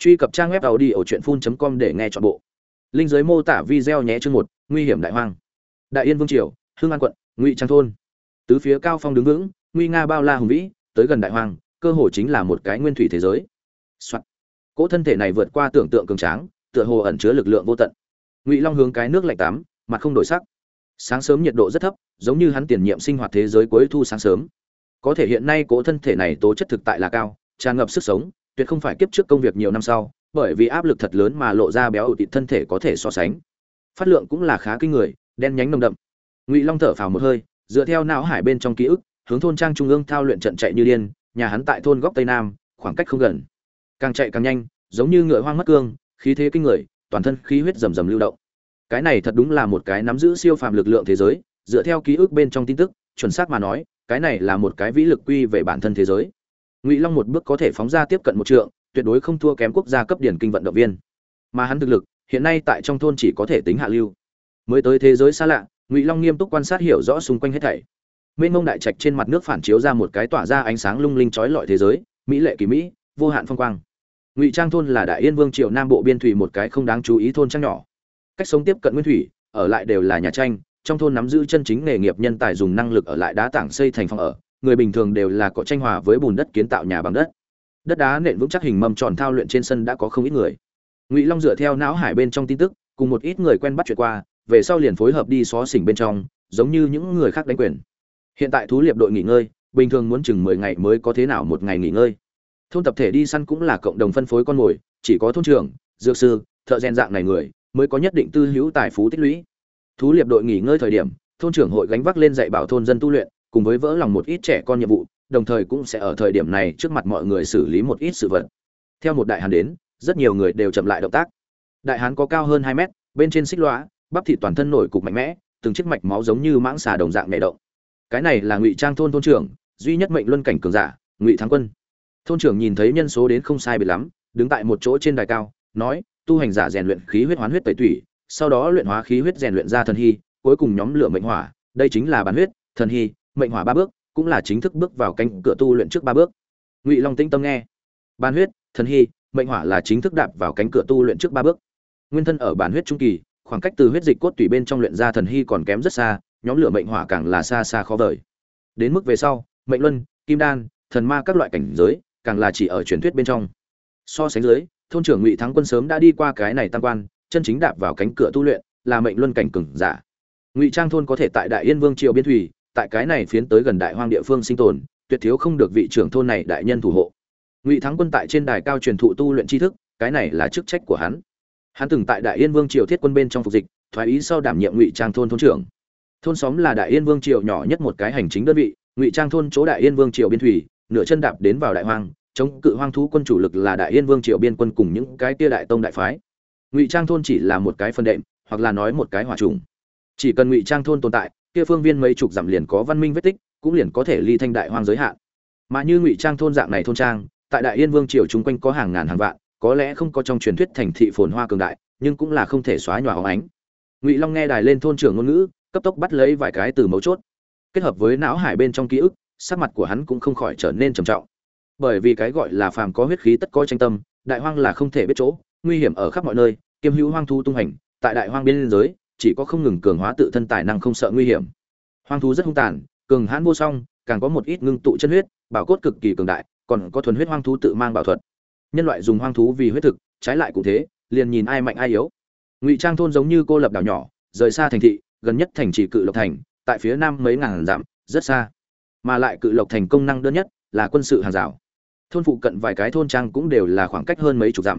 truy cập trang web tàu đi ở truyện phun com để nghe chọn bộ. Linh giới mô tả video nhé chương một, nguy hiểm đại hoang. Đại yên vương triều hương an quận, ngụy trang thôn. Tứ phía cao phong đứng vững, nguy nga bao la hùng vĩ, tới gần đại hoang, cơ hồ chính là một cái nguyên thủy thế giới. Soạn. cỗ thân thể này vượt qua tưởng tượng cường tráng, tựa hồ ẩn chứa lực lượng vô tận. Ngụy long hướng cái nước lạnh tắm, mặt không đổi sắc. Sáng sớm nhiệt độ rất thấp, giống như hắn tiền nhiệm sinh hoạt thế giới cuối thu sáng sớm. Có thể hiện nay cỗ thân thể này tố chất thực tại là cao, tràn ngập sức sống tuyệt không phải kiếp trước công việc nhiều năm sau, bởi vì áp lực thật lớn mà lộ ra béo thịt thân thể có thể so sánh. Phát lượng cũng là khá kinh người, đen nhánh nồng đậm. Ngụy long thở phào một hơi, dựa theo não hải bên trong ký ức, hướng thôn trang trung ương thao luyện trận chạy như điên, nhà hắn tại thôn góc tây nam, khoảng cách không gần. Càng chạy càng nhanh, giống như ngựa hoang mất cương, khí thế kinh người, toàn thân khí huyết rầm rầm lưu động. Cái này thật đúng là một cái nắm giữ siêu phàm lực lượng thế giới, dựa theo ký ức bên trong tin tức, chuẩn xác mà nói, cái này là một cái vĩ lực quy về bản thân thế giới ngụy long một bước có thể phóng ra tiếp cận một trượng tuyệt đối không thua kém quốc gia cấp điển kinh vận động viên mà hắn thực lực hiện nay tại trong thôn chỉ có thể tính hạ lưu mới tới thế giới xa lạ ngụy long nghiêm túc quan sát hiểu rõ xung quanh hết thảy mênh mông đại trạch trên mặt nước phản chiếu ra một cái tỏa ra ánh sáng lung linh trói lọi thế giới mỹ lệ kỳ mỹ vô hạn phong quang ngụy trang thôn là đại yên vương triều nam bộ biên thủy một cái không đáng chú ý thôn trang nhỏ cách sống tiếp cận nguyên thủy ở lại đều là nhà tranh trong thôn nắm giữ chân chính nghề nghiệp nhân tài dùng năng lực ở lại đá tảng xây thành phòng ở người bình thường đều là có tranh hòa với bùn đất kiến tạo nhà bằng đất. Đất đá nện vững chắc hình mâm tròn thao luyện trên sân đã có không ít người. Ngụy long dựa theo não hải bên trong tin tức, cùng một ít người quen bắt chuyện qua, về sau liền phối hợp đi xó xỉnh bên trong, giống như những người khác đánh quyền. Hiện tại thú liệp đội nghỉ ngơi, bình thường muốn chừng mười ngày mới có thế nào một ngày nghỉ ngơi. Thôn tập thể đi săn cũng là cộng đồng phân phối con mồi, chỉ có thôn trưởng, dược sư, thợ rèn dạng này người, mới có nhất định tư hữu tài phú tích lũy. Thú liệp đội nghỉ ngơi thời điểm, thôn trưởng hội gánh vác lên dạy bảo thôn dân tu luyện cùng với vỡ lòng một ít trẻ con nhiệm vụ, đồng thời cũng sẽ ở thời điểm này trước mặt mọi người xử lý một ít sự vật. Theo một đại hán đến, rất nhiều người đều chậm lại động tác. Đại hán có cao hơn hai mét, bên trên xích lõa, bắp thịt toàn thân nổi cục mạnh mẽ, từng chiếc mạch máu giống như mãng xà đồng dạng nhảy động. Cái này là ngụy trang thôn thôn trưởng, duy nhất mệnh luân cảnh cường giả, ngụy thắng quân. Thôn trưởng nhìn thấy nhân số đến không sai biệt lắm, đứng tại một chỗ trên đài cao, nói, tu hành giả rèn luyện khí huyết hoán huyết tẩy tủy, sau đó luyện hóa khí huyết rèn luyện ra thần hy, cuối cùng nhóm lửa mệnh hỏa, đây chính là bản huyết, thần hy mệnh hỏa ba bước, cũng là chính thức bước vào cánh cửa tu luyện trước ba bước. Ngụy long tĩnh tâm nghe. Ban huyết, thần hy, mệnh hỏa là chính thức đạp vào cánh cửa tu luyện trước ba bước. Nguyên thân ở bản huyết trung kỳ, khoảng cách từ huyết dịch cốt tủy bên trong luyện ra thần hy còn kém rất xa, nhóm lửa mệnh hỏa càng là xa xa khó vời. Đến mức về sau, mệnh luân, kim đan, thần ma các loại cảnh giới, càng là chỉ ở truyền thuyết bên trong. So sánh dưới, thôn trưởng ngụy thắng quân sớm đã đi qua cái này tam quan, chân chính đạp vào cánh cửa tu luyện, là mệnh luân cảnh cường giả. Ngụy trang thôn có thể tại đại yên vương triều biên thủy tại cái này phiến tới gần đại hoang địa phương sinh tồn, tuyệt thiếu không được vị trưởng thôn này đại nhân thủ hộ. Ngụy thắng quân tại trên đài cao truyền thụ tu luyện tri thức, cái này là chức trách của hắn. Hắn từng tại đại yên vương triều thiết quân bên trong phục dịch, thoái ý sau đảm nhiệm ngụy trang thôn thôn trưởng. Thôn xóm là đại yên vương triều nhỏ nhất một cái hành chính đơn vị, ngụy trang thôn chỗ đại yên vương triều biên thủy, nửa chân đạp đến vào đại hoang, chống cự hoang thú quân chủ lực là đại yên vương triều biên quân cùng những cái tia đại tông đại phái. Ngụy trang thôn chỉ là một cái phân đệm, hoặc là nói một cái hòa trùng. Chỉ cần ngụy trang thôn tồn tại kia phương viên mấy chục dặm liền có văn minh vết tích, cũng liền có thể ly thanh đại hoang giới hạn. Mà như ngụy trang thôn dạng này thôn trang, tại đại yên vương triều chung quanh có hàng ngàn hàng vạn, có lẽ không có trong truyền thuyết thành thị phồn hoa cường đại, nhưng cũng là không thể xóa nhòa óng ánh. Ngụy long nghe đài lên thôn trưởng ngôn ngữ, cấp tốc bắt lấy vài cái từ mấu chốt. Kết hợp với não hải bên trong ký ức, sắc mặt của hắn cũng không khỏi trở nên trầm trọng. Bởi vì cái gọi là phàm có huyết khí tất có tranh tâm, đại hoang là không thể biết chỗ, nguy hiểm ở khắp mọi nơi, kiêm hữu hoang thu tung hành, tại đại hoang biên giới chỉ có không ngừng cường hóa tự thân tài năng không sợ nguy hiểm. Hoang thú rất hung tàn, cường hãn vô song, càng có một ít ngưng tụ chân huyết, bảo cốt cực kỳ cường đại, còn có thuần huyết hoang thú tự mang bảo thuật. Nhân loại dùng hoang thú vì huyết thực, trái lại cũng thế, liền nhìn ai mạnh ai yếu. Ngụy trang thôn giống như cô lập đảo nhỏ, rời xa thành thị, gần nhất thành trì cự lộc thành, tại phía nam mấy ngàn dặm, rất xa. Mà lại cự lộc thành công năng đơn nhất là quân sự hàng rào. Thôn phụ cận vài cái thôn trang cũng đều là khoảng cách hơn mấy chục dặm.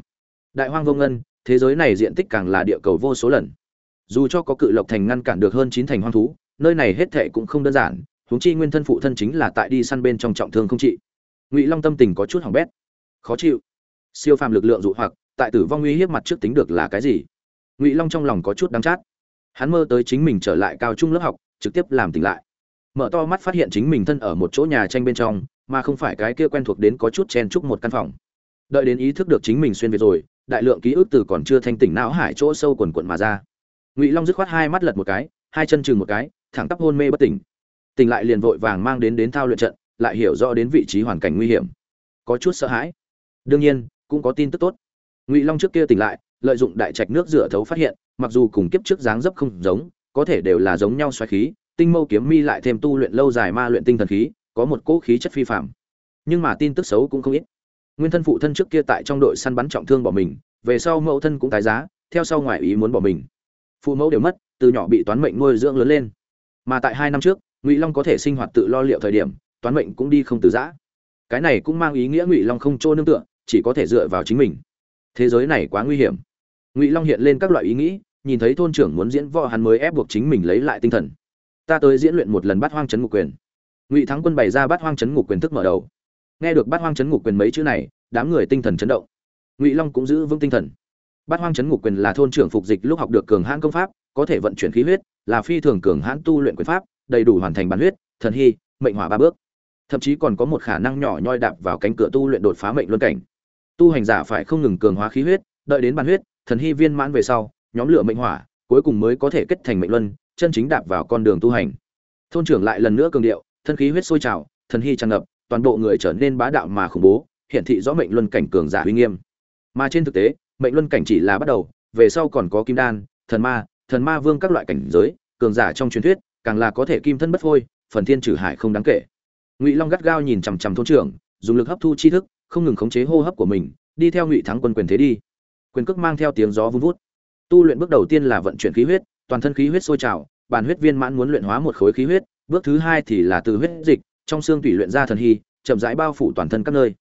Đại hoang vô ngân, thế giới này diện tích càng là địa cầu vô số lần dù cho có cự lộc thành ngăn cản được hơn chín thành hoang thú, nơi này hết thệ cũng không đơn giản, huống chi nguyên thân phụ thân chính là tại đi săn bên trong trọng thương không trị. Ngụy long tâm tình có chút hỏng bét. Khó chịu. Siêu phàm lực lượng dụ hoặc, tại tử vong uy hiếp mặt trước tính được là cái gì? Ngụy long trong lòng có chút đắng chát. Hắn mơ tới chính mình trở lại cao trung lớp học, trực tiếp làm tỉnh lại. Mở to mắt phát hiện chính mình thân ở một chỗ nhà tranh bên trong, mà không phải cái kia quen thuộc đến có chút chen chúc một căn phòng. Đợi đến ý thức được chính mình xuyên việt rồi, đại lượng ký ức từ còn chưa thanh tỉnh não hải chỗ sâu quần quận mà ra ngụy long dứt khoát hai mắt lật một cái hai chân chừng một cái thẳng tắp hôn mê bất tỉnh tỉnh lại liền vội vàng mang đến đến thao luyện trận lại hiểu rõ đến vị trí hoàn cảnh nguy hiểm có chút sợ hãi đương nhiên cũng có tin tức tốt ngụy long trước kia tỉnh lại lợi dụng đại trạch nước rửa thấu phát hiện mặc dù cùng kiếp trước dáng dấp không giống có thể đều là giống nhau xoáy khí tinh mâu kiếm mi lại thêm tu luyện lâu dài ma luyện tinh thần khí có một cỗ khí chất phi phạm nhưng mà tin tức xấu cũng không ít nguyên thân phụ thân trước kia tại trong đội săn bắn trọng thương bỏ mình về sau mẫu thân cũng tái giá theo sau ngoại ý muốn bỏ mình phụ mẫu đều mất, từ nhỏ bị toán mệnh nuôi dưỡng lớn lên. Mà tại hai năm trước, ngụy long có thể sinh hoạt tự lo liệu thời điểm, toán mệnh cũng đi không từ giã. Cái này cũng mang ý nghĩa ngụy long không trô nương tựa, chỉ có thể dựa vào chính mình. Thế giới này quá nguy hiểm. Ngụy long hiện lên các loại ý nghĩ, nhìn thấy thôn trưởng muốn diễn võ hắn mới ép buộc chính mình lấy lại tinh thần. Ta tới diễn luyện một lần bắt hoang chấn ngục quyền. Ngụy thắng quân bày ra bắt hoang chấn ngục quyền thức mở đầu. Nghe được bắt hoang chấn ngục quyền mấy chữ này, đám người tinh thần chấn động. Ngụy long cũng giữ vững tinh thần. Bát hoang chấn ngục quyền là thôn trưởng phục dịch lúc học được cường hãn công pháp, có thể vận chuyển khí huyết, là phi thường cường hãn tu luyện quyền pháp, đầy đủ hoàn thành bản huyết, thần hy, mệnh hỏa ba bước. Thậm chí còn có một khả năng nhỏ nhoi đạp vào cánh cửa tu luyện đột phá mệnh luân cảnh. Tu hành giả phải không ngừng cường hóa khí huyết, đợi đến bản huyết, thần hy viên mãn về sau, nhóm lửa mệnh hỏa, cuối cùng mới có thể kết thành mệnh luân, chân chính đạp vào con đường tu hành. Thôn trưởng lại lần nữa cường điệu, thân khí huyết sôi trào, thần hy tràn ngập, toàn bộ người trở nên bá đạo mà khủng bố, hiển thị rõ mệnh luân cảnh cường giả uy nghiêm. Mà trên thực tế mệnh luân cảnh chỉ là bắt đầu, về sau còn có kim đan, thần ma thần ma vương các loại cảnh giới, cường giả trong truyền thuyết, càng là có thể kim thân bất phôi, phần thiên trừ hải không đáng kể. Ngụy long gắt gao nhìn chằm chằm thôn trưởng, dùng lực hấp thu chi thức, không ngừng khống chế hô hấp của mình, đi theo ngụy thắng quân quyền thế đi. Quyền cước mang theo tiếng gió vun vút. Tu luyện bước đầu tiên là vận chuyển khí huyết, toàn thân khí huyết sôi trào, bản huyết viên mãn muốn luyện hóa một khối khí huyết, bước thứ hai thì là từ huyết dịch, trong xương tủy luyện ra thần hy, chậm rãi bao phủ toàn thân các nơi.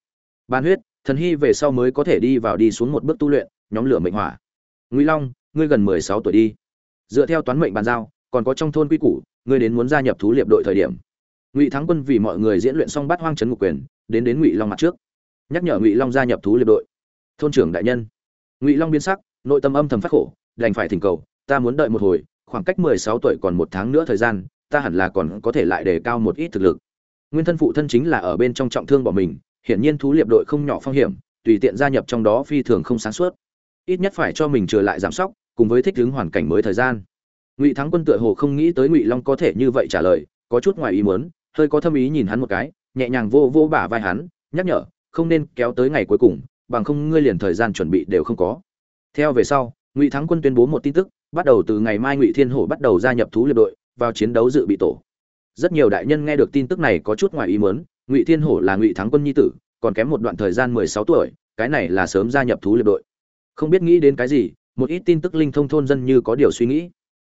Bản huyết thần hy về sau mới có thể đi vào đi xuống một bước tu luyện, nhóm lửa mệnh hỏa. Ngụy long, ngươi gần mười sáu tuổi đi. Dựa theo toán mệnh bàn giao, còn có trong thôn quy củ, ngươi đến muốn gia nhập thú liệp đội thời điểm. Ngụy thắng quân vì mọi người diễn luyện xong bắt hoang trấn ngục quyền, đến đến ngụy long mặt trước. Nhắc nhở ngụy long gia nhập thú liệp đội. Thôn trưởng đại nhân. Ngụy long biến sắc, nội tâm âm thầm phát khổ, đành phải thỉnh cầu, ta muốn đợi một hồi, khoảng cách mười sáu tuổi còn một tháng nữa thời gian, ta hẳn là còn có thể lại đề cao một ít thực lực. Nguyên thân phụ thân chính là ở bên trong trọng thương bỏ mình hiển nhiên thú liệp đội không nhỏ phong hiểm, tùy tiện gia nhập trong đó phi thường không sáng suốt. Ít nhất phải cho mình trở lại giảm sóc, cùng với thích ứng hoàn cảnh mới thời gian. Ngụy thắng quân tựa hồ không nghĩ tới ngụy long có thể như vậy trả lời, có chút ngoài ý muốn, hơi có thâm ý nhìn hắn một cái, nhẹ nhàng vô vô bả vai hắn, nhắc nhở, không nên kéo tới ngày cuối cùng, bằng không ngươi liền thời gian chuẩn bị đều không có. Theo về sau, ngụy thắng quân tuyên bố một tin tức, bắt đầu từ ngày mai ngụy thiên hổ bắt đầu gia nhập thú liệp đội, vào chiến đấu dự bị tổ. Rất nhiều đại nhân nghe được tin tức này có chút ngoài ý muốn ngụy thiên hổ là ngụy thắng quân nhi tử, còn kém một đoạn thời gian mười sáu tuổi, cái này là sớm gia nhập thú liệp đội. Không biết nghĩ đến cái gì, một ít tin tức linh thông thôn dân như có điều suy nghĩ.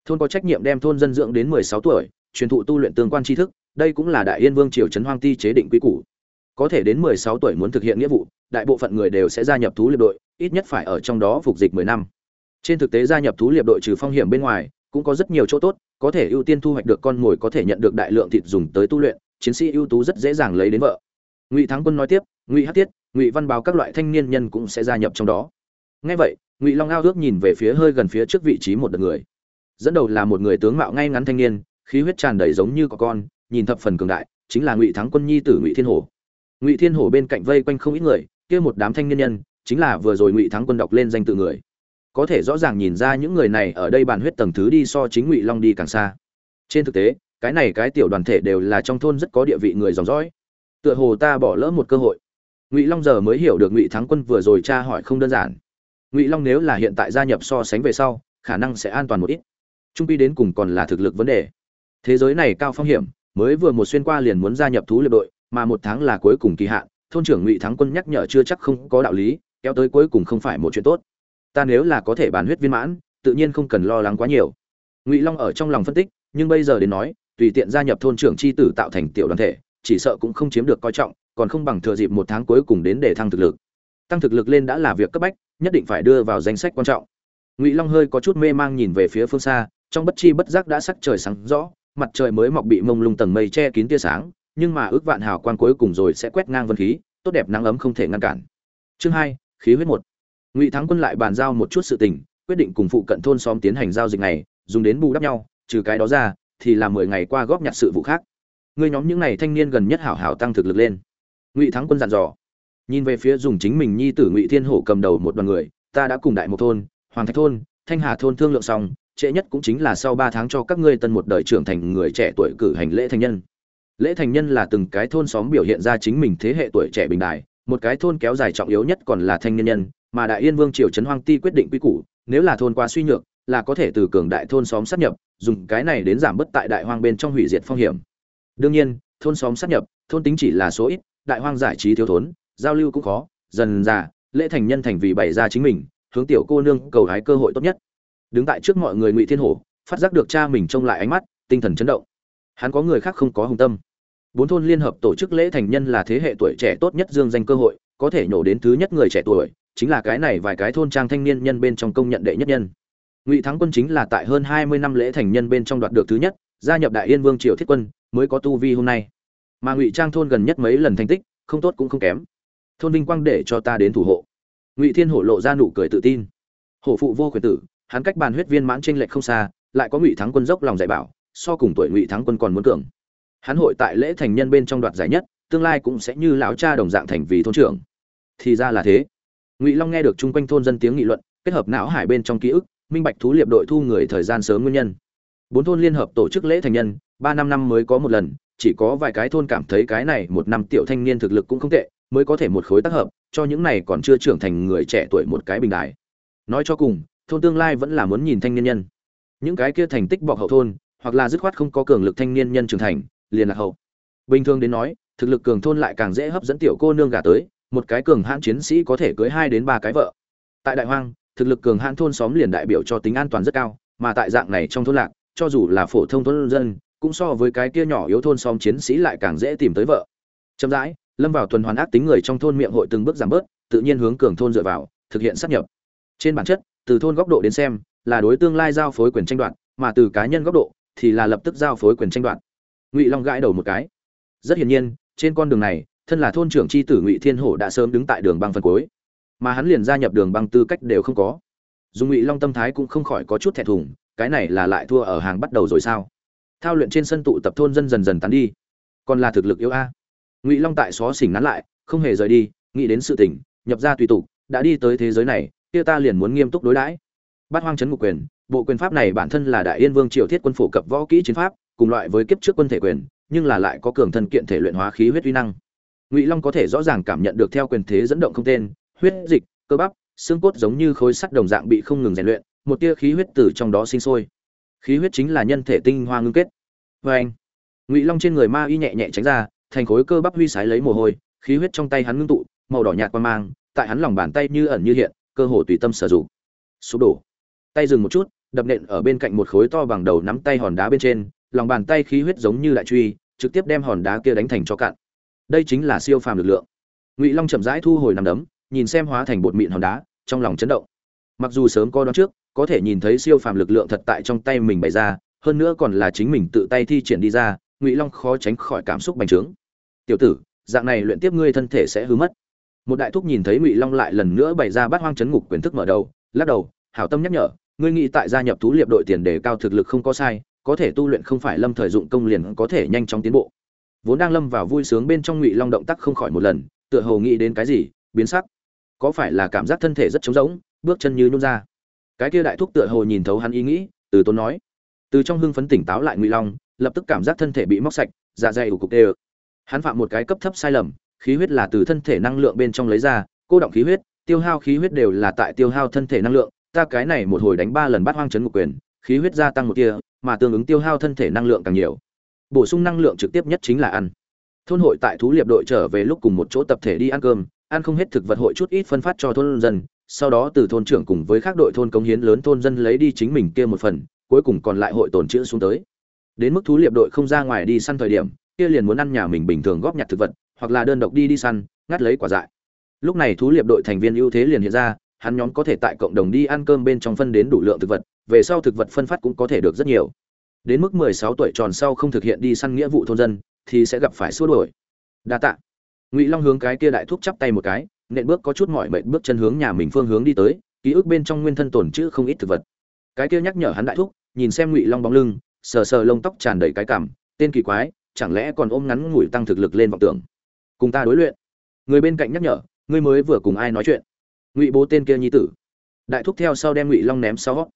Thôn có trách nhiệm đem thôn dân dưỡng đến mười sáu tuổi, truyền thụ tu luyện tương quan tri thức, đây cũng là đại yên vương triều trấn hoang ti chế định quy củ. Có thể đến mười sáu tuổi muốn thực hiện nghĩa vụ, đại bộ phận người đều sẽ gia nhập thú liệp đội, ít nhất phải ở trong đó phục dịch mười năm. Trên thực tế gia nhập thú liệp đội trừ phong hiểm bên ngoài, cũng có rất nhiều chỗ tốt, có thể ưu tiên thu hoạch được con mồi có thể nhận được đại lượng thịt dùng tới tu luyện chiến sĩ ưu tú rất dễ dàng lấy đến vợ. Ngụy thắng quân nói tiếp, ngụy hát tiết, ngụy văn báo các loại thanh niên nhân cũng sẽ gia nhập trong đó. Ngay vậy, ngụy long ao ước nhìn về phía hơi gần phía trước vị trí một đợt người. Dẫn đầu là một người tướng mạo ngay ngắn thanh niên, khí huyết tràn đầy giống như có con, nhìn thập phần cường đại, chính là ngụy thắng quân nhi tử ngụy thiên hổ. Ngụy thiên hổ bên cạnh vây quanh không ít người, kia một đám thanh niên nhân, chính là vừa rồi ngụy thắng quân đọc lên danh tự người. Có thể rõ ràng nhìn ra những người này ở đây bàn huyết tầng thứ đi so chính ngụy long đi càng xa. Trên thực tế cái này cái tiểu đoàn thể đều là trong thôn rất có địa vị người dòng dõi. Tựa hồ ta bỏ lỡ một cơ hội. Ngụy long giờ mới hiểu được ngụy thắng quân vừa rồi tra hỏi không đơn giản. Ngụy long nếu là hiện tại gia nhập so sánh về sau, khả năng sẽ an toàn một ít. Trung pi đến cùng còn là thực lực vấn đề. Thế giới này cao phong hiểm, mới vừa một xuyên qua liền muốn gia nhập thú liệp đội, mà một tháng là cuối cùng kỳ hạn, thôn trưởng ngụy thắng quân nhắc nhở chưa chắc không có đạo lý, kéo tới cuối cùng không phải một chuyện tốt. Ta nếu là có thể bàn huyết viên mãn, tự nhiên không cần lo lắng quá nhiều. Ngụy long ở trong lòng phân tích, nhưng bây giờ đến nói tùy tiện gia nhập thôn trưởng chi tử tạo thành tiểu đoàn thể, chỉ sợ cũng không chiếm được coi trọng, còn không bằng thừa dịp một tháng cuối cùng đến để thăng thực lực. Tăng thực lực lên đã là việc cấp bách, nhất định phải đưa vào danh sách quan trọng. Ngụy long hơi có chút mê mang nhìn về phía phương xa, trong bất chi bất giác đã sắc trời sáng rõ, mặt trời mới mọc bị mông lung tầng mây che kín tia sáng, nhưng mà ước vạn hào quang cuối cùng rồi sẽ quét ngang vân khí, tốt đẹp nắng ấm không thể ngăn cản. Chương hai, khí huyết một. Ngụy thắng quân lại bàn giao một chút sự tình, quyết định cùng phụ cận thôn xóm tiến hành giao dịch này, dùng đến bù đắp nhau, trừ cái đó ra thì là mười ngày qua góp nhặt sự vụ khác. Người nhóm những n à y thanh niên gần nhất hảo hảo tăng thực lực lên. Ngụy thắng quân dặn dò. Nhìn về phía dùng chính mình nhi tử ngụy thiên hổ cầm đầu một đoàn người, ta đã cùng đại một thôn, hoàng thạch thôn, thanh hà thôn thương lượng xong, trễ nhất cũng chính là sau ba tháng cho các ngươi tân một đời trưởng thành người trẻ tuổi cử hành lễ thành nhân. Lễ thành nhân là từng cái thôn xóm biểu hiện ra chính mình thế hệ tuổi trẻ bình đại một cái thôn kéo dài trọng yếu nhất còn là thanh niên nhân, mà đại yên vương triều trấn hoang ti quyết định quy củ, nếu là thôn quá suy nhược là có thể từ cường đại thôn xóm sát nhập, dùng cái này đến giảm bớt tại đại hoang bên trong hủy diệt phong hiểm. Đương nhiên, thôn xóm sát nhập, thôn tính chỉ là số ít, đại hoang giải trí thiếu thốn, giao lưu cũng khó, dần già lễ thành nhân thành vì bày ra chính mình, hướng tiểu cô nương cầu hái cơ hội tốt nhất. Đứng tại trước mọi người ngụy thiên hổ, phát giác được cha mình trông lại ánh mắt, tinh thần chấn động. Hắn có người khác không có hùng tâm. Bốn thôn liên hợp tổ chức lễ thành nhân là thế hệ tuổi trẻ tốt nhất dương danh cơ hội, có thể nhổ đến thứ nhất người trẻ tuổi, chính là cái này vài cái thôn trang thanh niên nhân bên trong công nhận đệ nhất nhân ngụy thắng quân chính là tại hơn hai mươi năm lễ thành nhân bên trong đoạt được thứ nhất, gia nhập đại yên vương triều thiết quân, mới có tu vi hôm nay. Mà ngụy trang thôn gần nhất mấy lần thành tích, không tốt cũng không kém. Thôn vinh quang để cho ta đến thủ hộ. Ngụy thiên hổ lộ ra nụ cười tự tin. Hổ phụ vô quyền tử, hắn cách bàn huyết viên mãn tranh lệch không xa, lại có ngụy thắng quân dốc lòng dạy bảo, so cùng tuổi ngụy thắng quân còn muốn cường. Hắn hội tại lễ thành nhân bên trong đoạt giải nhất, tương lai cũng sẽ như lão cha đồng dạng thành vì thôn trưởng. Thì ra là thế. Ngụy long nghe được chung quanh thôn dân tiếng nghị luận, kết hợp não hải bên trong ký ức minh bạch thú liệp đội thu người thời gian sớm nguyên nhân. Bốn thôn liên hợp tổ chức lễ thành nhân, ba năm năm mới có một lần, chỉ có vài cái thôn cảm thấy cái này một năm tiểu thanh niên thực lực cũng không tệ, mới có thể một khối tác hợp, cho những này còn chưa trưởng thành người trẻ tuổi một cái bình đại nói cho cùng, thôn tương lai vẫn là muốn nhìn thanh niên nhân. Những cái kia thành tích bọc hậu thôn, hoặc là dứt khoát không có cường lực thanh niên nhân trưởng thành, liền lạc hậu. Bình thường đến nói, thực lực cường thôn lại càng dễ hấp dẫn tiểu cô nương gà tới, một cái cường hãn chiến sĩ có thể cưới hai đến ba cái vợ. Tại đại hoang thực lực cường hãn thôn xóm liền đại biểu cho tính an toàn rất cao, mà tại dạng này trong thôn lạc, cho dù là phổ thông thôn dân, cũng so với cái kia nhỏ yếu thôn xóm chiến sĩ lại càng dễ tìm tới vợ. Chậm rãi, lâm vào tuần hoàn ác tính người trong thôn miệng hội từng bước giảm bớt, tự nhiên hướng cường thôn dựa vào, thực hiện sắp nhập. Trên bản chất, từ thôn góc độ đến xem, là đối tương lai giao phối quyền tranh đoạt, mà từ cá nhân góc độ, thì là lập tức giao phối quyền tranh đoạt. Ngụy long gãi đầu một cái. Rất hiển nhiên, trên con đường này, thân là thôn trưởng Chi tử ngụy thiên hổ đã sớm đứng tại đường băng phần cuối mà hắn liền gia nhập đường băng tư cách đều không có. Dùng ngụy long tâm thái cũng không khỏi có chút thẹn thùng, cái này là lại thua ở hàng bắt đầu rồi sao? Thao luyện trên sân tụ tập thôn dân dần dần tán đi. Còn là thực lực yếu a. Ngụy long tại xó xỉnh nắn lại, không hề rời đi, nghĩ đến sự tỉnh nhập ra tùy tục, đã đi tới thế giới này, kia ta liền muốn nghiêm túc đối đãi. Bát hoang chấn ngục quyền, bộ quyền pháp này bản thân là đại yên vương triều thiết quân phổ cập võ kỹ chiến pháp, cùng loại với kiếp trước quân thể quyền, nhưng là lại có cường thân kiện thể luyện hóa khí huyết uy năng. Ngụy long có thể rõ ràng cảm nhận được theo quyền thế dẫn động không tên huyết dịch, cơ bắp, xương cốt giống như khối sắt đồng dạng bị không ngừng rèn luyện, một tia khí huyết từ trong đó sinh sôi. Khí huyết chính là nhân thể tinh hoa ngưng kết. Vê anh, ngụy long trên người ma y nhẹ nhẹ tránh ra, thành khối cơ bắp huy sái lấy mồ hôi, khí huyết trong tay hắn ngưng tụ, màu đỏ nhạt qua mang, tại hắn lòng bàn tay như ẩn như hiện, cơ hồ tùy tâm sử dụng. Sụp đổ. Tay dừng một chút, đập nện ở bên cạnh một khối to bằng đầu nắm tay hòn đá bên trên, lòng bàn tay khí huyết giống như đại truy, trực tiếp đem hòn đá kia đánh thành cho cạn. Đây chính là siêu phàm lực lượng. Ngụy long chậm rãi thu hồi nắm đấm nhìn xem hóa thành bột mịn hòn đá, trong lòng chấn động. Mặc dù sớm có đoán trước, có thể nhìn thấy siêu phàm lực lượng thật tại trong tay mình bày ra, hơn nữa còn là chính mình tự tay thi triển đi ra, ngụy long khó tránh khỏi cảm xúc bành trướng. Tiểu tử, dạng này luyện tiếp ngươi thân thể sẽ hư mất. Một đại thúc nhìn thấy ngụy long lại lần nữa bày ra bát hoang chấn ngục quyền thức mở đầu, lắc đầu, hảo tâm nhắc nhở, ngươi nghĩ tại gia nhập thú liệp đội tiền đề cao thực lực không có sai, có thể tu luyện không phải lâm thời dụng công liền có thể nhanh chóng tiến bộ. Vốn đang lâm vào vui sướng bên trong ngụy long động tác không khỏi một lần, tựa hồ nghĩ đến cái gì, biến sắc có phải là cảm giác thân thể rất trống rỗng, bước chân như nhún ra. Cái kia đại thúc tựa hồ nhìn thấu hắn ý nghĩ, từ tốn nói. Từ trong hưng phấn tỉnh táo lại ngụy long, lập tức cảm giác thân thể bị móc sạch dạ dày ủ cục đê hắn phạm một cái cấp thấp sai lầm, khí huyết là từ thân thể năng lượng bên trong lấy ra, cô động khí huyết, tiêu hao khí huyết đều là tại tiêu hao thân thể năng lượng, ta cái này một hồi đánh ba lần bắt hoang chấn ngục quyền, khí huyết gia tăng một tia, mà tương ứng tiêu hao thân thể năng lượng càng nhiều. Bổ sung năng lượng trực tiếp nhất chính là ăn. Thôn hội tại thú liệp đội trở về lúc cùng một chỗ tập thể đi ăn cơm ăn không hết thực vật hội chút ít phân phát cho thôn dân, sau đó từ thôn trưởng cùng với các đội thôn công hiến lớn thôn dân lấy đi chính mình kia một phần, cuối cùng còn lại hội tồn trữ xuống tới. Đến mức thú liệp đội không ra ngoài đi săn thời điểm, kia liền muốn ăn nhà mình bình thường góp nhặt thực vật, hoặc là đơn độc đi đi săn, ngắt lấy quả dại. Lúc này thú liệp đội thành viên ưu thế liền hiện ra, hắn nhóm có thể tại cộng đồng đi ăn cơm bên trong phân đến đủ lượng thực vật, về sau thực vật phân phát cũng có thể được rất nhiều. Đến mức 16 tuổi tròn sau không thực hiện đi săn nghĩa vụ thôn dân, thì sẽ gặp phải xua đuổi. Đa tạ ngụy long hướng cái kia đại thúc chắp tay một cái nện bước có chút mỏi mệt bước chân hướng nhà mình phương hướng đi tới ký ức bên trong nguyên thân tổn chữ không ít thực vật cái kia nhắc nhở hắn đại thúc nhìn xem ngụy long bóng lưng sờ sờ lông tóc tràn đầy cái cảm tên kỳ quái chẳng lẽ còn ôm ngắn ngủi tăng thực lực lên vọng tưởng cùng ta đối luyện người bên cạnh nhắc nhở ngươi mới vừa cùng ai nói chuyện ngụy bố tên kia nhi tử đại thúc theo sau đem ngụy long ném sau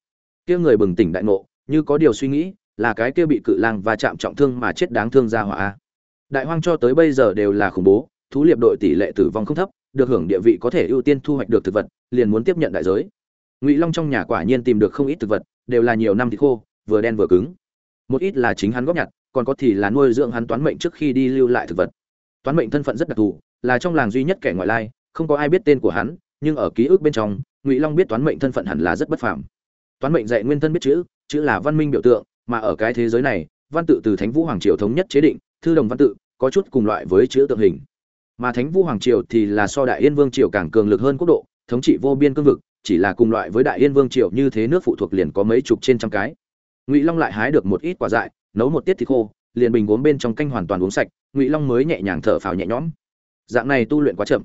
kia người bừng tỉnh đại ngộ như có điều suy nghĩ là cái kia bị cự lang và chạm trọng thương mà chết đáng thương ra hỏa. Đại hoang cho tới bây giờ đều là khủng bố thú liệp đội tỷ lệ tử vong không thấp, được hưởng địa vị có thể ưu tiên thu hoạch được thực vật, liền muốn tiếp nhận đại giới. Ngụy long trong nhà quả nhiên tìm được không ít thực vật, đều là nhiều năm thì khô, vừa đen vừa cứng. Một ít là chính hắn góp nhặt, còn có thì là nuôi dưỡng hắn toán mệnh trước khi đi lưu lại thực vật. Toán mệnh thân phận rất đặc thù, là trong làng duy nhất kẻ ngoại lai, không có ai biết tên của hắn, nhưng ở ký ức bên trong, ngụy long biết toán mệnh thân phận hẳn là rất bất phàm. Toán mệnh dạy nguyên thân biết chữ chữ là văn minh biểu tượng, mà ở cái thế giới này, văn tự từ thánh vũ hoàng triều thống nhất chế định, thư đồng văn tự, có chút cùng loại với chữ tượng hình mà thánh vu hoàng triều thì là so đại yên vương triều càng cường lực hơn quốc độ, thống trị vô biên cương vực, chỉ là cùng loại với đại yên vương triều như thế nước phụ thuộc liền có mấy chục trên trăm cái. Ngụy long lại hái được một ít quả dại, nấu một tiết thịt khô, liền bình gốm bên trong canh hoàn toàn uống sạch, ngụy long mới nhẹ nhàng thở phào nhẹ nhõm. Dạng này tu luyện quá chậm.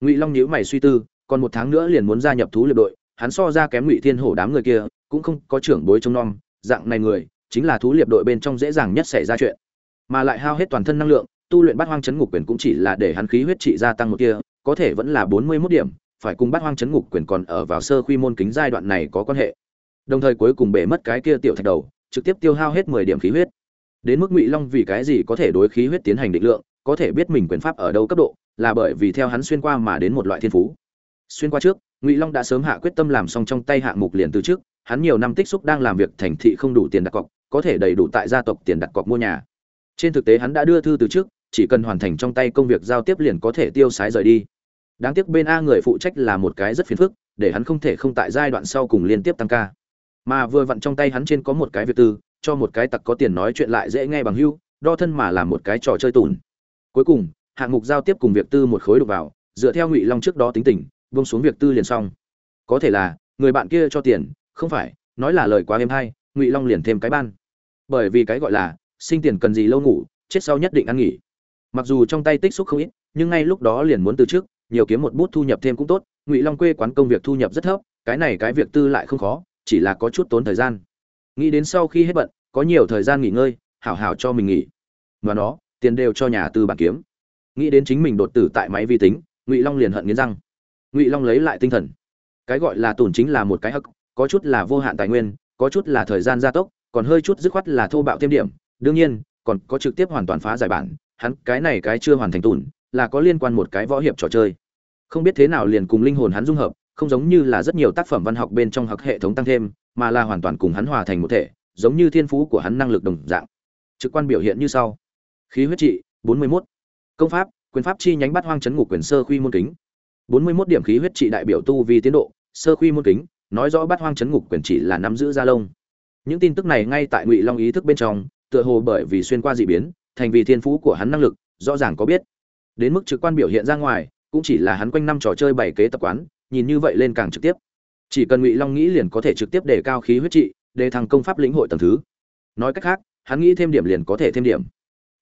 Ngụy long nhíu mày suy tư, còn một tháng nữa liền muốn gia nhập thú liệp đội, hắn so ra kém ngụy thiên hổ đám người kia, cũng không có trưởng bối trông nom, dạng này người, chính là thú liệp đội bên trong dễ dàng nhất xảy ra chuyện. Mà lại hao hết toàn thân năng lượng tu luyện bát hoang chấn ngục quyền cũng chỉ là để hắn khí huyết trị gia tăng một kia, có thể vẫn là bốn mươi 41 điểm, phải cùng bát hoang chấn ngục quyền còn ở vào sơ quy môn kính giai đoạn này có quan hệ. Đồng thời cuối cùng bể mất cái kia tiểu thạch đầu, trực tiếp tiêu hao hết mười điểm khí huyết. Đến mức ngụy long vì cái gì có thể đối khí huyết tiến hành định lượng, có thể biết mình quyền pháp ở đâu cấp độ, là bởi vì theo hắn xuyên qua mà đến một loại thiên phú. Xuyên qua trước, ngụy long đã sớm hạ quyết tâm làm xong trong tay hạng mục liền từ trước, hắn nhiều năm tích xúc đang làm việc thành thị không đủ tiền đặt cọc, có thể đầy đủ tại gia tộc tiền đặt cọc mua nhà. Trên thực tế hắn đã đưa thư từ trước chỉ cần hoàn thành trong tay công việc giao tiếp liền có thể tiêu sái rời đi. Đáng tiếc bên a người phụ trách là một cái rất phiền phức, để hắn không thể không tại giai đoạn sau cùng liên tiếp tăng ca. Mà vừa vặn trong tay hắn trên có một cái việc tư, cho một cái tặc có tiền nói chuyện lại dễ nghe bằng hưu, đo thân mà làm một cái trò chơi tùn cuối cùng, hạng mục giao tiếp cùng việc tư một khối đục vào, dựa theo ngụy long trước đó tính tình vung xuống việc tư liền xong. Có thể là, người bạn kia cho tiền, không phải, nói là lời quá êm hay, ngụy long liền thêm cái ban. Bởi vì cái gọi là, sinh tiền cần gì lâu ngủ, chết sau nhất định ăn nghỉ mặc dù trong tay tích xúc không ít, nhưng ngay lúc đó liền muốn từ trước, nhiều kiếm một bút thu nhập thêm cũng tốt, ngụy long quê quán công việc thu nhập rất thấp, cái này cái việc tư lại không khó, chỉ là có chút tốn thời gian. Nghĩ đến sau khi hết bận, có nhiều thời gian nghỉ ngơi, hảo hảo cho mình nghỉ. Và nó, tiền đều cho nhà tư bản kiếm. Nghĩ đến chính mình đột tử tại máy vi tính, ngụy long liền hận nghiến răng. Ngụy long lấy lại tinh thần. Cái gọi là tổn chính là một cái hắc, có chút là vô hạn tài nguyên, có chút là thời gian gia tốc, còn hơi chút dứt khoát là thô bạo thêm điểm. Đương nhiên, còn có trực tiếp hoàn toàn phá giải bản hắn cái này cái chưa hoàn thành tùn, là có liên quan một cái võ hiệp trò chơi. Không biết thế nào liền cùng linh hồn hắn dung hợp, không giống như là rất nhiều tác phẩm văn học bên trong học hệ thống tăng thêm, mà là hoàn toàn cùng hắn hòa thành một thể, giống như thiên phú của hắn năng lực đồng dạng. Trực quan biểu hiện như sau. Khí huyết trị 41. công pháp, quyền pháp chi nhánh bắt hoang chấn ngục quyền sơ khuy môn kính. 41 điểm khí huyết trị đại biểu tu vi tiến độ, sơ khuy môn kính, nói rõ bắt hoang chấn ngục quyền chỉ là nắm giữ gia lông. Những tin tức này ngay tại ngụy long ý thức bên trong, tựa hồ bởi vì xuyên qua dị biến thành vì thiên phú của hắn năng lực, rõ ràng có biết. Đến mức trực quan biểu hiện ra ngoài, cũng chỉ là hắn quanh năm trò chơi bảy kế tập quán, nhìn như vậy lên càng trực tiếp. Chỉ cần ngụy long nghĩ liền có thể trực tiếp đề cao khí huyết trị, đề thăng công pháp lĩnh hội tầng thứ. Nói cách khác, hắn nghĩ thêm điểm liền có thể thêm điểm.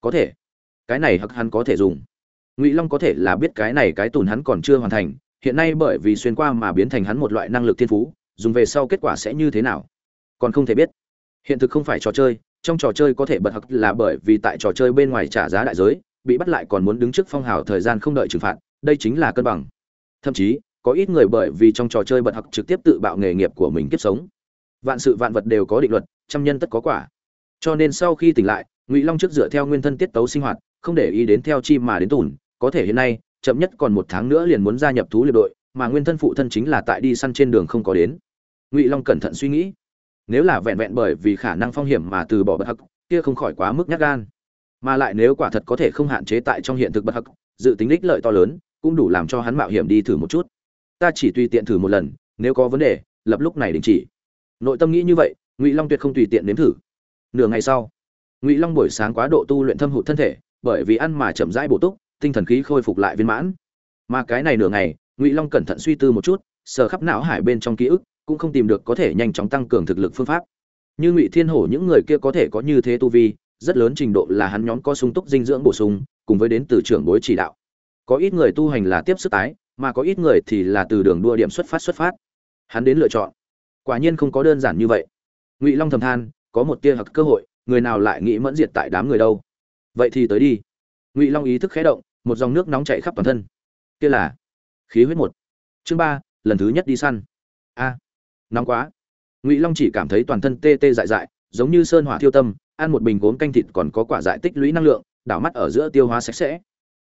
Có thể. Cái này hoặc hắn có thể dùng. Ngụy long có thể là biết cái này cái tùn hắn còn chưa hoàn thành, hiện nay bởi vì xuyên qua mà biến thành hắn một loại năng lực thiên phú, dùng về sau kết quả sẽ như thế nào, còn không thể biết. Hiện thực không phải trò chơi trong trò chơi có thể bật hặc là bởi vì tại trò chơi bên ngoài trả giá đại giới, bị bắt lại còn muốn đứng trước phong hào thời gian không đợi trừng phạt, đây chính là cân bằng. Thậm chí, có ít người bởi vì trong trò chơi bật hặc trực tiếp tự bạo nghề nghiệp của mình kiếp sống. Vạn sự vạn vật đều có định luật, trăm nhân tất có quả. Cho nên sau khi tỉnh lại, ngụy long trước dựa theo nguyên thân tiết tấu sinh hoạt, không để ý đến theo chi mà đến tùn có thể hiện nay, chậm nhất còn một tháng nữa liền muốn gia nhập thú liệt đội, mà nguyên thân phụ thân chính là tại đi săn trên đường không có đến. Ngụy long cẩn thận suy nghĩ nếu là vẹn vẹn bởi vì khả năng phong hiểm mà từ bỏ bất hắc, kia không khỏi quá mức nhát gan. Mà lại nếu quả thật có thể không hạn chế tại trong hiện thực bất hắc, dự tính đích lợi to lớn, cũng đủ làm cho hắn mạo hiểm đi thử một chút. Ta chỉ tùy tiện thử một lần, nếu có vấn đề, lập lúc này đình chỉ. Nội tâm nghĩ như vậy, ngụy long tuyệt không tùy tiện nếm thử. Nửa ngày sau, ngụy long buổi sáng quá độ tu luyện thâm hụt thân thể, bởi vì ăn mà chậm rãi bổ túc, tinh thần khí khôi phục lại viên mãn. Mà cái này nửa ngày, ngụy long cẩn thận suy tư một chút, sờ khắp não hải bên trong ký ức cũng không tìm được có thể nhanh chóng tăng cường thực lực phương pháp. Như ngụy thiên hổ những người kia có thể có như thế tu vi, rất lớn trình độ là hắn nhóm có sung túc dinh dưỡng bổ sung, cùng với đến từ trưởng bối chỉ đạo. Có ít người tu hành là tiếp sức tái, mà có ít người thì là từ đường đua điểm xuất phát xuất phát. Hắn đến lựa chọn. Quả nhiên không có đơn giản như vậy. Ngụy long thầm than, có một tia hoặc cơ hội, người nào lại nghĩ mẫn diệt tại đám người đâu? Vậy thì tới đi. Ngụy long ý thức khé động, một dòng nước nóng chảy khắp toàn thân. Kia là khí huyết một. Chương ba, lần thứ nhất đi săn. A nóng quá. Ngụy long chỉ cảm thấy toàn thân tê tê dại dại, giống như sơn hỏa thiêu tâm, ăn một bình gốm canh thịt còn có quả dại tích lũy năng lượng, đảo mắt ở giữa tiêu hóa sạch sẽ.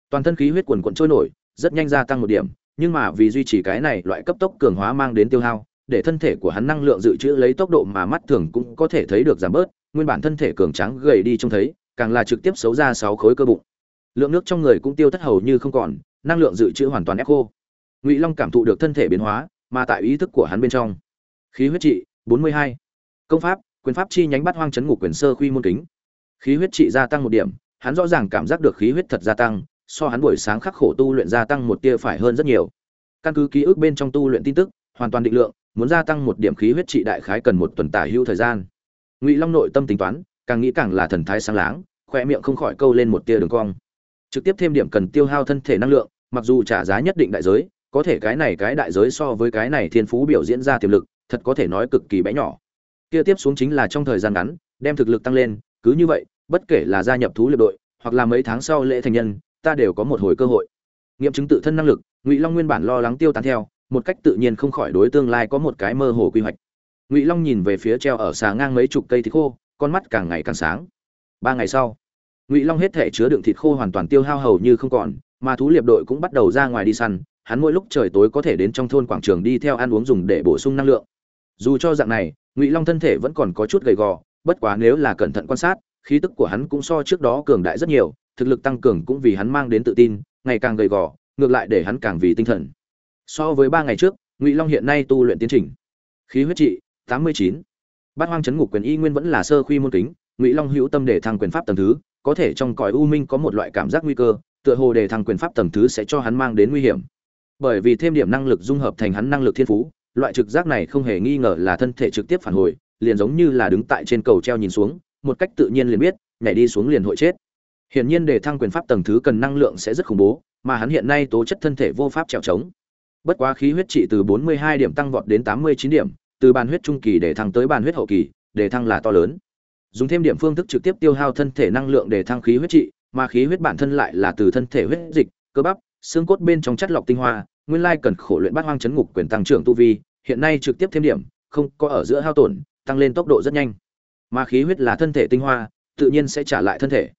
Toàn thân khí huyết quần quận trôi nổi, rất nhanh gia tăng một điểm, nhưng mà vì duy trì cái này loại cấp tốc cường hóa mang đến tiêu hao, để thân thể của hắn năng lượng dự trữ lấy tốc độ mà mắt thường cũng có thể thấy được giảm bớt, nguyên bản thân thể cường tráng gầy đi trông thấy, càng là trực tiếp xấu ra sáu khối cơ bụng. Lượng nước trong người cũng tiêu thất hầu như không còn, năng lượng dự trữ hoàn toàn ép khô ngụy long cảm thụ được thân thể biến hóa, mà tại ý thức của hắn bên trong khí huyết trị 42. công pháp, quyền pháp chi nhánh bắt hoang chấn ngục quyền sơ quy môn kính. Khí huyết trị gia tăng một điểm, hắn rõ ràng cảm giác được khí huyết thật gia tăng, so hắn buổi sáng khắc khổ tu luyện gia tăng một tia phải hơn rất nhiều. Căn cứ ký ức bên trong tu luyện tin tức, hoàn toàn định lượng, muốn gia tăng một điểm khí huyết trị đại khái cần một tuần tả hữu thời gian. Ngụy long nội tâm tính toán, càng nghĩ càng là thần thái sáng láng khoe miệng không khỏi câu lên một tia đường cong. Trực tiếp thêm điểm cần tiêu hao thân thể năng lượng, mặc dù trả giá nhất định đại giới, có thể cái này cái đại giới so với cái này thiên phú biểu diễn ra tiềm lực thật có thể nói cực kỳ bé nhỏ. Kia tiếp xuống chính là trong thời gian ngắn, đem thực lực tăng lên, cứ như vậy, bất kể là gia nhập thú liệp đội, hoặc là mấy tháng sau lễ thành nhân, ta đều có một hồi cơ hội. Nghiệm chứng tự thân năng lực, ngụy long nguyên bản lo lắng tiêu tán theo, một cách tự nhiên không khỏi đối tương lai có một cái mơ hồ quy hoạch. Ngụy long nhìn về phía treo ở xà ngang mấy chục cây thịt khô, con mắt càng ngày càng sáng. Ba ngày sau, ngụy long hết thể chứa đựng thịt khô hoàn toàn tiêu hao hầu như không còn, mà thú liệp đội cũng bắt đầu ra ngoài đi săn, hắn mỗi lúc trời tối có thể đến trong thôn quảng trường đi theo ăn uống dùng để bổ sung năng lượng dù cho dạng này, ngụy long thân thể vẫn còn có chút gầy gò, bất quá nếu là cẩn thận quan sát, khí tức của hắn cũng so trước đó cường đại rất nhiều, thực lực tăng cường cũng vì hắn mang đến tự tin, ngày càng gầy gò, ngược lại để hắn càng vì tinh thần. So với ba ngày trước, ngụy long hiện nay tu luyện tiến trình. Khí huyết trị, tám mươi chín. Bát hoang chấn ngục quyền y nguyên vẫn là sơ khuy môn kính, ngụy long hữu tâm để thăng quyền pháp tầng thứ, có thể trong cõi u minh có một loại cảm giác nguy cơ, tựa hồ để thăng quyền pháp tầng thứ sẽ cho hắn mang đến nguy hiểm. Bởi vì thêm điểm năng lực dung hợp thành hắn năng lực thiên phú loại trực giác này không hề nghi ngờ là thân thể trực tiếp phản hồi, liền giống như là đứng tại trên cầu treo nhìn xuống, một cách tự nhiên liền biết, nhảy đi xuống liền hội chết. Hiển nhiên để thăng quyền pháp tầng thứ cần năng lượng sẽ rất khủng bố, mà hắn hiện nay tố chất thân thể vô pháp trèo trống. Bất quá khí huyết trị từ 42 điểm tăng vọt đến 89 điểm, từ bàn huyết trung kỳ để thăng tới bàn huyết hậu kỳ, để thăng là to lớn. Dùng thêm điểm phương thức trực tiếp tiêu hao thân thể năng lượng để thăng khí huyết trị, mà khí huyết bản thân lại là từ thân thể huyết dịch, cơ bắp xương cốt bên trong chất lọc tinh hoa, nguyên lai cần khổ luyện bát hoang chấn ngục quyền tăng trưởng tu vi, hiện nay trực tiếp thêm điểm, không có ở giữa hao tổn, tăng lên tốc độ rất nhanh. Mà khí huyết là thân thể tinh hoa, tự nhiên sẽ trả lại thân thể.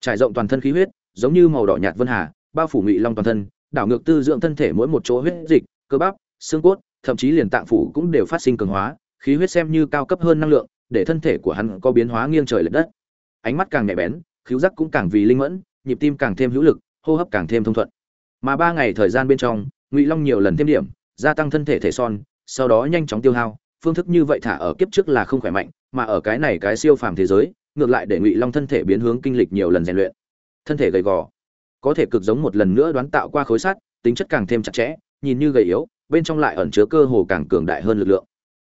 Trải rộng toàn thân khí huyết, giống như màu đỏ nhạt vân hà, bao phủ ngụy long toàn thân, đảo ngược tư dưỡng thân thể mỗi một chỗ huyết dịch, cơ bắp, xương cốt, thậm chí liền tạng phủ cũng đều phát sinh cường hóa, khí huyết xem như cao cấp hơn năng lượng, để thân thể của hắn có biến hóa nghiêng trời lệch đất. Ánh mắt càng nhạy bén, khiếu giác cũng càng vì linh mẫn, nhịp tim càng thêm hữu lực, hô hấp càng thêm thông thuận mà ba ngày thời gian bên trong, ngụy long nhiều lần thêm điểm, gia tăng thân thể thể son, sau đó nhanh chóng tiêu hao, phương thức như vậy thả ở kiếp trước là không khỏe mạnh, mà ở cái này cái siêu phàm thế giới, ngược lại để ngụy long thân thể biến hướng kinh lịch nhiều lần rèn luyện. Thân thể gầy gò, có thể cực giống một lần nữa đoán tạo qua khối sắt, tính chất càng thêm chặt chẽ, nhìn như gầy yếu, bên trong lại ẩn chứa cơ hồ càng cường đại hơn lực lượng.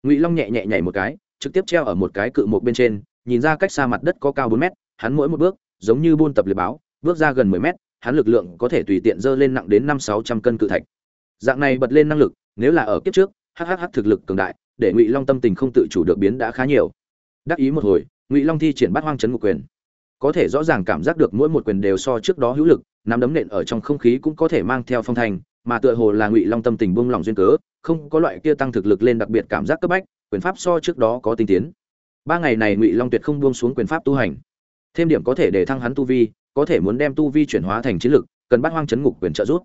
Ngụy long nhẹ nhẹ nhảy một cái, trực tiếp treo ở một cái cự một bên trên, nhìn ra cách xa mặt đất có cao bốn mét, hắn mỗi một bước, giống như buôn tập liệt báo, bước ra gần mười mét hắn lực lượng có thể tùy tiện dơ lên nặng đến năm sáu trăm cân cự thạch. Dạng này bật lên năng lực, nếu là ở kiếp trước hhh thực lực cường đại, để ngụy long tâm tình không tự chủ được biến đã khá nhiều. Đắc ý một hồi, ngụy long thi triển bắt hoang chấn ngục quyền. Có thể rõ ràng cảm giác được mỗi một quyền đều so trước đó hữu lực, nắm đấm nện ở trong không khí cũng có thể mang theo phong thành mà tựa hồ là ngụy long tâm tình buông lỏng duyên cớ, không có loại kia tăng thực lực lên đặc biệt cảm giác cấp bách, quyền pháp so trước đó có tinh tiến. Ba ngày này ngụy long tuyệt không buông xuống quyền pháp tu hành. Thêm điểm có thể để thăng hắn tu vi có thể muốn đem tu vi chuyển hóa thành chiến lực, cần Bát hoang chấn ngục quyền trợ giúp.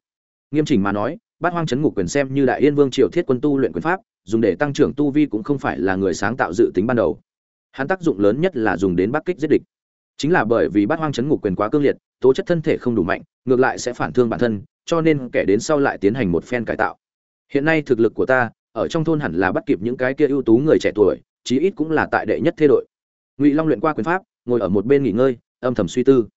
Nghiêm chỉnh mà nói, Bát hoang chấn ngục quyền xem như đại yên vương triều thiết quân tu luyện quyền pháp, dùng để tăng trưởng tu vi cũng không phải là người sáng tạo dự tính ban đầu. Hắn tác dụng lớn nhất là dùng đến bắc kích giết địch. Chính là bởi vì Bát hoang chấn ngục quyền quá cương liệt, tố chất thân thể không đủ mạnh, ngược lại sẽ phản thương bản thân, cho nên kẻ đến sau lại tiến hành một phen cải tạo. Hiện nay thực lực của ta, ở trong thôn hẳn là bắt kịp những cái kia ưu tú người trẻ tuổi, chí ít cũng là tại đệ nhất thế đội. Ngụy long luyện qua quyền pháp, ngồi ở một bên nghỉ ngơi, âm thầm suy tư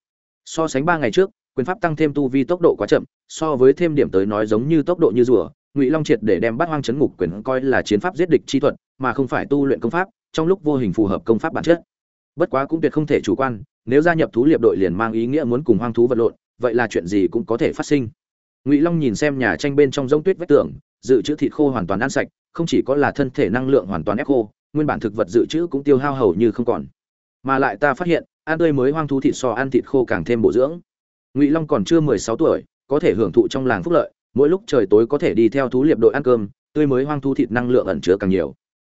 so sánh ba ngày trước, quyền pháp tăng thêm tu vi tốc độ quá chậm, so với thêm điểm tới nói giống như tốc độ như rùa, ngụy long triệt để đem bắt hoang chấn ngục quyền coi là chiến pháp giết địch chi thuật, mà không phải tu luyện công pháp, trong lúc vô hình phù hợp công pháp bản chất. Bất quá cũng tuyệt không thể chủ quan, nếu gia nhập thú liệp đội liền mang ý nghĩa muốn cùng hoang thú vật lộn, vậy là chuyện gì cũng có thể phát sinh. Ngụy long nhìn xem nhà tranh bên trong giống tuyết vách tường, dự trữ thịt khô hoàn toàn ăn sạch, không chỉ có là thân thể năng lượng hoàn toàn ép khô, nguyên bản thực vật dự trữ cũng tiêu hao hầu như không còn. Mà lại ta phát hiện ăn tươi mới hoang thú thịt so ăn thịt khô càng thêm bổ dưỡng. Ngụy long còn chưa mười sáu tuổi, có thể hưởng thụ trong làng phúc lợi, mỗi lúc trời tối có thể đi theo thú liệp đội ăn cơm, tươi mới hoang thú thịt năng lượng ẩn chứa càng nhiều.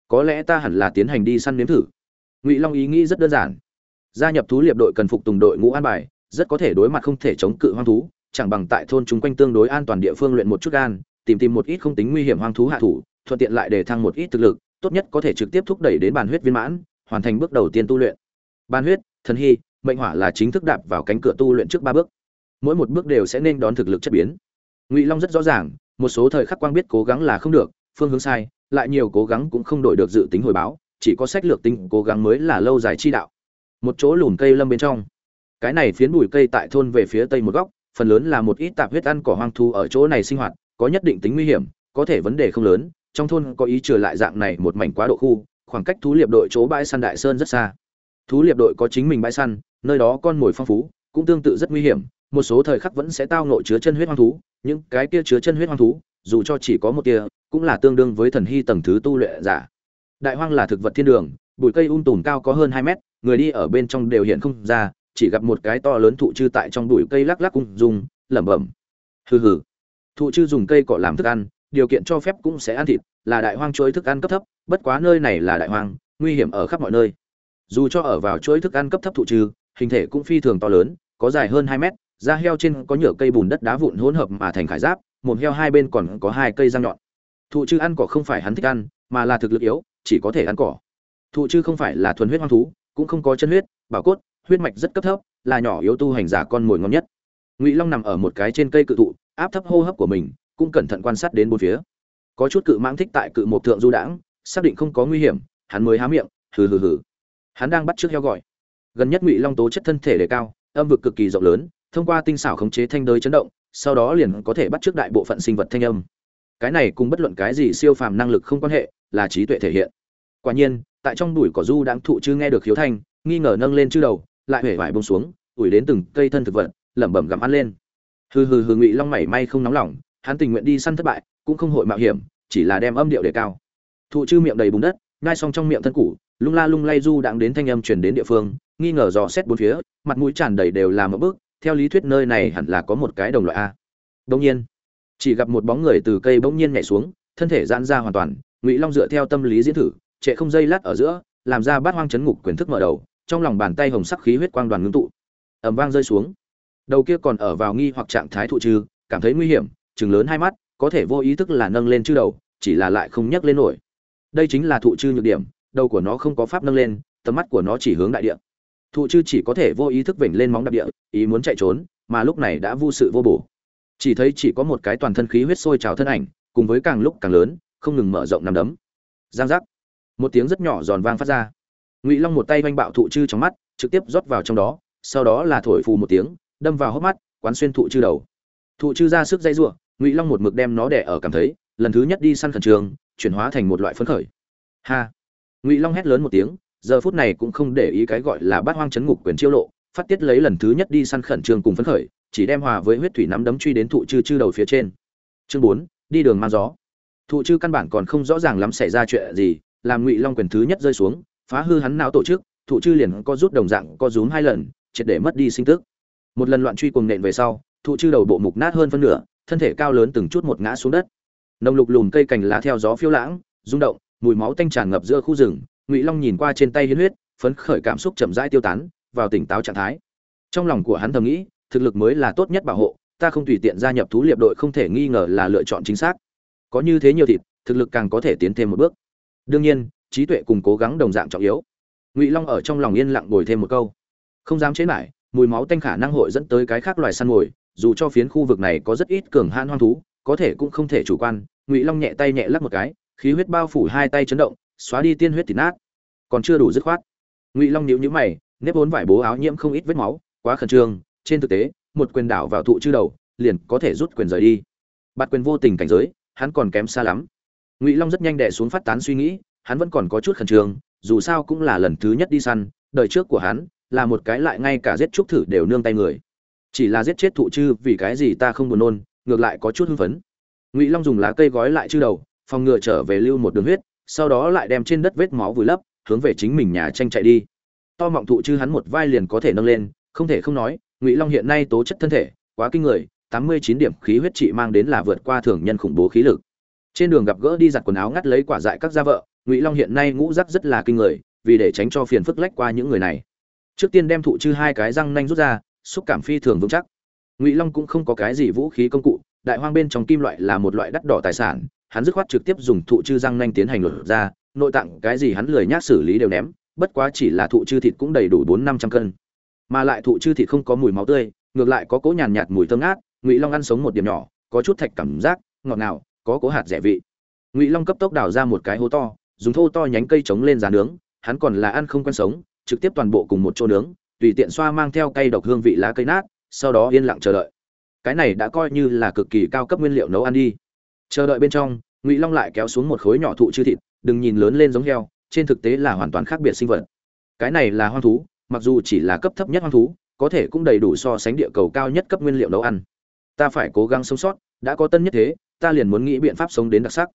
Có lẽ ta hẳn là tiến hành đi săn nếm thử. Ngụy long ý nghĩ rất đơn giản. Gia nhập thú liệp đội cần phục tùng đội ngũ an bài, rất có thể đối mặt không thể chống cự hoang thú, chẳng bằng tại thôn chúng quanh tương đối an toàn địa phương luyện một chút gan, tìm tìm một ít không tính nguy hiểm hoang thú hạ thủ, thuận tiện lại để thăng một ít thực lực, tốt nhất có thể trực tiếp thúc đẩy đến bàn huyết viên mãn, hoàn thành bước đầu tiên tu luyện. Bàn huyết thần hy, mệnh hỏa là chính thức đạp vào cánh cửa tu luyện trước ba bước. Mỗi một bước đều sẽ nên đón thực lực chất biến. Ngụy long rất rõ ràng, một số thời khắc quang biết cố gắng là không được, phương hướng sai, lại nhiều cố gắng cũng không đổi được dự tính hồi báo, chỉ có sách lược tính cố gắng mới là lâu dài chi đạo. Một chỗ lùn cây lâm bên trong. Cái này phiến bụi cây tại thôn về phía tây một góc, phần lớn là một ít tạp huyết ăn cỏ hoang thu ở chỗ này sinh hoạt, có nhất định tính nguy hiểm, có thể vấn đề không lớn, trong thôn có ý trở lại dạng này một mảnh quá độ khu, khoảng cách thú liệp đội chỗ bãi săn đại sơn rất xa thú liệp đội có chính mình bãi săn nơi đó con mồi phong phú cũng tương tự rất nguy hiểm một số thời khắc vẫn sẽ tao ngộ chứa chân huyết hoang thú những cái kia chứa chân huyết hoang thú dù cho chỉ có một tia cũng là tương đương với thần hy tầng thứ tu luyện giả. Đại hoang là thực vật thiên đường bụi cây um tùm cao có hơn hai mét người đi ở bên trong đều hiện không ra chỉ gặp một cái to lớn thụ chư tại trong bụi cây lắc lắc cùng dùng, lẩm bẩm. Hừ hừ. Thụ chư dùng cây cỏ làm thức ăn điều kiện cho phép cũng sẽ ăn thịt là đại hoang chuỗi thức ăn cấp thấp bất quá nơi này là đại hoang nguy hiểm ở khắp mọi nơi dù cho ở vào chuỗi thức ăn cấp thấp thụ trừ, hình thể cũng phi thường to lớn, có dài hơn hai mét, da heo trên có nhựa cây bùn đất đá vụn hỗn hợp mà thành khải giáp mồm heo hai bên còn có hai cây răng nhọn. Thụ trừ ăn cỏ không phải hắn thích ăn, mà là thực lực yếu, chỉ có thể ăn cỏ. Thụ trừ không phải là thuần huyết hoang thú, cũng không có chân huyết bảo cốt, huyết mạch rất cấp thấp, là nhỏ yếu tu hành giả con mồi ngon nhất. Ngụy long nằm ở một cái trên cây cự thụ, áp thấp hô hấp của mình, cũng cẩn thận quan sát đến bốn phía. Có chút cự mãng thích tại cự một thượng du đãng, xác định không có nguy hiểm, hắn mới há miệng, hừ hừ hừ hắn đang bắt trước heo gọi. Gần nhất ngụy long tố chất thân thể đề cao, âm vực cực kỳ rộng lớn, thông qua tinh xảo khống chế thanh đới chấn động, sau đó liền có thể bắt trước đại bộ phận sinh vật thanh âm. Cái này cùng bất luận cái gì siêu phàm năng lực không quan hệ, là trí tuệ thể hiện. Quả nhiên, tại trong bụi cỏ du Đáng thụ chưa nghe được khiếu thanh, nghi ngờ nâng lên chư đầu, lại huệ vải bông xuống, ủi đến từng cây thân thực vật, lẩm bẩm gặm ăn lên. Hừ hừ hừ, ngụy long mảy may không nóng lòng, hắn tình nguyện đi săn thất bại, cũng không hội mạo hiểm, chỉ là đem âm điệu đề cao. Thụ chư miệng đầy bùn đất ngay xong trong miệng thân củ lung la lung lay du đang đến thanh âm truyền đến địa phương, nghi ngờ dò xét bốn phía, mặt mũi tràn đầy đều là một bước, theo lý thuyết nơi này hẳn là có một cái đồng loại a. Đông nhiên, chỉ gặp một bóng người từ cây bỗng nhiên nhảy xuống, thân thể giãn ra hoàn toàn, ngụy long dựa theo tâm lý diễn thử, trệ không dây lát ở giữa, làm ra bát hoang chấn ngục quyền thức mở đầu, trong lòng bàn tay hồng sắc khí huyết quang đoàn ngưng tụ. Ầm vang rơi xuống. Đầu kia còn ở vào nghi hoặc trạng thái thụ trừ, cảm thấy nguy hiểm chừng lớn hai mắt, có thể vô ý thức là nâng lên chư đầu, chỉ là lại không nhấc lên nổi. Đây chính là thụ chư nhược điểm đầu của nó không có pháp nâng lên, tầm mắt của nó chỉ hướng đại địa. Thụ chư chỉ có thể vô ý thức vểnh lên móng đạp địa, ý muốn chạy trốn, mà lúc này đã vô sự vô bổ. Chỉ thấy chỉ có một cái toàn thân khí huyết sôi trào thân ảnh, cùng với càng lúc càng lớn, không ngừng mở rộng nằm đấm. Giang giác. Một tiếng rất nhỏ giòn vang phát ra. Ngụy long một tay oanh bạo thụ chư trong mắt, trực tiếp rót vào trong đó, sau đó là thổi phù một tiếng, đâm vào hốc mắt, quán xuyên thụ chư đầu. Thụ chư ra sức dây giụa ngụy long một mực đem nó đẻ ở cảm thấy, lần thứ nhất đi săn khẩn trường, chuyển hóa thành một loại phấn khởi. Ha! Ngụy long hét lớn một tiếng giờ phút này cũng không để ý cái gọi là bát hoang chấn ngục quyền chiêu lộ phát tiết lấy lần thứ nhất đi săn khẩn trương cùng phấn khởi chỉ đem hòa với huyết thủy nắm đấm truy đến thụ chư chư đầu phía trên chương bốn đi đường mang gió thụ chư căn bản còn không rõ ràng lắm xảy ra chuyện gì làm ngụy long quyền thứ nhất rơi xuống phá hư hắn não tổ chức thụ chư liền có rút đồng dạng có rúm hai lần triệt để mất đi sinh tức một lần loạn truy cuồng nện về sau thụ chư đầu bộ mục nát hơn phân nửa thân thể cao lớn từng chút một ngã xuống đất nồng lục lùm cây cành lá theo gió phiêu lãng rung động mùi máu tanh tràn ngập giữa khu rừng, ngụy long nhìn qua trên tay hiến huyết, phấn khởi cảm xúc chậm rãi tiêu tán, vào tỉnh táo trạng thái. Trong lòng của hắn thầm nghĩ, thực lực mới là tốt nhất bảo hộ, ta không tùy tiện gia nhập thú liệp đội không thể nghi ngờ là lựa chọn chính xác. Có như thế nhiều thịt, thực lực càng có thể tiến thêm một bước. Đương nhiên, trí tuệ cùng cố gắng đồng dạng trọng yếu. Ngụy long ở trong lòng yên lặng ngồi thêm một câu. Không dám chế lại mùi máu tanh khả năng hội dẫn tới cái khác loài săn mồi, dù cho phiến khu vực này có rất ít cường hãn hoang thú, có thể cũng không thể chủ quan, ngụy long nhẹ tay nhẹ lắc một cái khí huyết bao phủ hai tay chấn động, xóa đi tiên huyết thịt nát. Còn chưa đủ dứt khoát. Ngụy long nhíu nhíu mày, nếp vốn vải bố áo nhiễm không ít vết máu, quá khẩn trương. Trên thực tế, một quyền đảo vào thụ chư đầu, liền có thể rút quyền rời đi. Bạt quyền vô tình cảnh giới, hắn còn kém xa lắm. Ngụy long rất nhanh đè xuống phát tán suy nghĩ, hắn vẫn còn có chút khẩn trương, dù sao cũng là lần thứ nhất đi săn, đời trước của hắn là một cái lại ngay cả giết trúc thử đều nương tay người. Chỉ là giết chết thụ chư vì cái gì ta không buồn nôn, ngược lại có chút hưng phấn. Ngụy long dùng lá cây gói lại chư đầu phòng ngừa trở về lưu một đường huyết, sau đó lại đem trên đất vết máu vùi lấp, hướng về chính mình nhà tranh chạy đi. To mọng thụ chư hắn một vai liền có thể nâng lên, không thể không nói, ngụy long hiện nay tố chất thân thể, quá kinh người, tám mươi chín điểm khí huyết trị mang đến là vượt qua thường nhân khủng bố khí lực. Trên đường gặp gỡ đi giặt quần áo ngắt lấy quả dại các gia vợ, ngụy long hiện nay ngũ rắc rất là kinh người, vì để tránh cho phiền phức lách qua những người này. Trước tiên đem thụ chư hai cái răng nanh rút ra, xúc cảm phi thường vững chắc. Ngụy long cũng không có cái gì vũ khí công cụ, đại hoang bên trong kim loại là một loại đắt đỏ tài sản hắn dứt khoát trực tiếp dùng thụ chư răng nanh tiến hành lột ra, nội tạng cái gì hắn lười nhác xử lý đều ném, bất quá chỉ là thụ chư thịt cũng đầy đủ bốn năm trăm cân. Mà lại thụ chư thịt không có mùi máu tươi, ngược lại có cỗ nhàn nhạt mùi thơm ngát, ngụy long ăn sống một điểm nhỏ, có chút thạch cảm giác, ngọt ngào, có cố hạt rẻ vị. Ngụy long cấp tốc đào ra một cái hố to, dùng thô to nhánh cây chống lên giá nướng, hắn còn là ăn không quen sống, trực tiếp toàn bộ cùng một chỗ nướng, tùy tiện xoa mang theo cây độc hương vị lá cây nát, sau đó yên lặng chờ đợi. Cái này đã coi như là cực kỳ cao cấp nguyên liệu nấu ăn đi. Chờ đợi bên trong ngụy long lại kéo xuống một khối nhỏ thụ chư thịt đừng nhìn lớn lên giống heo trên thực tế là hoàn toàn khác biệt sinh vật cái này là hoang thú mặc dù chỉ là cấp thấp nhất hoang thú có thể cũng đầy đủ so sánh địa cầu cao nhất cấp nguyên liệu nấu ăn ta phải cố gắng sống sót đã có tân nhất thế ta liền muốn nghĩ biện pháp sống đến đặc sắc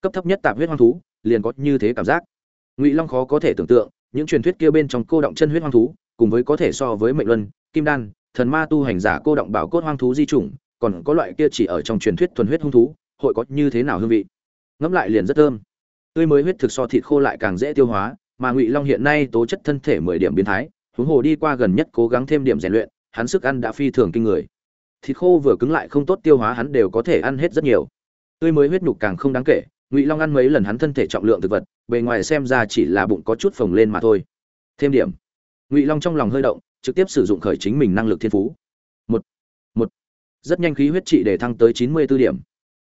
cấp thấp nhất tạp huyết hoang thú liền có như thế cảm giác ngụy long khó có thể tưởng tượng những truyền thuyết kia bên trong cô động chân huyết hoang thú cùng với có thể so với mệnh luân kim đan thần ma tu hành giả cô động bảo cốt hoang thú di chủng còn có loại kia chỉ ở trong truyền thuyết thuần huyết hung thú hội có như thế nào hương vị? Ngẫm lại liền rất thơm. Tươi mới huyết thực so thịt khô lại càng dễ tiêu hóa, mà ngụy long hiện nay tố chất thân thể mười điểm biến thái, huống hồ đi qua gần nhất cố gắng thêm điểm rèn luyện, hắn sức ăn đã phi thường kinh người. Thịt khô vừa cứng lại không tốt tiêu hóa hắn đều có thể ăn hết rất nhiều. Tươi mới huyết nhục càng không đáng kể, ngụy long ăn mấy lần hắn thân thể trọng lượng thực vật, bề ngoài xem ra chỉ là bụng có chút phồng lên mà thôi. Thêm điểm. Ngụy long trong lòng hơi động, trực tiếp sử dụng khởi chính mình năng lực thiên phú. Một. Một. Rất nhanh khí huyết trị để thăng tới chín mươi 94 điểm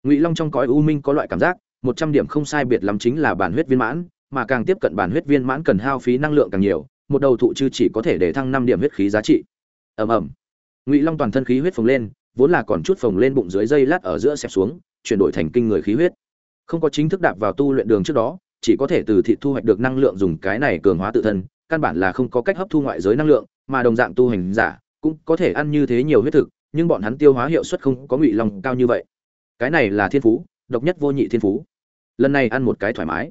ngụy long trong cõi u minh có loại cảm giác một trăm điểm không sai biệt lắm chính là bản huyết viên mãn mà càng tiếp cận bản huyết viên mãn cần hao phí năng lượng càng nhiều một đầu thụ chư chỉ có thể để thăng năm điểm huyết khí giá trị ầm ầm ngụy long toàn thân khí huyết phồng lên vốn là còn chút phồng lên bụng dưới dây lát ở giữa xẹp xuống chuyển đổi thành kinh người khí huyết không có chính thức đạp vào tu luyện đường trước đó chỉ có thể từ thị thu hoạch được năng lượng dùng cái này cường hóa tự thân căn bản là không có cách hấp thu ngoại giới năng lượng mà đồng dạng tu hành giả cũng có thể ăn như thế nhiều huyết thực nhưng bọn hắn tiêu hóa hiệu suất không có ngụy long cao như vậy cái này là thiên phú, độc nhất vô nhị thiên phú. Lần này ăn một cái thoải mái.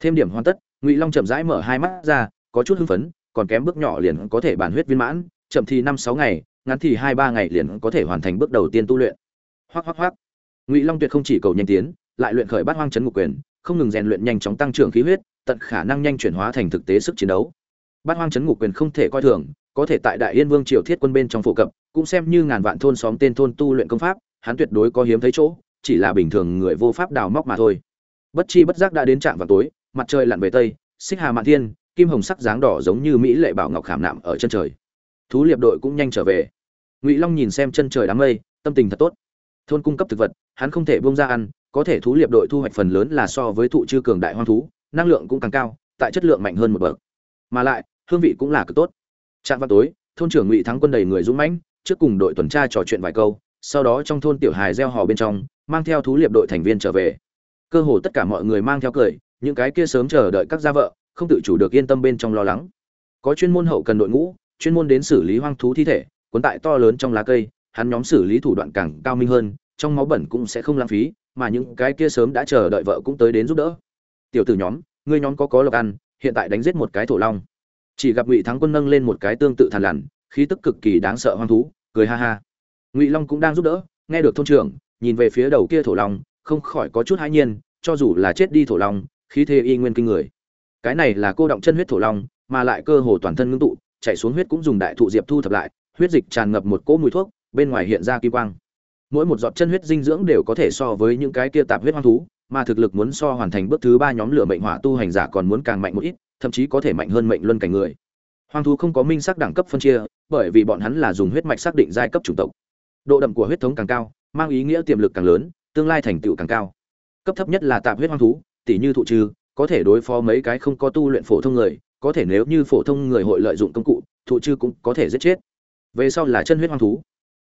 Thêm điểm hoàn tất, ngụy long chậm rãi mở hai mắt ra, có chút hưng phấn, còn kém bước nhỏ liền có thể bản huyết viên mãn, chậm thì năm sáu ngày, ngắn thì hai ba ngày liền có thể hoàn thành bước đầu tiên tu luyện. Hoác hoác hoác ngụy long tuyệt không chỉ cầu nhanh tiến, lại luyện khởi bát hoang chấn ngục quyền, không ngừng rèn luyện nhanh chóng tăng trưởng khí huyết, tận khả năng nhanh chuyển hóa thành thực tế sức chiến đấu. Bát hoang chấn ngục quyền không thể coi thường, có thể tại đại yên vương triều thiết quân bên trong phổ cập, cũng xem như ngàn vạn thôn xóm tên thôn tu luyện công pháp, hắn tuyệt đối có hiếm thấy chỗ chỉ là bình thường người vô pháp đào móc mà thôi. Bất chi bất giác đã đến trạm vào tối, mặt trời lặn về tây, xích hà mạn thiên, kim hồng sắc dáng đỏ giống như mỹ lệ bảo ngọc khảm nạm ở chân trời. Thú liệp đội cũng nhanh trở về. Ngụy long nhìn xem chân trời đám mây, tâm tình thật tốt. Thôn cung cấp thực vật, hắn không thể bông ra ăn, có thể thú liệp đội thu hoạch phần lớn là so với thụ chư cường đại hoang thú, năng lượng cũng càng cao, tại chất lượng mạnh hơn một bậc. Mà lại, hương vị cũng là cực tốt. Trạm vào tối, thôn trưởng ngụy thắng quân đầy người dũng mãnh, trước cùng đội tuần tra trò chuyện vài câu, sau đó trong thôn tiểu hài gieo hò bên trong mang theo thú liệp đội thành viên trở về. Cơ hồ tất cả mọi người mang theo cười, những cái kia sớm chờ đợi các gia vợ, không tự chủ được yên tâm bên trong lo lắng. Có chuyên môn hậu cần đội ngũ, chuyên môn đến xử lý hoang thú thi thể, cuốn tại to lớn trong lá cây, hắn nhóm xử lý thủ đoạn càng cao minh hơn, trong máu bẩn cũng sẽ không lãng phí, mà những cái kia sớm đã chờ đợi vợ cũng tới đến giúp đỡ. Tiểu tử nhóm, ngươi nhóm có có lộc ăn, hiện tại đánh giết một cái thổ long. Chỉ gặp ngụy thắng quân nâng lên một cái tương tự thàn lằn, khí tức cực kỳ đáng sợ hoang thú, cười ha ha. Ngụy long cũng đang giúp đỡ, nghe được thôn trưởng nhìn về phía đầu kia thổ long, không khỏi có chút hãi nhiên, cho dù là chết đi thổ long, khí thế y nguyên kinh người. Cái này là cô động chân huyết thổ long, mà lại cơ hồ toàn thân ngưng tụ, chạy xuống huyết cũng dùng đại thụ diệp thu thập lại, huyết dịch tràn ngập một cỗ mùi thuốc, bên ngoài hiện ra kim quang. Mỗi một giọt chân huyết dinh dưỡng đều có thể so với những cái kia tạp huyết hoang thú, mà thực lực muốn so hoàn thành bước thứ ba nhóm lửa mệnh hỏa tu hành giả còn muốn càng mạnh một ít, thậm chí có thể mạnh hơn mệnh luân cảnh người. Hoang thú không có minh sắc đẳng cấp phân chia, bởi vì bọn hắn là dùng huyết mạch xác định giai cấp chủng tộc. Độ đậm của huyết thống càng cao mang ý nghĩa tiềm lực càng lớn, tương lai thành tựu càng cao. Cấp thấp nhất là tạp huyết hoang thú tỷ như thụ trừ, có thể đối phó mấy cái không có tu luyện phổ thông người, có thể nếu như phổ thông người hội lợi dụng công cụ, thụ trừ cũng có thể giết chết. Về sau là chân huyết hoang thú.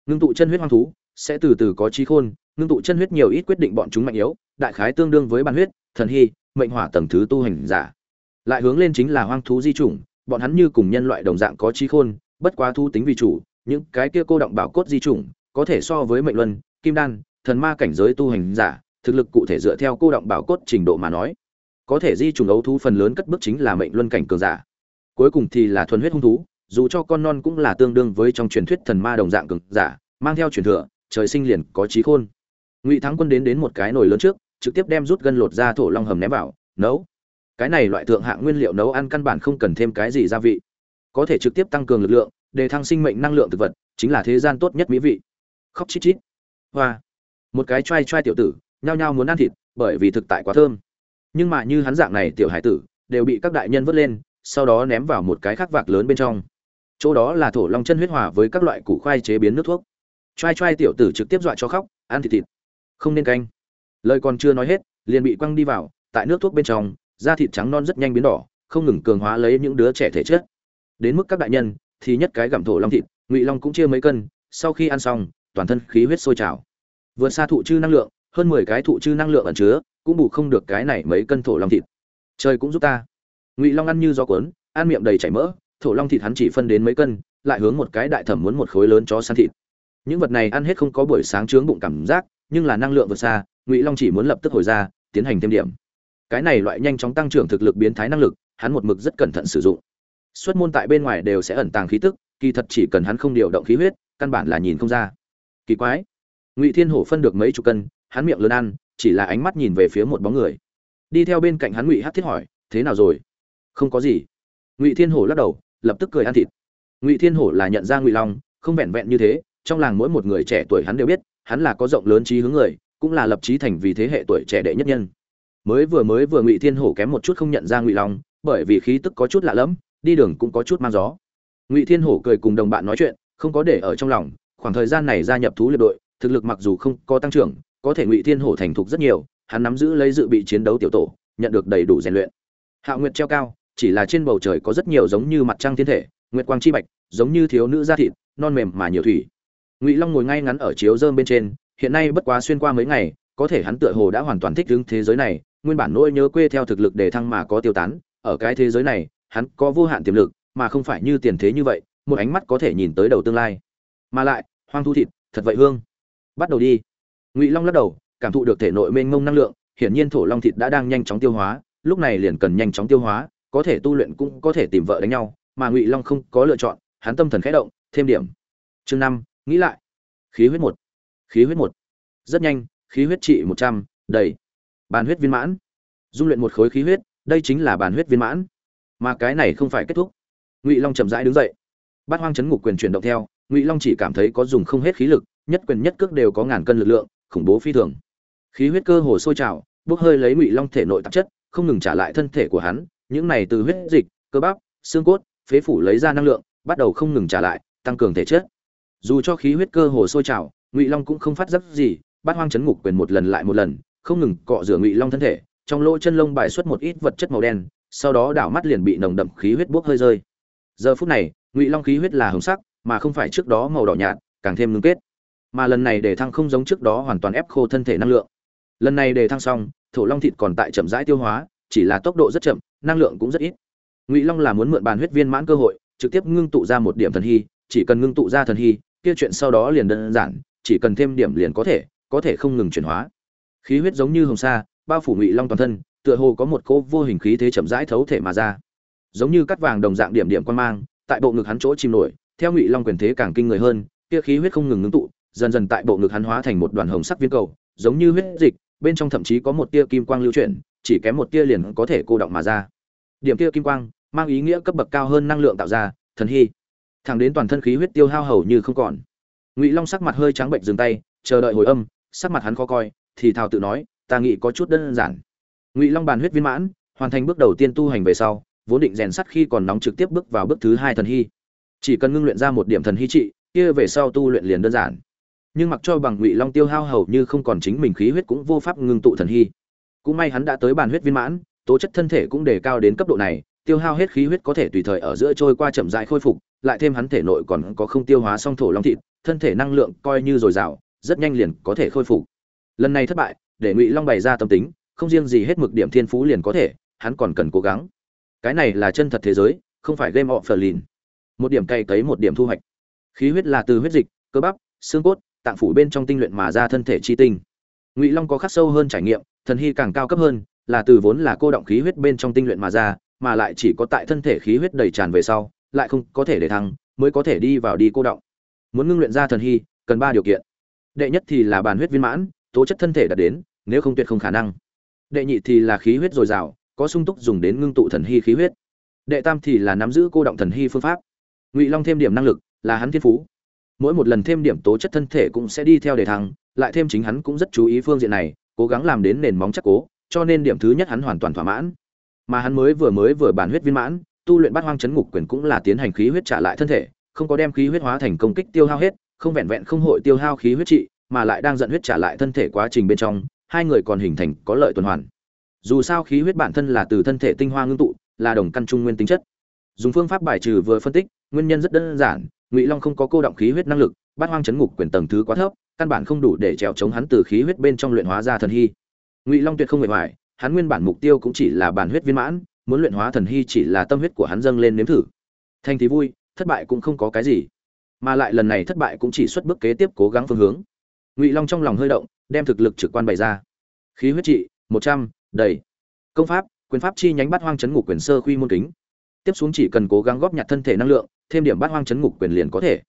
Ngưng tụ chân huyết hoang thú sẽ từ từ có trí khôn, ngưng tụ chân huyết nhiều ít quyết định bọn chúng mạnh yếu, đại khái tương đương với ban huyết, thần hy, mệnh hỏa tầng thứ tu hành giả. Lại hướng lên chính là hoang thú di chủng, bọn hắn như cùng nhân loại đồng dạng có trí khôn, bất quá thu tính vì chủ, những cái kia cô động bảo cốt di chủng, có thể so với mệnh luân kim đan, thần ma cảnh giới tu hành giả, thực lực cụ thể dựa theo cô động bảo cốt trình độ mà nói, có thể di trùng ấu thú phần lớn cất bước chính là mệnh luân cảnh cường giả. Cuối cùng thì là thuần huyết hung thú, dù cho con non cũng là tương đương với trong truyền thuyết thần ma đồng dạng cường giả, mang theo truyền thừa, trời sinh liền có trí khôn. Ngụy thắng quân đến đến một cái nồi lớn trước, trực tiếp đem rút gân lột ra thổ long hầm ném vào, nấu. Cái này loại thượng hạng nguyên liệu nấu ăn căn bản không cần thêm cái gì gia vị. Có thể trực tiếp tăng cường lực lượng, để thăng sinh mệnh năng lượng thực vật, chính là thế gian tốt nhất mỹ vị. Khóc chít chít hoa. Một cái trai trai tiểu tử, nhao nhao muốn ăn thịt, bởi vì thực tại quá thơm. Nhưng mà như hắn dạng này tiểu hải tử, đều bị các đại nhân vớt lên, sau đó ném vào một cái khắc vạc lớn bên trong. Chỗ đó là thổ long chân huyết hòa với các loại củ khoai chế biến nước thuốc. Trai trai tiểu tử trực tiếp dọa cho khóc, ăn thịt thịt. Không nên canh. Lời còn chưa nói hết, liền bị quăng đi vào, tại nước thuốc bên trong, da thịt trắng non rất nhanh biến đỏ, không ngừng cường hóa lấy những đứa trẻ thể chất. Đến mức các đại nhân, thì nhất cái gặm thổ long thịt, ngụy long cũng chia mấy cân, sau khi ăn xong toàn thân khí huyết sôi trào. Vượt xa thụ chư năng lượng, hơn mười cái thụ chư năng lượng ẩn chứa, cũng bù không được cái này mấy cân thổ long thịt. Trời cũng giúp ta. Ngụy long ăn như gió cuốn, ăn miệng đầy chảy mỡ, thổ long thịt hắn chỉ phân đến mấy cân, lại hướng một cái đại thẩm muốn một khối lớn chó săn thịt. Những vật này ăn hết không có buổi sáng trướng bụng cảm giác, nhưng là năng lượng vượt xa, ngụy long chỉ muốn lập tức hồi ra, tiến hành thêm điểm. Cái này loại nhanh chóng tăng trưởng thực lực biến thái năng lực, hắn một mực rất cẩn thận sử dụng. Xuất môn tại bên ngoài đều sẽ ẩn tàng khí tức, kỳ thật chỉ cần hắn không điều động khí huyết, căn bản là nhìn không ra kỳ quái. Ngụy thiên hổ phân được mấy chục cân, hắn miệng lớn ăn, chỉ là ánh mắt nhìn về phía một bóng người. Đi theo bên cạnh hắn ngụy hát thiết hỏi, thế nào rồi? Không có gì. Ngụy thiên hổ lắc đầu, lập tức cười ăn thịt. Ngụy thiên hổ là nhận ra ngụy long, không vẹn vẹn như thế, trong làng mỗi một người trẻ tuổi hắn đều biết, hắn là có rộng lớn trí hướng người, cũng là lập trí thành vì thế hệ tuổi trẻ đệ nhất nhân. Mới vừa mới vừa ngụy thiên hổ kém một chút không nhận ra ngụy long, bởi vì khí tức có chút lạ lẫm, đi đường cũng có chút mang gió. Ngụy thiên hổ cười cùng đồng bạn nói chuyện, không có để ở trong lòng khoảng thời gian này gia nhập thú liệt đội, thực lực mặc dù không có tăng trưởng, có thể ngụy thiên hổ thành thục rất nhiều, hắn nắm giữ lấy dự bị chiến đấu tiểu tổ, nhận được đầy đủ rèn luyện. Hạo nguyệt treo cao, chỉ là trên bầu trời có rất nhiều giống như mặt trăng thiên thể, nguyệt quang chi bạch, giống như thiếu nữ da thịt, non mềm mà nhiều thủy. Ngụy long ngồi ngay ngắn ở chiếu dơm bên trên, hiện nay bất quá xuyên qua mấy ngày, có thể hắn tựa hồ đã hoàn toàn thích ứng thế giới này, nguyên bản nỗi nhớ quê theo thực lực để thăng mà có tiêu tán, ở cái thế giới này, hắn có vô hạn tiềm lực, mà không phải như tiền thế như vậy, một ánh mắt có thể nhìn tới đầu tương lai mà lại, hoang thu thịt, thật vậy hương. Bắt đầu đi. Ngụy long lắc đầu, cảm thụ được thể nội mênh mông năng lượng, hiển nhiên thổ long thịt đã đang nhanh chóng tiêu hóa, lúc này liền cần nhanh chóng tiêu hóa, có thể tu luyện cũng có thể tìm vợ đánh nhau, mà ngụy long không có lựa chọn, hắn tâm thần khẽ động, thêm điểm. Chương năm, nghĩ lại. Khí huyết một. Khí huyết một. Rất nhanh, khí huyết trị một trăm, đầy. Bàn huyết viên mãn. Dung luyện một khối khí huyết, đây chính là bàn huyết viên mãn. Mà cái này không phải kết thúc. Ngụy long chậm rãi đứng dậy. Bát hoang chấn ngục quyền chuyển động theo ngụy long chỉ cảm thấy có dùng không hết khí lực nhất quyền nhất cước đều có ngàn cân lực lượng khủng bố phi thường khí huyết cơ hồ sôi trào bốc hơi lấy ngụy long thể nội tạp chất không ngừng trả lại thân thể của hắn những này từ huyết dịch cơ bắp xương cốt phế phủ lấy ra năng lượng bắt đầu không ngừng trả lại tăng cường thể chất dù cho khí huyết cơ hồ sôi trào ngụy long cũng không phát giác gì bát hoang chấn ngục quyền một lần lại một lần không ngừng cọ rửa ngụy long thân thể trong lỗ chân lông bài xuất một ít vật chất màu đen sau đó đảo mắt liền bị nồng đậm khí huyết bốc hơi rơi giờ phút này ngụy long khí huyết là hồng sắc mà không phải trước đó màu đỏ nhạt, càng thêm ngưng kết. Mà lần này để thăng không giống trước đó hoàn toàn ép khô thân thể năng lượng. Lần này để thăng xong, thổ long thịt còn tại chậm rãi tiêu hóa, chỉ là tốc độ rất chậm, năng lượng cũng rất ít. Ngụy long là muốn mượn bàn huyết viên mãn cơ hội, trực tiếp ngưng tụ ra một điểm thần hy, chỉ cần ngưng tụ ra thần hy, kia chuyện sau đó liền đơn giản, chỉ cần thêm điểm liền có thể có thể không ngừng chuyển hóa. Khí huyết giống như hồng sa, bao phủ ngụy long toàn thân, tựa hồ có một cỗ vô hình khí thế chậm rãi thấu thể mà ra. Giống như cắt vàng đồng dạng điểm điểm quan mang, tại bộ ngực hắn chỗ chìm nổi theo ngụy long quyền thế càng kinh người hơn, kia khí huyết không ngừng ngưng tụ, dần dần tại bộ ngực hắn hóa thành một đoàn hồng sắc viên cầu, giống như huyết dịch, bên trong thậm chí có một tia kim quang lưu chuyển, chỉ kém một tia liền có thể cô động mà ra. Điểm tia kim quang, mang ý nghĩa cấp bậc cao hơn năng lượng tạo ra, thần hy. Thẳng đến toàn thân khí huyết tiêu hao hầu như không còn. Ngụy long sắc mặt hơi trắng bệnh dừng tay, chờ đợi hồi âm, sắc mặt hắn khó coi, thì thào tự nói, ta nghĩ có chút đơn giản. Ngụy long bàn huyết viên mãn, hoàn thành bước đầu tiên tu hành về sau, vốn định rèn sắt khi còn nóng trực tiếp bước vào bước thứ hai thần hy chỉ cần ngưng luyện ra một điểm thần hy trị, kia về sau tu luyện liền đơn giản. Nhưng mặc cho bằng ngụy long tiêu hao hầu như không còn chính mình khí huyết cũng vô pháp ngưng tụ thần hy. Cũng may hắn đã tới bàn huyết viên mãn, tố chất thân thể cũng đề cao đến cấp độ này, tiêu hao hết khí huyết có thể tùy thời ở giữa trôi qua chậm rãi khôi phục, lại thêm hắn thể nội còn có không tiêu hóa song thổ long thịt, thân thể năng lượng coi như dồi dào, rất nhanh liền có thể khôi phục. Lần này thất bại, để ngụy long bày ra tâm tính, không riêng gì hết mực điểm thiên phú liền có thể, hắn còn cần cố gắng. Cái này là chân thật thế giới, không phải game of lìn một điểm cày cấy một điểm thu hoạch. Khí huyết là từ huyết dịch, cơ bắp, xương cốt, tạng phủ bên trong tinh luyện mà ra thân thể chi tinh. Ngụy long có khắc sâu hơn trải nghiệm, thần hy càng cao cấp hơn, là từ vốn là cô động khí huyết bên trong tinh luyện mà ra, mà lại chỉ có tại thân thể khí huyết đầy tràn về sau, lại không có thể để thăng, mới có thể đi vào đi cô động. Muốn ngưng luyện ra thần hy, cần ba điều kiện. Đệ nhất thì là bàn huyết viên mãn, tố chất thân thể đạt đến, nếu không tuyệt không khả năng. Đệ nhị thì là khí huyết dồi dào, có sung túc dùng đến ngưng tụ thần hy khí huyết. Đệ tam thì là nắm giữ cô động thần hy phương pháp ngụy long thêm điểm năng lực là hắn thiên phú. Mỗi một lần thêm điểm tố chất thân thể cũng sẽ đi theo đề thăng, lại thêm chính hắn cũng rất chú ý phương diện này, cố gắng làm đến nền móng chắc cố, cho nên điểm thứ nhất hắn hoàn toàn thỏa mãn. Mà hắn mới vừa mới vừa bản huyết viên mãn, tu luyện bát hoang chấn ngục quyền cũng là tiến hành khí huyết trả lại thân thể, không có đem khí huyết hóa thành công kích tiêu hao hết, không vẹn vẹn không hội tiêu hao khí huyết trị, mà lại đang dẫn huyết trả lại thân thể quá trình bên trong, hai người còn hình thành có lợi tuần hoàn. Dù sao khí huyết bản thân là từ thân thể tinh hoa ngưng tụ, là đồng căn trung nguyên tính chất. Dùng phương pháp bài trừ vừa phân tích nguyên nhân rất đơn giản, ngụy long không có cô động khí huyết năng lực, bát hoang chấn ngục quyền tầng thứ quá thấp, căn bản không đủ để trèo chống hắn từ khí huyết bên trong luyện hóa ra thần hy. Ngụy long tuyệt không hề hoài hắn nguyên bản mục tiêu cũng chỉ là bản huyết viên mãn, muốn luyện hóa thần hy chỉ là tâm huyết của hắn dâng lên nếm thử. Thanh thì vui, thất bại cũng không có cái gì. Mà lại lần này thất bại cũng chỉ xuất bước kế tiếp cố gắng phương hướng. Ngụy long trong lòng hơi động, đem thực lực trực quan bày ra. Khí huyết trị, một trăm, đầy. Công pháp, quyền pháp chi nhánh bát hoang chấn ngục quyền sơ khuy môn kính. Tiếp xuống chỉ cần cố gắng góp nhặt thân thể năng lượng thêm điểm bát hoang chấn ngục quyền liền có thể.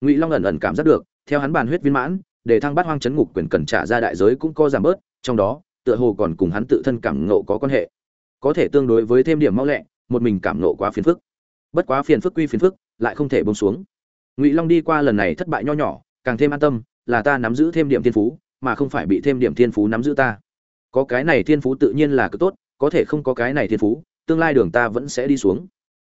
Ngụy long ẩn ẩn cảm giác được, theo hắn bàn huyết viên mãn, để thăng bát hoang chấn ngục quyền cần trả ra đại giới cũng có giảm bớt, trong đó, tựa hồ còn cùng hắn tự thân cảm nộ có quan hệ. Có thể tương đối với thêm điểm mau lẹ, một mình cảm nộ quá phiền phức. Bất quá phiền phức quy phiền phức, lại không thể bông xuống. Ngụy long đi qua lần này thất bại nho nhỏ, càng thêm an tâm, là ta nắm giữ thêm điểm thiên phú, mà không phải bị thêm điểm thiên phú nắm giữ ta. Có cái này thiên phú tự nhiên là cứ tốt, có thể không có cái này thiên phú, tương lai đường ta vẫn sẽ đi xuống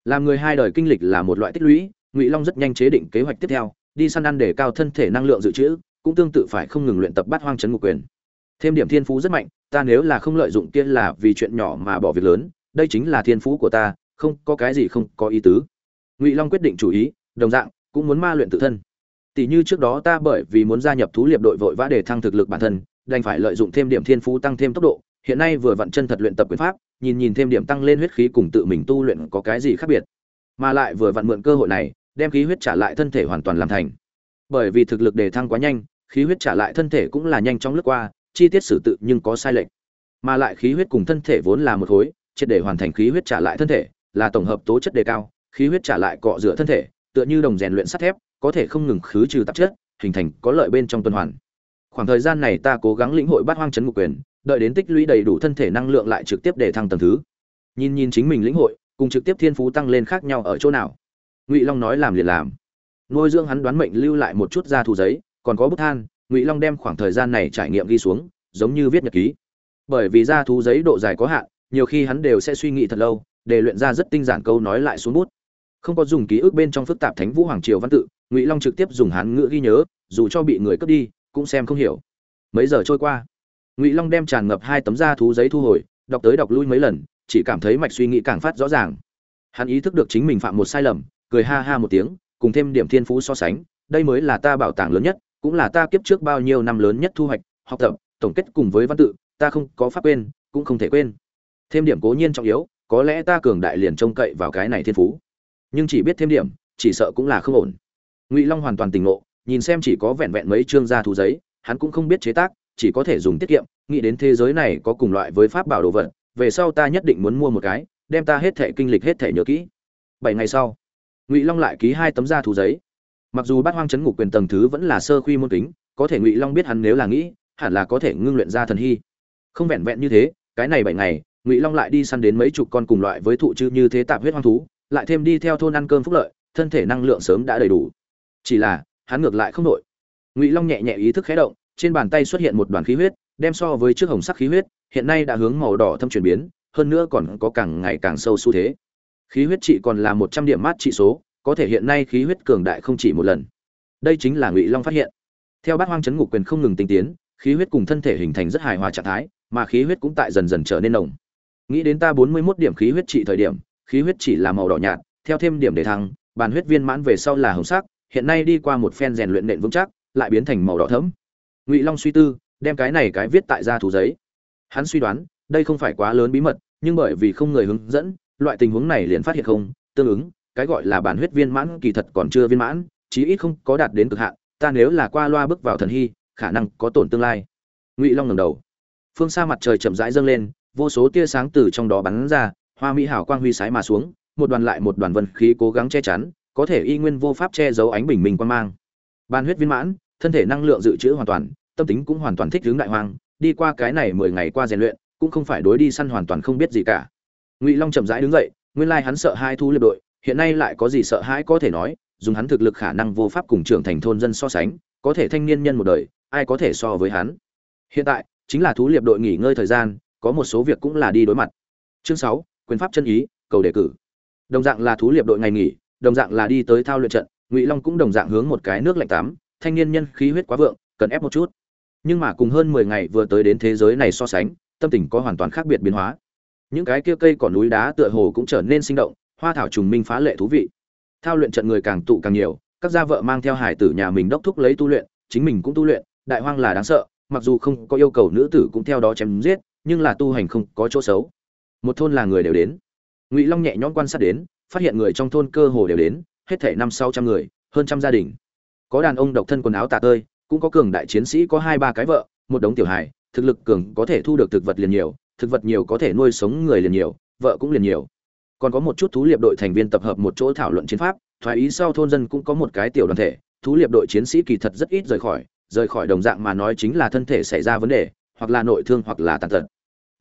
làm người hai đời kinh lịch là một loại tích lũy, ngụy long rất nhanh chế định kế hoạch tiếp theo, đi săn ăn để cao thân thể năng lượng dự trữ, cũng tương tự phải không ngừng luyện tập bắt hoang chấn ngục quyền. Thêm điểm thiên phú rất mạnh, ta nếu là không lợi dụng kia là vì chuyện nhỏ mà bỏ việc lớn, đây chính là thiên phú của ta, không có cái gì không có ý tứ. Ngụy long quyết định chủ ý, đồng dạng, cũng muốn ma luyện tự thân. Tỷ như trước đó ta bởi vì muốn gia nhập thú liệp đội vội vã để thăng thực lực bản thân, đành phải lợi dụng thêm điểm thiên phú tăng thêm tốc độ, hiện nay vừa vặn chân thật luyện tập quyền pháp nhìn nhìn thêm điểm tăng lên huyết khí cùng tự mình tu luyện có cái gì khác biệt. Mà lại vừa vặn mượn cơ hội này, đem khí huyết trả lại thân thể hoàn toàn làm thành. Bởi vì thực lực đề thăng quá nhanh, khí huyết trả lại thân thể cũng là nhanh chóng lướt qua, chi tiết xử tự nhưng có sai lệch. Mà lại khí huyết cùng thân thể vốn là một khối, triệt để hoàn thành khí huyết trả lại thân thể, là tổng hợp tố chất đề cao, khí huyết trả lại cọ rửa thân thể, tựa như đồng rèn luyện sắt thép, có thể không ngừng khứ trừ tạp chất, hình thành có lợi bên trong tuần hoàn. Khoảng thời gian này ta cố gắng lĩnh hội bát hoang chấn ngục quyền đợi đến tích lũy đầy đủ thân thể năng lượng lại trực tiếp để thăng tầng thứ. Nhìn nhìn chính mình lĩnh hội, cùng trực tiếp thiên phú tăng lên khác nhau ở chỗ nào? Ngụy long nói làm liền làm. Nuôi dưỡng hắn đoán mệnh lưu lại một chút gia thù giấy, còn có bức than, ngụy long đem khoảng thời gian này trải nghiệm ghi xuống, giống như viết nhật ký. Bởi vì gia thú giấy độ dài có hạn, nhiều khi hắn đều sẽ suy nghĩ thật lâu, để luyện ra rất tinh giản câu nói lại xuống bút. Không có dùng ký ức bên trong phức tạp thánh vũ hoàng triều văn tự, ngụy long trực tiếp dùng hán ngữ ghi nhớ, dù cho bị người cướp đi, cũng xem không hiểu. Mấy giờ trôi qua? Ngụy long đem tràn ngập hai tấm da thú giấy thu hồi đọc tới đọc lui mấy lần chỉ cảm thấy mạch suy nghĩ càng phát rõ ràng hắn ý thức được chính mình phạm một sai lầm cười ha ha một tiếng cùng thêm điểm thiên phú so sánh đây mới là ta bảo tàng lớn nhất cũng là ta kiếp trước bao nhiêu năm lớn nhất thu hoạch học tập tổng kết cùng với văn tự ta không có pháp quên cũng không thể quên thêm điểm cố nhiên trọng yếu có lẽ ta cường đại liền trông cậy vào cái này thiên phú nhưng chỉ biết thêm điểm chỉ sợ cũng là không ổn ngụy long hoàn toàn tỉnh ngộ nhìn xem chỉ có vẹn vẹn mấy chương gia thú giấy hắn cũng không biết chế tác chỉ có thể dùng tiết kiệm, nghĩ đến thế giới này có cùng loại với pháp bảo đồ vật, về sau ta nhất định muốn mua một cái, đem ta hết thẻ kinh lịch hết thẻ nhớ kỹ. Bảy ngày sau, ngụy long lại ký hai tấm da thú giấy. Mặc dù bát hoang chấn ngục quyền tầng thứ vẫn là sơ khuy môn kính, có thể ngụy long biết hắn nếu là nghĩ, hẳn là có thể ngưng luyện ra thần hy. Không vẹn vẹn như thế, cái này bảy ngày, ngụy long lại đi săn đến mấy chục con cùng loại với thụ chư như thế tạp huyết hoang thú, lại thêm đi theo thôn ăn cơm phúc lợi, thân thể năng lượng sớm đã đầy đủ. Chỉ là, hắn ngược lại không đội. ngụy long nhẹ nhẹ ý thức khé động trên bàn tay xuất hiện một đoàn khí huyết, đem so với trước hồng sắc khí huyết, hiện nay đã hướng màu đỏ thâm chuyển biến, hơn nữa còn có càng ngày càng sâu xu thế. Khí huyết trị còn là một trăm điểm mát trị số, có thể hiện nay khí huyết cường đại không chỉ một lần. Đây chính là ngụy long phát hiện. Theo bát hoang chấn ngục quyền không ngừng tinh tiến, khí huyết cùng thân thể hình thành rất hài hòa trạng thái, mà khí huyết cũng tại dần dần trở nên nồng. Nghĩ đến ta bốn mươi 41 điểm khí huyết trị thời điểm, khí huyết chỉ là màu đỏ nhạt, theo thêm điểm để thăng, bàn huyết viên mãn về sau là hồng sắc, hiện nay đi qua một phen rèn luyện nện vững chắc, lại biến thành màu đỏ thẫm ngụy long suy tư, đem cái này cái viết tại ra thủ giấy. Hắn suy đoán, đây không phải quá lớn bí mật, nhưng bởi vì không người hướng dẫn, loại tình huống này liền phát hiện không, tương ứng, cái gọi là bản huyết viên mãn kỳ thật còn chưa viên mãn, chí ít không có đạt đến cực hạn, ta nếu là qua loa bước vào thần hy, khả năng có tổn tương lai. Ngụy long ngẩng đầu. Phương xa mặt trời chậm rãi dâng lên, vô số tia sáng từ trong đó bắn ra, hoa mỹ hảo quang huy sái mà xuống, một đoàn lại một đoàn vân khí cố gắng che chắn, có thể y nguyên vô pháp che giấu ánh bình minh quan mang. Ban huyết viên mãn thân thể năng lượng dự trữ hoàn toàn, tâm tính cũng hoàn toàn thích hướng đại hoang, đi qua cái này mười ngày qua rèn luyện, cũng không phải đối đi săn hoàn toàn không biết gì cả. Ngụy long chậm rãi đứng dậy, nguyên lai hắn sợ hai thu liệp đội, hiện nay lại có gì sợ hãi có thể nói, dùng hắn thực lực khả năng vô pháp cùng trưởng thành thôn dân so sánh, có thể thanh niên nhân một đời, ai có thể so với hắn? Hiện tại, chính là thú liệp đội nghỉ ngơi thời gian, có một số việc cũng là đi đối mặt. Chương sáu, quyền pháp chân ý, cầu đề cử. Đồng dạng là thú liệp đội ngày nghỉ, đồng dạng là đi tới thao luyện trận, ngụy long cũng đồng dạng hướng một cái nước lạnh tắm thanh niên nhân khí huyết quá vượng, cần ép một chút. Nhưng mà cùng hơn mười ngày vừa tới đến thế giới này so sánh, tâm tình có hoàn toàn khác biệt biến hóa. Những cái kia cây cỏ núi đá tựa hồ cũng trở nên sinh động, hoa thảo trùng minh phá lệ thú vị. Thao luyện trận người càng tụ càng nhiều, các gia vợ mang theo hải tử nhà mình đốc thúc lấy tu luyện, chính mình cũng tu luyện, đại hoang là đáng sợ, mặc dù không có yêu cầu nữ tử cũng theo đó chém giết, nhưng là tu hành không có chỗ xấu. Một thôn là người đều đến. Ngụy long nhẹ nhõm quan sát đến, phát hiện người trong thôn cơ hồ đều đến, hết thảy năm sáu trăm người, hơn trăm gia đình có đàn ông độc thân quần áo tà tơi, cũng có cường đại chiến sĩ có hai ba cái vợ, một đống tiểu hài, thực lực cường có thể thu được thực vật liền nhiều, thực vật nhiều có thể nuôi sống người liền nhiều, vợ cũng liền nhiều. Còn có một chút thú liệp đội thành viên tập hợp một chỗ thảo luận chiến pháp, thoái ý sau thôn dân cũng có một cái tiểu đoàn thể, thú liệp đội chiến sĩ kỳ thật rất ít rời khỏi rời khỏi đồng dạng mà nói chính là thân thể xảy ra vấn đề, hoặc là nội thương hoặc là tàn tật.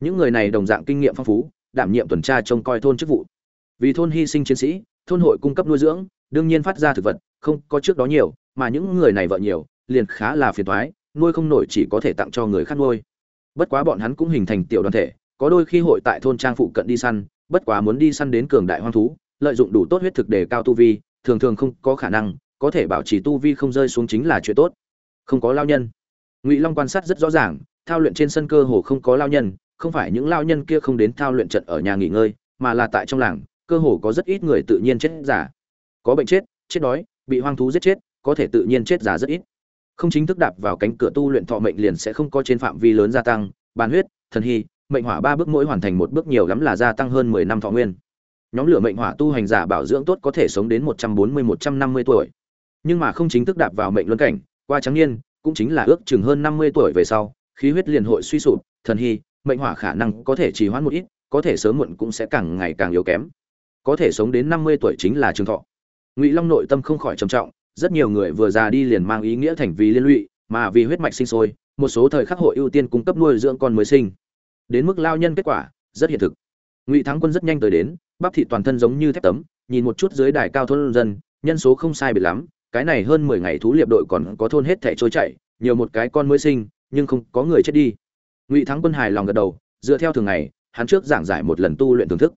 Những người này đồng dạng kinh nghiệm phong phú, đảm nhiệm tuần tra trông coi thôn chức vụ. Vì thôn hy sinh chiến sĩ, thôn hội cung cấp nuôi dưỡng, đương nhiên phát ra thực vật, không có trước đó nhiều mà những người này vợ nhiều, liền khá là phiền toái, nuôi không nổi chỉ có thể tặng cho người khác nuôi. Bất quá bọn hắn cũng hình thành tiểu đoàn thể, có đôi khi hội tại thôn trang phụ cận đi săn, bất quá muốn đi săn đến cường đại hoang thú, lợi dụng đủ tốt huyết thực để cao tu vi, thường thường không có khả năng, có thể bảo trì tu vi không rơi xuống chính là chuyện tốt. Không có lao nhân. Ngụy long quan sát rất rõ ràng, thao luyện trên sân cơ hồ không có lao nhân, không phải những lao nhân kia không đến thao luyện trận ở nhà nghỉ ngơi, mà là tại trong làng, cơ hồ có rất ít người tự nhiên chết giả. Có bệnh chết chết đói, bị hoang thú giết chết có thể tự nhiên chết giả rất ít. Không chính thức đạp vào cánh cửa tu luyện thọ mệnh liền sẽ không có trên phạm vi lớn gia tăng, bàn huyết, thần hy, mệnh hỏa ba bước mỗi hoàn thành một bước nhiều lắm là gia tăng hơn mười năm thọ nguyên. Nhóm lửa mệnh hỏa tu hành giả bảo dưỡng tốt có thể sống đến một trăm bốn mươi, một trăm năm mươi tuổi. Nhưng mà không chính thức đạp vào mệnh luân cảnh, qua trắng niên, cũng chính là ước chừng hơn năm mươi tuổi về sau, khí huyết liền hội suy sụp, thần hy, mệnh hỏa khả năng có thể trì hoãn một ít, có thể sớm muộn cũng sẽ càng ngày càng yếu kém. Có thể sống đến năm mươi tuổi chính là trường thọ. Ngụy long nội tâm không khỏi trầm trọng rất nhiều người vừa già đi liền mang ý nghĩa thành vì liên lụy, mà vì huyết mạch sinh sôi, một số thời khắc hội ưu tiên cung cấp nuôi dưỡng con mới sinh. Đến mức lao nhân kết quả, rất hiện thực. Ngụy thắng quân rất nhanh tới đến, bắp thị toàn thân giống như thép tấm, nhìn một chút dưới đài cao thôn dân, nhân số không sai biệt lắm, cái này hơn mười ngày thú liệp đội còn có thôn hết thẻ trôi chạy nhiều một cái con mới sinh, nhưng không có người chết đi. Ngụy thắng quân hài lòng gật đầu, dựa theo thường ngày, hắn trước giảng giải một lần tu luyện thưởng thức.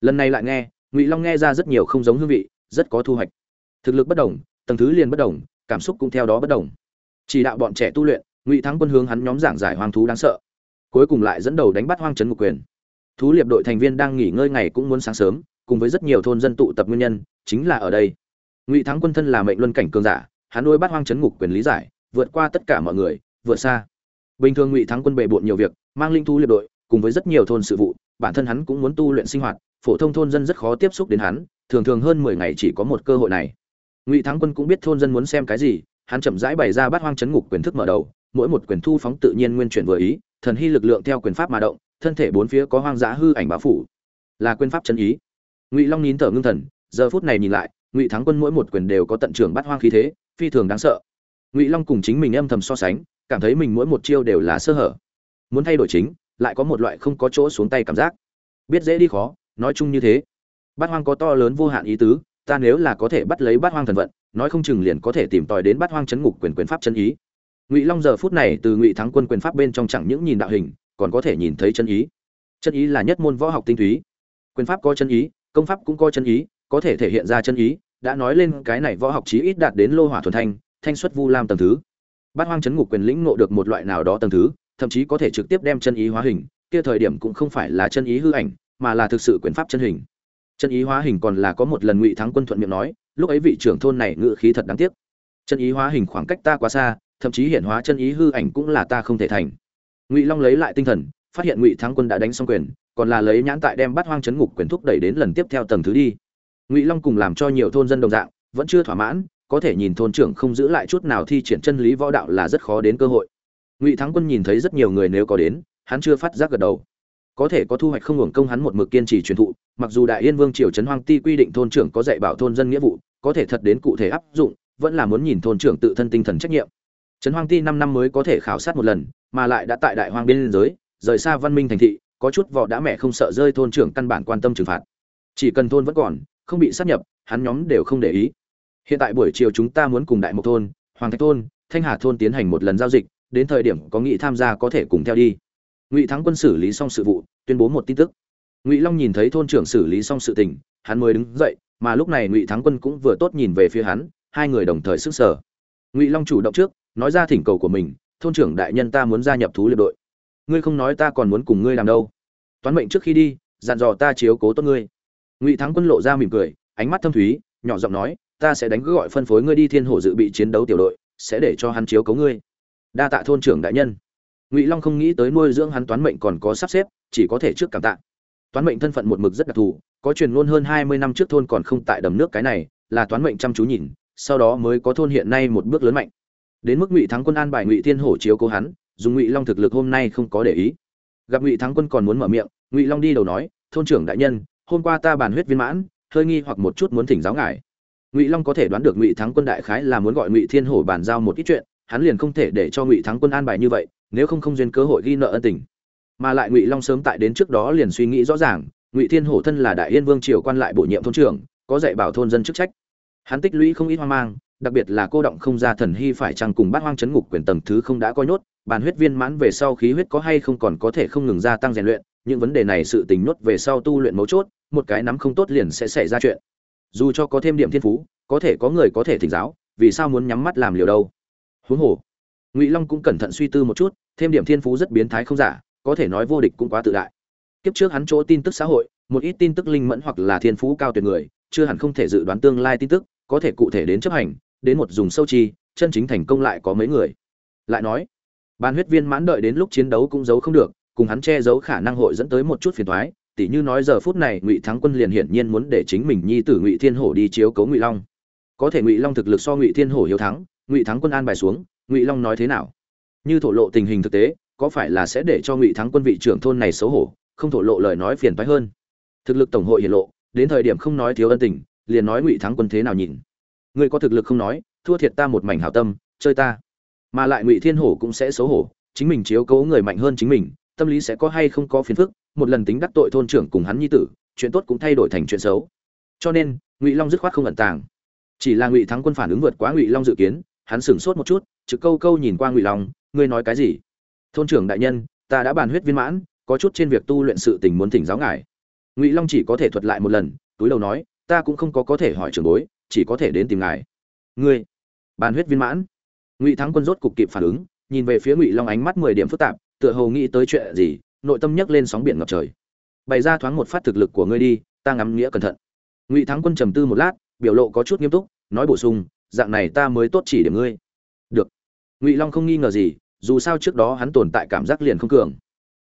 Lần này lại nghe, ngụy long nghe ra rất nhiều không giống hương vị, rất có thu hoạch. Thực lực bất đồng tầng thứ liền bất đồng, cảm xúc cũng theo đó bất đồng. Chỉ đạo bọn trẻ tu luyện, ngụy thắng quân hướng hắn nhóm giảng giải hoang thú đáng sợ. Cuối cùng lại dẫn đầu đánh bắt hoang trấn ngục quyền. Thú liệp đội thành viên đang nghỉ ngơi ngày cũng muốn sáng sớm, cùng với rất nhiều thôn dân tụ tập nguyên nhân, chính là ở đây. Ngụy thắng quân thân là mệnh luân cảnh cường giả, hắn nuôi bắt hoang trấn ngục quyền lý giải, vượt qua tất cả mọi người, vượt xa. Bình thường ngụy thắng quân bề bộn nhiều việc, mang linh thú liệp đội, cùng với rất nhiều thôn sự vụ, bản thân hắn cũng muốn tu luyện sinh hoạt, phổ thông thôn dân rất khó tiếp xúc đến hắn, thường thường hơn mười ngày chỉ có một cơ hội này ngụy thắng quân cũng biết thôn dân muốn xem cái gì, hắn chậm rãi bày ra bát hoang chấn ngục quyền thức mở đầu, mỗi một quyền thu phóng tự nhiên nguyên chuyển vừa ý, thần hy lực lượng theo quyền pháp mà động, thân thể bốn phía có hoang dã hư ảnh bá phủ. Là quyền pháp chân ý. Ngụy long nín thở ngưng thần, giờ phút này nhìn lại, ngụy thắng quân mỗi một quyền đều có tận trường bát hoang khí thế, phi thường đáng sợ. Ngụy long cùng chính mình âm thầm so sánh, cảm thấy mình mỗi một chiêu đều là sơ hở. Muốn thay đổi chính, lại có một loại không có chỗ xuống tay cảm giác. Biết dễ đi khó, nói chung như thế. Bát hoang có to lớn vô hạn ý tứ ta nếu là có thể bắt lấy bát hoang thần vận, nói không chừng liền có thể tìm tòi đến bát hoang chấn ngục quyền quyền pháp chân ý. Ngụy long giờ phút này từ ngụy thắng quân quyền pháp bên trong chẳng những nhìn đạo hình, còn có thể nhìn thấy chân ý. Chân ý là nhất môn võ học tinh túy. Quyền pháp có chân ý, công pháp cũng có chân ý, có thể thể hiện ra chân ý, đã nói lên cái này võ học chí ít đạt đến lô hỏa thuần thanh thanh xuất vu lam tầng thứ. Bát hoang chấn ngục quyền lĩnh ngộ được một loại nào đó tầng thứ, thậm chí có thể trực tiếp đem chân ý hóa hình, kia thời điểm cũng không phải là chân ý hư ảnh, mà là thực sự quyền pháp chân hình chân ý hóa hình còn là có một lần ngụy thắng quân thuận miệng nói, lúc ấy vị trưởng thôn này ngự khí thật đáng tiếc. Chân ý hóa hình khoảng cách ta quá xa, thậm chí hiện hóa chân ý hư ảnh cũng là ta không thể thành. Ngụy long lấy lại tinh thần, phát hiện ngụy thắng quân đã đánh xong quyền, còn là lấy nhãn tại đem bắt hoang chấn ngục quyền thúc đẩy đến lần tiếp theo tầng thứ đi. Ngụy long cùng làm cho nhiều thôn dân đồng dạng, vẫn chưa thỏa mãn, có thể nhìn thôn trưởng không giữ lại chút nào thi triển chân lý võ đạo là rất khó đến cơ hội. Ngụy thắng quân nhìn thấy rất nhiều người nếu có đến, hắn chưa phát giác gật đầu có thể có thu hoạch không hưởng công hắn một mực kiên trì truyền thụ, mặc dù đại yên vương triều trấn hoang ti quy định thôn trưởng có dạy bảo thôn dân nghĩa vụ, có thể thật đến cụ thể áp dụng, vẫn là muốn nhìn thôn trưởng tự thân tinh thần trách nhiệm. Trấn hoang ti năm năm mới có thể khảo sát một lần, mà lại đã tại đại hoang biên giới, rời xa văn minh thành thị, có chút vỏ đã mẹ không sợ rơi thôn trưởng căn bản quan tâm trừng phạt. Chỉ cần thôn vẫn còn, không bị sát nhập, hắn nhóm đều không để ý. Hiện tại buổi chiều chúng ta muốn cùng đại một thôn, hoàng thạch thôn, thanh hà thôn tiến hành một lần giao dịch, đến thời điểm có nghị tham gia có thể cùng theo đi ngụy thắng quân xử lý xong sự vụ, tuyên bố một tin tức. Ngụy long nhìn thấy thôn trưởng xử lý xong sự tình, hắn mới đứng dậy, mà lúc này ngụy thắng quân cũng vừa tốt nhìn về phía hắn, hai người đồng thời sức sở ngụy long chủ động trước, nói ra thỉnh cầu của mình, thôn trưởng đại nhân ta muốn gia nhập thú liệt đội. Ngươi không nói ta còn muốn cùng ngươi làm đâu. Toán mệnh trước khi đi, dặn dò ta chiếu cố tốt ngươi. Ngụy thắng quân lộ ra mỉm cười, ánh mắt thâm thúy, nhỏ giọng nói, ta sẽ đánh gọi phân phối ngươi đi thiên hồ dự bị chiến đấu tiểu đội, sẽ để cho hắn chiếu cố ngươi. Đa tạ thôn trưởng đại nhân ngụy long không nghĩ tới nuôi dưỡng hắn toán mệnh còn có sắp xếp, chỉ có thể trước cảm tạ. Toán mệnh thân phận một mực rất đặc thù, có truyền ngôn hơn hai mươi năm trước thôn còn không tại đầm nước cái này, là toán mệnh chăm chú nhìn, sau đó mới có thôn hiện nay một bước lớn mạnh. Đến mức ngụy thắng quân an bài ngụy thiên hổ chiếu cố hắn, dùng ngụy long thực lực hôm nay không có để ý. Gặp ngụy thắng quân còn muốn mở miệng, ngụy long đi đầu nói, thôn trưởng đại nhân, hôm qua ta bàn huyết viên mãn, hơi nghi hoặc một chút muốn thỉnh giáo ngài. Ngụy long có thể đoán được ngụy thắng quân đại khái là muốn gọi ngụy thiên hổ bàn giao một ít chuyện hắn liền không thể để cho ngụy thắng quân an bài như vậy, nếu không không duyên cơ hội ghi nợ ân tình. Mà lại ngụy long sớm tại đến trước đó liền suy nghĩ rõ ràng, ngụy thiên hổ thân là đại yên vương triều quan lại bổ nhiệm thôn trưởng, có dạy bảo thôn dân chức trách. Hắn tích lũy không ít hoang mang, đặc biệt là cô động không ra thần hy phải chăng cùng bát hoang chấn ngục quyền tầng thứ không đã coi nhốt, bàn huyết viên mãn về sau khí huyết có hay không còn có thể không ngừng gia tăng rèn luyện, những vấn đề này sự tình nhốt về sau tu luyện mấu chốt, một cái nắm không tốt liền sẽ xảy ra chuyện. Dù cho có thêm điểm thiên phú, có thể có người có thể thỉnh giáo, vì sao muốn nhắm mắt làm liều đâu? Huống hồ. Ngụy long cũng cẩn thận suy tư một chút, thêm điểm thiên phú rất biến thái không giả, có thể nói vô địch cũng quá tự đại. Kiếp trước hắn chỗ tin tức xã hội, một ít tin tức linh mẫn hoặc là thiên phú cao tuyệt người, chưa hẳn không thể dự đoán tương lai tin tức, có thể cụ thể đến chấp hành, đến một dùng sâu chi, chân chính thành công lại có mấy người. Lại nói, ban huyết viên mãn đợi đến lúc chiến đấu cũng giấu không được, cùng hắn che giấu khả năng hội dẫn tới một chút phiền toái, tỉ như nói giờ phút này ngụy thắng quân liền hiển nhiên muốn để chính mình nhi tử ngụy thiên hổ đi chiếu cấu ngụy long. Có thể ngụy long thực lực so ngụy thiên hổ hiếu thắng ngụy thắng quân an bài xuống, ngụy long nói thế nào? Như thổ lộ tình hình thực tế, có phải là sẽ để cho ngụy thắng quân vị trưởng thôn này xấu hổ, không thổ lộ lời nói phiền phái hơn? Thực lực tổng hội hiển lộ, đến thời điểm không nói thiếu ân tình, liền nói ngụy thắng quân thế nào nhìn? Ngươi có thực lực không nói, thua thiệt ta một mảnh hảo tâm, chơi ta. Mà lại ngụy thiên hổ cũng sẽ xấu hổ, chính mình chiếu cố người mạnh hơn chính mình, tâm lý sẽ có hay không có phiền phức, một lần tính đắc tội thôn trưởng cùng hắn nhi tử, chuyện tốt cũng thay đổi thành chuyện xấu. Cho nên, ngụy long dứt khoát không ẩn tàng. Chỉ là ngụy thắng quân phản ứng vượt quá ngụy long dự kiến hắn sửng sốt một chút, trực câu câu nhìn qua ngụy long, ngươi nói cái gì? Thôn trưởng đại nhân, ta đã bàn huyết viên mãn, có chút trên việc tu luyện sự tình muốn thỉnh giáo ngài. Ngụy long chỉ có thể thuật lại một lần, túi đầu nói, ta cũng không có có thể hỏi trưởng bối, chỉ có thể đến tìm ngài. Ngươi, bàn huyết viên mãn? Ngụy thắng quân rốt cục kịp phản ứng, nhìn về phía ngụy long ánh mắt mười điểm phức tạp, tựa hồ nghĩ tới chuyện gì, nội tâm nhấc lên sóng biển ngập trời. Bày ra thoáng một phát thực lực của ngươi đi, ta ngắm nghĩa cẩn thận. Ngụy thắng quân trầm tư một lát, biểu lộ có chút nghiêm túc, nói bổ sung dạng này ta mới tốt chỉ điểm ngươi. Được. Ngụy long không nghi ngờ gì, dù sao trước đó hắn tồn tại cảm giác liền không cường.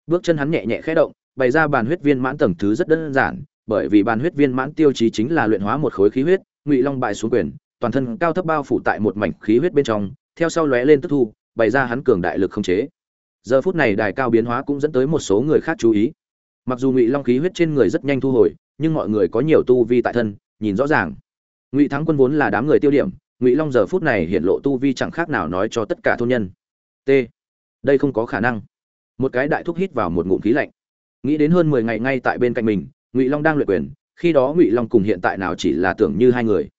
Bước chân hắn nhẹ nhẹ khẽ động, bày ra bàn huyết viên mãn tầng thứ rất đơn giản, bởi vì bàn huyết viên mãn tiêu chí chính là luyện hóa một khối khí huyết, ngụy long bại xuống quyền, toàn thân cao thấp bao phủ tại một mảnh khí huyết bên trong, theo sau lóe lên tức thu, bày ra hắn cường đại lực không chế. Giờ phút này đài cao biến hóa cũng dẫn tới một số người khác chú ý. Mặc dù ngụy long khí huyết trên người rất nhanh thu hồi, nhưng mọi người có nhiều tu vi tại thân, nhìn rõ ràng. Ngụy thắng quân vốn là đám người tiêu điểm ngụy long giờ phút này hiện lộ tu vi chẳng khác nào nói cho tất cả thôn nhân. T. Đây không có khả năng. Một cái đại thúc hít vào một ngụm khí lạnh. Nghĩ đến hơn mười ngày ngay tại bên cạnh mình, ngụy long đang luyện quyền, khi đó ngụy long cùng hiện tại nào chỉ là tưởng như hai người.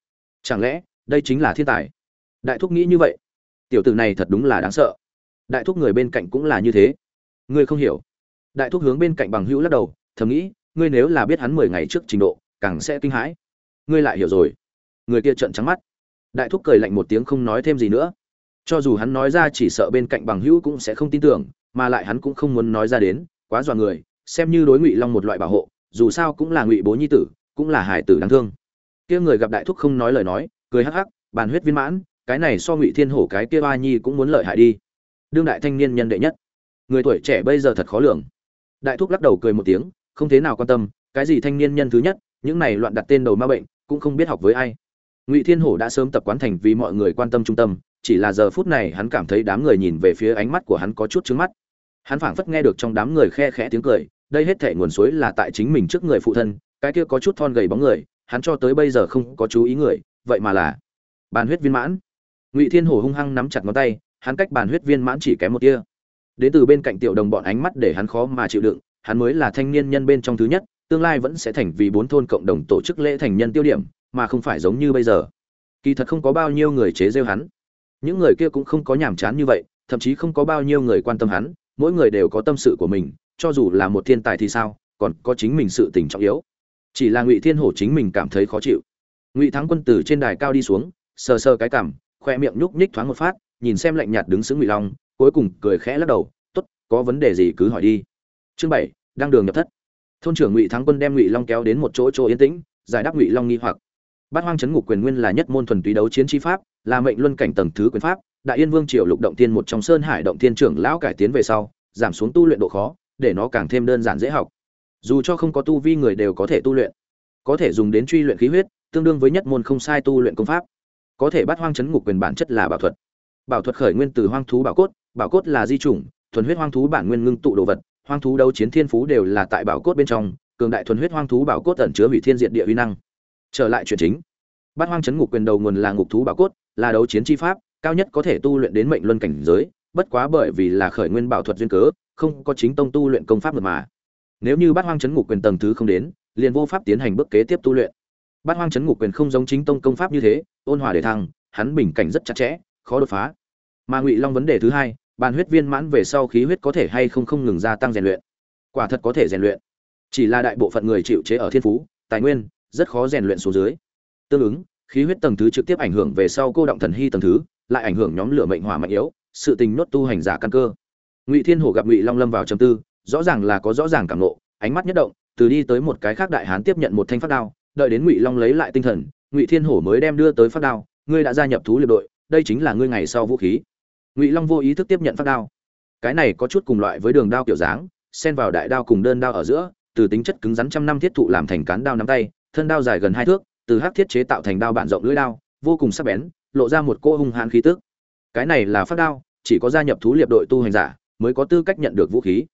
Chẳng lẽ, đây chính là thiên tài? Đại thúc nghĩ như vậy. Tiểu tử này thật đúng là đáng sợ. Đại thúc người bên cạnh cũng là như thế. Ngươi không hiểu. Đại thúc hướng bên cạnh bằng hữu lắc đầu, thầm nghĩ, ngươi nếu là biết hắn mười ngày trước trình độ, càng sẽ kinh hãi. Ngươi lại hiểu rồi. Người kia trợn trắng mắt đại thúc cười lạnh một tiếng không nói thêm gì nữa. Cho dù hắn nói ra chỉ sợ bên cạnh bằng hữu cũng sẽ không tin tưởng, mà lại hắn cũng không muốn nói ra đến, quá dọa người, xem như đối ngụy long một loại bảo hộ, dù sao cũng là ngụy bố nhi tử, cũng là hải tử đáng thương. Kia người gặp đại thúc không nói lời nói, cười hắc hắc, bàn huyết viên mãn, cái này so ngụy thiên hổ cái kia ba nhi cũng muốn lợi hại đi. Đương đại thanh niên nhân đệ nhất. Người tuổi trẻ bây giờ thật khó lường. Đại thúc lắc đầu cười một tiếng, không thế nào quan tâm, cái gì thanh niên nhân thứ nhất, những này loạn đặt tên đầu ma bệnh, cũng không biết học với ai ngụy thiên hổ đã sớm tập quán thành vì mọi người quan tâm trung tâm, chỉ là giờ phút này hắn cảm thấy đám người nhìn về phía ánh mắt của hắn có chút trứng mắt. Hắn phảng phất nghe được trong đám người khe khẽ tiếng cười, đây hết thể nguồn suối là tại chính mình trước người phụ thân, cái kia có chút thon gầy bóng người, hắn cho tới bây giờ không có chú ý người, vậy mà là bàn huyết viên mãn. Ngụy thiên hổ hung hăng nắm chặt ngón tay, hắn cách bàn huyết viên mãn chỉ kém một tia. Đến từ bên cạnh tiểu đồng bọn ánh mắt để hắn khó mà chịu đựng, hắn mới là thanh niên nhân bên trong thứ nhất, tương lai vẫn sẽ thành vì bốn thôn cộng đồng tổ chức lễ thành nhân tiêu điểm mà không phải giống như bây giờ. Kỳ thật không có bao nhiêu người chế rêu hắn. Những người kia cũng không có nhàm chán như vậy, thậm chí không có bao nhiêu người quan tâm hắn, mỗi người đều có tâm sự của mình, cho dù là một thiên tài thì sao, còn có chính mình sự tình trọng yếu. Chỉ là ngụy thiên hổ chính mình cảm thấy khó chịu. Ngụy thắng quân từ trên đài cao đi xuống, sờ sờ cái cảm khoe miệng nhúc nhích thoáng một phát, nhìn xem lạnh nhạt đứng xứng ngụy long, cuối cùng cười khẽ lắc đầu t ố t có vấn đề gì cứ hỏi đi. Chương bảy đang đường nhập thất. Thôn trưởng ngụy thắng quân đem ngụy long kéo đến một chỗ chỗ yên tĩnh, giải đáp ngụy long nghi hoặc bát hoang chấn ngục quyền nguyên là nhất môn thuần túy đấu chiến chi pháp, là mệnh luân cảnh tầng thứ quyền pháp. Đại yên vương triều lục động tiên một trong sơn hải động tiên trưởng lão cải tiến về sau, giảm xuống tu luyện độ khó, để nó càng thêm đơn giản dễ học. Dù cho không có tu vi người đều có thể tu luyện. Có thể dùng đến truy luyện khí huyết, tương đương với nhất môn không sai tu luyện công pháp. Có thể bắt hoang chấn ngục quyền bản chất là bảo thuật. Bảo thuật khởi nguyên từ hoang thú bảo cốt bảo cốt là di chủng, thuần huyết hoang thú bản nguyên ngưng tụ đồ vật, hoang thú đấu chiến thiên phú đều là tại bảo cốt bên trong, cường đại thuần huyết hoang thú bảo cốt ẩn chứa hủy thiên diện địa uy năng trở lại chuyện chính. Bát hoang chấn ngục quyền đầu nguồn là ngục thú bảo cốt, là đấu chiến chi pháp, cao nhất có thể tu luyện đến mệnh luân cảnh giới, bất quá bởi vì là khởi nguyên bảo thuật duyên cớ, không có chính tông tu luyện công pháp mật mà. Nếu như bát hoang chấn ngục quyền tầng thứ không đến, liền vô pháp tiến hành bước kế tiếp tu luyện. Bát hoang chấn ngục quyền không giống chính tông công pháp như thế, ôn hòa để thăng, hắn bình cảnh rất chặt chẽ, khó đột phá. Mà ngụy long vấn đề thứ hai, bàn huyết viên mãn về sau khí huyết có thể hay không không ngừng gia tăng rèn luyện. Quả thật có thể rèn luyện. Chỉ là đại bộ phận người chịu chế ở thiên phú, tài nguyên rất khó rèn luyện số dưới. Tương ứng, khí huyết tầng thứ trực tiếp ảnh hưởng về sau cô động thần hy tầng thứ, lại ảnh hưởng nhóm lửa mệnh hỏa mạnh yếu, sự tình nốt tu hành giả căn cơ. Ngụy thiên hổ gặp ngụy long lâm vào trầm tư, rõ ràng là có rõ ràng cảm nộ ánh mắt nhất động, từ đi tới một cái khác đại hán tiếp nhận một thanh phát đao, đợi đến ngụy long lấy lại tinh thần, ngụy thiên hổ mới đem đưa tới phát đao, ngươi đã gia nhập thú liệt đội, đây chính là ngươi ngày sau vũ khí. Ngụy long vô ý thức tiếp nhận phát đao. Cái này có chút cùng loại với đường đao kiểu dáng, xen vào đại đao cùng đơn đao ở giữa, từ tính chất cứng rắn trăm năm thiết thụ làm thành cán đao nắm tay thân đao dài gần hai thước, từ hắc thiết chế tạo thành đao bản rộng lưỡi đao, vô cùng sắc bén, lộ ra một cô hung hãn khí tức. Cái này là phát đao, chỉ có gia nhập thú liệp đội tu hành giả mới có tư cách nhận được vũ khí.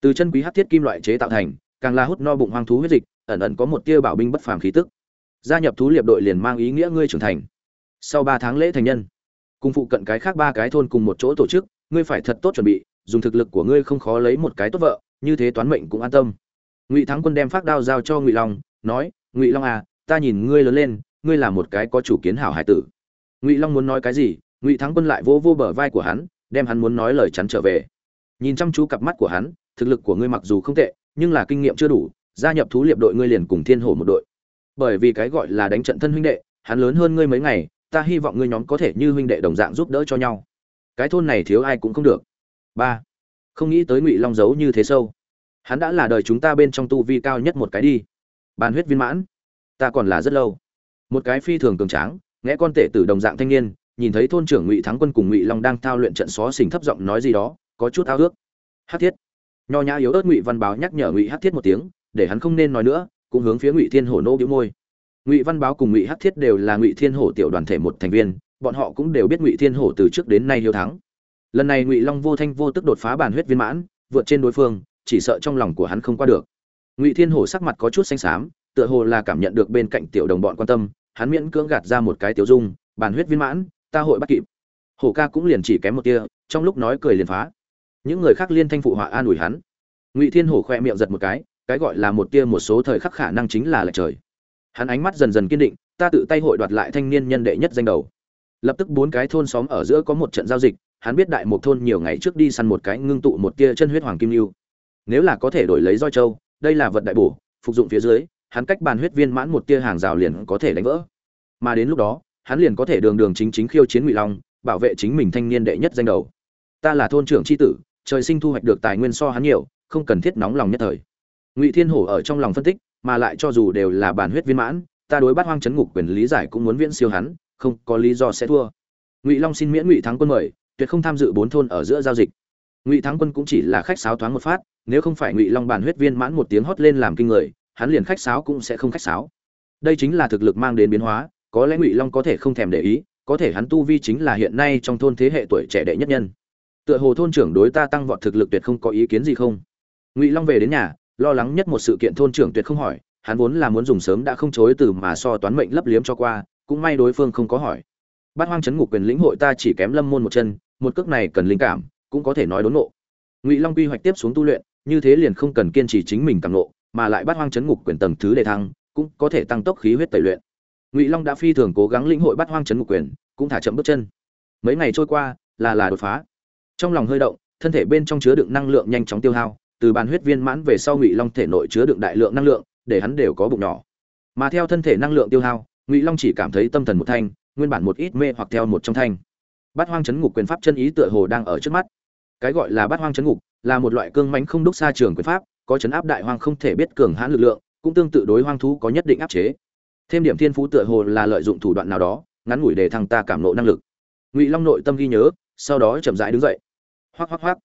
Từ chân quý hắc thiết kim loại chế tạo thành, càng là hút no bụng hoang thú huyết dịch, ẩn ẩn có một tia bảo binh bất phàm khí tức. Gia nhập thú liệp đội liền mang ý nghĩa ngươi trưởng thành. Sau ba tháng lễ thành nhân, cùng phụ cận cái khác ba cái thôn cùng một chỗ tổ chức, ngươi phải thật tốt chuẩn bị, dùng thực lực của ngươi không khó lấy một cái tốt vợ, như thế toán mệnh cũng an tâm. Ngụy thắng quân đem phát đao giao cho ngụy long, nói ngụy long à ta nhìn ngươi lớn lên, ngươi là một cái có chủ kiến hảo hải tử. Ngụy long muốn nói cái gì, ngụy thắng quân lại vô vô bờ vai của hắn, đem hắn muốn nói lời chắn trở về. Nhìn chăm chú cặp mắt của hắn, thực lực của ngươi mặc dù không tệ, nhưng là kinh nghiệm chưa đủ, gia nhập thú liệp đội ngươi liền cùng thiên hổ một đội. Bởi vì cái gọi là đánh trận thân huynh đệ, hắn lớn hơn ngươi mấy ngày, ta hy vọng ngươi nhóm có thể như huynh đệ đồng dạng giúp đỡ cho nhau. Cái thôn này thiếu ai cũng không được. Ba. Không nghĩ tới ngụy long giấu như thế sâu. Hắn đã là đời chúng ta bên trong tu vi cao nhất một cái đi bàn huyết viên mãn. Ta còn là rất lâu. Một cái phi thường cường tráng nghe con tể tử đồng dạng thanh niên, nhìn thấy thôn trưởng ngụy thắng quân cùng ngụy long đang thao luyện trận xó xình thấp giọng nói gì đó, có chút ao ước. Hát thiết. Nho nhã yếu ớt ngụy văn báo nhắc nhở ngụy hát thiết một tiếng, để hắn không nên nói nữa, cũng hướng phía ngụy thiên hổ nô bĩu môi. Ngụy văn báo cùng ngụy hát thiết đều là ngụy thiên hổ tiểu đoàn thể một thành viên, bọn họ cũng đều biết ngụy thiên hổ từ trước đến nay hiếu thắng. Lần này ngụy long vô thanh vô tức đột phá bản huyết viên mãn, vượt trên đối phương, chỉ sợ trong lòng của hắn không qua được ngụy thiên hổ sắc mặt có chút xanh xám, tựa hồ là cảm nhận được bên cạnh tiểu đồng bọn quan tâm, hắn miễn cưỡng gạt ra một cái tiểu dung bản huyết viên mãn, ta hội bắt kịp. Hổ ca cũng liền chỉ kém một tia, trong lúc nói cười liền phá. Những người khác liên thanh phụ họa an ủi hắn. Ngụy thiên hổ khoe miệng giật một cái cái gọi là một tia một số thời khắc khả năng chính là lệch trời. Hắn ánh mắt dần dần kiên định, ta tự tay hội đoạt lại thanh niên nhân đệ nhất danh đầu. Lập tức bốn cái thôn xóm ở giữa có một trận giao dịch, hắn biết đại một thôn nhiều ngày trước đi săn một cái ngưng tụ một tia chân huyết hoàng kim lưu. Nếu là có thể đổi lấy roi châu đây là vật đại bổ, phục dụng phía dưới, hắn cách bàn huyết viên mãn một tia hàng rào liền có thể đánh vỡ. Mà đến lúc đó, hắn liền có thể đường đường chính chính khiêu chiến ngụy long, bảo vệ chính mình thanh niên đệ nhất danh đầu. Ta là thôn trưởng Chi tử, trời sinh thu hoạch được tài nguyên so hắn nhiều, không cần thiết nóng lòng nhất thời. Ngụy thiên hổ ở trong lòng phân tích, mà lại cho dù đều là bản huyết viên mãn, ta đối bắt hoang chấn ngục quyền lý giải cũng muốn viễn siêu hắn, không có lý do sẽ thua. Ngụy long xin miễn ngụy thắng quân mời, tuyệt không tham dự bốn thôn ở giữa giao dịch ngụy thắng quân cũng chỉ là khách sáo thoáng một phát, nếu không phải ngụy long bản huyết viên mãn một tiếng hót lên làm kinh người, hắn liền khách sáo cũng sẽ không khách sáo. Đây chính là thực lực mang đến biến hóa, có lẽ ngụy long có thể không thèm để ý, có thể hắn tu vi chính là hiện nay trong thôn thế hệ tuổi trẻ đệ nhất nhân. Tựa hồ thôn trưởng đối ta tăng vọt thực lực tuyệt không có ý kiến gì không? Ngụy long về đến nhà, lo lắng nhất một sự kiện thôn trưởng tuyệt không hỏi, hắn vốn là muốn dùng sớm đã không chối từ mà so toán mệnh lấp liếm cho qua, cũng may đối phương không có hỏi. Bát hoang chấn ngục quyền lĩnh hội ta chỉ kém lâm môn một chân, một cước này cần linh cảm cũng có thể nói đốn ngộ. Ngụy long quy hoạch tiếp xuống tu luyện, như thế liền không cần kiên trì chính mình càng ngộ, mà lại bắt hoang chấn ngục quyền tầng thứ đề thăng, cũng có thể tăng tốc khí huyết tẩy luyện. Ngụy long đã phi thường cố gắng lĩnh hội bắt hoang chấn ngục quyền, cũng thả chậm bước chân. Mấy ngày trôi qua, là là đột phá. Trong lòng hơi động, thân thể bên trong chứa đựng năng lượng nhanh chóng tiêu hao, từ bàn huyết viên mãn về sau ngụy long thể nội chứa đựng đại lượng năng lượng, để hắn đều có bụng nhỏ. Mà theo thân thể năng lượng tiêu hao, ngụy long chỉ cảm thấy tâm thần một thanh, nguyên bản một ít mê hoặc theo một trong thanh. Bát hoang chấn ngục quyền pháp chân ý tựa hồ đang ở trước mắt cái gọi là bát hoang chấn ngục, là một loại cương mãnh không đúc xa trường quyền pháp, có chấn áp đại hoang không thể biết cường hãn lực lượng, cũng tương tự đối hoang thú có nhất định áp chế. Thêm điểm thiên phú tựa hồ là lợi dụng thủ đoạn nào đó, ngắn ngủi để thằng ta cảm nộ năng lực. Ngụy long nội tâm ghi nhớ, sau đó chậm rãi đứng dậy. Hoắc hoắc hoắc.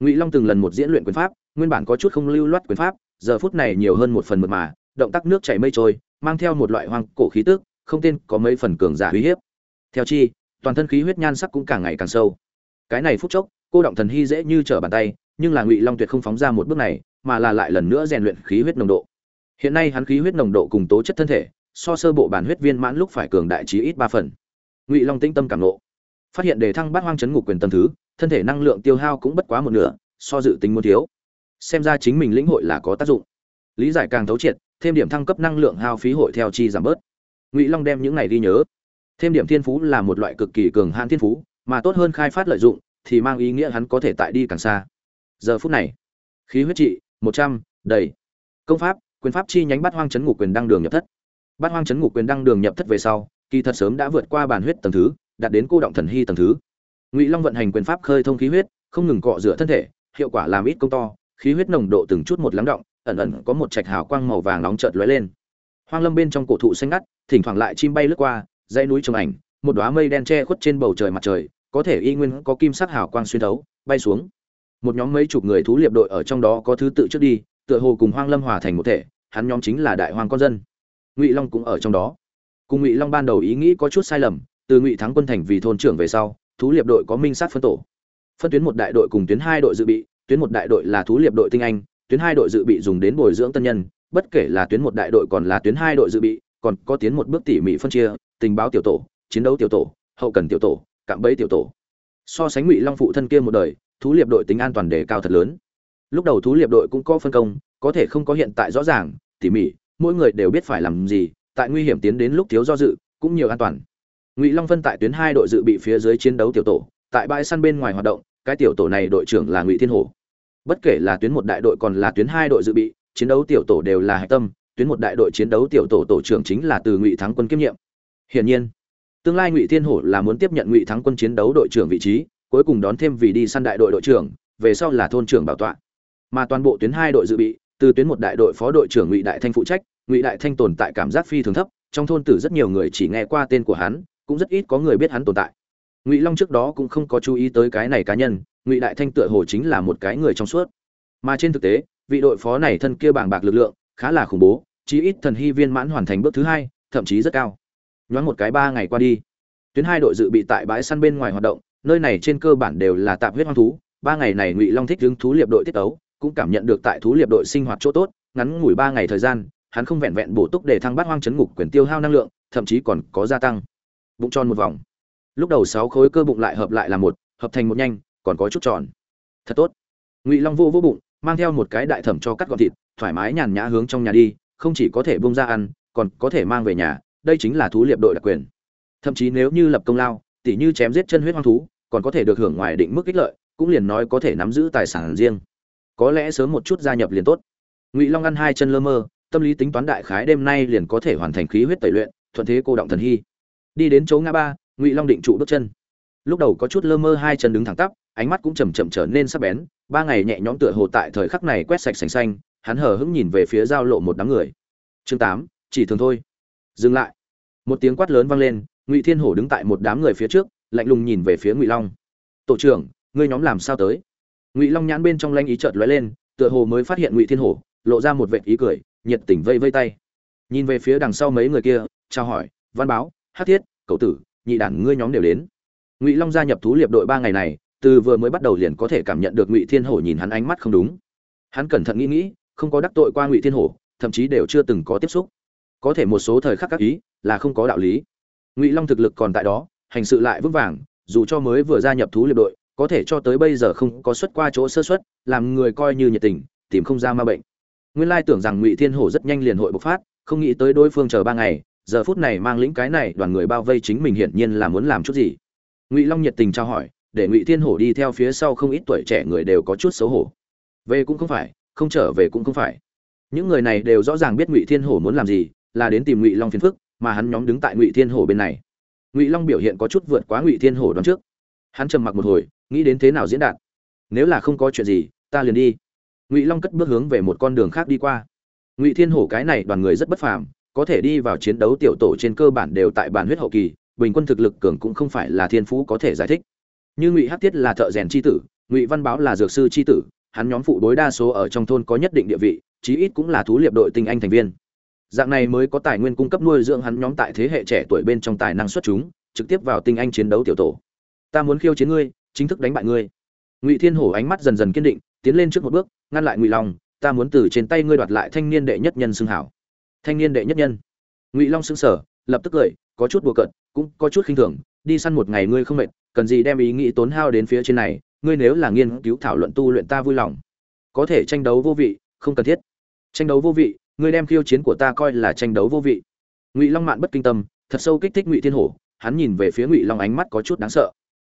Ngụy long từng lần một diễn luyện quyền pháp, nguyên bản có chút không lưu loát quyền pháp, giờ phút này nhiều hơn một phần mượt mà, động tác nước chảy mây trôi, mang theo một loại hoang cổ khí tức, không tên có mấy phần cường giả uy hiếp. Theo chi, toàn thân khí huyết nhan sắc cũng càng ngày càng sâu. Cái này phút chốc cô động thần hy dễ như trở bàn tay, nhưng là ngụy long tuyệt không phóng ra một bước này, mà là lại lần nữa rèn luyện khí huyết nồng độ. Hiện nay hắn khí huyết nồng độ cùng tố chất thân thể, so sơ bộ bản huyết viên mãn lúc phải cường đại trí ít ba phần. Ngụy long tĩnh tâm cảm lộ phát hiện đề thăng bát hoang chấn ngục quyền tâm thứ, thân thể năng lượng tiêu hao cũng bất quá một nửa, so dự tính muốn thiếu. Xem ra chính mình lĩnh hội là có tác dụng. Lý giải càng thấu triệt, thêm điểm thăng cấp năng lượng hao phí hội theo chi giảm bớt. Ngụy long đem những này ghi nhớ. Thêm điểm thiên phú là một loại cực kỳ cường hạn thiên phú, mà tốt hơn khai phát lợi dụng thì mang ý nghĩa hắn có thể tại đi càng xa. Giờ phút này, khí huyết trị, một trăm, đầy. Công pháp, quyền pháp chi nhánh bát hoang chấn ngục quyền đăng đường nhập thất. Bát hoang chấn ngục quyền đăng đường nhập thất về sau, kỳ thật sớm đã vượt qua bản huyết tầng thứ, đạt đến cô động thần hy tầng thứ. Ngụy long vận hành quyền pháp khơi thông khí huyết, không ngừng cọ rửa thân thể, hiệu quả làm ít công to, khí huyết nồng độ từng chút một lắng động, ẩn ẩn có một trạch hào quang màu vàng nóng chợt lóe lên. Hoang lâm bên trong cổ thụ xanh ngắt, thỉnh thoảng lại chim bay lướt qua, dãy núi trồng ảnh, một đóa mây đen che khuất trên bầu trời mặt trời có thể y nguyên có kim sắc hào quang xuyên thấu, bay xuống. Một nhóm mấy chục người thú liệp đội ở trong đó có thứ tự trước đi, tựa hồ cùng hoang lâm hòa thành một thể, hắn nhóm chính là đại hoàng con dân. Ngụy long cũng ở trong đó. Cùng ngụy long ban đầu ý nghĩ có chút sai lầm, từ ngụy thắng quân thành vì thôn trưởng về sau, thú liệp đội có minh sát phân tổ. Phân tuyến một đại đội cùng tuyến hai đội dự bị, tuyến một đại đội là thú liệp đội tinh anh, tuyến hai đội dự bị dùng đến bồi dưỡng tân nhân, bất kể là tuyến một đại đội còn là tuyến hai đội dự bị, còn có tiến một bước tỉ mỉ phân chia, tình báo tiểu tổ, chiến đấu tiểu tổ, hậu cần tiểu tổ cạm bẫy tiểu tổ. So sánh ngụy long phụ thân kia một đời, thú liệp đội tính an toàn đề cao thật lớn. Lúc đầu thú liệp đội cũng có phân công, có thể không có hiện tại rõ ràng, tỉ mỉ, mỗi người đều biết phải làm gì, tại nguy hiểm tiến đến lúc thiếu do dự, cũng nhiều an toàn. Ngụy long phân tại tuyến hai đội dự bị phía dưới chiến đấu tiểu tổ, tại bãi săn bên ngoài hoạt động, cái tiểu tổ này đội trưởng là ngụy thiên hổ. Bất kể là tuyến một đại đội còn là tuyến hai đội dự bị, chiến đấu tiểu tổ đều là hạch tâm, tuyến một đại đội chiến đấu tiểu tổ tổ trưởng chính là từ ngụy thắng quân kiêm nhiệm. Hiển nhiên tương lai ngụy thiên hổ là muốn tiếp nhận ngụy thắng quân chiến đấu đội trưởng vị trí, cuối cùng đón thêm vì đi săn đại đội đội trưởng, về sau là thôn trưởng bảo tọa. Mà toàn bộ tuyến hai đội dự bị, từ tuyến một đại đội phó đội trưởng ngụy đại thanh phụ trách, ngụy đại thanh tồn tại cảm giác phi thường thấp, trong thôn tử rất nhiều người chỉ nghe qua tên của hắn, cũng rất ít có người biết hắn tồn tại. Ngụy long trước đó cũng không có chú ý tới cái này cá nhân, ngụy đại thanh tựa hồ chính là một cái người trong suốt. Mà trên thực tế, vị đội phó này thân kia bảng bạc lực lượng, khá là khủng bố, chí ít thần hy viên mãn hoàn thành bước thứ hai, thậm chí rất cao nhoáng một cái ba ngày qua đi. Tuyến hai đội dự bị tại bãi săn bên ngoài hoạt động nơi này trên cơ bản đều là tạp huyết hoang thú. Ba ngày này ngụy long thích đứng thú liệp đội tiết tấu, cũng cảm nhận được tại thú liệp đội sinh hoạt chỗ tốt ngắn ngủi ba ngày thời gian hắn không vẹn vẹn bổ túc để thăng bát hoang chấn ngục quyền tiêu hao năng lượng thậm chí còn có gia tăng. Bụng tròn một vòng. Lúc đầu sáu khối cơ bụng lại hợp lại là một hợp thành một nhanh còn có chút tròn. Thật tốt. Ngụy long vô vô bụng mang theo một cái đại thẩm cho cắt gọn thịt thoải mái nhàn nhã hướng trong nhà đi không chỉ có thể bông ra ăn còn có thể mang về nhà đây chính là thú liệp đội đặc quyền. Thậm chí nếu như lập công lao, tỉ như chém giết chân huyết hoang thú, còn có thể được hưởng ngoài định mức ích lợi, cũng liền nói có thể nắm giữ tài sản riêng. Có lẽ sớm một chút gia nhập liền tốt. Ngụy long ăn hai chân lơ mơ, tâm lý tính toán đại khái đêm nay liền có thể hoàn thành khí huyết tẩy luyện, thuận thế cô động thần hy. Đi đến chỗ ngã ba, ngụy long định trụ bước chân. Lúc đầu có chút lơ mơ hai chân đứng thẳng tắp, ánh mắt cũng chầm chậm trở nên sắc bén, ba ngày nhẹ nhõm tựa hồ tại thời khắc này quét sạch sành xanh, hắn hờ hững nhìn về phía giao lộ một đám người. Chương tám, chỉ thường thôi dừng lại. Một tiếng quát lớn vang lên, ngụy thiên hổ đứng tại một đám người phía trước, lạnh lùng nhìn về phía ngụy long. Tổ trưởng, ngươi nhóm làm sao tới? Ngụy long nhãn bên trong lanh ý chợt lóe lên, tựa hồ mới phát hiện ngụy thiên hổ, lộ ra một vệt ý cười, nhiệt tình vây vây tay. Nhìn về phía đằng sau mấy người kia trao hỏi, văn báo hát thiết cậu tử, nhị đản ngươi nhóm đều đến. Ngụy long gia nhập thú liệp đội ba ngày này, từ vừa mới bắt đầu liền có thể cảm nhận được ngụy thiên hổ nhìn hắn ánh mắt không đúng. Hắn cẩn thận nghĩ nghĩ, không có đắc tội qua ngụy thiên hổ, thậm chí đều chưa từng có tiếp xúc có thể một số thời khắc các ý là không có đạo lý. Ngụy long thực lực còn tại đó, hành sự lại vững vàng, dù cho mới vừa gia nhập thú liệp đội, có thể cho tới bây giờ không có xuất qua chỗ sơ xuất làm người coi như nhiệt tình, tìm không ra ma bệnh. Nguyên lai tưởng rằng ngụy thiên hổ rất nhanh liền hội bộc phát, không nghĩ tới đối phương chờ ba ngày, giờ phút này mang lĩnh cái này đoàn người bao vây chính mình hiển nhiên là muốn làm chút gì. Ngụy long nhiệt tình trao hỏi, để ngụy thiên hổ đi theo phía sau không ít tuổi trẻ người đều có chút xấu hổ. Về cũng không phải, không trở về cũng không phải. Những người này đều rõ ràng biết ngụy thiên hổ muốn làm gì là đến tìm ngụy long phiền phức, mà hắn nhóm đứng tại ngụy thiên hổ bên này. Ngụy long biểu hiện có chút vượt quá ngụy thiên hổ đón trước. Hắn trầm mặc một hồi, nghĩ đến thế nào diễn đạt. Nếu là không có chuyện gì, ta liền đi. Ngụy long cất bước hướng về một con đường khác đi qua. Ngụy thiên hổ cái này đoàn người rất bất phàm, có thể đi vào chiến đấu tiểu tổ trên cơ bản đều tại bản huyết hậu kỳ, bình quân thực lực cường cũng không phải là thiên phú có thể giải thích. Như ngụy hắc tiết là thợ rèn chi tử, ngụy văn báo là dược sư chi tử, hắn nhóm phụ đối đa số ở trong thôn có nhất định địa vị, chí ít cũng là thú liệp đội tinh anh thành viên dạng này mới có tài nguyên cung cấp nuôi dưỡng hắn nhóm tại thế hệ trẻ tuổi bên trong tài năng xuất chúng, trực tiếp vào tinh anh chiến đấu tiểu tổ. Ta muốn khiêu chiến ngươi, chính thức đánh bại ngươi. Ngụy thiên hổ ánh mắt dần dần kiên định, tiến lên trước một bước, ngăn lại ngụy long, ta muốn từ trên tay ngươi đoạt lại thanh niên đệ nhất nhân xưng hảo. Thanh niên đệ nhất nhân. Ngụy long xưng sở lập tức cười, có chút bùa cận cũng có chút khinh thường, đi săn một ngày ngươi không mệt, cần gì đem ý nghĩ tốn hao đến phía trên này, ngươi nếu là nghiên cứu thảo luận tu luyện ta vui lòng. Có thể tranh đấu vô vị, không cần thiết. Tranh đấu vô vị ngươi đem khiêu chiến của ta coi là tranh đấu vô vị. Ngụy long mạn bất kinh tâm, thật sâu kích thích ngụy thiên hổ, hắn nhìn về phía ngụy long ánh mắt có chút đáng sợ.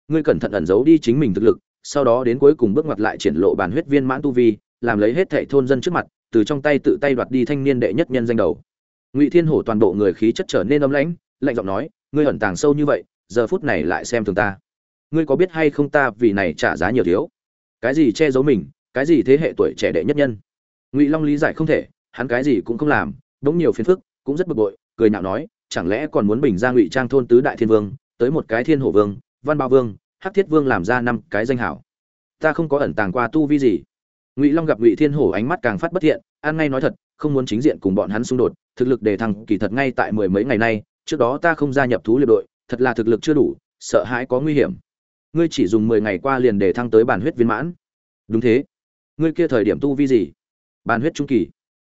Ngươi cẩn thận ẩn giấu đi chính mình thực lực, sau đó đến cuối cùng bước ngoặt lại triển lộ bản huyết viên mãn tu vi, làm lấy hết thệ thôn dân trước mặt, từ trong tay tự tay đoạt đi thanh niên đệ nhất nhân danh đầu. Ngụy thiên hổ toàn bộ người khí chất trở nên ấm lãnh, lạnh giọng nói, ngươi ẩn tàng sâu như vậy, giờ phút này lại xem thường ta. Ngươi có biết hay không ta vì này trả giá nhiều thiếu? Cái gì che giấu mình, cái gì thế hệ tuổi trẻ đệ nhất nhân? Ngụy long lý giải không thể hắn cái gì cũng không làm đống nhiều phiền phức, cũng rất bực bội, cười nhạo nói, chẳng lẽ còn muốn bình ra ngụy trang thôn tứ đại thiên vương, tới một cái thiên hổ vương, văn bao vương, hắc thiết vương làm ra năm cái danh hảo. Ta không có ẩn tàng qua tu vi gì. Ngụy long gặp ngụy thiên hổ ánh mắt càng phát bất thiện an ngay nói thật, không muốn chính diện cùng bọn hắn xung đột, thực lực đề thăng kỳ thật ngay tại mười mấy ngày nay, trước đó ta không gia nhập thú liệt đội, thật là thực lực chưa đủ, sợ hãi có nguy hiểm. Ngươi chỉ dùng mười ngày qua liền đề thăng tới bản huyết viên mãn. Đúng thế. Ngươi kia thời điểm tu vi gì? Bản huyết trung kỳ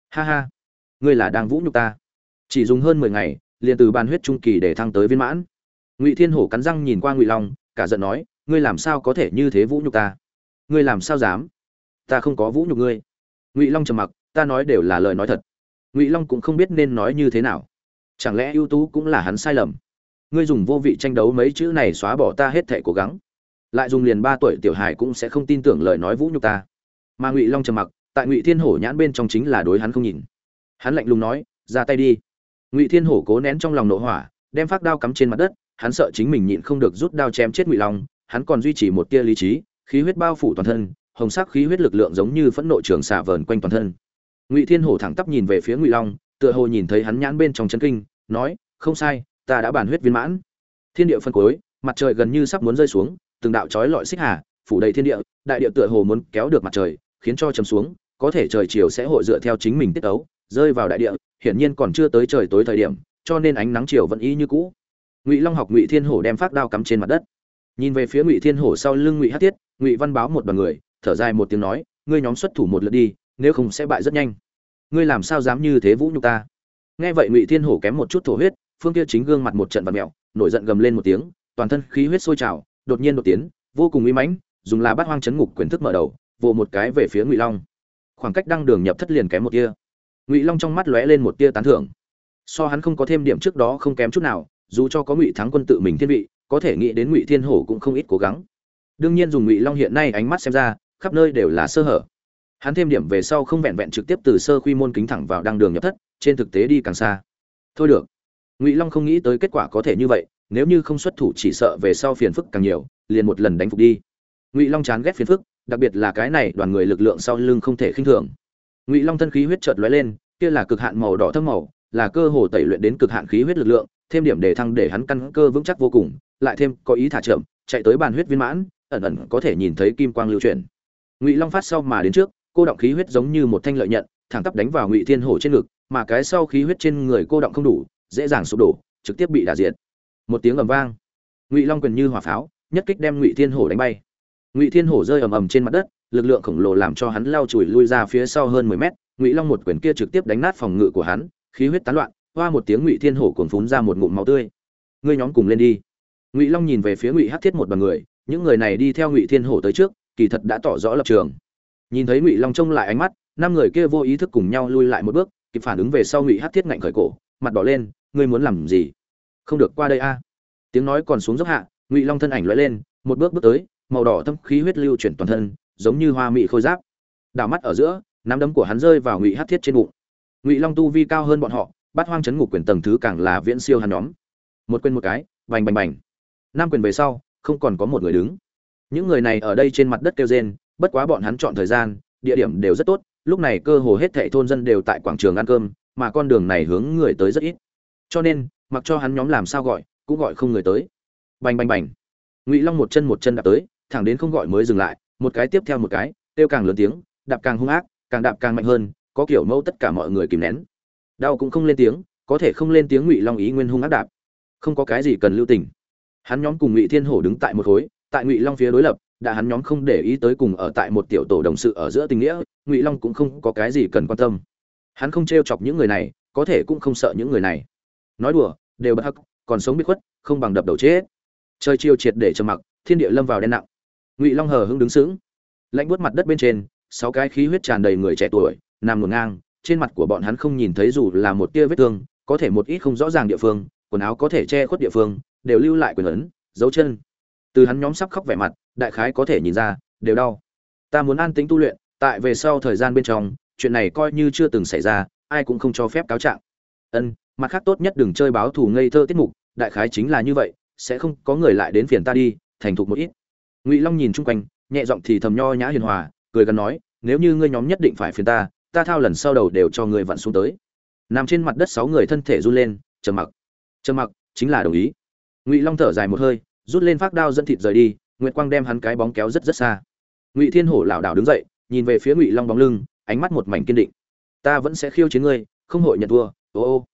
ha ha. Ngươi là đang vũ nhục ta. Chỉ dùng hơn mười ngày, liền từ ban huyết trung kỳ để thăng tới viên mãn. Ngụy thiên hổ cắn răng nhìn qua ngụy long, cả giận nói, ngươi làm sao có thể như thế vũ nhục ta? Ngươi làm sao dám? Ta không có vũ nhục ngươi. Ngụy long trầm mặc, ta nói đều là lời nói thật. Ngụy long cũng không biết nên nói như thế nào. Chẳng lẽ ưu tú cũng là hắn sai lầm? Ngươi dùng vô vị tranh đấu mấy chữ này xóa bỏ ta hết thể cố gắng. Lại dùng liền ba tuổi tiểu Hải cũng sẽ không tin tưởng lời nói vũ nhục ta. Mà ngụy long trầm mặc tại ngụy thiên hổ nhãn bên trong chính là đối hắn không nhìn. Hắn lạnh lùng nói, ra tay đi. Ngụy thiên hổ cố nén trong lòng nội hỏa, đem phát đao cắm trên mặt đất, hắn sợ chính mình nhịn không được rút đao chém chết ngụy long, hắn còn duy trì một tia lý trí, khí huyết bao phủ toàn thân, hồng sắc khí huyết lực lượng giống như phẫn nộ trường xạ vờn quanh toàn thân. Ngụy thiên hổ thẳng tắp nhìn về phía ngụy long, tựa hồ nhìn thấy hắn nhãn bên trong chân kinh, nói, không sai, ta đã bản huyết viên mãn. Thiên địa phân cối, mặt trời gần như sắp muốn rơi xuống, từng đạo chói lọi xích hà, phủ đầy thiên địa, đại địa tựa hồ muốn kéo được mặt trời, khiến cho chấm xuống có thể trời chiều sẽ hội dựa theo chính mình tiết tấu, rơi vào đại địa, hiển nhiên còn chưa tới trời tối thời điểm, cho nên ánh nắng chiều vẫn y như cũ. Ngụy long học ngụy thiên hổ đem phát đao cắm trên mặt đất. Nhìn về phía ngụy thiên hổ sau lưng ngụy hát tiết ngụy văn báo một đoàn người, thở dài một tiếng nói, ngươi nhóm xuất thủ một lượt đi, nếu không sẽ bại rất nhanh. Ngươi làm sao dám như thế vũ nhục ta? Nghe vậy ngụy thiên hổ kém một chút thổ huyết, phương kia chính gương mặt một trận vật mẹo nổi giận gầm lên một tiếng, toàn thân khí huyết sôi trào, đột nhiên đột tiến, vô cùng uy mãnh, dùng là bát hoang chấn ngục quyền thức mở đầu, vồ một cái về phía ngụy long khoảng cách đăng đường nhập thất liền kém một tia. Ngụy long trong mắt lóe lên một tia tán thưởng. So hắn không có thêm điểm trước đó không kém chút nào, dù cho có ngụy thắng quân tự mình thiên vị, có thể nghĩ đến ngụy thiên hổ cũng không ít cố gắng. Đương nhiên dùng ngụy long hiện nay ánh mắt xem ra, khắp nơi đều là sơ hở. Hắn thêm điểm về sau không vẹn vẹn trực tiếp từ sơ quy môn kính thẳng vào đăng đường nhập thất, trên thực tế đi càng xa. Thôi được. Ngụy long không nghĩ tới kết quả có thể như vậy, nếu như không xuất thủ chỉ sợ về sau phiền phức càng nhiều, liền một lần đánh phục đi. Ngụy long chán ghét phiền phức đặc biệt là cái này đoàn người lực lượng sau lưng không thể khinh thường. Ngụy long thân khí huyết chợt lóe lên, kia là cực hạn màu đỏ thâm màu, là cơ hồ tẩy luyện đến cực hạn khí huyết lực lượng, thêm điểm để thăng để hắn căn cơ vững chắc vô cùng, lại thêm có ý thả chậm, chạy tới bàn huyết viên mãn, ẩn ẩn có thể nhìn thấy kim quang lưu chuyển. Ngụy long phát sau mà đến trước, cô động khí huyết giống như một thanh lợi nhận, thẳng tắp đánh vào ngụy thiên hổ trên ngực, mà cái sau khí huyết trên người cô động không đủ, dễ dàng sụp đổ, trực tiếp bị đả diệt. Một tiếng ầm vang, ngụy long quyền như hỏa pháo, nhất kích đem ngụy thiên hổ đánh bay ngụy thiên hổ rơi ầm ầm trên mặt đất, lực lượng khổng lồ làm cho hắn lao chùi lui ra phía sau hơn mười mét, ngụy long một quyền kia trực tiếp đánh nát phòng ngự của hắn, khí huyết tán loạn, hoa một tiếng ngụy thiên hổ cuồn phún ra một ngụm máu tươi. Ngươi nhóm cùng lên đi. Ngụy long nhìn về phía ngụy hắc thiết một bằng người, những người này đi theo ngụy thiên hổ tới trước, kỳ thật đã tỏ rõ lập trường. Nhìn thấy ngụy long trông lại ánh mắt, năm người kia vô ý thức cùng nhau lui lại một bước, kịp phản ứng về sau ngụy hắc thiết ngạnh khởi cổ, mặt đỏ lên, ngươi muốn làm gì? Không được qua đây a. Tiếng nói còn xuống dốc hạ, ngụy long thân ảnh lóe lên, một bước bước tới màu đỏ thâm khí huyết lưu chuyển toàn thân, giống như hoa mị khôi giáp. Đảo mắt ở giữa, nắm đấm của hắn rơi vào ngụy hát thiết trên bụng. Ngụy long tu vi cao hơn bọn họ bắt hoang chấn ngục quyền tầng thứ càng là viễn siêu hắn nhóm. Một quyền một cái, bành bành bành. Năm quyền về sau, không còn có một người đứng. Những người này ở đây trên mặt đất kêu rên, bất quá bọn hắn chọn thời gian, địa điểm đều rất tốt, lúc này cơ hồ hết thệ thôn dân đều tại quảng trường ăn cơm, mà con đường này hướng người tới rất ít. Cho nên, mặc cho hắn nhóm làm sao gọi, cũng gọi không người tới. Bành bành bành. Ngụy long một chân một chân đạp tới thẳng đến không gọi mới dừng lại, một cái tiếp theo một cái, kêu càng lớn tiếng, đạp càng hung ác, càng đạp càng mạnh hơn, có kiểu mẫu tất cả mọi người kìm nén. Đau cũng không lên tiếng, có thể không lên tiếng ngụy long ý nguyên hung ác đạp. Không có cái gì cần lưu tình. Hắn nhóm cùng ngụy thiên hổ đứng tại một khối, tại ngụy long phía đối lập, đã hắn nhóm không để ý tới cùng ở tại một tiểu tổ đồng sự ở giữa tình nghĩa, ngụy long cũng không có cái gì cần quan tâm. Hắn không trêu chọc những người này, có thể cũng không sợ những người này. Nói đùa, đều bất hắc, còn sống biết khuất, không bằng đập đầu chết. Trời chiều triệt để trầm mặc, thiên địa lâm vào đen nặng ngụy long hờ hưng đứng sững lạnh buốt mặt đất bên trên sáu cái khí huyết tràn đầy người trẻ tuổi nằm ngổn ngang trên mặt của bọn hắn không nhìn thấy dù là một tia vết thương có thể một ít không rõ ràng địa phương quần áo có thể che khuất địa phương đều lưu lại quyền ấn dấu chân từ hắn nhóm sắp khóc vẻ mặt đại khái có thể nhìn ra đều đau ta muốn an tính tu luyện tại về sau thời gian bên trong chuyện này coi như chưa từng xảy ra ai cũng không cho phép cáo trạng ân mặt khác tốt nhất đừng chơi báo thù ngây thơ tiết mục đại khái chính là như vậy sẽ không có người lại đến phiền ta đi thành thục một ít ngụy long nhìn chung quanh, nhẹ giọng thì thầm nho nhã hiền hòa, cười gần nói, nếu như ngươi nhóm nhất định phải phiền ta ta thao lần sau đầu đều cho ngươi vặn xuống tới. Nằm trên mặt đất sáu người thân thể run lên, trầm mặc. Trầm mặc chính là đồng ý. Ngụy long thở dài một hơi, rút lên phát đao dẫn thịt rời đi, nguyệt quang đem hắn cái bóng kéo rất rất xa. Ngụy thiên hổ lảo đảo đứng dậy, nhìn về phía ngụy long bóng lưng, ánh mắt một mảnh kiên định. Ta vẫn sẽ khiêu chiến ngươi, không hội nhận thua, ô ô.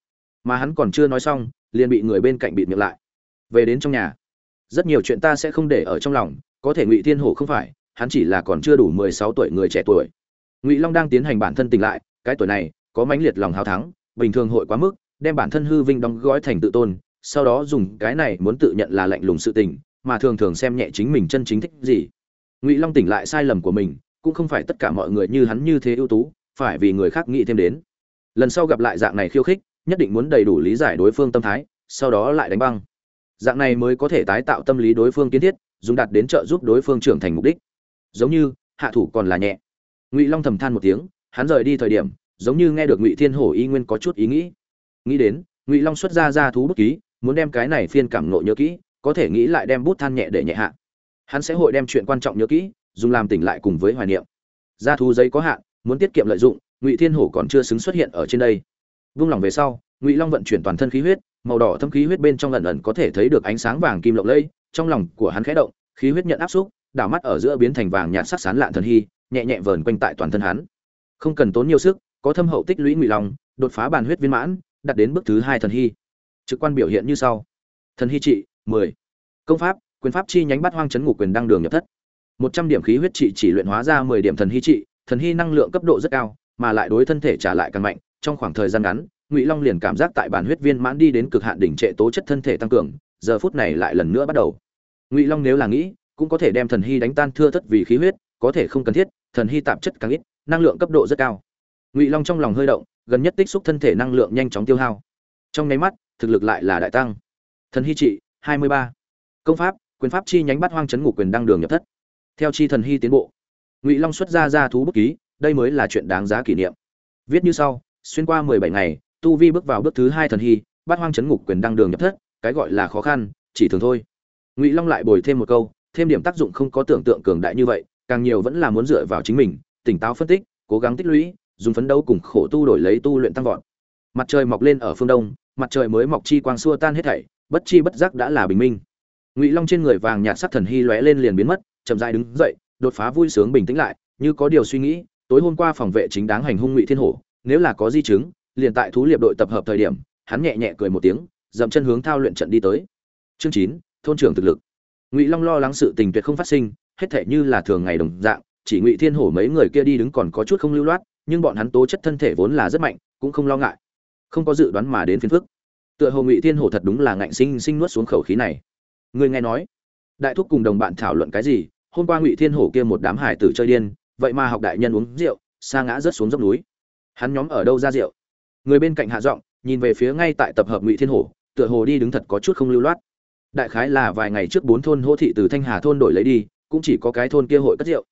Mà hắn còn chưa nói xong, liền bị người bên cạnh bịt miệng lại. Về đến trong nhà, rất nhiều chuyện ta sẽ không để ở trong lòng có thể ngụy thiên hổ không phải, hắn chỉ là còn chưa đủ mười sáu tuổi người trẻ tuổi. Ngụy long đang tiến hành bản thân tỉnh lại, cái tuổi này, có mãnh liệt lòng hào thắng, bình thường hội quá mức, đem bản thân hư vinh đóng gói thành tự tôn, sau đó dùng cái này muốn tự nhận là lạnh lùng sự tình, mà thường thường xem nhẹ chính mình chân chính thích gì. Ngụy long tỉnh lại sai lầm của mình, cũng không phải tất cả mọi người như hắn như thế ưu tú, phải vì người khác nghĩ thêm đến. Lần sau gặp lại dạng này khiêu khích, nhất định muốn đầy đủ lý giải đối phương tâm thái, sau đó lại đánh băng. Dạng này mới có thể tái tạo tâm lý đối phương kiến thiết dùng đạt đến trợ giúp đối phương trưởng thành mục đích. Giống như, hạ thủ còn là nhẹ. Ngụy long thầm than một tiếng, hắn rời đi thời điểm, giống như nghe được ngụy thiên hổ y nguyên có chút ý nghĩ. Nghĩ đến, ngụy long xuất ra ra thú bút ký, muốn đem cái này phiên cảm nộ nhớ kỹ, có thể nghĩ lại đem bút than nhẹ để nhẹ hạ. Hắn sẽ hội đem chuyện quan trọng nhớ kỹ, dùng làm tỉnh lại cùng với hoài niệm. Ra thú giấy có hạn, muốn tiết kiệm lợi dụng, ngụy thiên hổ còn chưa xứng xuất hiện ở trên đây. Vung lòng về sau, ngụy long vận chuyển toàn thân khí huyết, màu đỏ thâm khí huyết bên trong lần lần có thể thấy được ánh sáng vàng kim lộng lẫy trong lòng của hắn khẽ động, khí huyết nhận áp xúc, đảo mắt ở giữa biến thành vàng nhạt sắc sán lạn thần hy, nhẹ nhẹ vờn quanh tại toàn thân hắn. Không cần tốn nhiều sức, có thâm hậu tích lũy ngụy long, đột phá bản huyết viên mãn đặt đến bước thứ hai thần hy. Trực quan biểu hiện như sau. Thần hy trị, mười. Công pháp, quyền pháp chi nhánh bắt hoang chấn ngục quyền đăng đường nhập thất. Một trăm điểm khí huyết trị chỉ luyện hóa ra mười điểm thần hy trị, thần hy năng lượng cấp độ rất cao, mà lại đối thân thể trả lại càng mạnh, trong khoảng thời gian ngắn, ngụy long liền cảm giác tại bản huyết viên mãn đi đến cực hạn đỉnh trệ tố chất thân thể tăng cường giờ phút này lại lần nữa bắt đầu. Ngụy long nếu là nghĩ, cũng có thể đem thần hy đánh tan thưa thất vì khí huyết, có thể không cần thiết, thần hy tạp chất càng ít, năng lượng cấp độ rất cao. Ngụy long trong lòng hơi động, gần nhất tích xúc thân thể năng lượng nhanh chóng tiêu hao. Trong nháy mắt, thực lực lại là đại tăng. Thần hy trị, hai mươi ba. Công pháp, quyền pháp chi nhánh bắt hoang chấn ngục quyền đăng đường nhập thất. Theo chi thần hy tiến bộ, ngụy long xuất ra ra thú bút ký, đây mới là chuyện đáng giá kỷ niệm. Viết như sau, xuyên qua mười bảy ngày, tu vi bước vào bước thứ hai thần hy, bắt hoang chấn ngục quyền đăng đường nhập thất cái gọi là khó khăn, chỉ thường thôi. Ngụy long lại bồi thêm một câu, thêm điểm tác dụng không có tưởng tượng cường đại như vậy, càng nhiều vẫn là muốn dựa vào chính mình, tỉnh táo phân tích, cố gắng tích lũy, dùng phấn đấu cùng khổ tu đổi lấy tu luyện tăng vọt. Mặt trời mọc lên ở phương đông, mặt trời mới mọc chi quang xua tan hết thảy, bất chi bất giác đã là bình minh. Ngụy long trên người vàng nhạt sắc thần hy lóe lên liền biến mất, chậm dại đứng dậy, đột phá vui sướng bình tĩnh lại, như có điều suy nghĩ, tối hôm qua phòng vệ chính đáng hành hung ngụy thiên hổ, nếu là có di chứng, liền tại thú liệp đội tập hợp thời điểm, hắn nhẹ nhẹ cười một tiếng dậm chân hướng thao luyện trận đi tới. Chương chín, thôn trưởng thực lực. Ngụy long lo lắng sự tình tuyệt không phát sinh, hết thảy như là thường ngày đồng dạng, chỉ ngụy thiên hổ mấy người kia đi đứng còn có chút không lưu loát, nhưng bọn hắn tố chất thân thể vốn là rất mạnh, cũng không lo ngại. Không có dự đoán mà đến phiền phức. Tựa hồ ngụy thiên hổ thật đúng là ngạnh sinh sinh nuốt xuống khẩu khí này. Người nghe nói, đại thúc cùng đồng bạn thảo luận cái gì, hôm qua ngụy thiên hổ kia một đám hải tử chơi điên, vậy mà học đại nhân uống rượu, sa ngã rớt xuống dốc núi. Hắn nhóm ở đâu ra rượu? Người bên cạnh hạ giọng, nhìn về phía ngay tại tập hợp ngụy thiên hổ tựa hồ đi đứng thật có chút không lưu loát. Đại khái là vài ngày trước bốn thôn hô thị từ thanh hà thôn đổi lấy đi, cũng chỉ có cái thôn kia hội cất rượu.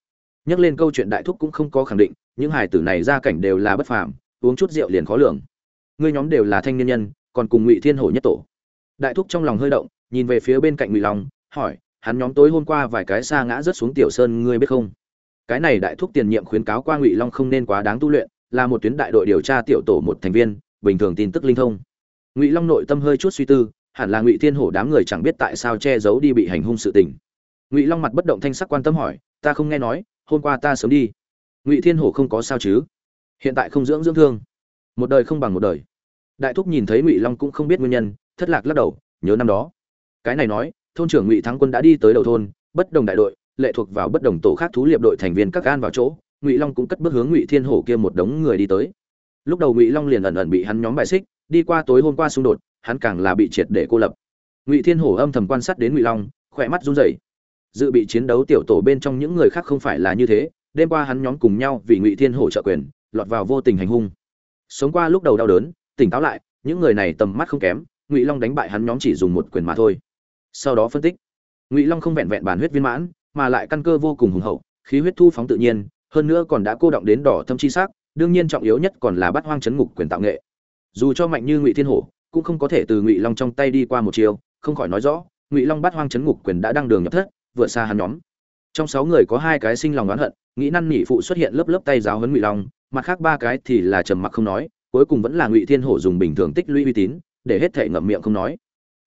Nhắc lên câu chuyện đại thúc cũng không có khẳng định, những hải tử này gia cảnh đều là bất phàm, uống chút rượu liền khó lường. Ngươi nhóm đều là thanh niên nhân, còn cùng ngụy thiên hổ nhất tổ. Đại thúc trong lòng hơi động, nhìn về phía bên cạnh ngụy long, hỏi, hắn nhóm tối hôm qua vài cái xa ngã rất xuống tiểu sơn, ngươi biết không? Cái này đại thúc tiền nhiệm khuyến cáo qua ngụy long không nên quá đáng tu luyện, là một tuyến đại đội điều tra tiểu tổ một thành viên, bình thường tin tức linh thông ngụy long nội tâm hơi chút suy tư, hẳn là ngụy thiên hổ đám người chẳng biết tại sao che giấu đi bị hành hung sự tình. Ngụy long mặt bất động thanh sắc quan tâm hỏi, ta không nghe nói, hôm qua ta sớm đi. Ngụy thiên hổ không có sao chứ? Hiện tại không dưỡng dưỡng thương. Một đời không bằng một đời. Đại thúc nhìn thấy ngụy long cũng không biết nguyên nhân, thất lạc lắc đầu, nhớ năm đó. Cái này nói, thôn trưởng ngụy thắng quân đã đi tới đầu thôn, bất đồng đại đội, lệ thuộc vào bất đồng tổ khác thú liệp đội thành viên các gan vào chỗ, ngụy long cũng cất bước hướng ngụy thiên hổ kia một đống người đi tới. Lúc đầu ngụy long liền ẩn ẩn bị hắn nhóm bài xích đi qua tối hôm qua xung đột, hắn càng là bị triệt để cô lập. Ngụy thiên hổ âm thầm quan sát đến ngụy long, khỏe mắt run rẩy. Dự bị chiến đấu tiểu tổ bên trong những người khác không phải là như thế, đêm qua hắn nhóm cùng nhau vì ngụy thiên hổ trợ quyền, lọt vào vô tình hành hung. Sống qua lúc đầu đau đớn, tỉnh táo lại, những người này tầm mắt không kém, ngụy long đánh bại hắn nhóm chỉ dùng một quyền mà thôi. Sau đó phân tích, ngụy long không vẹn vẹn bản huyết viên mãn, mà lại căn cơ vô cùng hùng hậu, khí huyết thu phóng tự nhiên, hơn nữa còn đã cô động đến đỏ thâm chi sắc, đương nhiên trọng yếu nhất còn là bắt hoang chấn ngục quyền tạo nghệ dù cho mạnh như ngụy thiên hổ, cũng không có thể từ ngụy long trong tay đi qua một chiều, không khỏi nói rõ, ngụy long bắt hoang chấn ngục quyền đã đăng đường nhập thất vượt xa hắn nhóm. Trong sáu người có hai cái sinh lòng oán hận, nghĩ năn nỉ phụ xuất hiện lớp lớp tay giáo huấn ngụy long, mặt khác ba cái thì là trầm mặc không nói, cuối cùng vẫn là ngụy thiên hổ dùng bình thường tích lũy uy tín, để hết thể ngậm miệng không nói.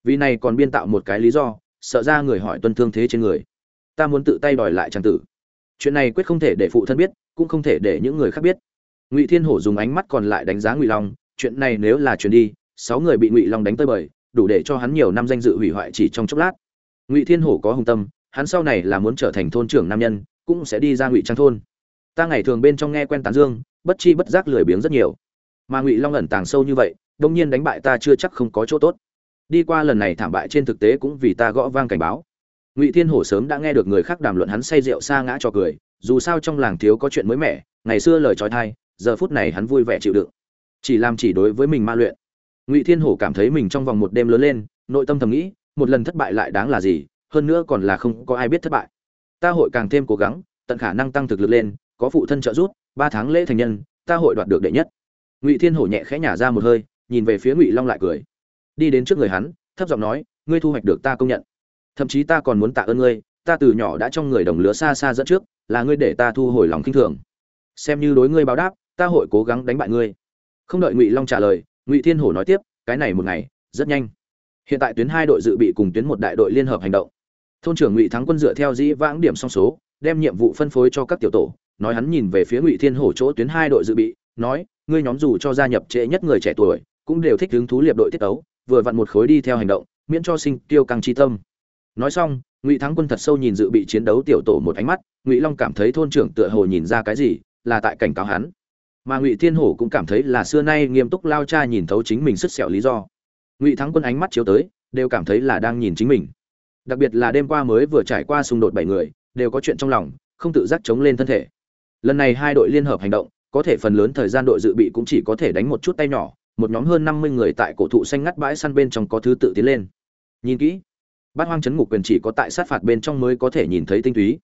Vì này còn biên tạo một cái lý do, sợ ra người hỏi tuân thương thế trên người. Ta muốn tự tay đòi lại trang tử. Chuyện này quyết không thể để phụ thân biết, cũng không thể để những người khác biết. Ngụy thiên hổ dùng ánh mắt còn lại đánh giá ngụy long chuyện này nếu là chuyện đi, sáu người bị ngụy long đánh tới bời, đủ để cho hắn nhiều năm danh dự hủy hoại chỉ trong chốc lát. Ngụy thiên hổ có hùng tâm, hắn sau này là muốn trở thành thôn trưởng nam nhân, cũng sẽ đi ra ngụy trang thôn. Ta ngày thường bên trong nghe quen tán dương, bất chi bất giác lười biếng rất nhiều. Mà ngụy long ẩn tàng sâu như vậy, đông nhiên đánh bại ta chưa chắc không có chỗ tốt. Đi qua lần này thảm bại trên thực tế cũng vì ta gõ vang cảnh báo. Ngụy thiên hổ sớm đã nghe được người khác đàm luận hắn say rượu xa ngã cho cười, dù sao trong làng thiếu có chuyện mới mẻ, ngày xưa lời trói thai, giờ phút này hắn vui vẻ chịu đựng chỉ làm chỉ đối với mình ma luyện. Ngụy thiên hổ cảm thấy mình trong vòng một đêm lớn lên, nội tâm thầm nghĩ, một lần thất bại lại đáng là gì, hơn nữa còn là không có ai biết thất bại. Ta hội càng thêm cố gắng, tận khả năng tăng thực lực lên, có phụ thân trợ giúp, ba tháng lễ thành nhân, ta hội đoạt được đệ nhất. Ngụy thiên hổ nhẹ khẽ nhả ra một hơi, nhìn về phía ngụy long lại cười. Đi đến trước người hắn, thấp giọng nói, ngươi thu hoạch được ta công nhận. Thậm chí ta còn muốn tạ ơn ngươi, ta từ nhỏ đã trong người đồng lứa xa xa dẫn trước, là ngươi để ta thu hồi lòng khinh thường. Xem như đối ngươi báo đáp, ta hội cố gắng đánh bại ngươi không đợi ngụy long trả lời, ngụy thiên hổ nói tiếp, cái này một ngày, rất nhanh. Hiện tại tuyến hai đội dự bị cùng tuyến một đại đội liên hợp hành động. Thôn trưởng ngụy thắng quân dựa theo dĩ vãng điểm song số, đem nhiệm vụ phân phối cho các tiểu tổ, nói hắn nhìn về phía ngụy thiên hổ chỗ tuyến hai đội dự bị, nói, ngươi nhóm dù cho gia nhập trễ nhất người trẻ tuổi, cũng đều thích hứng thú liệp đội tiết tấu, vừa vặn một khối đi theo hành động, miễn cho sinh tiêu căng chi tâm. Nói xong, ngụy thắng quân thật sâu nhìn dự bị chiến đấu tiểu tổ một ánh mắt, ngụy long cảm thấy thôn trưởng tựa hồ nhìn ra cái gì, là tại cảnh cáo hắn mà ngụy thiên hổ cũng cảm thấy là xưa nay nghiêm túc lao cha nhìn thấu chính mình sứt sẹo lý do. Ngụy thắng quân ánh mắt chiếu tới, đều cảm thấy là đang nhìn chính mình. Đặc biệt là đêm qua mới vừa trải qua xung đột bảy người, đều có chuyện trong lòng, không tự giác chống lên thân thể. Lần này hai đội liên hợp hành động, có thể phần lớn thời gian đội dự bị cũng chỉ có thể đánh một chút tay nhỏ, một nhóm hơn năm mươi người tại cổ thụ xanh ngắt bãi săn bên trong có thứ tự tiến lên. Nhìn kỹ, bát hoang chấn ngục quyền chỉ có tại sát phạt bên trong mới có thể nhìn thấy tinh túy.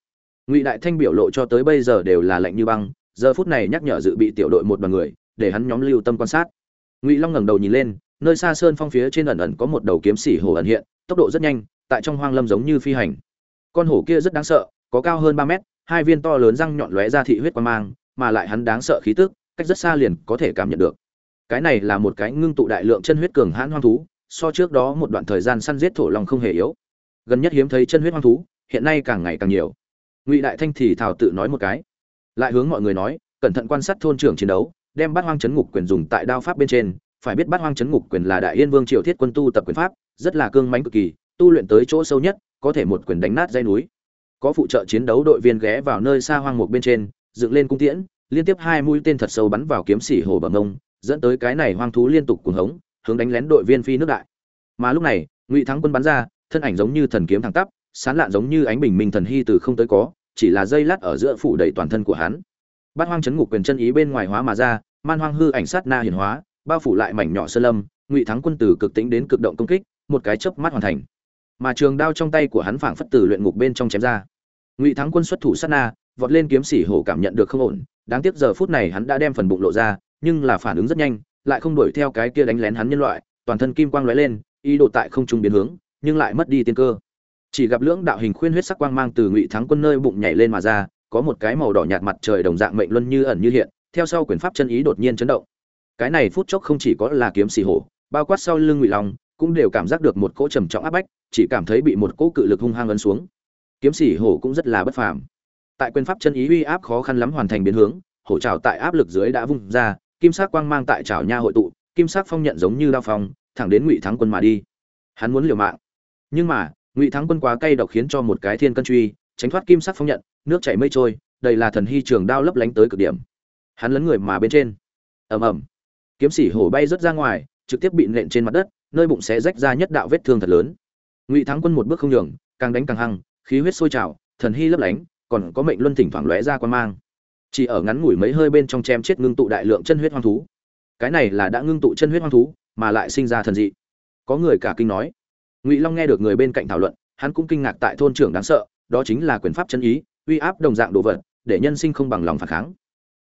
Ngụy đại thanh biểu lộ cho tới bây giờ đều là lạnh như băng giờ phút này nhắc nhở dự bị tiểu đội một đoàn người, để hắn nhóm lưu tâm quan sát. Ngụy long ngẩng đầu nhìn lên, nơi xa sơn phong phía trên ẩn ẩn có một đầu kiếm xỉ hổ ẩn hiện, tốc độ rất nhanh, tại trong hoang lâm giống như phi hành. Con hổ kia rất đáng sợ, có cao hơn ba mét, hai viên to lớn răng nhọn lóe ra thị huyết quan mang, mà lại hắn đáng sợ khí tức, cách rất xa liền có thể cảm nhận được. Cái này là một cái ngưng tụ đại lượng chân huyết cường hãn hoang thú, so trước đó một đoạn thời gian săn giết thổ long không hề yếu. Gần nhất hiếm thấy chân huyết hoang thú, hiện nay càng ngày càng nhiều. Ngụy đại thanh thì thảo tự nói một cái lại hướng mọi người nói, cẩn thận quan sát thôn trưởng chiến đấu, đem bát hoang chấn ngục quyền dùng tại đao pháp bên trên. Phải biết bát hoang chấn ngục quyền là đại yên vương triều thiết quân tu tập quyền pháp, rất là cương mãnh cực kỳ, tu luyện tới chỗ sâu nhất, có thể một quyền đánh nát dây núi. Có phụ trợ chiến đấu đội viên ghé vào nơi xa hoang mục bên trên, dựng lên cung tiễn, liên tiếp hai mũi tên thật sâu bắn vào kiếm sĩ hồ bằng ông dẫn tới cái này hoang thú liên tục cuồng hống, hướng đánh lén đội viên phi nước đại. Mà lúc này, ngụy thắng quân bắn ra, thân ảnh giống như thần kiếm thẳng tắp, sán lạn giống như ánh bình minh thần hy từ không tới có chỉ là dây lát ở giữa phủ đầy toàn thân của hắn. Bát hoang chấn ngục quyền chân ý bên ngoài hóa mà ra, man hoang hư ảnh sát na hiển hóa, bao phủ lại mảnh nhỏ sơn lâm, ngụy thắng quân từ cực tĩnh đến cực động công kích, một cái chớp mắt hoàn thành. Mà trường đao trong tay của hắn phảng phất từ luyện ngục bên trong chém ra. Ngụy thắng quân xuất thủ sát na, vọt lên kiếm sĩ hổ cảm nhận được không ổn, đáng tiếc giờ phút này hắn đã đem phần bụng lộ ra, nhưng là phản ứng rất nhanh, lại không đuổi theo cái kia đánh lén hắn nhân loại, toàn thân kim quang lóe lên, ý đồ tại không trung biến hướng, nhưng lại mất đi tiên cơ chỉ gặp lưỡng đạo hình khuyên huyết sắc quang mang từ ngụy thắng quân nơi bụng nhảy lên mà ra, có một cái màu đỏ nhạt mặt trời đồng dạng mệnh luân như ẩn như hiện, theo sau quyền pháp chân ý đột nhiên chấn động. Cái này phút chốc không chỉ có là kiếm xì hổ, bao quát sau lưng ngụy long, cũng đều cảm giác được một cỗ trầm trọng áp bách, chỉ cảm thấy bị một cỗ cự lực hung hăng ấn xuống. Kiếm xì hổ cũng rất là bất phàm. Tại quyền pháp chân ý uy áp khó khăn lắm hoàn thành biến hướng, hổ trào tại áp lực dưới đã vung ra, kim sắc quang mang tại trào nha hội tụ, kim sắc phong nhận giống như đao phong, thẳng đến ngụy thắng quân mà đi. Hắn muốn liều mạng. Nhưng mà ngụy thắng quân quá cay độc khiến cho một cái thiên cân truy, tránh thoát kim sắc phong nhận, nước chảy mây trôi, đây là thần hy trường đao lấp lánh tới cực điểm. Hắn lấn người mà bên trên. Ầm ầm. Kiếm sĩ hổ bay rớt ra ngoài, trực tiếp bị nện trên mặt đất, nơi bụng sẽ rách ra nhất đạo vết thương thật lớn. Ngụy thắng quân một bước không nhường, càng đánh càng hăng, khí huyết sôi trào, thần hy lấp lánh, còn có mệnh luân thỉnh thoảng lóe ra quan mang. Chỉ ở ngắn ngủi mấy hơi bên trong chém chết ngưng tụ đại lượng chân huyết hoang thú. Cái này là đã ngưng tụ chân huyết hoang thú, mà lại sinh ra thần dị. Có người cả kinh nói ngụy long nghe được người bên cạnh thảo luận, hắn cũng kinh ngạc tại thôn trưởng đáng sợ, đó chính là quyền pháp chân ý, uy áp đồng dạng đồ vật, để nhân sinh không bằng lòng phản kháng.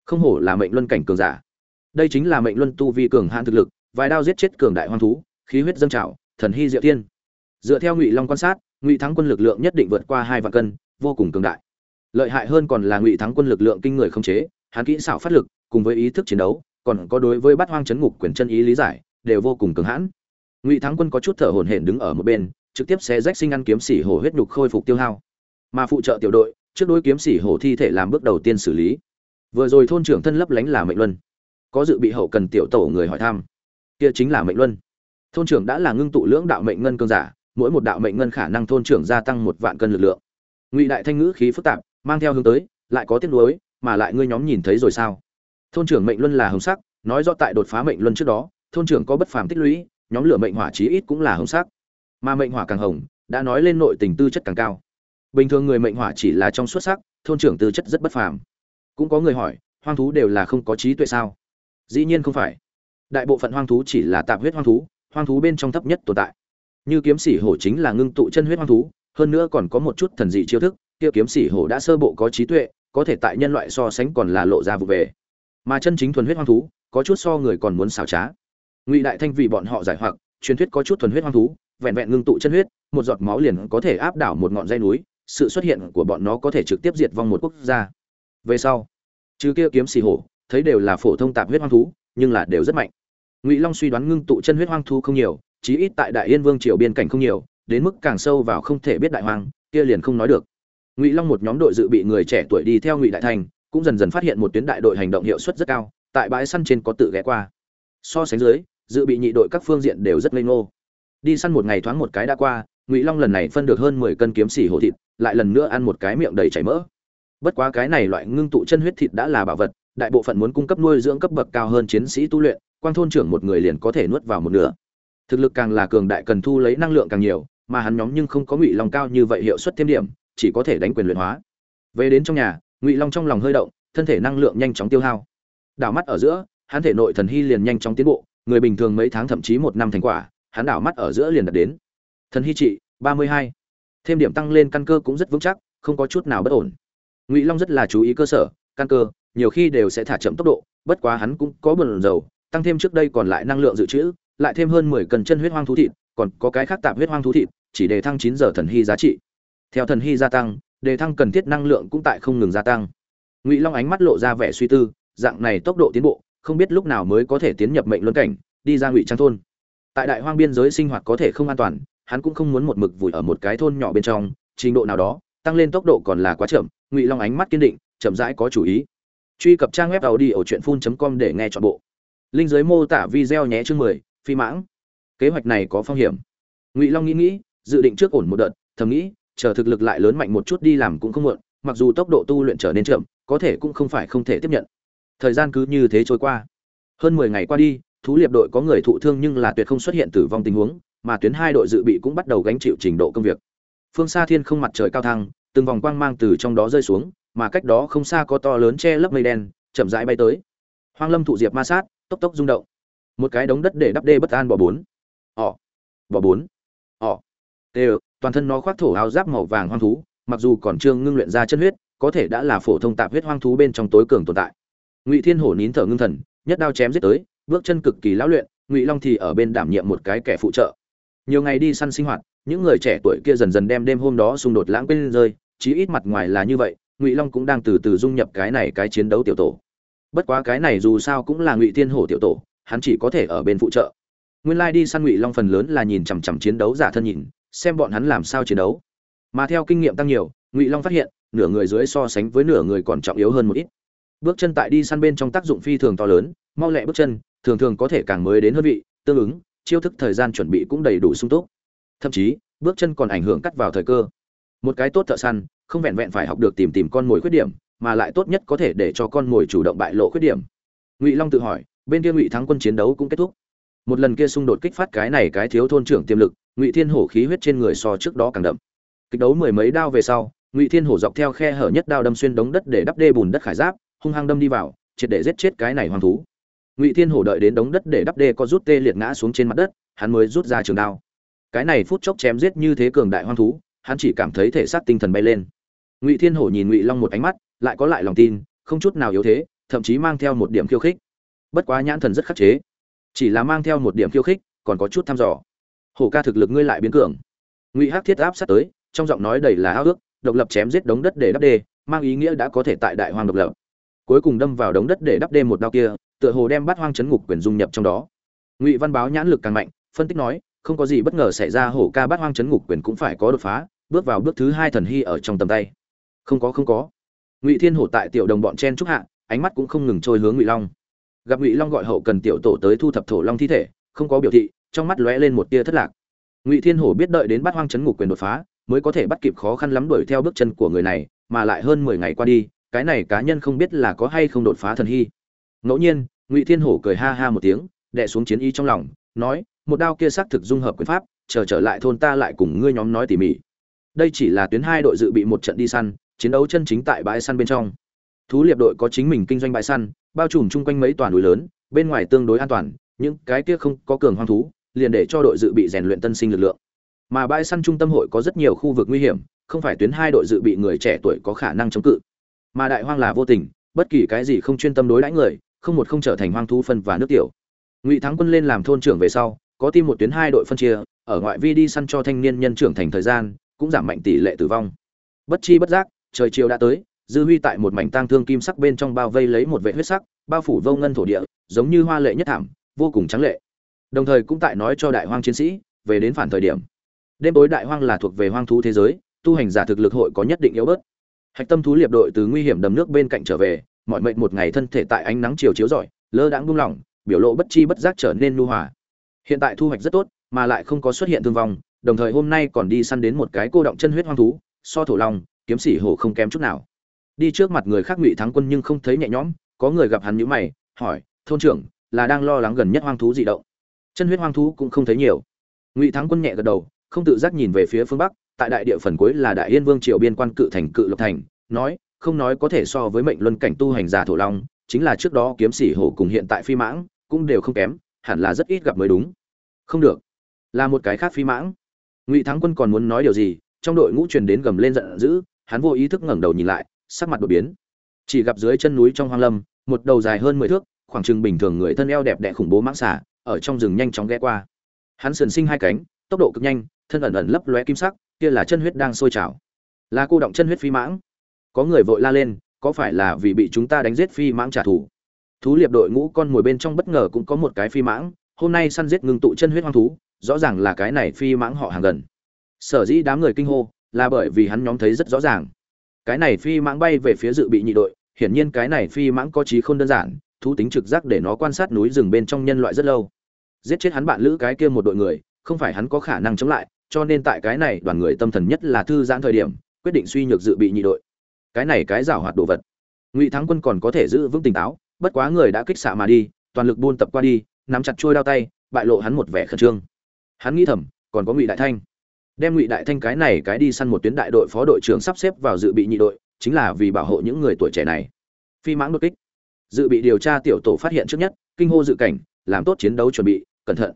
Không hổ là mệnh luân cảnh cường giả. Đây chính là mệnh luân tu vi cường hạn thực lực, vài đao giết chết cường đại hoang thú, khí huyết dâng trào, thần hy diệu thiên. Dựa theo ngụy long quan sát, ngụy thắng quân lực lượng nhất định vượt qua hai vạn cân, vô cùng cường đại. Lợi hại hơn còn là ngụy thắng quân lực lượng kinh người không chế, hắn kỹ xảo phát lực, cùng với ý thức chiến đấu, còn có đối với bắt hoang chấn ngục quyền chân ý lý giải, đều vô cùng cường hãn ngụy thắng quân có chút thở hổn hển đứng ở một bên, trực tiếp xé rách sinh ăn kiếm sĩ hổ huyết nhục khôi phục tiêu hao. Mà phụ trợ tiểu đội, trước đối kiếm sĩ hổ thi thể làm bước đầu tiên xử lý. Vừa rồi thôn trưởng thân lấp lánh là mệnh luân. Có dự bị hậu cần tiểu tổ người hỏi thăm. Kia chính là mệnh luân. Thôn trưởng đã là ngưng tụ lưỡng đạo mệnh ngân cơn giả, mỗi một đạo mệnh ngân khả năng thôn trưởng gia tăng một vạn cân lực lượng. Ngụy đại thanh ngữ khí phức tạp, mang theo hướng tới, lại có tiếc nuối, mà lại ngươi nhóm nhìn thấy rồi sao? Thôn trưởng mệnh luân là hồng sắc, nói rõ tại đột phá mệnh luân trước đó, thôn trưởng có bất phàm tích lũy nhóm lửa mệnh hỏa chí ít cũng là hồng sắc. Mà mệnh hỏa càng hồng, đã nói lên nội tình tư chất càng cao. Bình thường người mệnh hỏa chỉ là trong xuất sắc, thôn trưởng tư chất rất bất phàm. Cũng có người hỏi, hoang thú đều là không có trí tuệ sao? Dĩ nhiên không phải. Đại bộ phận hoang thú chỉ là tạp huyết hoang thú hoang thú bên trong thấp nhất tồn tại. Như kiếm sĩ hổ chính là ngưng tụ chân huyết hoang thú, hơn nữa còn có một chút thần dị chiêu thức, kia kiếm sĩ hổ đã sơ bộ có trí tuệ, có thể tại nhân loại so sánh còn là lộ ra vụ về. Mà chân chính thuần huyết hoang thú, có chút so người còn muốn xảo trá ngụy đại thanh vì bọn họ giải hoặc, truyền thuyết có chút thuần huyết hoang thú, vẹn vẹn ngưng tụ chân huyết, một giọt máu liền có thể áp đảo một ngọn dây núi, sự xuất hiện của bọn nó có thể trực tiếp diệt vong một quốc gia. Về sau chứ kia kiếm xì hổ, thấy đều là phổ thông tạp huyết hoang thú, nhưng là đều rất mạnh. Ngụy long suy đoán ngưng tụ chân huyết hoang thú không nhiều, chí ít tại đại yên vương triều biên cảnh không nhiều, đến mức càng sâu vào không thể biết đại hoang, kia liền không nói được. Ngụy long một nhóm đội dự bị người trẻ tuổi đi theo ngụy đại thành, cũng dần dần phát hiện một tuyến đại đội hành động hiệu suất rất cao, tại bãi săn trên có tự ghé qua so sánh dưới, dự bị nhị đội các phương diện đều rất ngây ngô. Đi săn một ngày thoáng một cái đã qua, ngụy long lần này phân được hơn mười cân kiếm xỉ hổ thịt, lại lần nữa ăn một cái miệng đầy chảy mỡ. Bất quá cái này loại ngưng tụ chân huyết thịt đã là bảo vật, đại bộ phận muốn cung cấp nuôi dưỡng cấp bậc cao hơn chiến sĩ tu luyện, quang thôn trưởng một người liền có thể nuốt vào một nửa. Thực lực càng là cường đại cần thu lấy năng lượng càng nhiều, mà hắn nhóm nhưng không có ngụy long cao như vậy hiệu suất thêm điểm, chỉ có thể đánh quyền luyện hóa. Về đến trong nhà, ngụy long trong lòng hơi động, thân thể năng lượng nhanh chóng tiêu hao. Đảo mắt ở giữa hắn thể nội thần hy liền nhanh chóng tiến bộ, người bình thường mấy tháng thậm chí một năm thành quả, hắn đảo mắt ở giữa liền đạt đến. Thần hy trị, ba mươi hai. Thêm điểm tăng lên căn cơ cũng rất vững chắc, không có chút nào bất ổn. Ngụy long rất là chú ý cơ sở, căn cơ, nhiều khi đều sẽ thả chậm tốc độ, bất quá hắn cũng có bần dầu tăng thêm trước đây còn lại năng lượng dự trữ, lại thêm hơn mười cần chân huyết hoang thú thịt, còn có cái khác tạp huyết hoang thú thịt, chỉ để thăng chín giờ thần hy giá trị. Theo thần hy gia tăng đề thăng cần thiết năng lượng cũng tại không ngừng gia tăng. Ngụy long ánh mắt lộ ra vẻ suy tư, dạng này tốc độ tiến bộ không biết lúc nào mới có thể tiến nhập mệnh luân cảnh, đi ra ngụy trang thôn. Tại đại hoang biên giới sinh hoạt có thể không an toàn, hắn cũng không muốn một mực vùi ở một cái thôn nhỏ bên trong, trình độ nào đó, tăng lên tốc độ còn là quá chậm, ngụy long ánh mắt kiên định, chậm rãi có chủ ý. Truy cập trang web tàu đi ở truyện phun com để nghe chọn bộ. Linh giới mô tả video nhé chương mười, phi mãng. Kế hoạch này có phong hiểm. Ngụy long nghĩ nghĩ, dự định trước ổn một đợt, thầm nghĩ, chờ thực lực lại lớn mạnh một chút đi làm cũng không muộn, mặc dù tốc độ tu luyện trở nên chậm, có thể cũng không phải không thể tiếp nhận thời gian cứ như thế trôi qua. Hơn mười ngày qua đi, thú liệp đội có người thụ thương nhưng là tuyệt không xuất hiện tử vong tình huống, mà tuyến hai đội dự bị cũng bắt đầu gánh chịu trình độ công việc. Phương xa thiên không mặt trời cao thăng, từng vòng quang mang từ trong đó rơi xuống, mà cách đó không xa có to lớn che lấp mây đen, chậm rãi bay tới. Hoang lâm thụ diệp ma sát, tốc tốc rung động. Một cái đống đất để đắp đê bất an bỏ bốn. Ỏ bỏ bốn. Ỏ tê toàn thân nó khoác thổ áo giáp màu vàng hoang thú, mặc dù còn chưa ngưng luyện ra chân huyết, có thể đã là phổ thông tạp huyết hoang thú bên trong tối cường tồn tại ngụy thiên hổ nín thở ngưng thần, nhất đao chém giết tới, bước chân cực kỳ lão luyện, ngụy long thì ở bên đảm nhiệm một cái kẻ phụ trợ. Nhiều ngày đi săn sinh hoạt, những người trẻ tuổi kia dần dần đem đêm hôm đó xung đột lãng quên rơi, chí ít mặt ngoài là như vậy, ngụy long cũng đang từ từ dung nhập cái này cái chiến đấu tiểu tổ. Bất quá cái này dù sao cũng là ngụy thiên hổ tiểu tổ, hắn chỉ có thể ở bên phụ trợ. Nguyên lai đi săn ngụy long phần lớn là nhìn chằm chằm chiến đấu giả thân nhìn, xem bọn hắn làm sao chiến đấu. Mà theo kinh nghiệm tăng nhiều, ngụy long phát hiện, nửa người dưới so sánh với nửa người còn trọng yếu hơn một ít bước chân tại đi săn bên trong tác dụng phi thường to lớn, mau lẹ bước chân, thường thường có thể càng mới đến hơn vị, tương ứng, chiêu thức thời gian chuẩn bị cũng đầy đủ sung túc. Thậm chí, bước chân còn ảnh hưởng cắt vào thời cơ. Một cái tốt thợ săn, không vẹn vẹn phải học được tìm tìm con mồi khuyết điểm, mà lại tốt nhất có thể để cho con mồi chủ động bại lộ khuyết điểm. Ngụy long tự hỏi, bên kia ngụy thắng quân chiến đấu cũng kết thúc. Một lần kia xung đột kích phát cái này cái thiếu thôn trưởng tiềm lực, ngụy thiên hổ khí huyết trên người so trước đó càng đậm. Kịch đấu mười mấy đao về sau, ngụy thiên hổ dọc theo khe hở nhất đao đâm xuyên đống đất để đắp đê bùn đất khải giáp hung hăng đâm đi vào, triệt để giết chết cái này hoang thú. Ngụy thiên hổ đợi đến đống đất để đắp đê có rút tê liệt ngã xuống trên mặt đất, hắn mới rút ra trường đao. Cái này phút chốc chém giết như thế cường đại hoang thú, hắn chỉ cảm thấy thể xác tinh thần bay lên. Ngụy thiên hổ nhìn ngụy long một ánh mắt, lại có lại lòng tin, không chút nào yếu thế, thậm chí mang theo một điểm khiêu khích. Bất quá nhãn thần rất khắc chế. Chỉ là mang theo một điểm khiêu khích, còn có chút thăm dò. Hổ ca thực lực ngươi lại biến cường. Ngụy hắc thiết áp sát tới, trong giọng nói đầy là háo ước, độc lập chém giết đống đất để đắp đê, mang ý nghĩa đã có thể tại đại hoang độc lập cuối cùng đâm vào đống đất để đắp đê một đao kia, tựa hồ đem Bát hoang chấn ngục quyền dung nhập trong đó. Ngụy văn báo nhãn lực càng mạnh, phân tích nói, không có gì bất ngờ xảy ra, hổ ca Bát hoang chấn ngục quyền cũng phải có đột phá, bước vào bước thứ hai thần hy ở trong tầm tay. Không có không có. Ngụy thiên hổ tại tiểu đồng bọn chen trúc hạ, ánh mắt cũng không ngừng trôi hướng ngụy long. Gặp ngụy long gọi hậu cần tiểu tổ tới thu thập thổ long thi thể, không có biểu thị, trong mắt lóe lên một tia thất lạc. Ngụy thiên hổ biết đợi đến Bát hoang chấn ngục quyền đột phá, mới có thể bắt kịp khó khăn lắm đuổi theo bước chân của người này, mà lại hơn mười ngày qua đi cái này cá nhân không biết là có hay không đột phá thần hy. Ngẫu nhiên, ngụy thiên hổ cười ha ha một tiếng đẻ xuống chiến ý trong lòng, nói, một đao kia xác thực dung hợp quyền pháp, chờ trở lại thôn ta lại cùng ngươi nhóm nói tỉ mỉ. Đây chỉ là tuyến hai đội dự bị một trận đi săn, chiến đấu chân chính tại bãi săn bên trong. Thú liệp đội có chính mình kinh doanh bãi săn, bao trùm chung quanh mấy toàn núi lớn, bên ngoài tương đối an toàn, những cái kia không có cường hoang thú, liền để cho đội dự bị rèn luyện tân sinh lực lượng. Mà bãi săn trung tâm hội có rất nhiều khu vực nguy hiểm, không phải tuyến hai đội dự bị người trẻ tuổi có khả năng chống cự mà đại hoang là vô tình, bất kỳ cái gì không chuyên tâm đối đãi người, không một không trở thành hoang thú phân và nước tiểu. Ngụy thắng quân lên làm thôn trưởng về sau, có tim một tuyến hai đội phân chia, ở ngoại vi đi săn cho thanh niên nhân trưởng thành thời gian, cũng giảm mạnh tỷ lệ tử vong. Bất chi bất giác, trời chiều đã tới, dư huy tại một mảnh tang thương kim sắc bên trong bao vây lấy một vệ huyết sắc, bao phủ vô ngân thổ địa, giống như hoa lệ nhất thảm, vô cùng trắng lệ. Đồng thời cũng tại nói cho đại hoang chiến sĩ, về đến phản thời điểm. Đêm tối đại hoang là thuộc về hoang thú thế giới, tu hành giả thực lực hội có nhất định yếu bớt hạch tâm thú liệp đội từ nguy hiểm đầm nước bên cạnh trở về, mọi mệnh một ngày thân thể tại ánh nắng chiều chiếu rọi, lơ đãng buông lỏng, biểu lộ bất chi bất giác trở nên nu hòa. Hiện tại thu hoạch rất tốt, mà lại không có xuất hiện thương vong, đồng thời hôm nay còn đi săn đến một cái cô động chân huyết hoang thú, so thổ long, kiếm sĩ hổ không kém chút nào. Đi trước mặt người khác ngụy thắng quân nhưng không thấy nhẹ nhõm, có người gặp hắn nhíu mày, hỏi, thôn trưởng, là đang lo lắng gần nhất hoang thú dị động? Chân huyết hoang thú cũng không thấy nhiều. Ngụy thắng quân nhẹ gật đầu, không tự giác nhìn về phía phương bắc tại đại địa phần cuối là đại yên vương triều biên quan cự thành cự lộc thành, nói, không nói có thể so với mệnh luân cảnh tu hành giả thổ long, chính là trước đó kiếm sĩ hổ cùng hiện tại phi mãng, cũng đều không kém, hẳn là rất ít gặp mới đúng. Không được. Là một cái khác phi mãng. Ngụy thắng quân còn muốn nói điều gì, trong đội ngũ truyền đến gầm lên giận dữ, hắn vô ý thức ngẩng đầu nhìn lại, sắc mặt đột biến. Chỉ gặp dưới chân núi trong hoang lâm, một đầu dài hơn mười thước, khoảng chừng bình thường người thân eo đẹp đẽ khủng bố mãng xả ở trong rừng nhanh chóng ghé qua. Hắn sườn sinh hai cánh, tốc độ cực nhanh thân ẩn ẩn lấp lóe kim sắc, kia là chân huyết đang sôi trào. Là cô động chân huyết phi mãng. Có người vội la lên, có phải là vì bị chúng ta đánh giết phi mãng trả thù? Thú liệp đội ngũ con mồi bên trong bất ngờ cũng có một cái phi mãng, hôm nay săn giết ngưng tụ chân huyết hoang thú, rõ ràng là cái này phi mãng họ hàng gần. Sở dĩ đám người kinh hô, là bởi vì hắn nhóm thấy rất rõ ràng. Cái này phi mãng bay về phía dự bị nhị đội, hiển nhiên cái này phi mãng có trí không đơn giản, thú tính trực giác để nó quan sát núi rừng bên trong nhân loại rất lâu. Giết chết hắn bạn lữ cái kia một đội người, không phải hắn có khả năng chống lại cho nên tại cái này đoàn người tâm thần nhất là thư giãn thời điểm, quyết định suy nhược dự bị nhị đội. Cái này cái giảo hoạt đồ vật. Ngụy thắng quân còn có thể giữ vững tỉnh táo, bất quá người đã kích xạ mà đi, toàn lực buôn tập qua đi, nắm chặt trôi đao tay, bại lộ hắn một vẻ khẩn trương. Hắn nghĩ thầm, còn có ngụy đại thanh. Đem ngụy đại thanh cái này cái đi săn một tuyến đại đội phó đội trưởng sắp xếp vào dự bị nhị đội, chính là vì bảo hộ những người tuổi trẻ này. Phi mãng đột kích. Dự bị điều tra tiểu tổ phát hiện trước nhất, kinh hô dự cảnh, làm tốt chiến đấu chuẩn bị, cẩn thận.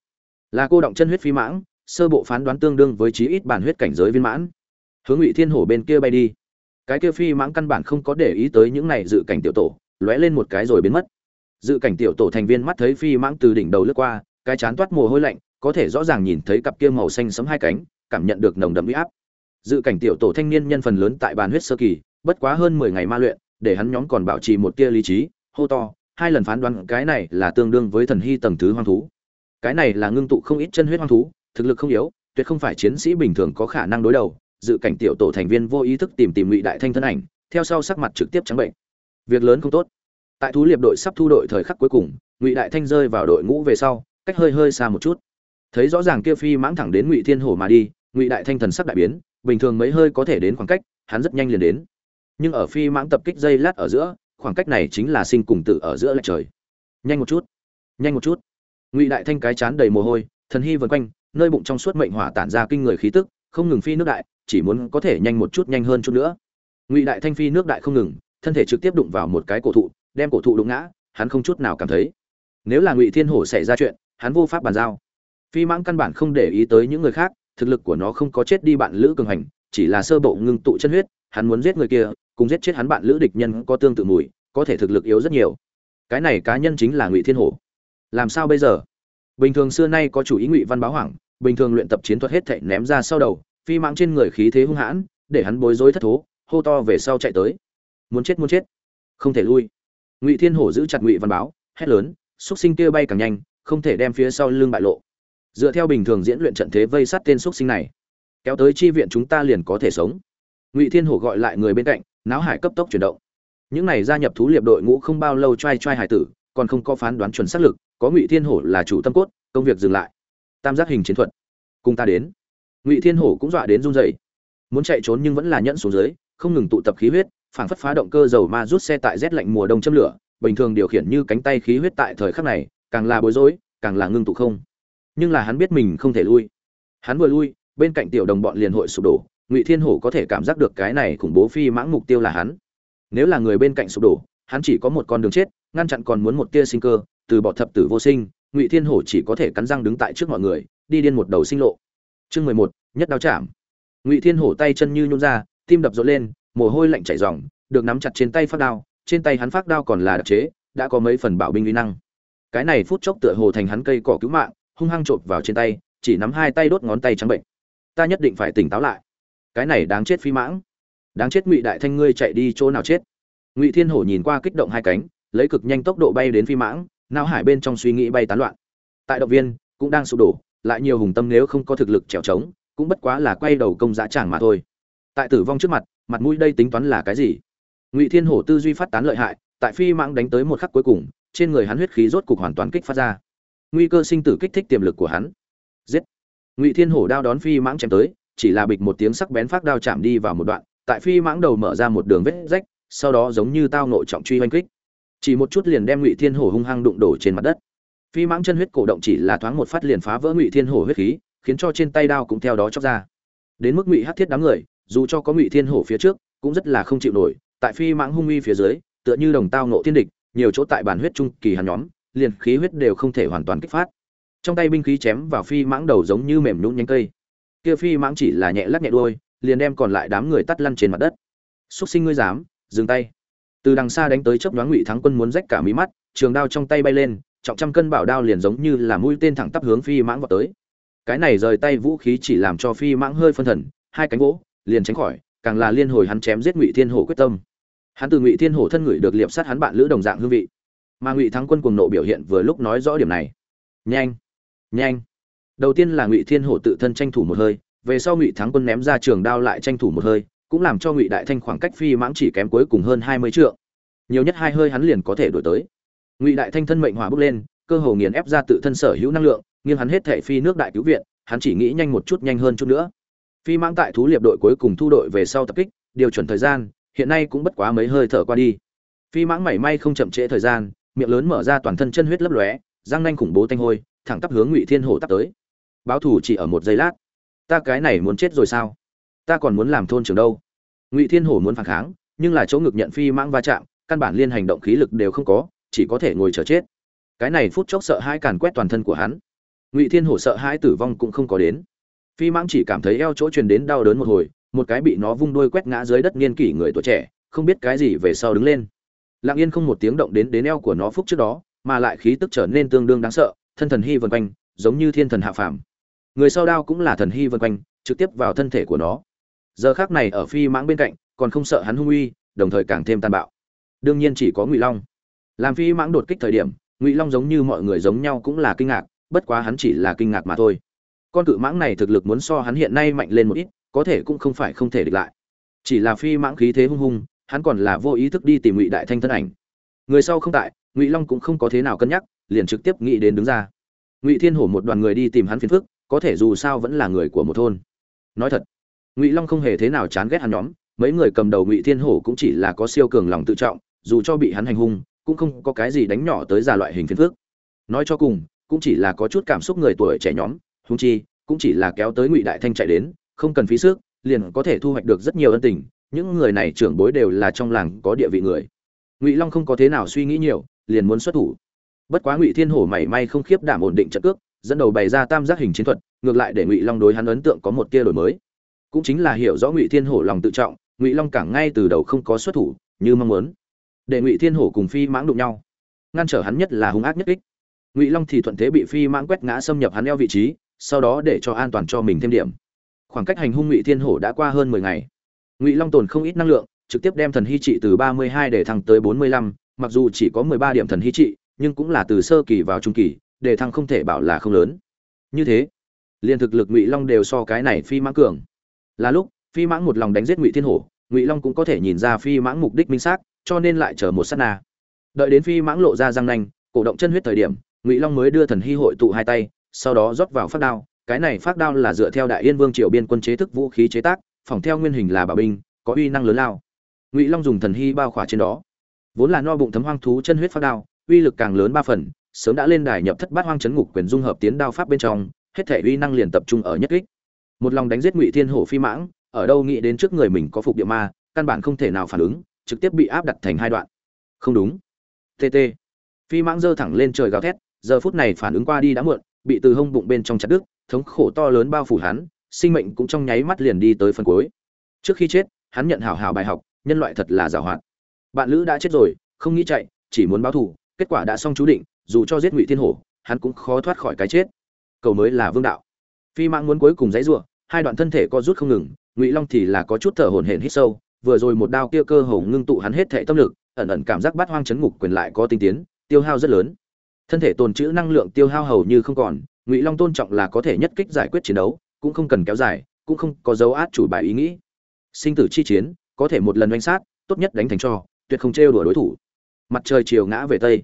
Là cô động chân huyết phi mãng sơ bộ phán đoán tương đương với chí ít bản huyết cảnh giới viên mãn. Hướng ngụy thiên hổ bên kia bay đi. Cái kia phi mãng căn bản không có để ý tới những này dự cảnh tiểu tổ, lóe lên một cái rồi biến mất. Dự cảnh tiểu tổ thành viên mắt thấy phi mãng từ đỉnh đầu lướt qua, cái chán toát mồ hôi lạnh, có thể rõ ràng nhìn thấy cặp kia màu xanh sấm hai cánh, cảm nhận được nồng đậm huy áp. Dự cảnh tiểu tổ thanh niên nhân phần lớn tại bàn huyết sơ kỳ, bất quá hơn mười ngày ma luyện, để hắn nhóm còn bảo trì một tia lý trí, hô to, hai lần phán đoán cái này là tương đương với thần hy tầng thứ hoang thú. Cái này là ngưng tụ không ít chân huyết hoang thú thực lực không yếu, tuyệt không phải chiến sĩ bình thường có khả năng đối đầu, dự cảnh tiểu tổ thành viên vô ý thức tìm tìm ngụy đại thanh thân ảnh, theo sau sắc mặt trực tiếp trắng bệnh. Việc lớn không tốt. Tại thú liệp đội sắp thu đội thời khắc cuối cùng, ngụy đại thanh rơi vào đội ngũ về sau, cách hơi hơi xa một chút. Thấy rõ ràng kia phi mãng thẳng đến ngụy thiên hổ mà đi, ngụy đại thanh thần sắc đại biến, bình thường mấy hơi có thể đến khoảng cách, hắn rất nhanh liền đến. Nhưng ở phi mãng tập kích dây lát ở giữa, khoảng cách này chính là sinh cùng tử ở giữa lệch trời. Nhanh một chút. Nhanh một chút. Ngụy đại thanh cái chán đầy mồ hôi, thần hy vần quanh nơi bụng trong suốt mệnh hỏa tản ra kinh người khí tức, không ngừng phi nước đại, chỉ muốn có thể nhanh một chút nhanh hơn chút nữa. Ngụy đại thanh phi nước đại không ngừng, thân thể trực tiếp đụng vào một cái cổ thụ, đem cổ thụ đụng ngã, hắn không chút nào cảm thấy. Nếu là ngụy thiên hổ xảy ra chuyện, hắn vô pháp bàn giao. Phi mãng căn bản không để ý tới những người khác, thực lực của nó không có chết đi bạn lữ cường hành, chỉ là sơ bộ ngưng tụ chân huyết, hắn muốn giết người kia, cùng giết chết hắn bạn lữ địch nhân có tương tự mùi, có thể thực lực yếu rất nhiều. Cái này cá nhân chính là ngụy thiên hổ. Làm sao bây giờ? Bình thường xưa nay có chủ ý ngụy văn báo hoảng bình thường luyện tập chiến thuật hết thảy ném ra sau đầu, phi mãng trên người khí thế hung hãn, để hắn bối rối thất thố, hô to về sau chạy tới. Muốn chết muốn chết. Không thể lui. Ngụy thiên hổ giữ chặt ngụy văn báo, hét lớn, xúc sinh kia bay càng nhanh, không thể đem phía sau lưng bại lộ. Dựa theo bình thường diễn luyện trận thế vây sát tên xúc sinh này, kéo tới chi viện chúng ta liền có thể sống. Ngụy thiên hổ gọi lại người bên cạnh, náo hải cấp tốc chuyển động. Những này gia nhập thú liệp đội ngũ không bao lâu trai trai hải tử, còn không có phán đoán chuẩn xác lực, có ngụy thiên hổ là chủ tâm cốt, công việc dừng lại tam giác hình chiến thuật. Cùng ta đến. Ngụy thiên hổ cũng dọa đến run rẩy. Muốn chạy trốn nhưng vẫn là nhẫn xuống dưới, không ngừng tụ tập khí huyết, phảng phất phá động cơ dầu ma rút xe tại rét lạnh mùa đông châm lửa, bình thường điều khiển như cánh tay khí huyết tại thời khắc này, càng là bối rối, càng là ngưng tụ không. Nhưng là hắn biết mình không thể lui. Hắn vừa lui, bên cạnh tiểu đồng bọn liền hội sụp đổ, ngụy thiên hổ có thể cảm giác được cái này khủng bố phi mãng mục tiêu là hắn. Nếu là người bên cạnh sụp đổ, hắn chỉ có một con đường chết, ngăn chặn còn muốn một tia sinh cơ, từ bỏ thập tử vô sinh ngụy thiên hổ chỉ có thể cắn răng đứng tại trước mọi người, đi điên một đầu sinh lộ. Chương mười một, nhất đao chạm. Ngụy thiên hổ tay chân như nhún ra, tim đập rộn lên, mồ hôi lạnh chảy ròng, được nắm chặt trên tay phát đao, trên tay hắn phát đao còn là đặc chế, đã có mấy phần bảo binh uy năng. Cái này phút chốc tựa hồ thành hắn cây cỏ cứu mạng, hung hăng trộn vào trên tay, chỉ nắm hai tay đốt ngón tay trắng bệnh. Ta nhất định phải tỉnh táo lại. Cái này đáng chết phi mãng. Đáng chết ngụy đại thanh ngươi chạy đi chỗ nào chết? Ngụy thiên hổ nhìn qua kích động hai cánh, lấy cực nhanh tốc độ bay đến phi mãng não hải bên trong suy nghĩ bay tán loạn. Tại động viên, cũng đang sụp đổ, lại nhiều hùng tâm nếu không có thực lực trèo trống, cũng bất quá là quay đầu công dã tràng mà thôi. Tại tử vong trước mặt mặt mũi đây tính toán là cái gì? Ngụy thiên hổ tư duy phát tán lợi hại, tại phi mãng đánh tới một khắc cuối cùng, trên người hắn huyết khí rốt cục hoàn toàn kích phát ra. Nguy cơ sinh tử kích thích tiềm lực của hắn. Giết! Ngụy thiên hổ đao đón phi mãng chém tới, chỉ là bịch một tiếng sắc bén phát đao chạm đi vào một đoạn, tại phi mãng đầu mở ra một đường vết rách, sau đó giống như tao nội trọng truy oanh kích chỉ một chút liền đem ngụy thiên hổ hung hăng đụng đổ trên mặt đất phi mãng chân huyết cổ động chỉ là thoáng một phát liền phá vỡ ngụy thiên hổ huyết khí khiến cho trên tay đao cũng theo đó chóc ra đến mức ngụy hát thiết đám người dù cho có ngụy thiên hổ phía trước cũng rất là không chịu nổi tại phi mãng hung uy phía dưới tựa như đồng tao nộ thiên địch nhiều chỗ tại bản huyết trung kỳ hàn nhóm liền khí huyết đều không thể hoàn toàn kích phát trong tay binh khí chém vào phi mãng đầu giống như mềm nhún nhánh cây kia phi mãng chỉ là nhẹ lắc nhẹ đuôi liền đem còn lại đám người tắt lăn trên mặt đất xuất sinh ngươi dám dừng tay từ đằng xa đánh tới chớp nhoáng ngụy thắng quân muốn rách cả mí mắt, trường đao trong tay bay lên, trọng trăm cân bảo đao liền giống như là mũi tên thẳng tắp hướng phi mãng vào tới. Cái này rời tay vũ khí chỉ làm cho phi mãng hơi phân thần, hai cánh gỗ liền tránh khỏi, càng là liên hồi hắn chém giết ngụy thiên hổ quyết tâm. Hắn từ ngụy thiên hổ thân ngửi được liệp sát hắn bạn lữ đồng dạng hương vị. Mà ngụy thắng quân cùng nộ biểu hiện vừa lúc nói rõ điểm này. Nhanh nhanh. Đầu tiên là ngụy thiên hổ tự thân tranh thủ một hơi, về sau ngụy thắng quân ném ra trường đao lại tranh thủ một hơi cũng làm cho ngụy đại thanh khoảng cách phi mãng chỉ kém cuối cùng hơn hai mươi trượng. Nhiều nhất hai hơi hắn liền có thể đổi tới. Ngụy đại thanh thân mệnh hỏa bước lên, cơ hồ nghiền ép ra tự thân sở hữu năng lượng nhưng hắn hết thể phi nước đại cứu viện, hắn chỉ nghĩ nhanh một chút nhanh hơn chút nữa. Phi mãng tại thú liệp đội cuối cùng thu đội về sau tập kích, điều chuẩn thời gian, hiện nay cũng bất quá mấy hơi thở qua đi. Phi mãng mảy may không chậm trễ thời gian, miệng lớn mở ra toàn thân chân huyết lấp lóe, răng nanh khủng bố tanh hôi, thẳng tắp hướng ngụy thiên hổ tắp tới. Báo thủ chỉ ở một giây lát. Ta cái này muốn chết rồi sao? Ta còn muốn làm thôn trưởng đâu? Ngụy thiên hổ muốn phản kháng, nhưng là chỗ ngực nhận phi mãng va chạm, căn bản liên hành động khí lực đều không có, chỉ có thể ngồi chờ chết. Cái này phút chốc sợ hai càn quét toàn thân của hắn. Ngụy thiên hổ sợ hai tử vong cũng không có đến. Phi mãng chỉ cảm thấy eo chỗ truyền đến đau đớn một hồi, một cái bị nó vung đuôi quét ngã dưới đất niên kỷ người tuổi trẻ, không biết cái gì về sau đứng lên. Lặng yên không một tiếng động đến đến eo của nó phúc trước đó, mà lại khí tức trở nên tương đương đáng sợ, thân thần hy vân quanh, giống như thiên thần hạ phàm. Người sau đao cũng là thần hy vân quanh, trực tiếp vào thân thể của nó giờ khác này ở phi mãng bên cạnh, còn không sợ hắn hung uy, đồng thời càng thêm tàn bạo. Đương nhiên chỉ có ngụy long. Làm phi mãng đột kích thời điểm, ngụy long giống như mọi người giống nhau cũng là kinh ngạc, bất quá hắn chỉ là kinh ngạc mà thôi. Con cự mãng này thực lực muốn so hắn hiện nay mạnh lên một ít, có thể cũng không phải không thể địch lại. Chỉ là phi mãng khí thế hung hung, hắn còn là vô ý thức đi tìm ngụy đại thanh thân ảnh. Người sau không tại, ngụy long cũng không có thế nào cân nhắc, liền trực tiếp nghĩ đến đứng ra. Ngụy thiên hổ một đoàn người đi tìm hắn phiền phức, có thể dù sao vẫn là người của một thôn. Nói thật ngụy long không hề thế nào chán ghét hắn nhóm, mấy người cầm đầu ngụy thiên hổ cũng chỉ là có siêu cường lòng tự trọng, dù cho bị hắn hành hung, cũng không có cái gì đánh nhỏ tới già loại hình phiền phức. Nói cho cùng, cũng chỉ là có chút cảm xúc người tuổi trẻ nhóm húng chi, cũng chỉ là kéo tới ngụy đại thanh chạy đến, không cần phí sức, liền có thể thu hoạch được rất nhiều ân tình, những người này trưởng bối đều là trong làng có địa vị người. Ngụy long không có thế nào suy nghĩ nhiều, liền muốn xuất thủ. Bất quá ngụy thiên hổ mảy may không khiếp đảm ổn định trận cước, dẫn đầu bày ra tam giác hình chiến thuật, ngược lại để ngụy long đối hắn ấn tượng có một tia đổi mới cũng chính là hiểu rõ ngụy thiên hổ lòng tự trọng, ngụy long cảng ngay từ đầu không có xuất thủ, như mong muốn. Để ngụy thiên hổ cùng phi mãng đụng nhau. Ngăn trở hắn nhất là hung ác nhất kích. Ngụy long thì thuận thế bị phi mãng quét ngã xâm nhập hắn eo vị trí, sau đó để cho an toàn cho mình thêm điểm. Khoảng cách hành hung ngụy thiên hổ đã qua hơn mười ngày. Ngụy long tồn không ít năng lượng, trực tiếp đem thần hy trị từ ba mươi hai để thăng tới bốn mươi lăm, mặc dù chỉ có mười ba điểm thần hy trị, nhưng cũng là từ sơ kỳ vào trung kỳ, để thăng không thể bảo là không lớn. Như thế liền thực lực ngụy long đều so cái này phi mãng cường là lúc, phi mãng một lòng đánh giết ngụy thiên hổ, ngụy long cũng có thể nhìn ra phi mãng mục đích minh xác, cho nên lại chờ một sát na. Đợi đến phi mãng lộ ra răng nanh, cổ động chân huyết thời điểm, ngụy long mới đưa thần hy hội tụ hai tay, sau đó rót vào phát đao. Cái này phát đao là dựa theo đại yên vương triều biên quân chế thức vũ khí chế tác, phỏng theo nguyên hình là bảo binh, có uy năng lớn lao. Ngụy long dùng thần hy bao khỏa trên đó. Vốn là no bụng thấm hoang thú chân huyết phát đao, uy lực càng lớn ba phần, sớm đã lên đài nhập thất bát hoang chấn ngục quyền dung hợp tiến đao pháp bên trong, hết thể uy năng liền tập trung ở nhất kích một lòng đánh giết ngụy thiên hổ phi mãng, ở đâu nghĩ đến trước người mình có phục địa ma, căn bản không thể nào phản ứng, trực tiếp bị áp đặt thành hai đoạn. Không đúng. Tt phi mãng giơ thẳng lên trời gào thét, giờ phút này phản ứng qua đi đã muộn, bị từ hông bụng bên trong chặt đứt, thống khổ to lớn bao phủ hắn, sinh mệnh cũng trong nháy mắt liền đi tới phần cuối. Trước khi chết, hắn nhận hào hào bài học, nhân loại thật là giàu hoạt. Bạn lữ đã chết rồi, không nghĩ chạy, chỉ muốn báo thù, kết quả đã xong chú định, dù cho giết ngụy thiên hổ, hắn cũng khó thoát khỏi cái chết. Cầu mới là vương đạo. Phi mãng muốn cuối cùng dãy rủa hai đoạn thân thể co rút không ngừng, ngụy long thì là có chút thở hổn hển hít sâu, vừa rồi một đao kia cơ hồ ngưng tụ hắn hết thể tâm lực, ẩn ẩn cảm giác bắt hoang chấn ngục quyền lại có tinh tiến, tiêu hao rất lớn. Thân thể tồn trữ năng lượng tiêu hao hầu như không còn, ngụy long tôn trọng là có thể nhất kích giải quyết chiến đấu, cũng không cần kéo dài, cũng không có dấu át chủ bài ý nghĩ. Sinh tử chi chiến, có thể một lần đánh sát, tốt nhất đánh thành cho, tuyệt không trêu đùa đối thủ. Mặt trời chiều ngã về tây.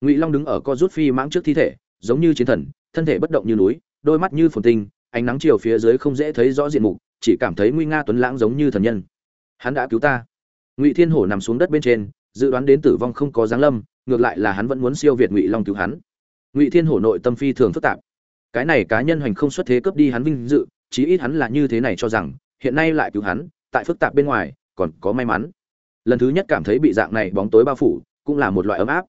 Ngụy long đứng ở co rút phi mãng trước thi thể, giống như chiến thần, thân thể bất động như núi, đôi mắt như phồn tinh ánh nắng chiều phía dưới không dễ thấy rõ diện mục chỉ cảm thấy nguy nga tuấn lãng giống như thần nhân. Hắn đã cứu ta. Ngụy thiên hổ nằm xuống đất bên trên dự đoán đến tử vong không có giáng lâm ngược lại là hắn vẫn muốn siêu việt ngụy long cứu hắn. Ngụy thiên hổ nội tâm phi thường phức tạp. Cái này cá nhân hoành không xuất thế cướp đi hắn vinh dự chí ít hắn là như thế này cho rằng hiện nay lại cứu hắn tại phức tạp bên ngoài còn có may mắn. Lần thứ nhất cảm thấy bị dạng này bóng tối bao phủ cũng là một loại ấm áp.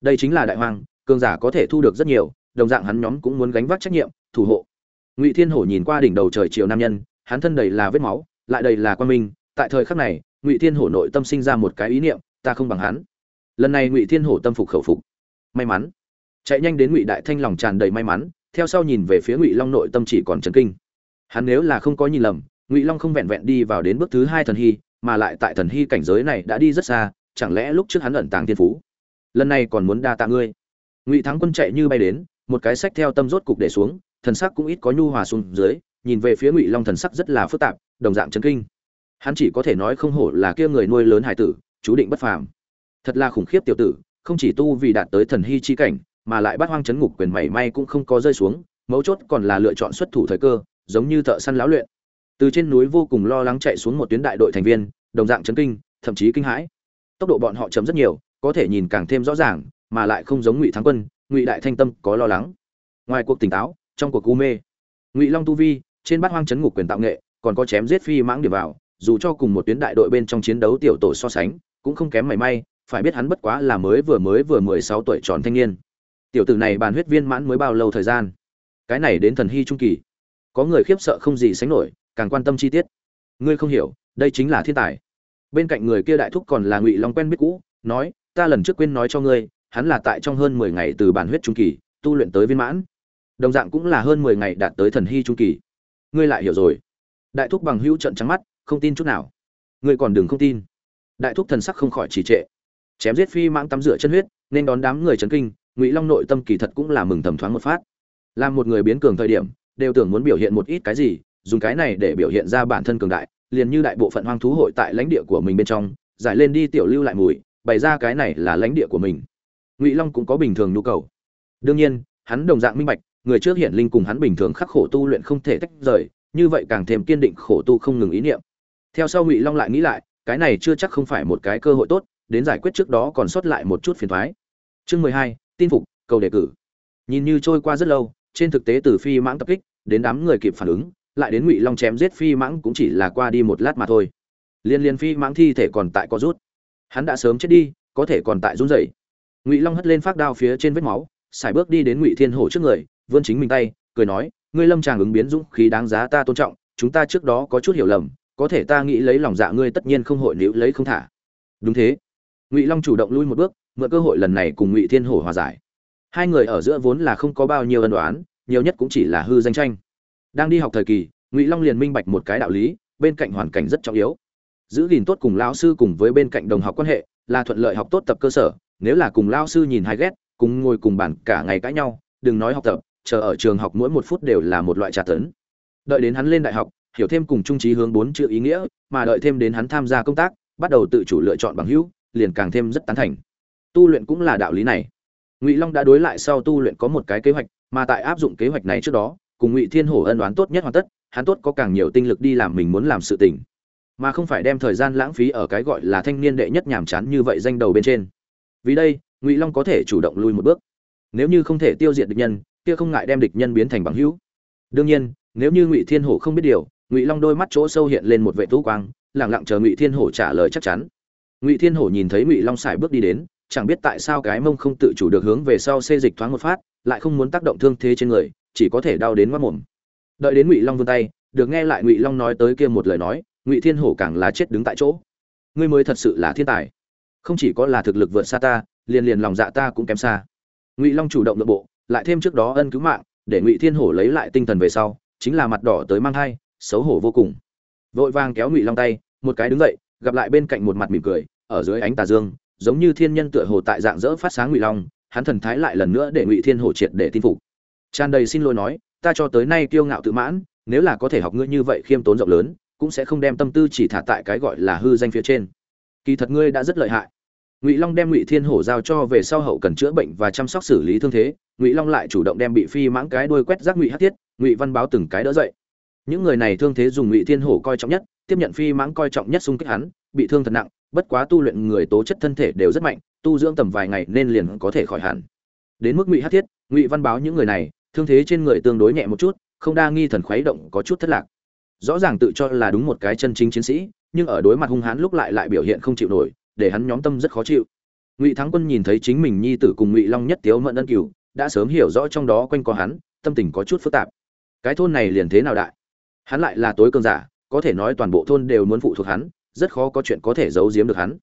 Đây chính là đại hoàng, cường giả có thể thu được rất nhiều đồng dạng hắn nhóm cũng muốn gánh vác trách nhiệm thủ hộ ngụy thiên hổ nhìn qua đỉnh đầu trời chiều nam nhân, hắn thân đầy là vết máu, lại đầy là quan minh, tại thời khắc này, ngụy thiên hổ nội tâm sinh ra một cái ý niệm, ta không bằng hắn. Lần này ngụy thiên hổ tâm phục khẩu phục. May mắn. Chạy nhanh đến ngụy đại thanh lòng tràn đầy may mắn, theo sau nhìn về phía ngụy long nội tâm chỉ còn chấn kinh. Hắn nếu là không có nhìn lầm, ngụy long không vẹn vẹn đi vào đến bước thứ hai thần hy, mà lại tại thần hy cảnh giới này đã đi rất xa, chẳng lẽ lúc trước hắn ẩn tàng thiên phú? Lần này còn muốn đa tạ ngươi. Ngụy thắng quân chạy như bay đến, một cái sách theo tâm rốt cục để xuống thần sắc cũng ít có nhu hòa xuống dưới, nhìn về phía ngụy long thần sắc rất là phức tạp, đồng dạng chấn kinh. Hắn chỉ có thể nói không hổ là kia người nuôi lớn hải tử, chú định bất phàm. Thật là khủng khiếp tiểu tử, không chỉ tu vì đạt tới thần hy chi cảnh, mà lại bắt hoang chấn ngục quyền mảy may cũng không có rơi xuống, mấu chốt còn là lựa chọn xuất thủ thời cơ, giống như thợ săn lão luyện. Từ trên núi vô cùng lo lắng chạy xuống một tuyến đại đội thành viên, đồng dạng chấn kinh, thậm chí kinh hãi. Tốc độ bọn họ chấm rất nhiều, có thể nhìn càng thêm rõ ràng, mà lại không giống ngụy thắng quân, ngụy đại thanh tâm có lo lắng. Ngoài cuộc tỉnh táo trong cuộc u mê. Ngụy long tu vi, trên bát hoang chấn ngục quyền tạo nghệ, còn có chém giết phi mãng điểm vào, dù cho cùng một tuyến đại đội bên trong chiến đấu tiểu tổ so sánh, cũng không kém mảy may, phải biết hắn bất quá là mới vừa mới vừa mười sáu tuổi tròn thanh niên. Tiểu tử này bàn huyết viên mãn mới bao lâu thời gian? Cái này đến thần hy trung kỳ. Có người khiếp sợ không gì sánh nổi, càng quan tâm chi tiết. Ngươi không hiểu, đây chính là thiên tài. Bên cạnh người kia đại thúc còn là ngụy long quen biết cũ, nói, ta lần trước quên nói cho ngươi, hắn là tại trong hơn mười ngày từ bản huyết trung kỳ, tu luyện tới viên mãn đồng dạng cũng là hơn mười ngày đạt tới thần hy trung kỳ. Ngươi lại hiểu rồi. Đại thúc bằng hữu trận trắng mắt, không tin chút nào. Ngươi còn đừng không tin. Đại thúc thần sắc không khỏi trì trệ. Chém giết phi mãng tắm rửa chân huyết, nên đón đám người chấn kinh, ngụy long nội tâm kỳ thật cũng là mừng thầm thoáng một phát. Làm một người biến cường thời điểm, đều tưởng muốn biểu hiện một ít cái gì, dùng cái này để biểu hiện ra bản thân cường đại, liền như đại bộ phận hoang thú hội tại lãnh địa của mình bên trong, giải lên đi tiểu lưu lại mùi, bày ra cái này là lãnh địa của mình. Ngụy long cũng có bình thường nhu cầu. Đương nhiên, hắn đồng dạng minh bạch người trước hiển linh cùng hắn bình thường khắc khổ tu luyện không thể tách rời, như vậy càng thêm kiên định khổ tu không ngừng ý niệm. Theo sau ngụy long lại nghĩ lại, cái này chưa chắc không phải một cái cơ hội tốt, đến giải quyết trước đó còn sót lại một chút phiền thoái chương mười hai, tin phục, cầu đề cử. Nhìn như trôi qua rất lâu, trên thực tế từ phi mãng tập kích, đến đám người kịp phản ứng, lại đến ngụy long chém giết phi mãng cũng chỉ là qua đi một lát mà thôi. Liên liên phi mãng thi thể còn tại có rút. Hắn đã sớm chết đi, có thể còn tại run rẩy. Ngụy long hất lên phát đao phía trên vết máu, xài bước đi đến ngụy thiên hổ trước người vươn chính mình tay, cười nói, ngươi lâm tràng ứng biến dũng khí đáng giá ta tôn trọng, chúng ta trước đó có chút hiểu lầm, có thể ta nghĩ lấy lòng dạ ngươi tất nhiên không hội níu lấy không thả. Đúng thế. Ngụy long chủ động lui một bước, mượn cơ hội lần này cùng ngụy thiên hổ hòa giải. Hai người ở giữa vốn là không có bao nhiêu ân đoán nhiều nhất cũng chỉ là hư danh tranh. Đang đi học thời kỳ, ngụy long liền minh bạch một cái đạo lý, bên cạnh hoàn cảnh rất trọng yếu. Giữ gìn tốt cùng lão sư cùng với bên cạnh đồng học quan hệ, là thuận lợi học tốt tập cơ sở, nếu là cùng lão sư nhìn hay ghét, cùng ngồi cùng bàn cả ngày cãi nhau, đừng nói học tập chờ ở trường học mỗi một phút đều là một loại trà tấn. Đợi đến hắn lên đại học, hiểu thêm cùng trung trí hướng bốn chữ ý nghĩa, mà đợi thêm đến hắn tham gia công tác, bắt đầu tự chủ lựa chọn bằng hữu, liền càng thêm rất tán thành. Tu luyện cũng là đạo lý này. Ngụy long đã đối lại sau tu luyện có một cái kế hoạch, mà tại áp dụng kế hoạch này trước đó, cùng ngụy thiên hổ ân đoán tốt nhất hoàn tất, hắn tốt có càng nhiều tinh lực đi làm mình muốn làm sự tình. Mà không phải đem thời gian lãng phí ở cái gọi là thanh niên đệ nhất nhàm chán như vậy danh đầu bên trên. Vì đây, ngụy long có thể chủ động lui một bước. Nếu như không thể tiêu diệt địch nhân kia không ngại đem địch nhân biến thành bằng hữu. Đương nhiên, nếu như ngụy thiên hổ không biết điều, ngụy long đôi mắt chỗ sâu hiện lên một vệ tú quang lẳng lặng chờ ngụy thiên hổ trả lời chắc chắn. Ngụy thiên hổ nhìn thấy ngụy long sải bước đi đến, chẳng biết tại sao cái mông không tự chủ được hướng về sau xê dịch thoáng một phát, lại không muốn tác động thương thế trên người, chỉ có thể đau đến mắt mồm. Đợi đến ngụy long vươn tay, được nghe lại ngụy long nói tới kia một lời nói, ngụy thiên hổ càng là chết đứng tại chỗ. Ngươi mới thật sự là thiên tài. Không chỉ có là thực lực vượt xa ta, liền liền lòng dạ ta cũng kém xa. Ngụy long chủ động nội bộ lại thêm trước đó ân cứu mạng, để ngụy thiên hổ lấy lại tinh thần về sau, chính là mặt đỏ tới mang thai, xấu hổ vô cùng. Vội vàng kéo ngụy long tay, một cái đứng dậy, gặp lại bên cạnh một mặt mỉm cười, ở dưới ánh tà dương, giống như thiên nhân tựa hồ tại dạng dỡ phát sáng ngụy long, hắn thần thái lại lần nữa để ngụy thiên hổ triệt để tin phục. Tràn đầy xin lỗi nói, ta cho tới nay kiêu ngạo tự mãn, nếu là có thể học ngươi như vậy khiêm tốn rộng lớn, cũng sẽ không đem tâm tư chỉ thả tại cái gọi là hư danh phía trên. Kỳ thật ngươi đã rất lợi hại ngụy long đem ngụy thiên hổ giao cho về sau hậu cần chữa bệnh và chăm sóc xử lý thương thế, ngụy long lại chủ động đem bị phi mãng cái đuôi quét rác ngụy hát thiết, ngụy văn báo từng cái đỡ dậy. Những người này thương thế dùng ngụy thiên hổ coi trọng nhất, tiếp nhận phi mãng coi trọng nhất xung kích hắn, bị thương thật nặng, bất quá tu luyện người tố chất thân thể đều rất mạnh, tu dưỡng tầm vài ngày nên liền có thể khỏi hẳn. Đến mức ngụy hát thiết, ngụy văn báo những người này, thương thế trên người tương đối nhẹ một chút, không đa nghi thần khuấy động có chút thất lạc. Rõ ràng tự cho là đúng một cái chân chính chiến sĩ, nhưng ở đối mặt hung hãn lúc lại lại biểu hiện không chịu nổi để hắn nhóm tâm rất khó chịu. Ngụy thắng quân nhìn thấy chính mình nhi tử cùng ngụy long nhất tiếu mẫn ân cửu, đã sớm hiểu rõ trong đó quanh có hắn, tâm tình có chút phức tạp. Cái thôn này liền thế nào đại? Hắn lại là tối cường giả, có thể nói toàn bộ thôn đều muốn phụ thuộc hắn, rất khó có chuyện có thể giấu giếm được hắn.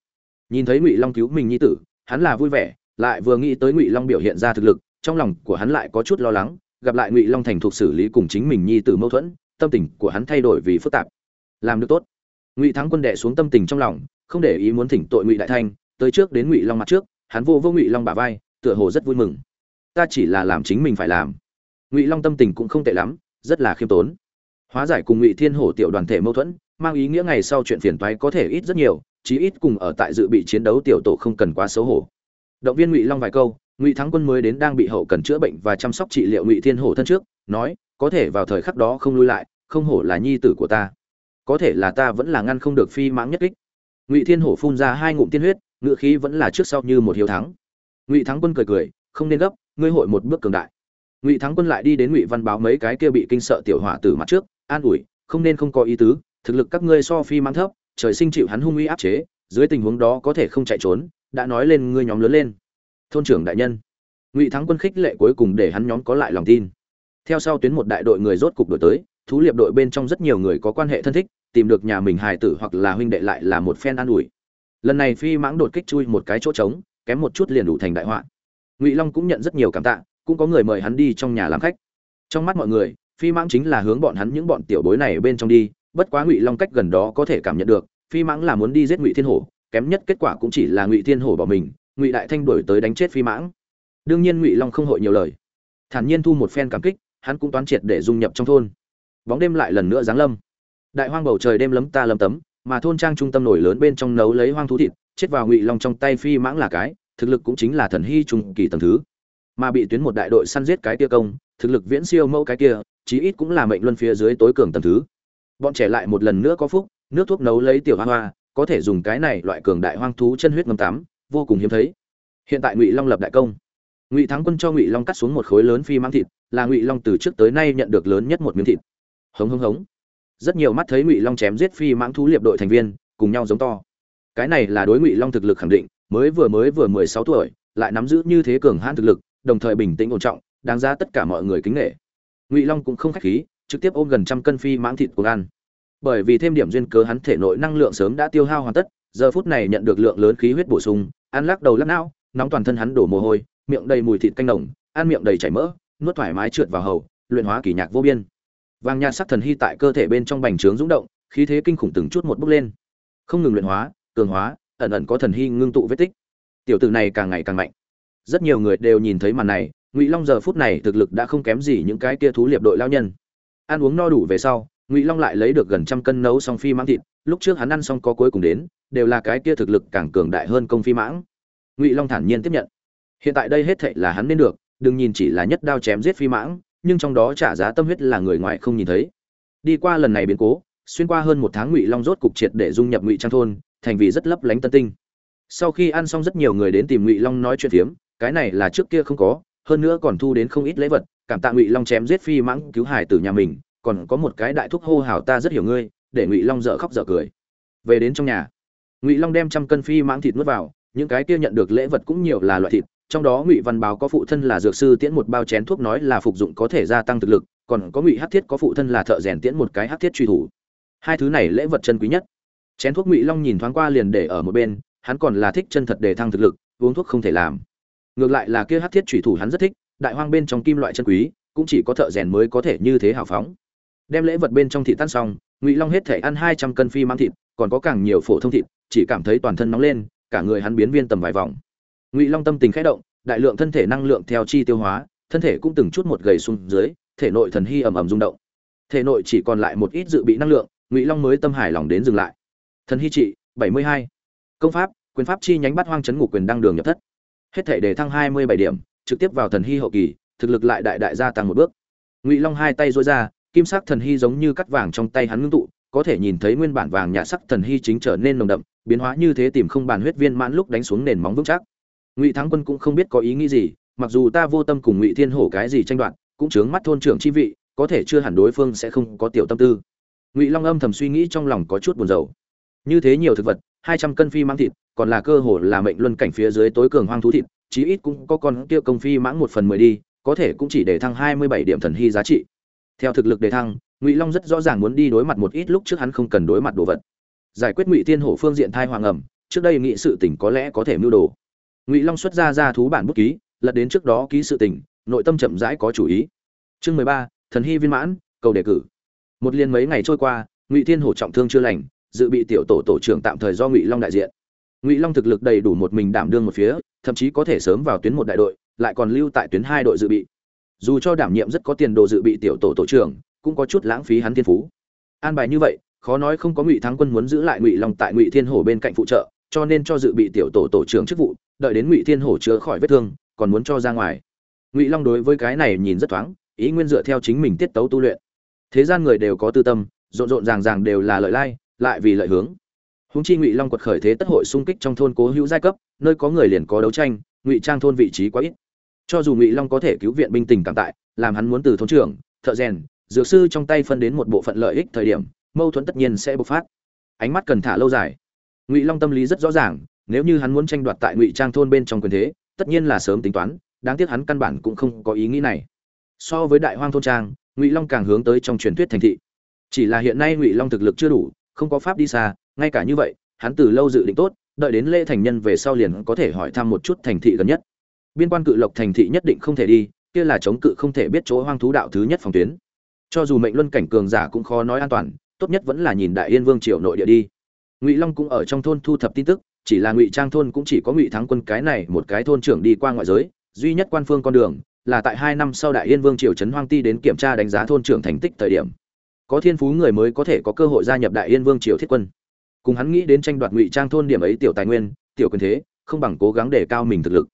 Nhìn thấy ngụy long cứu mình nhi tử, hắn là vui vẻ, lại vừa nghĩ tới ngụy long biểu hiện ra thực lực, trong lòng của hắn lại có chút lo lắng, gặp lại ngụy long thành thục xử lý cùng chính mình nhi tử mâu thuẫn, tâm tình của hắn thay đổi vì phức tạp. Làm được tốt. Ngụy thắng quân đệ xuống tâm tình trong lòng không để ý muốn thỉnh tội ngụy đại thanh, tới trước đến ngụy long mặt trước, hắn vô vô ngụy long bả vai, tựa hồ rất vui mừng. Ta chỉ là làm chính mình phải làm. Ngụy long tâm tình cũng không tệ lắm, rất là khiêm tốn. Hóa giải cùng ngụy thiên hổ tiểu đoàn thể mâu thuẫn, mang ý nghĩa ngày sau chuyện phiền toái có thể ít rất nhiều, chí ít cùng ở tại dự bị chiến đấu tiểu tổ không cần quá xấu hổ. Động viên ngụy long vài câu, ngụy thắng quân mới đến đang bị hậu cần chữa bệnh và chăm sóc trị liệu ngụy thiên hổ thân trước, nói, có thể vào thời khắc đó không lui lại, không hổ là nhi tử của ta. Có thể là ta vẫn là ngăn không được phi mãng nhất kích ngụy thiên hổ phun ra hai ngụm tiên huyết ngựa khí vẫn là trước sau như một hiếu thắng ngụy thắng quân cười cười không nên gấp ngươi hội một bước cường đại ngụy thắng quân lại đi đến ngụy văn báo mấy cái kia bị kinh sợ tiểu hỏa tử mặt trước an ủi không nên không có ý tứ thực lực các ngươi so phi mang thấp trời sinh chịu hắn hung uy áp chế dưới tình huống đó có thể không chạy trốn đã nói lên ngươi nhóm lớn lên thôn trưởng đại nhân ngụy thắng quân khích lệ cuối cùng để hắn nhóm có lại lòng tin theo sau tuyến một đại đội người rốt cục đổi tới thú liệp đội bên trong rất nhiều người có quan hệ thân thích tìm được nhà mình hài tử hoặc là huynh đệ lại là một phen an ủi. Lần này phi mãng đột kích chui một cái chỗ trống, kém một chút liền đủ thành đại họa. Ngụy long cũng nhận rất nhiều cảm tạ, cũng có người mời hắn đi trong nhà làm khách. Trong mắt mọi người, phi mãng chính là hướng bọn hắn những bọn tiểu bối này bên trong đi, bất quá ngụy long cách gần đó có thể cảm nhận được, phi mãng là muốn đi giết ngụy thiên hổ, kém nhất kết quả cũng chỉ là ngụy thiên hổ bỏ mình, ngụy đại thanh đổi tới đánh chết phi mãng. Đương nhiên ngụy long không hội nhiều lời. Thản nhiên thu một phen cảm kích, hắn cũng toán triệt để dung nhập trong thôn. Bóng đêm lại lần nữa giáng lâm đại hoang bầu trời đêm lấm ta lấm tấm, mà thôn trang trung tâm nổi lớn bên trong nấu lấy hoang thú thịt, chết vào ngụy long trong tay phi mãng là cái, thực lực cũng chính là thần hy trung kỳ tầng thứ. Mà bị tuyến một đại đội săn giết cái kia công, thực lực viễn siêu mẫu cái kia, chí ít cũng là mệnh luân phía dưới tối cường tầng thứ. Bọn trẻ lại một lần nữa có phúc, nước thuốc nấu lấy tiểu hoa hoa, có thể dùng cái này loại cường đại hoang thú chân huyết ngâm tắm, vô cùng hiếm thấy. Hiện tại ngụy long lập đại công. Ngụy thắng quân cho ngụy long cắt xuống một khối lớn phi mãng thịt, là ngụy long từ trước tới nay nhận được lớn nhất một miếng thịt. Hống hống hống rất nhiều mắt thấy ngụy long chém giết phi mãng thú liệp đội thành viên, cùng nhau giống to. Cái này là đối ngụy long thực lực khẳng định, mới vừa mới vừa mười sáu tuổi, lại nắm giữ như thế cường hãn thực lực, đồng thời bình tĩnh ổn trọng, đáng ra tất cả mọi người kính nghệ ngụy long cũng không khách khí, trực tiếp ôm gần trăm cân phi mãng thịt của ăn bởi vì thêm điểm duyên cớ hắn thể nội năng lượng sớm đã tiêu hao hoàn tất, giờ phút này nhận được lượng lớn khí huyết bổ sung, ăn lắc đầu lắc não, nóng toàn thân hắn đổ mồ hôi, miệng đầy mùi thịt canh đồng ăn miệng đầy chảy mỡ, nuốt thoải mái trượt vào hầu, luyện hóa kỳ nhạc vô biên vàng nhạt sắc thần hy tại cơ thể bên trong bành trướng rung động, khí thế kinh khủng từng chút một bước lên. Không ngừng luyện hóa, cường hóa, ẩn ẩn có thần hy ngưng tụ vết tích. Tiểu tử này càng ngày càng mạnh. Rất nhiều người đều nhìn thấy màn này, ngụy long giờ phút này thực lực đã không kém gì những cái kia thú liệp đội lao nhân. Ăn uống no đủ về sau, ngụy long lại lấy được gần trăm cân nấu xong phi mãng thịt, lúc trước hắn ăn xong có cuối cùng đến, đều là cái kia thực lực càng cường đại hơn công phi mãng. Ngụy long thản nhiên tiếp nhận. Hiện tại đây hết thệ là hắn nên được, đừng nhìn chỉ là nhất đao chém giết phi mãng nhưng trong đó trả giá tâm huyết là người ngoài không nhìn thấy. Đi qua lần này biến cố, xuyên qua hơn một tháng ngụy long rốt cục triệt để dung nhập ngụy trang thôn, thành vì rất lấp lánh tân tinh. Sau khi ăn xong rất nhiều người đến tìm ngụy long nói chuyện phiếm, cái này là trước kia không có, hơn nữa còn thu đến không ít lễ vật, cảm tạ ngụy long chém giết phi mãng cứu hải từ nhà mình, còn có một cái đại thúc hô hào ta rất hiểu ngươi, để ngụy long dở khóc dở cười. Về đến trong nhà, ngụy long đem trăm cân phi mãng thịt nuốt vào, những cái kia nhận được lễ vật cũng nhiều là loại thịt trong đó ngụy văn báo có phụ thân là dược sư tiễn một bao chén thuốc nói là phục dụng có thể gia tăng thực lực, còn có ngụy hát thiết có phụ thân là thợ rèn tiễn một cái hát thiết truy thủ. Hai thứ này lễ vật chân quý nhất. Chén thuốc ngụy long nhìn thoáng qua liền để ở một bên, hắn còn là thích chân thật để thăng thực lực, uống thuốc không thể làm. Ngược lại là kia hát thiết truy thủ hắn rất thích, đại hoang bên trong kim loại chân quý, cũng chỉ có thợ rèn mới có thể như thế hào phóng. Đem lễ vật bên trong thịt tan xong, ngụy long hết thể ăn hai trăm cân phi mang thịt, còn có càng nhiều phổ thông thịt, chỉ cảm thấy toàn thân nóng lên, cả người hắn biến viên tầm vài vòng ngụy long tâm tình khẽ động, đại lượng thân thể năng lượng theo chi tiêu hóa, thân thể cũng từng chút một gầy xuống dưới, thể nội thần hy ầm ầm rung động. Thể nội chỉ còn lại một ít dự bị năng lượng, ngụy long mới tâm hài lòng đến dừng lại. Thần hy trị, bảy mươi hai. Công pháp, quyền pháp chi nhánh bắt hoang chấn ngục quyền đăng đường nhập thất. Hết thể đề thăng hai mươi bảy điểm, trực tiếp vào thần hy hậu kỳ, thực lực lại đại đại gia tăng một bước. Ngụy long hai tay dối ra, kim sắc thần hy giống như cắt vàng trong tay hắn ngưng tụ, có thể nhìn thấy nguyên bản vàng nhà sắc thần hy chính trở nên nồng đậm, biến hóa như thế tìm không bàn huyết viên mãn lúc đánh xuống nền móng vững chắc ngụy thắng quân cũng không biết có ý nghĩ gì, mặc dù ta vô tâm cùng ngụy thiên hổ cái gì tranh đoạt, cũng chướng mắt thôn trưởng chi vị, có thể chưa hẳn đối phương sẽ không có tiểu tâm tư. Ngụy long âm thầm suy nghĩ trong lòng có chút buồn rầu. Như thế nhiều thực vật, hai trăm cân phi mang thịt, còn là cơ hồ là mệnh luân cảnh phía dưới tối cường hoang thú thịt, chí ít cũng có con kia công phi mãng một phần mười đi, có thể cũng chỉ để thăng hai mươi bảy điểm thần hy giá trị. Theo thực lực đề thăng, ngụy long rất rõ ràng muốn đi đối mặt một ít lúc trước hắn không cần đối mặt đồ vật. Giải quyết ngụy thiên hổ phương diện thai hoàng ẩm, trước đây nghị sự tỉnh có lẽ có thể mưu đồ ngụy long xuất ra ra thú bản bút ký lật đến trước đó ký sự tình, nội tâm chậm rãi có chủ ý chương mười ba thần hy viên mãn cầu đề cử một liên mấy ngày trôi qua ngụy thiên hổ trọng thương chưa lành dự bị tiểu tổ tổ trưởng tạm thời do ngụy long đại diện ngụy long thực lực đầy đủ một mình đảm đương một phía thậm chí có thể sớm vào tuyến một đại đội lại còn lưu tại tuyến hai đội dự bị dù cho đảm nhiệm rất có tiền đồ dự bị tiểu tổ tổ trưởng cũng có chút lãng phí hắn thiên phú an bài như vậy khó nói không có ngụy thắng quân muốn giữ lại ngụy long tại ngụy thiên hổ bên cạnh phụ trợ cho nên cho dự bị tiểu tổ tổ trưởng chức vụ đợi đến ngụy thiên hổ chữa khỏi vết thương, còn muốn cho ra ngoài. Ngụy long đối với cái này nhìn rất thoáng, ý nguyên dựa theo chính mình tiết tấu tu luyện. Thế gian người đều có tư tâm, rộn rộn ràng ràng đều là lợi lai, lại vì lợi hướng. Húng chi ngụy long quật khởi thế tất hội xung kích trong thôn cố hữu giai cấp, nơi có người liền có đấu tranh, ngụy trang thôn vị trí quá ít. Cho dù ngụy long có thể cứu viện binh tình cảm tại, làm hắn muốn từ thôn trưởng, thợ rèn, dược sư trong tay phân đến một bộ phận lợi ích thời điểm, mâu thuẫn tất nhiên sẽ bộc phát. Ánh mắt cần thả lâu dài. Ngụy long tâm lý rất rõ ràng nếu như hắn muốn tranh đoạt tại ngụy trang thôn bên trong quyền thế, tất nhiên là sớm tính toán, đáng tiếc hắn căn bản cũng không có ý nghĩ này. So với đại hoang thôn trang, ngụy long càng hướng tới trong truyền thuyết thành thị. Chỉ là hiện nay ngụy long thực lực chưa đủ, không có pháp đi xa, ngay cả như vậy, hắn từ lâu dự định tốt, đợi đến lễ thành nhân về sau liền có thể hỏi thăm một chút thành thị gần nhất. Biên quan cự lộc thành thị nhất định không thể đi, kia là chống cự không thể biết chỗ hoang thú đạo thứ nhất phòng tuyến. Cho dù mệnh luân cảnh cường giả cũng khó nói an toàn, tốt nhất vẫn là nhìn đại yên vương triều nội địa đi. Ngụy long cũng ở trong thôn thu thập tin tức chỉ là ngụy trang thôn cũng chỉ có ngụy thắng quân cái này một cái thôn trưởng đi qua ngoại giới, duy nhất quan phương con đường là tại hai năm sau đại yên vương triều trấn hoang ti đến kiểm tra đánh giá thôn trưởng thành tích thời điểm. Có thiên phú người mới có thể có cơ hội gia nhập đại yên vương triều thiết quân. Cùng hắn nghĩ đến tranh đoạt ngụy trang thôn điểm ấy tiểu tài nguyên, tiểu quyền thế, không bằng cố gắng để cao mình thực lực.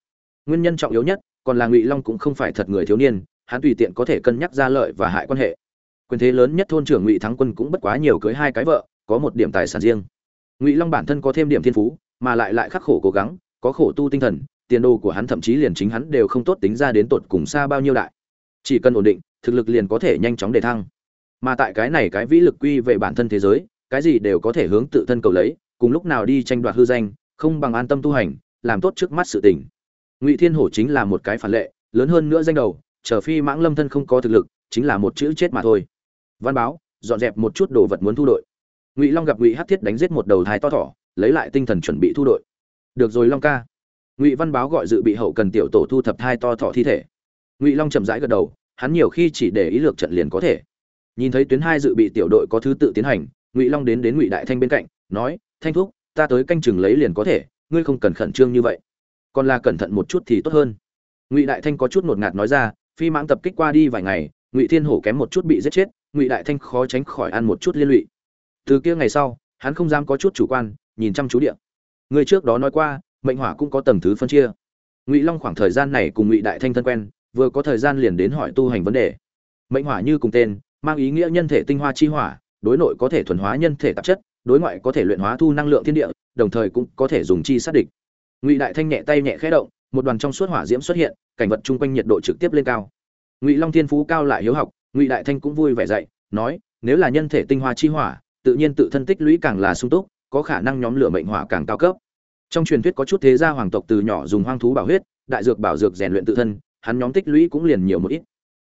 Nguyên nhân trọng yếu nhất, còn là ngụy long cũng không phải thật người thiếu niên, hắn tùy tiện có thể cân nhắc ra lợi và hại quan hệ. Quyền thế lớn nhất thôn trưởng ngụy thắng quân cũng bất quá nhiều cưới hai cái vợ, có một điểm tài sản riêng. Ngụy long bản thân có thêm điểm thiên phú mà lại lại khắc khổ cố gắng, có khổ tu tinh thần, tiền đồ của hắn thậm chí liền chính hắn đều không tốt tính ra đến tột cùng xa bao nhiêu đại. Chỉ cần ổn định, thực lực liền có thể nhanh chóng đề thăng. Mà tại cái này cái vĩ lực quy về bản thân thế giới, cái gì đều có thể hướng tự thân cầu lấy, cùng lúc nào đi tranh đoạt hư danh, không bằng an tâm tu hành, làm tốt trước mắt sự tình. Ngụy thiên hổ chính là một cái phản lệ, lớn hơn nữa danh đầu, chờ phi mãng lâm thân không có thực lực, chính là một chữ chết mà thôi. Văn báo, dọn dẹp một chút đồ vật muốn thu đội. Ngụy long gặp ngụy hát thiết đánh giết một đầu thái to thỏ lấy lại tinh thần chuẩn bị thu đội. Được rồi, long ca. Ngụy văn báo gọi dự bị hậu cần tiểu tổ thu thập hai to thọ thi thể. Ngụy long chậm rãi gật đầu, hắn nhiều khi chỉ để ý lược trận liền có thể. Nhìn thấy tuyến hai dự bị tiểu đội có thứ tự tiến hành, ngụy long đến đến ngụy đại thanh bên cạnh, nói, thanh thúc, ta tới canh chừng lấy liền có thể, ngươi không cần khẩn trương như vậy. Còn là cẩn thận một chút thì tốt hơn. Ngụy đại thanh có chút ngột ngạt nói ra, phi mãng tập kích qua đi vài ngày, ngụy thiên hổ kém một chút bị giết chết, ngụy đại thanh khó tránh khỏi ăn một chút liên lụy. Từ kia ngày sau, hắn không dám có chút chủ quan nhìn chăm chú điện người trước đó nói qua, mệnh hỏa cũng có tầng thứ phân chia. Ngụy long khoảng thời gian này cùng ngụy đại thanh thân quen, vừa có thời gian liền đến hỏi tu hành vấn đề. Mệnh hỏa như cùng tên, mang ý nghĩa nhân thể tinh hoa chi hỏa, đối nội có thể thuần hóa nhân thể tạp chất, đối ngoại có thể luyện hóa thu năng lượng thiên địa, đồng thời cũng có thể dùng chi sát địch. Ngụy đại thanh nhẹ tay nhẹ khẽ động, một đoàn trong suốt hỏa diễm xuất hiện, cảnh vật chung quanh nhiệt độ trực tiếp lên cao. Ngụy long thiên phú cao lại hiếu học, ngụy đại thanh cũng vui vẻ dạy nói, nếu là nhân thể tinh hoa chi hỏa, tự nhiên tự thân tích lũy càng là sung túc có khả năng nhóm lửa mệnh hỏa càng cao cấp. Trong truyền thuyết có chút thế gia hoàng tộc từ nhỏ dùng hoang thú bảo huyết, đại dược bảo dược rèn luyện tự thân, hắn nhóm tích lũy cũng liền nhiều một ít.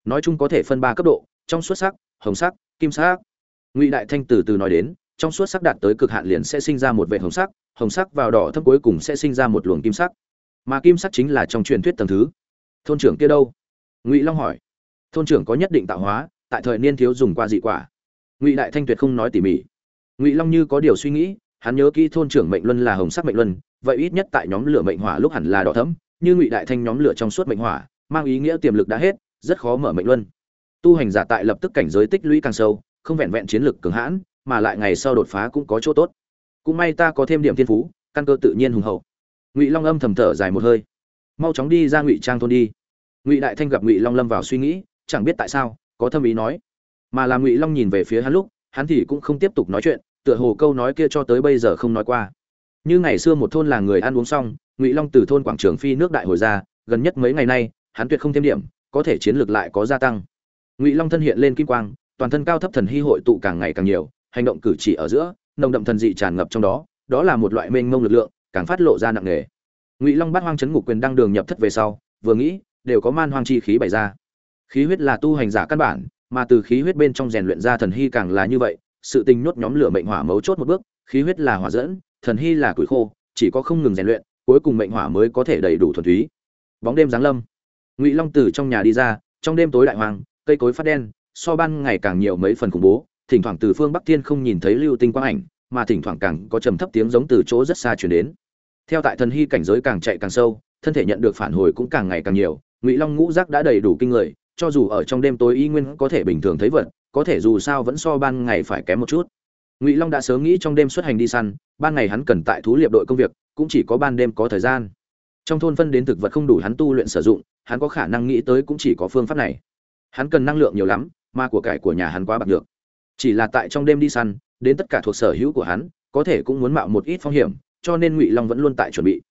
Nói chung có thể phân ba cấp độ, trong xuất sắc, hồng sắc, kim sắc. Ngụy đại thanh từ từ nói đến, trong suốt sắc đạt tới cực hạn liền sẽ sinh ra một vệt hồng sắc hồng sắc vào đỏ thấp cuối cùng sẽ sinh ra một luồng kim sắc. Mà kim sắc chính là trong truyền thuyết tầng thứ. Thôn trưởng kia đâu? Ngụy long hỏi. Thôn trưởng có nhất định tạo hóa, tại thời niên thiếu dùng qua dị quả. Ngụy đại thanh tuyệt không nói tỉ mỉ. Ngụy long như có điều suy nghĩ hắn nhớ kỹ thôn trưởng mệnh luân là hồng sắc mệnh luân vậy ít nhất tại nhóm lửa mệnh hỏa lúc hẳn là đỏ thẫm, như ngụy đại thanh nhóm lửa trong suốt mệnh hỏa mang ý nghĩa tiềm lực đã hết rất khó mở mệnh luân. Tu hành giả tại lập tức cảnh giới tích lũy càng sâu không vẹn vẹn chiến lực cường hãn mà lại ngày sau đột phá cũng có chỗ tốt. Cũng may ta có thêm điểm thiên phú căn cơ tự nhiên hùng hậu. Ngụy long âm thầm thở dài một hơi. Mau chóng đi ra ngụy trang thôn đi. Ngụy đại thanh gặp ngụy long lâm vào suy nghĩ chẳng biết tại sao có thâm ý nói. Mà là ngụy long nhìn về phía hắn lúc hắn thì cũng không tiếp tục nói chuyện tựa hồ câu nói kia cho tới bây giờ không nói qua. Như ngày xưa một thôn là người ăn uống xong, ngụy long từ thôn quảng trường phi nước đại hồi ra, gần nhất mấy ngày nay, hắn tuyệt không thêm điểm, có thể chiến lược lại có gia tăng. Ngụy long thân hiện lên kim quang, toàn thân cao thấp thần hy hội tụ càng ngày càng nhiều, hành động cử chỉ ở giữa, nồng đậm thần dị tràn ngập trong đó đó là một loại mênh mông lực lượng, càng phát lộ ra nặng nề. Ngụy long bắt hoang chấn ngục quyền đang đường nhập thất về sau, vừa nghĩ, đều có man hoang chi khí bày ra. Khí huyết là tu hành giả căn bản, mà từ khí huyết bên trong rèn luyện ra thần hy càng là như vậy sự tình nhốt nhóm lửa mệnh hỏa mấu chốt một bước, khí huyết là hỏa dẫn, thần hy là củi khô, chỉ có không ngừng rèn luyện, cuối cùng mệnh hỏa mới có thể đầy đủ thuần túy. Bóng đêm giáng lâm. Ngụy long từ trong nhà đi ra, trong đêm tối đại hoàng, cây cối phát đen, so ban ngày càng nhiều mấy phần khủng bố, thỉnh thoảng từ phương bắc thiên không nhìn thấy lưu tinh quang ảnh, mà thỉnh thoảng càng có trầm thấp tiếng giống từ chỗ rất xa truyền đến. Theo tại thần hy cảnh giới càng chạy càng sâu, thân thể nhận được phản hồi cũng càng ngày càng nhiều, ngụy long ngũ giác đã đầy đủ kinh người, cho dù ở trong đêm tối y nguyên có thể bình thường thấy vật có thể dù sao vẫn so ban ngày phải kém một chút. Ngụy long đã sớm nghĩ trong đêm xuất hành đi săn, ban ngày hắn cần tại thú liệp đội công việc, cũng chỉ có ban đêm có thời gian. Trong thôn phân đến thực vật không đủ hắn tu luyện sử dụng, hắn có khả năng nghĩ tới cũng chỉ có phương pháp này. Hắn cần năng lượng nhiều lắm, mà của cải của nhà hắn quá bạc được chỉ là tại trong đêm đi săn, đến tất cả thuộc sở hữu của hắn, có thể cũng muốn mạo một ít phong hiểm, cho nên ngụy long vẫn luôn tại chuẩn bị.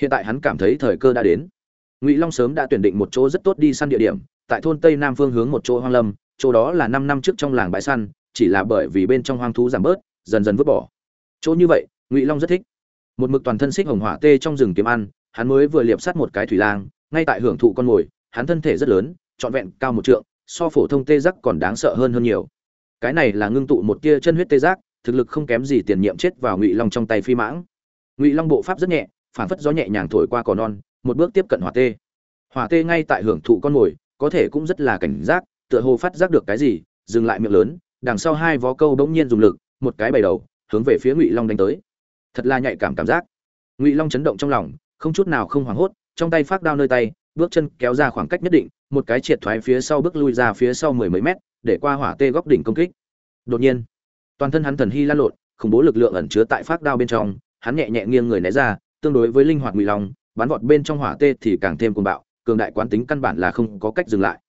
Hiện tại hắn cảm thấy thời cơ đã đến. Ngụy long sớm đã tuyển định một chỗ rất tốt đi săn địa điểm, tại thôn tây nam phương hướng một chỗ hoang lâm chỗ đó là năm năm trước trong làng bãi săn, chỉ là bởi vì bên trong hoang thú giảm bớt, dần dần vứt bỏ. Chỗ như vậy, ngụy long rất thích. Một mực toàn thân xích hồng hỏa tê trong rừng kiếm ăn, hắn mới vừa liệp sát một cái thủy lang, ngay tại hưởng thụ con mồi, hắn thân thể rất lớn, trọn vẹn cao một trượng, so phổ thông tê giác còn đáng sợ hơn hơn nhiều. Cái này là ngưng tụ một tia chân huyết tê giác, thực lực không kém gì tiền nhiệm chết vào ngụy long trong tay phi mãng. Ngụy long bộ pháp rất nhẹ, phản phất gió nhẹ nhàng thổi qua cỏ non, một bước tiếp cận hỏa tê. Hỏa tê ngay tại hưởng thụ con mồi, có thể cũng rất là cảnh giác tựa hồ phát giác được cái gì, dừng lại miệng lớn, đằng sau hai vó câu bỗng nhiên dùng lực, một cái bày đầu, hướng về phía ngụy long đánh tới. Thật là nhạy cảm cảm giác. Ngụy long chấn động trong lòng, không chút nào không hoảng hốt, trong tay phát đao nơi tay, bước chân kéo ra khoảng cách nhất định, một cái triệt thoái phía sau bước lui ra phía sau mười mấy mét, để qua hỏa tê góc đỉnh công kích. Đột nhiên, toàn thân hắn thần hy lan lộn, khủng bố lực lượng ẩn chứa tại phát đao bên trong, hắn nhẹ nhẹ nghiêng người né ra, tương đối với linh hoạt ngụy long, bắn vọt bên trong hỏa tê thì càng thêm cuồng bạo, cường đại quán tính căn bản là không có cách dừng lại.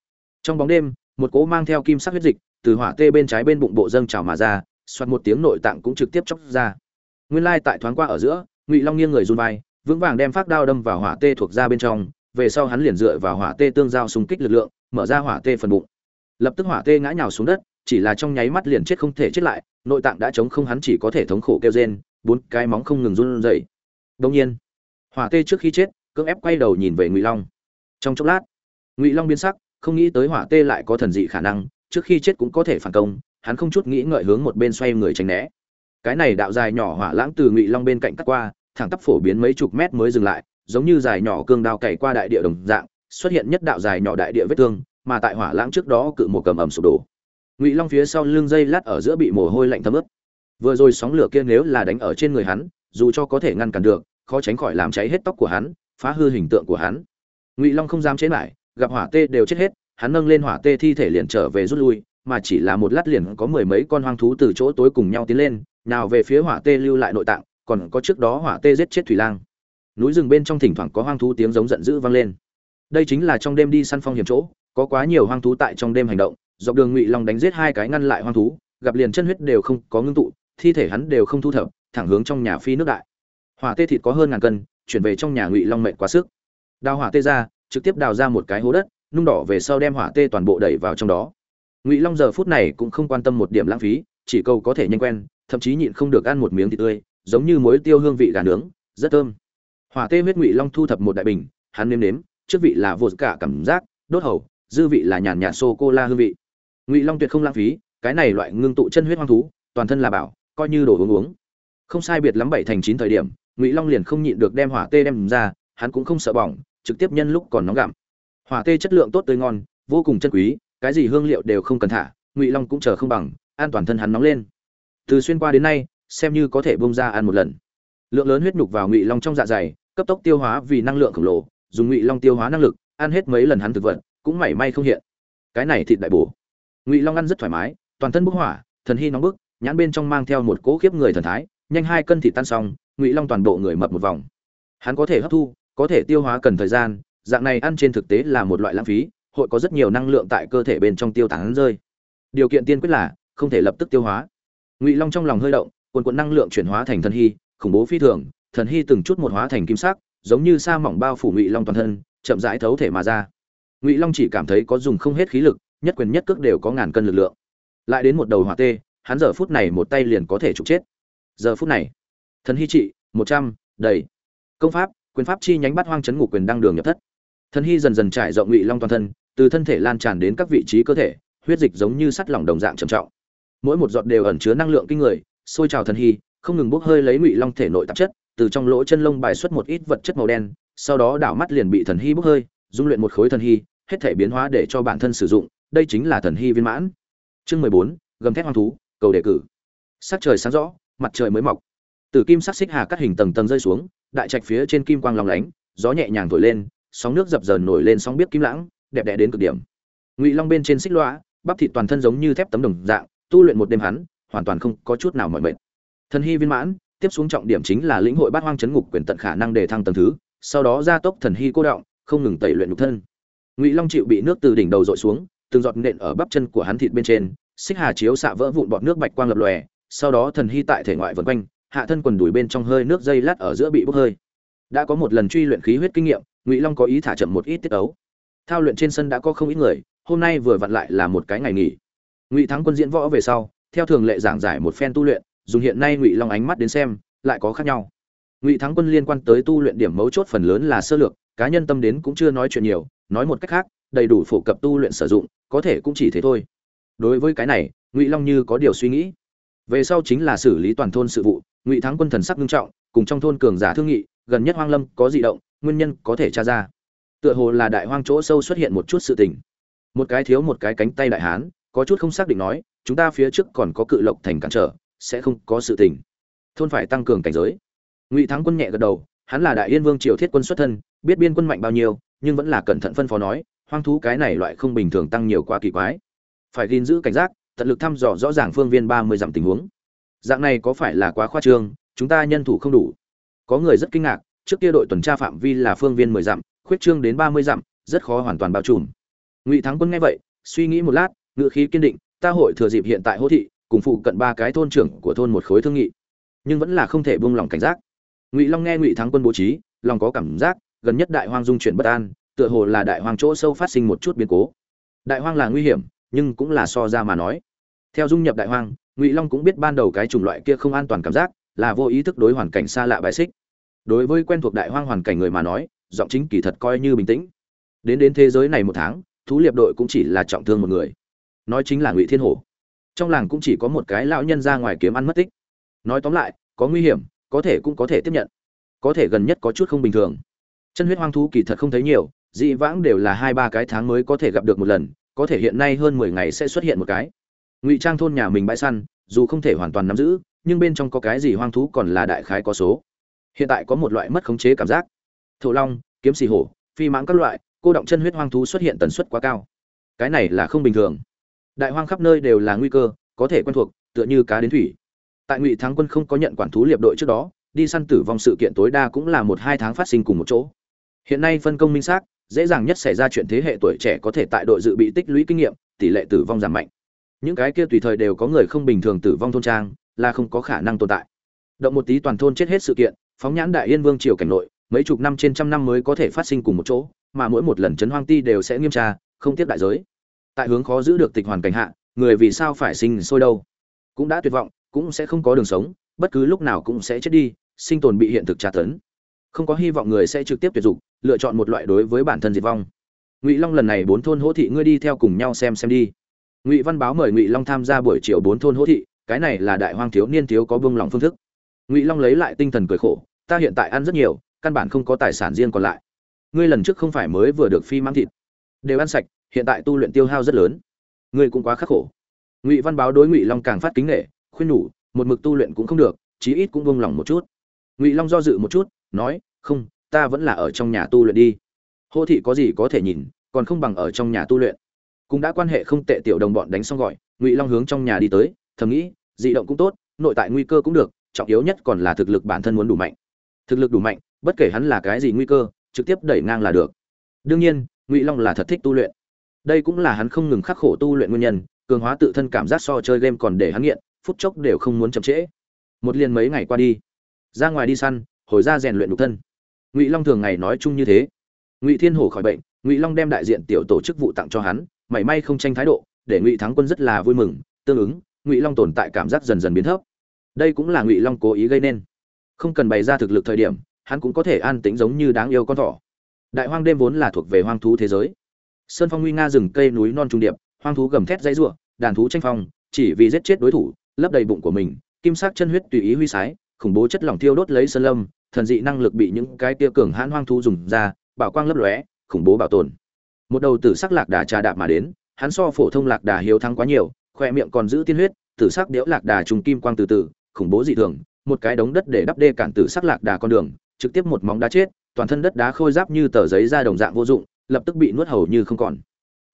Trong bóng đêm một cỗ mang theo kim sắc huyết dịch từ hỏa tê bên trái bên bụng bộ dâng trào mà ra xoát một tiếng nội tạng cũng trực tiếp chóc ra. Nguyên lai tại thoáng qua ở giữa, ngụy long nghiêng người run vai, vững vàng đem phát đao đâm vào hỏa tê thuộc ra bên trong, về sau hắn liền dựa vào hỏa tê tương giao xung kích lực lượng, mở ra hỏa tê phần bụng. Lập tức hỏa tê ngã nhào xuống đất, chỉ là trong nháy mắt liền chết không thể chết lại, nội tạng đã chống không hắn chỉ có thể thống khổ kêu rên, bốn cái móng không ngừng run rẩy. Đông nhiên, hỏa tê trước khi chết, cưỡng ép quay đầu nhìn về ngụy long. Trong chốc lát, ngụy long biến sắc không nghĩ tới hỏa tê lại có thần dị khả năng, trước khi chết cũng có thể phản công, hắn không chút nghĩ ngợi hướng một bên xoay người tránh né. Cái này đạo dài nhỏ hỏa lãng từ ngụy long bên cạnh cắt qua, thẳng tắp phổ biến mấy chục mét mới dừng lại, giống như dài nhỏ cương đao cày qua đại địa đồng dạng, xuất hiện nhất đạo dài nhỏ đại địa vết thương, mà tại hỏa lãng trước đó cự một cầm ẩm sụp đổ. Ngụy long phía sau lưng dây lát ở giữa bị mồ hôi lạnh thấm ướt. Vừa rồi sóng lửa kia nếu là đánh ở trên người hắn, dù cho có thể ngăn cản được, khó tránh khỏi làm cháy hết tóc của hắn, phá hư hình tượng của hắn. Ngụy long không dám chế lại gặp hỏa tê đều chết hết, hắn nâng lên hỏa tê thi thể liền trở về rút lui, mà chỉ là một lát liền có mười mấy con hoang thú từ chỗ tối cùng nhau tiến lên, nào về phía hỏa tê lưu lại nội tạng, còn có trước đó hỏa tê giết chết thủy lang. Núi rừng bên trong thỉnh thoảng có hoang thú tiếng giống giận dữ vang lên. Đây chính là trong đêm đi săn phong hiểm chỗ, có quá nhiều hoang thú tại trong đêm hành động, dọc đường ngụy long đánh giết hai cái ngăn lại hoang thú, gặp liền chân huyết đều không có ngưng tụ, thi thể hắn đều không thu thập, thẳng hướng trong nhà phi nước đại. Hỏa tê thịt có hơn ngàn cân, chuyển về trong nhà ngụy long mệt quá sức. Đào hỏa tê ra trực tiếp đào ra một cái hố đất, nung đỏ về sau đem hỏa tê toàn bộ đẩy vào trong đó. Ngụy long giờ phút này cũng không quan tâm một điểm lãng phí, chỉ cầu có thể nhanh quen, thậm chí nhịn không được ăn một miếng thịt tươi, giống như muối tiêu hương vị gà nướng, rất thơm. Hỏa tê huyết ngụy long thu thập một đại bình, hắn nếm nếm, trước vị là vô cả cảm giác, đốt hầu, dư vị là nhàn nhạt sô cô la hương vị. Ngụy long tuyệt không lãng phí, cái này loại ngưng tụ chân huyết hoang thú, toàn thân là bảo, coi như đồ uống uống. Không sai biệt lắm bảy thành chín thời điểm, ngụy long liền không nhịn được đem hỏa tê đem ra, hắn cũng không sợ bỏng trực tiếp nhân lúc còn nóng gặm. Hỏa tê chất lượng tốt tươi ngon, vô cùng chân quý, cái gì hương liệu đều không cần thả, ngụy long cũng chờ không bằng, an toàn thân hắn nóng lên. Từ xuyên qua đến nay, xem như có thể bông ra ăn một lần. Lượng lớn huyết nhục vào ngụy long trong dạ dày, cấp tốc tiêu hóa vì năng lượng khổng lồ, dùng ngụy long tiêu hóa năng lực, ăn hết mấy lần hắn thực vật, cũng mảy may không hiện. Cái này thịt đại bổ. Ngụy long ăn rất thoải mái, toàn thân bức hỏa, thần hy nóng bức, nhãn bên trong mang theo một cỗ khiếp người thần thái, nhanh hai cân thịt tan xong, ngụy long toàn bộ người mập một vòng. Hắn có thể hấp thu có thể tiêu hóa cần thời gian, dạng này ăn trên thực tế là một loại lãng phí, hội có rất nhiều năng lượng tại cơ thể bên trong tiêu tán rơi. Điều kiện tiên quyết là không thể lập tức tiêu hóa. Ngụy long trong lòng hơi động, quần quận năng lượng chuyển hóa thành thần hy, khủng bố phi thường, thần hy từng chút một hóa thành kim sắc, giống như sa mỏng bao phủ ngụy long toàn thân, chậm rãi thấu thể mà ra. Ngụy long chỉ cảm thấy có dùng không hết khí lực, nhất quyền nhất cước đều có ngàn cân lực lượng. Lại đến một đầu hỏa tê, hắn giờ phút này một tay liền có thể trục chết. Giờ phút này, thần hy trị, một trăm, đầy. Công pháp quyền pháp chi nhánh bắt hoang chấn ngục quyền đăng đường nhập thất. Thần hy dần dần trải rộng ngụy long toàn thân, từ thân thể lan tràn đến các vị trí cơ thể, huyết dịch giống như sắt lỏng đồng dạng trầm trọng. Mỗi một giọt đều ẩn chứa năng lượng kinh người, sôi trào thần hy, không ngừng bốc hơi lấy ngụy long thể nội tạp chất, từ trong lỗ chân lông bài xuất một ít vật chất màu đen, sau đó đảo mắt liền bị thần hy bốc hơi, dung luyện một khối thần hy, hết thể biến hóa để cho bản thân sử dụng, đây chính là thần hy viên mãn. Chương mười bốn, gầm thép hoang thú, cầu đề cử. Sắc trời sáng rõ, mặt trời mới mọc. Từ kim sắc xích hà cắt hình tầng tầng rơi xuống đại trạch phía trên kim quang lòng lánh, gió nhẹ nhàng thổi lên, sóng nước dập dờn nổi lên sóng biết kim lãng, đẹp đẽ đến cực điểm. Ngụy long bên trên xích loa bắp thịt toàn thân giống như thép tấm đồng dạng, tu luyện một đêm hắn, hoàn toàn không có chút nào mỏi mệt. Thần hy viên mãn, tiếp xuống trọng điểm chính là lĩnh hội bát hoang chấn ngục quyền tận khả năng để thăng tầng thứ, sau đó gia tốc thần hy cô động, không ngừng tẩy luyện nhục thân. Ngụy long chịu bị nước từ đỉnh đầu dội xuống, từng giọt nện ở bắp chân của hắn thịt bên trên, xích hà chiếu xạ vỡ vụn bọt nước bạch quang lập lòe, sau đó thần hy tại thể ngoại vần quanh hạ thân quần đùi bên trong hơi nước dây lát ở giữa bị bốc hơi. Đã có một lần truy luyện khí huyết kinh nghiệm, ngụy long có ý thả chậm một ít tiết ấu. Thao luyện trên sân đã có không ít người, hôm nay vừa vặn lại là một cái ngày nghỉ. Ngụy thắng quân diễn võ về sau, theo thường lệ giảng giải một phen tu luyện, dùng hiện nay ngụy long ánh mắt đến xem, lại có khác nhau. Ngụy thắng quân liên quan tới tu luyện điểm mấu chốt phần lớn là sơ lược, cá nhân tâm đến cũng chưa nói chuyện nhiều, nói một cách khác, đầy đủ phổ cập tu luyện sử dụng, có thể cũng chỉ thế thôi. Đối với cái này, ngụy long như có điều suy nghĩ. Về sau chính là xử lý toàn thôn sự vụ ngụy thắng quân thần sắc nghiêm trọng, cùng trong thôn cường giả thương nghị, gần nhất hoang lâm có dị động, nguyên nhân có thể tra ra. Tựa hồ là đại hoang chỗ sâu xuất hiện một chút sự tình. Một cái thiếu một cái cánh tay đại hán, có chút không xác định nói, chúng ta phía trước còn có cự lộc thành cản trở, sẽ không có sự tình. Thôn phải tăng cường cảnh giới. Ngụy thắng quân nhẹ gật đầu, hắn là đại yên vương triều thiết quân xuất thân, biết biên quân mạnh bao nhiêu, nhưng vẫn là cẩn thận phân phó nói, hoang thú cái này loại không bình thường tăng nhiều quá kỳ quái. Phải gìn giữ cảnh giác, tận lực thăm dò rõ ràng phương viên ba mươi dặm tình huống dạng này có phải là quá khoa trương, chúng ta nhân thủ không đủ. Có người rất kinh ngạc, trước kia đội tuần tra phạm vi là phương viên mười dặm, khuyết trương đến ba mươi dặm, rất khó hoàn toàn bao trùm. Ngụy thắng quân nghe vậy, suy nghĩ một lát ngựa khí kiên định, ta hội thừa dịp hiện tại hô thị, cùng phụ cận ba cái thôn trưởng của thôn một khối thương nghị. Nhưng vẫn là không thể buông lỏng cảnh giác. Ngụy long nghe ngụy thắng quân bố trí, lòng có cảm giác, gần nhất đại hoang dung chuyển bất an, tựa hồ là đại hoang chỗ sâu phát sinh một chút biến cố. Đại hoang là nguy hiểm, nhưng cũng là so ra mà nói. Theo dung nhập đại hoang ngụy long cũng biết ban đầu cái chủng loại kia không an toàn cảm giác là vô ý thức đối hoàn cảnh xa lạ bài xích đối với quen thuộc đại hoang hoàn cảnh người mà nói giọng chính kỳ thật coi như bình tĩnh đến đến thế giới này một tháng thú liệp đội cũng chỉ là trọng thương một người nói chính là ngụy thiên hổ trong làng cũng chỉ có một cái lão nhân ra ngoài kiếm ăn mất tích nói tóm lại có nguy hiểm có thể cũng có thể tiếp nhận có thể gần nhất có chút không bình thường chân huyết hoang thú kỳ thật không thấy nhiều dị vãng đều là hai ba cái tháng mới có thể gặp được một lần có thể hiện nay hơn mười ngày sẽ xuất hiện một cái ngụy trang thôn nhà mình bãi săn, dù không thể hoàn toàn nắm giữ, nhưng bên trong có cái gì hoang thú còn là đại khái có số. Hiện tại có một loại mất khống chế cảm giác. Thổ long, kiếm xì hổ, phi mãng các loại, cô động chân huyết hoang thú xuất hiện tần suất quá cao. Cái này là không bình thường. Đại hoang khắp nơi đều là nguy cơ, có thể quen thuộc, tựa như cá đến thủy. Tại ngụy thắng quân không có nhận quản thú liệp đội trước đó, đi săn tử vong sự kiện tối đa cũng là một hai tháng phát sinh cùng một chỗ. Hiện nay phân công minh xác, dễ dàng nhất xảy ra chuyện thế hệ tuổi trẻ có thể tại đội dự bị tích lũy kinh nghiệm, tỷ lệ tử vong giảm mạnh những cái kia tùy thời đều có người không bình thường tử vong thôn trang, là không có khả năng tồn tại. Động một tí toàn thôn chết hết sự kiện, phóng nhãn đại yên vương triều cảnh nội, mấy chục năm trên trăm năm mới có thể phát sinh cùng một chỗ, mà mỗi một lần chấn hoang ti đều sẽ nghiêm tra, không tiếp đại giới. Tại hướng khó giữ được tịch hoàn cảnh hạ, người vì sao phải sinh sôi đâu? Cũng đã tuyệt vọng, cũng sẽ không có đường sống, bất cứ lúc nào cũng sẽ chết đi, sinh tồn bị hiện thực tra tấn. Không có hy vọng người sẽ trực tiếp tuyệt dục, lựa chọn một loại đối với bản thân diệt vong. Ngụy long lần này bốn thôn hỗ thị ngươi đi theo cùng nhau xem xem đi ngụy văn báo mời ngụy long tham gia buổi chiều bốn thôn hỗ thị, cái này là đại hoang thiếu niên thiếu có vương lòng phương thức. Ngụy long lấy lại tinh thần cười khổ, ta hiện tại ăn rất nhiều, căn bản không có tài sản riêng còn lại. Ngươi lần trước không phải mới vừa được phi mang thịt. Đều ăn sạch, hiện tại tu luyện tiêu hao rất lớn. Ngươi cũng quá khắc khổ. Ngụy văn báo đối ngụy long càng phát kính nghệ khuyên nhủ, một mực tu luyện cũng không được, chí ít cũng vương lòng một chút. Ngụy long do dự một chút, nói, không, ta vẫn là ở trong nhà tu luyện đi. Hô thị có gì có thể nhìn, còn không bằng ở trong nhà tu luyện cũng đã quan hệ không tệ tiểu đồng bọn đánh xong gọi, ngụy long hướng trong nhà đi tới, thầm nghĩ, dị động cũng tốt, nội tại nguy cơ cũng được, trọng yếu nhất còn là thực lực bản thân muốn đủ mạnh. Thực lực đủ mạnh, bất kể hắn là cái gì nguy cơ, trực tiếp đẩy ngang là được. Đương nhiên, ngụy long là thật thích tu luyện. Đây cũng là hắn không ngừng khắc khổ tu luyện nguyên nhân, cường hóa tự thân cảm giác so chơi game còn để hắn nghiện, phút chốc đều không muốn chậm trễ. Một liền mấy ngày qua đi, ra ngoài đi săn, hồi ra rèn luyện nhục thân. Ngụy long thường ngày nói chung như thế. Ngụy thiên hổ khỏi bệnh, ngụy long đem đại diện tiểu tổ chức vụ tặng cho hắn mảy may không tranh thái độ, để ngụy thắng quân rất là vui mừng, tương ứng, ngụy long tồn tại cảm giác dần dần biến thấp. Đây cũng là ngụy long cố ý gây nên. Không cần bày ra thực lực thời điểm, hắn cũng có thể an tĩnh giống như đáng yêu con thỏ. Đại hoang đêm vốn là thuộc về hoang thú thế giới. Sơn phong nguy nga rừng cây núi non trung điệp, hoang thú gầm thét dãy rủa, đàn thú tranh phong, chỉ vì giết chết đối thủ, lấp đầy bụng của mình, kim sắc chân huyết tùy ý huy sái, khủng bố chất lỏng thiêu đốt lấy sơn lâm, thần dị năng lực bị những cái tia cường hãn hoang thú dùng ra, bảo quang lấp lóe, khủng bố bảo tồn một đầu tử sắc lạc đà trà đạp mà đến, hắn so phổ thông lạc đà hiếu thắng quá nhiều, khoe miệng còn giữ tiên huyết, tử sắc đẽo lạc đà trùng kim quang từ từ, khủng bố dị thường, một cái đống đất để đắp đê cản tử sắc lạc đà con đường, trực tiếp một móng đá chết, toàn thân đất đá khôi giáp như tờ giấy ra đồng dạng vô dụng, lập tức bị nuốt hầu như không còn.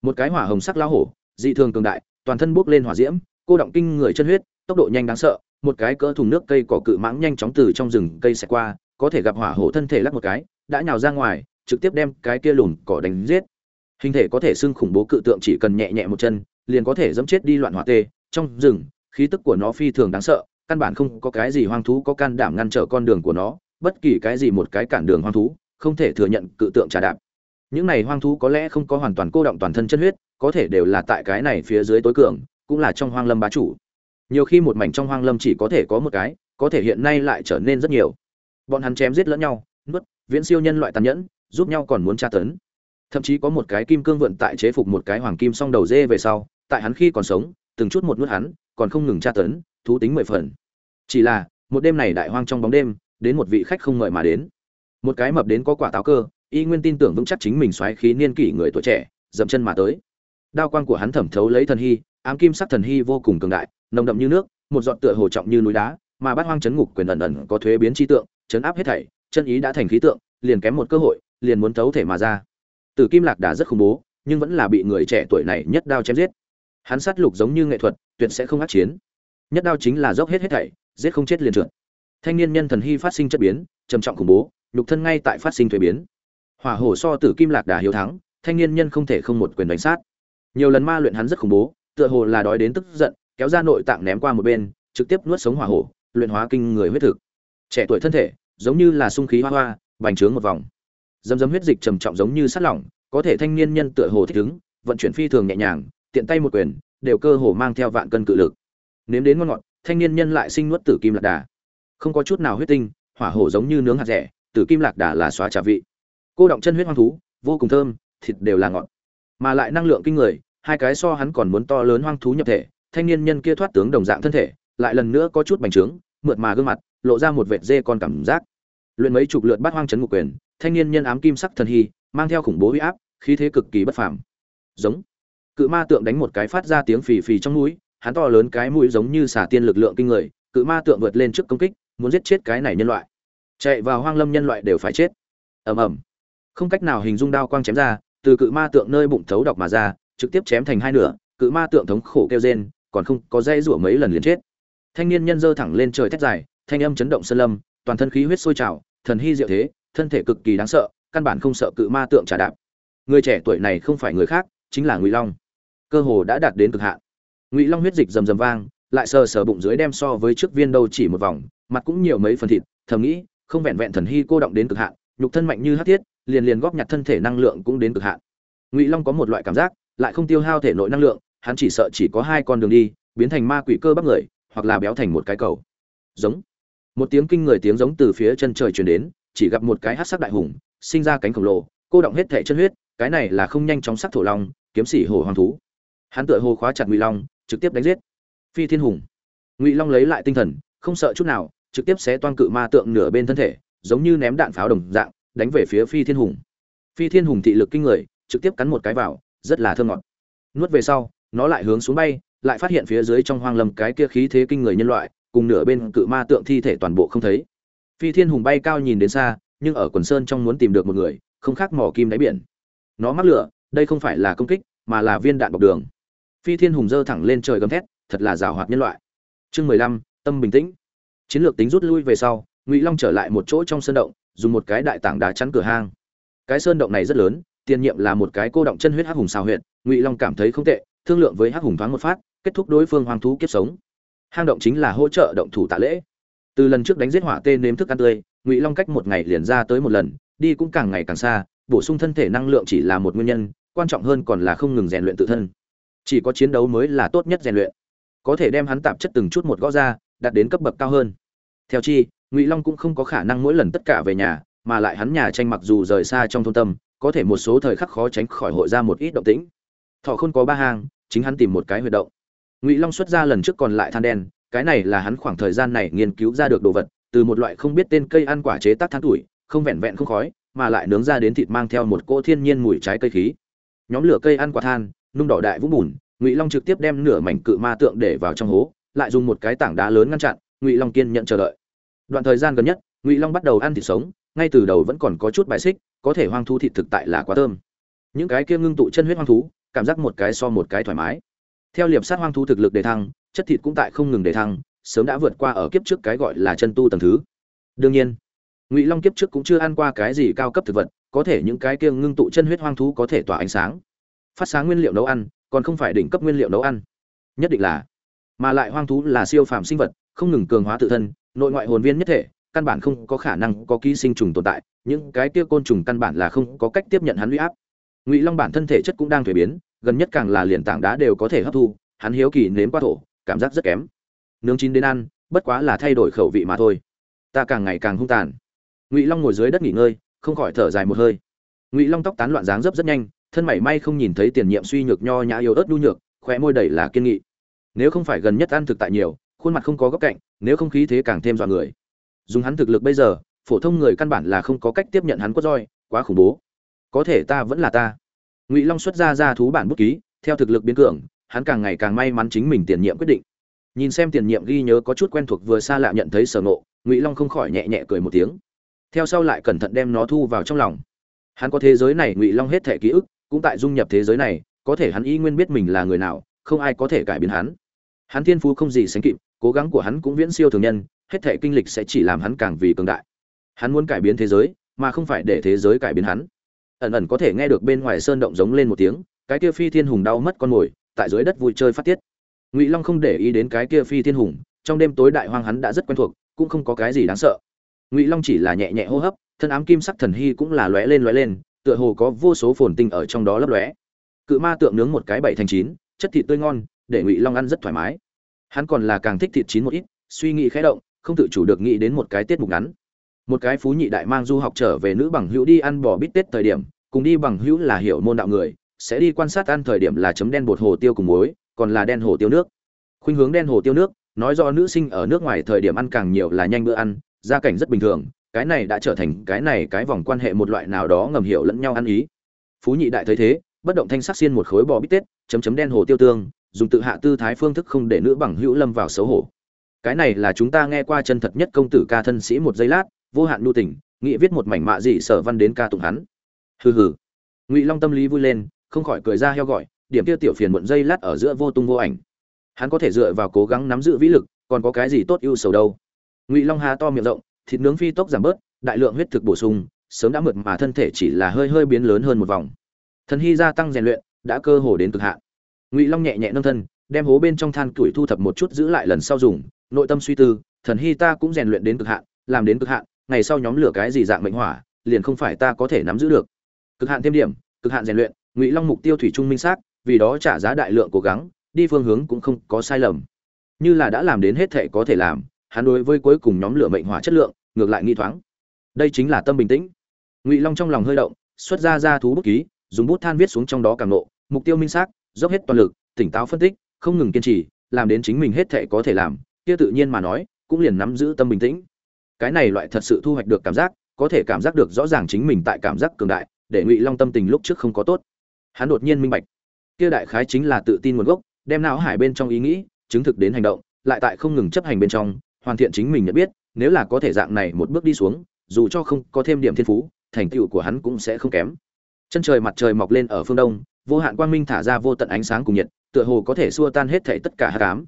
Một cái hỏa hồng sắc lao hổ, dị thường cường đại, toàn thân bốc lên hỏa diễm, cô động kinh người chân huyết, tốc độ nhanh đáng sợ, một cái cỡ thùng nước cây cỏ cự mãng nhanh chóng từ trong rừng cây xẹt qua, có thể gặp hỏa hổ thân thể lắc một cái, đã nhào ra ngoài, trực tiếp đem cái kia lùn cỏ đánh giết hình thể có thể xưng khủng bố cự tượng chỉ cần nhẹ nhẹ một chân, liền có thể dẫm chết đi loạn hỏa tê. Trong rừng, khí tức của nó phi thường đáng sợ, căn bản không có cái gì hoang thú có can đảm ngăn trở con đường của nó, bất kỳ cái gì một cái cản đường hoang thú, không thể thừa nhận cự tượng trà đạp. Những này hoang thú có lẽ không có hoàn toàn cô động toàn thân chân huyết, có thể đều là tại cái này phía dưới tối cường, cũng là trong hoang lâm bá chủ. Nhiều khi một mảnh trong hoang lâm chỉ có thể có một cái, có thể hiện nay lại trở nên rất nhiều. Bọn hắn chém giết lẫn nhau, nuốt, viễn siêu nhân loại tàn nhẫn, giúp nhau còn muốn tra tấn thậm chí có một cái kim cương vận tại chế phục một cái hoàng kim song đầu dê về sau, tại hắn khi còn sống, từng chút một nuốt hắn, còn không ngừng tra tấn, thú tính mười phần. Chỉ là, một đêm này đại hoang trong bóng đêm, đến một vị khách không mời mà đến. Một cái mập đến có quả táo cơ, y nguyên tin tưởng vững chắc chính mình xoáy khí niên kỷ người tuổi trẻ, dậm chân mà tới. Đao quang của hắn thẩm thấu lấy thần hy, ám kim sắc thần hy vô cùng cường đại, nồng đậm như nước, một giọt tựa hồ trọng như núi đá, mà bát hoang chấn ngục quyền ẩn ẩn có thuế biến chi tượng, chấn áp hết thảy, chân ý đã thành khí tượng, liền kém một cơ hội, liền muốn thấu thể mà ra tử kim lạc đà rất khủng bố, nhưng vẫn là bị người trẻ tuổi này nhất đao chém giết. Hắn sát lục giống như nghệ thuật, tuyệt sẽ không ác chiến. Nhất đao chính là dốc hết hết thảy, giết không chết liền trượt. Thanh niên nhân thần hy phát sinh chất biến, trầm trọng khủng bố, nhục thân ngay tại phát sinh thuế biến. Hỏa hổ so tử kim lạc đà hiếu thắng, thanh niên nhân không thể không một quyền đánh sát. Nhiều lần ma luyện hắn rất khủng bố, tựa hồ là đói đến tức giận, kéo ra nội tạng ném qua một bên, trực tiếp nuốt sống hỏa hổ, luyện hóa kinh người huyết thực. Trẻ tuổi thân thể, giống như là sung khí hoa hoa, bành trướng một vòng dấm dấm huyết dịch trầm trọng giống như sắt lỏng, có thể thanh niên nhân tựa hồ thích ứng, vận chuyển phi thường nhẹ nhàng, tiện tay một quyền, đều cơ hồ mang theo vạn cân cự lực. Nếm đến ngon ngọt, thanh niên nhân lại sinh nuốt tử kim lạc đà. Không có chút nào huyết tinh, hỏa hổ giống như nướng hạt rẻ, tử kim lạc đà là xóa trà vị. Cô động chân huyết hoang thú, vô cùng thơm, thịt đều là ngọt. Mà lại năng lượng kinh người, hai cái so hắn còn muốn to lớn hoang thú nhập thể, thanh niên nhân kia thoát tướng đồng dạng thân thể, lại lần nữa có chút bành trướng, mượt mà gương mặt, lộ ra một vệt dê con cảm giác. Luyện mấy chục lượt bắt hoang chấn ngục quyền thanh niên nhân ám kim sắc thần hy, mang theo khủng bố huy áp, khí thế cực kỳ bất phàm. Giống. Cự ma tượng đánh một cái phát ra tiếng phì phì trong mũi hắn to lớn cái mũi giống như xả tiên lực lượng kinh người, cự ma tượng vượt lên trước công kích, muốn giết chết cái này nhân loại. Chạy vào hoang lâm nhân loại đều phải chết. Ầm ầm. Không cách nào hình dung đao quang chém ra, từ cự ma tượng nơi bụng thấu độc mà ra, trực tiếp chém thành hai nửa, cự ma tượng thống khổ kêu rên, còn không có dây rủa mấy lần liền chết. Thanh niên nhân dơ thẳng lên trời thét dài, thanh âm chấn động sơn lâm, toàn thân khí huyết sôi trào, thần hy diệu thế thân thể cực kỳ đáng sợ, căn bản không sợ cự ma tượng trả đạp. Người trẻ tuổi này không phải người khác, chính là ngụy long. Cơ hồ đã đạt đến cực hạn. Ngụy long huyết dịch rầm rầm vang, lại sờ sờ bụng dưới đem so với trước viên đâu chỉ một vòng, mặt cũng nhiều mấy phần thịt, thầm nghĩ, không vẹn vẹn thần hy cô động đến cực hạn, nhục thân mạnh như hắc thiết, liền liền góp nhặt thân thể năng lượng cũng đến cực hạn. Ngụy long có một loại cảm giác, lại không tiêu hao thể nội năng lượng, hắn chỉ sợ chỉ có hai con đường đi, biến thành ma quỷ cơ bắp người, hoặc là béo thành một cái cầu. Giống. Một tiếng kinh người tiếng giống từ phía chân trời truyền đến chỉ gặp một cái hát sắc đại hùng, sinh ra cánh khổng lồ, cô động hết thể chân huyết, cái này là không nhanh chóng sắc thổ long, kiếm sĩ hồ hoàng thú. Hắn tựa hồ khóa chặt ngụy long, trực tiếp đánh giết. Phi thiên hùng. Ngụy long lấy lại tinh thần, không sợ chút nào, trực tiếp xé toan cự ma tượng nửa bên thân thể, giống như ném đạn pháo đồng dạng, đánh về phía phi thiên hùng. Phi thiên hùng thị lực kinh người, trực tiếp cắn một cái vào, rất là thơm ngọt. Nuốt về sau, nó lại hướng xuống bay, lại phát hiện phía dưới trong hoang lâm cái kia khí thế kinh người nhân loại, cùng nửa bên cự ma tượng thi thể toàn bộ không thấy phi thiên hùng bay cao nhìn đến xa, nhưng ở quần sơn trong muốn tìm được một người, không khác mỏ kim đáy biển. Nó mắc lửa, đây không phải là công kích, mà là viên đạn bọc đường. Phi thiên hùng dơ thẳng lên trời gầm thét, thật là rào hoạt nhân loại. Chương mười lăm, tâm bình tĩnh. Chiến lược tính rút lui về sau, ngụy long trở lại một chỗ trong sơn động, dùng một cái đại tảng đá chắn cửa hang. Cái sơn động này rất lớn, tiền nhiệm là một cái cô động chân huyết hắc hùng xào huyện ngụy long cảm thấy không tệ, thương lượng với hắc hùng thoáng một phát, kết thúc đối phương hoang thú kiếp sống. Hang động chính là hỗ trợ động thủ tạ lễ từ lần trước đánh giết hỏa tên nếm thức ăn tươi, ngụy long cách một ngày liền ra tới một lần, đi cũng càng ngày càng xa, bổ sung thân thể năng lượng chỉ là một nguyên nhân, quan trọng hơn còn là không ngừng rèn luyện tự thân. Chỉ có chiến đấu mới là tốt nhất rèn luyện. Có thể đem hắn tạp chất từng chút một gõ ra, đạt đến cấp bậc cao hơn. Theo chi, ngụy long cũng không có khả năng mỗi lần tất cả về nhà, mà lại hắn nhà tranh mặc dù rời xa trong thôn tâm, có thể một số thời khắc khó tránh khỏi hội ra một ít động tĩnh. Thọ không có ba hang, chính hắn tìm một cái huyệt động. Ngụy long xuất ra lần trước còn lại than đen cái này là hắn khoảng thời gian này nghiên cứu ra được đồ vật, từ một loại không biết tên cây ăn quả chế tác than tuổi, không vẹn vẹn không khói, mà lại nướng ra đến thịt mang theo một cỗ thiên nhiên mùi trái cây khí. Nhóm lửa cây ăn quả than, nung đỏ đại vũng bùn, ngụy long trực tiếp đem nửa mảnh cự ma tượng để vào trong hố, lại dùng một cái tảng đá lớn ngăn chặn, ngụy long kiên nhận chờ đợi. Đoạn thời gian gần nhất, ngụy long bắt đầu ăn thịt sống, ngay từ đầu vẫn còn có chút bài xích, có thể hoang thú thịt thực tại là quá thơm. Những cái kia ngưng tụ chân huyết hoang thú, cảm giác một cái so một cái thoải mái. Theo liệp sát hoang thú thực lực đề thăng chất thịt cũng tại không ngừng để thăng, sớm đã vượt qua ở kiếp trước cái gọi là chân tu tầng thứ. Đương nhiên, ngụy long kiếp trước cũng chưa ăn qua cái gì cao cấp thực vật, có thể những cái kia ngưng tụ chân huyết hoang thú có thể tỏa ánh sáng, phát sáng nguyên liệu nấu ăn, còn không phải đỉnh cấp nguyên liệu nấu ăn. Nhất định là, mà lại hoang thú là siêu phàm sinh vật, không ngừng cường hóa tự thân, nội ngoại hồn viên nhất thể, căn bản không có khả năng có ký sinh trùng tồn tại, những cái kia côn trùng căn bản là không có cách tiếp nhận hắn huy áp. Ngụy long bản thân thể chất cũng đang thuế biến, gần nhất càng là liền tảng đá đều có thể hấp thu, hắn hiếu kỳ nếm qua thổ cảm giác rất kém. Nướng chín đến ăn, bất quá là thay đổi khẩu vị mà thôi. Ta càng ngày càng hung tàn. Ngụy long ngồi dưới đất nghỉ ngơi, không khỏi thở dài một hơi. Ngụy long tóc tán loạn dáng dấp rất nhanh, thân mảy may không nhìn thấy tiền nhiệm suy nhược nho nhã yếu ớt nhu nhược, khóe môi đầy là kiên nghị. Nếu không phải gần nhất ăn thực tại nhiều, khuôn mặt không có góc cạnh, nếu không khí thế càng thêm dọa người. Dùng hắn thực lực bây giờ, phổ thông người căn bản là không có cách tiếp nhận hắn quất roi, quá khủng bố. Có thể ta vẫn là ta. Ngụy long xuất ra ra thú bản bút ký, theo thực lực biến cường hắn càng ngày càng may mắn chính mình tiền nhiệm quyết định. Nhìn xem tiền nhiệm ghi nhớ có chút quen thuộc vừa xa lạ nhận thấy sở ngộ, ngụy long không khỏi nhẹ nhẹ cười một tiếng. Theo sau lại cẩn thận đem nó thu vào trong lòng. Hắn có thế giới này, ngụy long hết thể ký ức cũng tại dung nhập thế giới này, có thể hắn y nguyên biết mình là người nào, không ai có thể cải biến hắn. Hắn thiên phú không gì sánh kịp, cố gắng của hắn cũng viễn siêu thường nhân, hết thể kinh lịch sẽ chỉ làm hắn càng vì cường đại. Hắn muốn cải biến thế giới, mà không phải để thế giới cải biến hắn. Ẩn ẩn có thể nghe được bên ngoài sơn động giống lên một tiếng, cái kia phi thiên hùng đau mất con mồi tại dưới đất vui chơi phát tiết. Ngụy long không để ý đến cái kia phi thiên hùng, trong đêm tối đại hoang hắn đã rất quen thuộc, cũng không có cái gì đáng sợ. Ngụy long chỉ là nhẹ nhẹ hô hấp, thân ám kim sắc thần hy cũng là lóe lên lóe lên, tựa hồ có vô số phồn tinh ở trong đó lấp lóe. Cự ma tượng nướng một cái bảy thành chín, chất thịt tươi ngon, để ngụy long ăn rất thoải mái. Hắn còn là càng thích thịt chín một ít, suy nghĩ khẽ động, không tự chủ được nghĩ đến một cái tiết mục ngắn. Một cái phú nhị đại mang du học trở về nữ bằng hữu đi ăn bò bít tết thời điểm, cùng đi bằng hữu là hiểu môn đạo người sẽ đi quan sát ăn thời điểm là chấm đen bột hồ tiêu cùng muối, còn là đen hồ tiêu nước. Khuynh hướng đen hồ tiêu nước, nói do nữ sinh ở nước ngoài thời điểm ăn càng nhiều là nhanh bữa ăn, gia cảnh rất bình thường, cái này đã trở thành cái này cái vòng quan hệ một loại nào đó ngầm hiểu lẫn nhau ăn ý. Phú nhị đại thấy thế, bất động thanh sắc xiên một khối bò bít tết, chấm chấm đen hồ tiêu tương, dùng tự hạ tư thái phương thức không để nữ bằng hữu lâm vào xấu hổ. Cái này là chúng ta nghe qua chân thật nhất công tử ca thân sĩ một giây lát, vô hạn nhu tình nghĩ viết một mảnh mạ dị sở văn đến ca tụng hắn. Hừ hừ. Ngụy long tâm lý vui lên không khỏi cười ra heo gọi, điểm tiêu tiểu phiền muộn dây lát ở giữa vô tung vô ảnh. Hắn có thể dựa vào cố gắng nắm giữ vĩ lực, còn có cái gì tốt ưu sầu đâu. Ngụy long hà to miệng rộng, thịt nướng phi tốc giảm bớt, đại lượng huyết thực bổ sung, sớm đã mượt mà thân thể chỉ là hơi hơi biến lớn hơn một vòng. Thần hy gia tăng rèn luyện, đã cơ hồ đến cực hạn. Ngụy long nhẹ nhẹ nâng thân, đem hố bên trong than củi thu thập một chút giữ lại lần sau dùng, nội tâm suy tư, thần hy ta cũng rèn luyện đến cực hạn, làm đến cực hạn, ngày sau nhóm lửa cái gì dạng mệnh hỏa, liền không phải ta có thể nắm giữ được. Cực hạn thêm điểm, cực hạn rèn luyện ngụy long mục tiêu thủy trung minh xác, vì đó trả giá đại lượng cố gắng, đi phương hướng cũng không có sai lầm. Như là đã làm đến hết thệ có thể làm, hắn đối với cuối cùng nhóm lửa mệnh hỏa chất lượng, ngược lại nghi thoáng. Đây chính là tâm bình tĩnh. Ngụy long trong lòng hơi động, xuất ra ra thú bút ký, dùng bút than viết xuống trong đó càng nộ, mục tiêu minh xác, dốc hết toàn lực, tỉnh táo phân tích, không ngừng kiên trì, làm đến chính mình hết thệ có thể làm, kia tự nhiên mà nói, cũng liền nắm giữ tâm bình tĩnh. Cái này loại thật sự thu hoạch được cảm giác, có thể cảm giác được rõ ràng chính mình tại cảm giác cường đại, để ngụy long tâm tình lúc trước không có tốt hắn đột nhiên minh bạch. Kia đại khái chính là tự tin nguồn gốc, đem não hải bên trong ý nghĩ chứng thực đến hành động, lại tại không ngừng chấp hành bên trong, hoàn thiện chính mình nhận biết, nếu là có thể dạng này một bước đi xuống, dù cho không có thêm điểm thiên phú, thành tựu của hắn cũng sẽ không kém. Chân trời mặt trời mọc lên ở phương đông, vô hạn quang minh thả ra vô tận ánh sáng cùng nhiệt, tựa hồ có thể xua tan hết thảy tất cả hắc ám.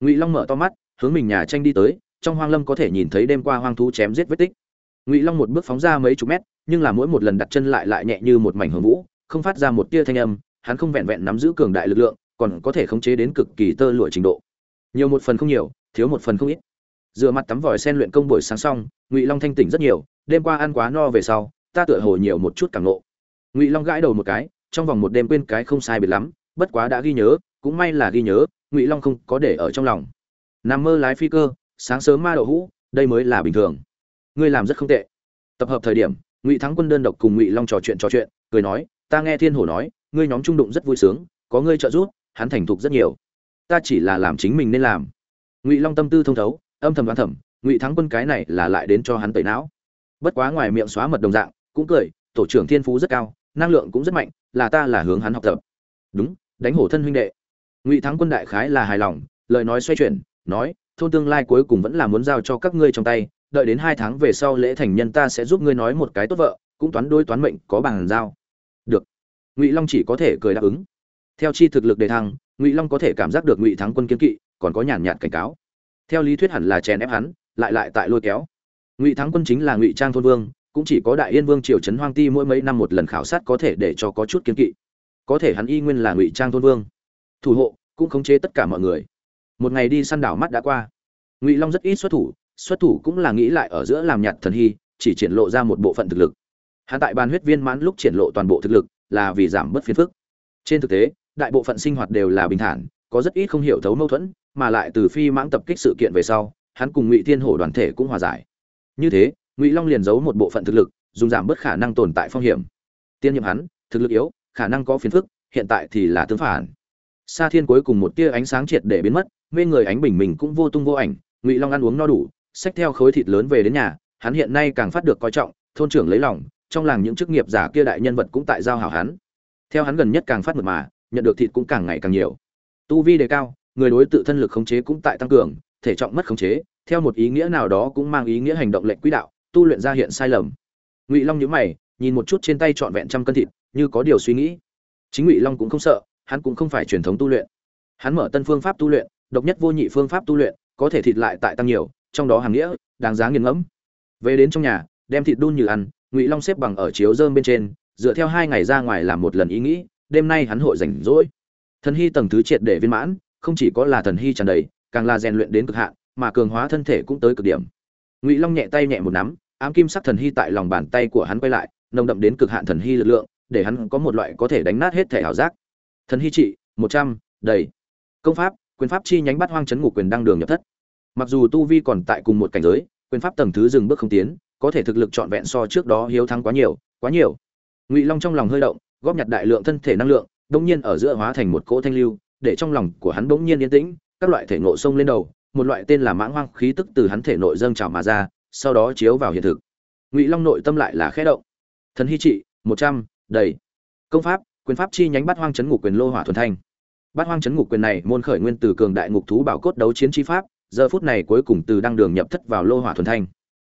Ngụy long mở to mắt, hướng mình nhà tranh đi tới, trong hoang lâm có thể nhìn thấy đêm qua hoang thú chém giết vết tích. Ngụy long một bước phóng ra mấy chục mét, nhưng là mỗi một lần đặt chân lại lại nhẹ như một mảnh hưởng vũ không phát ra một tia thanh âm, hắn không vẹn vẹn nắm giữ cường đại lực lượng, còn có thể khống chế đến cực kỳ tơ lụa trình độ. Nhiều một phần không nhiều, thiếu một phần không ít. Dựa mặt tắm vòi sen luyện công buổi sáng xong, ngụy long thanh tỉnh rất nhiều, đêm qua ăn quá no về sau, ta tựa hồ nhiều một chút cảm nộ ngụy long gãi đầu một cái, trong vòng một đêm quên cái không sai biệt lắm, bất quá đã ghi nhớ, cũng may là ghi nhớ, ngụy long không có để ở trong lòng. Nằm mơ lái phi cơ, sáng sớm ma đậu hũ, đây mới là bình thường. Ngươi làm rất không tệ. Tập hợp thời điểm, ngụy thắng quân đơn độc cùng ngụy long trò chuyện trò chuyện, cười nói ta nghe thiên hổ nói, ngươi nhóm trung đụng rất vui sướng, có ngươi trợ giúp, hắn thành thục rất nhiều. Ta chỉ là làm chính mình nên làm. Ngụy long tâm tư thông thấu, âm thầm đoán thầm, ngụy thắng quân cái này là lại đến cho hắn tẩy não. Bất quá ngoài miệng xóa mật đồng dạng, cũng cười, tổ trưởng thiên phú rất cao, năng lượng cũng rất mạnh, là ta là hướng hắn học tập. Đúng, đánh hổ thân huynh đệ. Ngụy thắng quân đại khái là hài lòng, lời nói xoay chuyển, nói, thôn tương lai cuối cùng vẫn là muốn giao cho các ngươi trong tay, đợi đến hai tháng về sau lễ thành nhân ta sẽ giúp ngươi nói một cái tốt vợ, cũng toán đôi toán mệnh, có bằng giao ngụy long chỉ có thể cười đáp ứng. Theo chi thực lực đề thăng, ngụy long có thể cảm giác được ngụy thắng quân kiến kỵ, còn có nhàn nhạt cảnh cáo. Theo lý thuyết hẳn là chèn ép hắn, lại lại tại lôi kéo. Ngụy thắng quân chính là ngụy trang thôn vương, cũng chỉ có đại yên vương triều trấn hoang ti mỗi mấy năm một lần khảo sát có thể để cho có chút kiến kỵ. Có thể hắn y nguyên là ngụy trang thôn vương. Thủ hộ, cũng khống chế tất cả mọi người. Một ngày đi săn đảo mắt đã qua. Ngụy long rất ít xuất thủ xuất thủ cũng là nghĩ lại ở giữa làm nhạt thần hy, chỉ triển lộ ra một bộ phận thực lực. Hắn tại ban huyết viên mãn lúc triển lộ toàn bộ thực lực là vì giảm bớt phiền phức. Trên thực tế, đại bộ phận sinh hoạt đều là bình thản, có rất ít không hiểu thấu mâu thuẫn, mà lại từ phi mãng tập kích sự kiện về sau, hắn cùng ngụy thiên hổ đoàn thể cũng hòa giải. Như thế, ngụy long liền giấu một bộ phận thực lực, dùng giảm bớt khả năng tồn tại phong hiểm. Tiên nhiệm hắn, thực lực yếu, khả năng có phiền phức, hiện tại thì là tương phản. Sa thiên cuối cùng một tia ánh sáng triệt để biến mất, mê người ánh bình mình cũng vô tung vô ảnh, ngụy long ăn uống no đủ, xách theo khối thịt lớn về đến nhà, hắn hiện nay càng phát được coi trọng, thôn trưởng lấy lòng trong làng những chức nghiệp giả kia đại nhân vật cũng tại giao hảo hắn. Theo hắn gần nhất càng phát mật mà, nhận được thịt cũng càng ngày càng nhiều. Tu vi đề cao, người đối tự thân lực khống chế cũng tại tăng cường, thể trọng mất khống chế, theo một ý nghĩa nào đó cũng mang ý nghĩa hành động lệnh quỹ đạo, tu luyện ra hiện sai lầm. Ngụy long nhíu mày, nhìn một chút trên tay trọn vẹn trăm cân thịt, như có điều suy nghĩ. Chính ngụy long cũng không sợ, hắn cũng không phải truyền thống tu luyện. Hắn mở tân phương pháp tu luyện, độc nhất vô nhị phương pháp tu luyện, có thể thịt lại tại tăng nhiều, trong đó hàng nghĩa, đáng giá nghiền ngẫm. Về đến trong nhà, đem thịt đun như ăn ngụy long xếp bằng ở chiếu dơm bên trên dựa theo hai ngày ra ngoài làm một lần ý nghĩ đêm nay hắn hội rảnh rỗi thần hy tầng thứ triệt để viên mãn không chỉ có là thần hy tràn đầy càng là rèn luyện đến cực hạn mà cường hóa thân thể cũng tới cực điểm ngụy long nhẹ tay nhẹ một nắm ám kim sắc thần hy tại lòng bàn tay của hắn quay lại nồng đậm đến cực hạn thần hy lực lượng để hắn có một loại có thể đánh nát hết thể ảo giác thần hy trị một trăm đầy công pháp quyền pháp chi nhánh bắt hoang chấn ngục quyền đăng đường nhập thất mặc dù tu vi còn tại cùng một cảnh giới quyền pháp tầng thứ dừng bước không tiến có thể thực lực trọn vẹn so trước đó hiếu thắng quá nhiều quá nhiều. Ngụy long trong lòng hơi động, góp nhặt đại lượng thân thể năng lượng đông nhiên ở giữa hóa thành một cỗ thanh lưu, để trong lòng của hắn bỗng nhiên yên tĩnh, các loại thể ngộ sông lên đầu, một loại tên là mãng hoang khí tức từ hắn thể nội dâng trào mà ra, sau đó chiếu vào hiện thực. Ngụy long nội tâm lại là khẽ động. Thần hy trị, một trăm, đầy. Công pháp, quyền pháp chi nhánh bắt hoang chấn ngục quyền lô hỏa thuần thanh. Bắt hoang chấn ngục quyền này môn khởi nguyên từ cường đại ngục thú bảo cốt đấu chiến chi pháp, giờ phút này cuối cùng từ đăng đường nhập thất vào lô hỏa thuần thanh.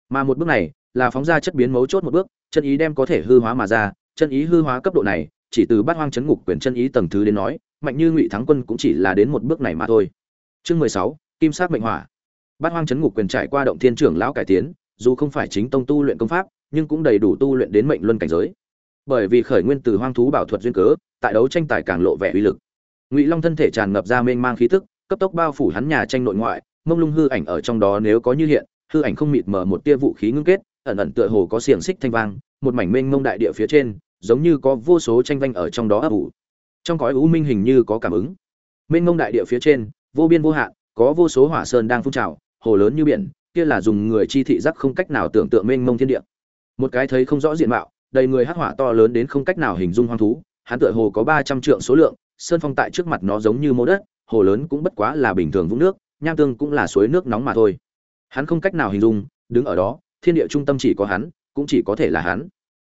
Mà một bước này là phóng ra chất biến mấu chốt một bước, chân ý đem có thể hư hóa mà ra, chân ý hư hóa cấp độ này, chỉ từ bát hoang chấn ngục quyền chân ý tầng thứ đến nói, mạnh như ngụy thắng quân cũng chỉ là đến một bước này mà thôi. Chương mười sáu, kim sát mệnh hỏa. Bát hoang chấn ngục quyền trải qua động thiên trưởng lão cải tiến, dù không phải chính tông tu luyện công pháp, nhưng cũng đầy đủ tu luyện đến mệnh luân cảnh giới. Bởi vì khởi nguyên từ hoang thú bảo thuật duyên cớ, tại đấu tranh tài càng lộ vẻ uy lực. Ngụy long thân thể tràn ngập ra mênh mang khí tức, cấp tốc bao phủ hắn nhà tranh nội ngoại, mông lung hư ảnh ở trong đó nếu có như hiện, hư ảnh không mịt mờ một tia vũ khí ngưng kết ẩn ẩn tựa hồ có xiềng xích thanh vang, một mảnh mênh mông đại địa phía trên, giống như có vô số tranh vanh ở trong đó ấp ủ. Trong cõi u minh hình như có cảm ứng. Mênh mông đại địa phía trên, vô biên vô hạn, có vô số hỏa sơn đang phun trào, hồ lớn như biển, kia là dùng người chi thị giác không cách nào tưởng tượng mênh mông thiên địa. Một cái thấy không rõ diện mạo, đầy người hắc hỏa to lớn đến không cách nào hình dung hoang thú, hắn tựa hồ có ba trăm trượng số lượng, sơn phong tại trước mặt nó giống như mô đất, hồ lớn cũng bất quá là bình thường vũng nước, nham tương cũng là suối nước nóng mà thôi. Hắn không cách nào hình dung, đứng ở đó thiên địa trung tâm chỉ có hắn, cũng chỉ có thể là hắn.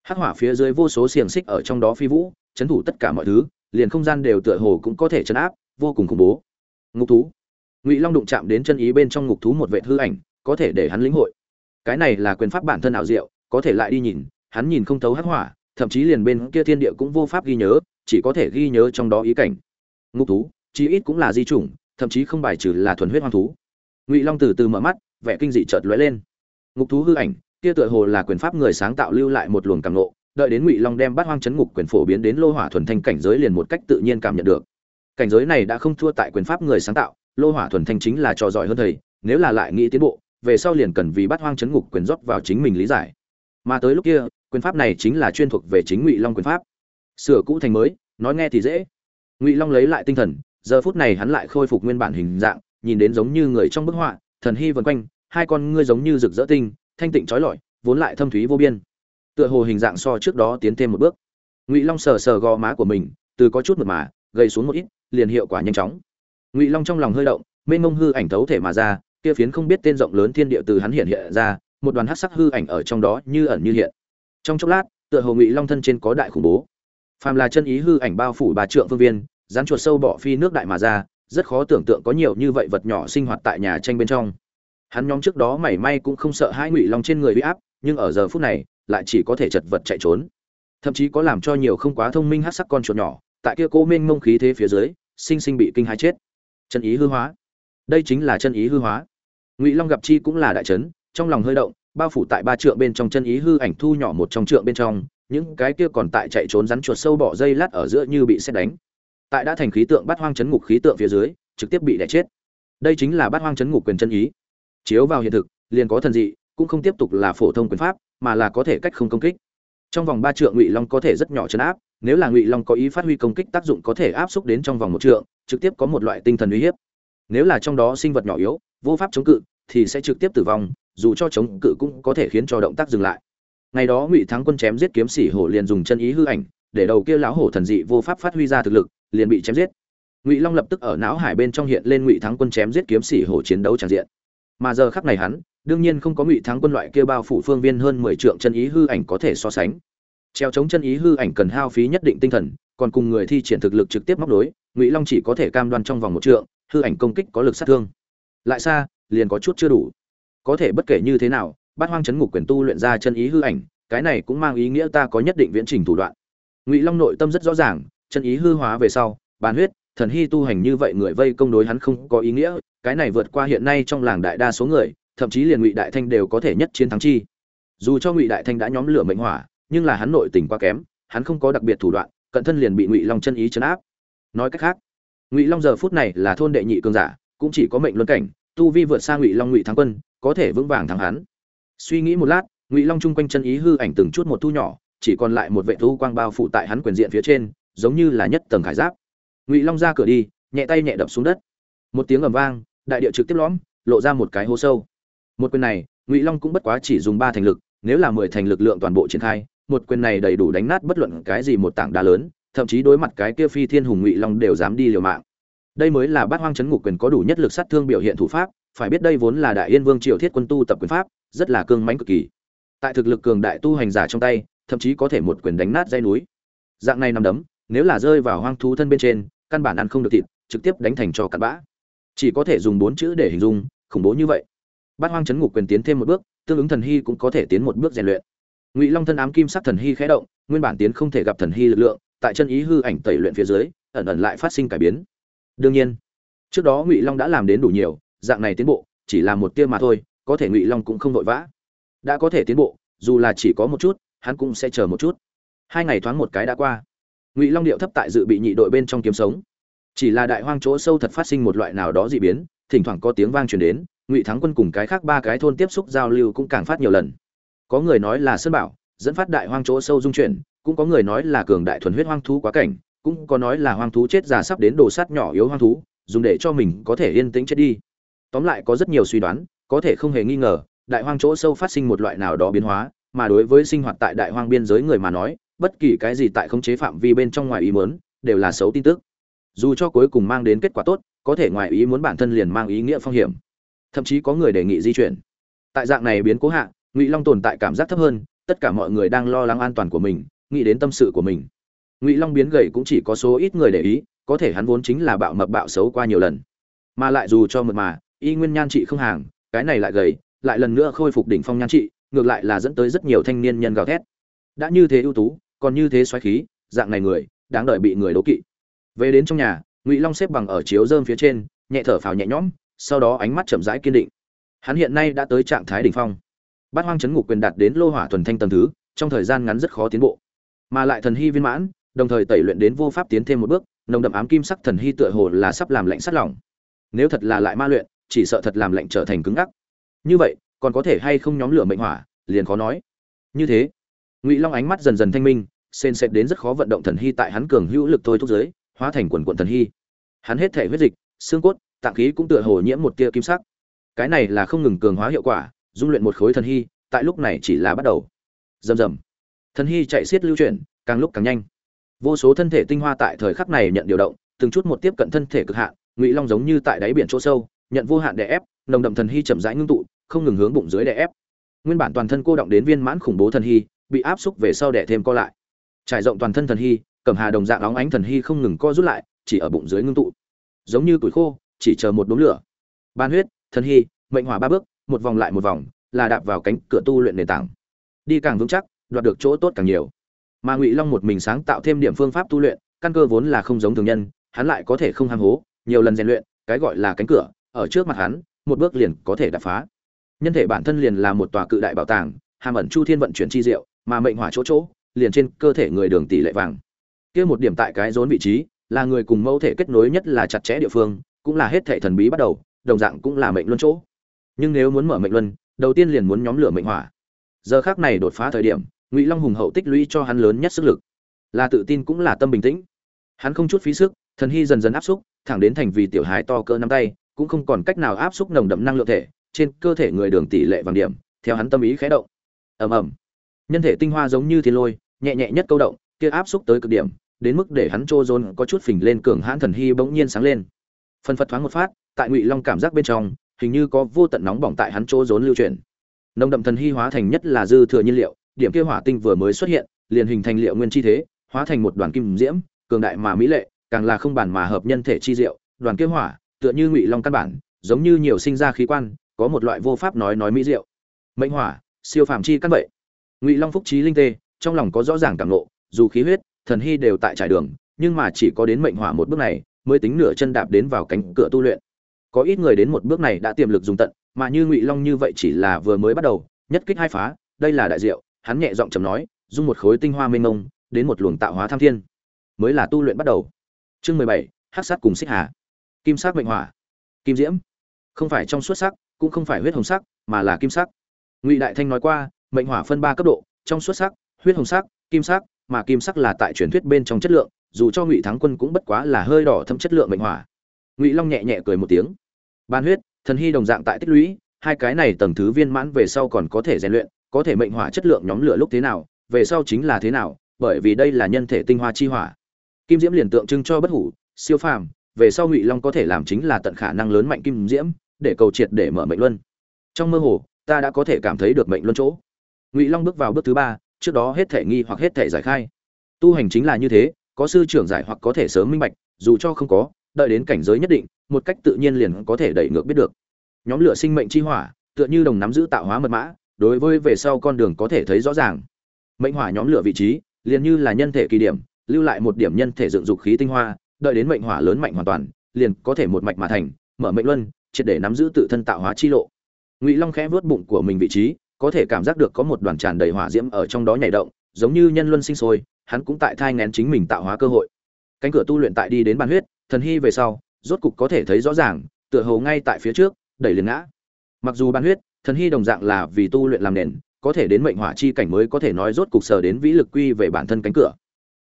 Hắc hỏa phía dưới vô số xiềng xích ở trong đó phi vũ, chấn thủ tất cả mọi thứ, liền không gian đều tựa hồ cũng có thể chấn áp, vô cùng khủng bố. Ngục thú. Ngụy long đụng chạm đến chân ý bên trong ngục thú một vệ hư ảnh, có thể để hắn lĩnh hội. Cái này là quyền pháp bản thân ảo diệu, có thể lại đi nhìn, hắn nhìn không thấu hắc hỏa, thậm chí liền bên kia thiên địa cũng vô pháp ghi nhớ, chỉ có thể ghi nhớ trong đó ý cảnh. Ngục thú, chí ít cũng là di chủng, thậm chí không bài trừ là thuần huyết hoang thú. Ngụy long từ từ mở mắt, vẻ kinh dị chợt lóe lên ngục thú hư ảnh, kia tựa hồ là quyền pháp người sáng tạo lưu lại một luồng cảm nộ đợi đến ngụy long đem bát hoang chấn ngục quyền phổ biến đến lô hỏa thuần thanh cảnh giới liền một cách tự nhiên cảm nhận được. Cảnh giới này đã không thua tại quyền pháp người sáng tạo, lô hỏa thuần thanh chính là trò giỏi hơn thầy, nếu là lại nghĩ tiến bộ, về sau liền cần vì bát hoang chấn ngục quyền rót vào chính mình lý giải. Mà tới lúc kia, quyền pháp này chính là chuyên thuộc về chính ngụy long quyền pháp. Sửa cũ thành mới, nói nghe thì dễ. Ngụy long lấy lại tinh thần, giờ phút này hắn lại khôi phục nguyên bản hình dạng, nhìn đến giống như người trong bức họa, thần hy vân quanh hai con ngươi giống như rực rỡ tinh, thanh tịnh trói lọi, vốn lại thâm thúy vô biên. Tựa hồ hình dạng so trước đó tiến thêm một bước. Ngụy long sờ sờ gò má của mình, từ có chút mật mà gây xuống một ít, liền hiệu quả nhanh chóng. Ngụy long trong lòng hơi động, mênh mông hư ảnh thấu thể mà ra, kia phiến không biết tên rộng lớn thiên địa từ hắn hiện hiện ra, một đoàn hắc sắc hư ảnh ở trong đó như ẩn như hiện. Trong chốc lát, tựa hồ ngụy long thân trên có đại khủng bố. Phàm là chân ý hư ảnh bao phủ bà trượng phương viên, rắn chuột sâu bỏ phi nước đại mà ra, rất khó tưởng tượng có nhiều như vậy vật nhỏ sinh hoạt tại nhà tranh bên trong hắn nhóm trước đó mảy may cũng không sợ hai ngụy long trên người huy áp, nhưng ở giờ phút này, lại chỉ có thể chật vật chạy trốn. Thậm chí có làm cho nhiều không quá thông minh hát sắc con chuột nhỏ, tại kia cố minh mông khí thế phía dưới, sinh sinh bị kinh hãi chết. Chân ý hư hóa. Đây chính là chân ý hư hóa. Ngụy long gặp chi cũng là đại trấn trong lòng hơi động, bao phủ tại ba trượng bên trong chân ý hư ảnh thu nhỏ một trong trượng bên trong, những cái kia còn tại chạy trốn rắn chuột sâu bỏ dây lát ở giữa như bị xét đánh. Tại đã thành khí tượng bắt hoang chấn ngục khí tượng phía dưới, trực tiếp bị đẻ chết. Đây chính là bắt hoang chấn ngục quyền chân ý chiếu vào hiện thực, liền có thần dị, cũng không tiếp tục là phổ thông quyền pháp, mà là có thể cách không công kích. Trong vòng ba trượng ngụy long có thể rất nhỏ chấn áp, nếu là ngụy long có ý phát huy công kích tác dụng có thể áp xúc đến trong vòng một trượng, trực tiếp có một loại tinh thần uy hiếp. Nếu là trong đó sinh vật nhỏ yếu, vô pháp chống cự, thì sẽ trực tiếp tử vong, dù cho chống cự cũng có thể khiến cho động tác dừng lại. Ngày đó ngụy thắng quân chém giết kiếm sĩ hổ liền dùng chân ý hư ảnh, để đầu kia lão hổ thần dị vô pháp phát huy ra thực lực, liền bị chém giết. Ngụy long lập tức ở não hải bên trong hiện lên ngụy thắng quân chém giết kiếm sĩ hổ chiến đấu tràn diện mà giờ khắc này hắn, đương nhiên không có ngụy thắng quân loại kia bao phủ phương viên hơn mười trượng chân ý hư ảnh có thể so sánh. Treo chống chân ý hư ảnh cần hao phí nhất định tinh thần, còn cùng người thi triển thực lực trực tiếp móc đối ngụy long chỉ có thể cam đoan trong vòng một trượng, hư ảnh công kích có lực sát thương. Lại xa, liền có chút chưa đủ. Có thể bất kể như thế nào, bát hoang chấn ngục quyền tu luyện ra chân ý hư ảnh, cái này cũng mang ý nghĩa ta có nhất định viễn trình thủ đoạn. Ngụy long nội tâm rất rõ ràng, chân ý hư hóa về sau, bàn huyết thần hy tu hành như vậy người vây công đối hắn không có ý nghĩa, cái này vượt qua hiện nay trong làng đại đa số người, thậm chí liền ngụy đại thanh đều có thể nhất chiến thắng chi. Dù cho ngụy đại thanh đã nhóm lửa mệnh hỏa, nhưng là hắn nội tình quá kém, hắn không có đặc biệt thủ đoạn, cận thân liền bị ngụy long chân ý chấn áp. Nói cách khác, ngụy long giờ phút này là thôn đệ nhị cường giả, cũng chỉ có mệnh luân cảnh, tu vi vượt xa ngụy long ngụy thắng quân, có thể vững vàng thắng hắn. Suy nghĩ một lát, ngụy long chung quanh chân ý hư ảnh từng chút một thu nhỏ, chỉ còn lại một vệ thu quang bao phủ tại hắn quyền diện phía trên, giống như là nhất tầng khải giáp ngụy long ra cửa đi, nhẹ tay nhẹ đập xuống đất. Một tiếng ầm vang, đại địa trực tiếp lõm, lộ ra một cái hố sâu. Một quyền này, ngụy long cũng bất quá chỉ dùng ba thành lực, nếu là mười thành lực lượng toàn bộ triển khai, một quyền này đầy đủ đánh nát bất luận cái gì một tảng đá lớn, thậm chí đối mặt cái kia phi thiên hùng ngụy long đều dám đi liều mạng. Đây mới là bát hoang chấn ngục quyền có đủ nhất lực sát thương biểu hiện thủ pháp, phải biết đây vốn là đại yên vương triều thiết quân tu tập quyền pháp, rất là cương mãnh cực kỳ. Tại thực lực cường đại tu hành giả trong tay, thậm chí có thể một quyền đánh nát dây núi. Dạng này nằm đấm, nếu là rơi vào hoang thú thân bên trên căn bản ăn không được thịt, trực tiếp đánh thành cho cặn bã. Chỉ có thể dùng bốn chữ để hình dung, khủng bố như vậy. Bát hoang chấn ngục quyền tiến thêm một bước, tương ứng thần hy cũng có thể tiến một bước rèn luyện. Ngụy long thân ám kim sắc thần hy khẽ động, nguyên bản tiến không thể gặp thần hy lực lượng, tại chân ý hư ảnh tẩy luyện phía dưới, ẩn ẩn lại phát sinh cải biến. Đương nhiên, trước đó ngụy long đã làm đến đủ nhiều, dạng này tiến bộ, chỉ là một tia mà thôi, có thể ngụy long cũng không vội vã. Đã có thể tiến bộ, dù là chỉ có một chút, hắn cũng sẽ chờ một chút. Hai ngày thoáng một cái đã qua ngụy long điệu thấp tại dự bị nhị đội bên trong kiếm sống chỉ là đại hoang chỗ sâu thật phát sinh một loại nào đó dị biến thỉnh thoảng có tiếng vang truyền đến ngụy thắng quân cùng cái khác ba cái thôn tiếp xúc giao lưu cũng càng phát nhiều lần có người nói là sơn bảo dẫn phát đại hoang chỗ sâu dung chuyển cũng có người nói là cường đại thuần huyết hoang thú quá cảnh cũng có nói là hoang thú chết già sắp đến đồ sát nhỏ yếu hoang thú dùng để cho mình có thể yên tĩnh chết đi tóm lại có rất nhiều suy đoán có thể không hề nghi ngờ đại hoang chỗ sâu phát sinh một loại nào đó biến hóa mà đối với sinh hoạt tại đại hoang biên giới người mà nói bất kỳ cái gì tại khống chế phạm vi bên trong ngoài ý muốn, đều là xấu tin tức. Dù cho cuối cùng mang đến kết quả tốt, có thể ngoài ý muốn bản thân liền mang ý nghĩa phong hiểm. Thậm chí có người đề nghị di chuyển. Tại dạng này biến cố hạ, ngụy long tồn tại cảm giác thấp hơn, tất cả mọi người đang lo lắng an toàn của mình, nghĩ đến tâm sự của mình. Ngụy long biến gầy cũng chỉ có số ít người để ý, có thể hắn vốn chính là bạo mập bạo xấu qua nhiều lần. Mà lại dù cho mượt mà, y nguyên nhan trị không hàng, cái này lại gầy, lại lần nữa khôi phục đỉnh phong nhan trị, ngược lại là dẫn tới rất nhiều thanh niên nhân gào thét. Đã như thế ưu tú còn như thế xoáy khí, dạng này người, đáng đợi bị người đố kỵ. Về đến trong nhà, ngụy long xếp bằng ở chiếu dơm phía trên, nhẹ thở phào nhẹ nhõm, sau đó ánh mắt chậm rãi kiên định. Hắn hiện nay đã tới trạng thái đỉnh phong. Bát hoang chấn ngục quyền đạt đến lô hỏa thuần thanh tầm thứ, trong thời gian ngắn rất khó tiến bộ. Mà lại thần hy viên mãn, đồng thời tẩy luyện đến vô pháp tiến thêm một bước, nồng đậm ám kim sắc thần hy tựa hồ là sắp làm lạnh sắt lỏng. Nếu thật là lại ma luyện, chỉ sợ thật làm lạnh trở thành cứng ngắc. Như vậy, còn có thể hay không nhóm lửa mệnh hỏa, liền khó nói. Như thế ngụy long ánh mắt dần dần thanh minh sên sệt đến rất khó vận động thần hy tại hắn cường hữu lực thôi thúc giới, hóa thành quần quận thần hy. Hắn hết thể huyết dịch, xương cốt, tạng khí cũng tựa hồ nhiễm một tia kim sắc. Cái này là không ngừng cường hóa hiệu quả, dung luyện một khối thần hy, tại lúc này chỉ là bắt đầu. Rầm rầm. Thần hy chạy xiết lưu chuyển, càng lúc càng nhanh. Vô số thân thể tinh hoa tại thời khắc này nhận điều động, từng chút một tiếp cận thân thể cực hạn, ngụy long giống như tại đáy biển chỗ sâu, nhận vô hạn đè ép, nồng đậm thần hy chậm rãi ngưng tụ, không ngừng hướng bụng dưới đè ép. Nguyên bản toàn thân cô động đến viên mãn khủng bố thần hy bị áp xúc về sau đẻ thêm co lại. Trải rộng toàn thân thần hy cầm hà đồng dạng óng ánh thần hy không ngừng co rút lại, chỉ ở bụng dưới ngưng tụ. Giống như củi khô, chỉ chờ một đốm lửa. Ban huyết, thần hy, mệnh hỏa ba bước, một vòng lại một vòng, là đạp vào cánh cửa tu luyện nền tảng. Đi càng vững chắc, đoạt được chỗ tốt càng nhiều. Mà ngụy long một mình sáng tạo thêm điểm phương pháp tu luyện, căn cơ vốn là không giống thường nhân, hắn lại có thể không ham hố, nhiều lần rèn luyện, cái gọi là cánh cửa, ở trước mặt hắn, một bước liền có thể đập phá. Nhân thể bản thân liền là một tòa cự đại bảo tàng, hàm ẩn chu thiên vận chuyển chi diệu mà mệnh hỏa chỗ chỗ, liền trên cơ thể người đường tỷ lệ vàng. Kia một điểm tại cái rốn vị trí, là người cùng mẫu thể kết nối nhất là chặt chẽ địa phương, cũng là hết thể thần bí bắt đầu, đồng dạng cũng là mệnh luân chỗ. Nhưng nếu muốn mở mệnh luân, đầu tiên liền muốn nhóm lửa mệnh hỏa. Giờ khác này đột phá thời điểm, ngụy long hùng hậu tích lũy cho hắn lớn nhất sức lực. Là tự tin cũng là tâm bình tĩnh. Hắn không chút phí sức, thần hy dần dần áp xúc, thẳng đến thành vì tiểu hái to cơ nắm tay, cũng không còn cách nào áp xúc nồng đậm năng lượng thể, trên cơ thể người đường tỷ lệ vàng điểm, theo hắn tâm ý khé động. Ầm ầm nhân thể tinh hoa giống như thiên lôi, nhẹ nhẹ nhất câu động, kia áp xúc tới cực điểm, đến mức để hắn trô dồn có chút phình lên cường hãn thần hy bỗng nhiên sáng lên. Phân phật thoáng một phát, tại ngụy long cảm giác bên trong, hình như có vô tận nóng bỏng tại hắn trô dồn lưu chuyển. Nồng đậm thần hy hóa thành nhất là dư thừa nhiên liệu, điểm kia hỏa tinh vừa mới xuất hiện, liền hình thành liệu nguyên chi thế, hóa thành một đoàn kim diễm, cường đại mà mỹ lệ, càng là không bản mà hợp nhân thể chi diệu, đoàn kia hỏa, tựa như ngụy long căn bản, giống như nhiều sinh ra khí quan, có một loại vô pháp nói nói mỹ diệu. Mệnh hỏa, siêu phàm chi căn vậy ngụy long phúc trí linh tê, trong lòng có rõ ràng cảm nộ dù khí huyết, thần hy đều tại trải đường, nhưng mà chỉ có đến mệnh hỏa một bước này, mới tính nửa chân đạp đến vào cánh cửa tu luyện. Có ít người đến một bước này đã tiềm lực dùng tận, mà như ngụy long như vậy chỉ là vừa mới bắt đầu, nhất kích hai phá, đây là đại diệu, hắn nhẹ giọng trầm nói, dung một khối tinh hoa mênh mông, đến một luồng tạo hóa tham thiên. Mới là tu luyện bắt đầu. Chương mười bảy, hắc sát cùng xích hà. Kim sát mệnh hỏa. Kim diễm. Không phải trong suốt sắc, cũng không phải huyết hồng sắc, mà là kim sắc. Ngụy đại thanh nói qua mệnh hỏa phân ba cấp độ, trong suốt sắc, huyết hồng sắc, kim sắc, mà kim sắc là tại truyền thuyết bên trong chất lượng, dù cho ngụy thắng quân cũng bất quá là hơi đỏ thâm chất lượng mệnh hỏa. Ngụy long nhẹ nhẹ cười một tiếng. Ban huyết, thần hy đồng dạng tại tích lũy, hai cái này tầng thứ viên mãn về sau còn có thể rèn luyện, có thể mệnh hỏa chất lượng nhóm lửa lúc thế nào, về sau chính là thế nào, bởi vì đây là nhân thể tinh hoa chi hỏa. Kim diễm liền tượng trưng cho bất hủ, siêu phàm, về sau ngụy long có thể làm chính là tận khả năng lớn mạnh kim diễm, để cầu triệt để mở mệnh luân. Trong mơ hồ, ta đã có thể cảm thấy được mệnh luân chỗ ngụy long bước vào bước thứ ba, trước đó hết thể nghi hoặc hết thể giải khai. Tu hành chính là như thế, có sư trưởng giải hoặc có thể sớm minh bạch, dù cho không có, đợi đến cảnh giới nhất định, một cách tự nhiên liền có thể đẩy ngược biết được. Nhóm lửa sinh mệnh chi hỏa, tựa như đồng nắm giữ tạo hóa mật mã, đối với về sau con đường có thể thấy rõ ràng. Mệnh hỏa nhóm lửa vị trí, liền như là nhân thể kỳ điểm, lưu lại một điểm nhân thể dựng dục khí tinh hoa, đợi đến mệnh hỏa lớn mạnh hoàn toàn, liền có thể một mạch mà thành, mở mệnh luân, triệt để nắm giữ tự thân tạo hóa chi lộ. Ngụy long khẽ vớt bụng của mình vị trí có thể cảm giác được có một đoàn tràn đầy hỏa diễm ở trong đó nhảy động, giống như nhân luân sinh sôi, hắn cũng tại thai nghén chính mình tạo hóa cơ hội. Cánh cửa tu luyện tại đi đến bàn huyết, thần hy về sau, rốt cục có thể thấy rõ ràng, tựa hồ ngay tại phía trước, đẩy liền ngã. Mặc dù ban huyết, thần hy đồng dạng là vì tu luyện làm nền, có thể đến mệnh hỏa chi cảnh mới có thể nói rốt cục sở đến vĩ lực quy về bản thân cánh cửa.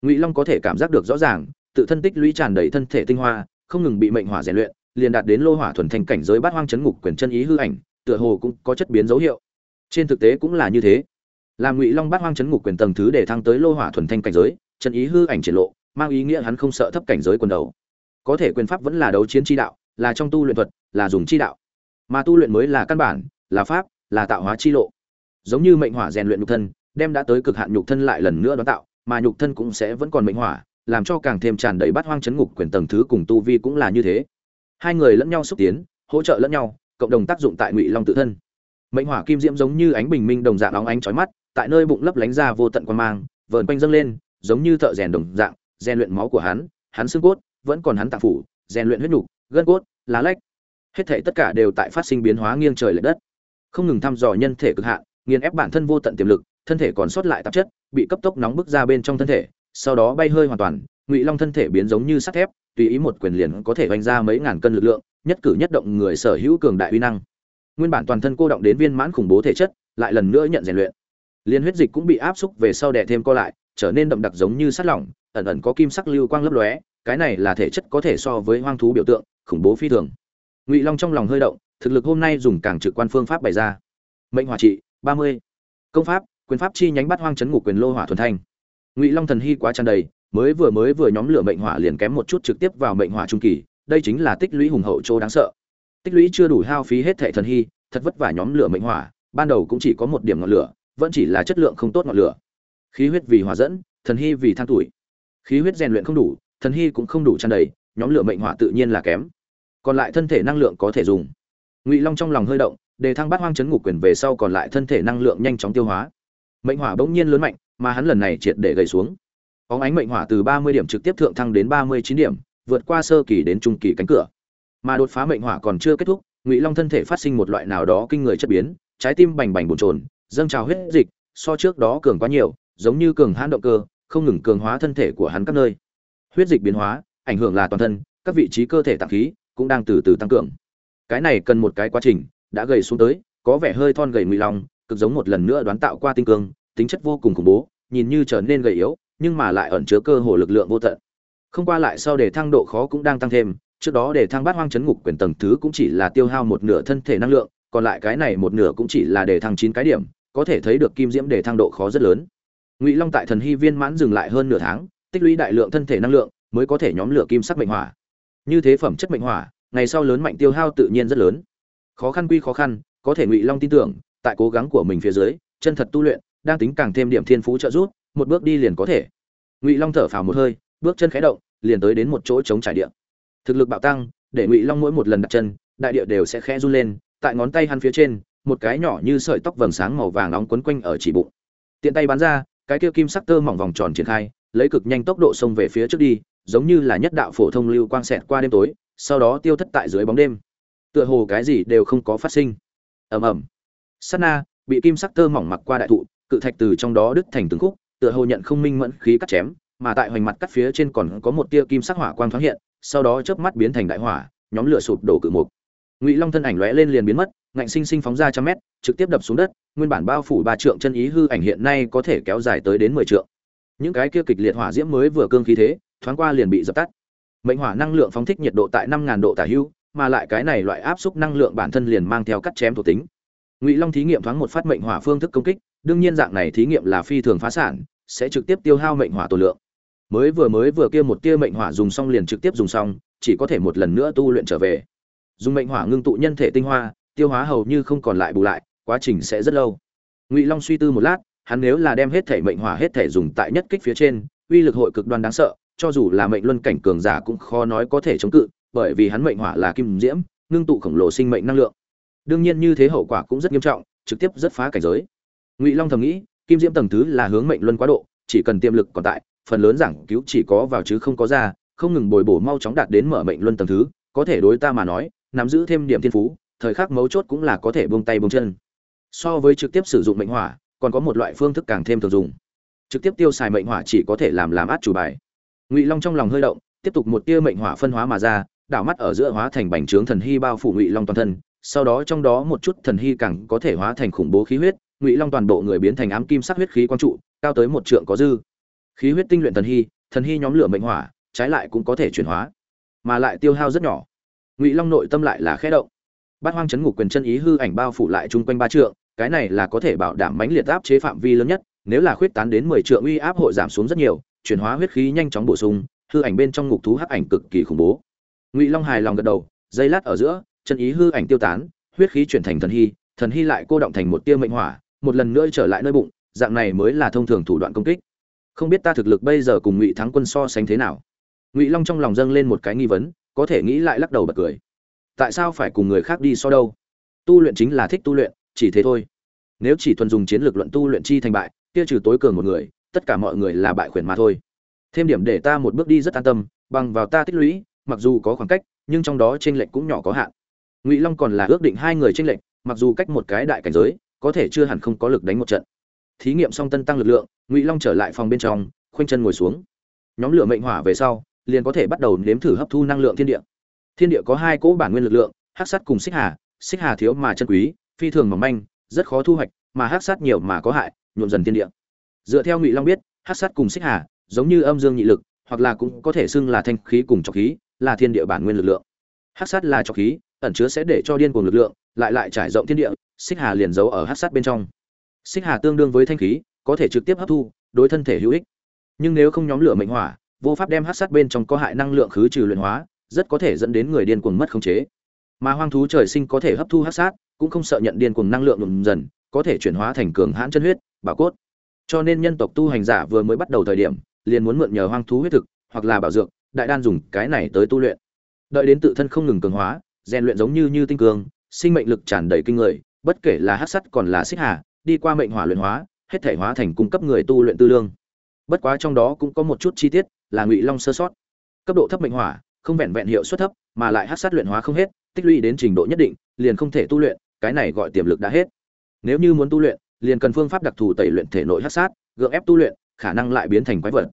Ngụy long có thể cảm giác được rõ ràng, tự thân tích lũy tràn đầy thân thể tinh hoa, không ngừng bị mệnh hỏa rèn luyện, liền đạt đến lô hỏa thuần thành cảnh giới bát hoang chấn ngục quyền chân ý hư ảnh, tựa hồ cũng có chất biến dấu hiệu trên thực tế cũng là như thế. Làm ngụy long bát hoang chấn ngục quyền tầng thứ để thăng tới lô hỏa thuần thanh cảnh giới, chân ý hư ảnh triển lộ, mang ý nghĩa hắn không sợ thấp cảnh giới quần đầu. Có thể quyền pháp vẫn là đấu chiến chi đạo, là trong tu luyện thuật, là dùng chi đạo. Mà tu luyện mới là căn bản, là pháp, là tạo hóa chi lộ. Giống như mệnh hỏa rèn luyện nhục thân, đem đã tới cực hạn nhục thân lại lần nữa đón tạo, mà nhục thân cũng sẽ vẫn còn mệnh hỏa, làm cho càng thêm tràn đầy bát hoang chấn ngục quyền tầng thứ cùng tu vi cũng là như thế. Hai người lẫn nhau xúc tiến, hỗ trợ lẫn nhau, cộng đồng tác dụng tại ngụy long tự thân mệnh hỏa kim diễm giống như ánh bình minh đồng dạng óng ánh chói mắt, tại nơi bụng lấp lánh ra vô tận quan mang, vờn quanh dâng lên, giống như thợ rèn đồng dạng, rèn luyện máu của hắn hắn xương cốt, vẫn còn hắn tạng phủ, rèn luyện huyết nhục, gân cốt, lá lách. Hết thể tất cả đều tại phát sinh biến hóa nghiêng trời lệch đất. Không ngừng thăm dò nhân thể cực hạn, nghiền ép bản thân vô tận tiềm lực, thân thể còn sót lại tạp chất, bị cấp tốc nóng bức ra bên trong thân thể, sau đó bay hơi hoàn toàn, ngụy long thân thể biến giống như sắt thép, tùy ý một quyền liền có thể vanh ra mấy ngàn cân lực lượng, nhất cử nhất động người sở hữu cường đại uy năng nguyên bản toàn thân cô động đến viên mãn khủng bố thể chất, lại lần nữa nhận rèn luyện. Liên huyết dịch cũng bị áp xúc về sau đè thêm co lại, trở nên đậm đặc giống như sắt lỏng, ẩn ẩn có kim sắc lưu quang lấp lóe, cái này là thể chất có thể so với hoang thú biểu tượng, khủng bố phi thường. Ngụy long trong lòng hơi động, thực lực hôm nay dùng càng trực quan phương pháp bày ra. Mệnh hỏa trị, ba mươi. Công pháp, quyền pháp chi nhánh bắt hoang chấn ngủ quyền lô hỏa thuần thanh. Ngụy long thần hy quá tràn đầy, mới vừa mới vừa nhóm lửa mệnh hỏa liền kém một chút trực tiếp vào mệnh hỏa trung kỳ, đây chính là tích lũy hùng hậu chỗ đáng sợ tích lũy chưa đủ hao phí hết thệ thần hy, thật vất vả nhóm lửa mệnh hỏa, ban đầu cũng chỉ có một điểm ngọn lửa, vẫn chỉ là chất lượng không tốt ngọn lửa. Khí huyết vì hỏa dẫn, thần hy vì than tuổi. Khí huyết rèn luyện không đủ, thần hy cũng không đủ tràn đầy, nhóm lửa mệnh hỏa tự nhiên là kém. Còn lại thân thể năng lượng có thể dùng. Ngụy long trong lòng hơi động, đề thăng bát hoang chấn ngục quyền về sau còn lại thân thể năng lượng nhanh chóng tiêu hóa. Mệnh hỏa bỗng nhiên lớn mạnh, mà hắn lần này triệt để gầy xuống. Óng ánh mệnh hỏa từ ba mươi điểm trực tiếp thượng thăng đến ba mươi chín điểm, vượt qua sơ kỳ đến trung kỳ cánh cửa mà đột phá mệnh hỏa còn chưa kết thúc, ngụy long thân thể phát sinh một loại nào đó kinh người chất biến, trái tim bành bành bồn trồn dâng trào huyết dịch, so trước đó cường quá nhiều, giống như cường hãn động cơ, không ngừng cường hóa thân thể của hắn các nơi. Huyết dịch biến hóa, ảnh hưởng là toàn thân, các vị trí cơ thể tạng khí cũng đang từ từ tăng cường. Cái này cần một cái quá trình đã gầy xuống tới, có vẻ hơi thon gầy ngụy long, cực giống một lần nữa đoán tạo qua tinh cương, tính chất vô cùng khủng bố, nhìn như trở nên gầy yếu, nhưng mà lại ẩn chứa cơ hồ lực lượng vô tận. Không qua lại sau để thăng độ khó cũng đang tăng thêm trước đó để thăng bát hoang chấn ngục quyền tầng thứ cũng chỉ là tiêu hao một nửa thân thể năng lượng, còn lại cái này một nửa cũng chỉ là để thăng chín cái điểm, có thể thấy được kim diễm để thăng độ khó rất lớn. Ngụy long tại thần hy viên mãn dừng lại hơn nửa tháng, tích lũy đại lượng thân thể năng lượng, mới có thể nhóm lửa kim sắc mệnh hỏa. Như thế phẩm chất mệnh hỏa, ngày sau lớn mạnh tiêu hao tự nhiên rất lớn. Khó khăn quy khó khăn, có thể ngụy long tin tưởng, tại cố gắng của mình phía dưới, chân thật tu luyện, đang tính càng thêm điểm thiên phú trợ giúp, một bước đi liền có thể. Ngụy long thở phào một hơi, bước chân khé động, liền tới đến một chỗ chống trải địa thực lực bạo tăng, để ngụy long mỗi một lần đặt chân, đại địa đều sẽ khẽ run lên, tại ngón tay hắn phía trên, một cái nhỏ như sợi tóc vầng sáng màu vàng nóng quấn quanh ở chỉ bụng. Tiện tay bắn ra, cái kia kim sắc tơ mỏng vòng tròn triển khai, lấy cực nhanh tốc độ xông về phía trước đi, giống như là nhất đạo phổ thông lưu quang xẹt qua đêm tối, sau đó tiêu thất tại dưới bóng đêm. Tựa hồ cái gì đều không có phát sinh. Ầm ầm. Sát na, bị kim sắc tơ mỏng mặc qua đại thụ, cự thạch từ trong đó đứt thành từng khúc, tựa hồ nhận không minh mẫn khí cắt chém, mà tại hoành mặt cắt phía trên còn có một tia kim sắc hỏa quang thoáng hiện sau đó chớp mắt biến thành đại hỏa, nhóm lửa sụp đổ cự mục. Ngụy long thân ảnh lóe lên liền biến mất, ngạnh sinh sinh phóng ra trăm mét, trực tiếp đập xuống đất, nguyên bản bao phủ ba trượng chân ý hư ảnh hiện nay có thể kéo dài tới đến mười trượng. Những cái kia kịch liệt hỏa diễm mới vừa cương khí thế, thoáng qua liền bị dập tắt. Mệnh hỏa năng lượng phóng thích nhiệt độ tại năm ngàn độ tả hưu, mà lại cái này loại áp suất năng lượng bản thân liền mang theo cắt chém thuộc tính. Ngụy long thí nghiệm thoáng một phát mệnh hỏa phương thức công kích, đương nhiên dạng này thí nghiệm là phi thường phá sản, sẽ trực tiếp tiêu hao mệnh hỏa tổ lượng mới vừa mới vừa kia một tia mệnh hỏa dùng xong liền trực tiếp dùng xong, chỉ có thể một lần nữa tu luyện trở về. Dùng mệnh hỏa ngưng tụ nhân thể tinh hoa, tiêu hóa hầu như không còn lại bù lại, quá trình sẽ rất lâu. Ngụy long suy tư một lát, hắn nếu là đem hết thể mệnh hỏa hết thể dùng tại nhất kích phía trên, uy lực hội cực đoan đáng sợ, cho dù là mệnh luân cảnh cường giả cũng khó nói có thể chống cự, bởi vì hắn mệnh hỏa là kim diễm, ngưng tụ khổng lồ sinh mệnh năng lượng. Đương nhiên như thế hậu quả cũng rất nghiêm trọng, trực tiếp rất phá cảnh giới. Ngụy long thầm nghĩ, kim diễm tầng thứ là hướng mệnh luân quá độ, chỉ cần tiềm lực còn tại phần lớn giảng cứu chỉ có vào chứ không có ra, không ngừng bồi bổ mau chóng đạt đến mở mệnh luân tầng thứ, có thể đối ta mà nói, nắm giữ thêm điểm thiên phú, thời khắc mấu chốt cũng là có thể buông tay buông chân. So với trực tiếp sử dụng mệnh hỏa, còn có một loại phương thức càng thêm thường dùng. Trực tiếp tiêu xài mệnh hỏa chỉ có thể làm làm át chủ bài. Ngụy long trong lòng hơi động, tiếp tục một tia mệnh hỏa phân hóa mà ra, đảo mắt ở giữa hóa thành bành trướng thần hy bao phủ ngụy long toàn thân, sau đó trong đó một chút thần hy càng có thể hóa thành khủng bố khí huyết, ngụy long toàn bộ người biến thành ám kim sắc huyết khí quang trụ, cao tới một trượng có dư khí huyết tinh luyện thần hy thần hy nhóm lửa mệnh hỏa, trái lại cũng có thể chuyển hóa, mà lại tiêu hao rất nhỏ. Ngụy long nội tâm lại là khẽ động. Bát hoang chấn ngục quyền chân ý hư ảnh bao phủ lại chung quanh ba trượng, cái này là có thể bảo đảm mãnh liệt áp chế phạm vi lớn nhất, nếu là khuyết tán đến mười trượng uy áp hội giảm xuống rất nhiều, chuyển hóa huyết khí nhanh chóng bổ sung, hư ảnh bên trong ngục thú hắc ảnh cực kỳ khủng bố. Ngụy long hài lòng gật đầu, dây lát ở giữa, chân ý hư ảnh tiêu tán, huyết khí chuyển thành thần hy thần hy lại cô động thành một tia mệnh hỏa, một lần nữa trở lại nơi bụng, dạng này mới là thông thường thủ đoạn công kích không biết ta thực lực bây giờ cùng ngụy thắng quân so sánh thế nào? Ngụy long trong lòng dâng lên một cái nghi vấn, có thể nghĩ lại lắc đầu bật cười. Tại sao phải cùng người khác đi so đâu? Tu luyện chính là thích tu luyện, chỉ thế thôi. Nếu chỉ thuần dùng chiến lược luận tu luyện chi thành bại, kia trừ tối cường một người, tất cả mọi người là bại khuyển mà thôi. Thêm điểm để ta một bước đi rất an tâm, bằng vào ta tích lũy, mặc dù có khoảng cách, nhưng trong đó tranh lệch cũng nhỏ có hạn. Ngụy long còn là ước định hai người tranh lệch, mặc dù cách một cái đại cảnh giới, có thể chưa hẳn không có lực đánh một trận. Thí nghiệm song tân tăng lực lượng ngụy long trở lại phòng bên trong, khoanh chân ngồi xuống. Nhóm lửa mệnh hỏa về sau, liền có thể bắt đầu nếm thử hấp thu năng lượng thiên địa. Thiên địa có hai cỗ bản nguyên lực lượng, hắc sắt cùng xích hà xích hà thiếu mà chân quý, phi thường mỏng manh, rất khó thu hoạch, mà hắc sắt nhiều mà có hại, nhuộm dần thiên địa. Dựa theo ngụy long biết, hắc sắt cùng xích hà, giống như âm dương nhị lực, hoặc là cũng có thể xưng là thanh khí cùng trọc khí, là thiên địa bản nguyên lực lượng. Hắc sắt là trọc khí, ẩn chứa sẽ để cho điên cuồng lực lượng, lại lại trải rộng thiên địa, xích hà liền giấu ở hắc sắt bên trong. Xích hà tương đương với thanh khí có thể trực tiếp hấp thu, đối thân thể hữu ích. Nhưng nếu không nhóm lửa mệnh hỏa, vô pháp đem hắc sắt bên trong có hại năng lượng khứ trừ luyện hóa, rất có thể dẫn đến người điên cuồng mất khống chế. Mà hoang thú trời sinh có thể hấp thu hắc sát, cũng không sợ nhận điên cuồng năng lượng dần dần, có thể chuyển hóa thành cường hãn chân huyết, bảo cốt. Cho nên nhân tộc tu hành giả vừa mới bắt đầu thời điểm, liền muốn mượn nhờ hoang thú huyết thực, hoặc là bảo dược, đại đan dùng cái này tới tu luyện. Đợi đến tự thân không ngừng cường hóa, rèn luyện giống như như tinh cường, sinh mệnh lực tràn đầy kinh người, bất kể là hắc sắt còn là xích hà, đi qua mệnh hỏa luyện hóa hết thể hóa thành cung cấp người tu luyện tư lương. Bất quá trong đó cũng có một chút chi tiết là ngụy long sơ sót. Cấp độ thấp mệnh hỏa, không vẹn vẹn hiệu suất thấp, mà lại hắc sát luyện hóa không hết, tích lũy đến trình độ nhất định, liền không thể tu luyện, cái này gọi tiềm lực đã hết. Nếu như muốn tu luyện, liền cần phương pháp đặc thù tẩy luyện thể nội hắc sát, gượng ép tu luyện, khả năng lại biến thành quái vật.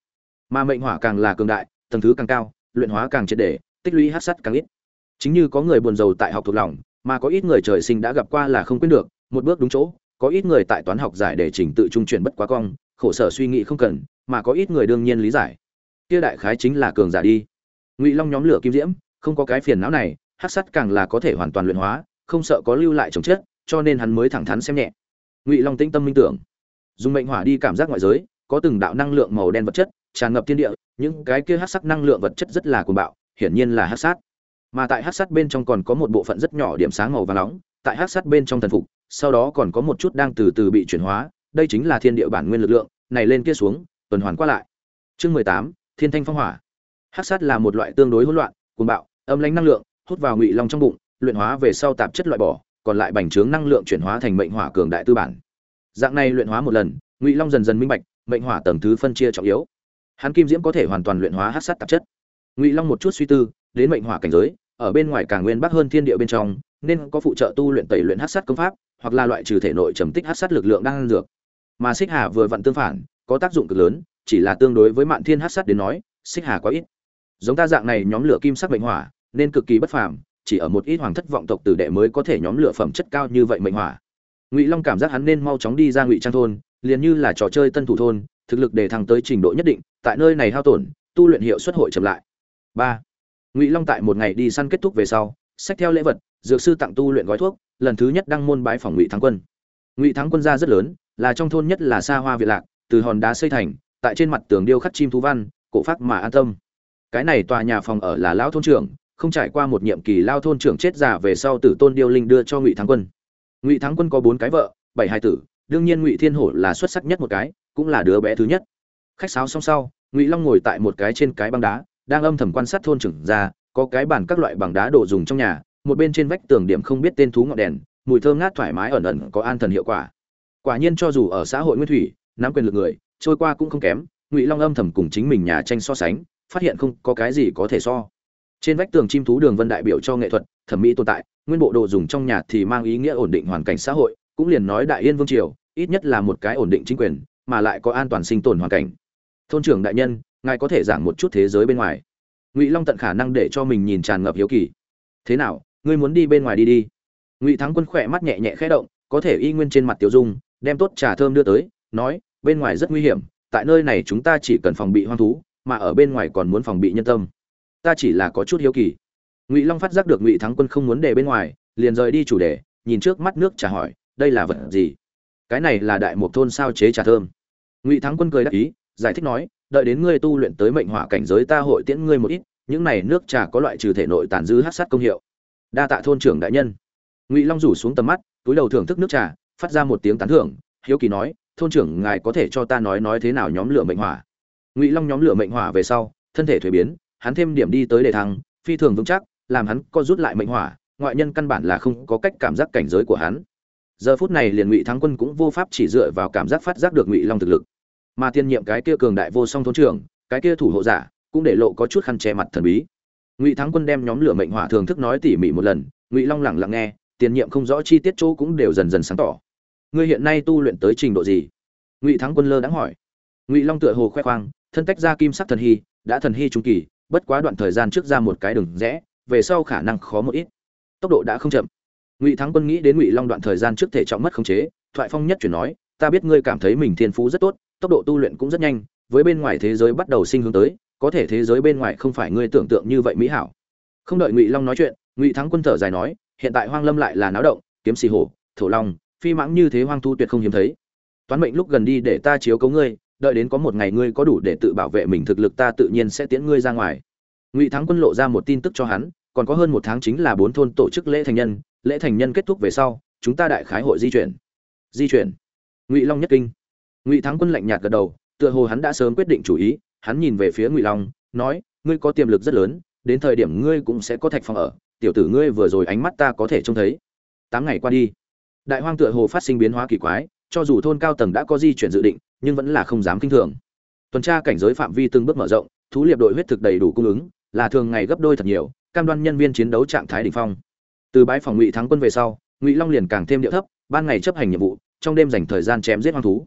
Mà mệnh hỏa càng là cường đại, tầng thứ càng cao, luyện hóa càng triệt để, tích lũy hắc sát càng ít. Chính như có người buồn rầu tại học thuộc lòng, mà có ít người trời sinh đã gặp qua là không quên được, một bước đúng chỗ có ít người tại toán học giải để trình tự trung chuyển bất quá cong, khổ sở suy nghĩ không cần, mà có ít người đương nhiên lý giải. Kia đại khái chính là cường giả đi. Ngụy long nhóm lửa kim diễm, không có cái phiền não này hát sắt càng là có thể hoàn toàn luyện hóa, không sợ có lưu lại chống chết, cho nên hắn mới thẳng thắn xem nhẹ. Ngụy long tĩnh tâm minh tưởng. Dùng mệnh hỏa đi cảm giác ngoại giới, có từng đạo năng lượng màu đen vật chất, tràn ngập thiên địa, những cái kia hắc sắc năng lượng vật chất rất là cuồng bạo, hiển nhiên là hắc sát mà tại hắc sát bên trong còn có một bộ phận rất nhỏ điểm sáng màu vàng nóng, tại hắc sát bên trong thần phục sau đó còn có một chút đang từ từ bị chuyển hóa, đây chính là thiên địa bản nguyên lực lượng, này lên kia xuống, tuần hoàn qua lại. Chương mười tám, thiên thanh phong hỏa. Hắc sát là một loại tương đối hỗn loạn, cuồng bạo, âm lãnh năng lượng, hút vào ngụy long trong bụng, luyện hóa về sau tạp chất loại bỏ, còn lại bành trướng năng lượng chuyển hóa thành mệnh hỏa cường đại tư bản. Dạng này luyện hóa một lần, ngụy long dần dần minh bạch, mệnh hỏa tầng thứ phân chia trọng yếu. Hắn kim diễm có thể hoàn toàn luyện hóa hắc sát tạp chất. Ngụy long một chút suy tư, đến mệnh hỏa cảnh giới, ở bên ngoài càng nguyên bắc hơn thiên địa bên trong, nên có phụ trợ tu luyện tẩy luyện hắc sát công pháp hoặc là loại trừ thể nội trầm tích hắc sát lực lượng đang ăn dược. Mà xích hà vừa vặn tương phản, có tác dụng cực lớn, chỉ là tương đối với mạn thiên hắc sát đến nói, xích hà quá ít. Giống ta dạng này nhóm lửa kim sắc mệnh hỏa, nên cực kỳ bất phàm, chỉ ở một ít hoàng thất vọng tộc tử đệ mới có thể nhóm lửa phẩm chất cao như vậy mệnh hỏa. Ngụy long cảm giác hắn nên mau chóng đi ra ngụy trang thôn, liền như là trò chơi tân thủ thôn, thực lực để thăng tới trình độ nhất định, tại nơi này hao tổn, tu luyện hiệu suất hội chậm lại. Ba. Ngụy long tại một ngày đi săn kết thúc về sau sách theo lễ vật, dược sư tặng tu luyện gói thuốc, lần thứ nhất đăng môn bái phòng ngụy thắng quân. Ngụy thắng quân gia rất lớn, là trong thôn nhất là xa hoa việt lạc, từ hòn đá xây thành, tại trên mặt tường điêu khắc chim thú văn, cổ phát mà an tâm. Cái này tòa nhà phòng ở là lão thôn trưởng, không trải qua một nhiệm kỳ lao thôn trưởng chết già về sau tử tôn điêu linh đưa cho ngụy thắng quân. Ngụy thắng quân có bốn cái vợ, bảy hai tử, đương nhiên ngụy thiên hổ là xuất sắc nhất một cái, cũng là đứa bé thứ nhất. Khách sáo xong sau, ngụy long ngồi tại một cái trên cái băng đá, đang âm thầm quan sát thôn trưởng ra có cái bàn các loại bằng đá đồ dùng trong nhà, một bên trên vách tường điểm không biết tên thú ngọn đèn, mùi thơm ngát thoải mái ẩn ẩn có an thần hiệu quả. Quả nhiên cho dù ở xã hội nguyên thủy, nắm quyền lực người, trôi qua cũng không kém, ngụy long âm thầm cùng chính mình nhà tranh so sánh, phát hiện không có cái gì có thể so. Trên vách tường chim thú đường vân đại biểu cho nghệ thuật, thẩm mỹ tồn tại, nguyên bộ đồ dùng trong nhà thì mang ý nghĩa ổn định hoàn cảnh xã hội, cũng liền nói đại yên vương triều, ít nhất là một cái ổn định chính quyền, mà lại có an toàn sinh tồn hoàn cảnh. Thôn trưởng đại nhân, ngài có thể giảng một chút thế giới bên ngoài ngụy long tận khả năng để cho mình nhìn tràn ngập hiếu kỳ thế nào ngươi muốn đi bên ngoài đi đi ngụy thắng quân khỏe mắt nhẹ nhẹ khẽ động có thể y nguyên trên mặt tiểu dung đem tốt trà thơm đưa tới nói bên ngoài rất nguy hiểm tại nơi này chúng ta chỉ cần phòng bị hoang thú mà ở bên ngoài còn muốn phòng bị nhân tâm ta chỉ là có chút hiếu kỳ ngụy long phát giác được ngụy thắng quân không muốn để bên ngoài liền rời đi chủ đề nhìn trước mắt nước trà hỏi đây là vật gì cái này là đại một thôn sao chế trà thơm ngụy thắng quân cười đáp ý giải thích nói đợi đến ngươi tu luyện tới mệnh hỏa cảnh giới ta hội tiễn ngươi một ít, những này nước trà có loại trừ thể nội tàn dư hát sát công hiệu. Đa tạ thôn trưởng đại nhân. Ngụy long rủ xuống tầm mắt, túi đầu thưởng thức nước trà, phát ra một tiếng tán thưởng, hiếu kỳ nói, thôn trưởng, ngài có thể cho ta nói nói thế nào nhóm lửa mệnh hỏa? Ngụy long nhóm lửa mệnh hỏa về sau, thân thể thuế biến, hắn thêm điểm đi tới đề thăng, phi thường vững chắc, làm hắn co rút lại mệnh hỏa, ngoại nhân căn bản là không có cách cảm giác cảnh giới của hắn. Giờ phút này liền ngụy thắng quân cũng vô pháp chỉ dựa vào cảm giác phát giác được ngụy long thực lực mà tiên nhiệm cái kia cường đại vô song thôn trưởng, cái kia thủ hộ giả, cũng để lộ có chút khăn che mặt thần bí. Ngụy thắng quân đem nhóm lửa mệnh hỏa thường thức nói tỉ mỉ một lần, ngụy long lẳng lặng nghe, tiền nhiệm không rõ chi tiết chỗ cũng đều dần dần sáng tỏ. Ngươi hiện nay tu luyện tới trình độ gì? Ngụy thắng quân lơ đãng hỏi. Ngụy long tựa hồ khoe khoang, thân tách ra kim sắc thần hy, đã thần hy trung kỳ, bất quá đoạn thời gian trước ra một cái đường rẽ, về sau khả năng khó một ít. Tốc độ đã không chậm. Ngụy thắng quân nghĩ đến ngụy long đoạn thời gian trước thể trọng mất khống chế, thoại phong nhất chuyển nói, ta biết ngươi cảm thấy mình thiên phú rất tốt tốc độ tu luyện cũng rất nhanh, với bên ngoài thế giới bắt đầu sinh hướng tới, có thể thế giới bên ngoài không phải ngươi tưởng tượng như vậy mỹ hảo. Không đợi ngụy long nói chuyện, ngụy thắng quân thở dài nói, hiện tại hoang lâm lại là náo động, kiếm xì hổ, thổ long, phi mãng như thế hoang thu tuyệt không hiếm thấy. Toán mệnh lúc gần đi để ta chiếu cấu ngươi, đợi đến có một ngày ngươi có đủ để tự bảo vệ mình thực lực ta tự nhiên sẽ tiễn ngươi ra ngoài. Ngụy thắng quân lộ ra một tin tức cho hắn, còn có hơn một tháng chính là bốn thôn tổ chức lễ thành nhân, lễ thành nhân kết thúc về sau, chúng ta đại khái hội di chuyển. Di chuyển. Ngụy long nhất kinh ngụy thắng quân lạnh nhạt gật đầu, tựa hồ hắn đã sớm quyết định chủ ý, hắn nhìn về phía ngụy long, nói, ngươi có tiềm lực rất lớn, đến thời điểm ngươi cũng sẽ có thạch phòng ở, tiểu tử ngươi vừa rồi ánh mắt ta có thể trông thấy. Tám ngày qua đi, đại hoang tựa hồ phát sinh biến hóa kỳ quái, cho dù thôn cao tầng đã có di chuyển dự định, nhưng vẫn là không dám kinh thường. Tuần tra cảnh giới phạm vi từng bước mở rộng, thú liệp đội huyết thực đầy đủ cung ứng, là thường ngày gấp đôi thật nhiều, cam đoan nhân viên chiến đấu trạng thái đỉnh phong. Từ bãi phòng ngụy thắng quân về sau, ngụy long liền càng thêm điệu thấp, ban ngày chấp hành nhiệm vụ, trong đêm dành thời gian chém giết hoang thú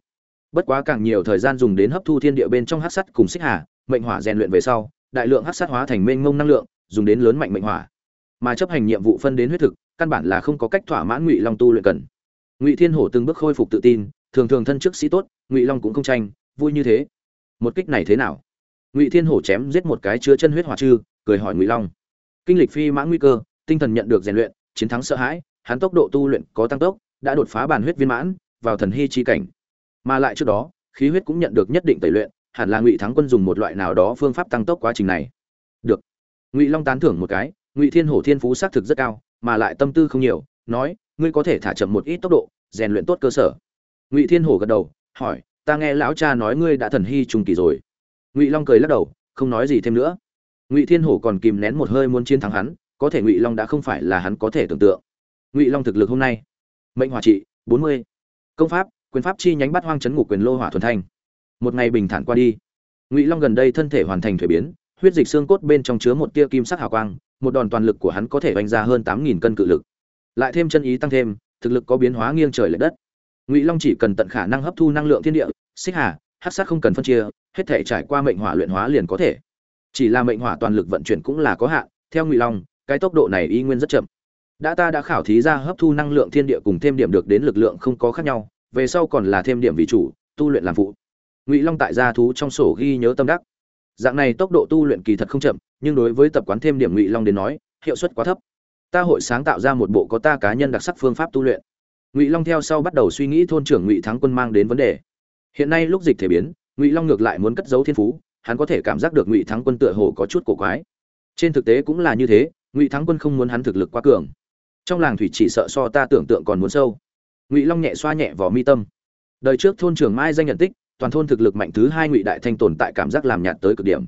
bất quá càng nhiều thời gian dùng đến hấp thu thiên địa bên trong hắc sắt cùng xích hà, mệnh hỏa rèn luyện về sau, đại lượng hắc sắt hóa thành mênh ngông năng lượng, dùng đến lớn mạnh mệnh hỏa. Mà chấp hành nhiệm vụ phân đến huyết thực, căn bản là không có cách thỏa mãn ngụy long tu luyện cần. Ngụy thiên hổ từng bước khôi phục tự tin, thường thường thân chức sĩ tốt, ngụy long cũng không tranh, vui như thế. Một kích này thế nào? Ngụy thiên hổ chém giết một cái chứa chân huyết hỏa chư, cười hỏi ngụy long. Kinh lịch phi mã nguy cơ, tinh thần nhận được rèn luyện, chiến thắng sợ hãi, hắn tốc độ tu luyện có tăng tốc, đã đột phá bản huyết viên mãn, vào thần hy chi cảnh mà lại trước đó, khí huyết cũng nhận được nhất định tẩy luyện, hẳn là ngụy thắng quân dùng một loại nào đó phương pháp tăng tốc quá trình này. Được. Ngụy long tán thưởng một cái, ngụy thiên hổ thiên phú xác thực rất cao, mà lại tâm tư không nhiều, nói, ngươi có thể thả chậm một ít tốc độ, rèn luyện tốt cơ sở. Ngụy thiên hổ gật đầu, hỏi, ta nghe lão cha nói ngươi đã thần hy trùng kỳ rồi. Ngụy long cười lắc đầu, không nói gì thêm nữa. Ngụy thiên hổ còn kìm nén một hơi muốn chiến thắng hắn, có thể ngụy long đã không phải là hắn có thể tưởng tượng. Ngụy long thực lực hôm nay, mệnh hỏa trị, bốn mươi. Công pháp quyền pháp chi nhánh bắt hoang chấn ngục quyền lô hỏa thuần thanh. Một ngày bình thản qua đi, ngụy long gần đây thân thể hoàn thành thuế biến, huyết dịch xương cốt bên trong chứa một tia kim sắc hào quang, một đòn toàn lực của hắn có thể đánh ra hơn tám nghìn cân cự lực. Lại thêm chân ý tăng thêm, thực lực có biến hóa nghiêng trời l ệ đất. Ngụy long chỉ cần tận khả năng hấp thu năng lượng thiên địa, xích hà hát sát không cần phân chia, hết thể trải qua mệnh hỏa luyện hóa liền có thể. Chỉ là mệnh hỏa toàn lực vận chuyển cũng là có hạn, theo ngụy long, cái tốc độ này y nguyên rất chậm. Đã ta đã khảo thí ra hấp thu năng lượng thiên địa cùng thêm điểm được đến lực lượng không có khác nhau về sau còn là thêm điểm vị chủ, tu luyện làm phụ. Ngụy long tại gia thú trong sổ ghi nhớ tâm đắc. Dạng này tốc độ tu luyện kỳ thật không chậm, nhưng đối với tập quán thêm điểm ngụy long đến nói, hiệu suất quá thấp. Ta hội sáng tạo ra một bộ có ta cá nhân đặc sắc phương pháp tu luyện. Ngụy long theo sau bắt đầu suy nghĩ thôn trưởng ngụy thắng quân mang đến vấn đề. Hiện nay lúc dịch thể biến, ngụy long ngược lại muốn cất giấu thiên phú, hắn có thể cảm giác được ngụy thắng quân tựa hồ có chút cổ quái. Trên thực tế cũng là như thế, ngụy thắng quân không muốn hắn thực lực quá cường. Trong làng thủy chỉ sợ so ta tưởng tượng còn muốn sâu ngụy long nhẹ xoa nhẹ vào mi tâm. Đời trước thôn trưởng mai danh nhận tích, toàn thôn thực lực mạnh thứ hai ngụy đại thanh tồn tại cảm giác làm nhạt tới cực điểm.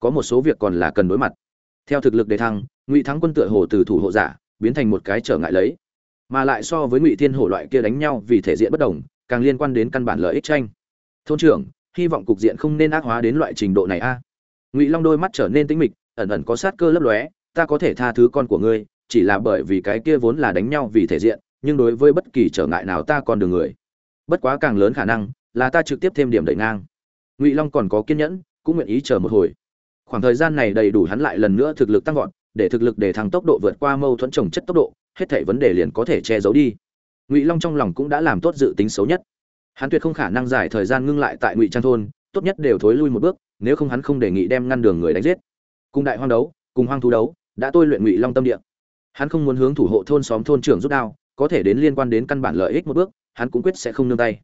Có một số việc còn là cần đối mặt. Theo thực lực đề thăng, ngụy thắng quân tựa hồ từ thủ hộ giả, biến thành một cái trở ngại lấy. Mà lại so với ngụy thiên hổ loại kia đánh nhau vì thể diện bất đồng, càng liên quan đến căn bản lợi ích tranh. Thôn trưởng, hy vọng cục diện không nên ác hóa đến loại trình độ này a. Ngụy long đôi mắt trở nên tĩnh mịch, ẩn ẩn có sát cơ lấp lóe, ta có thể tha thứ con của ngươi, chỉ là bởi vì cái kia vốn là đánh nhau vì thể diện nhưng đối với bất kỳ trở ngại nào ta còn đường người. Bất quá càng lớn khả năng là ta trực tiếp thêm điểm đẩy ngang. Ngụy long còn có kiên nhẫn, cũng nguyện ý chờ một hồi. Khoảng thời gian này đầy đủ hắn lại lần nữa thực lực tăng vọt, để thực lực để thăng tốc độ vượt qua mâu thuẫn trồng chất tốc độ, hết thảy vấn đề liền có thể che giấu đi. Ngụy long trong lòng cũng đã làm tốt dự tính xấu nhất. Hắn tuyệt không khả năng dài thời gian ngưng lại tại ngụy trang thôn, tốt nhất đều thối lui một bước, nếu không hắn không đề nghị đem ngăn đường người đánh giết. Cùng đại hoang đấu, cùng hoang thú đấu, đã tôi luyện ngụy long tâm địa. Hắn không muốn hướng thủ hộ thôn xóm thôn trưởng rút đao có thể đến liên quan đến căn bản lợi ích một bước, hắn cũng quyết sẽ không nương tay.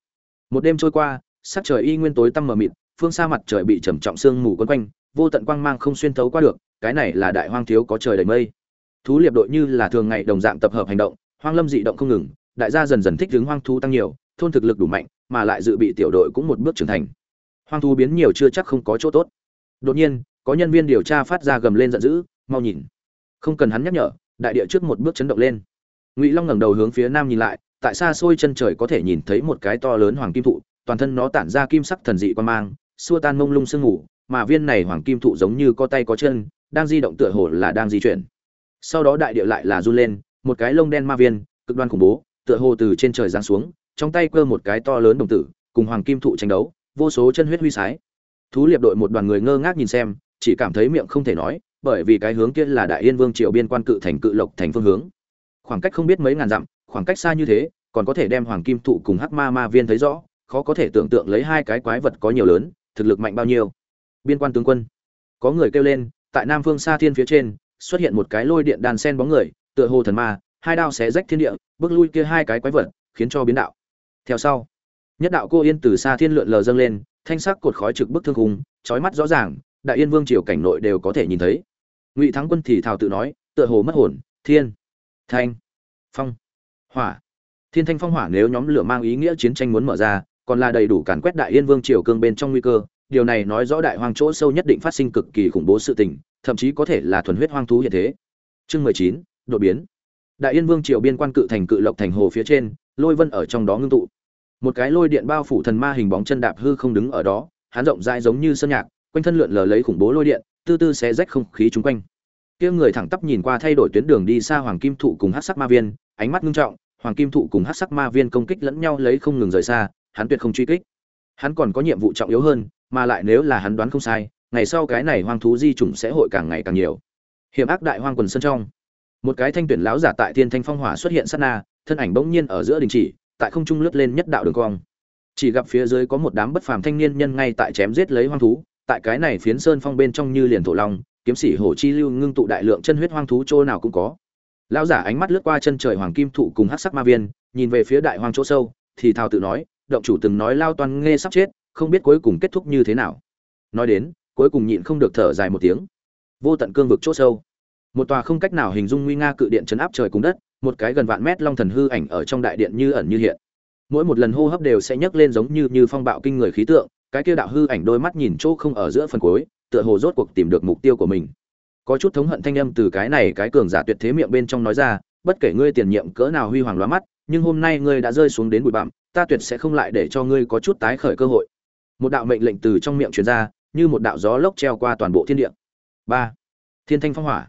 Một đêm trôi qua, sắc trời y nguyên tối tăm mờ mịt, phương xa mặt trời bị trầm trọng sương mù quấn quanh, vô tận quang mang không xuyên thấu qua được, cái này là đại hoang thiếu có trời đầy mây. Thú liệp đội như là thường ngày đồng dạng tập hợp hành động, hoang lâm dị động không ngừng, đại gia dần dần thích ứng hoang thú tăng nhiều, thôn thực lực đủ mạnh, mà lại dự bị tiểu đội cũng một bước trưởng thành. Hoang thú biến nhiều chưa chắc không có chỗ tốt. Đột nhiên, có nhân viên điều tra phát ra gầm lên giận dữ, mau nhìn. Không cần hắn nhắc nhở, đại địa trước một bước chấn động lên ngụy long ngẩng đầu hướng phía nam nhìn lại, tại xa xôi chân trời có thể nhìn thấy một cái to lớn hoàng kim thụ, toàn thân nó tản ra kim sắc thần dị quan mang, xua tan mông lung sương ngủ mà viên này hoàng kim thụ giống như có tay có chân, đang di động tựa hồ là đang di chuyển. Sau đó đại địa lại là run lên, một cái lông đen ma viên, cực đoan khủng bố, tựa hồ từ trên trời giáng xuống, trong tay cơ một cái to lớn đồng tử, cùng hoàng kim thụ tranh đấu, vô số chân huyết huy sái. Thú liệp đội một đoàn người ngơ ngác nhìn xem, chỉ cảm thấy miệng không thể nói, bởi vì cái hướng kia là đại yên vương triều biên quan cự thành cự lộc thành phương hướng khoảng cách không biết mấy ngàn dặm khoảng cách xa như thế còn có thể đem hoàng kim thụ cùng hắc ma ma viên thấy rõ khó có thể tưởng tượng lấy hai cái quái vật có nhiều lớn thực lực mạnh bao nhiêu. Biên quan tướng quân có người kêu lên tại nam phương xa thiên phía trên xuất hiện một cái lôi điện đàn sen bóng người tựa hồ thần ma hai đao xé rách thiên địa bước lui kia hai cái quái vật khiến cho biến đạo. Theo sau nhất đạo cô yên từ xa thiên lượn lờ dâng lên thanh sắc cột khói trực bức thương hùng, trói mắt rõ ràng đại yên vương triều cảnh nội đều có thể nhìn thấy. Ngụy thắng quân thì thào tự nói tựa hồ mất hồn thiên thanh, phong, hỏa. Thiên thanh phong hỏa nếu nhóm lửa mang ý nghĩa chiến tranh muốn mở ra, còn là đầy đủ càn quét đại yên vương triều cương bên trong nguy cơ, điều này nói rõ đại hoang chỗ sâu nhất định phát sinh cực kỳ khủng bố sự tình, thậm chí có thể là thuần huyết hoang thú hiện thế. Chương mười chín, đột biến. Đại yên vương triều biên quan cự thành cự lộc thành hồ phía trên, lôi vân ở trong đó ngưng tụ. Một cái lôi điện bao phủ thần ma hình bóng chân đạp hư không đứng ở đó, hắn rộng rãi giống như sơn nhạc, quanh thân lượn lờ lấy khủng bố lôi điện, tư tư xé rách không khí chung quanh kia người thẳng tắp nhìn qua thay đổi tuyến đường đi xa hoàng kim thụ cùng hát sắc ma viên, ánh mắt ngưng trọng, hoàng kim thụ cùng hát sắc ma viên công kích lẫn nhau lấy không ngừng rời xa, hắn tuyệt không truy kích. Hắn còn có nhiệm vụ trọng yếu hơn, mà lại nếu là hắn đoán không sai, ngày sau cái này hoang thú di chủng sẽ hội càng ngày càng nhiều. Hiểm ác đại hoang quần sân trong. Một cái thanh tuyển lão giả tại thiên thanh phong hỏa xuất hiện sát na, thân ảnh bỗng nhiên ở giữa đình chỉ, tại không trung lướt lên nhất đạo đường cong. Chỉ gặp phía dưới có một đám bất phàm thanh niên nhân ngay tại chém giết lấy hoang thú, tại cái này phiến sơn phong bên trong như liền thổ long kiếm sĩ hổ chi lưu ngưng tụ đại lượng chân huyết hoang thú chỗ nào cũng có. Lão giả ánh mắt lướt qua chân trời hoàng kim thụ cùng hắc sắc ma viên, nhìn về phía đại hoang chỗ sâu, thì thào tự nói, động chủ từng nói lao toan nghe sắp chết, không biết cuối cùng kết thúc như thế nào. Nói đến, cuối cùng nhịn không được thở dài một tiếng. Vô tận cương vực chỗ sâu. Một tòa không cách nào hình dung nguy nga cự điện chấn áp trời cùng đất, một cái gần vạn mét long thần hư ảnh ở trong đại điện như ẩn như hiện. Mỗi một lần hô hấp đều sẽ nhấc lên giống như như phong bạo kinh người khí tượng, cái kia đạo hư ảnh đôi mắt nhìn chỗ không ở giữa phần cuối tựa hồ rốt cuộc tìm được mục tiêu của mình. Có chút thống hận thanh âm từ cái này cái cường giả tuyệt thế miệng bên trong nói ra, bất kể ngươi tiền nhiệm cỡ nào huy hoàng lóa mắt, nhưng hôm nay ngươi đã rơi xuống đến bụi bặm, ta tuyệt sẽ không lại để cho ngươi có chút tái khởi cơ hội. Một đạo mệnh lệnh từ trong miệng truyền ra, như một đạo gió lốc treo qua toàn bộ thiên địa. Ba. Thiên thanh phong hỏa.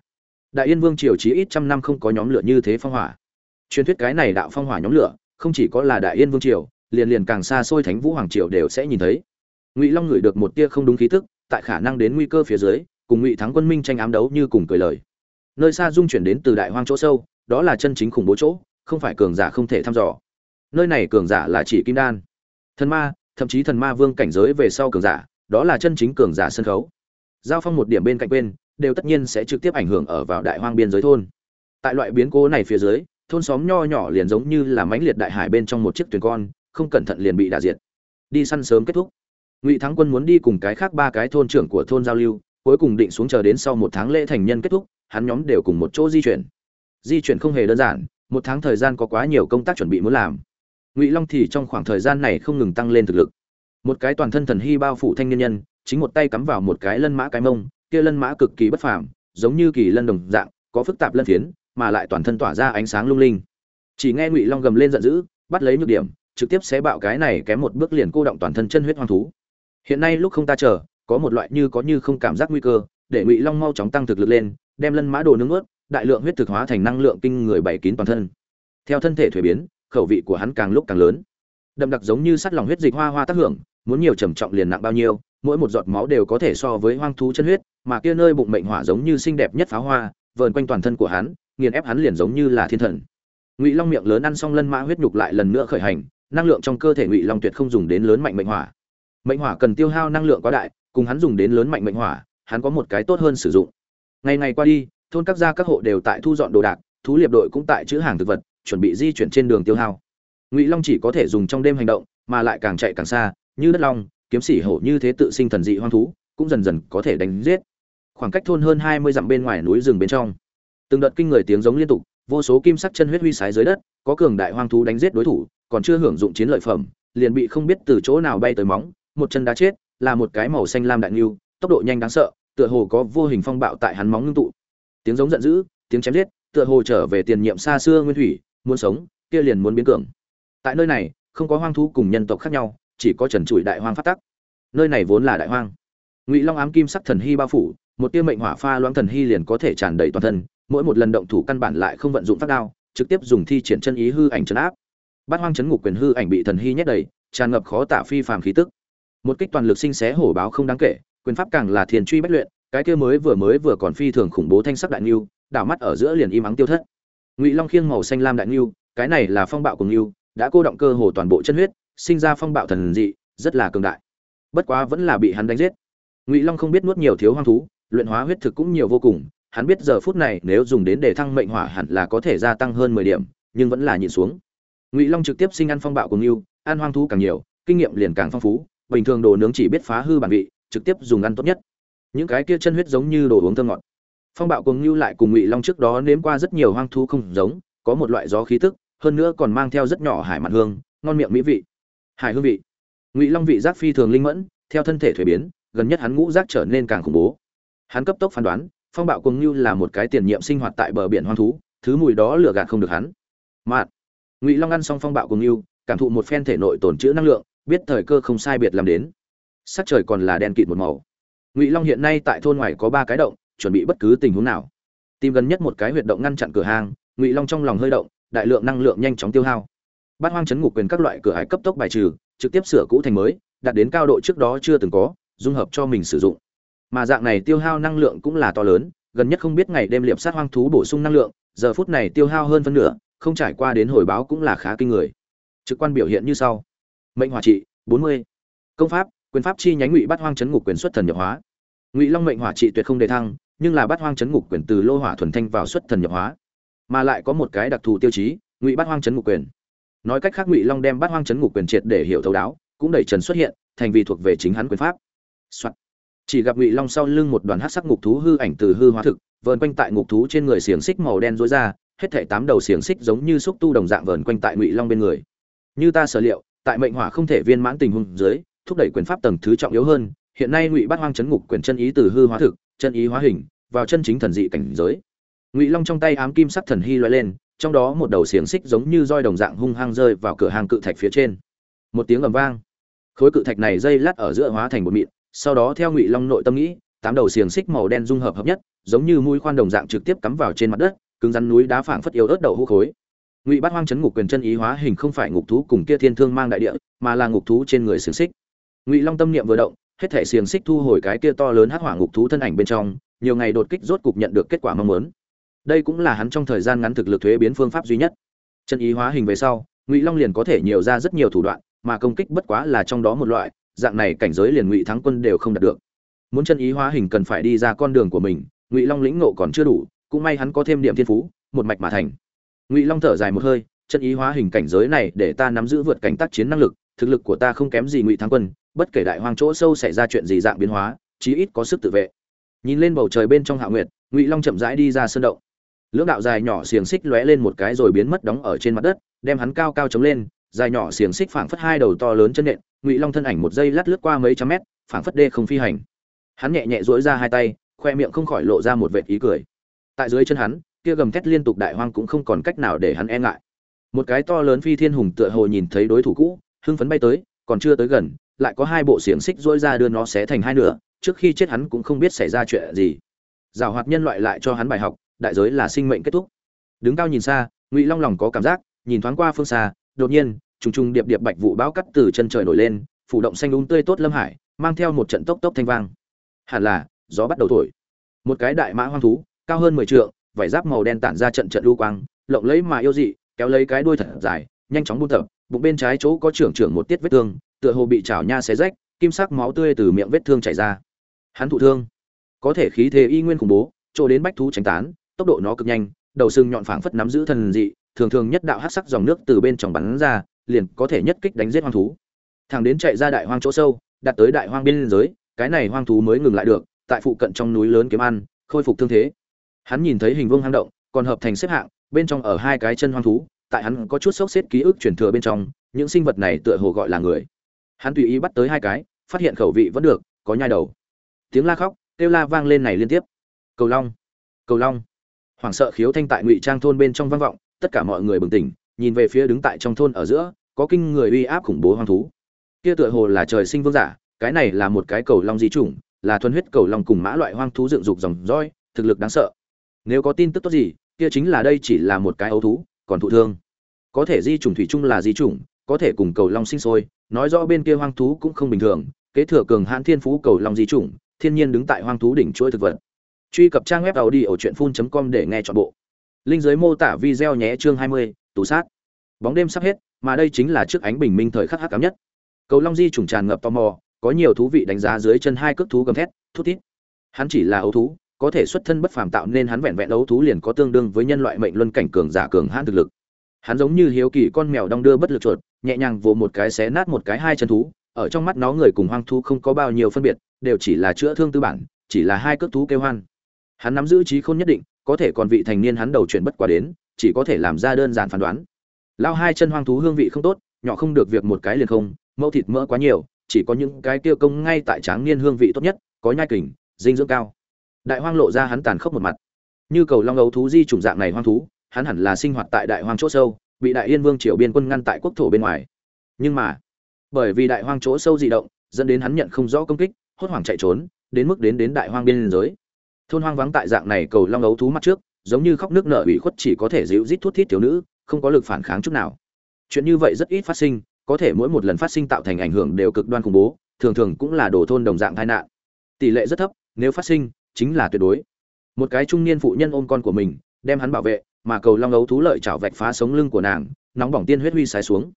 Đại yên vương triều chí ít trăm năm không có nhóm lửa như thế phong hỏa. Truyền thuyết cái này đạo phong hỏa nhóm lửa, không chỉ có là đại yên vương triều, liền liền càng xa xôi thánh vũ hoàng triều đều sẽ nhìn thấy. Ngụy long ngửi được một tia không đúng khí tức tại khả năng đến nguy cơ phía dưới, cùng ngụy thắng quân minh tranh ám đấu như cùng cười lời. Nơi xa dung chuyển đến từ đại hoang chỗ sâu, đó là chân chính khủng bố chỗ, không phải cường giả không thể thăm dò. Nơi này cường giả là chỉ kim đan. Thần ma, thậm chí thần ma vương cảnh giới về sau cường giả, đó là chân chính cường giả sân khấu. Giao phong một điểm bên cạnh bên, đều tất nhiên sẽ trực tiếp ảnh hưởng ở vào đại hoang biên giới thôn. Tại loại biến cố này phía dưới, thôn xóm nho nhỏ liền giống như là mãnh liệt đại hải bên trong một chiếc thuyền con, không cẩn thận liền bị đả diệt. Đi săn sớm kết thúc ngụy thắng quân muốn đi cùng cái khác ba cái thôn trưởng của thôn giao lưu, cuối cùng định xuống chờ đến sau một tháng lễ thành nhân kết thúc, hắn nhóm đều cùng một chỗ di chuyển. Di chuyển không hề đơn giản, một tháng thời gian có quá nhiều công tác chuẩn bị muốn làm. Ngụy long thì trong khoảng thời gian này không ngừng tăng lên thực lực. Một cái toàn thân thần hy bao phủ thanh niên nhân, chính một tay cắm vào một cái lân mã cái mông, kia lân mã cực kỳ bất phàm, giống như kỳ lân đồng dạng, có phức tạp lân phiến, mà lại toàn thân tỏa ra ánh sáng lung linh. Chỉ nghe ngụy long gầm lên giận dữ, bắt lấy nhược điểm, trực tiếp xé bạo cái này kém một bước liền cô động toàn thân chân huyết hoang thú hiện nay lúc không ta chờ, có một loại như có như không cảm giác nguy cơ, để ngụy long mau chóng tăng thực lực lên, đem lân mã đồ nướng ướt, đại lượng huyết thực hóa thành năng lượng kinh người bảy kín toàn thân. Theo thân thể thuế biến, khẩu vị của hắn càng lúc càng lớn. Đậm đặc giống như sắt lòng huyết dịch hoa hoa tác hưởng, muốn nhiều trầm trọng liền nặng bao nhiêu, mỗi một giọt máu đều có thể so với hoang thú chân huyết, mà kia nơi bụng mệnh hỏa giống như xinh đẹp nhất pháo hoa, vờn quanh toàn thân của hắn, nghiền ép hắn liền giống như là thiên thần. Ngụy long miệng lớn ăn xong lân mã huyết nhục lại lần nữa khởi hành, năng lượng trong cơ thể ngụy long tuyệt không dùng đến lớn mạnh mệnh hỏa mệnh hỏa cần tiêu hao năng lượng quá đại, cùng hắn dùng đến lớn mạnh mệnh hỏa, hắn có một cái tốt hơn sử dụng. Ngày ngày qua đi, thôn các gia các hộ đều tại thu dọn đồ đạc, thú liệp đội cũng tại chữ hàng thực vật, chuẩn bị di chuyển trên đường tiêu hao. Ngụy long chỉ có thể dùng trong đêm hành động, mà lại càng chạy càng xa, như đất long, kiếm sĩ hổ như thế tự sinh thần dị hoang thú, cũng dần dần có thể đánh giết. Khoảng cách thôn hơn hai mươi dặm bên ngoài núi rừng bên trong. Từng đợt kinh người tiếng giống liên tục, vô số kim sắc chân huyết huy sái dưới đất, có cường đại hoang thú đánh giết đối thủ, còn chưa hưởng dụng chiến lợi phẩm, liền bị không biết từ chỗ nào bay tới móng một chân đá chết, là một cái màu xanh lam đại lưu tốc độ nhanh đáng sợ, tựa hồ có vô hình phong bạo tại hắn móng ngưng tụ. Tiếng giống giận dữ, tiếng chém giết, tựa hồ trở về tiền nhiệm xa xưa nguyên thủy, muốn sống, kia liền muốn biến cường. Tại nơi này, không có hoang thú cùng nhân tộc khác nhau, chỉ có trần trụi đại hoang phát tắc. Nơi này vốn là đại hoang. Ngụy long ám kim sắc thần hy bao phủ, một tia mệnh hỏa pha loãng thần hy liền có thể tràn đầy toàn thân, mỗi một lần động thủ căn bản lại không vận dụng phát đao, trực tiếp dùng thi triển chân ý hư ảnh chấn áp. Bát hoang chấn ngục quyền hư ảnh bị thần hy nhét đầy, tràn ngập khó tả phi phàm khí tức một kích toàn lực sinh xé hổ báo không đáng kể, quyền pháp càng là thiền truy bách luyện, cái kia mới vừa mới vừa còn phi thường khủng bố thanh sắc đại niu đảo mắt ở giữa liền im ắng tiêu thất. Ngụy long khiêng màu xanh lam đại niu cái này là phong bạo của niu đã cô động cơ hồ toàn bộ chân huyết, sinh ra phong bạo thần dị, rất là cường đại. Bất quá vẫn là bị hắn đánh giết. Ngụy long không biết nuốt nhiều thiếu hoang thú, luyện hóa huyết thực cũng nhiều vô cùng, hắn biết giờ phút này nếu dùng đến để thăng mệnh hỏa hẳn là có thể gia tăng hơn mười điểm, nhưng vẫn là nhịn xuống. Ngụy long trực tiếp sinh ăn phong bạo cùng ngưu, ăn hoang thú càng nhiều, kinh nghiệm liền càng phong phú bình thường đồ nướng chỉ biết phá hư bản vị, trực tiếp dùng ăn tốt nhất. Những cái kia chân huyết giống như đồ uống thơm ngọt. Phong bạo cùng như lại cùng ngụy long trước đó nếm qua rất nhiều hoang thú không giống, có một loại gió khí tức, hơn nữa còn mang theo rất nhỏ hải mặn hương, ngon miệng mỹ vị. Hải hương vị. Ngụy long vị giác phi thường linh mẫn, theo thân thể thuế biến, gần nhất hắn ngũ giác trở nên càng khủng bố. Hắn cấp tốc phán đoán, phong bạo cùng như là một cái tiền nhiệm sinh hoạt tại bờ biển hoang thú, thứ mùi đó lừa gạt không được hắn. Mạn. Ngụy long ăn xong phong bạo cùng như cảm thụ một phen thể nội tổn trữ năng lượng biết thời cơ không sai biệt làm đến. Sắc trời còn là đen kịt một màu. Ngụy long hiện nay tại thôn ngoài có ba cái động, chuẩn bị bất cứ tình huống nào. Tìm gần nhất một cái huyệt động ngăn chặn cửa hàng ngụy long trong lòng hơi động, đại lượng năng lượng nhanh chóng tiêu hao. Bát hoang chấn ngục quyền các loại cửa hải cấp tốc bài trừ, trực tiếp sửa cũ thành mới, đạt đến cao độ trước đó chưa từng có, dung hợp cho mình sử dụng. Mà dạng này tiêu hao năng lượng cũng là to lớn, gần nhất không biết ngày đêm liệp sát hoang thú bổ sung năng lượng, giờ phút này tiêu hao hơn phân nửa, không trải qua đến hồi báo cũng là khá kinh người. Trực quan biểu hiện như sau mệnh hỏa trị 40. công pháp, quyền pháp chi nhánh ngụy bát hoang chấn ngục quyền xuất thần nhập hóa. Ngụy long mệnh hỏa trị tuyệt không đề thăng, nhưng là bát hoang chấn ngục quyền từ lô hỏa thuần thanh vào xuất thần nhập hóa. Mà lại có một cái đặc thù tiêu chí, ngụy bát hoang chấn ngục quyền. Nói cách khác ngụy long đem bắt hoang chấn ngục quyền triệt để hiểu thấu đáo, cũng đẩy trần xuất hiện, thành vì thuộc về chính hắn quyền pháp、Soạn. chỉ gặp ngụy long sau lưng một đoàn hát sắc ngục thú hư ảnh từ hư hóa thực, vờn quanh tại ngục thú trên người xiềng xích màu đen rối ra, hết thảy tám đầu xiềng xích giống như xúc tu đồng dạng vờn quanh tại ngụy long bên người. Như ta sở liệu tại mệnh hỏa không thể viên mãn tình huống dưới, thúc đẩy quyền pháp tầng thứ trọng yếu hơn, hiện nay ngụy bát hoang chấn ngục quyền chân ý từ hư hóa thực, chân ý hóa hình, vào chân chính thần dị cảnh giới. Ngụy long trong tay ám kim sắc thần hy loại lên, trong đó một đầu xiềng xích giống như roi đồng dạng hung hăng rơi vào cửa hàng cự thạch phía trên. Một tiếng ầm vang. Khối cự thạch này dây lát ở giữa hóa thành một mịn, sau đó theo ngụy long nội tâm nghĩ, tám đầu xiềng xích màu đen dung hợp hợp nhất, giống như mũi khoan đồng dạng trực tiếp cắm vào trên mặt đất, cứng rắn núi đá phảng phất yếu ớt đầu hũ khối ngụy bát hoang chấn ngục quyền chân ý hóa hình không phải ngục thú cùng kia thiên thương mang đại địa, mà là ngục thú trên người xiềng xích. Ngụy long tâm niệm vừa động, hết thể xiềng xích thu hồi cái kia to lớn hắc hỏa ngục thú thân ảnh bên trong, nhiều ngày đột kích rốt cục nhận được kết quả mong muốn. Đây cũng là hắn trong thời gian ngắn thực lực thuế biến phương pháp duy nhất. Chân ý hóa hình về sau, ngụy long liền có thể nhiều ra rất nhiều thủ đoạn, mà công kích bất quá là trong đó một loại, dạng này cảnh giới liền ngụy thắng quân đều không đạt được. Muốn chân ý hóa hình cần phải đi ra con đường của mình, ngụy long lĩnh ngộ còn chưa đủ, cũng may hắn có thêm điểm thiên phú, một mạch mà thành ngụy long thở dài một hơi chân ý hóa hình cảnh giới này để ta nắm giữ vượt cảnh tác chiến năng lực, thực lực của ta không kém gì ngụy thắng quân, bất kể đại hoang chỗ sâu xảy ra chuyện gì dạng biến hóa, chí ít có sức tự vệ. Nhìn lên bầu trời bên trong hạ nguyệt, ngụy long chậm rãi đi ra sơn động. Lưỡng đạo dài nhỏ xiềng xích lóe lên một cái rồi biến mất đóng ở trên mặt đất, đem hắn cao cao chống lên, dài nhỏ xiềng xích phảng phất hai đầu to lớn chân nện, ngụy long thân ảnh một giây lát lướt qua mấy trăm mét, phảng phất đê không phi hành. Hắn nhẹ nhẹ dỗi ra hai tay, khoe miệng không khỏi lộ ra một vệt ý cười. Tại dưới chân hắn kia gầm thét liên tục đại hoang cũng không còn cách nào để hắn e ngại. Một cái to lớn phi thiên hùng tựa hồ nhìn thấy đối thủ cũ, hưng phấn bay tới, còn chưa tới gần, lại có hai bộ xiềng xích dỗi ra đưa nó xé thành hai nửa, trước khi chết hắn cũng không biết xảy ra chuyện gì. Giảo hoạt nhân loại lại cho hắn bài học, đại giới là sinh mệnh kết thúc. Đứng cao nhìn xa, ngụy long lòng có cảm giác, nhìn thoáng qua phương xa, đột nhiên, trùng trùng điệp điệp bạch vụ bão cắt từ chân trời nổi lên, phủ động xanh đúng um tươi tốt lâm hải, mang theo một trận tốc tốc thanh vang. Hẳn là, gió bắt đầu thổi. Một cái đại mã hoang thú, cao hơn mười trượng vải giáp màu đen tản ra trận trận lưu quang, lộng lấy mà yêu dị, kéo lấy cái đuôi thật dài, nhanh chóng buông tập, bụng bên trái chỗ có trưởng trưởng một tiết vết thương, tựa hồ bị chảo nha xé rách, kim sắc máu tươi từ miệng vết thương chảy ra. Hắn thụ thương. Có thể khí thế y nguyên khủng bố, chỗ đến bách thú tránh tán, tốc độ nó cực nhanh, đầu sừng nhọn phảng phất nắm giữ thần dị, thường thường nhất đạo hắc sắc dòng nước từ bên trong bắn ra, liền có thể nhất kích đánh giết hoang thú. Thằng đến chạy ra đại hoang chỗ sâu, đặt tới đại hoang biên giới, cái này hoang thú mới ngừng lại được, tại phụ cận trong núi lớn kiếm ăn, khôi phục thương thế hắn nhìn thấy hình vương hang động, còn hợp thành xếp hạng, bên trong ở hai cái chân hoang thú, tại hắn có chút sốc xếp ký ức truyền thừa bên trong, những sinh vật này tựa hồ gọi là người. Hắn tùy ý bắt tới hai cái, phát hiện khẩu vị vẫn được, có nhai đầu. Tiếng la khóc, kêu la vang lên này liên tiếp. Cầu long cầu long. Hoảng sợ khiếu thanh tại ngụy trang thôn bên trong vang vọng, tất cả mọi người bừng tỉnh, nhìn về phía đứng tại trong thôn ở giữa, có kinh người uy áp khủng bố hoang thú. Kia tựa hồ là trời sinh vương giả, cái này là một cái cầu long di chủng, là thuần huyết cầu long cùng mã loại hoang thú dựng dục dòng roi thực lực đáng sợ nếu có tin tức tốt gì kia chính là đây chỉ là một cái ấu thú còn thụ thương. Có thể di chủng thủy chung là di chủng có thể cùng cầu long sinh sôi nói rõ bên kia hoang thú cũng không bình thường kế thừa cường hãn thiên phú cầu long di chủng thiên nhiên đứng tại hoang thú đỉnh chuỗi thực vật. Truy cập trang web tàu đi ở truyện com để nghe chọn bộ. Linh giới mô tả video nhé chương 20, tù sát. Bóng đêm sắp hết mà đây chính là trước ánh bình minh thời khắc hắc cám nhất. Cầu long di trùng tràn ngập tò mò có nhiều thú vị đánh giá dưới chân hai cước thú gầm thét thút thít. Hắn chỉ là ấu thú có thể xuất thân bất phàm tạo nên hắn vẹn vẹn đấu thú liền có tương đương với nhân loại mệnh luân cảnh cường giả cường hãn thực lực. Hắn giống như hiếu kỳ con mèo đong đưa bất lực chuột, nhẹ nhàng vồ một cái xé nát một cái hai chân thú, ở trong mắt nó người cùng hoang thú không có bao nhiêu phân biệt, đều chỉ là chữa thương tư bản, chỉ là hai cước thú kêu hoan. Hắn nắm giữ trí khôn nhất định, có thể còn vị thành niên hắn đầu chuyển bất quá đến, chỉ có thể làm ra đơn giản phán đoán. Lao hai chân hoang thú hương vị không tốt, nhỏ không được việc một cái liền không, mẫu thịt mỡ quá nhiều, chỉ có những cái tiêu công ngay tại tráng niên hương vị tốt nhất, có nhai kình, dinh dưỡng cao đại hoang lộ ra hắn tàn khốc một mặt. Như cầu long ấu thú di chủng dạng này hoang thú, hắn hẳn là sinh hoạt tại đại hoang chỗ sâu, bị đại yên vương triều biên quân ngăn tại quốc thổ bên ngoài. Nhưng mà, bởi vì đại hoang chỗ sâu dị động, dẫn đến hắn nhận không rõ công kích, hốt hoảng chạy trốn, đến mức đến đến đại hoang biên giới. Thôn hoang vắng tại dạng này cầu long ấu thú mắt trước, giống như khóc nước nở ủy khuất chỉ có thể dịu rít thuốc thiết thiếu nữ, không có lực phản kháng chút nào. Chuyện như vậy rất ít phát sinh, có thể mỗi một lần phát sinh tạo thành ảnh hưởng đều cực đoan khủng bố, thường thường cũng là đồ thôn đồng dạng tai nạn. Tỷ lệ rất thấp, nếu phát sinh chính là tuyệt đối. Một cái trung niên phụ nhân ôm con của mình đem hắn bảo vệ mà cầu long ấu thú lợi chảo vạch phá sống lưng của nàng nóng bỏng tiên huyết huy sái xuống.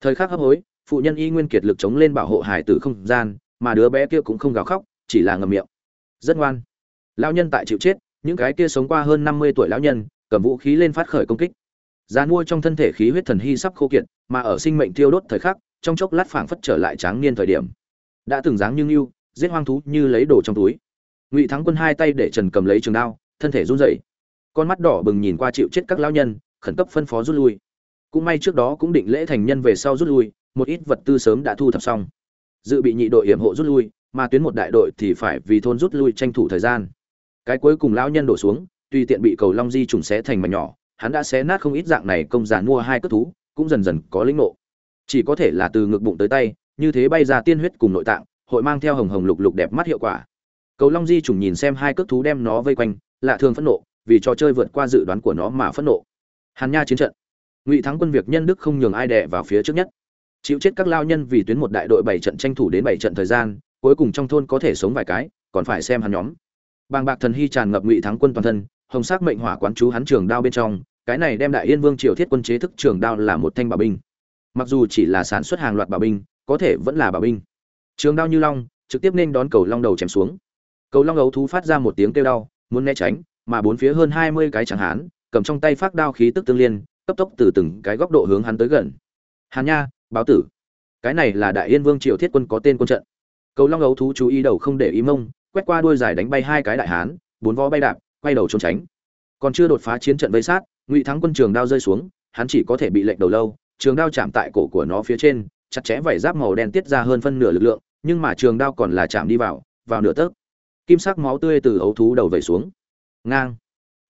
Thời khắc hấp hối phụ nhân y nguyên kiệt lực chống lên bảo hộ hải tử không gian mà đứa bé kia cũng không gào khóc chỉ là ngầm miệng. Rất ngoan. Lão nhân tại chịu chết những cái kia sống qua hơn năm mươi tuổi lão nhân cầm vũ khí lên phát khởi công kích. Giá mua trong thân thể khí huyết thần hy sắp khô kiệt, mà ở sinh mệnh tiêu đốt thời khắc, trong chốc lát phảng phất trở lại tráng niên thời điểm. Đã từng dáng như lưu, giết hoang thú như lấy đồ trong túi. Ngụy Thắng Quân hai tay để Trần cầm lấy trường đao, thân thể run rẩy. Con mắt đỏ bừng nhìn qua chịu chết các lão nhân, khẩn cấp phân phó rút lui. Cũng may trước đó cũng định lễ thành nhân về sau rút lui, một ít vật tư sớm đã thu thập xong. Dự bị nhị đội hiểm hộ rút lui, mà tuyến một đại đội thì phải vì thôn rút lui tranh thủ thời gian. Cái cuối cùng lão nhân đổ xuống, tuy tiện bị cầu long di trùng xé thành mảnh nhỏ, hắn đã xé nát không ít dạng này công giàn mua hai cất thú, cũng dần dần có lĩnh ngộ. Chỉ có thể là từ ngực bụng tới tay, như thế bay ra tiên huyết cùng nội tạng, hội mang theo hồng hồng lục lục đẹp mắt hiệu quả. Cầu Long Di trùng nhìn xem hai cước thú đem nó vây quanh, lạ thường phẫn nộ, vì trò chơi vượt qua dự đoán của nó mà phẫn nộ. Hàn Nha chiến trận. Ngụy Thắng quân việc nhân đức không nhường ai đẻ vào phía trước nhất. Chịu chết các lao nhân vì tuyến một đại đội bảy trận tranh thủ đến bảy trận thời gian, cuối cùng trong thôn có thể sống vài cái, còn phải xem hắn nhóm. Bàng bạc thần hy tràn ngập Ngụy Thắng quân toàn thân, hồng sắc mệnh hỏa quán chú hắn trường đao bên trong, cái này đem Đại Yên Vương triều thiết quân chế thức trường đao là một thanh bảo binh. Mặc dù chỉ là sản xuất hàng loạt bảo binh, có thể vẫn là bảo binh. Trường đao như long, trực tiếp nên đón cầu long đầu chém xuống. Cầu long ấu thú phát ra một tiếng kêu đau, muốn né tránh, mà bốn phía hơn hai mươi cái chẳng hán, cầm trong tay phát đao khí tức tương liên, cấp tốc từ từng cái góc độ hướng hắn tới gần. Hàn Nha, báo tử. Cái này là Đại Yên Vương triều thiết quân có tên quân trận. Cầu long ấu thú chú ý đầu không để ý mông, quét qua đuôi dài đánh bay hai cái đại hán, bốn vó bay đạp, quay đầu trốn tránh. Còn chưa đột phá chiến trận vây sát, Ngụy Thắng quân trường đao rơi xuống, hắn chỉ có thể bị lệnh đầu lâu, trường đao chạm tại cổ của nó phía trên, chặt chẽ vảy giáp màu đen tiết ra hơn phân nửa lực lượng, nhưng mà trường đao còn là chạm đi vào, vào nửa tấc. Kim sắc máu tươi từ ấu thú đầu vẩy xuống. Ngang.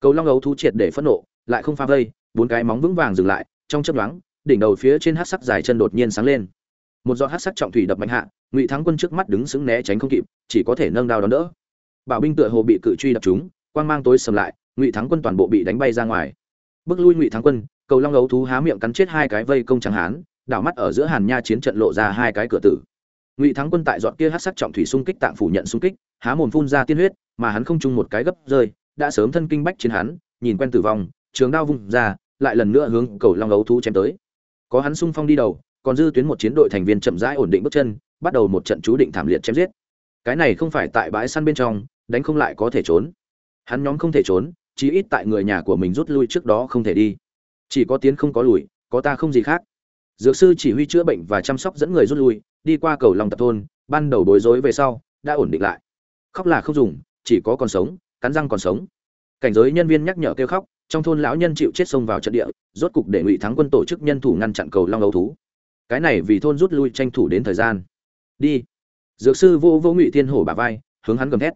Cầu long ấu thú triệt để phẫn nộ, lại không pha vây, bốn cái móng vững vàng dừng lại, trong chớp nhoáng, đỉnh đầu phía trên hắc sắc dài chân đột nhiên sáng lên. Một giọt hắc sắc trọng thủy đập mạnh hạ, Ngụy Thắng quân trước mắt đứng sững né tránh không kịp, chỉ có thể nâng đao đón đỡ. Bảo binh tựa hồ bị cự truy đập trúng, quang mang tối sầm lại, Ngụy Thắng quân toàn bộ bị đánh bay ra ngoài. Bước lui Ngụy Thắng quân, cầu long ấu thú há miệng cắn chết hai cái vây công tráng hán, đảo mắt ở giữa Hàn Nha chiến trận lộ ra hai cái cửa tử. Ngụy Thắng quân tại dọn kia hắc sắc trọng thủy xung kích tạm phủ nhận xung kích, há mồm phun ra tiên huyết, mà hắn không chung một cái gấp rơi, đã sớm thân kinh bách chiến hắn, nhìn quen tử vong, trường đao vung ra, lại lần nữa hướng cầu long ấu thú chém tới. Có hắn xung phong đi đầu, còn dư tuyến một chiến đội thành viên chậm rãi ổn định bước chân, bắt đầu một trận chú định thảm liệt chém giết. Cái này không phải tại bãi săn bên trong, đánh không lại có thể trốn. Hắn nhóm không thể trốn, chí ít tại người nhà của mình rút lui trước đó không thể đi. Chỉ có tiến không có lùi, có ta không gì khác. Dược sư chỉ huy chữa bệnh và chăm sóc dẫn người rút lui, đi qua cầu lòng tập thôn, ban đầu bối rối về sau, đã ổn định lại. Khóc là không dùng, chỉ có còn sống, cắn răng còn sống. Cảnh giới nhân viên nhắc nhở kêu khóc, trong thôn lão nhân chịu chết xông vào trận địa, rốt cục để Ngụy Thắng quân tổ chức nhân thủ ngăn chặn cầu long ấu thú. Cái này vì thôn rút lui tranh thủ đến thời gian. Đi. Dược sư vô vô Ngụy Thiên Hổ bả vai, hướng hắn gầm thét.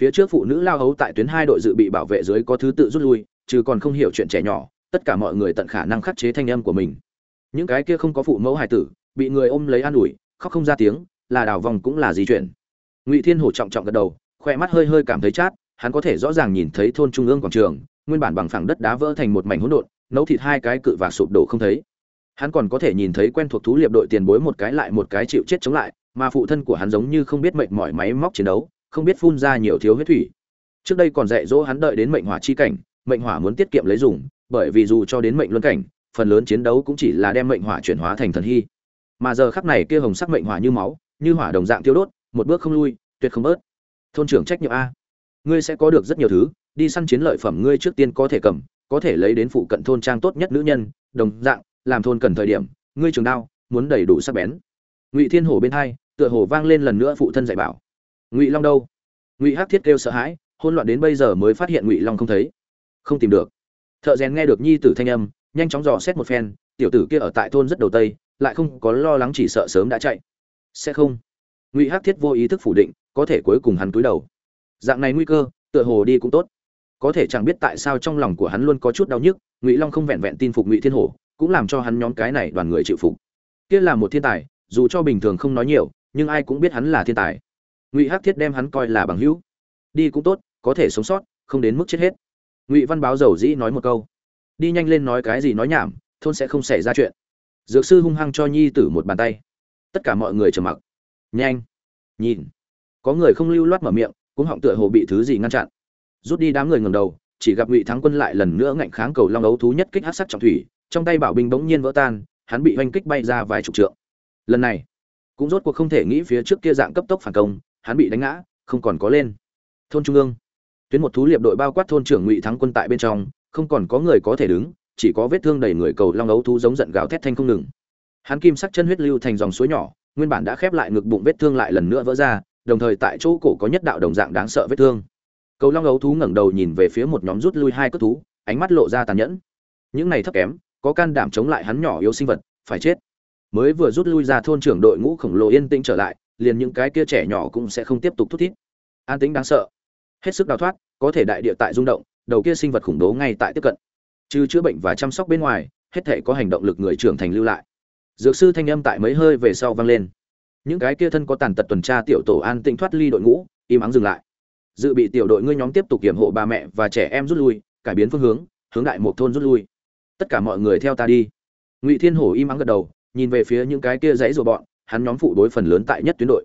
Phía trước phụ nữ lao hấu tại tuyến hai đội dự bị bảo vệ dưới có thứ tự rút lui, trừ còn không hiểu chuyện trẻ nhỏ, tất cả mọi người tận khả năng khắc chế thanh âm của mình. Những cái kia không có phụ mẫu hài tử, bị người ôm lấy an ủi, khóc không ra tiếng, là đào vòng cũng là gì chuyện. Ngụy Thiên Hổ trọng trọng gật đầu, khoe mắt hơi hơi cảm thấy chát, hắn có thể rõ ràng nhìn thấy thôn trung ương quảng trường, nguyên bản bằng phẳng đất đá vỡ thành một mảnh hỗn độn, nấu thịt hai cái cự và sụp đổ không thấy. Hắn còn có thể nhìn thấy quen thuộc thú liệp đội tiền bối một cái lại một cái chịu chết chống lại, mà phụ thân của hắn giống như không biết mệnh mỏi máy móc chiến đấu, không biết phun ra nhiều thiếu huyết thủy. Trước đây còn dạy dỗ hắn đợi đến mệnh hỏa chi cảnh, mệnh hỏa muốn tiết kiệm lấy dùng, bởi vì dù cho đến mệnh luân cảnh, phần lớn chiến đấu cũng chỉ là đem mệnh hỏa chuyển hóa thành thần hy. Mà giờ khắc này kia hồng sắc mệnh hỏa như máu, như hỏa đồng dạng tiêu đốt, một bước không lui, tuyệt không bớt. Thôn trưởng trách nhiệm a. Ngươi sẽ có được rất nhiều thứ, đi săn chiến lợi phẩm ngươi trước tiên có thể cầm, có thể lấy đến phụ cận thôn trang tốt nhất nữ nhân, đồng dạng, làm thôn cần thời điểm, ngươi trường đao, muốn đầy đủ sắc bén. Ngụy Thiên Hổ bên hai, tựa hồ vang lên lần nữa phụ thân dạy bảo. Ngụy Long đâu? Ngụy Hắc Thiết kêu sợ hãi, hỗn loạn đến bây giờ mới phát hiện Ngụy Long không thấy, không tìm được. Thợ rèn nghe được nhi tử thanh âm, nhanh chóng dò xét một phen, tiểu tử kia ở tại thôn rất đầu tây, lại không có lo lắng chỉ sợ sớm đã chạy. Sẽ không. Ngụy Hắc Thiết vô ý thức phủ định, có thể cuối cùng hắn túi đầu. Dạng này nguy cơ, tựa hồ đi cũng tốt. Có thể chẳng biết tại sao trong lòng của hắn luôn có chút đau nhức, Ngụy Long không vẹn vẹn tin phục Ngụy Thiên Hổ, cũng làm cho hắn nhóm cái này đoàn người chịu phục. Kia là một thiên tài, dù cho bình thường không nói nhiều, nhưng ai cũng biết hắn là thiên tài. Ngụy Hắc Thiết đem hắn coi là bằng hữu. Đi cũng tốt, có thể sống sót, không đến mức chết hết. Ngụy Văn báo dầu dĩ nói một câu. Đi nhanh lên nói cái gì nói nhảm, thôn sẽ không xảy ra chuyện. Dược sư hung hăng cho nhi tử một bàn tay. Tất cả mọi người trầm mặc. Nhanh, nhìn. Có người không lưu loát mở miệng, cũng họng tựa hồ bị thứ gì ngăn chặn. Rút đi đám người ngầm đầu, chỉ gặp Ngụy Thắng Quân lại lần nữa ngạnh kháng cầu long ấu thú nhất kích hắc sắc trọng thủy, trong tay bảo binh bỗng nhiên vỡ tan, hắn bị oanh kích bay ra vài chục trượng. Lần này, cũng rốt cuộc không thể nghĩ phía trước kia dạng cấp tốc phản công, hắn bị đánh ngã, không còn có lên. Thôn trung ương, tuyến một thú liệp đội bao quát thôn trưởng Ngụy Thắng Quân tại bên trong, không còn có người có thể đứng, chỉ có vết thương đầy người cầu long ấu thú giống giận gào thét thanh không ngừng hắn kim sắc chân huyết lưu thành dòng suối nhỏ nguyên bản đã khép lại ngực bụng vết thương lại lần nữa vỡ ra, đồng thời tại chỗ cổ có nhất đạo đồng dạng đáng sợ vết thương. Cầu long ấu thú ngẩng đầu nhìn về phía một nhóm rút lui hai cất thú, ánh mắt lộ ra tàn nhẫn. Những này thấp kém, có can đảm chống lại hắn nhỏ yếu sinh vật, phải chết. Mới vừa rút lui ra thôn trưởng đội ngũ khổng lồ yên tĩnh trở lại, liền những cái kia trẻ nhỏ cũng sẽ không tiếp tục thút thít. An tĩnh đáng sợ. Hết sức đào thoát, có thể đại địa tại rung động, đầu kia sinh vật khủng bố ngay tại tiếp cận. Trừ chữa bệnh và chăm sóc bên ngoài, hết thể có hành động lực người trưởng thành lưu lại dược sư thanh âm tại mấy hơi về sau vang lên. Những cái kia thân có tàn tật tuần tra tiểu tổ an tĩnh thoát ly đội ngũ, im ắng dừng lại. Dự bị tiểu đội ngươi nhóm tiếp tục kiểm hộ bà mẹ và trẻ em rút lui, cải biến phương hướng hướng đại một thôn rút lui. Tất cả mọi người theo ta đi. Ngụy thiên hổ im ắng gật đầu, nhìn về phía những cái kia dãy rùa bọn, hắn nhóm phụ đối phần lớn tại nhất tuyến đội.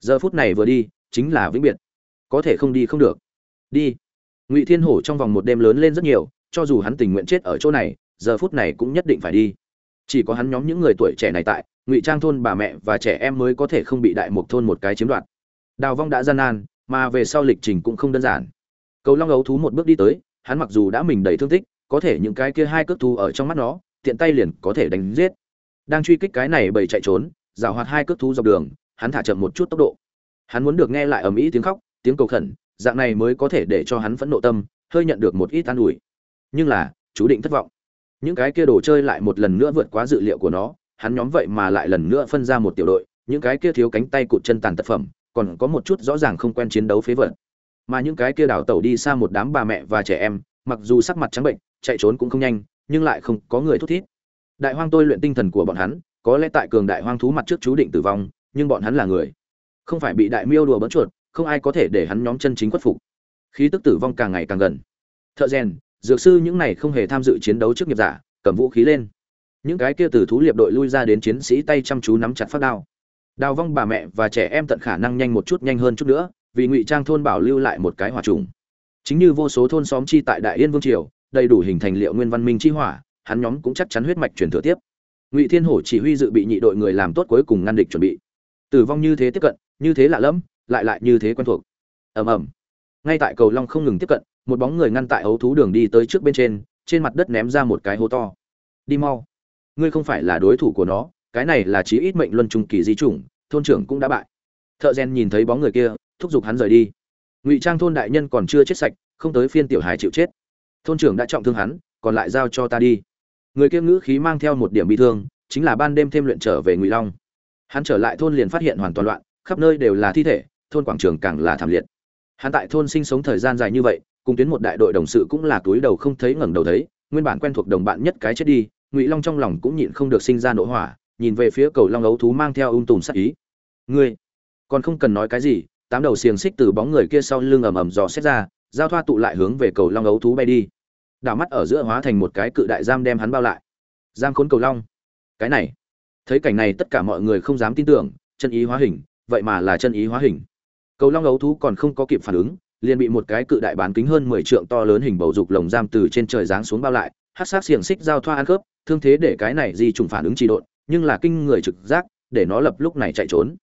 Giờ phút này vừa đi, chính là vĩnh biệt. Có thể không đi không được. Đi. Ngụy thiên hổ trong vòng một đêm lớn lên rất nhiều, cho dù hắn tình nguyện chết ở chỗ này, giờ phút này cũng nhất định phải đi chỉ có hắn nhóm những người tuổi trẻ này tại, ngụy trang thôn bà mẹ và trẻ em mới có thể không bị đại mục thôn một cái chiếm đoạt. Đào vong đã gian nan, mà về sau lịch trình cũng không đơn giản. Cầu long ấu thú một bước đi tới, hắn mặc dù đã mình đầy thương tích, có thể những cái kia hai cước thú ở trong mắt nó, tiện tay liền có thể đánh giết. Đang truy kích cái này bầy chạy trốn, rào hoạt hai cước thú dọc đường, hắn thả chậm một chút tốc độ. Hắn muốn được nghe lại ầm ĩ tiếng khóc, tiếng cầu khẩn, dạng này mới có thể để cho hắn phẫn nộ tâm, hơi nhận được một ít an ủi. Nhưng là, chú định thất vọng những cái kia đồ chơi lại một lần nữa vượt quá dự liệu của nó, hắn nhóm vậy mà lại lần nữa phân ra một tiểu đội, những cái kia thiếu cánh tay cụt chân tàn tật phẩm, còn có một chút rõ ràng không quen chiến đấu phế vật. Mà những cái kia đảo tẩu đi xa một đám bà mẹ và trẻ em, mặc dù sắc mặt trắng bệnh, chạy trốn cũng không nhanh, nhưng lại không có người thút thít. Đại hoang tôi luyện tinh thần của bọn hắn, có lẽ tại cường đại hoang thú mặt trước chú định tử vong, nhưng bọn hắn là người. Không phải bị đại miêu đùa bỡn chuột, không ai có thể để hắn nhóm chân chính khuất phục. Khí tức tử vong càng ngày càng gần. Thợ rèn dược sư những này không hề tham dự chiến đấu trước nghiệp giả, cầm vũ khí lên. Những cái kia từ thú liệp đội lui ra đến chiến sĩ tay chăm chú nắm chặt phát đao. Đào vong bà mẹ và trẻ em tận khả năng nhanh một chút, nhanh hơn chút nữa, vì ngụy trang thôn bảo lưu lại một cái hỏa trùng. Chính như vô số thôn xóm chi tại đại yên vương triều, đầy đủ hình thành liệu nguyên văn minh chi hỏa, hắn nhóm cũng chắc chắn huyết mạch truyền thừa tiếp. Ngụy thiên hổ chỉ huy dự bị nhị đội người làm tốt cuối cùng ngăn địch chuẩn bị. Tử vong như thế tiếp cận, như thế lạ lẫm, lại lại như thế quen thuộc. Ầm ầm. Ngay tại cầu long không ngừng tiếp cận một bóng người ngăn tại ấu thú đường đi tới trước bên trên trên mặt đất ném ra một cái hố to. Đi mau. Ngươi không phải là đối thủ của nó, cái này là chí ít mệnh luân trung kỳ di chủng, thôn trưởng cũng đã bại. Thợ rèn nhìn thấy bóng người kia, thúc giục hắn rời đi. Ngụy trang thôn đại nhân còn chưa chết sạch, không tới phiên tiểu hài chịu chết. Thôn trưởng đã trọng thương hắn, còn lại giao cho ta đi. Người kia ngữ khí mang theo một điểm bị thương, chính là ban đêm thêm luyện trở về ngụy long. Hắn trở lại thôn liền phát hiện hoàn toàn loạn, khắp nơi đều là thi thể, thôn quảng trường càng là thảm liệt. Hắn tại thôn sinh sống thời gian dài như vậy cùng tuyến một đại đội đồng sự cũng là túi đầu không thấy ngẩng đầu thấy, nguyên bản quen thuộc đồng bạn nhất cái chết đi, ngụy long trong lòng cũng nhịn không được sinh ra nỗi hỏa, nhìn về phía cầu long ấu thú mang theo ung tùm sắc ý. Ngươi, còn không cần nói cái gì. Tám đầu xiềng xích từ bóng người kia sau lưng ầm ầm dò xét ra, giao thoa tụ lại hướng về cầu long ấu thú bay đi. Đảo mắt ở giữa hóa thành một cái cự đại giam đem hắn bao lại. Giam khốn cầu long. Cái này, thấy cảnh này tất cả mọi người không dám tin tưởng, chân ý hóa hình, vậy mà là chân ý hóa hình. Cầu long ấu thú còn không có kịp phản ứng liền bị một cái cự đại bán kính hơn mười trượng to lớn hình bầu dục lồng giam từ trên trời giáng xuống bao lại hắc sát xiềng xích giao thoa ăn khớp, thương thế để cái này di trùng phản ứng trì độn, nhưng là kinh người trực giác, để nó lập lúc này chạy trốn.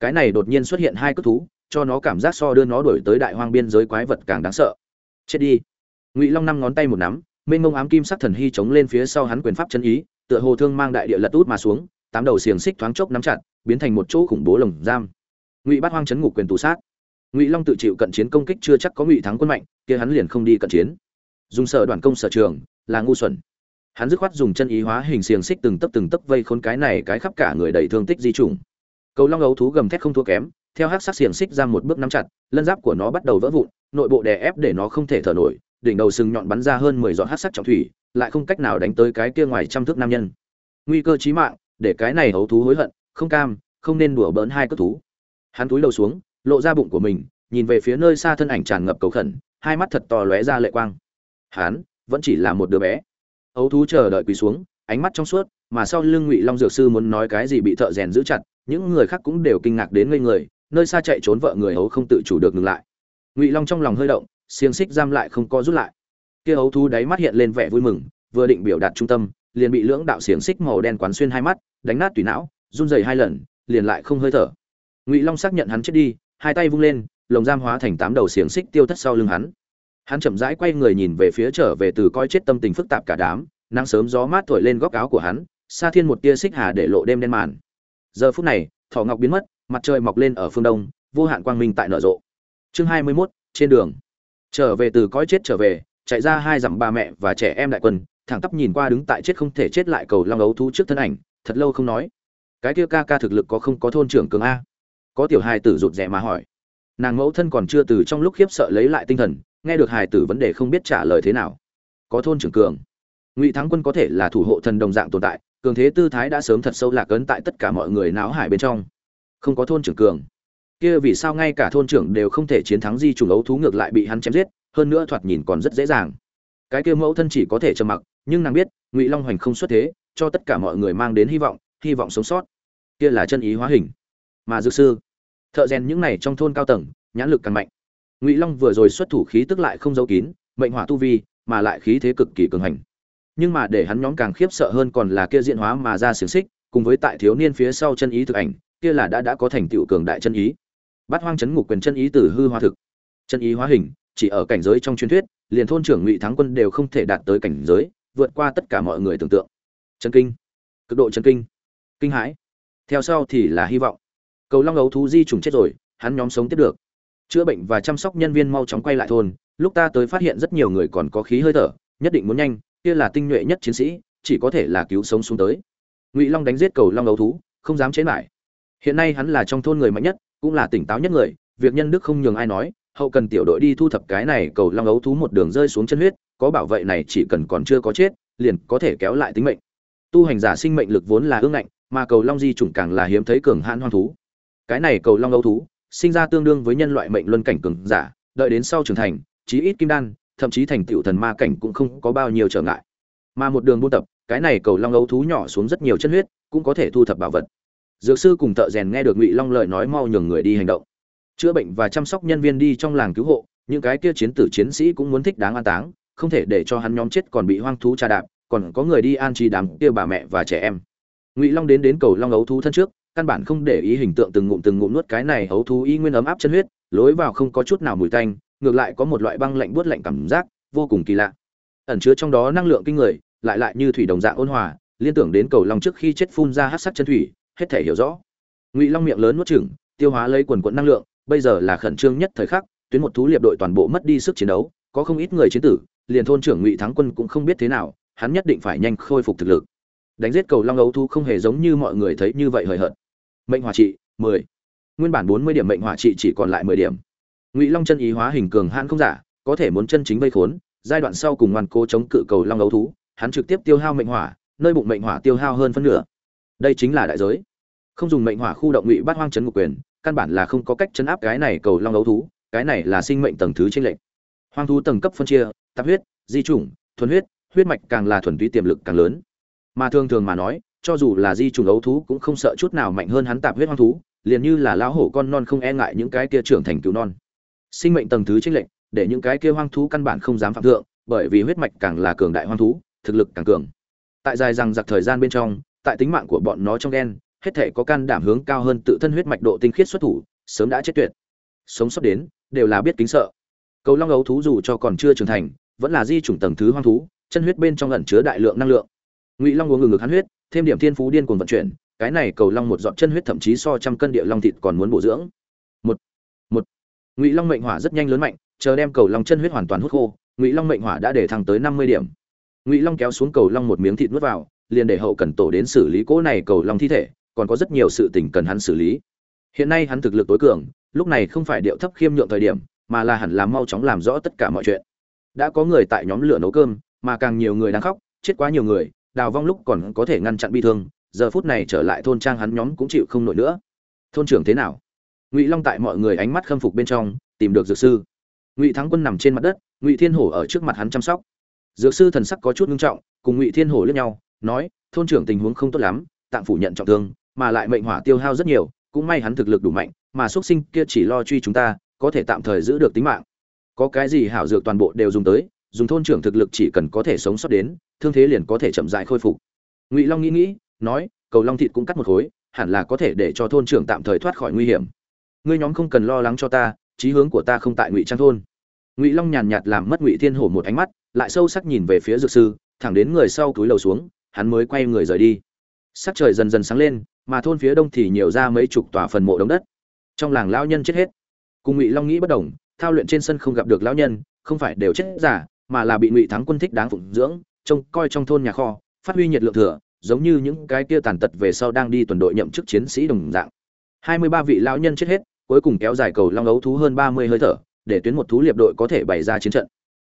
Cái này đột nhiên xuất hiện hai cất thú, cho nó cảm giác so đưa nó đuổi tới đại hoang biên giới quái vật càng đáng sợ. Chết đi. Ngụy long năm ngón tay một nắm, mênh mông ám kim sắc thần hy chống lên phía sau hắn quyền pháp chân ý, tựa hồ thương mang đại địa lật út mà xuống, tám đầu xiềng xích thoáng chốc nắm chặt, biến thành một chỗ khủng bố lồng giam. Ngụy bắt hoang chấn ngục quyền tù sát ngụy long tự chịu cận chiến công kích chưa chắc có ngụy thắng quân mạnh, kia hắn liền không đi cận chiến. Dùng sở đoàn công sở trường, là ngu xuẩn. Hắn dứt khoát dùng chân ý hóa hình xiềng xích từng tấc từng tấc vây khốn cái này cái khắp cả người đầy thương tích di trùng. Cầu long ấu thú gầm thét không thua kém, theo hắc sắc xiềng xích ra một bước nắm chặt, lân giáp của nó bắt đầu vỡ vụn, nội bộ đè ép để nó không thể thở nổi, đỉnh đầu sừng nhọn bắn ra hơn mười giọt hắc sắc trọng thủy, lại không cách nào đánh tới cái kia ngoài trăm thước nam nhân. Nguy cơ chí mạng, để cái này ấu thú hối hận, không cam, không nên đùa bỡn hai cất thú. Hắn túi đầu xuống lộ ra bụng của mình nhìn về phía nơi xa thân ảnh tràn ngập cầu khẩn hai mắt thật to lóe ra lệ quang. Hán, vẫn chỉ là một đứa bé. Ấu thú chờ đợi quỳ xuống ánh mắt trong suốt mà sau lưng ngụy long dược sư muốn nói cái gì bị thợ rèn giữ chặt những người khác cũng đều kinh ngạc đến ngây người nơi xa chạy trốn vợ người ấu không tự chủ được ngừng lại. Ngụy long trong lòng hơi động xiềng xích giam lại không có rút lại. Kia ấu thú đáy mắt hiện lên vẻ vui mừng vừa định biểu đạt trung tâm liền bị lưỡng đạo xiềng xích màu đen quán xuyên hai mắt đánh nát tùy não run rẩy hai lần liền lại không hơi thở. Ngụy long xác nhận hắn chết đi hai tay vung lên lồng giam hóa thành tám đầu xiềng xích tiêu thất sau lưng hắn. Hắn chậm rãi quay người nhìn về phía trở về từ coi chết tâm tình phức tạp cả đám nắng sớm gió mát thổi lên góc áo của hắn xa thiên một tia xích hà để lộ đêm đen màn. Giờ phút này thỏ ngọc biến mất mặt trời mọc lên ở phương đông vô hạn quang minh tại nở rộ. Chương hai mươi 21, trên đường. Trở về từ cõi chết trở về chạy ra hai dặm ba mẹ và trẻ em đại quân thẳng tắp nhìn qua đứng tại chết không thể chết lại cầu long ấu thú trước thân ảnh thật lâu không nói. Cái kia ca ca thực lực có không có thôn trưởng cường a? Có tiểu hài tử rụt rè mà hỏi. Nàng mẫu thân còn chưa từ trong lúc khiếp sợ lấy lại tinh thần, nghe được hài tử vấn đề không biết trả lời thế nào. Có thôn trưởng cường. Ngụy thắng quân có thể là thủ hộ thần đồng dạng tồn tại, cường thế tư thái đã sớm thật sâu lạc ấn tại tất cả mọi người náo hải bên trong. Không có thôn trưởng cường. Kia vì sao ngay cả thôn trưởng đều không thể chiến thắng di trùng ấu thú ngược lại bị hắn chém giết, hơn nữa thoạt nhìn còn rất dễ dàng. Cái kia mẫu thân chỉ có thể trầm mặc, nhưng nàng biết, ngụy long hoành không xuất thế, cho tất cả mọi người mang đến hy vọng hy vọng sống sót. Kia là chân ý hóa hình. Mà dược sư thợ rèn những này trong thôn cao tầng, nhãn lực càng mạnh. Ngụy long vừa rồi xuất thủ khí tức lại không giấu kín, mệnh hỏa tu vi, mà lại khí thế cực kỳ cường hành. Nhưng mà để hắn nhóm càng khiếp sợ hơn còn là kia diện hóa mà ra xiềng xích, cùng với tại thiếu niên phía sau chân ý thực ảnh, kia là đã đã có thành tựu cường đại chân ý. Bắt hoang chấn ngục quyền chân ý từ hư hóa thực. Chân ý hóa hình, chỉ ở cảnh giới trong truyền thuyết, liền thôn trưởng ngụy thắng quân đều không thể đạt tới cảnh giới, vượt qua tất cả mọi người tưởng tượng. Chân kinh. Cực độ chân kinh. Kinh hãi. Theo sau thì là hy vọng cầu long ấu thú di trùng chết rồi, hắn nhóm sống tiếp được. Chữa bệnh và chăm sóc nhân viên mau chóng quay lại thôn, lúc ta tới phát hiện rất nhiều người còn có khí hơi thở, nhất định muốn nhanh, kia là tinh nhuệ nhất chiến sĩ, chỉ có thể là cứu sống xuống tới. Ngụy long đánh giết cầu long ấu thú, không dám chế lại hiện nay hắn là trong thôn người mạnh nhất, cũng là tỉnh táo nhất người, việc nhân đức không nhường ai nói, hậu cần tiểu đội đi thu thập cái này cầu long ấu thú một đường rơi xuống chân huyết, có bảo vệ này chỉ cần còn chưa có chết, liền có thể kéo lại tính mệnh. Tu hành giả sinh mệnh lực vốn là ương ngạnh, mà cầu long di chủng càng là hiếm thấy cường hãn hoang thú cái này cầu long âu thú, sinh ra tương đương với nhân loại mệnh luân cảnh cường giả, đợi đến sau trưởng thành, chí ít kim đan, thậm chí thành tựu thần ma cảnh cũng không có bao nhiêu trở ngại. Mà một đường buôn tập, cái này cầu long âu thú nhỏ xuống rất nhiều chân huyết, cũng có thể thu thập bảo vật. Dược sư cùng thợ rèn nghe được ngụy long lời nói mau nhường người đi hành động. Chữa bệnh và chăm sóc nhân viên đi trong làng cứu hộ, những cái kia chiến tử chiến sĩ cũng muốn thích đáng an táng, không thể để cho hắn nhóm chết còn bị hoang thú tra đạp, còn có người đi an trì đám kia bà mẹ và trẻ em. Ngụy long đến đến cầu long ấu thú thân trước căn bản không để ý hình tượng từng ngụm từng ngụm nuốt cái này ấu thú y nguyên ấm áp chân huyết, lối vào không có chút nào mùi tanh, ngược lại có một loại băng lạnh buốt lạnh cảm giác, vô cùng kỳ lạ. Ẩn chứa trong đó năng lượng kinh người, lại lại như thủy đồng dạng ôn hòa, liên tưởng đến cầu long trước khi chết phun ra hát sắc chân thủy, hết thể hiểu rõ. Ngụy long miệng lớn nuốt chửng, tiêu hóa lấy quần quận năng lượng, bây giờ là khẩn trương nhất thời khắc, tuyến một thú liệp đội toàn bộ mất đi sức chiến đấu, có không ít người chiến tử, liền thôn trưởng ngụy thắng quân cũng không biết thế nào, hắn nhất định phải nhanh khôi phục thực lực. Đánh giết cầu long ấu thú không hề giống như mọi người thấy như vậy hời hợt mệnh hỏa trị, mười. Nguyên bản bốn mươi điểm mệnh hỏa trị chỉ còn lại mười điểm. Ngụy long chân ý hóa hình cường hãn không giả, có thể muốn chân chính vây khốn, giai đoạn sau cùng ngoan cố chống cự cầu long đấu thú, hắn trực tiếp tiêu hao mệnh hỏa, nơi bụng mệnh hỏa tiêu hao hơn phân nửa. Đây chính là đại giới. Không dùng mệnh hỏa khu động ngụy bắt hoang trấn ngục quyền, căn bản là không có cách chấn áp cái này cầu long đấu thú, cái này là sinh mệnh tầng thứ trên lệnh hoang thú tầng cấp phân chia, tạp huyết, di chủng, thuần huyết huyết mạch càng là thuần túy tiềm lực càng lớn. Mà thường thường mà nói cho dù là di trùng ấu thú cũng không sợ chút nào mạnh hơn hắn tạp huyết hoang thú, liền như là lão hổ con non không e ngại những cái kia trưởng thành cứu non. Sinh mệnh tầng thứ trích lệnh để những cái kia hoang thú căn bản không dám phạm thượng, bởi vì huyết mạch càng là cường đại hoang thú, thực lực càng cường. Tại dài rằng giặc thời gian bên trong, tại tính mạng của bọn nó trong đen hết thể có can đảm hướng cao hơn tự thân huyết mạch độ tinh khiết xuất thủ, sớm đã chết tuyệt. Sống sót đến, đều là biết kính sợ. Cầu long ấu thú dù cho còn chưa trưởng thành, vẫn là di chủng tầng thứ hoang thú, chân huyết bên trong ẩn chứa đại lượng năng lượng. Ngụy long uống ngừng ngực hắn huyết thêm điểm thiên phú điên cuồng vận chuyển, cái này cầu long một giọt chân huyết thậm chí so trăm cân địa long thịt còn muốn bổ dưỡng. Một một. Ngụy long mệnh hỏa rất nhanh lớn mạnh, chờ đem cầu long chân huyết hoàn toàn hút khô, ngụy long mệnh hỏa đã để thăng tới năm mươi điểm. Ngụy long kéo xuống cầu long một miếng thịt nuốt vào, liền để hậu cần tổ đến xử lý cỗ này cầu long thi thể, còn có rất nhiều sự tình cần hắn xử lý. Hiện nay hắn thực lực tối cường, lúc này không phải điệu thấp khiêm nhượng thời điểm, mà là hẳn làm mau chóng làm rõ tất cả mọi chuyện. Đã có người tại nhóm lửa nấu cơm, mà càng nhiều người đang khóc, chết quá nhiều người đào vong lúc còn có thể ngăn chặn bi thương, giờ phút này trở lại thôn trang hắn nhóm cũng chịu không nổi nữa. Thôn trưởng thế nào? Ngụy long tại mọi người ánh mắt khâm phục bên trong, tìm được dược sư. Ngụy thắng quân nằm trên mặt đất, ngụy thiên hổ ở trước mặt hắn chăm sóc. Dược sư thần sắc có chút ngưng trọng, cùng ngụy thiên hổ lướt nhau, nói, thôn trưởng tình huống không tốt lắm tạm phủ nhận trọng thương, mà lại mệnh hỏa tiêu hao rất nhiều, cũng may hắn thực lực đủ mạnh, mà xuất sinh kia chỉ lo truy chúng ta, có thể tạm thời giữ được tính mạng. Có cái gì hảo dược toàn bộ đều dùng tới dùng thôn trưởng thực lực chỉ cần có thể sống sót đến, thương thế liền có thể chậm dại khôi phục. Ngụy long nghĩ nghĩ, nói, cầu long thịt cũng cắt một khối, hẳn là có thể để cho thôn trưởng tạm thời thoát khỏi nguy hiểm. Ngươi nhóm không cần lo lắng cho ta, chí hướng của ta không tại ngụy trang thôn. Ngụy long nhàn nhạt làm mất ngụy thiên hổ một ánh mắt, lại sâu sắc nhìn về phía dược sư, thẳng đến người sau túi lầu xuống, hắn mới quay người rời đi. Sắc trời dần dần sáng lên, mà thôn phía đông thì nhiều ra mấy chục tòa phần mộ đống đất. Trong làng lão nhân chết hết. Cùng ngụy long nghĩ bất đồng, thao luyện trên sân không gặp được lão nhân, không phải đều chết giả mà là bị ngụy thắng quân thích đáng phụng dưỡng, trông coi trong thôn nhà kho, phát huy nhiệt lượng thừa, giống như những cái kia tàn tật về sau đang đi tuần đội nhậm chức chiến sĩ đồng dạng. Hai mươi ba vị lão nhân chết hết, cuối cùng kéo dài cầu long ấu thú hơn ba mươi hơi thở, để tuyến một thú liệp đội có thể bày ra chiến trận.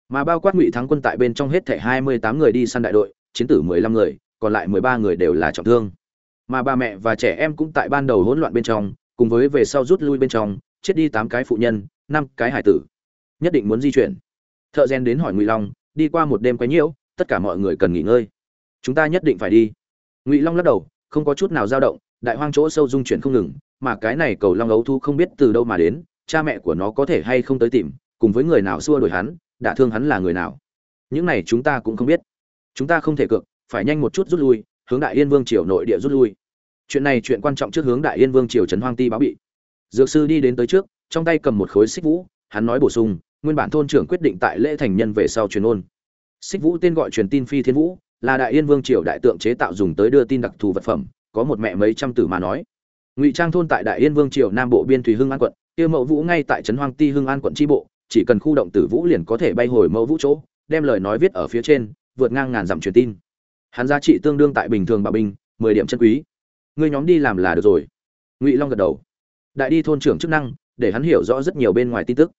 Mà bao quát ngụy thắng quân tại bên trong hết thể hai mươi tám người đi săn đại đội, chiến tử mười lăm người, còn lại mười ba người đều là trọng thương. Mà ba mẹ và trẻ em cũng tại ban đầu hỗn loạn bên trong, cùng với về sau rút lui bên trong, chết đi tám cái phụ nhân, năm cái hải tử. Nhất định muốn di chuyển thợ rèn đến hỏi ngụy long, đi qua một đêm quấy nhiễu, tất cả mọi người cần nghỉ ngơi. Chúng ta nhất định phải đi. Ngụy long lắc đầu, không có chút nào dao động, đại hoang chỗ sâu dung chuyển không ngừng, mà cái này cầu long ấu thu không biết từ đâu mà đến, cha mẹ của nó có thể hay không tới tìm, cùng với người nào xua đuổi hắn đã thương hắn là người nào. Những này chúng ta cũng không biết. Chúng ta không thể cược, phải nhanh một chút rút lui, hướng đại yên vương triều nội địa rút lui. Chuyện này chuyện quan trọng trước hướng đại yên vương triều trấn hoang ti báo bị. Dược sư đi đến tới trước, trong tay cầm một khối xích vũ, hắn nói bổ sung nguyên bản thôn trưởng quyết định tại lễ thành nhân về sau truyền ôn. Xích vũ tên gọi truyền tin phi thiên vũ, là đại yên vương triều đại tượng chế tạo dùng tới đưa tin đặc thù vật phẩm, có một mẹ mấy trăm tử mà nói. Ngụy trang thôn tại đại yên vương triều nam bộ biên thủy hưng an quận, kia mẫu vũ ngay tại trấn hoang ti hưng an quận tri bộ, chỉ cần khu động tử vũ liền có thể bay hồi mẫu vũ chỗ, đem lời nói viết ở phía trên, vượt ngang ngàn dặm truyền tin. Hắn giá trị tương đương tại bình thường bảo binh, mười điểm chân quý. Ngươi nhóm đi làm là được rồi. Ngụy long gật đầu. Đại đi thôn trưởng chức năng, để hắn hiểu rõ rất nhiều bên ngoài tin tức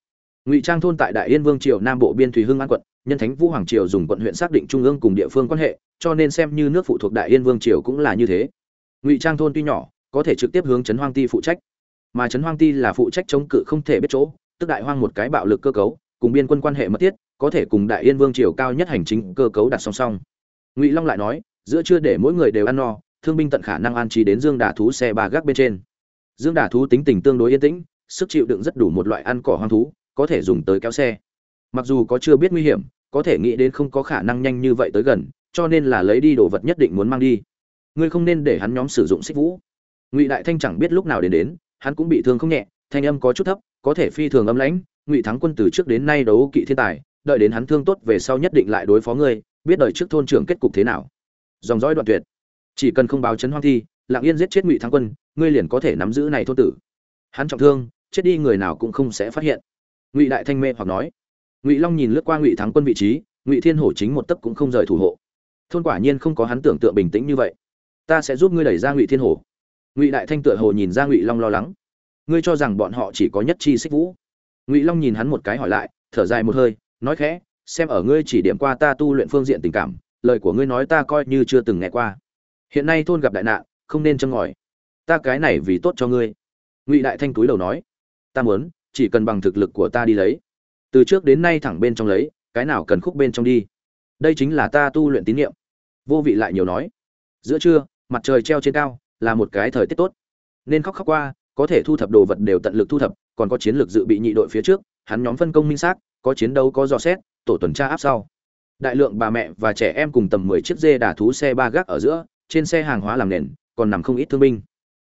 ngụy trang thôn tại đại yên vương triều nam bộ biên thủy hưng an quận, nhân thánh vũ hoàng triều dùng quận huyện xác định trung ương cùng địa phương quan hệ, cho nên xem như nước phụ thuộc đại yên vương triều cũng là như thế. Ngụy trang thôn tuy nhỏ, có thể trực tiếp hướng trấn hoang ti phụ trách. Mà trấn hoang ti là phụ trách chống cự không thể biết chỗ, tức đại hoang một cái bạo lực cơ cấu, cùng biên quân quan hệ mật thiết, có thể cùng đại yên vương triều cao nhất hành chính cơ cấu đặt song song. Ngụy long lại nói, giữa chưa để mỗi người đều ăn no, thương binh tận khả năng an trí đến dương đà thú xe ba gác bên trên. Dương đà thú tính tình tương đối yên tĩnh, sức chịu đựng rất đủ một loại ăn cỏ hoang thú có thể dùng tới kéo xe. Mặc dù có chưa biết nguy hiểm, có thể nghĩ đến không có khả năng nhanh như vậy tới gần, cho nên là lấy đi đồ vật nhất định muốn mang đi. Ngươi không nên để hắn nhóm sử dụng xích vũ. Ngụy đại thanh chẳng biết lúc nào đến đến, hắn cũng bị thương không nhẹ, thanh âm có chút thấp, có thể phi thường âm lãnh, ngụy thắng quân từ trước đến nay đấu kỵ thiên tài, đợi đến hắn thương tốt về sau nhất định lại đối phó ngươi, biết đợi trước thôn trưởng kết cục thế nào. Dòng dõi đoạn tuyệt. Chỉ cần không báo chấn hoang thi, lặng yên giết chết ngụy thắng quân, ngươi liền có thể nắm giữ này thôn tử. Hắn trọng thương, chết đi người nào cũng không sẽ phát hiện ngụy đại thanh mê hoặc nói. Ngụy long nhìn lướt qua ngụy thắng quân vị trí, ngụy thiên hổ chính một tấc cũng không rời thủ hộ. Thôn quả nhiên không có hắn tưởng tượng bình tĩnh như vậy. Ta sẽ giúp ngươi đẩy ra ngụy thiên hổ. Ngụy đại thanh tựa hồ nhìn ra ngụy long lo lắng. Ngươi cho rằng bọn họ chỉ có nhất chi xích vũ. Ngụy long nhìn hắn một cái hỏi lại, thở dài một hơi, nói khẽ, xem ở ngươi chỉ điểm qua ta tu luyện phương diện tình cảm, lời của ngươi nói ta coi như chưa từng nghe qua. Hiện nay thôn gặp đại nạn, không nên châm ngòi. Ta cái này vì tốt cho ngươi. Ngụy đại thanh túi đầu nói, ta muốn chỉ cần bằng thực lực của ta đi lấy. Từ trước đến nay thẳng bên trong lấy, cái nào cần khúc bên trong đi. Đây chính là ta tu luyện tín nhiệm vô vị lại nhiều nói. Giữa trưa, mặt trời treo trên cao, là một cái thời tiết tốt. Nên khóc khóc qua, có thể thu thập đồ vật đều tận lực thu thập, còn có chiến lược dự bị nhị đội phía trước, hắn nhóm phân công minh xác, có chiến đấu có dò xét, tổ tuần tra áp sau. Đại lượng bà mẹ và trẻ em cùng tầm mười chiếc dê đà thú xe ba gác ở giữa, trên xe hàng hóa làm nền, còn nằm không ít thương binh.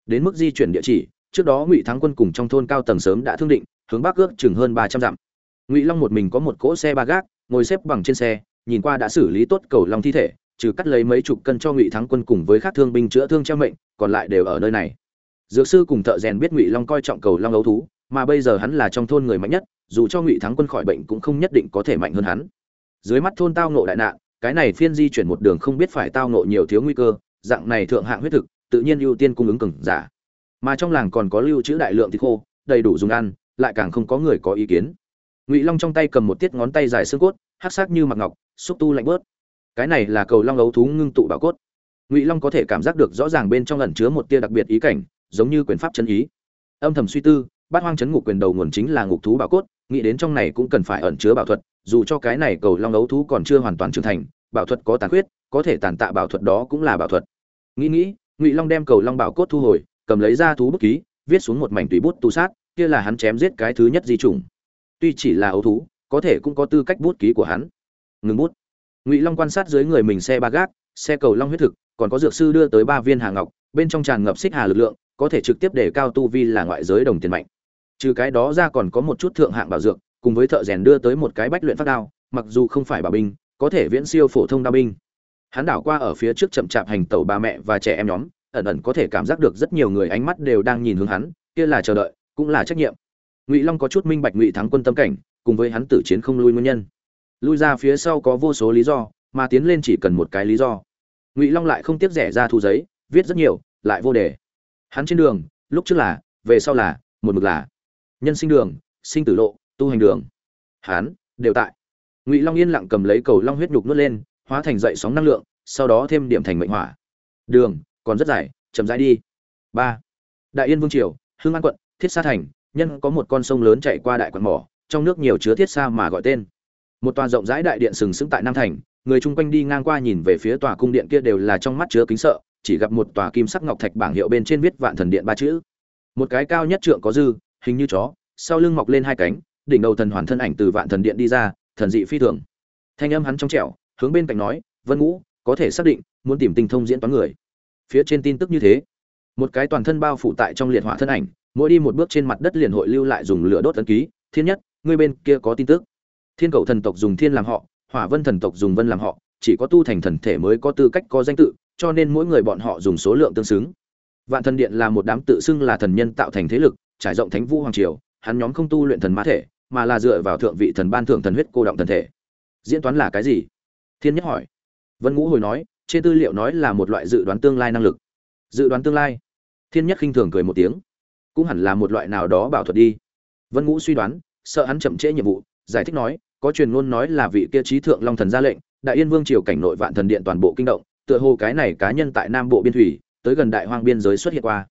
Đến mức di chuyển địa chỉ, trước đó ngụy thắng quân cùng trong thôn cao tầng sớm đã thương định hướng bắc ước chừng hơn ba trăm dặm. Ngụy long một mình có một cỗ xe ba gác, ngồi xếp bằng trên xe, nhìn qua đã xử lý tốt cầu long thi thể, trừ cắt lấy mấy chục cân cho ngụy thắng quân cùng với các thương binh chữa thương treo mệnh, còn lại đều ở nơi này. Dược sư cùng thợ rèn biết ngụy long coi trọng cầu long ấu thú, mà bây giờ hắn là trong thôn người mạnh nhất, dù cho ngụy thắng quân khỏi bệnh cũng không nhất định có thể mạnh hơn hắn. Dưới mắt thôn tao nộ đại nạn, cái này phiên di chuyển một đường không biết phải tao nộ nhiều thiếu nguy cơ, dạng này thượng hạng huyết thực, tự nhiên ưu tiên cung ứng cứng giả. Mà trong làng còn có lưu trữ đại lượng thịt khô, đầy đủ dùng ăn lại càng không có người có ý kiến. Ngụy long trong tay cầm một tiết ngón tay dài xương cốt, hắc sắc như mặt ngọc, xúc tu lạnh bớt. Cái này là cầu long ấu thú ngưng tụ bảo cốt. Ngụy long có thể cảm giác được rõ ràng bên trong ẩn chứa một tia đặc biệt ý cảnh, giống như quyền pháp chân ý. Âm thầm suy tư, bát hoang chấn ngục quyền đầu nguồn chính là ngục thú bảo cốt, nghĩ đến trong này cũng cần phải ẩn chứa bảo thuật, dù cho cái này cầu long ấu thú còn chưa hoàn toàn trưởng thành, bảo thuật có tàn khuyết, có thể tàn tạ bảo thuật đó cũng là bảo thuật. Nghĩ nghĩ, ngụy long đem cầu long bảo cốt thu hồi, cầm lấy ra thú bút ký, viết xuống một mảnh tùy bút tu sát kia là hắn chém giết cái thứ nhất di chủng. Tuy chỉ là ấu thú, có thể cũng có tư cách bút ký của hắn. Ngừng bút. Ngụy long quan sát dưới người mình xe ba gác, xe cầu long huyết thực, còn có dược sư đưa tới ba viên hàng ngọc, bên trong tràn ngập xích hà lực lượng, có thể trực tiếp để cao tu vi là ngoại giới đồng tiền mạnh. Trừ cái đó ra còn có một chút thượng hạng bảo dược, cùng với thợ rèn đưa tới một cái bách luyện phát đao, mặc dù không phải bảo binh, có thể viễn siêu phổ thông đao binh. Hắn đảo qua ở phía trước chậm chạp hành tẩu ba mẹ và trẻ em nhóm, ẩn ẩn có thể cảm giác được rất nhiều người ánh mắt đều đang nhìn hướng hắn, kia là chờ đợi cũng là trách nhiệm. Ngụy long có chút minh bạch ngụy thắng quân tâm cảnh, cùng với hắn tử chiến không lui nguyên nhân. Lui ra phía sau có vô số lý do, mà tiến lên chỉ cần một cái lý do. Ngụy long lại không tiếc rẻ ra thu giấy, viết rất nhiều, lại vô đề. Hắn trên đường, lúc trước là, về sau là, một mực là. Nhân sinh đường, sinh tử lộ, tu hành đường. Hắn, đều tại. Ngụy long yên lặng cầm lấy cầu long huyết nhục nuốt lên, hóa thành dậy sóng năng lượng, sau đó thêm điểm thành mệnh hỏa. Đường, còn rất dài, chậm rãi đi. Ba. Đại yên vương triều hương an quận thiết sa thành, nhân có một con sông lớn chạy qua đại quận mỏ, trong nước nhiều chứa thiết sa mà gọi tên. Một tòa rộng rãi đại điện sừng sững tại nam thành, người chung quanh đi ngang qua nhìn về phía tòa cung điện kia đều là trong mắt chứa kính sợ, chỉ gặp một tòa kim sắc ngọc thạch bảng hiệu bên trên viết vạn thần điện ba chữ. Một cái cao nhất trượng có dư, hình như chó, sau lưng mọc lên hai cánh, đỉnh đầu thần hoàn thân ảnh từ vạn thần điện đi ra, thần dị phi thường. Thanh âm hắn trong trẻo, hướng bên cạnh nói, vân ngũ, có thể xác định, muốn tìm tinh thông diễn toán người. Phía trên tin tức như thế, một cái toàn thân bao phủ tại trong liệt hỏa thân ảnh mỗi đi một bước trên mặt đất liền hội lưu lại dùng lửa đốt tấn ký. Thiên nhất, ngươi bên kia có tin tức. Thiên cầu thần tộc dùng thiên làm họ, hỏa vân thần tộc dùng vân làm họ, chỉ có tu thành thần thể mới có tư cách có danh tự, cho nên mỗi người bọn họ dùng số lượng tương xứng. Vạn thần điện là một đám tự xưng là thần nhân tạo thành thế lực, trải rộng thánh vũ hoàng triều, hắn nhóm không tu luyện thần mã thể, mà là dựa vào thượng vị thần ban thượng thần huyết cô động thần thể. Diễn toán là cái gì? Thiên nhất hỏi. Vân ngũ hồi nói, trên tư liệu nói là một loại dự đoán tương lai năng lực. Dự đoán tương lai. Thiên nhất khinh thường cười một tiếng cũng hẳn là một loại nào đó bảo thuật đi. Vân ngũ suy đoán, sợ hắn chậm trễ nhiệm vụ, giải thích nói, có truyền ngôn nói là vị kia trí thượng long thần ra lệnh, đại yên vương triều cảnh nội vạn thần điện toàn bộ kinh động, tựa hồ cái này cá nhân tại nam bộ biên thủy, tới gần đại hoang biên giới xuất hiện qua.